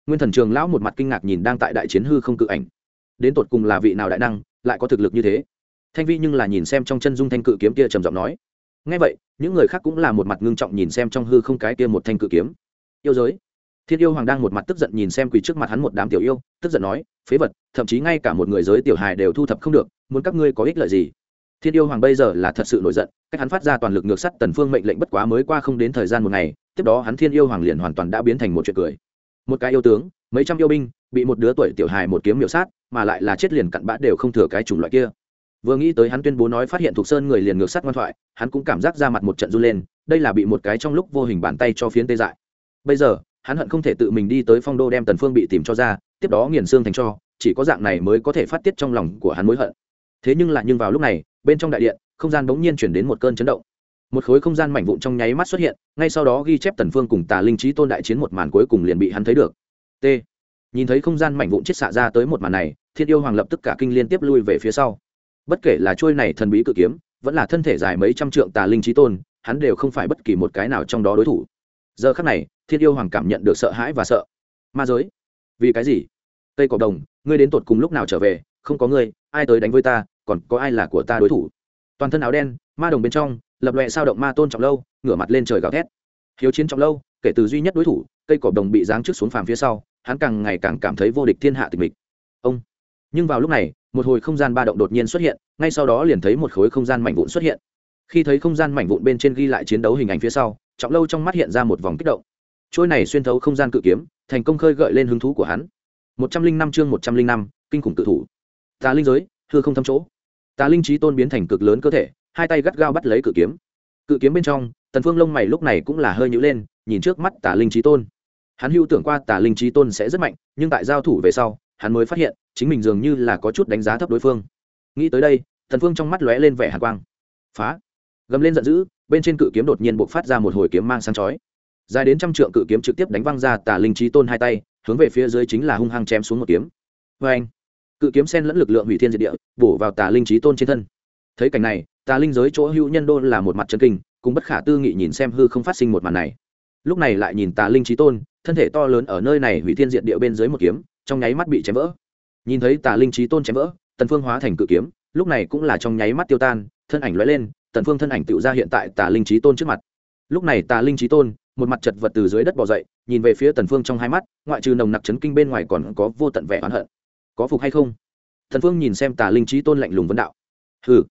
Nguyên thần trường lão một mặt kinh ngạc nhìn đang tại đại chiến hư không cự ảnh. Đến tột cùng là vị nào đại năng, lại có thực lực như thế? Thanh vi nhưng là nhìn xem trong chân dung thanh cự kiếm kia trầm giọng nói. Ngay vậy, những người khác cũng là một mặt ngưng trọng nhìn xem trong hư không cái kia một thanh cự kiếm. Yêu giới. Thiên yêu hoàng đang một mặt tức giận nhìn xem quỳ trước mặt hắn một đám tiểu yêu, tức giận nói, phế vật, thậm chí ngay cả một người giới tiểu hài đều thu thập không được, muốn các ngươi có ích lợi gì? Thiên yêu hoàng bây giờ là thật sự nổi giận, cách hắn phát ra toàn lực ngược sắt tần phương mệnh lệnh bất quá mới qua không đến thời gian một ngày, tiếp đó hắn thiên yêu hoàng liền hoàn toàn đã biến thành một chuyện cười. Một cái yêu tướng, mấy trăm yêu binh, bị một đứa tuổi tiểu hài một kiếm miểu sát, mà lại là chết liền cặn bã đều không thừa cái chủng loại kia vừa nghĩ tới hắn tuyên bố nói phát hiện thuộc sơn người liền ngược sát ngoan thoại, hắn cũng cảm giác ra mặt một trận run lên, đây là bị một cái trong lúc vô hình bàn tay cho phiến tê dại. Bây giờ, hắn hận không thể tự mình đi tới phong đô đem tần phương bị tìm cho ra, tiếp đó nghiền xương thành cho, chỉ có dạng này mới có thể phát tiết trong lòng của hắn mối hận. Thế nhưng lại nhưng vào lúc này, bên trong đại điện, không gian bỗng nhiên chuyển đến một cơn chấn động. Một khối không gian mảnh vụn trong nháy mắt xuất hiện, ngay sau đó ghi chép tần phương cùng tà linh trí tôn đại chiến một màn cuối cùng liền bị hắn thấy được. T. Nhìn thấy không gian mảnh vụn chết xạ ra tới một màn này, thiên yêu hoàng lập tức cả kinh liên tiếp lui về phía sau bất kể là trôi này thần bí cự kiếm, vẫn là thân thể dài mấy trăm trượng tà linh trí tôn, hắn đều không phải bất kỳ một cái nào trong đó đối thủ. Giờ khắc này, thiên yêu hoàng cảm nhận được sợ hãi và sợ. Ma giới? Vì cái gì? Tây cỏ đồng, ngươi đến tột cùng lúc nào trở về? Không có ngươi, ai tới đánh với ta, còn có ai là của ta đối thủ? Toàn thân áo đen, ma đồng bên trong, lập loẹ sao động ma tôn trọng lâu, ngửa mặt lên trời gào thét. Hiếu chiến trọng lâu, kể từ duy nhất đối thủ cây cỏ đồng bị giáng trước xuống phàm phía sau, hắn càng ngày càng cảm thấy vô địch thiên hạ tịch mịch. Ông! Nhưng vào lúc này một hồi không gian ba động đột nhiên xuất hiện, ngay sau đó liền thấy một khối không gian mảnh vụn xuất hiện. Khi thấy không gian mảnh vụn bên trên ghi lại chiến đấu hình ảnh phía sau, trọng lâu trong mắt hiện ra một vòng kích động. Trôi này xuyên thấu không gian cự kiếm, thành công khơi gợi lên hứng thú của hắn. Một trăm linh năm chương một trăm linh năm, kinh khủng tự thủ. Tà linh giới, hư không thâm chỗ. Tà linh trí tôn biến thành cực lớn cơ thể, hai tay gắt gao bắt lấy cự kiếm. Cự kiếm bên trong, tần phương lông mày lúc này cũng là hơi nhữ lên, nhìn trước mắt tà linh trí tôn. Hắn hưu tưởng qua tà linh trí tôn sẽ rất mạnh, nhưng tại giao thủ về sau, hắn mới phát hiện chính mình dường như là có chút đánh giá thấp đối phương. Nghĩ tới đây thần phương trong mắt lóe lên vẻ hàn quang. Phá. Gầm lên giận dữ, bên trên cự kiếm đột nhiên bộc phát ra một hồi kiếm mang sáng chói. Dài đến trăm trượng cự kiếm trực tiếp đánh văng ra tà linh trí tôn hai tay, hướng về phía dưới chính là hung hăng chém xuống một kiếm. Vê anh cự kiếm sen lẫn lực lượng hủy thiên diệt địa, bổ vào tà linh trí tôn trên thân. Thấy cảnh này, tà linh giới chỗ hữu nhân đô là một mặt chân kinh cũng bất khả tư nghị nhìn xem hư không phát sinh một màn này. Lúc này lại nhìn tà linh trí tôn, thân thể to lớn ở nơi này hủy thiên diệt địa bên dưới một kiếm, trong nháy mắt bị chém vỡ nhìn thấy tà linh trí tôn chém vỡ, tần phương hóa thành cự kiếm, lúc này cũng là trong nháy mắt tiêu tan, thân ảnh lóe lên, tần phương thân ảnh tựu ra hiện tại tà linh trí tôn trước mặt. Lúc này tà linh trí tôn, một mặt chật vật từ dưới đất bò dậy, nhìn về phía tần phương trong hai mắt, ngoại trừ nồng nặc chấn kinh bên ngoài còn có vô tận vẻ oán hận. Có phục hay không? Tần phương nhìn xem tà linh trí tôn lạnh lùng vấn đạo. Hừ,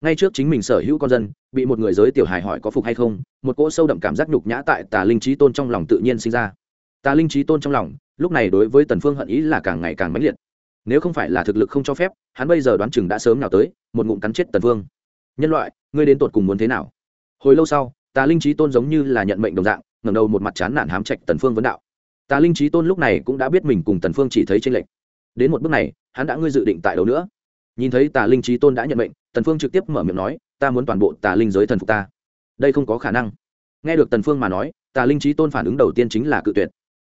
ngay trước chính mình sở hữu con dân, bị một người giới tiểu hài hỏi có phục hay không, một cỗ sâu đậm cảm giác nhục nhã tại tà linh trí tôn trong lòng tự nhiên sinh ra. Tà linh trí tôn trong lòng, lúc này đối với tần phương hận ý là càng ngày càng mãnh liệt nếu không phải là thực lực không cho phép, hắn bây giờ đoán chừng đã sớm nào tới, một ngụm cắn chết tần vương. nhân loại, ngươi đến tột cùng muốn thế nào? Hồi lâu sau, tà linh trí tôn giống như là nhận mệnh đồng dạng, ngẩng đầu một mặt chán nản hám trạch tần phương vấn đạo. Tà linh trí tôn lúc này cũng đã biết mình cùng tần phương chỉ thấy trên lệnh đến một bước này, hắn đã ngươi dự định tại đâu nữa? Nhìn thấy tà linh trí tôn đã nhận mệnh, tần phương trực tiếp mở miệng nói, ta muốn toàn bộ tà linh giới thần phục ta. Đây không có khả năng. Nghe được tần phương mà nói, tà linh trí tôn phản ứng đầu tiên chính là cự tuyệt.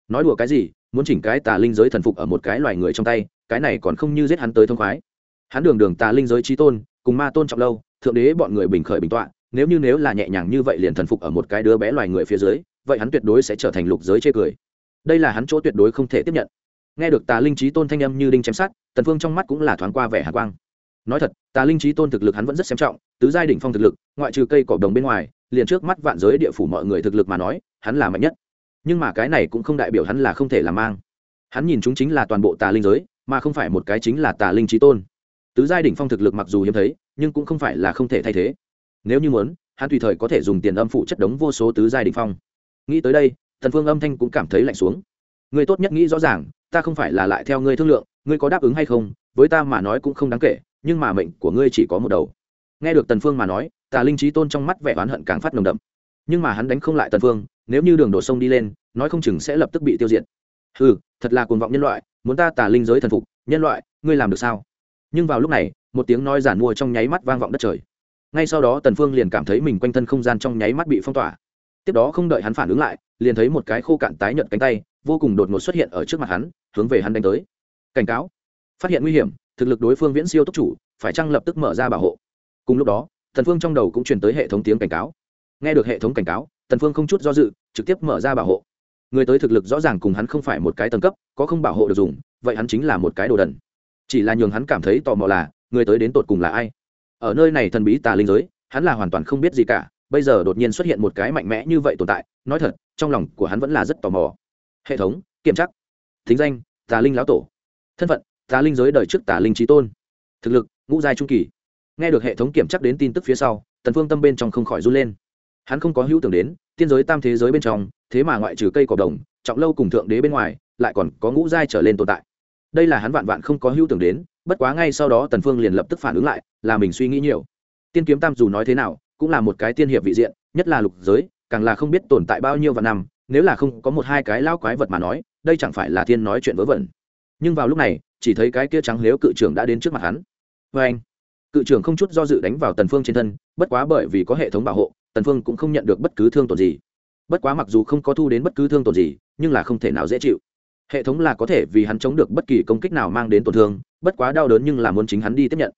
Nói đùa cái gì, muốn chỉnh cái tà linh giới thần phục ở một cái loài người trong tay cái này còn không như giết hắn tới thông khoái. Hắn đường đường tà linh giới trí tôn, cùng ma tôn trọng lâu, thượng đế bọn người bình khởi bình tọa, nếu như nếu là nhẹ nhàng như vậy liền thần phục ở một cái đứa bé loài người phía dưới, vậy hắn tuyệt đối sẽ trở thành lục giới chê cười. Đây là hắn chỗ tuyệt đối không thể tiếp nhận. Nghe được tà linh trí tôn thanh âm như đinh chém sát tần phương trong mắt cũng là thoáng qua vẻ hạ quang. Nói thật, tà linh trí tôn thực lực hắn vẫn rất xem trọng, tứ giai đỉnh phong thực lực, ngoại trừ cây cỏ đồng bên ngoài, liền trước mắt vạn giới địa phủ mọi người thực lực mà nói, hắn là mạnh nhất. Nhưng mà cái này cũng không đại biểu hắn là không thể làm mang. Hắn nhìn chúng chính là toàn bộ tà linh giới mà không phải một cái chính là tà linh trí tôn. Tứ giai đỉnh phong thực lực mặc dù hiếm thấy, nhưng cũng không phải là không thể thay thế. Nếu như muốn, hắn tùy thời có thể dùng tiền âm phụ chất đống vô số tứ giai đỉnh phong. Nghĩ tới đây thần phương âm thanh cũng cảm thấy lạnh xuống. Người tốt nhất nghĩ rõ ràng, ta không phải là lại theo ngươi thương lượng, ngươi có đáp ứng hay không, với ta mà nói cũng không đáng kể, nhưng mà mệnh của ngươi chỉ có một đầu. Nghe được tần phương mà nói, tà linh trí tôn trong mắt vẻ oán hận càng phát nồng đậm. Nhưng mà hắn đánh không lại tần phương, nếu như đường đổ sông đi lên, nói không chừng sẽ lập tức bị tiêu diệt. Hừ, thật là cuồng vọng nhân loại muốn ta tà linh giới thần phục, nhân loại, ngươi làm được sao? Nhưng vào lúc này, một tiếng nói giản mua trong nháy mắt vang vọng đất trời. Ngay sau đó tần phương liền cảm thấy mình quanh thân không gian trong nháy mắt bị phong tỏa. Tiếp đó không đợi hắn phản ứng lại, liền thấy một cái khô cạn tái nhợt cánh tay, vô cùng đột ngột xuất hiện ở trước mặt hắn, hướng về hắn đánh tới. Cảnh cáo. Phát hiện nguy hiểm, thực lực đối phương viễn siêu tốc chủ, phải chăng lập tức mở ra bảo hộ? Cùng lúc đó, tần phương trong đầu cũng truyền tới hệ thống tiếng cảnh cáo. Nghe được hệ thống cảnh cáo, tần phương không chút do dự, trực tiếp mở ra bảo hộ người tới thực lực rõ ràng cùng hắn không phải một cái tầng cấp có không bảo hộ được dùng vậy hắn chính là một cái đồ đần. Chỉ là nhường hắn cảm thấy tò mò là người tới đến tột cùng là ai? Ở nơi này thần bí tà linh giới hắn là hoàn toàn không biết gì cả bây giờ đột nhiên xuất hiện một cái mạnh mẽ như vậy tồn tại nói thật trong lòng của hắn vẫn là rất tò mò. Hệ thống kiểm chắc, thính danh tà linh lão tổ. Thân phận tà linh giới đời trước tà linh trí tôn. Thực lực ngũ giai trung kỳ. Nghe được hệ thống kiểm chắc đến tin tức phía sau tần phương tâm bên trong không khỏi run lên. Hắn không có hữu tưởng đến tiên giới tam thế giới bên trong thế mà ngoại trừ cây cỏ đồng, trọng lâu cùng thượng đế bên ngoài, lại còn có ngũ giai trở lên tồn tại. Đây là hắn vạn vạn không có hữu tưởng đến, bất quá ngay sau đó tần phương liền lập tức phản ứng lại, là mình suy nghĩ nhiều. Tiên kiếm tam dù nói thế nào, cũng là một cái tiên hiệp vị diện, nhất là lục giới, càng là không biết tồn tại bao nhiêu vạn năm, nếu là không có một hai cái lao quái vật mà nói, đây chẳng phải là thiên nói chuyện vớ vẩn. Nhưng vào lúc này, chỉ thấy cái kia trắng liếu cự trưởng đã đến trước mặt hắn. Vê anh, cự trưởng không chút do dự đánh vào tần phương trên thân, bất quá bởi vì có hệ thống bảo hộ, tần phương cũng không nhận được bất cứ thương tổn gì bất quá mặc dù không có thu đến bất cứ thương tổn gì, nhưng là không thể nào dễ chịu. Hệ thống là có thể vì hắn chống được bất kỳ công kích nào mang đến tổn thương, bất quá đau đớn nhưng là muốn chính hắn đi tiếp nhận.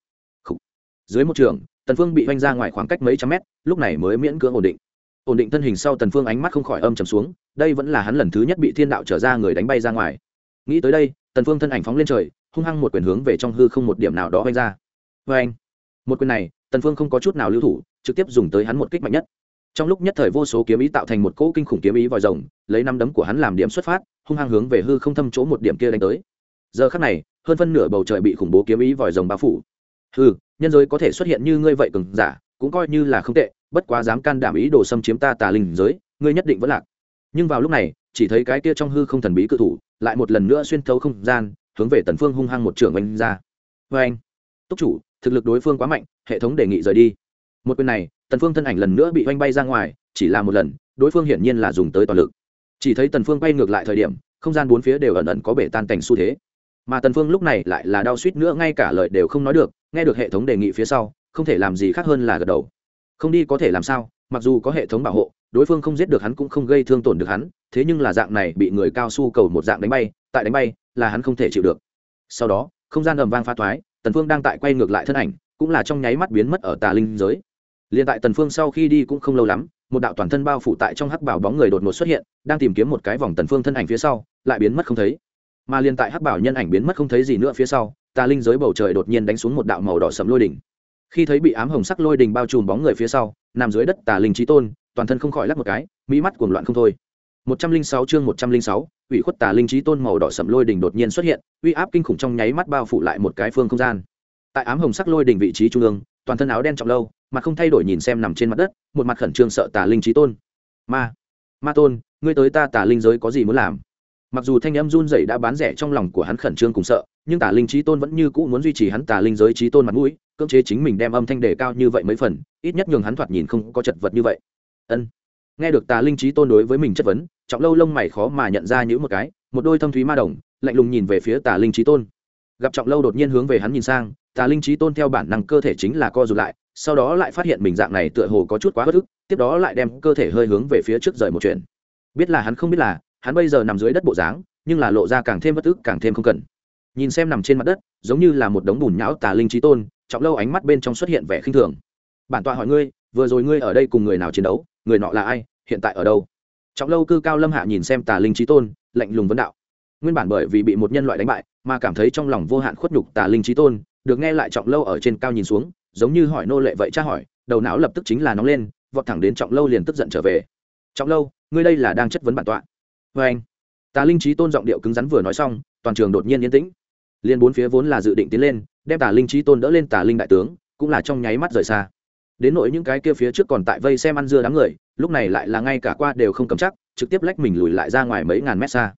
Dưới một trường, tần phương bị vanh ra ngoài khoảng cách mấy trăm mét, lúc này mới miễn cưỡng ổn định. Ổn định thân hình sau tần phương ánh mắt không khỏi âm trầm xuống, đây vẫn là hắn lần thứ nhất bị thiên đạo trở ra người đánh bay ra ngoài. Nghĩ tới đây, tần phương thân ảnh phóng lên trời, hung hăng một quyền hướng về trong hư không một điểm nào đó vanh ra. Với anh một quyền này, tần phương không có chút nào lưu thủ, trực tiếp dùng tới hắn một kích mạnh nhất trong lúc nhất thời vô số kiếm ý tạo thành một cỗ kinh khủng kiếm ý vòi rồng, lấy năm đấm của hắn làm điểm xuất phát, hung hăng hướng về hư không thâm chỗ một điểm kia đánh tới. Giờ khắc này, hơn phân nửa bầu trời bị khủng bố kiếm ý vòi rồng bao phủ. Hư nhân giới có thể xuất hiện như ngươi vậy cường giả, cũng coi như là không tệ, bất quá dám can đảm ý đồ xâm chiếm ta tà linh giới, ngươi nhất định vẫn lạc. Nhưng vào lúc này, chỉ thấy cái kia trong hư không thần bí cự thủ, lại một lần nữa xuyên thấu không gian, hướng về tần phương hung hăng một trường oanh ra. Với anh túc chủ, thực lực đối phương quá mạnh, hệ thống đề nghị rời đi một quyền này, tần phương thân ảnh lần nữa bị oanh bay ra ngoài, chỉ là một lần, đối phương hiển nhiên là dùng tới toàn lực. Chỉ thấy tần phương bay ngược lại thời điểm, không gian bốn phía đều ẩn ẩn có bể tan tành xu thế. Mà tần phương lúc này lại là đau suýt nữa, ngay cả lời đều không nói được, nghe được hệ thống đề nghị phía sau, không thể làm gì khác hơn là gật đầu. Không đi có thể làm sao, mặc dù có hệ thống bảo hộ, đối phương không giết được hắn cũng không gây thương tổn được hắn, thế nhưng là dạng này bị người cao su cầu một dạng đánh bay, tại đánh bay là hắn không thể chịu được. Sau đó, không gian ầm vang pha thoái, tần phương đang tại quay ngược lại thân ảnh, cũng là trong nháy mắt biến mất ở tà linh giới liền tại tần phương sau khi đi cũng không lâu lắm, một đạo toàn thân bao phủ tại trong hắc bảo bóng người đột ngột xuất hiện, đang tìm kiếm một cái vòng tần phương thân ảnh phía sau, lại biến mất không thấy. Mà liền tại hắc bảo nhân ảnh biến mất không thấy gì nữa phía sau, tà linh giới bầu trời đột nhiên đánh xuống một đạo màu đỏ sẫm lôi đỉnh. Khi thấy bị ám hồng sắc lôi đỉnh bao trùm bóng người phía sau, nằm dưới đất tà linh trí tôn, toàn thân không khỏi lắc một cái, mỹ mắt cuồng loạn không thôi. Một trăm linh sáu chương một trăm linh sáu, ủy khuất tà linh trí tôn màu đỏ sẫm lôi đỉnh đột nhiên xuất hiện, uy áp kinh khủng trong nháy mắt bao phủ lại một cái phương không gian. Tại ám hồng sắc lôi đỉnh vị trí trung ương, toàn thân áo đen trọng lâu mà không thay đổi nhìn xem nằm trên mặt đất, một mặt khẩn trương sợ tà linh trí tôn. Ma ma tôn, ngươi tới ta tà linh giới có gì muốn làm? Mặc dù thanh âm run rẩy đã bán rẻ trong lòng của hắn khẩn trương cùng sợ, nhưng tà linh trí tôn vẫn như cũ muốn duy trì hắn tà linh giới trí tôn mặt mũi, cưỡng chế chính mình đem âm thanh đề cao như vậy mấy phần, ít nhất nhường hắn thoạt nhìn không có chật vật như vậy. Ân. Nghe được tà linh trí tôn đối với mình chất vấn, trọng lâu lông mày khó mà nhận ra những một cái, một đôi thâm thúy ma đồng, lạnh lùng nhìn về phía tà linh trí tôn. Gặp trọng lâu đột nhiên hướng về hắn nhìn sang, tà linh trí tôn theo bản năng cơ thể chính là co rụt lại sau đó lại phát hiện mình dạng này tựa hồ có chút quá bất ức, tiếp đó lại đem cơ thể hơi hướng về phía trước rời một chuyện. Biết là hắn không biết là, hắn bây giờ nằm dưới đất bộ dáng, nhưng là lộ ra càng thêm bất ức, càng thêm không cần. Nhìn xem nằm trên mặt đất, giống như là một đống bùn nhão tà linh trí tôn, trọng lâu ánh mắt bên trong xuất hiện vẻ khinh thường. Bản tọa hỏi ngươi, vừa rồi ngươi ở đây cùng người nào chiến đấu, người nọ là ai, hiện tại ở đâu? Trọng lâu cư cao lâm hạ nhìn xem tà linh trí tôn, lạnh lùng vấn đạo. Nguyên bản bởi vì bị một nhân loại đánh bại, mà cảm thấy trong lòng vô hạn khuất nhục tà linh trí tôn, được nghe lại trọng lâu ở trên cao nhìn xuống giống như hỏi nô lệ vậy tra hỏi, đầu não lập tức chính là nóng lên, vọt thẳng đến trọng lâu liền tức giận trở về. Trọng lâu, ngươi đây là đang chất vấn bản tọa. Vê anh. Tà linh trí tôn giọng điệu cứng rắn vừa nói xong, toàn trường đột nhiên yên tĩnh. Liên bốn phía vốn là dự định tiến lên, đem tà linh trí tôn đỡ lên tà linh đại tướng, cũng là trong nháy mắt rời xa. Đến nỗi những cái kia phía trước còn tại vây xem ăn dưa đám người, lúc này lại là ngay cả qua đều không cầm chắc, trực tiếp lách mình lùi lại ra ngoài mấy ngàn mét xa.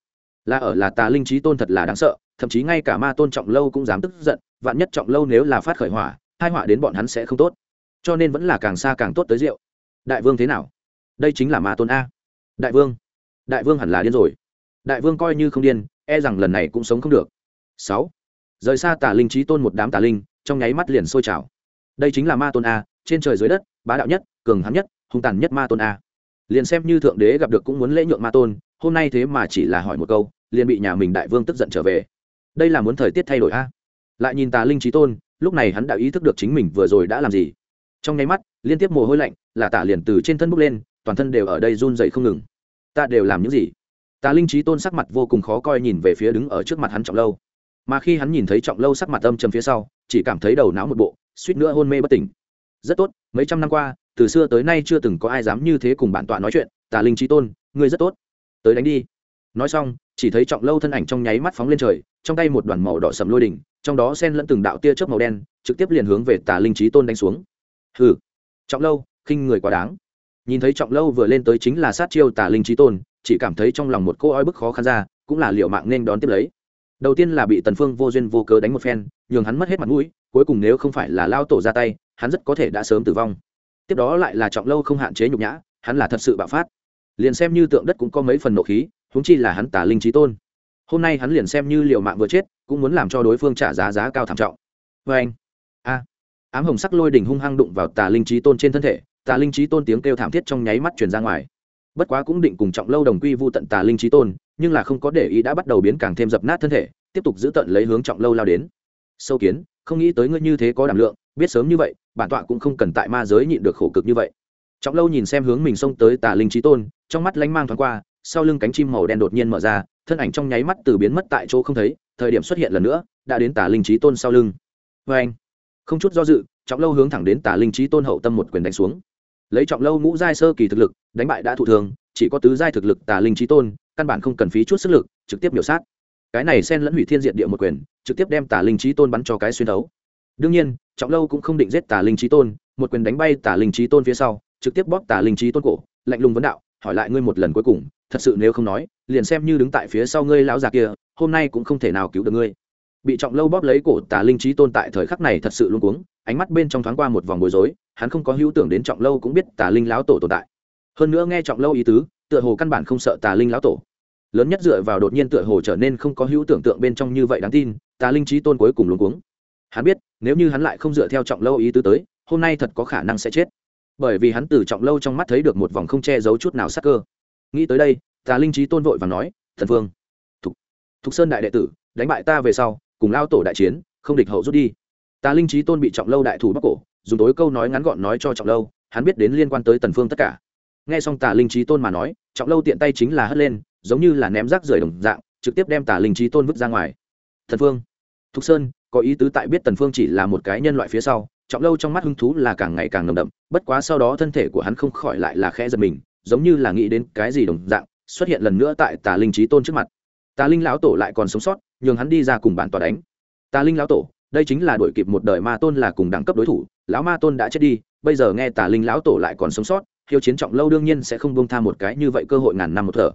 Là ở là tà linh trí tôn thật là đáng sợ, thậm chí ngay cả ma tôn trọng lâu cũng dám tức giận, vạn nhất trọng lâu nếu là phát khởi hỏa hai họa đến bọn hắn sẽ không tốt. Cho nên vẫn là càng xa càng tốt tới rượu. Đại vương thế nào? Đây chính là ma tôn a. Đại vương. Đại vương hẳn là điên rồi. Đại vương coi như không điên e rằng lần này cũng sống không được. Sáu. Rời xa tà linh trí tôn một đám tà linh, trong nháy mắt liền sôi trào. Đây chính là ma tôn a, trên trời dưới đất, bá đạo nhất, cường hắn nhất, hung tàn nhất ma tôn a. Liền xem như thượng đế gặp được cũng muốn lễ nhượng ma tôn, hôm nay thế mà chỉ là hỏi một câu, liền bị nhà mình đại vương tức giận trở về. Đây là muốn thời tiết thay đổi a. Lại nhìn tà linh trí tôn lúc này hắn đã ý thức được chính mình vừa rồi đã làm gì. Trong nháy mắt, liên tiếp mồ hôi lạnh, là tả liền từ trên thân bốc lên, toàn thân đều ở đây run dậy không ngừng. Ta đều làm những gì? Tà linh trí tôn sắc mặt vô cùng khó coi nhìn về phía đứng ở trước mặt hắn trọng lâu. Mà khi hắn nhìn thấy trọng lâu sắc mặt âm trầm phía sau, chỉ cảm thấy đầu não một bộ, suýt nữa hôn mê bất tỉnh. Rất tốt, mấy trăm năm qua, từ xưa tới nay chưa từng có ai dám như thế cùng bản tọa nói chuyện. Tà linh trí tôn, ngươi rất tốt. Tới đánh đi nói xong, chỉ thấy trọng lâu thân ảnh trong nháy mắt phóng lên trời, trong tay một đoàn màu đỏ sầm lôi đỉnh, trong đó sen lẫn từng đạo tia chớp màu đen, trực tiếp liền hướng về tà linh trí tôn đánh xuống. Hừ, trọng lâu, khinh người quá đáng. Nhìn thấy trọng lâu vừa lên tới chính là sát chiêu tà linh trí tôn, chỉ cảm thấy trong lòng một cô oi bức khó khăn ra, cũng là liệu mạng nên đón tiếp lấy. Đầu tiên là bị tần phương vô duyên vô cớ đánh một phen, nhường hắn mất hết mặt mũi, cuối cùng nếu không phải là lao tổ ra tay, hắn rất có thể đã sớm tử vong. Tiếp đó lại là trọng lâu không hạn chế nhục nhã, hắn là thật sự bạo phát. Liền xem như tượng đất cũng có mấy phần nộ khí huống chi là hắn tả linh trí tôn. Hôm nay hắn liền xem như liều mạng vừa chết, cũng muốn làm cho đối phương trả giá giá cao thảm trọng. Vê anh, a, ám hồng sắc lôi đỉnh hung hăng đụng vào tà linh trí tôn trên thân thể, tà linh trí tôn tiếng kêu thảm thiết trong nháy mắt truyền ra ngoài. Bất quá cũng định cùng trọng lâu đồng quy vu tận tà linh trí tôn, nhưng là không có để ý đã bắt đầu biến càng thêm dập nát thân thể, tiếp tục giữ tận lấy hướng trọng lâu lao đến. Sâu kiến, không nghĩ tới ngươi như thế có đảm lượng, biết sớm như vậy, bản tọa cũng không cần tại ma giới nhịn được khổ cực như vậy. Trọng lâu nhìn xem hướng mình xông tới tà linh trí tôn, trong mắt lánh mang thoáng qua sau lưng cánh chim màu đen đột nhiên mở ra, thân ảnh trong nháy mắt từ biến mất tại chỗ không thấy, thời điểm xuất hiện lần nữa, đã đến tà linh trí tôn sau lưng. Vê anh, không chút do dự, trọng lâu hướng thẳng đến tà linh trí tôn hậu tâm một quyền đánh xuống. Lấy trọng lâu ngũ giai sơ kỳ thực lực, đánh bại đã thụ thường, chỉ có tứ giai thực lực tà linh trí tôn, căn bản không cần phí chút sức lực, trực tiếp biểu sát. Cái này xen lẫn hủy thiên diện địa một quyền, trực tiếp đem tà linh trí tôn bắn cho cái xuyên đấu. Đương nhiên, trọng lâu cũng không định giết tà linh trí tôn, một quyền đánh bay tà linh trí tôn phía sau, trực tiếp bóp tà linh trí tôn cổ, lạnh lùng vấn đạo, hỏi lại ngươi một lần cuối cùng thật sự nếu không nói, liền xem như đứng tại phía sau ngươi lão già kia, hôm nay cũng không thể nào cứu được ngươi. Bị trọng lâu bóp lấy cổ tà linh trí tôn tại thời khắc này thật sự luôn cuống, ánh mắt bên trong thoáng qua một vòng bối rối, hắn không có hữu tưởng đến trọng lâu cũng biết tà linh lão tổ tồn tại. Hơn nữa nghe trọng lâu ý tứ, tựa hồ căn bản không sợ tà linh lão tổ. Lớn nhất dựa vào đột nhiên tựa hồ trở nên không có hữu tưởng tượng bên trong như vậy đáng tin, tà linh trí tôn cuối cùng luôn cuống. Hắn biết, nếu như hắn lại không dựa theo trọng lâu ý tứ tới, hôm nay thật có khả năng sẽ chết. Bởi vì hắn từ trọng lâu trong mắt thấy được một vòng không che giấu chút nào sắc cơ nghĩ tới đây tà linh trí tôn vội và nói thần vương, thục, thục sơn đại đệ tử đánh bại ta về sau cùng lao tổ đại chiến không địch hậu rút đi. Tà linh trí tôn bị trọng lâu đại thủ bắc cổ dùng tối câu nói ngắn gọn nói cho trọng lâu hắn biết đến liên quan tới tần phương tất cả. Nghe xong tà linh trí tôn mà nói trọng lâu tiện tay chính là hất lên giống như là ném rác rưởi đồng dạng trực tiếp đem tà linh trí tôn vứt ra ngoài. Thần phương thục sơn có ý tứ tại biết tần phương chỉ là một cái nhân loại phía sau trọng lâu trong mắt hứng thú là càng ngày càng nồng đậm bất quá sau đó thân thể của hắn không khỏi lại là khẽ giật mình giống như là nghĩ đến cái gì đồng dạng, xuất hiện lần nữa tại tà linh trí tôn trước mặt. Tà linh lão tổ lại còn sống sót, nhường hắn đi ra cùng bản tòa đánh. Tà linh lão tổ, đây chính là đổi kịp một đời ma tôn là cùng đẳng cấp đối thủ, lão ma tôn đã chết đi, bây giờ nghe tà linh lão tổ lại còn sống sót, hiếu chiến trọng lâu đương nhiên sẽ không bông tha một cái như vậy cơ hội ngàn năm một thở.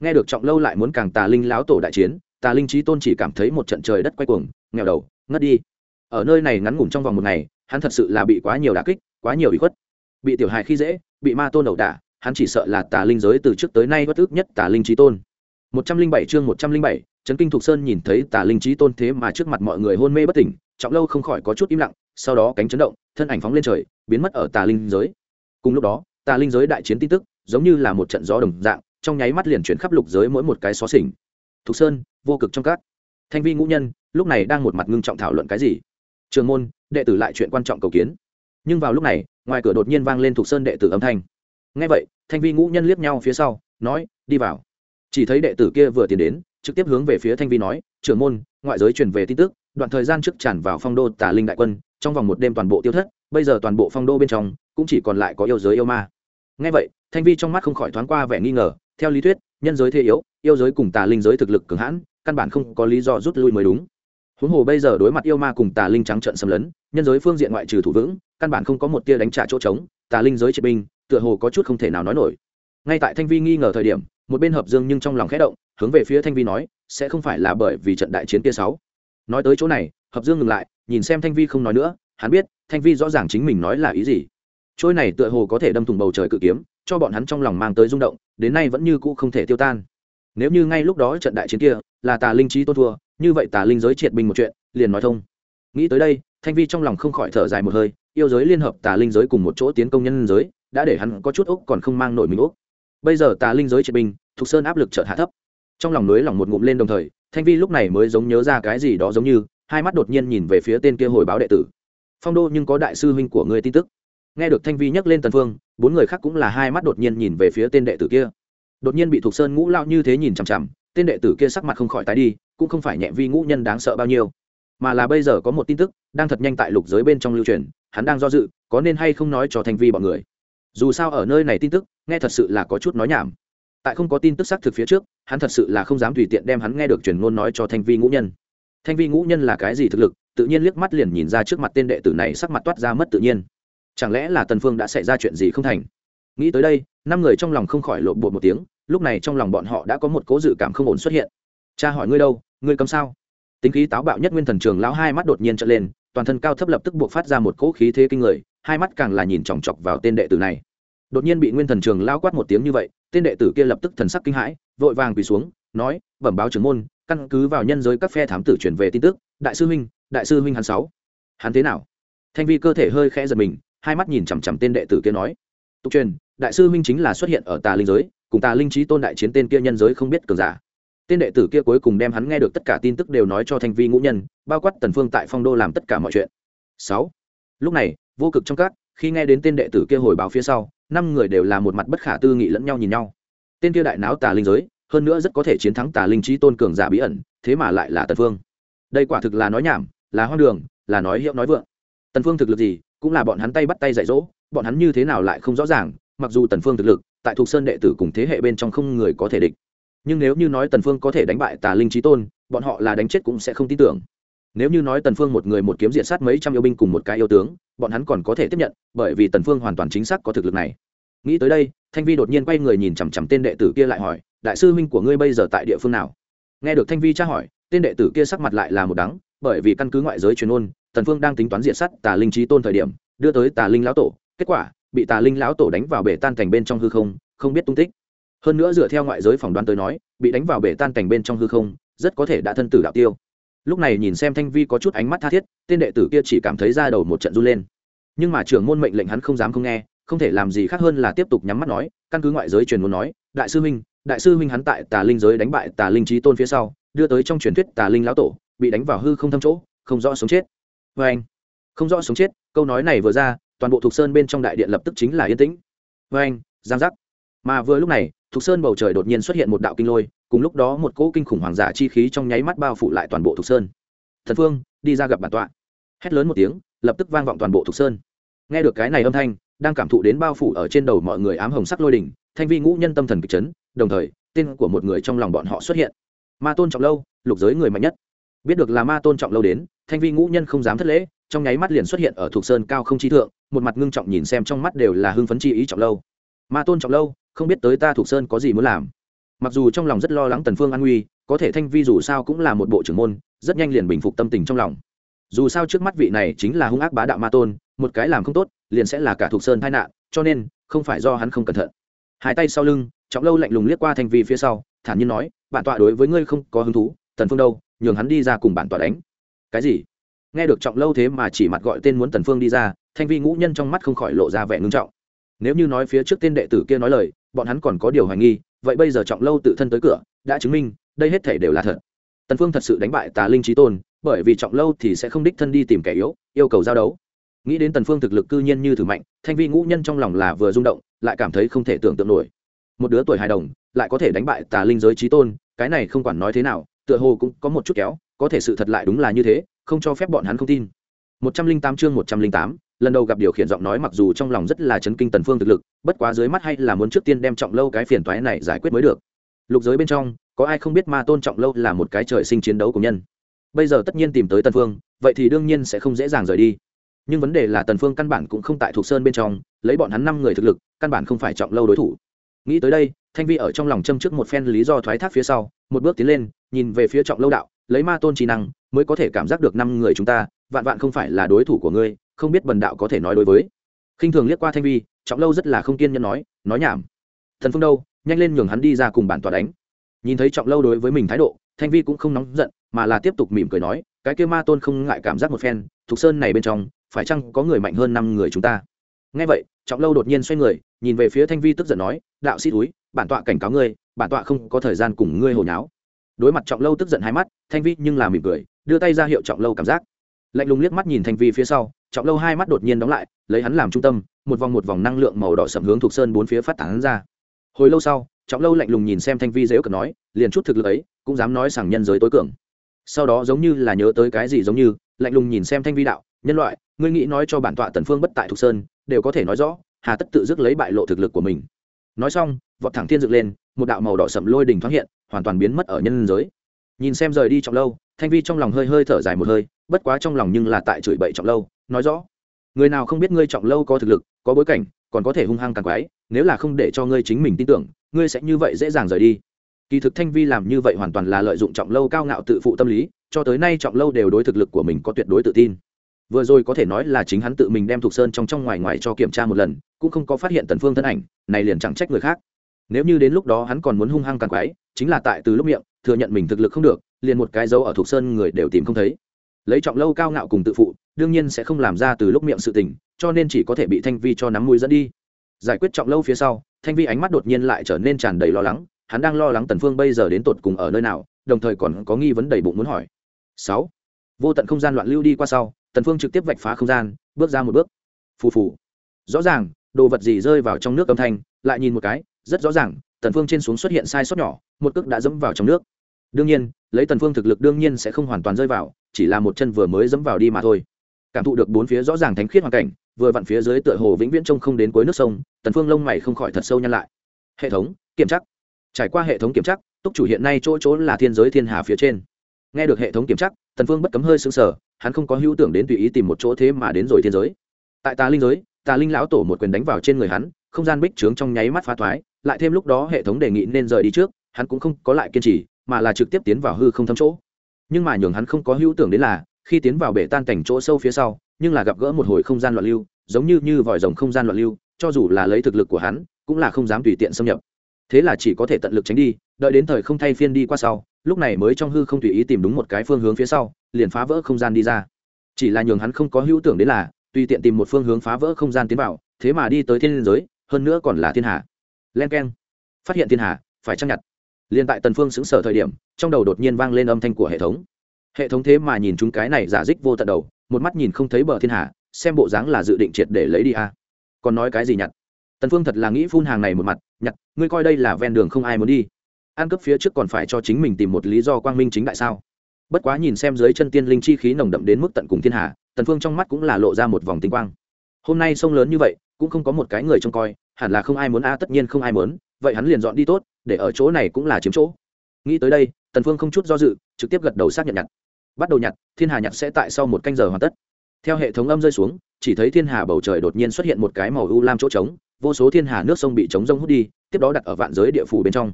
Nghe được trọng lâu lại muốn càng tà linh lão tổ đại chiến, tà linh trí tôn chỉ cảm thấy một trận trời đất quay cuồng, nghèo đầu, ngất đi. Ở nơi này ngắn ngủn trong vòng một ngày, hắn thật sự là bị quá nhiều đả kích, quá nhiều bị khuất. Bị tiểu hài khi dễ, bị ma tôn đầu đả hắn chỉ sợ là tà linh giới từ trước tới nay bất ức nhất tà linh trí tôn. một trăm linh bảy chương một trăm linh bảy trấn kinh thục sơn nhìn thấy tà linh trí tôn thế mà trước mặt mọi người hôn mê bất tỉnh, trọng lâu không khỏi có chút im lặng, sau đó cánh chấn động, thân ảnh phóng lên trời, biến mất ở tà linh giới. Cùng lúc đó, tà linh giới đại chiến tin tức, giống như là một trận gió đồng dạng, trong nháy mắt liền chuyển khắp lục giới mỗi một cái xó xỉnh. Thục sơn, vô cực trong các. Thanh vi ngũ nhân, lúc này đang một mặt ngưng trọng thảo luận cái gì? Trường môn, đệ tử lại chuyện quan trọng cầu kiến. Nhưng vào lúc này, ngoài cửa đột nhiên vang lên thục sơn đệ tử âm thanh ngay vậy, thanh vi ngũ nhân liếc nhau phía sau, nói, đi vào. Chỉ thấy đệ tử kia vừa tiến đến, trực tiếp hướng về phía thanh vi nói, trưởng môn, ngoại giới truyền về tin tức, đoạn thời gian trước tràn vào phong đô tả linh đại quân, trong vòng một đêm toàn bộ tiêu thất, bây giờ toàn bộ phong đô bên trong, cũng chỉ còn lại có yêu giới yêu ma. Ngay vậy, thanh vi trong mắt không khỏi thoáng qua vẻ nghi ngờ, theo lý thuyết, nhân giới thế yếu, yêu giới cùng tà linh giới thực lực cường hãn, căn bản không có lý do rút lui mới đúng. Huống hồ bây giờ đối mặt yêu ma cùng tà linh trắng trận xâm lấn, nhân giới phương diện ngoại trừ thủ vững, căn bản không có một tia đánh trả chỗ trống, tà linh giới triệt binh tựa hồ có chút không thể nào nói nổi. Ngay tại thanh vi nghi ngờ thời điểm, một bên hợp dương nhưng trong lòng khẽ động, hướng về phía thanh vi nói, sẽ không phải là bởi vì trận đại chiến kia sáu? Nói tới chỗ này, hợp dương ngừng lại, nhìn xem thanh vi không nói nữa, hắn biết, thanh vi rõ ràng chính mình nói là ý gì. Trôi này tựa hồ có thể đâm thủng bầu trời cự kiếm, cho bọn hắn trong lòng mang tới rung động, đến nay vẫn như cũ không thể tiêu tan. Nếu như ngay lúc đó trận đại chiến kia là tà linh trí tôn thua, như vậy tà linh giới triệt binh một chuyện, liền nói thông. Nghĩ tới đây, thanh vi trong lòng không khỏi thở dài một hơi, yêu giới liên hợp tà linh giới cùng một chỗ tiến công nhân giới đã để hắn có chút úc còn không mang nổi mình úc bây giờ tà linh giới triệt binh thục sơn áp lực chợt hạ thấp. Trong lòng núi lòng một ngụm lên đồng thời, thanh vi lúc này mới giống nhớ ra cái gì đó giống như, hai mắt đột nhiên nhìn về phía tên kia hồi báo đệ tử. Phong đô nhưng có đại sư huynh của người tin tức. Nghe được thanh vi nhắc lên tần phương, bốn người khác cũng là hai mắt đột nhiên nhìn về phía tên đệ tử kia. Đột nhiên bị thuộc sơn ngũ lao như thế nhìn chằm chằm, tên đệ tử kia sắc mặt không khỏi tái đi, cũng không phải nhẹ vi ngũ nhân đáng sợ bao nhiêu. Mà là bây giờ có một tin tức đang thật nhanh tại lục giới bên trong lưu truyền, hắn đang do dự, có nên hay không nói cho thanh vi bọn người dù sao ở nơi này tin tức, nghe thật sự là có chút nói nhảm. Tại không có tin tức xác thực phía trước, hắn thật sự là không dám tùy tiện đem hắn nghe được truyền ngôn nói cho thanh vi ngũ nhân. Thanh vi ngũ nhân là cái gì thực lực, tự nhiên liếc mắt liền nhìn ra trước mặt tên đệ tử này sắc mặt toát ra mất tự nhiên. Chẳng lẽ là tần phương đã xảy ra chuyện gì không thành? Nghĩ tới đây, năm người trong lòng không khỏi lộn bột một tiếng, lúc này trong lòng bọn họ đã có một cố dự cảm không ổn xuất hiện. Cha hỏi ngươi đâu, ngươi cấm sao? Tính khí táo bạo nhất nguyên thần trường lão hai mắt đột nhiên trở lên toàn thân cao thấp lập tức buộc phát ra một cỗ khí thế kinh người, hai mắt càng là nhìn chòng chọc vào tên đệ tử này. Đột nhiên bị nguyên thần trường lao quát một tiếng như vậy, tên đệ tử kia lập tức thần sắc kinh hãi, vội vàng quỳ xuống, nói, bẩm báo trưởng môn, căn cứ vào nhân giới các phe thám tử chuyển về tin tức, đại sư huynh, đại sư huynh hắn sáu. Hắn thế nào? Thanh vi cơ thể hơi khẽ giật mình, hai mắt nhìn chằm chằm tên đệ tử kia nói, tục truyền, đại sư huynh chính là xuất hiện ở tà linh giới, cùng tà linh trí tôn đại chiến tên kia nhân giới không biết cường giả tên đệ tử kia cuối cùng đem hắn nghe được tất cả tin tức đều nói cho thanh vi ngũ nhân, bao quát tần phương tại phong đô làm tất cả mọi chuyện. Sáu. Lúc này, vô cực trong các, khi nghe đến tên đệ tử kia hồi báo phía sau, năm người đều là một mặt bất khả tư nghị lẫn nhau nhìn nhau. Tên kia đại náo tà linh giới, hơn nữa rất có thể chiến thắng tà linh trí tôn cường giả bí ẩn, thế mà lại là tần phương. Đây quả thực là nói nhảm, là hoang đường, là nói hiệu nói vượng. Tần phương thực lực gì, cũng là bọn hắn tay bắt tay dạy dỗ, bọn hắn như thế nào lại không rõ ràng, mặc dù tần phương thực lực, tại thuộc sơn đệ tử cùng thế hệ bên trong không người có thể địch nhưng nếu như nói tần phương có thể đánh bại tà linh trí tôn, bọn họ là đánh chết cũng sẽ không tin tưởng. Nếu như nói tần phương một người một kiếm diện sát mấy trăm yêu binh cùng một cái yêu tướng, bọn hắn còn có thể tiếp nhận, bởi vì tần phương hoàn toàn chính xác có thực lực này. Nghĩ tới đây, thanh vi đột nhiên quay người nhìn chằm chằm tên đệ tử kia lại hỏi, đại sư huynh của ngươi bây giờ tại địa phương nào? Nghe được thanh vi tra hỏi, tên đệ tử kia sắc mặt lại là một đắng, bởi vì căn cứ ngoại giới truyền ôn, tần phương đang tính toán diện sát tà linh trí tôn thời điểm, đưa tới tà linh lão tổ. Kết quả, bị tà linh lão tổ đánh vào bể tan thành bên trong hư không không biết tung tích hơn nữa dựa theo ngoại giới phỏng đoán tới nói, bị đánh vào bể tan cảnh bên trong hư không, rất có thể đã thân tử đạo tiêu. Lúc này nhìn xem thanh vi có chút ánh mắt tha thiết, tên đệ tử kia chỉ cảm thấy ra đầu một trận run lên. Nhưng mà trưởng môn mệnh lệnh hắn không dám không nghe, không thể làm gì khác hơn là tiếp tục nhắm mắt nói, căn cứ ngoại giới truyền muốn nói, đại sư huynh, đại sư huynh hắn tại tà linh giới đánh bại tà linh trí tôn phía sau, đưa tới trong truyền thuyết tà linh lão tổ, bị đánh vào hư không thâm chỗ, không rõ sống chết. Vê anh, không rõ sống chết, câu nói này vừa ra, toàn bộ thuộc sơn bên trong đại điện lập tức chính là yên tĩnh. Vê anh, giang giác. Mà vừa lúc này thục sơn bầu trời đột nhiên xuất hiện một đạo kinh lôi, cùng lúc đó một cỗ kinh khủng hoàng giả chi khí trong nháy mắt bao phủ lại toàn bộ thục sơn. Thần phương, đi ra gặp bản tọa. Hét lớn một tiếng, lập tức vang vọng toàn bộ thục sơn. Nghe được cái này âm thanh, đang cảm thụ đến bao phủ ở trên đầu mọi người ám hồng sắc lôi đỉnh, thanh vi ngũ nhân tâm thần kịch chấn, đồng thời, tên của một người trong lòng bọn họ xuất hiện. Ma tôn trọng lâu, lục giới người mạnh nhất. Biết được là ma tôn trọng lâu đến, thanh vi ngũ nhân không dám thất lễ, trong nháy mắt liền xuất hiện ở thuộc sơn cao không chi thượng, một mặt ngưng trọng nhìn xem trong mắt đều là hưng phấn chi ý trọng lâu. Ma tôn trọng lâu không biết tới ta thuộc sơn có gì muốn làm. Mặc dù trong lòng rất lo lắng tần phương an nguy có thể thanh vi dù sao cũng là một bộ trưởng môn, rất nhanh liền bình phục tâm tình trong lòng. Dù sao trước mắt vị này chính là hung ác bá đạo ma tôn, một cái làm không tốt, liền sẽ là cả thuộc sơn tai nạn, cho nên, không phải do hắn không cẩn thận. Hai tay sau lưng, trọng lâu lạnh lùng liếc qua thanh vi phía sau, thản nhiên nói, bản tọa đối với ngươi không có hứng thú, tần phương đâu, nhường hắn đi ra cùng bản tọa đánh. Cái gì? Nghe được trọng lâu thế mà chỉ mặt gọi tên muốn tần phương đi ra, thanh vi ngũ nhân trong mắt không khỏi lộ ra vẻ ngưng trọng. Nếu như nói phía trước tên đệ tử kia nói lời bọn hắn còn có điều hoài nghi vậy bây giờ trọng lâu tự thân tới cửa đã chứng minh đây hết thể đều là thật. Tần phương thật sự đánh bại tà linh trí tôn bởi vì trọng lâu thì sẽ không đích thân đi tìm kẻ yếu yêu cầu giao đấu. Nghĩ đến tần phương thực lực cư nhiên như thử mạnh thanh vi ngũ nhân trong lòng là vừa rung động lại cảm thấy không thể tưởng tượng nổi. Một đứa tuổi hài đồng lại có thể đánh bại tà linh giới trí tôn cái này không quản nói thế nào tựa hồ cũng có một chút kéo có thể sự thật lại đúng là như thế không cho phép bọn hắn không tin. 108 chương 108, lần đầu gặp điều khiển giọng nói mặc dù trong lòng rất là chấn kinh tần phương thực lực, bất quá dưới mắt hay là muốn trước tiên đem trọng lâu cái phiền toái này giải quyết mới được. Lục giới bên trong, có ai không biết ma tôn trọng lâu là một cái trời sinh chiến đấu của nhân. Bây giờ tất nhiên tìm tới tần phương, vậy thì đương nhiên sẽ không dễ dàng rời đi. Nhưng vấn đề là tần phương căn bản cũng không tại thuộc sơn bên trong, lấy bọn hắn năm người thực lực, căn bản không phải trọng lâu đối thủ. Nghĩ tới đây, thanh vi ở trong lòng châm trước một phen lý do thoái thác phía sau, một bước tiến lên, nhìn về phía trọng lâu đạo, lấy ma tôn trí năng, mới có thể cảm giác được năm người chúng ta, vạn vạn không phải là đối thủ của ngươi không biết bần đạo có thể nói đối với. Khinh thường liếc qua thanh vi, trọng lâu rất là không kiên nhẫn nói nói nhảm. Thần phương đâu, nhanh lên nhường hắn đi ra cùng bản tòa đánh. Nhìn thấy trọng lâu đối với mình thái độ, thanh vi cũng không nóng giận, mà là tiếp tục mỉm cười nói, cái kia ma tôn không ngại cảm giác một phen, thục sơn này bên trong, phải chăng có người mạnh hơn năm người chúng ta? Nghe vậy, trọng lâu đột nhiên xoay người, nhìn về phía thanh vi tức giận nói, đạo sĩ túi, bản tọa cảnh cáo ngươi, bản tọa không có thời gian cùng ngươi hồi nháo. Đối mặt trọng lâu tức giận hai mắt, thanh vi nhưng là mỉm cười, đưa tay ra hiệu trọng lâu cảm giác lạnh lùng liếc mắt nhìn thanh vi phía sau, trọng lâu hai mắt đột nhiên đóng lại, lấy hắn làm trung tâm, một vòng một vòng năng lượng màu đỏ sầm hướng thuộc sơn bốn phía phát tán ra. Hồi lâu sau, trọng lâu lạnh lùng nhìn xem thanh vi dễ cợt nói, liền chút thực lực ấy, cũng dám nói rằng nhân giới tối cường. Sau đó giống như là nhớ tới cái gì giống như, lạnh lùng nhìn xem thanh vi đạo, nhân loại, ngươi nghĩ nói cho bản tọa tần phương bất tại thuộc sơn, đều có thể nói rõ, hà tất tự dứt lấy bại lộ thực lực của mình. Nói xong, vọt thẳng thiên dựng lên, một đạo màu đỏ sậm lôi đỉnh thoáng hiện, hoàn toàn biến mất ở nhân giới. Nhìn xem rời đi trọng lâu, thanh vi trong lòng hơi hơi thở dài một hơi bất quá trong lòng nhưng là tại chửi bậy trọng lâu, nói rõ, người nào không biết ngươi trọng lâu có thực lực, có bối cảnh, còn có thể hung hăng càng quái, nếu là không để cho ngươi chính mình tin tưởng, ngươi sẽ như vậy dễ dàng rời đi. Kỳ thực thanh vi làm như vậy hoàn toàn là lợi dụng trọng lâu cao ngạo tự phụ tâm lý, cho tới nay trọng lâu đều đối thực lực của mình có tuyệt đối tự tin. Vừa rồi có thể nói là chính hắn tự mình đem thuộc sơn trong trong ngoài ngoài cho kiểm tra một lần, cũng không có phát hiện tần phương thân ảnh, này liền chẳng trách người khác. Nếu như đến lúc đó hắn còn muốn hung hăng càng quái, chính là tại từ lúc miệng, thừa nhận mình thực lực không được, liền một cái dấu ở thuộc sơn người đều tìm không thấy lấy trọng lâu cao ngạo cùng tự phụ, đương nhiên sẽ không làm ra từ lúc miệng sự tình, cho nên chỉ có thể bị thanh vi cho nắm mũi dẫn đi. Giải quyết trọng lâu phía sau, thanh vi ánh mắt đột nhiên lại trở nên tràn đầy lo lắng, hắn đang lo lắng tần phương bây giờ đến tột cùng ở nơi nào, đồng thời còn có nghi vấn đầy bụng muốn hỏi. Sáu, vô tận không gian loạn lưu đi qua sau, tần phương trực tiếp vạch phá không gian, bước ra một bước. Phù phù. Rõ ràng, đồ vật gì rơi vào trong nước âm thanh, lại nhìn một cái, rất rõ ràng, tần phương trên xuống xuất hiện sai sót nhỏ, một cước đã dẫm vào trong nước đương nhiên, lấy tần phương thực lực đương nhiên sẽ không hoàn toàn rơi vào, chỉ là một chân vừa mới dẫm vào đi mà thôi. Cảm thụ được bốn phía rõ ràng thánh khiết hoàn cảnh, vừa vặn phía dưới tựa hồ vĩnh viễn trông không đến cuối nước sông, tần phương lông mày không khỏi thật sâu nhăn lại. Hệ thống, kiểm tra. Trải qua hệ thống kiểm tra, túc chủ hiện nay chỗ chỗ là thiên giới thiên hà phía trên. Nghe được hệ thống kiểm tra, tần phương bất cấm hơi sững sờ, hắn không có hữu tưởng đến tùy ý tìm một chỗ thế mà đến rồi thiên giới. Tại tà linh giới, tà linh lão tổ một quyền đánh vào trên người hắn, không gian bích trướng trong nháy mắt phá thoái, lại thêm lúc đó hệ thống đề nghị nên rời đi trước, hắn cũng không có lại kiên trì mà là trực tiếp tiến vào hư không thâm chỗ. Nhưng mà nhường hắn không có hữu tưởng đến là, khi tiến vào bể tan cảnh chỗ sâu phía sau, nhưng là gặp gỡ một hồi không gian loạn lưu, giống như như vòi rồng không gian loạn lưu, cho dù là lấy thực lực của hắn, cũng là không dám tùy tiện xâm nhập. Thế là chỉ có thể tận lực tránh đi, đợi đến thời không thay phiên đi qua sau, lúc này mới trong hư không tùy ý tìm đúng một cái phương hướng phía sau, liền phá vỡ không gian đi ra. Chỉ là nhường hắn không có hữu tưởng đến là, tùy tiện tìm một phương hướng phá vỡ không gian tiến vào, thế mà đi tới thiên giới, hơn nữa còn là thiên hà len k e n phát hiện thiên hà phải trang nhặt? Liền tại tần phương xứng sở thời điểm, trong đầu đột nhiên vang lên âm thanh của hệ thống. Hệ thống thế mà nhìn chúng cái này giả dích vô tận đầu, một mắt nhìn không thấy bờ thiên hạ xem bộ dáng là dự định triệt để lấy đi à. còn nói cái gì nhặt? Tần phương thật là nghĩ phun hàng này một mặt, nhặt, ngươi coi đây là ven đường không ai muốn đi. Ăn cướp phía trước còn phải cho chính mình tìm một lý do quang minh chính đại sao? Bất quá nhìn xem dưới chân tiên linh chi khí nồng đậm đến mức tận cùng thiên hạ tần phương trong mắt cũng là lộ ra một vòng tinh quang. Hôm nay sông lớn như vậy, cũng không có một cái người trông coi, hẳn là không ai muốn a, tất nhiên không ai muốn, vậy hắn liền dọn đi tốt để ở chỗ này cũng là chiếm chỗ. Nghĩ tới đây, tần phương không chút do dự, trực tiếp gật đầu xác nhận nhặt. Bắt đầu nhặt, thiên hà nhặt sẽ tại sau một canh giờ hoàn tất. Theo hệ thống âm rơi xuống, chỉ thấy thiên hà bầu trời đột nhiên xuất hiện một cái màu u lam chỗ trống, vô số thiên hà nước sông bị trống rông hút đi, tiếp đó đặt ở vạn giới địa phủ bên trong.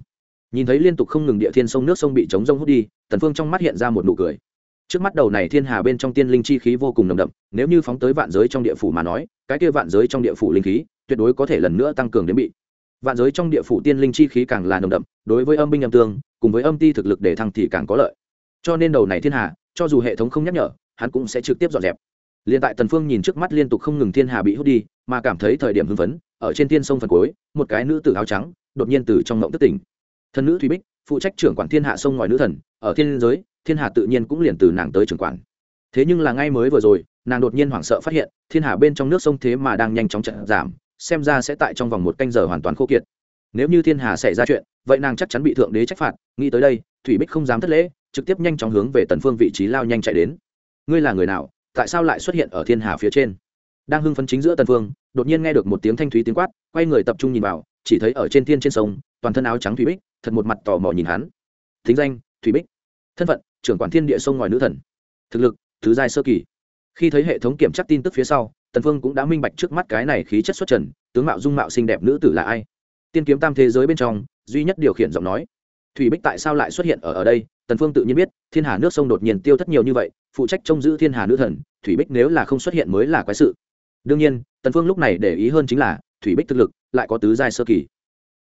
Nhìn thấy liên tục không ngừng địa thiên sông nước sông bị trống rông hút đi, tần phương trong mắt hiện ra một nụ cười. Trước mắt đầu này thiên hà bên trong tiên linh chi khí vô cùng nồng đậm, nếu như phóng tới vạn giới trong địa phủ mà nói, cái kia vạn giới trong địa phủ linh khí, tuyệt đối có thể lần nữa tăng cường đến bị vạn giới trong địa phủ tiên linh chi khí càng là nồng đậm, đối với âm binh âm tương, cùng với âm ti thực lực để thăng thì càng có lợi. Cho nên đầu này thiên hà, cho dù hệ thống không nhắc nhở, hắn cũng sẽ trực tiếp dọn dẹp. Liền tại tần phương nhìn trước mắt liên tục không ngừng thiên hà bị hút đi, mà cảm thấy thời điểm hưng phấn, ở trên thiên sông phần cuối, một cái nữ tử áo trắng, đột nhiên từ trong ngộng tức tỉnh. Thần nữ thủy bích, phụ trách trưởng quản thiên hạ sông ngòi nữ thần, ở thiên giới, thiên hà tự nhiên cũng liền từ nàng tới trưởng quản. Thế nhưng là ngay mới vừa rồi, nàng đột nhiên hoảng sợ phát hiện, thiên hà bên trong nước sông thế mà đang nhanh chóng trận giảm xem ra sẽ tại trong vòng một canh giờ hoàn toàn khô kiệt. Nếu như thiên hà xảy ra chuyện, vậy nàng chắc chắn bị thượng đế trách phạt. Nghĩ tới đây, thủy bích không dám thất lễ, trực tiếp nhanh chóng hướng về tần phương vị trí lao nhanh chạy đến. Ngươi là người nào? Tại sao lại xuất hiện ở thiên hà phía trên? Đang hưng phấn chính giữa tần phương, đột nhiên nghe được một tiếng thanh thúy tiếng quát, quay người tập trung nhìn vào, chỉ thấy ở trên thiên trên sông, toàn thân áo trắng thủy bích, thật một mặt tò mò nhìn hắn. Thính danh, thủy bích. Thân phận, trưởng quản thiên địa sông ngòi nữ thần. Thực lực, thứ giai sơ kỳ. Khi thấy hệ thống kiểm tra tin tức phía sau tần phương cũng đã minh bạch trước mắt cái này khí chất xuất trần, tướng mạo dung mạo xinh đẹp nữ tử là ai. Tiên kiếm tam thế giới bên trong, duy nhất điều khiển giọng nói. Thủy bích tại sao lại xuất hiện ở ở đây? Tần phương tự nhiên biết, thiên hà nước sông đột nhiên tiêu thất nhiều như vậy, phụ trách trông giữ thiên hà nữ thần, thủy bích nếu là không xuất hiện mới là quái sự. Đương nhiên, tần phương lúc này để ý hơn chính là, thủy bích thực lực, lại có tứ giai sơ kỳ.